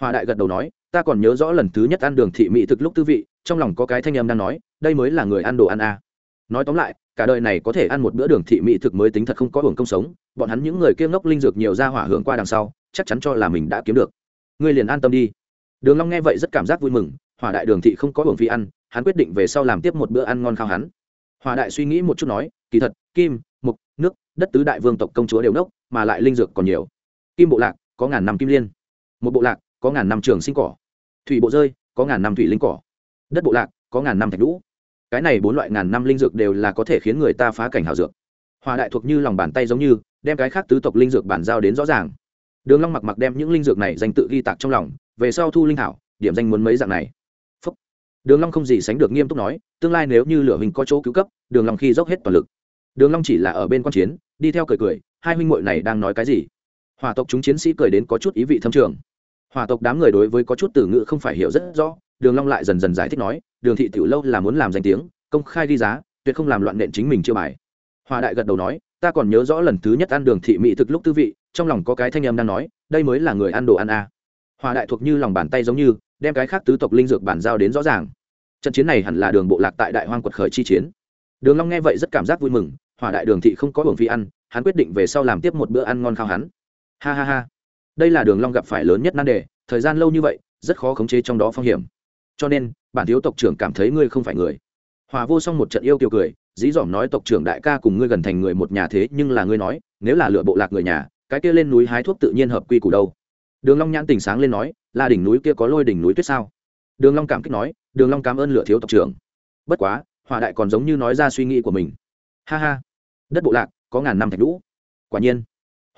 Hòa đại gật đầu nói, ta còn nhớ rõ lần thứ nhất ăn đường thị mỹ thực lúc tư vị, trong lòng có cái thanh âm đang nói, đây mới là người ăn đồ ăn a. À. nói tóm lại, cả đời này có thể ăn một bữa đường thị mỹ thực mới tính thật không có hưởng công sống, bọn hắn những người kia ngốc linh dược nhiều ra hỏa hưởng qua đằng sau, chắc chắn cho là mình đã kiếm được. Ngươi liền an tâm đi. Đường long nghe vậy rất cảm giác vui mừng hỏa đại đường thị không có hưởng phí ăn, hắn quyết định về sau làm tiếp một bữa ăn ngon khao hắn. Hỏa đại suy nghĩ một chút nói, kỳ thật, kim đất tứ đại vương tộc công chúa đều nốc, mà lại linh dược còn nhiều. Kim bộ lạc, có ngàn năm kim liên. Một bộ lạc, có ngàn năm trường sinh cỏ. Thủy bộ rơi, có ngàn năm thủy linh cỏ. Đất bộ lạc, có ngàn năm thạch lũ cái này bốn loại ngàn năm linh dược đều là có thể khiến người ta phá cảnh hào dược. Hòa đại thuộc như lòng bàn tay giống như, đem cái khác tứ tộc linh dược bản giao đến rõ ràng. Đường long mặc mặc đem những linh dược này danh tự ghi tạc trong lòng, về sau thu linh thảo, điểm danh muốn mấy dạng này. Phúc. đường long không gì sánh được nghiêm túc nói, tương lai nếu như lửa hình có chỗ cứu cấp, đường long khi dốc hết toàn lực đường long chỉ là ở bên quan chiến, đi theo cười cười, hai huynh muội này đang nói cái gì? Hỏa tộc chúng chiến sĩ cười đến có chút ý vị thâm trường. Hỏa tộc đám người đối với có chút từ ngữ không phải hiểu rất rõ, đường long lại dần dần giải thích nói, đường thị tiểu lâu là muốn làm danh tiếng, công khai đi giá, tuyệt không làm loạn nện chính mình chưa bài. Hỏa đại gật đầu nói, ta còn nhớ rõ lần thứ nhất ăn đường thị mỹ thực lúc tư vị, trong lòng có cái thanh âm đang nói, đây mới là người ăn đồ ăn a. À. đại thuộc như lòng bàn tay giống như, đem cái khác tứ tộc linh dược bản giao đến rõ ràng. Trận chiến này hẳn là đường bộ lạc tại đại hoang quật khởi chi chiến đường long nghe vậy rất cảm giác vui mừng hòa đại đường thị không có hưởng phi ăn, hắn quyết định về sau làm tiếp một bữa ăn ngon khao hắn. Ha ha ha. Đây là đường long gặp phải lớn nhất nan đề, thời gian lâu như vậy, rất khó khống chế trong đó phong hiểm. Cho nên, bản thiếu tộc trưởng cảm thấy ngươi không phải người. Hòa vô song một trận yêu kiều cười, dí dỏm nói tộc trưởng đại ca cùng ngươi gần thành người một nhà thế, nhưng là ngươi nói, nếu là lựa bộ lạc người nhà, cái kia lên núi hái thuốc tự nhiên hợp quy củ đâu. Đường long nhãn tỉnh sáng lên nói, là đỉnh núi kia có lôi đỉnh núi tuyết sao? Đường long cảm kích nói, đường long cảm ơn lựa thiếu tộc trưởng. Bất quá hỏa đại còn giống như nói ra suy nghĩ của mình. Ha ha. Đất bộ lạc, có ngàn năm thạch lũ quả nhiên.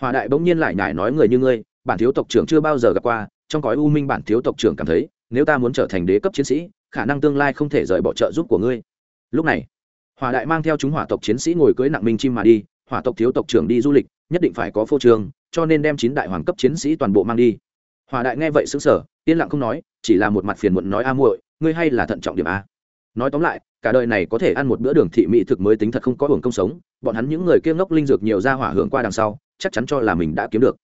Hỏa đại bỗng nhiên lại nhải nói người như ngươi, bản thiếu tộc trưởng chưa bao giờ gặp qua, trong cõi u minh bản thiếu tộc trưởng cảm thấy, nếu ta muốn trở thành đế cấp chiến sĩ, khả năng tương lai không thể rời bỏ trợ giúp của ngươi. Lúc này hỏa đại mang theo chúng hỏa tộc chiến sĩ ngồi cưới nặng minh chim mà đi, hỏa tộc thiếu tộc trưởng đi du lịch, nhất định phải có phô trường cho nên đem chín đại hoàng cấp chiến sĩ toàn bộ mang đi. Hỏa đại nghe vậy xứng sở yên lặng không nói, chỉ là một mặt phiền muộn nói, a muội, ngươi hay là thận trọng điểm a. Nói tóm lại cả đời này có thể ăn một bữa đường thị mỹ thực mới tính thật không có hưởng công sống. Bọn hắn những người kia ngốc linh dược nhiều ra hỏa hưởng qua đằng sau, chắc chắn cho là mình đã kiếm được.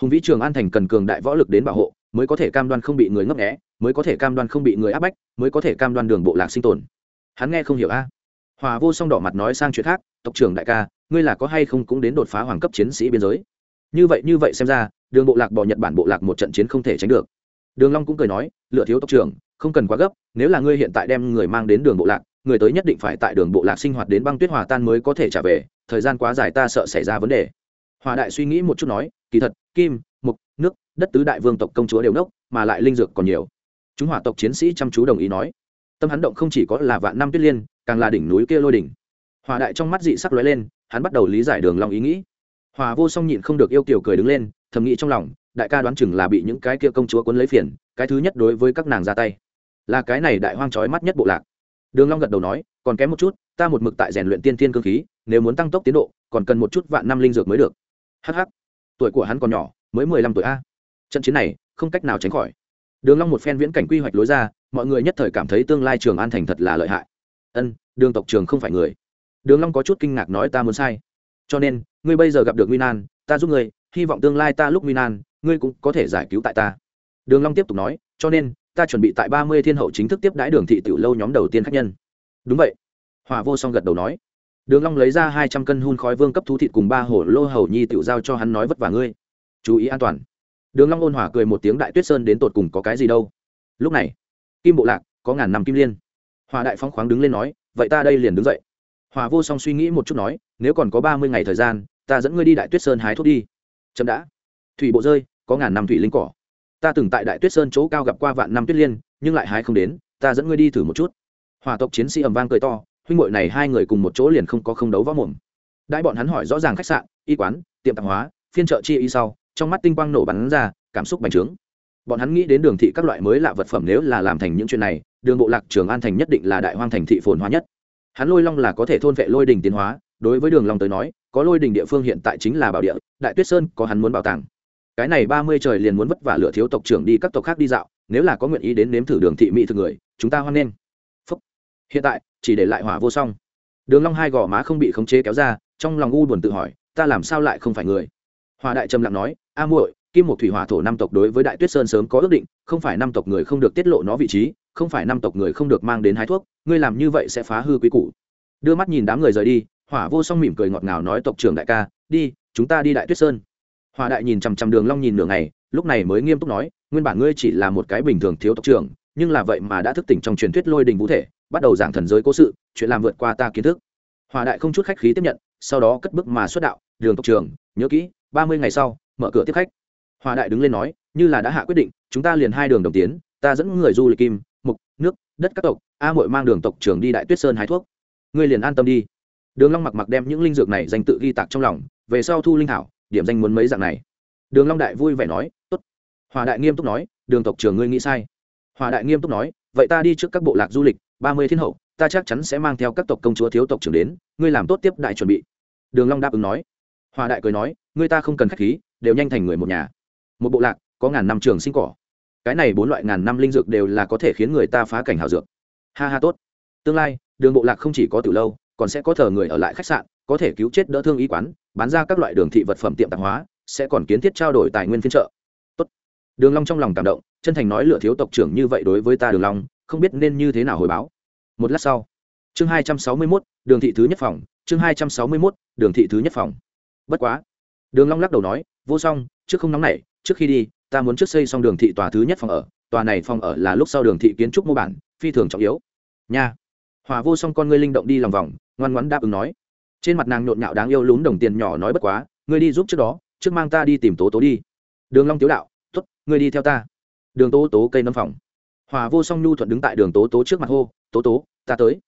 Hùng vĩ trường an thành cần cường đại võ lực đến bảo hộ, mới có thể cam đoan không bị người ngấp nghé, mới có thể cam đoan không bị người áp bách, mới có thể cam đoan đường bộ lạc sinh tồn. Hắn nghe không hiểu a. Hòa vô song đỏ mặt nói sang chuyện khác, tộc trưởng đại ca, ngươi là có hay không cũng đến đột phá hoàng cấp chiến sĩ biên giới? Như vậy như vậy xem ra, đường bộ lạc bỏ nhật bản bộ lạc một trận chiến không thể tránh được. Đường long cũng cười nói, lựa thiếu tộc trưởng, không cần quá gấp, nếu là ngươi hiện tại đem người mang đến đường bộ lạc người tới nhất định phải tại đường bộ lạc sinh hoạt đến băng tuyết hòa tan mới có thể trả về, thời gian quá dài ta sợ xảy ra vấn đề. Hòa đại suy nghĩ một chút nói, kỳ thật, kim, mục, nước, đất tứ đại vương tộc công chúa đều nốc mà lại linh dược còn nhiều. Chúng hỏa tộc chiến sĩ chăm chú đồng ý nói. Tâm hắn động không chỉ có là vạn năm tuyết liên, càng là đỉnh núi kia lôi đỉnh. Hòa đại trong mắt dị sắc lóe lên, hắn bắt đầu lý giải đường long ý nghĩ. Hòa vô song nhịn không được yêu kiều cười đứng lên, thầm nghĩ trong lòng, đại ca đoán chừng là bị những cái kia công chúa cuốn lấy phiền, cái thứ nhất đối với các nàng ra tay. Là cái này đại hoang chói mắt nhất bộ lạc đường long gật đầu nói, còn kém một chút, ta một mực tại rèn luyện tiên thiên cương khí, nếu muốn tăng tốc tiến độ, còn cần một chút vạn năm linh dược mới được. Hh tuổi của hắn còn nhỏ, mới mười lăm tuổi a. Trận chiến này, không cách nào tránh khỏi. Đường long một phen viễn cảnh quy hoạch lối ra, mọi người nhất thời cảm thấy tương lai trường an thành thật là lợi hại. Ân, đường tộc trường không phải người. Đường long có chút kinh ngạc nói, ta muốn sai. Cho nên, ngươi bây giờ gặp được nguy nan, ta giúp ngươi, hy vọng tương lai ta lúc nguy nan, ngươi cũng có thể giải cứu tại ta. Đường long tiếp tục nói, cho nên ta chuẩn bị tại ba mươi thiên hậu chính thức tiếp đãi đường thị tiểu lâu nhóm đầu tiên khách nhân. Đúng vậy. Hòa vô song gật đầu nói. Đường long lấy ra hai trăm cân hun khói vương cấp thú thịt cùng ba hổ lô hầu nhi tiểu giao cho hắn nói vất vả ngươi. Chú ý an toàn. Đường long ôn hòa cười một tiếng đại tuyết sơn đến tột cùng có cái gì đâu. Lúc này, kim bộ lạc có ngàn năm kim liên. Hòa đại phong khoáng đứng lên nói, vậy ta đây liền đứng dậy. Hòa vô song suy nghĩ một chút nói, nếu còn có ba mươi ngày thời gian, ta dẫn ngươi đi đại tuyết sơn hái thuốc đi. Chậm đã. Thủy bộ rơi, có ngàn năm thủy linh cỏ ta từng tại đại tuyết sơn chỗ cao gặp qua vạn năm tuyết liên, nhưng lại hái không đến, ta dẫn ngươi đi thử một chút. Hòa tộc chiến sĩ ầm vang cười to, huynh hội này hai người cùng một chỗ liền không có không đấu võ mồm. Đại bọn hắn hỏi rõ ràng khách sạn, y quán, tiệm tạp hóa, phiên chợ chi y sau, trong mắt tinh quang nổ bắn ra, cảm xúc bành trướng. Bọn hắn nghĩ đến đường thị các loại mới lạ vật phẩm nếu là làm thành những chuyện này, đường bộ lạc trường an thành nhất định là đại hoang thành thị phồn hóa nhất. Hắn lôi long là có thể thôn vệ lôi đình tiến hóa, đối với đường long tới nói, có lôi đình địa phương hiện tại chính là bảo địa, đại tuyết sơn có hắn muốn bảo tàng cái này ba mươi trời liền muốn vất vả lựa thiếu tộc trưởng đi các tộc khác đi dạo, nếu là có nguyện ý đến nếm thử đường thị mỹ thực người, chúng ta hoan nghênh. Phúc. hiện tại, chỉ để lại hỏa vô song. Đường long hai gò má không bị khống chế kéo ra, trong lòng u buồn tự hỏi, ta làm sao lại không phải người? Hòa đại trầm lặng nói, a muội, kim một thủy hỏa thổ năm tộc đối với đại tuyết sơn sớm có ước định, không phải năm tộc người không được tiết lộ nó vị trí, không phải năm tộc người không được mang đến hái thuốc, ngươi làm như vậy sẽ phá hư quý củ. Đưa mắt nhìn đám người rời đi, hỏa vô song mỉm cười ngọt ngào nói, tộc trưởng đại ca, đi, chúng ta đi đại tuyết sơn hòa đại nhìn chằm chằm đường long nhìn nửa ngày, lúc này mới nghiêm túc nói, nguyên bản ngươi chỉ là một cái bình thường thiếu tộc trưởng, nhưng là vậy mà đã thức tỉnh trong truyền thuyết lôi đình vũ thể, bắt đầu giảng thần giới cố sự, chuyện làm vượt qua ta kiến thức. Hòa đại không chút khách khí tiếp nhận, sau đó cất bước mà xuất đạo, đường tộc trưởng, nhớ kỹ, ba mươi ngày sau, mở cửa tiếp khách. Hòa đại đứng lên nói, như là đã hạ quyết định, chúng ta liền hai đường đồng tiến, ta dẫn người du lịch kim, mục, nước, đất các tộc, a muội mang đường tộc trưởng đi đại tuyết sơn hái thuốc. Ngươi liền an tâm đi. Đường long mặc mặc đem những linh dược này danh tự ghi tạc trong lòng, về sau thu linh thảo điểm danh muốn mấy dạng này. Đường long đại vui vẻ nói, tốt. Hòa đại nghiêm túc nói, đường tộc trưởng ngươi nghĩ sai. Hòa đại nghiêm túc nói, vậy ta đi trước các bộ lạc du lịch, ba mươi thiên hậu, ta chắc chắn sẽ mang theo các tộc công chúa thiếu tộc trưởng đến, ngươi làm tốt tiếp đại chuẩn bị. Đường long đáp ứng nói. Hòa đại cười nói, ngươi ta không cần khách khí, đều nhanh thành người một nhà. Một bộ lạc, có ngàn năm trường sinh cỏ. Cái này bốn loại ngàn năm linh dược đều là có thể khiến người ta phá cảnh hảo dược. Ha ha, tốt. Tương lai, đường bộ lạc không chỉ có từ lâu, còn sẽ có thờ người ở lại khách sạn, có thể cứu chết đỡ thương y quán bán ra các loại đường thị vật phẩm tiệm tạp hóa sẽ còn kiến thiết trao đổi tài nguyên phiên trợ Tốt. đường long trong lòng cảm động chân thành nói lựa thiếu tộc trưởng như vậy đối với ta đường long không biết nên như thế nào hồi báo. Một lát sau chương hai trăm sáu mươi 261, đường thị thứ nhất phòng chương hai trăm sáu mươi 261, đường thị thứ nhất phòng. Bất quá. Đường long lắc đầu nói vô song trước không nóng nảy trước khi đi ta muốn trước xây xong đường thị tòa thứ nhất phòng ở tòa này phòng ở là lúc sau đường thị kiến trúc mô bản phi thường trọng yếu. Nha. Hòa vô song con ngươi linh động đi lòng vòng ngoan ngoãn đáp ứng nói trên mặt nàng nhộn nhạo đáng yêu lún đồng tiền nhỏ nói bất quá, ngươi đi giúp trước đó, trước mang ta đi tìm tố tố đi. Đường long tiếu đạo, tốt, ngươi đi theo ta. Đường tố tố cây nấm phòng. Hòa vô song nhu thuận đứng tại đường tố tố trước mặt hô, tố tố, ta tới.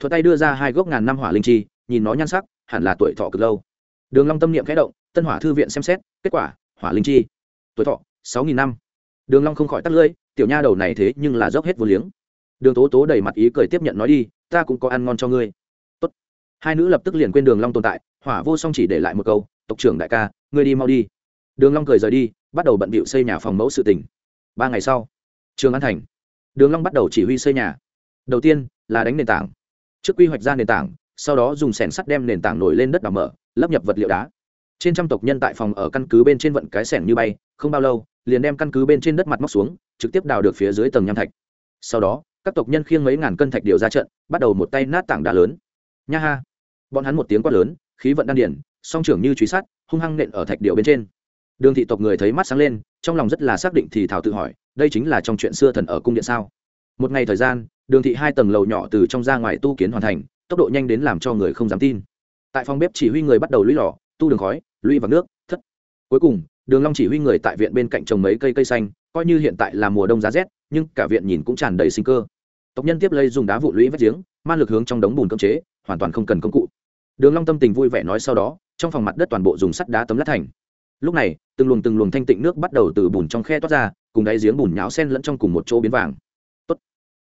Thuận tay đưa ra hai gốc ngàn năm hỏa linh chi, nhìn nó nhan sắc, hẳn là tuổi thọ cực lâu. Đường long tâm niệm khẽ động, tân hỏa thư viện xem xét, kết quả, hỏa linh chi, tuổi thọ, sáu nghìn năm. Đường long không khỏi tắt lưỡi, tiểu nha đầu này thế nhưng là dốc hết vô liếng. Đường tố tố đầy mặt ý cười tiếp nhận nói đi, ta cũng có ăn ngon cho ngươi hai nữ lập tức liền quên đường long tồn tại, hỏa vô song chỉ để lại một câu, tộc trưởng đại ca, ngươi đi mau đi. Đường long cười rời đi, bắt đầu bận bịu xây nhà phòng mẫu sự tình. Ba ngày sau, trường an thành, đường long bắt đầu chỉ huy xây nhà. Đầu tiên là đánh nền tảng. Trước quy hoạch ra nền tảng, sau đó dùng sẻn sắt đem nền tảng nổi lên đất đào mở, lấp nhập vật liệu đá. Trên trăm tộc nhân tại phòng ở căn cứ bên trên vận cái sẻn như bay, không bao lâu, liền đem căn cứ bên trên đất mặt móc xuống, trực tiếp đào được phía dưới tầng nham thạch. Sau đó, các tộc nhân khiêng mấy ngàn cân thạch điều ra trận, bắt đầu một tay nát tảng đá lớn. Nha ha! Bọn hắn một tiếng quát lớn, khí vận đan điển song trưởng như truy sát, hung hăng nện ở thạch điệu bên trên. Đường thị tộc người thấy mắt sáng lên, trong lòng rất là xác định thì thảo tự hỏi, đây chính là trong chuyện xưa thần ở cung điện sao? Một ngày thời gian, đường thị hai tầng lầu nhỏ từ trong ra ngoài tu kiến hoàn thành, tốc độ nhanh đến làm cho người không dám tin. Tại phòng bếp chỉ huy người bắt đầu lũy lò, tu đường khói, lũy vào nước, thất. Cuối cùng, đường long chỉ huy người tại viện bên cạnh trồng mấy cây cây xanh, coi như hiện tại là mùa đông giá rét, nhưng cả viện nhìn cũng tràn đầy sinh cơ. Tộc nhân tiếp lấy dùng đá vụ lũy vách giếng man lực hướng trong đống bùn cấm chế hoàn toàn không cần công cụ. Đường long tâm tình vui vẻ nói sau đó, trong phòng mặt đất toàn bộ dùng sắt đá tấm lát thành. Lúc này, từng luồng từng luồng thanh tịnh nước bắt đầu từ bùn trong khe toát ra, cùng đáy giếng bùn nhão xen lẫn trong cùng một chỗ biến vàng. Tốt.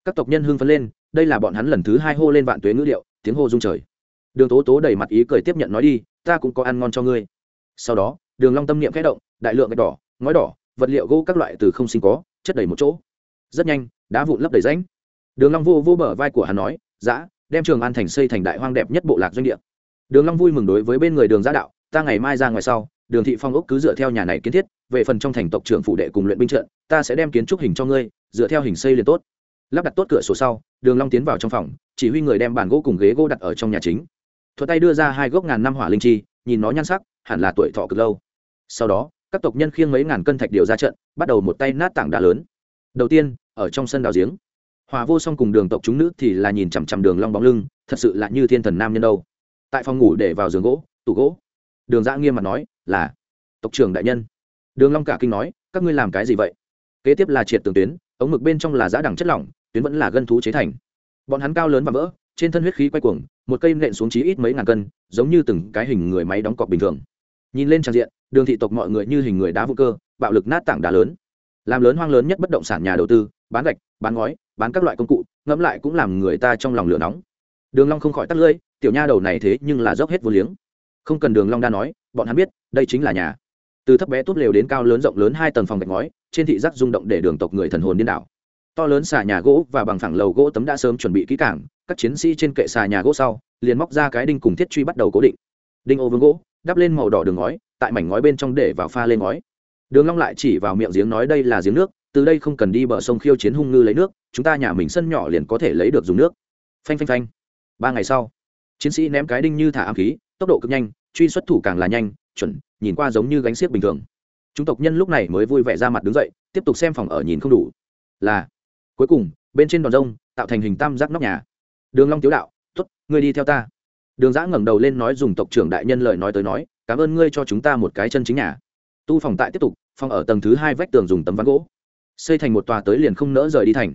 các tộc nhân hưng phấn lên, đây là bọn hắn lần thứ hai hô lên vạn tuế ngữ điệu, tiếng hô rung trời. Đường tố tố đầy mặt ý cười tiếp nhận nói đi, ta cũng có ăn ngon cho ngươi. Sau đó, đường long tâm niệm khẽ động, đại lượng gạch đỏ, ngói đỏ, vật liệu gỗ các loại từ không sinh có, chất đầy một chỗ. Rất nhanh, đá vụn lấp đầy rãnh. Đường long vô vô bờ vai của hắn nói, dã đem trường an thành xây thành đại hoang đẹp nhất bộ lạc doanh địa. Đường long vui mừng đối với bên người đường gia đạo, ta ngày mai ra ngoài sau, đường thị phong ốc cứ dựa theo nhà này kiến thiết, về phần trong thành tộc trưởng phụ đệ cùng luyện binh trận, ta sẽ đem kiến trúc hình cho ngươi, dựa theo hình xây liền tốt. Lắp đặt tốt cửa sổ sau, đường long tiến vào trong phòng, chỉ huy người đem bàn gỗ cùng ghế gỗ đặt ở trong nhà chính. Thuật tay đưa ra hai gốc ngàn năm hỏa linh chi, nhìn nó nhan sắc, hẳn là tuổi thọ cực lâu. Sau đó, các tộc nhân khiêng mấy ngàn cân thạch điều ra trận, bắt đầu một tay nát tảng đá lớn. Đầu tiên, ở trong sân đào giếng hòa vô song cùng đường tộc chúng nữ thì là nhìn chằm chằm đường long bóng lưng, thật sự là như thiên thần nam nhân đâu. Tại phòng ngủ để vào giường gỗ, tủ gỗ. Đường dã nghiêm mặt nói, là, tộc trưởng đại nhân. Đường long cả kinh nói, các ngươi làm cái gì vậy? Kế tiếp là triệt tường tuyến, ống mực bên trong là giã đẳng chất lỏng, tuyến vẫn là gân thú chế thành. Bọn hắn cao lớn và vỡ, trên thân huyết khí quay cuồng, một cây nện xuống chí ít mấy ngàn cân, giống như từng cái hình người máy đóng cọc bình thường. Nhìn lên trang diện, đường thị tộc mọi người như hình người đá vũ cơ, bạo lực nát tảng đá lớn. Làm lớn hoang lớn nhất bất động sản nhà đầu tư, bán gạch, bán ngói bán các loại công cụ, ngẫm lại cũng làm người ta trong lòng lửa nóng. Đường long không khỏi tắt lưỡi, tiểu nha đầu này thế nhưng là dốc hết vô liếng. Không cần đường long đa nói, bọn hắn biết, đây chính là nhà. Từ thấp bé tốt lều đến cao lớn rộng lớn hai tầng phòng gạch ngói, trên thị giác rung động để đường tộc người thần hồn điên đảo. To lớn xà nhà gỗ và bằng phẳng lầu gỗ tấm đã sớm chuẩn bị kỹ càng, các chiến sĩ trên kệ xà nhà gỗ sau, liền móc ra cái đinh cùng thiết truy bắt đầu cố định. Đinh ô vương gỗ, đắp lên màu đỏ đường ngói, tại mảnh ngói bên trong để vào pha lên ngói. Đường long lại chỉ vào miệng giếng nói đây là giếng nước từ đây không cần đi bờ sông khiêu chiến hung ngư lấy nước, chúng ta nhà mình sân nhỏ liền có thể lấy được dùng nước. Phanh phanh phanh. Ba ngày sau, chiến sĩ ném cái đinh như thả ám khí, tốc độ cực nhanh, truy xuất thủ càng là nhanh, chuẩn, nhìn qua giống như gánh xiếc bình thường. Chúng tộc nhân lúc này mới vui vẻ ra mặt đứng dậy, tiếp tục xem phòng ở nhìn không đủ. Là, cuối cùng, bên trên đòn rông, tạo thành hình tam giác nóc nhà. Đường long tiếu đạo, tốt, ngươi đi theo ta. Đường giã ngẩng đầu lên nói dùng tộc trưởng đại nhân lời nói tới nói, cảm ơn ngươi cho chúng ta một cái chân chính nhà. Tu phòng tại tiếp tục, phòng ở tầng thứ hai vách tường dùng tấm ván gỗ xây thành một tòa tới liền không nỡ rời đi thành.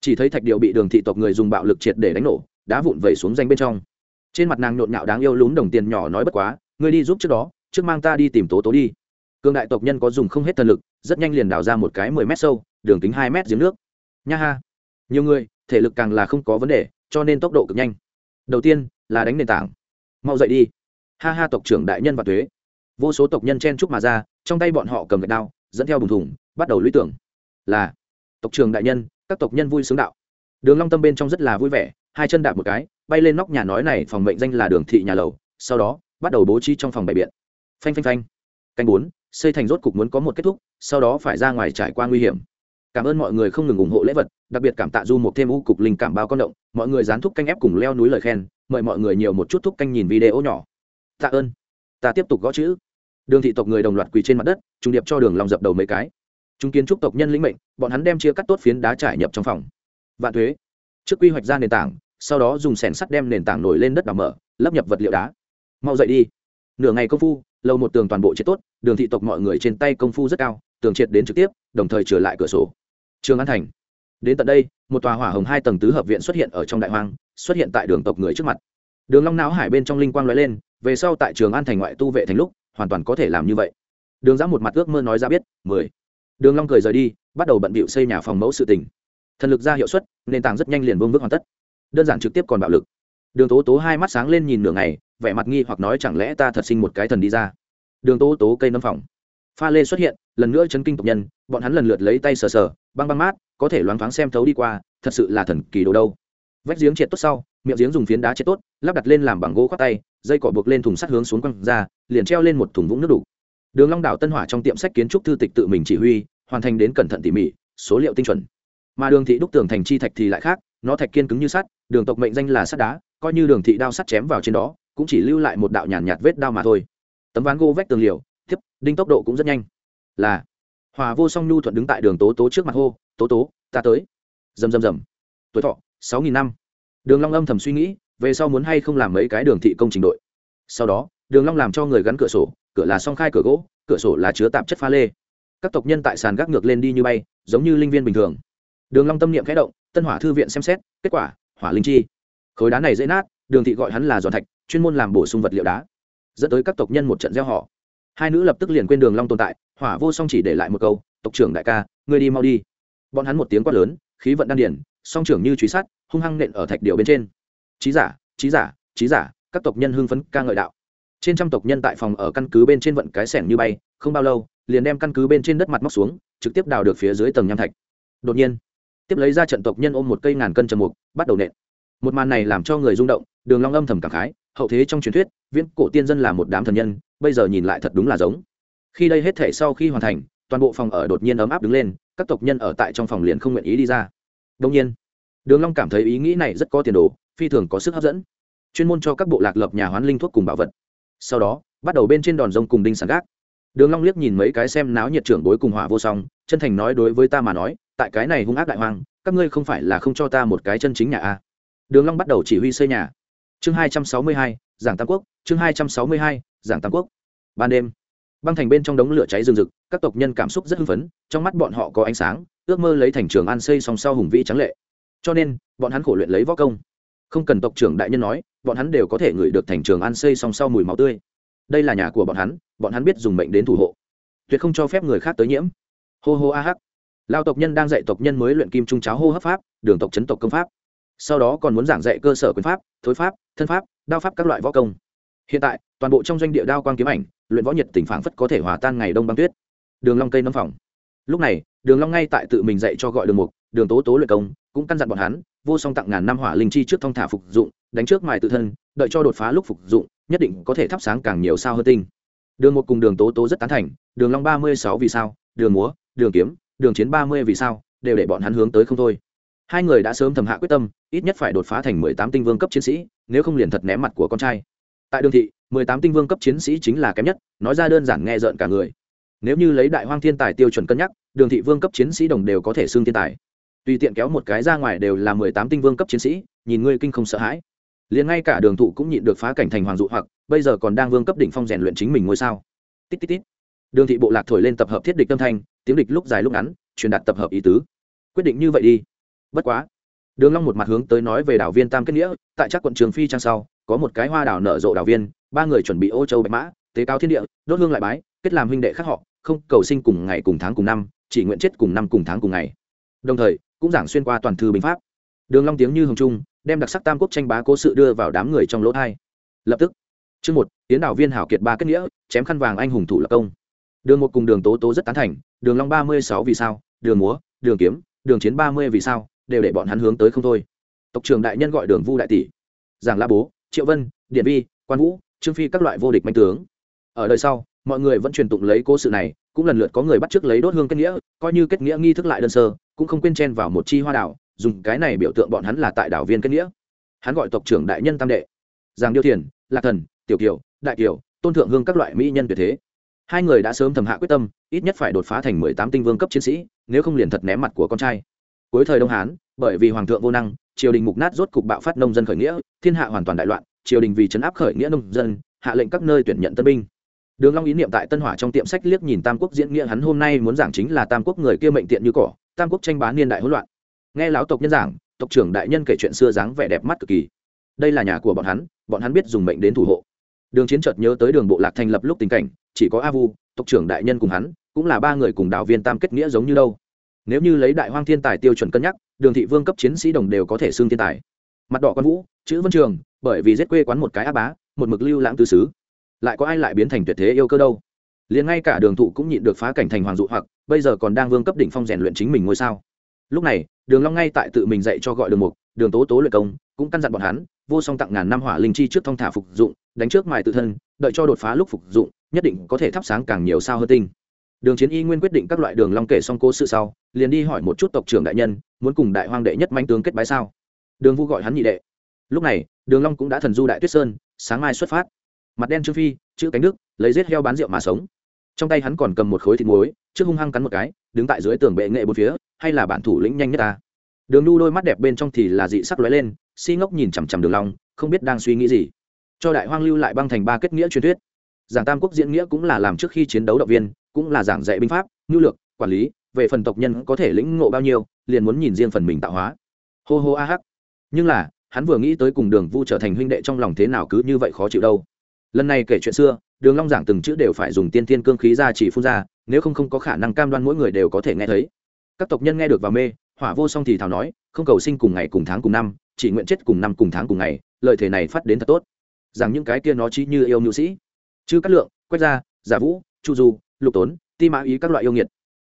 Chỉ thấy thạch điệu bị đường thị tộc người dùng bạo lực triệt để đánh nổ, đá vụn vẩy xuống danh bên trong. Trên mặt nàng nhộn nhạo đáng yêu lún đồng tiền nhỏ nói bất quá, ngươi đi giúp trước đó, trước mang ta đi tìm tố tố đi. Cương đại tộc nhân có dùng không hết thần lực, rất nhanh liền đào ra một cái mười mét sâu, đường kính hai mét giếng nước. Nha ha! Nhiều người, thể lực càng là không có vấn đề, cho nên tốc độ cực nhanh. Đầu tiên là đánh nền tảng. Mau dậy đi. Ha ha tộc trưởng đại nhân và thuế. Vô số tộc nhân chen chúc mà ra, trong tay bọn họ cầm gạch đao, dẫn theo bùn thủng, bắt đầu lũy tưởng là tộc trưởng đại nhân, các tộc nhân vui sướng đạo. Đường long tâm bên trong rất là vui vẻ, hai chân đạp một cái, bay lên nóc nhà nói này, phòng mệnh danh là đường thị nhà lầu, sau đó, bắt đầu bố trí trong phòng bày biện. Phanh phanh phanh. Canh bốn, xây thành rốt cục muốn có một kết thúc, sau đó phải ra ngoài trải qua nguy hiểm. Cảm ơn mọi người không ngừng ủng hộ lễ vật, đặc biệt cảm tạ du một thêm u cục linh cảm bao con động, mọi người dán thúc canh ép cùng leo núi lời khen, mời mọi người nhiều một chút thúc canh nhìn video nhỏ. Tạ ơn. Ta tiếp tục gõ chữ. Đường thị tộc người đồng loạt quỳ trên mặt đất trung điệp cho đường Long dập đầu mấy cái chúng kiến trúc tộc nhân lĩnh mệnh, bọn hắn đem chia cắt tốt phiến đá trải nhập trong phòng. Vạn thuế. Trước quy hoạch ra nền tảng, sau đó dùng sẻn sắt đem nền tảng nổi lên đất đào mở, lấp nhập vật liệu đá. Mau dậy đi. Nửa ngày công phu, lâu một tường toàn bộ chết tốt, đường thị tộc mọi người trên tay công phu rất cao, tường triệt đến trực tiếp, đồng thời trở lại cửa sổ. Trường an thành. Đến tận đây, một tòa hỏa hồng hai tầng tứ hợp viện xuất hiện ở trong đại hoang, xuất hiện tại đường tộc người trước mặt. Đường long não hải bên trong linh quang lóe lên, về sau tại trường an thành ngoại tu vệ thành lúc, hoàn toàn có thể làm như vậy. Đường giã một mặt ước mơ nói ra biết, mười đường long cười rời đi, bắt đầu bận bịu xây nhà phòng mẫu sự tình. Thần lực ra hiệu suất, nền tảng rất nhanh liền vương bước hoàn tất. Đơn giản trực tiếp còn bạo lực. Đường tố tố hai mắt sáng lên nhìn nửa ngày, vẻ mặt nghi hoặc nói chẳng lẽ ta thật sinh một cái thần đi ra. Đường tố tố cây nấm phòng. Pha lê xuất hiện, lần nữa chấn kinh tộc nhân, bọn hắn lần lượt lấy tay sờ sờ, băng băng mát, có thể loáng thoáng xem thấu đi qua, thật sự là thần kỳ đồ đâu. Vách giếng triệt tốt sau, miệng giếng dùng phiến đá triệt tốt, lắp đặt lên làm bằng gỗ khoác tay, dây cỏ buộc lên thùng sắt hướng xuống quăng ra, liền treo lên một thùng vũng nước đủ đường long đảo tân hỏa trong tiệm sách kiến trúc thư tịch tự mình chỉ huy hoàn thành đến cẩn thận tỉ mỉ số liệu tinh chuẩn. Mà đường thị đúc tường thành chi thạch thì lại khác nó thạch kiên cứng như sắt đường tộc mệnh danh là sắt đá coi như đường thị đao sắt chém vào trên đó cũng chỉ lưu lại một đạo nhàn nhạt, nhạt vết đao mà thôi. Tấm ván gỗ vách tường liều tiếp đinh tốc độ cũng rất nhanh. Là hòa vô song nhu thuận đứng tại đường tố tố trước mặt hô tố tố ta tới. Rầm rầm rầm. Tuổi thọ sáu nghìn năm. Đường long âm thầm suy nghĩ về sau muốn hay không làm mấy cái đường thị công trình đội. Sau đó đường long làm cho người gắn cửa sổ, cửa là song khai cửa gỗ, cửa sổ là chứa tạp chất pha lê. Các tộc nhân tại sàn gác ngược lên đi như bay, giống như linh viên bình thường. Đường long tâm niệm khẽ động, tân hỏa thư viện xem xét, kết quả, hỏa linh chi. Khối đá này dễ nát, đường thị gọi hắn là giòn thạch, chuyên môn làm bổ sung vật liệu đá. Dẫn tới các tộc nhân một trận gieo họ. Hai nữ lập tức liền quên đường long tồn tại, hỏa vô song chỉ để lại một câu, tộc trưởng đại ca, ngươi đi mau đi. Bọn hắn một tiếng quát lớn, khí vận đan điển song trưởng như truy sát hung hăng nện ở thạch điệu bên trên. Trí giả trí giả trí giả, các tộc nhân hưng phấn ca ngợi đạo trên trăm tộc nhân tại phòng ở căn cứ bên trên vận cái sẻng như bay, không bao lâu, liền đem căn cứ bên trên đất mặt móc xuống, trực tiếp đào được phía dưới tầng nham thạch. Đột nhiên, tiếp lấy ra trận tộc nhân ôm một cây ngàn cân trầm mục, bắt đầu nện. Một màn này làm cho người rung động, đường long âm thầm cảm khái, hậu thế trong truyền thuyết, viễn cổ tiên dân là một đám thần nhân, bây giờ nhìn lại thật đúng là giống. Khi đây hết thể sau khi hoàn thành, toàn bộ phòng ở đột nhiên ấm áp đứng lên, các tộc nhân ở tại trong phòng liền không nguyện ý đi ra. Đông nhiên, đường long cảm thấy ý nghĩ này rất có tiền đồ, phi thường có sức hấp dẫn. Chuyên môn cho các bộ lạc lập nhà hoán linh thuốc cùng bảo vật sau đó, bắt đầu bên trên đòn rông cùng đinh sàn gác. Đường long liếc nhìn mấy cái xem náo nhiệt trưởng bối cùng hỏa vô song, chân thành nói đối với ta mà nói, tại cái này hung ác đại hoang, các ngươi không phải là không cho ta một cái chân chính nhà a. Đường long bắt đầu chỉ huy xây nhà. Chương hai trăm sáu mươi hai, giảng tam quốc, chương hai trăm sáu mươi hai, giảng tam quốc. Ban đêm, băng thành bên trong đống lửa cháy rừng rực, các tộc nhân cảm xúc rất hưng phấn, trong mắt bọn họ có ánh sáng, ước mơ lấy thành trường an xây song sau hùng vĩ trắng lệ. Cho nên, bọn hắn khổ luyện lấy võ công không cần tộc trưởng đại nhân nói, bọn hắn đều có thể ngửi được thành trường an xây song sau mùi máu tươi. Đây là nhà của bọn hắn bọn hắn biết dùng mệnh đến thủ hộ. Tuyệt không cho phép người khác tới nhiễm. Hô hô a hắc. Lao tộc nhân đang dạy tộc nhân mới luyện kim trung cháo hô hấp pháp, đường tộc chấn tộc công pháp. Sau đó còn muốn giảng dạy cơ sở quyền pháp, thối pháp, thân pháp, đao pháp các loại võ công. Hiện tại, toàn bộ trong doanh địa đao quang kiếm ảnh, luyện võ nhiệt tỉnh phảng phất có thể hòa tan ngày đông băng tuyết. Đường long cây nấm phòng lúc này, đường long ngay tại tự mình dạy cho gọi đường mục, đường tố tố luyện công, cũng căn dặn bọn hắn, vô song tặng ngàn năm hỏa linh chi trước thông thả phục dụng, đánh trước ngoài tự thân, đợi cho đột phá lúc phục dụng, nhất định có thể thắp sáng càng nhiều sao hơn tinh. Đường một cùng đường tố tố rất tán thành, đường long ba mươi sáu vì sao? Đường múa, đường kiếm, đường chiến ba mươi vì sao? Đều để bọn hắn hướng tới không thôi. Hai người đã sớm thầm hạ quyết tâm, ít nhất phải đột phá thành mười tám tinh vương cấp chiến sĩ, nếu không liền thật ném mặt của con trai. Tại đường thị, mười tám tinh vương cấp chiến sĩ chính là kém nhất, nói ra đơn giản nghe rợn cả người nếu như lấy đại hoang thiên tài tiêu chuẩn cân nhắc, đường thị vương cấp chiến sĩ đồng đều có thể xưng thiên tài. Tùy tiện kéo một cái ra ngoài đều là mười tám tinh vương cấp chiến sĩ, nhìn ngươi kinh không sợ hãi. Liền ngay cả đường thụ cũng nhịn được phá cảnh thành hoàng dụ hoặc, bây giờ còn đang vương cấp đỉnh phong rèn luyện chính mình ngôi sao. Tít tít tít. Đường thị bộ lạc thổi lên tập hợp thiết địch tâm thanh, tiếng địch lúc dài lúc ngắn, truyền đạt tập hợp ý tứ. Quyết định như vậy đi. Bất quá. Đường long một mặt hướng tới nói về đảo viên tam kết nghĩa, tại chắc quận trường phi trang sau, có một cái hoa đảo nở rộ đảo viên, ba người chuẩn bị ô châu bạch mã, tế cao thiên địa, đốt hương lại bái kết làm huynh đệ khác họ, không, cầu sinh cùng ngày cùng tháng cùng năm, chỉ nguyện chết cùng năm cùng tháng cùng ngày. Đồng thời, cũng giảng xuyên qua toàn thư binh pháp. Đường long tiếng như hồng trung, đem đặc sắc tam quốc tranh bá cố sự đưa vào đám người trong lỗ thai. Lập tức, chương một, tiến đảo viên hảo kiệt ba kết nghĩa, chém khăn vàng anh hùng thủ lập công. Đường một cùng đường tố tố rất tán thành, đường long ba mươi sáu vì sao, đường múa, đường kiếm, đường chiến ba mươi vì sao, đều để bọn hắn hướng tới không thôi. Tộc trưởng đại nhân gọi đường vu đại tỷ, giảng la bố, triệu vân, điện vi, quan vũ, trương phi các loại vô địch manh tướng. Ở đời sau mọi người vẫn truyền tụng lấy cố sự này, cũng lần lượt có người bắt t lấy đốt hương kết nghĩa, coi như kết nghĩa nghi thức lại đơn sơ, cũng không quên chen vào một chi hoa đảo, dùng cái này biểu tượng bọn hắn là tại đảo viên kết nghĩa. Hắn gọi tộc trưởng đại nhân tam đệ, giang điêu thiền, lạc thần, tiểu kiều, đại kiều, tôn thượng hương các loại mỹ nhân tuyệt thế. Hai người đã sớm thầm hạ quyết tâm, ít nhất phải đột phá thành mười tám tinh vương cấp chiến sĩ, nếu không liền thật ném mặt của con trai. Cuối thời đông hán, bởi vì hoàng thượng vô năng, triều đình mục nát rốt cục bạo phát nông dân khởi nghĩa, thiên hạ hoàn toàn đại loạn, triều đình vì chấn áp khởi nghĩa nông dân, hạ lệnh các nơi tuyển nhận tân binh đường long ý niệm tại tân hỏa trong tiệm sách liếc nhìn tam quốc diễn nghĩa hắn hôm nay muốn giảng chính là tam quốc người kia mệnh tiện như cỏ, tam quốc tranh bá niên đại hỗn loạn. Nghe lão tộc nhân giảng, tộc trưởng đại nhân kể chuyện xưa dáng vẻ đẹp mắt cực kỳ. Đây là nhà của bọn hắn bọn hắn biết dùng mệnh đến thủ hộ. Đường chiến chợt nhớ tới đường bộ lạc thành lập lúc tình cảnh, chỉ có a vu, tộc trưởng đại nhân cùng hắn, cũng là ba người cùng đạo viên tam kết nghĩa giống như đâu. Nếu như lấy đại hoang thiên tài tiêu chuẩn cân nhắc, đường thị vương cấp chiến sĩ đồng đều có thể xưng thiên tài. Mặt đỏ quan vũ, chữ vân trường, bởi vì giết quê quán một cái á bá, một mực lưu lãng tứ xứ lại có ai lại biến thành tuyệt thế yêu cơ đâu? Liền ngay cả đường thụ cũng nhịn được phá cảnh thành hoàng dụ hoặc, bây giờ còn đang vương cấp đỉnh phong rèn luyện chính mình ngôi sao. Lúc này, đường long ngay tại tự mình dạy cho gọi đường mục, đường tố tố luyện công, cũng căn dặn bọn hắn, vô song tặng ngàn năm hỏa linh chi trước thông thả phục dụng, đánh trước mài tự thân, đợi cho đột phá lúc phục dụng, nhất định có thể thắp sáng càng nhiều sao hơn tinh. Đường chiến y nguyên quyết định các loại đường long kể xong cố sự sau, liền đi hỏi một chút tộc trưởng đại nhân, muốn cùng đại hoang đệ nhất manh tướng kết bái sao. Đường vu gọi hắn nhị đệ. Lúc này, đường long cũng đã thần du đại tuyết sơn, sáng mai xuất phát mặt đen trương phi, chữ cánh đức, lấy giết heo bán rượu mà sống. Trong tay hắn còn cầm một khối thịt muối, trước hung hăng cắn một cái, đứng tại dưới tường bệ nghệ bốn phía, hay là bản thủ lĩnh nhanh nhất ta. Đường nu đôi mắt đẹp bên trong thì là dị sắc lóe lên, si ngốc nhìn chằm chằm đường long, không biết đang suy nghĩ gì. Cho đại hoang lưu lại băng thành ba kết nghĩa truyền thuyết. Giảng tam quốc diễn nghĩa cũng là làm trước khi chiến đấu động viên, cũng là giảng dạy binh pháp, nhu lược quản lý, về phần tộc nhân có thể lĩnh ngộ bao nhiêu, liền muốn nhìn riêng phần mình tạo hóa. Hô hô a hắc. Nhưng là, hắn vừa nghĩ tới cùng đường vu trở thành huynh đệ trong lòng thế nào cứ như vậy khó chịu đâu lần này kể chuyện xưa đường long giảng từng chữ đều phải dùng tiên thiên cương khí ra chỉ phun ra nếu không không có khả năng cam đoan mỗi người đều có thể nghe thấy. Các tộc nhân nghe được và mê hỏa vô song thì thào nói không cầu sinh cùng ngày cùng tháng cùng năm chỉ nguyện chết cùng năm cùng tháng cùng ngày lợi thế này phát đến thật tốt. Rằng những cái kia nó chỉ như yêu nhu sĩ. Chứ cát lượng Quách Gia, giả vũ chu du lục tốn ti mã ý các loại yêu nghiệt.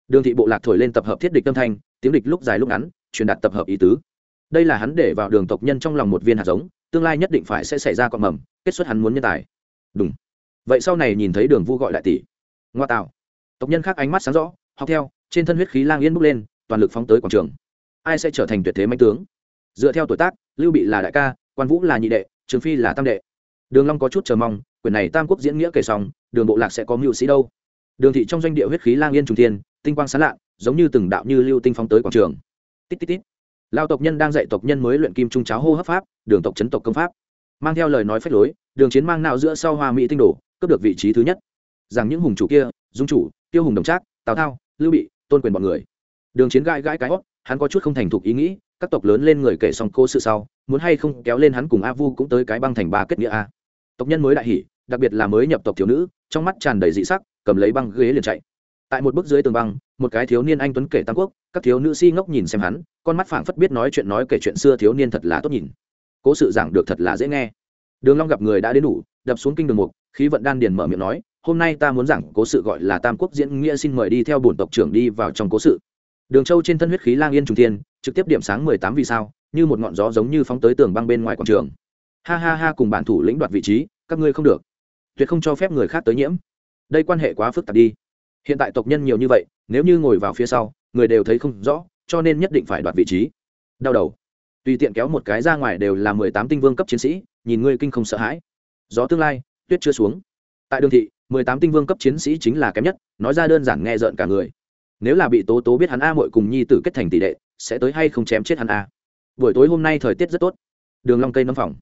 Đường thị bộ lạc thổi lên tập hợp thiết địch tâm thanh tiếng địch lúc dài lúc ngắn truyền đạt tập hợp ý tứ. Đây là hắn để vào đường tộc nhân trong lòng một viên hạt giống tương lai nhất định phải sẽ xảy ra cọn mầm kết xuất hắn muốn nhân tài đúng. Vậy sau này nhìn thấy đường vu gọi đại tỷ. Ngoa tạo. Tộc nhân khác ánh mắt sáng rõ, học theo, trên thân huyết khí lang yên bốc lên, toàn lực phóng tới quảng trường. Ai sẽ trở thành tuyệt thế mạnh tướng? Dựa theo tuổi tác, lưu bị là đại ca, quan vũ là nhị đệ, trường phi là tam đệ. Đường long có chút chờ mong quyền này tam quốc diễn nghĩa kể xong, đường bộ lạc sẽ có mưu sĩ đâu. Đường thị trong doanh địa huyết khí lang yên trùng thiên, tinh quang sáng lạ, giống như từng đạo như lưu tinh phóng tới quảng trường. Tít tít tít. Lao tộc nhân đang dạy tộc nhân mới luyện kim trung cháo hô hấp pháp, đường tộc chấn tộc công pháp. Mang theo lời nói phách lối đường chiến mang nào giữa sau hoa mỹ tinh đồ, cướp được vị trí thứ nhất. Rằng những hùng chủ kia, dung chủ, tiêu hùng đồng trác, tào thao, lưu bị, tôn quyền bọn người. Đường chiến gãi gãi cái hót, hắn có chút không thành thục ý nghĩ, các tộc lớn lên người kể xong cô sự sau, muốn hay không kéo lên hắn cùng a vu cũng tới cái băng thành ba kết nghĩa a. Tộc nhân mới đại hỉ, đặc biệt là mới nhập tộc thiếu nữ, trong mắt tràn đầy dị sắc, cầm lấy băng ghế liền chạy. Tại một bức dưới tường băng, một cái thiếu niên anh tuấn kể tam quốc, các thiếu nữ si ngốc nhìn xem hắn, con mắt phảng phất biết nói chuyện nói kể chuyện xưa thiếu niên thật là tốt nhìn. Cố sự giảng được thật là dễ nghe đường long gặp người đã đến đủ, đập xuống kinh đường mục, khí vận đan điền mở miệng nói, hôm nay ta muốn giảng cố sự gọi là tam quốc diễn nghĩa xin mời đi theo bổn tộc trưởng đi vào trong cố sự. Đường châu trên thân huyết khí lang yên trùng thiên, trực tiếp điểm sáng mười tám vì sao, như một ngọn gió giống như phóng tới tường băng bên ngoài quảng trường. Ha ha ha, cùng bản thủ lĩnh đoạt vị trí, các ngươi không được. Tuyệt không cho phép người khác tới nhiễm. Đây quan hệ quá phức tạp đi. Hiện tại tộc nhân nhiều như vậy, nếu như ngồi vào phía sau, người đều thấy không rõ, cho nên nhất định phải đoạt vị trí. Đau đầu. Tùy tiện kéo một cái ra ngoài đều là mười tám tinh vương cấp chiến sĩ nhìn ngươi kinh không sợ hãi. Gió tương lai, tuyết chưa xuống. Tại đường thị, mười tám tinh vương cấp chiến sĩ chính là kém nhất, nói ra đơn giản nghe rợn cả người. Nếu là bị tố tố biết hắn a mội cùng nhi tử kết thành tỷ đệ, sẽ tới hay không chém chết hắn a? Buổi tối hôm nay thời tiết rất tốt. Đường long cây nấm phòng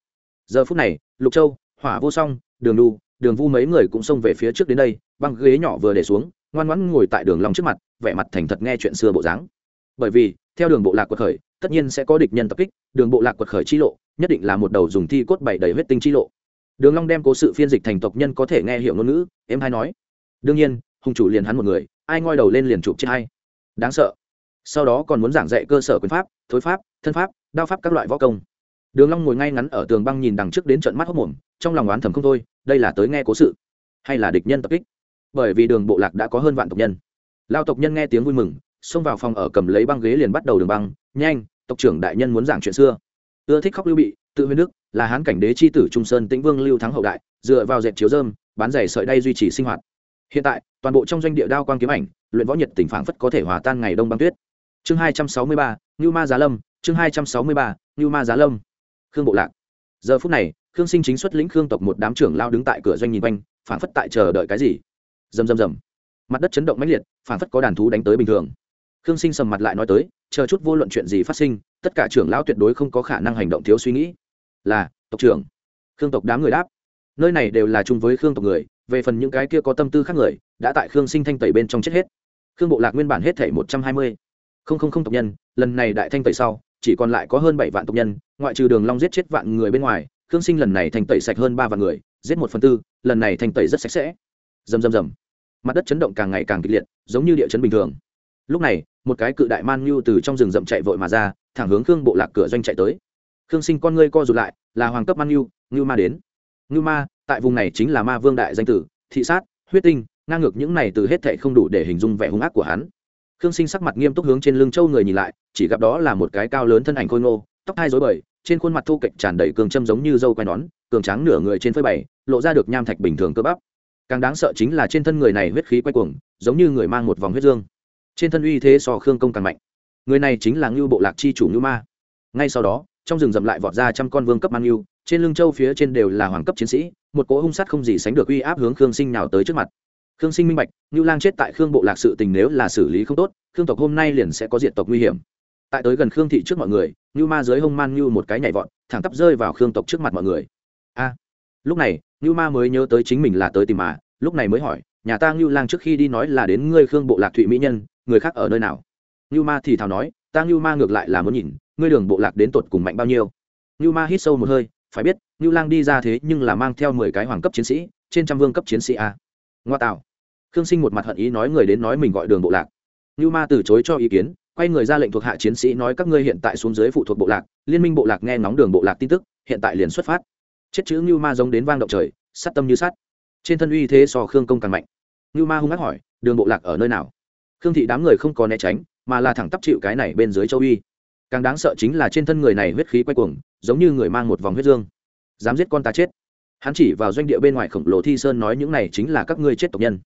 giờ phút này, lục châu, hỏa vô song, đường đu đường vu mấy người cũng xông về phía trước đến đây, băng ghế nhỏ vừa để xuống, ngoan ngoãn ngồi tại đường long trước mặt, vẻ mặt thành thật nghe chuyện xưa bộ dáng. Bởi vì, theo đường bộ lạc quật khởi, tất nhiên sẽ có địch nhân tập kích, đường bộ lạc quật khởi chi lộ nhất định là một đầu dùng thi cốt bảy đầy huyết tinh chi lộ. Đường long đem cố sự phiên dịch thành tộc nhân có thể nghe hiểu ngôn ngữ, em hay nói. Đương nhiên hùng chủ liền hắn một người, ai ngoi đầu lên liền chụp chết hay đáng sợ. Sau đó còn muốn giảng dạy cơ sở quyền pháp, thối pháp, thân pháp, đao pháp các loại võ công. Đường long ngồi ngay ngắn ở tường băng nhìn đằng trước đến trận mắt hốc mồm, trong lòng oán thầm không thôi, đây là tới nghe cố sự, hay là địch nhân tập kích? Bởi vì đường bộ lạc đã có hơn vạn tộc nhân. Lao tộc nhân nghe tiếng vui mừng, xông vào phòng ở cầm lấy băng ghế liền bắt đầu đường băng, nhanh, tộc trưởng đại nhân muốn giảng chuyện xưa ưa thích khóc lưu bị, tự huyên đức, là hán cảnh đế c h i tử trung sơn tĩnh vương lưu thắng hậu đại, dựa vào dệt chiếu dơm, bán giày sợi đay duy trì sinh hoạt. Hiện tại, toàn bộ trong doanh địa đao quang kiếm ảnh, luyện võ nhiệt tỉnh phảng phất có thể hòa tan ngày đông băng tuyết. Chương hai trăm sáu mươi ba, ngưu ma giá lâm, chương hai trăm sáu mươi ba, ngưu ma giá lâm. Khương bộ lạc. Giờ phút này, khương sinh chính xuất lĩnh khương tộc một đám trưởng lao đứng tại cửa doanh nhìn quanh, phảng phất tại chờ đợi cái gì. Rầm rầm rầm. Mặt đất chấn động mãnh liệt, phảng phất có đàn thú đánh tới bình thường khương sinh sầm mặt lại nói tới, chờ chút vô luận chuyện gì phát sinh, tất cả trưởng lão tuyệt đối không có khả năng hành động thiếu suy nghĩ. Là, tộc trưởng. Khương tộc đám người đáp. Nơi này đều là chung với khương tộc người, về phần những cái kia có tâm tư khác người, đã tại khương sinh thanh tẩy bên trong chết hết. Khương bộ lạc nguyên bản hết thể một trăm hai mươi. Không không không tộc nhân, lần này đại thanh tẩy sau, chỉ còn lại có hơn bảy vạn tộc nhân, ngoại trừ đường long giết chết vạn người bên ngoài, khương sinh lần này thanh tẩy sạch hơn ba vạn người, giết một phần tư, lần này thanh tẩy rất sạch sẽ. Rầm rầm rầm. Mặt đất chấn động càng ngày càng kịch liệt, giống như địa chấn bình thường lúc này, một cái cự đại man nhu từ trong rừng rậm chạy vội mà ra, thẳng hướng khương bộ lạc cửa doanh chạy tới. Khương sinh con ngươi co rụt lại, là hoàng cấp man nhu, ngưu ma đến. Ngưu ma, tại vùng này chính là ma vương đại danh tử, thị sát, huyết tinh, ngang ngược những này từ hết thệ không đủ để hình dung vẻ hung ác của hắn. Khương sinh sắc mặt nghiêm túc hướng trên lưng châu người nhìn lại, chỉ gặp đó là một cái cao lớn thân ảnh khôi ngô, tóc hai dối bời, trên khuôn mặt thu kệch tràn đầy cường châm giống như dâu quai nón, cường tráng nửa người trên phơi bày, lộ ra được nham thạch bình thường cơ bắp. Càng đáng sợ chính là trên thân người này huyết khí quay cuồng, giống như người mang một vòng huyết dương trên thân uy thế so khương công càng mạnh. Người này chính là ngưu bộ lạc chi chủ ngưu ma. Ngay sau đó, trong rừng rậm lại vọt ra trăm con vương cấp man ngưu, trên lưng châu phía trên đều là hoàng cấp chiến sĩ, một cỗ hung sát không gì sánh được uy áp hướng khương sinh nào tới trước mặt. Khương sinh minh bạch, ngưu lang chết tại khương bộ lạc sự tình nếu là xử lý không tốt, khương tộc hôm nay liền sẽ có diện tộc nguy hiểm. Tại tới gần khương thị trước mọi người, ngưu ma dưới hông man ngưu một cái nhảy vọt, thẳng tắp rơi vào khương tộc trước mặt mọi người. A! Lúc này, ngưu ma mới nhớ tới chính mình là tới tìm mà, lúc này mới hỏi, nhà ta ngưu lang trước khi đi nói là đến ngươi khương bộ lạc thụy mỹ nhân người khác ở nơi nào? Như ma thì thào nói, ta như ma ngược lại là muốn nhìn, ngươi đường bộ lạc đến tột cùng mạnh bao nhiêu? Như ma hít sâu một hơi, phải biết như lang đi ra thế nhưng là mang theo mười cái hoàng cấp chiến sĩ, trên trăm vương cấp chiến sĩ a. Ngoa tạo. Khương sinh một mặt hận ý nói người đến nói mình gọi đường bộ lạc. Như ma từ chối cho ý kiến, quay người ra lệnh thuộc hạ chiến sĩ nói các ngươi hiện tại xuống dưới phụ thuộc bộ lạc, liên minh bộ lạc nghe ngóng đường bộ lạc tin tức, hiện tại liền xuất phát. Chết chữ như ma giống đến vang động trời sắt tâm như sắt trên thân uy thế so khương công càng mạnh. Như ma hung ác hỏi, đường bộ lạc ở nơi nào? Khương thị đám người không có né tránh, mà là thẳng tắp chịu cái này bên dưới châu uy. Càng đáng sợ chính là trên thân người này huyết khí quay cuồng, giống như người mang một vòng huyết dương. Dám giết con ta chết. Hắn chỉ vào doanh địa bên ngoài khổng lồ thi sơn nói những này chính là các ngươi chết tộc nhân.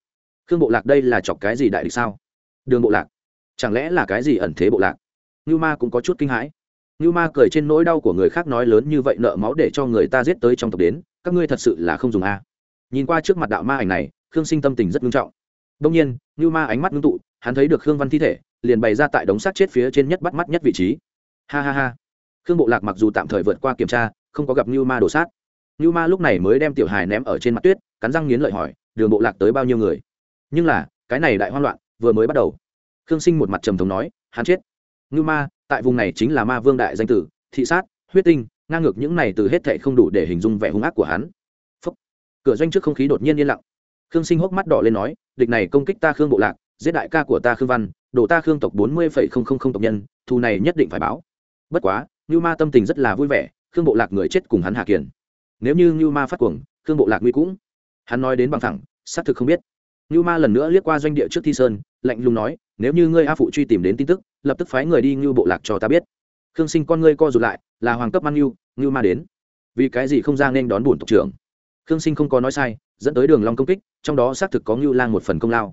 Khương bộ lạc đây là chọc cái gì đại địch sao? Đường bộ lạc. Chẳng lẽ là cái gì ẩn thế bộ lạc? Như ma cũng có chút kinh hãi. Như ma cười trên nỗi đau của người khác nói lớn như vậy nợ máu để cho người ta giết tới trong tộc đến, các ngươi thật sự là không dùng a. Nhìn qua trước mặt đạo ma ảnh này, khương sinh tâm tình rất nghiêm trọng. Đông nhiên như ma ánh mắt ngưng tụ hắn thấy được khương văn thi thể, liền bày ra tại đống xác chết phía trên nhất bắt mắt nhất vị trí. Ha ha ha. Khương bộ lạc mặc dù tạm thời vượt qua kiểm tra, không có gặp như ma đổ sát. Như ma lúc này mới đem tiểu hài ném ở trên mặt tuyết, cắn răng nghiến lợi hỏi, đường bộ lạc tới bao nhiêu người? Nhưng là, cái này đại hoang loạn, vừa mới bắt đầu. Khương sinh một mặt trầm thống nói, hắn chết. Như ma, tại vùng này chính là ma vương đại danh tử, thị sát, huyết tinh, ngang ngược những này từ hết thệ không đủ để hình dung vẻ hung ác của hắn. Phúc. cửa doanh trước không khí đột nhiên yên lặng. Khương sinh hốc mắt đỏ lên nói, địch này công kích ta khương bộ lạc giết đại ca của ta khương văn, đổ ta khương tộc bốn mươi phẩy không không không tộc nhân, thù này nhất định phải báo. Bất quá như ma tâm tình rất là vui vẻ, khương bộ lạc người chết cùng hắn hạ kiền. Nếu như như ma phát cuồng, khương bộ lạc nguy cũng. Hắn nói đến bằng thẳng, xác thực không biết. Như ma lần nữa liếc qua doanh địa trước thi sơn, lạnh lùng nói, nếu như ngươi a phụ truy tìm đến tin tức, lập tức phái người đi như bộ lạc cho ta biết. Khương sinh con ngươi co rụt lại, là hoàng cấp mang như như ma đến. Vì cái gì không ra nên đón bổn tộc trưởng? Khương sinh không có nói sai, dẫn tới đường long công kích, trong đó xác thực có như lang một phần công lao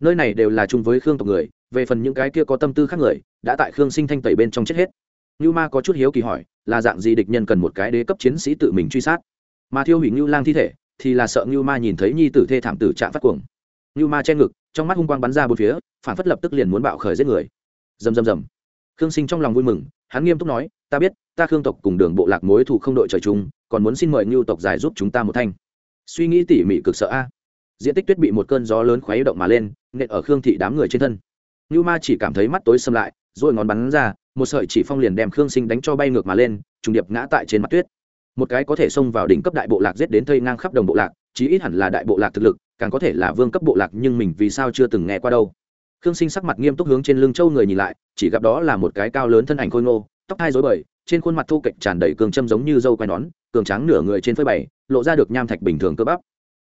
nơi này đều là chung với khương tộc người, về phần những cái kia có tâm tư khác người, đã tại khương sinh thanh tẩy bên trong chết hết. Như ma có chút hiếu kỳ hỏi, là dạng gì địch nhân cần một cái đế cấp chiến sĩ tự mình truy sát? Mà thiêu hủy ngưu lang thi thể, thì là sợ ngưu ma nhìn thấy nhi tử thê thảm tử trạng phát cuồng. Ngưu ma che ngực, trong mắt hung quang bắn ra bốn phía, phản phất lập tức liền muốn bạo khởi giết người. Rầm rầm rầm. Khương sinh trong lòng vui mừng, hắn nghiêm túc nói, ta biết, ta khương tộc cùng đường bộ lạc mối thủ không đội trời chung, còn muốn xin mời ngưu tộc giải giúp chúng ta một thanh. Suy nghĩ tỉ mỉ cực sợ a. Diện tích tuyết bị một cơn gió lớn khuấy động mà lên nện ở khương thị đám người trên thân. Như ma chỉ cảm thấy mắt tối xâm lại, rồi ngón bắn ra, một sợi chỉ phong liền đem khương sinh đánh cho bay ngược mà lên, trùng điệp ngã tại trên mặt tuyết. Một cái có thể xông vào đỉnh cấp đại bộ lạc giết đến thây ngang khắp đồng bộ lạc, chí ít hẳn là đại bộ lạc thực lực, càng có thể là vương cấp bộ lạc nhưng mình vì sao chưa từng nghe qua đâu. Khương sinh sắc mặt nghiêm túc hướng trên lưng châu người nhìn lại, chỉ gặp đó là một cái cao lớn thân ảnh khôi ngô, tóc hai dối bời, trên khuôn mặt thu kệch tràn đầy cường châm giống như dâu quai nón, cường tráng nửa người trên phơi bày, lộ ra được nham thạch bình thường cơ bắp.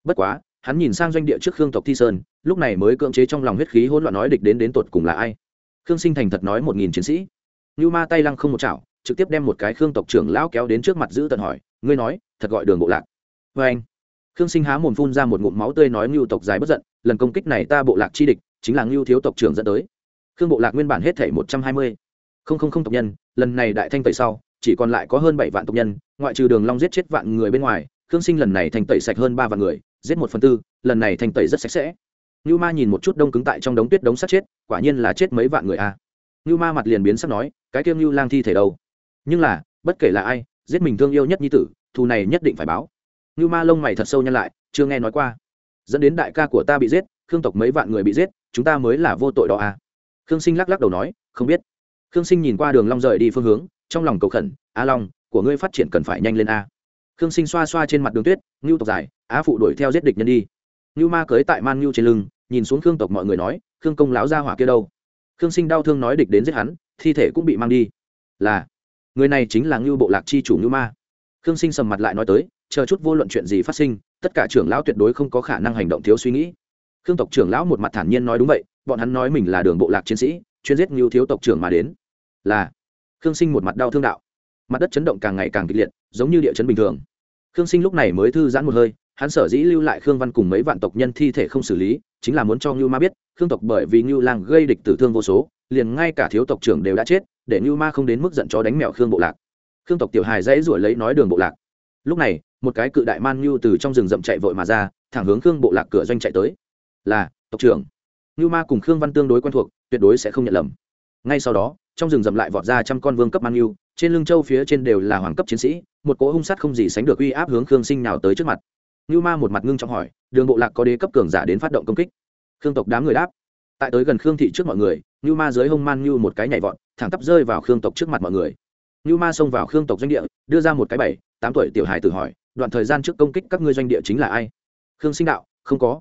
Bất quá hắn nhìn sang doanh địa trước khương tộc thi sơn, lúc này mới cưỡng chế trong lòng huyết khí hỗn loạn nói địch đến đến tột cùng là ai. Khương sinh thành thật nói một nghìn chiến sĩ. Như ma tay lăng không một chảo, trực tiếp đem một cái khương tộc trưởng lão kéo đến trước mặt giữ tận hỏi, ngươi nói, thật gọi đường bộ lạc? Vê anh. Khương sinh há mồm phun ra một ngụm máu tươi nói ngưu tộc dài bất giận, lần công kích này ta bộ lạc chi địch, chính là ngưu thiếu tộc trưởng dẫn tới. Khương bộ lạc nguyên bản hết thể một trăm hai mươi. Không không không tộc nhân, lần này đại thanh tẩy sau, chỉ còn lại có hơn bảy vạn tộc nhân, ngoại trừ đường long giết chết vạn người bên ngoài, khương sinh lần này thành tẩy sạch hơn ba vạn người giết một phần tư lần này thành tẩy rất sạch sẽ như Ma nhìn một chút đông cứng tại trong đống tuyết đống sát chết, quả nhiên là chết mấy vạn người a. À. Nưu Ma mặt liền biến sắc nói, cái kiêng như Lang thi thể đâu? Nhưng là, bất kể là ai, giết mình thương yêu nhất nhi tử, thù này nhất định phải báo. như Ma lông mày thật sâu nhăn lại, chưa nghe nói qua. Dẫn đến đại ca của ta bị giết, khương tộc mấy vạn người bị giết, chúng ta mới là vô tội đó à? Khương Sinh lắc lắc đầu nói, không biết. Khương Sinh nhìn qua Đường Long rời đi phương hướng, trong lòng cầu khẩn, "A Long, của ngươi phát triển cần phải nhanh lên a." Khương Sinh xoa xoa trên mặt đường tuyết, ngưu tộc dài, á phụ đuổi theo giết địch nhân đi." Nưu Ma cưới tại Man Nưu trên lưng, nhìn xuống khương tộc mọi người nói khương công láo ra hỏa kia đâu? Khương sinh đau thương nói địch đến giết hắn thi thể cũng bị mang đi. Là người này chính là ngưu bộ lạc chi chủ ngưu ma. Khương sinh sầm mặt lại nói tới chờ chút vô luận chuyện gì phát sinh tất cả trưởng lão tuyệt đối không có khả năng hành động thiếu suy nghĩ. Khương tộc trưởng lão một mặt thản nhiên nói đúng vậy bọn hắn nói mình là đường bộ lạc chiến sĩ chuyên giết ngưu thiếu tộc trưởng mà đến. Là. Khương sinh một mặt đau thương đạo. Mặt đất chấn động càng ngày càng kịch liệt giống như địa chấn bình thường. Khương sinh lúc này mới thư giãn một hơi hắn sở dĩ lưu lại khương văn cùng mấy vạn tộc nhân thi thể không xử lý, chính là muốn cho ngưu ma biết, khương tộc bởi vì ngưu lang gây địch tử thương vô số, liền ngay cả thiếu tộc trưởng đều đã chết, để ngưu ma không đến mức giận cho đánh mèo khương bộ lạc. Khương tộc tiểu hài dãy ruổi lấy nói đường bộ lạc. Lúc này, một cái cự đại man ngưu từ trong rừng rậm chạy vội mà ra, thẳng hướng khương bộ lạc cửa doanh chạy tới. Là, tộc trưởng. Ngưu ma cùng khương văn tương đối quen thuộc, tuyệt đối sẽ không nhận lầm. Ngay sau đó, trong rừng rậm lại vọt ra trăm con vương cấp man ngưu, trên lưng châu phía trên đều là hoàng cấp chiến sĩ, một cỗ hung sát không gì sánh được uy áp hướng khương sinh nào tới trước mặt. Nưu Ma một mặt ngưng trọng hỏi, Đường Bộ Lạc có đế cấp cường giả đến phát động công kích. Khương tộc đám người đáp. Tại tới gần Khương thị trước mọi người, Nưu Ma dưới hông man như một cái nhảy vọt, thẳng tắp rơi vào Khương tộc trước mặt mọi người. Nưu Ma xông vào Khương tộc doanh địa, đưa ra một cái bảy, tám tuổi tiểu hài tử hỏi, đoạn thời gian trước công kích các ngươi doanh địa chính là ai? Khương Sinh đạo, không có.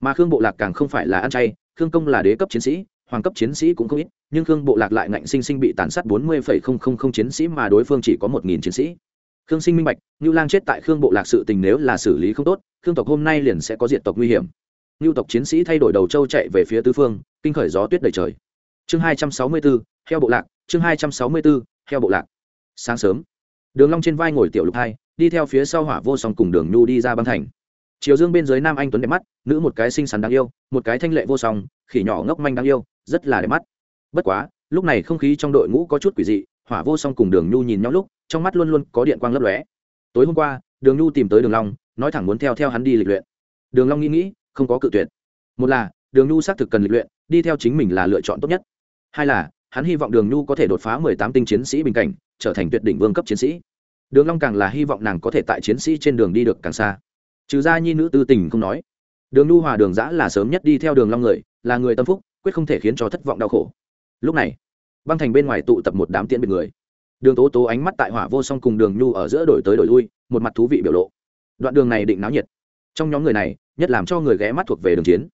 Mà Khương Bộ Lạc càng không phải là ăn chay, Khương Công là đế cấp chiến sĩ, hoàng cấp chiến sĩ cũng không ít, nhưng Khương Bộ Lạc lại ngạnh sinh sinh bị tàn sát bốn mươi chiến sĩ mà đối phương chỉ có một nghìn chiến sĩ khương sinh minh bạch, ngưu lang chết tại khương bộ lạc sự tình nếu là xử lý không tốt, khương tộc hôm nay liền sẽ có diện tộc nguy hiểm. Ngưu tộc chiến sĩ thay đổi đầu châu chạy về phía tứ phương, kinh khởi gió tuyết đầy trời. Chương hai trăm sáu mươi bốn, heo bộ lạc, chương hai trăm sáu mươi bốn, heo bộ lạc. Sáng sớm, đường long trên vai ngồi tiểu lục hai, đi theo phía sau hỏa vô song cùng đường nhu đi ra băng thành. Chiều dương bên dưới nam anh tuấn đẹp mắt, nữ một cái xinh xắn đáng yêu, một cái thanh lệ vô song, khỉ nhỏ ngốc manh đáng yêu, rất là đẹp mắt. Bất quá, lúc này không khí trong đội ngũ có chút quỷ dị, hỏa vô song cùng đường nhu nhìn nhau lúc trong mắt luôn luôn có điện quang lấp lóe. Tối hôm qua, đường nhu tìm tới đường long, nói thẳng muốn theo theo hắn đi lịch luyện. Đường long nghĩ nghĩ, không có cự tuyệt. Một là, đường nhu xác thực cần lịch luyện, đi theo chính mình là lựa chọn tốt nhất. Hai là, hắn hy vọng đường nhu có thể đột phá mười tám tinh chiến sĩ bình cảnh, trở thành tuyệt đỉnh vương cấp chiến sĩ. Đường long càng là hy vọng nàng có thể tại chiến sĩ trên đường đi được càng xa. Trừ ra nhi nữ tư tình không nói. Đường nhu hòa đường dã là sớm nhất đi theo đường long người, là người tâm phúc, quyết không thể khiến cho thất vọng đau khổ. Lúc này, băng thành bên ngoài tụ tập một đám tiễn biệt người đường tố tố ánh mắt tại hỏa vô song cùng đường nhu ở giữa đổi tới đổi lui, một mặt thú vị biểu lộ. Đoạn đường này định náo nhiệt. Trong nhóm người này, nhất làm cho người ghé mắt thuộc về đường chiến.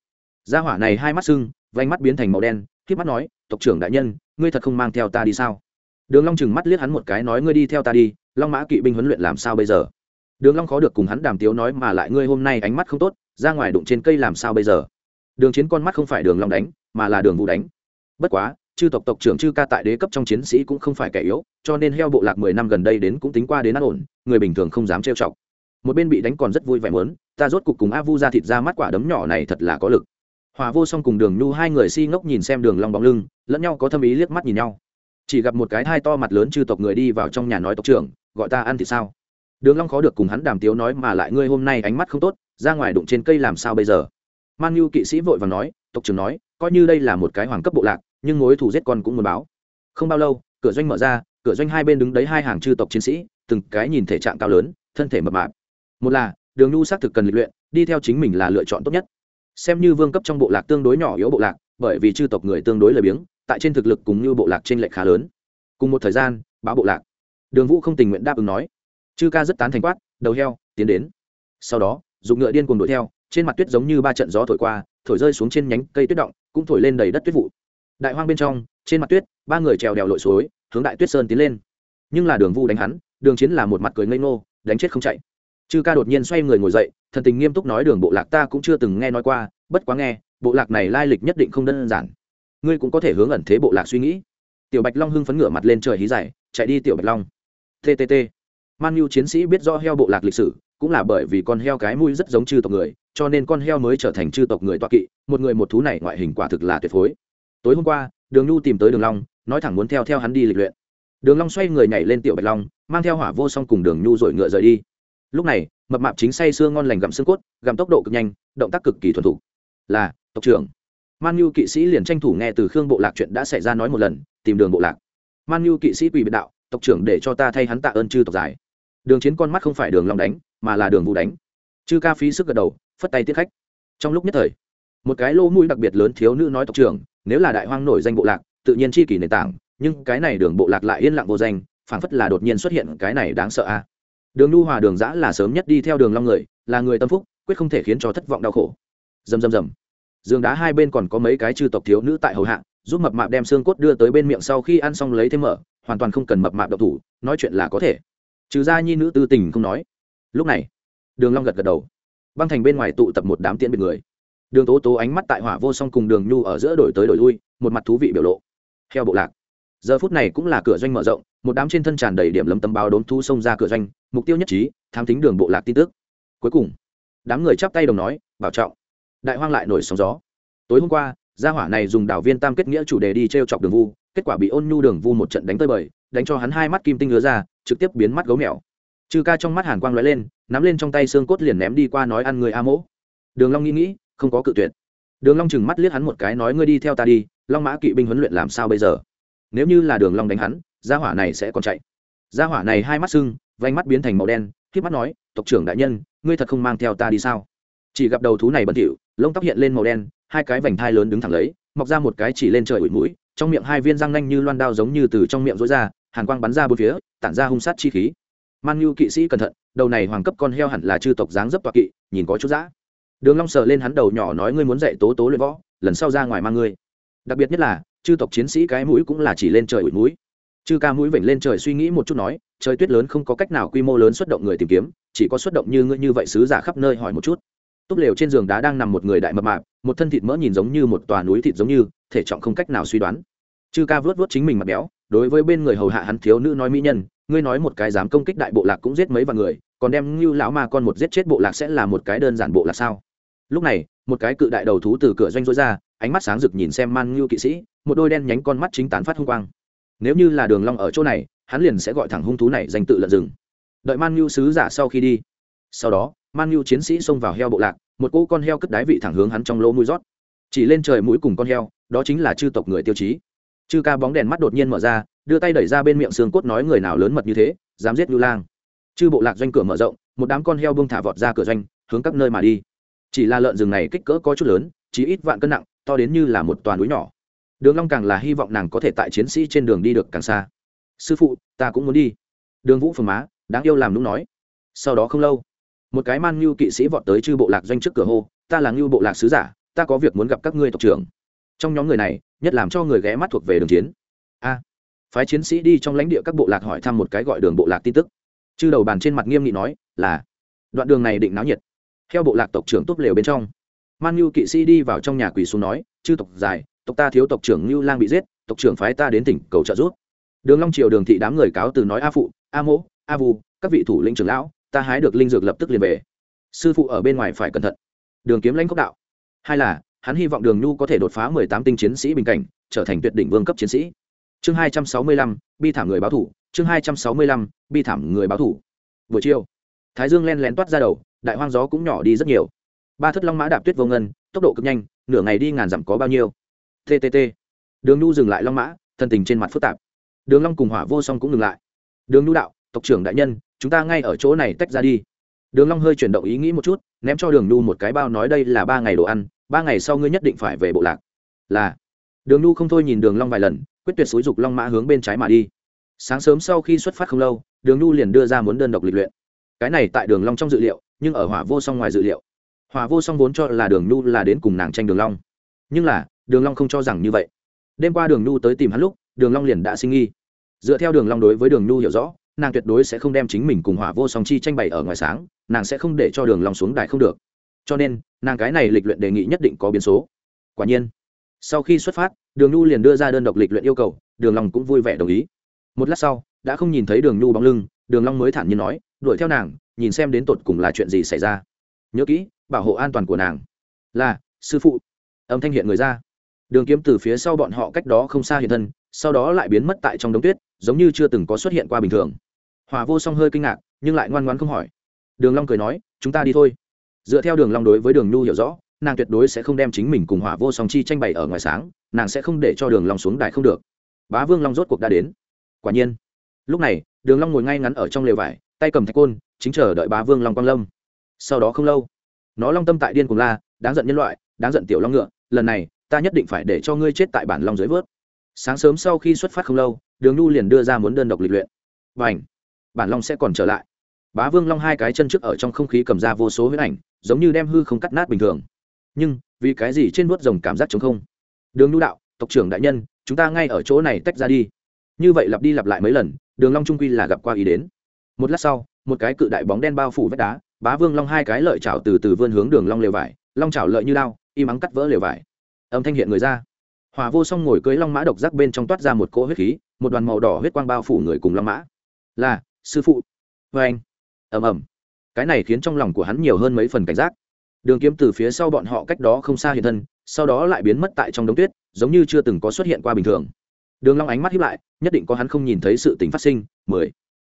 Gia hỏa này hai mắt sưng vanh mắt biến thành màu đen k mắt nói, tộc trưởng đại nhân, ngươi thật không mang theo ta đi sao? Đường long chừng mắt liếc hắn một cái nói, ngươi đi theo ta đi, long mã kỵ binh huấn luyện làm sao bây giờ? Đường long khó được cùng hắn đàm tiếu nói, mà lại ngươi hôm nay ánh mắt không tốt, ra ngoài đụng trên cây làm sao bây giờ? Đường chiến con mắt không phải đường long đánh, mà là đường vũ đánh. Bất quá chư tộc tộc trưởng chư ca tại đế cấp trong chiến sĩ cũng không phải kẻ yếu, cho nên heo bộ lạc mười năm gần đây đến cũng tính qua đến ăn ổn, người bình thường không dám trêu chọc. Một bên bị đánh còn rất vui vẻ mớn ta rốt cục cùng a vu ra thịt ra mắt quả đấm nhỏ này thật là có lực. Hòa vô song cùng đường nhu hai người si ngốc nhìn xem đường long bóng lưng, lẫn nhau có thâm ý liếc mắt nhìn nhau. Chỉ gặp một cái hai to mặt lớn chư tộc người đi vào trong nhà nói tộc trưởng, gọi ta ăn thì sao? Đường long khó được cùng hắn đàm tiếu nói mà lại ngươi hôm nay ánh mắt không tốt, ra ngoài đụng trên cây làm sao bây giờ? Man nhu kỵ sĩ vội vàng nói, tộc trưởng nói, coi như đây là một cái hoàng cấp bộ lạc nhưng mối thủ giết con cũng muốn báo. Không bao lâu, cửa doanh mở ra, cửa doanh hai bên đứng đấy hai hàng chư tộc chiến sĩ, từng cái nhìn thể trạng cao lớn, thân thể mập mạp. Một là, đường nhu xác thực cần luyện luyện, đi theo chính mình là lựa chọn tốt nhất. Xem như vương cấp trong bộ lạc tương đối nhỏ yếu bộ lạc, bởi vì chư tộc người tương đối lười biếng, tại trên thực lực cùng như bộ lạc trên lệch khá lớn. Cùng một thời gian, báo bộ lạc. Đường vũ không tình nguyện đáp ứng nói. Chư ca rất tán thành quát, đầu heo, tiến đến. Sau đó dùng ngựa điên cùng đuổi theo, trên mặt tuyết giống như ba trận gió thổi qua, thổi rơi xuống trên nhánh cây tuyết động, cũng thổi lên đầy đất tuyết vụ đại hoang bên trong, trên mặt tuyết, ba người trèo đèo lội suối, hướng đại tuyết sơn tiến lên. Nhưng là đường vu đánh hắn, đường chiến là một mặt cười ngây ngô, đánh chết không chạy. Chư ca đột nhiên xoay người ngồi dậy, thần tình nghiêm túc nói đường bộ lạc ta cũng chưa từng nghe nói qua, bất quá nghe, bộ lạc này lai lịch nhất định không đơn giản. Ngươi cũng có thể hướng ẩn thế bộ lạc suy nghĩ. Tiểu bạch long hưng phấn ngửa mặt lên trời hí dài chạy đi tiểu bạch long. Ttt man nhu chiến sĩ biết do heo bộ lạc lịch sử, cũng là bởi vì con heo cái mũi rất giống chư tộc người, cho nên con heo mới trở thành chư tộc người toa kỵ, một người một thú này ngoại hình quả thực là tuyệt phối tối hôm qua, đường nhu tìm tới đường long, nói thẳng muốn theo theo hắn đi lịch luyện. Đường long xoay người nhảy lên tiểu bạch long, mang theo hỏa vô song cùng đường nhu rồi ngựa rời đi. Lúc này, mập mạp chính say xương ngon lành gặm xương cốt, gặm tốc độ cực nhanh, động tác cực kỳ thuần thục. Là, tộc trưởng. Man nhu kỵ sĩ liền tranh thủ nghe từ khương bộ lạc chuyện đã xảy ra nói một lần, tìm đường bộ lạc. Man nhu kỵ sĩ quỳ biệt đạo, tộc trưởng để cho ta thay hắn tạ ơn chư tộc giải. Đường chiến con mắt không phải đường long đánh, mà là đường vũ đánh. Chư ca phí sức gật đầu, phất tay tiết khách. Trong lúc nhất thời, một cái lô mũi đặc biệt lớn thiếu nữ nói, tộc trưởng nếu là đại hoang nổi danh bộ lạc tự nhiên chi kỷ nền tảng nhưng cái này đường bộ lạc lại yên lặng vô danh phảng phất là đột nhiên xuất hiện cái này đáng sợ a. Đường nu hòa đường giã là sớm nhất đi theo đường long người là người tâm phúc quyết không thể khiến cho thất vọng đau khổ. Rầm rầm rầm, giường đá hai bên còn có mấy cái chư tộc thiếu nữ tại hầu hạng, giúp mập mạp đem xương cốt đưa tới bên miệng sau khi ăn xong lấy thêm mở hoàn toàn không cần mập mạp độc thủ nói chuyện là có thể. Trừ ra nhi nữ tư tình không nói. Lúc này đường long gật gật đầu. Băng thành bên ngoài tụ tập một đám tiễn biệt người đường tố tố ánh mắt tại hỏa vô song cùng đường nhu ở giữa đổi tới đổi lui, một mặt thú vị biểu lộ. Theo bộ lạc. Giờ phút này cũng là cửa doanh mở rộng, một đám trên thân tràn đầy điểm lấm tấm báo đốn thu xông ra cửa doanh, mục tiêu nhất trí, tham tính đường bộ lạc tin tức. Cuối cùng, đám người chắp tay đồng nói, bảo trọng. Đại hoang lại nổi sóng gió. Tối hôm qua, gia hỏa này dùng đảo viên tam kết nghĩa chủ đề đi t r e o chọc đường vu, kết quả bị ôn nhu đường vu một trận đánh tơi bời, đánh cho hắn hai mắt kim tinh ngứa ra, trực tiếp biến mắt gấu mèo. Chư ca trong mắt hàn quang l ó e lên, nắm lên trong tay xương cốt liền ném đi qua nói ăn người a mỗ. Đường long nghĩ nghĩ không có cự tuyệt. Đường long chừng mắt liếc hắn một cái nói, ngươi đi theo ta đi, long mã kỵ binh huấn luyện làm sao bây giờ? Nếu như là đường long đánh hắn, gia hỏa này sẽ còn chạy. Gia hỏa này hai mắt sưng, vành mắt biến thành màu đen khi mắt nói, tộc trưởng đại nhân, ngươi thật không mang theo ta đi sao? Chỉ gặp đầu thú này bẩn thỉu, lông tóc hiện lên màu đen, hai cái vành thai lớn đứng thẳng lấy, mọc ra một cái chỉ lên trời ủi mũi, trong miệng hai viên răng nanh như loan đao giống như từ trong miệng rối ra, hàn quang bắn ra bốn phía, tản ra hung sát chi khí. Man nhu kỵ sĩ cẩn thận, đầu này hoàng cấp con heo hẳn là chư tộc dáng dấp toạc kỵ, nhìn có chút dã đường long sờ lên hắn đầu nhỏ nói, ngươi muốn dạy tố tố luyện võ, lần sau ra ngoài mang ngươi. Đặc biệt nhất là, chư tộc chiến sĩ cái mũi cũng là chỉ lên trời ủi mũi. Chư ca mũi vểnh lên trời suy nghĩ một chút nói, trời tuyết lớn không có cách nào quy mô lớn xuất động người tìm kiếm, chỉ có xuất động như ngươi như vậy sứ giả khắp nơi hỏi một chút. Túp lều trên giường đá đang nằm một người đại mập mạp, một thân thịt mỡ nhìn giống như một tòa núi thịt giống như, thể trọng không cách nào suy đoán. Chư ca vớt vớt chính mình mặt béo, đối với bên người hầu hạ hắn thiếu nữ nói, mỹ nhân, ngươi nói một cái dám công kích đại bộ lạc cũng giết mấy vạn người, còn đem như lão ma con một giết chết bộ lạc sẽ là một cái đơn giản bộ lạc sao? Lúc này, một cái cự đại đầu thú từ cửa doanh rối ra, ánh mắt sáng rực nhìn xem man ngưu kỵ sĩ, một đôi đen nhánh con mắt chính tán phát hung quang. Nếu như là đường long ở chỗ này, hắn liền sẽ gọi thẳng hung thú này danh tự lợn rừng. Đợi man ngưu sứ giả sau khi đi. Sau đó, man ngưu chiến sĩ xông vào heo bộ lạc, một cỗ con heo cất đái vị thẳng hướng hắn trong lỗ mũi rót. Chỉ lên trời mũi cùng con heo, đó chính là chư tộc người tiêu chí. Chư ca bóng đèn mắt đột nhiên mở ra, đưa tay đẩy ra bên miệng xương cốt nói người nào lớn mật như thế, dám giết lưu lang. Chư bộ lạc doanh cửa mở rộng, một đám con heo bông thả vọt ra cửa doanh, hướng các nơi mà đi chỉ là lợn rừng này kích cỡ có chút lớn chỉ ít vạn cân nặng, to đến như là một toàn núi nhỏ. Đường long càng là hy vọng nàng có thể tại chiến sĩ trên đường đi được càng xa. Sư phụ, ta cũng muốn đi. Đường vũ phường má, đáng yêu làm đúng nói. Sau đó không lâu, một cái man ngưu kỵ sĩ vọt tới chư bộ lạc doanh trước cửa hô, ta là ngưu bộ lạc sứ giả, ta có việc muốn gặp các ngươi tộc trưởng. Trong nhóm người này, nhất làm cho người ghé mắt thuộc về đường chiến. A, phái chiến sĩ đi trong lãnh địa các bộ lạc hỏi thăm một cái gọi đường bộ lạc tin tức. Chư đầu bàn trên mặt nghiêm nghị nói là, đoạn đường này định náo nhiệt theo bộ lạc tộc trưởng tốt lều bên trong man nhu kỵ sĩ đi vào trong nhà quỳ xuống nói, chư tộc dài, tộc ta thiếu tộc trưởng ngưu lang bị giết, tộc trưởng phái ta đến tỉnh cầu trợ giúp. Đường long triều đường thị đám người cáo từ nói, a phụ, a mỗ, a vu, các vị thủ lĩnh trưởng lão, ta hái được linh dược lập tức liền về. Sư phụ ở bên ngoài phải cẩn thận. Đường kiếm lãnh cốc đạo, hai là, hắn hy vọng đường nhu có thể đột phá mười tám tinh chiến sĩ bình cảnh, trở thành tuyệt đỉnh vương cấp chiến sĩ. Chương hai trăm sáu mươi lăm, bi thảm người báo thủ, chương hai trăm sáu mươi lăm, bi thảm người báo thủ. Buổi chiều, thái dương len lén toát ra đầu đại hoang gió cũng nhỏ đi rất nhiều. Ba thất long mã đạp tuyết vô ngân, tốc độ cực nhanh, nửa ngày đi ngàn dặm có bao nhiêu? Ttt đường nhu dừng lại long mã, thân tình trên mặt phức tạp. Đường long cùng hỏa vô song cũng ngừng lại. Đường nhu đạo, tộc trưởng đại nhân, chúng ta ngay ở chỗ này tách ra đi. Đường long hơi chuyển động ý nghĩ một chút, ném cho đường nhu một cái bao nói đây là ba ngày đồ ăn, ba ngày sau ngươi nhất định phải về bộ lạc. Là. Đường nhu không thôi nhìn đường long vài lần, quyết tuyệt xúi dục long mã hướng bên trái mà đi. Sáng sớm sau khi xuất phát không lâu, đường nhu liền đưa ra muốn đơn độc lịch luyện. Cái này tại đường long trong dự liệu nhưng ở hỏa vô song ngoài dự liệu. Hỏa vô song vốn cho là đường nhu là đến cùng nàng tranh đường long. Nhưng là, đường long không cho rằng như vậy. Đêm qua đường nhu tới tìm hắn lúc, đường long liền đã sinh nghi. Dựa theo đường long đối với đường nhu hiểu rõ, nàng tuyệt đối sẽ không đem chính mình cùng hỏa vô song chi tranh bày ở ngoài sáng, nàng sẽ không để cho đường long xuống đài không được. Cho nên, nàng cái này lịch luyện đề nghị nhất định có biến số. Quả nhiên, sau khi xuất phát, đường nhu liền đưa ra đơn độc lịch luyện yêu cầu, đường long cũng vui vẻ đồng ý. Một lát sau, đã không nhìn thấy đường nhu bóng lưng, đường long mới thản nhiên nói, đuổi theo nàng nhìn xem đến tột cùng là chuyện gì xảy ra. Nhớ kỹ, bảo hộ an toàn của nàng. Là, sư phụ. Âm thanh hiện người ra. Đường kiếm từ phía sau bọn họ cách đó không xa hiện thân, sau đó lại biến mất tại trong đống tuyết, giống như chưa từng có xuất hiện qua bình thường. Hòa vô song hơi kinh ngạc, nhưng lại ngoan ngoãn không hỏi. Đường long cười nói, chúng ta đi thôi. Dựa theo đường long đối với đường nhu hiểu rõ, nàng tuyệt đối sẽ không đem chính mình cùng hỏa vô song chi tranh bày ở ngoài sáng, nàng sẽ không để cho đường long xuống đài không được. Bá vương long rốt cuộc đã đến. Quả nhiên. Lúc này, đường long ngồi ngay ngắn ở trong lều vải, tay cầm thạch côn chính chờ đợi bá vương long quang lâm. Sau đó không lâu, nó long tâm tại điên cùng la, đáng giận nhân loại, đáng giận tiểu long ngựa, lần này, ta nhất định phải để cho ngươi chết tại bản long dưới vớt. Sáng sớm sau khi xuất phát không lâu, đường nhu liền đưa ra muốn đơn độc lịch luyện. Và ảnh bản long sẽ còn trở lại. Bá vương long hai cái chân trước ở trong không khí cầm ra vô số huyết ảnh, giống như đem hư không cắt nát bình thường. Nhưng, vì cái gì trên vuốt rồng cảm giác chống không? Đường nhu đạo, tộc trưởng đại nhân, chúng ta ngay ở chỗ này tách ra đi. Như vậy lặp đi lặp lại mấy lần, đường long trung quy là gặp qua ý đến. Một lát sau một cái cự đại bóng đen bao phủ vách đá, bá vương long hai cái lợi chảo từ từ vươn hướng đường long lều vải, long chảo lợi như đao im ắng cắt vỡ lều vải. Âm thanh hiện người ra. Hòa vô song ngồi cưới long mã độc giác bên trong toát ra một cỗ huyết khí, một đoàn màu đỏ huyết quang bao phủ người cùng long mã. Là, sư phụ. Vê anh. Ầm ầm. Cái này khiến trong lòng của hắn nhiều hơn mấy phần cảnh giác. Đường kiếm từ phía sau bọn họ cách đó không xa hiện thân, sau đó lại biến mất tại trong đống tuyết, giống như chưa từng có xuất hiện qua bình thường. Đường long ánh mắt hiếp lại, nhất định có hắn không nhìn thấy sự tình phát sinh, mười.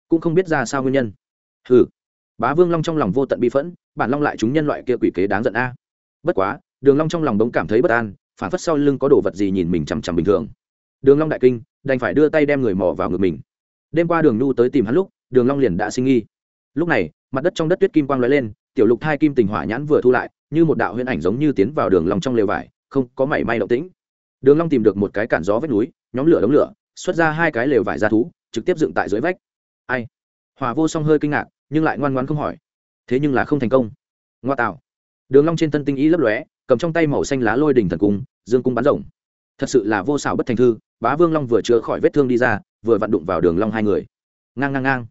Cũng không biết ra sao nguyên nhân hừ. Bá vương long trong lòng vô tận bi phẫn, bản long lại chúng nhân loại kia quỷ kế đáng giận a. Bất quá, đường long trong lòng bỗng cảm thấy bất an, phản phất sau lưng có đồ vật gì nhìn mình chằm chằm bình thường. Đường long đại kinh, đành phải đưa tay đem người mò vào ngực mình. Đêm qua đường nu tới tìm hắn lúc, đường long liền đã sinh nghi. Lúc này, mặt đất trong đất tuyết kim quang lóe lên, tiểu lục thai kim tình hỏa nhãn vừa thu lại, như một đạo huyễn ảnh giống như tiến vào đường long trong lều vải, không có mảy may động tĩnh. Đường long tìm được một cái cản gió vách núi, nhóm lửa đống lửa, xuất ra hai cái lều vải ra thú, trực tiếp dựng tại dưới vách. Ai? Hòa vô song hơi kinh ngạc nhưng lại ngoan ngoãn không hỏi. Thế nhưng là không thành công. Ngoa tạo. Đường long trên thân tinh ý lấp lóe, cầm trong tay màu xanh lá lôi đỉnh thần cung, dương cung bắn rộng. Thật sự là vô xảo bất thành thư, bá vương long vừa chữa khỏi vết thương đi ra, vừa vặn đụng vào đường long hai người. Ngang ngang ngang.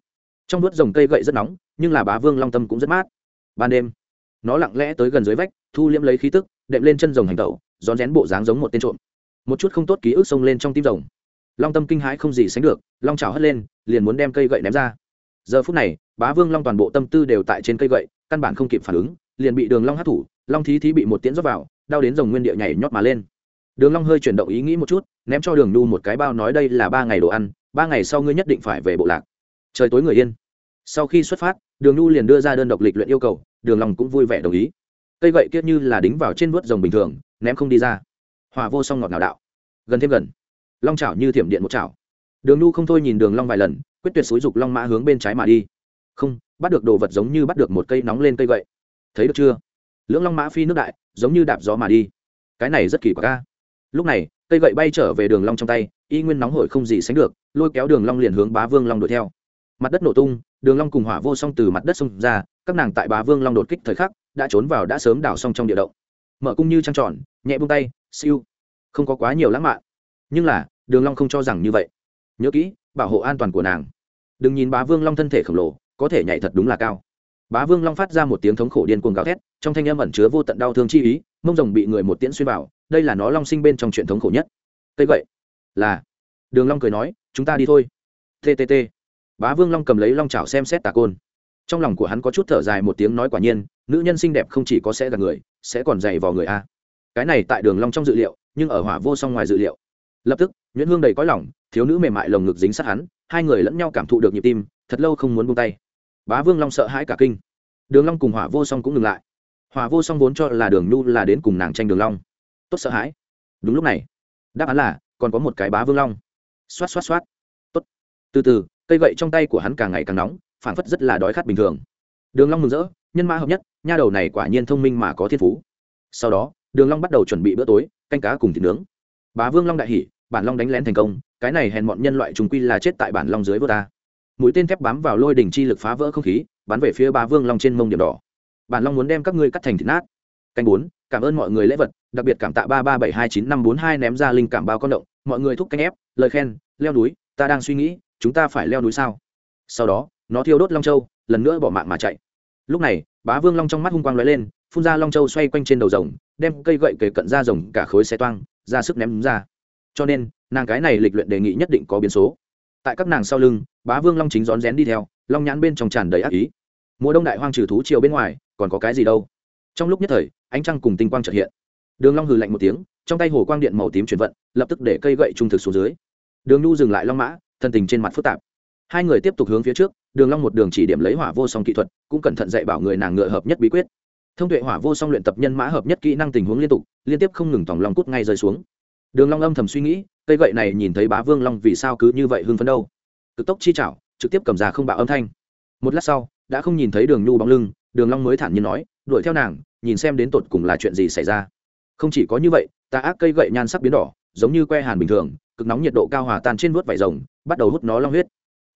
Trong đuốt rồng cây gậy rất nóng, nhưng là bá vương long tâm cũng rất mát. Ban đêm, nó lặng lẽ tới gần dưới vách, thu liễm lấy khí tức, đệm lên chân rồng hành tẩu, rón rén bộ dáng giống một tên trộm. Một chút không tốt ký ức xông lên trong tim rồng. Long tâm kinh hãi không gì sánh được, long trào hất lên, liền muốn đem cây gậy ném ra. Giờ phút này bá vương long toàn bộ tâm tư đều tại trên cây gậy, căn bản không kịp phản ứng, liền bị đường long hát thủ, long thí thí bị một tiễn rót vào, đau đến rồng nguyên địa nhảy nhót mà lên. Đường long hơi chuyển động ý nghĩ một chút, ném cho đường nu một cái bao nói đây là ba ngày đồ ăn, ba ngày sau ngươi nhất định phải về bộ lạc. Trời tối người yên. Sau khi xuất phát, đường nu liền đưa ra đơn độc lịch luyện yêu cầu, đường long cũng vui vẻ đồng ý. Cây gậy kia như là đính vào trên vớt rồng bình thường, ném không đi ra. Hòa vô song ngọt ngào đạo. Gần thêm gần. Long chảo như thiểm điện một chảo. Đường nu không thôi nhìn đường long vài lần, quyết tuyệt xúi dục long mã hướng bên trái mà đi không, bắt được đồ vật giống như bắt được một cây nóng lên cây gậy. Thấy được chưa? Lưỡng long mã phi nước đại, giống như đạp gió mà đi. Cái này rất kỳ quặc ca lúc này, cây gậy bay trở về đường long trong tay, y nguyên nóng hổi không gì sánh được, lôi kéo đường long liền hướng bá vương long đuổi theo. Mặt đất nổ tung, đường long cùng hỏa vô song từ mặt đất xông ra, các nàng tại bá vương long đột kích thời khắc, đã trốn vào đã sớm đảo xong trong địa động. Mở cung như trăng tròn, nhẹ buông tay, siêu. Không có quá nhiều lãng mạn. Nhưng là, đường long không cho rằng như vậy. Nhớ kỹ, bảo hộ an toàn của nàng. Đừng nhìn bá vương long thân thể khổng lồ có thể nhảy thật đúng là cao. Bá vương long phát ra một tiếng thống khổ điên cuồng gào thét, trong thanh âm ẩn chứa vô tận đau thương chi ý, mông rồng bị người một tiễn xuyên vào, đây là nó long sinh bên trong chuyện thống khổ nhất. Cây vậy là. Đường long cười nói, chúng ta đi thôi. Ttt bá vương long cầm lấy long chảo xem xét tà côn. Trong lòng của hắn có chút thở dài một tiếng nói quả nhiên, nữ nhân xinh đẹp không chỉ có sẽ gạt người, sẽ còn dày vào người a. Cái này tại đường long trong dự liệu, nhưng ở hỏa vô song ngoài dự liệu. Lập tức, nhuyễn hương đầy cõi lòng, thiếu nữ mềm mại lồng ngực dính sát hắn, hai người lẫn nhau cảm thụ được nhịp tim, thật lâu không muốn buông tay bá vương long sợ hãi cả kinh. Đường long cùng hỏa vô song cũng ngừng lại. Hỏa vô song vốn cho là đường nhu là đến cùng nàng tranh đường long. Tốt sợ hãi. Đúng lúc này, đáp án là, còn có một cái bá vương long. Xoát xoát xoát. Tốt. Từ từ, cây gậy trong tay của hắn càng ngày càng nóng phản phất rất là đói khát bình thường. Đường long mừng rỡ, nhân mã hợp nhất, nha đầu này quả nhiên thông minh mà có thiên phú. Sau đó, đường long bắt đầu chuẩn bị bữa tối, canh cá cùng thịt nướng. Bá vương long đại hỉ, bản long đánh lén thành công, cái này hèn mọn nhân loại trùng quy là chết tại bản long dưới vô ta mũi tên thép bám vào lôi đỉnh chi lực phá vỡ không khí, bắn về phía bá vương long trên mông điểm đỏ. Bản long muốn đem các ngươi cắt thành thịt nát. Canh bốn, cảm ơn mọi người lễ vật, đặc biệt cảm tạ ba ba bảy hai chín năm bốn hai ném ra linh cảm bao con động, mọi người thúc canh ép, lời khen, leo núi, ta đang suy nghĩ, chúng ta phải leo núi sao? Sau đó, nó thiêu đốt long châu, lần nữa bỏ mạng mà chạy. Lúc này, bá vương long trong mắt hung quang lóe lên, phun ra long châu xoay quanh trên đầu rồng, đem cây gậy kề cận ra rồng, cả khối xe toang, ra sức ném ra. Cho nên, nàng cái này lịch luyện đề nghị nhất định có biến số tại các nàng sau lưng, bá vương long chính rón rén đi theo, long nhãn bên trong tràn đầy ác ý. Mùa đông đại hoang trừ thú chiều bên ngoài, còn có cái gì đâu? Trong lúc nhất thời, ánh trăng cùng tinh quang trợ hiện. Đường long hừ lạnh một tiếng, trong tay hồ quang điện màu tím chuyển vận, lập tức để cây gậy trung thực xuống dưới. Đường nhu dừng lại long mã, thân tình trên mặt phức tạp. Hai người tiếp tục hướng phía trước, đường long một đường chỉ điểm lấy hỏa vô song kỹ thuật, cũng cẩn thận dạy bảo người nàng ngựa hợp nhất bí quyết. Thông tuệ hỏa vô song luyện tập nhân mã hợp nhất kỹ năng tình huống liên tục, liên tiếp không ngừng tòng long cút ngay rơi xuống đường long âm thầm suy nghĩ, cây gậy này nhìn thấy bá vương long vì sao cứ như vậy hưng phấn đâu. Cực tốc chi chảo, trực tiếp cầm ra không bạo âm thanh. Một lát sau, đã không nhìn thấy đường nhu bóng lưng, đường long mới thản nhiên nói, đuổi theo nàng, nhìn xem đến tột cùng là chuyện gì xảy ra. Không chỉ có như vậy, ta ác cây gậy nhan sắc biến đỏ, giống như que hàn bình thường, cực nóng nhiệt độ cao hòa tan trên vuốt vải rồng, bắt đầu hút nó long huyết.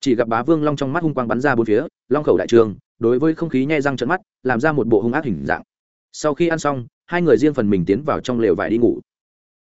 Chỉ gặp bá vương long trong mắt hung quang bắn ra bốn phía, long khẩu đại trường, đối với không khí nhe răng trợn mắt, làm ra một bộ hung ác hình dạng. Sau khi ăn xong, hai người riêng phần mình tiến vào trong lều vải đi ngủ.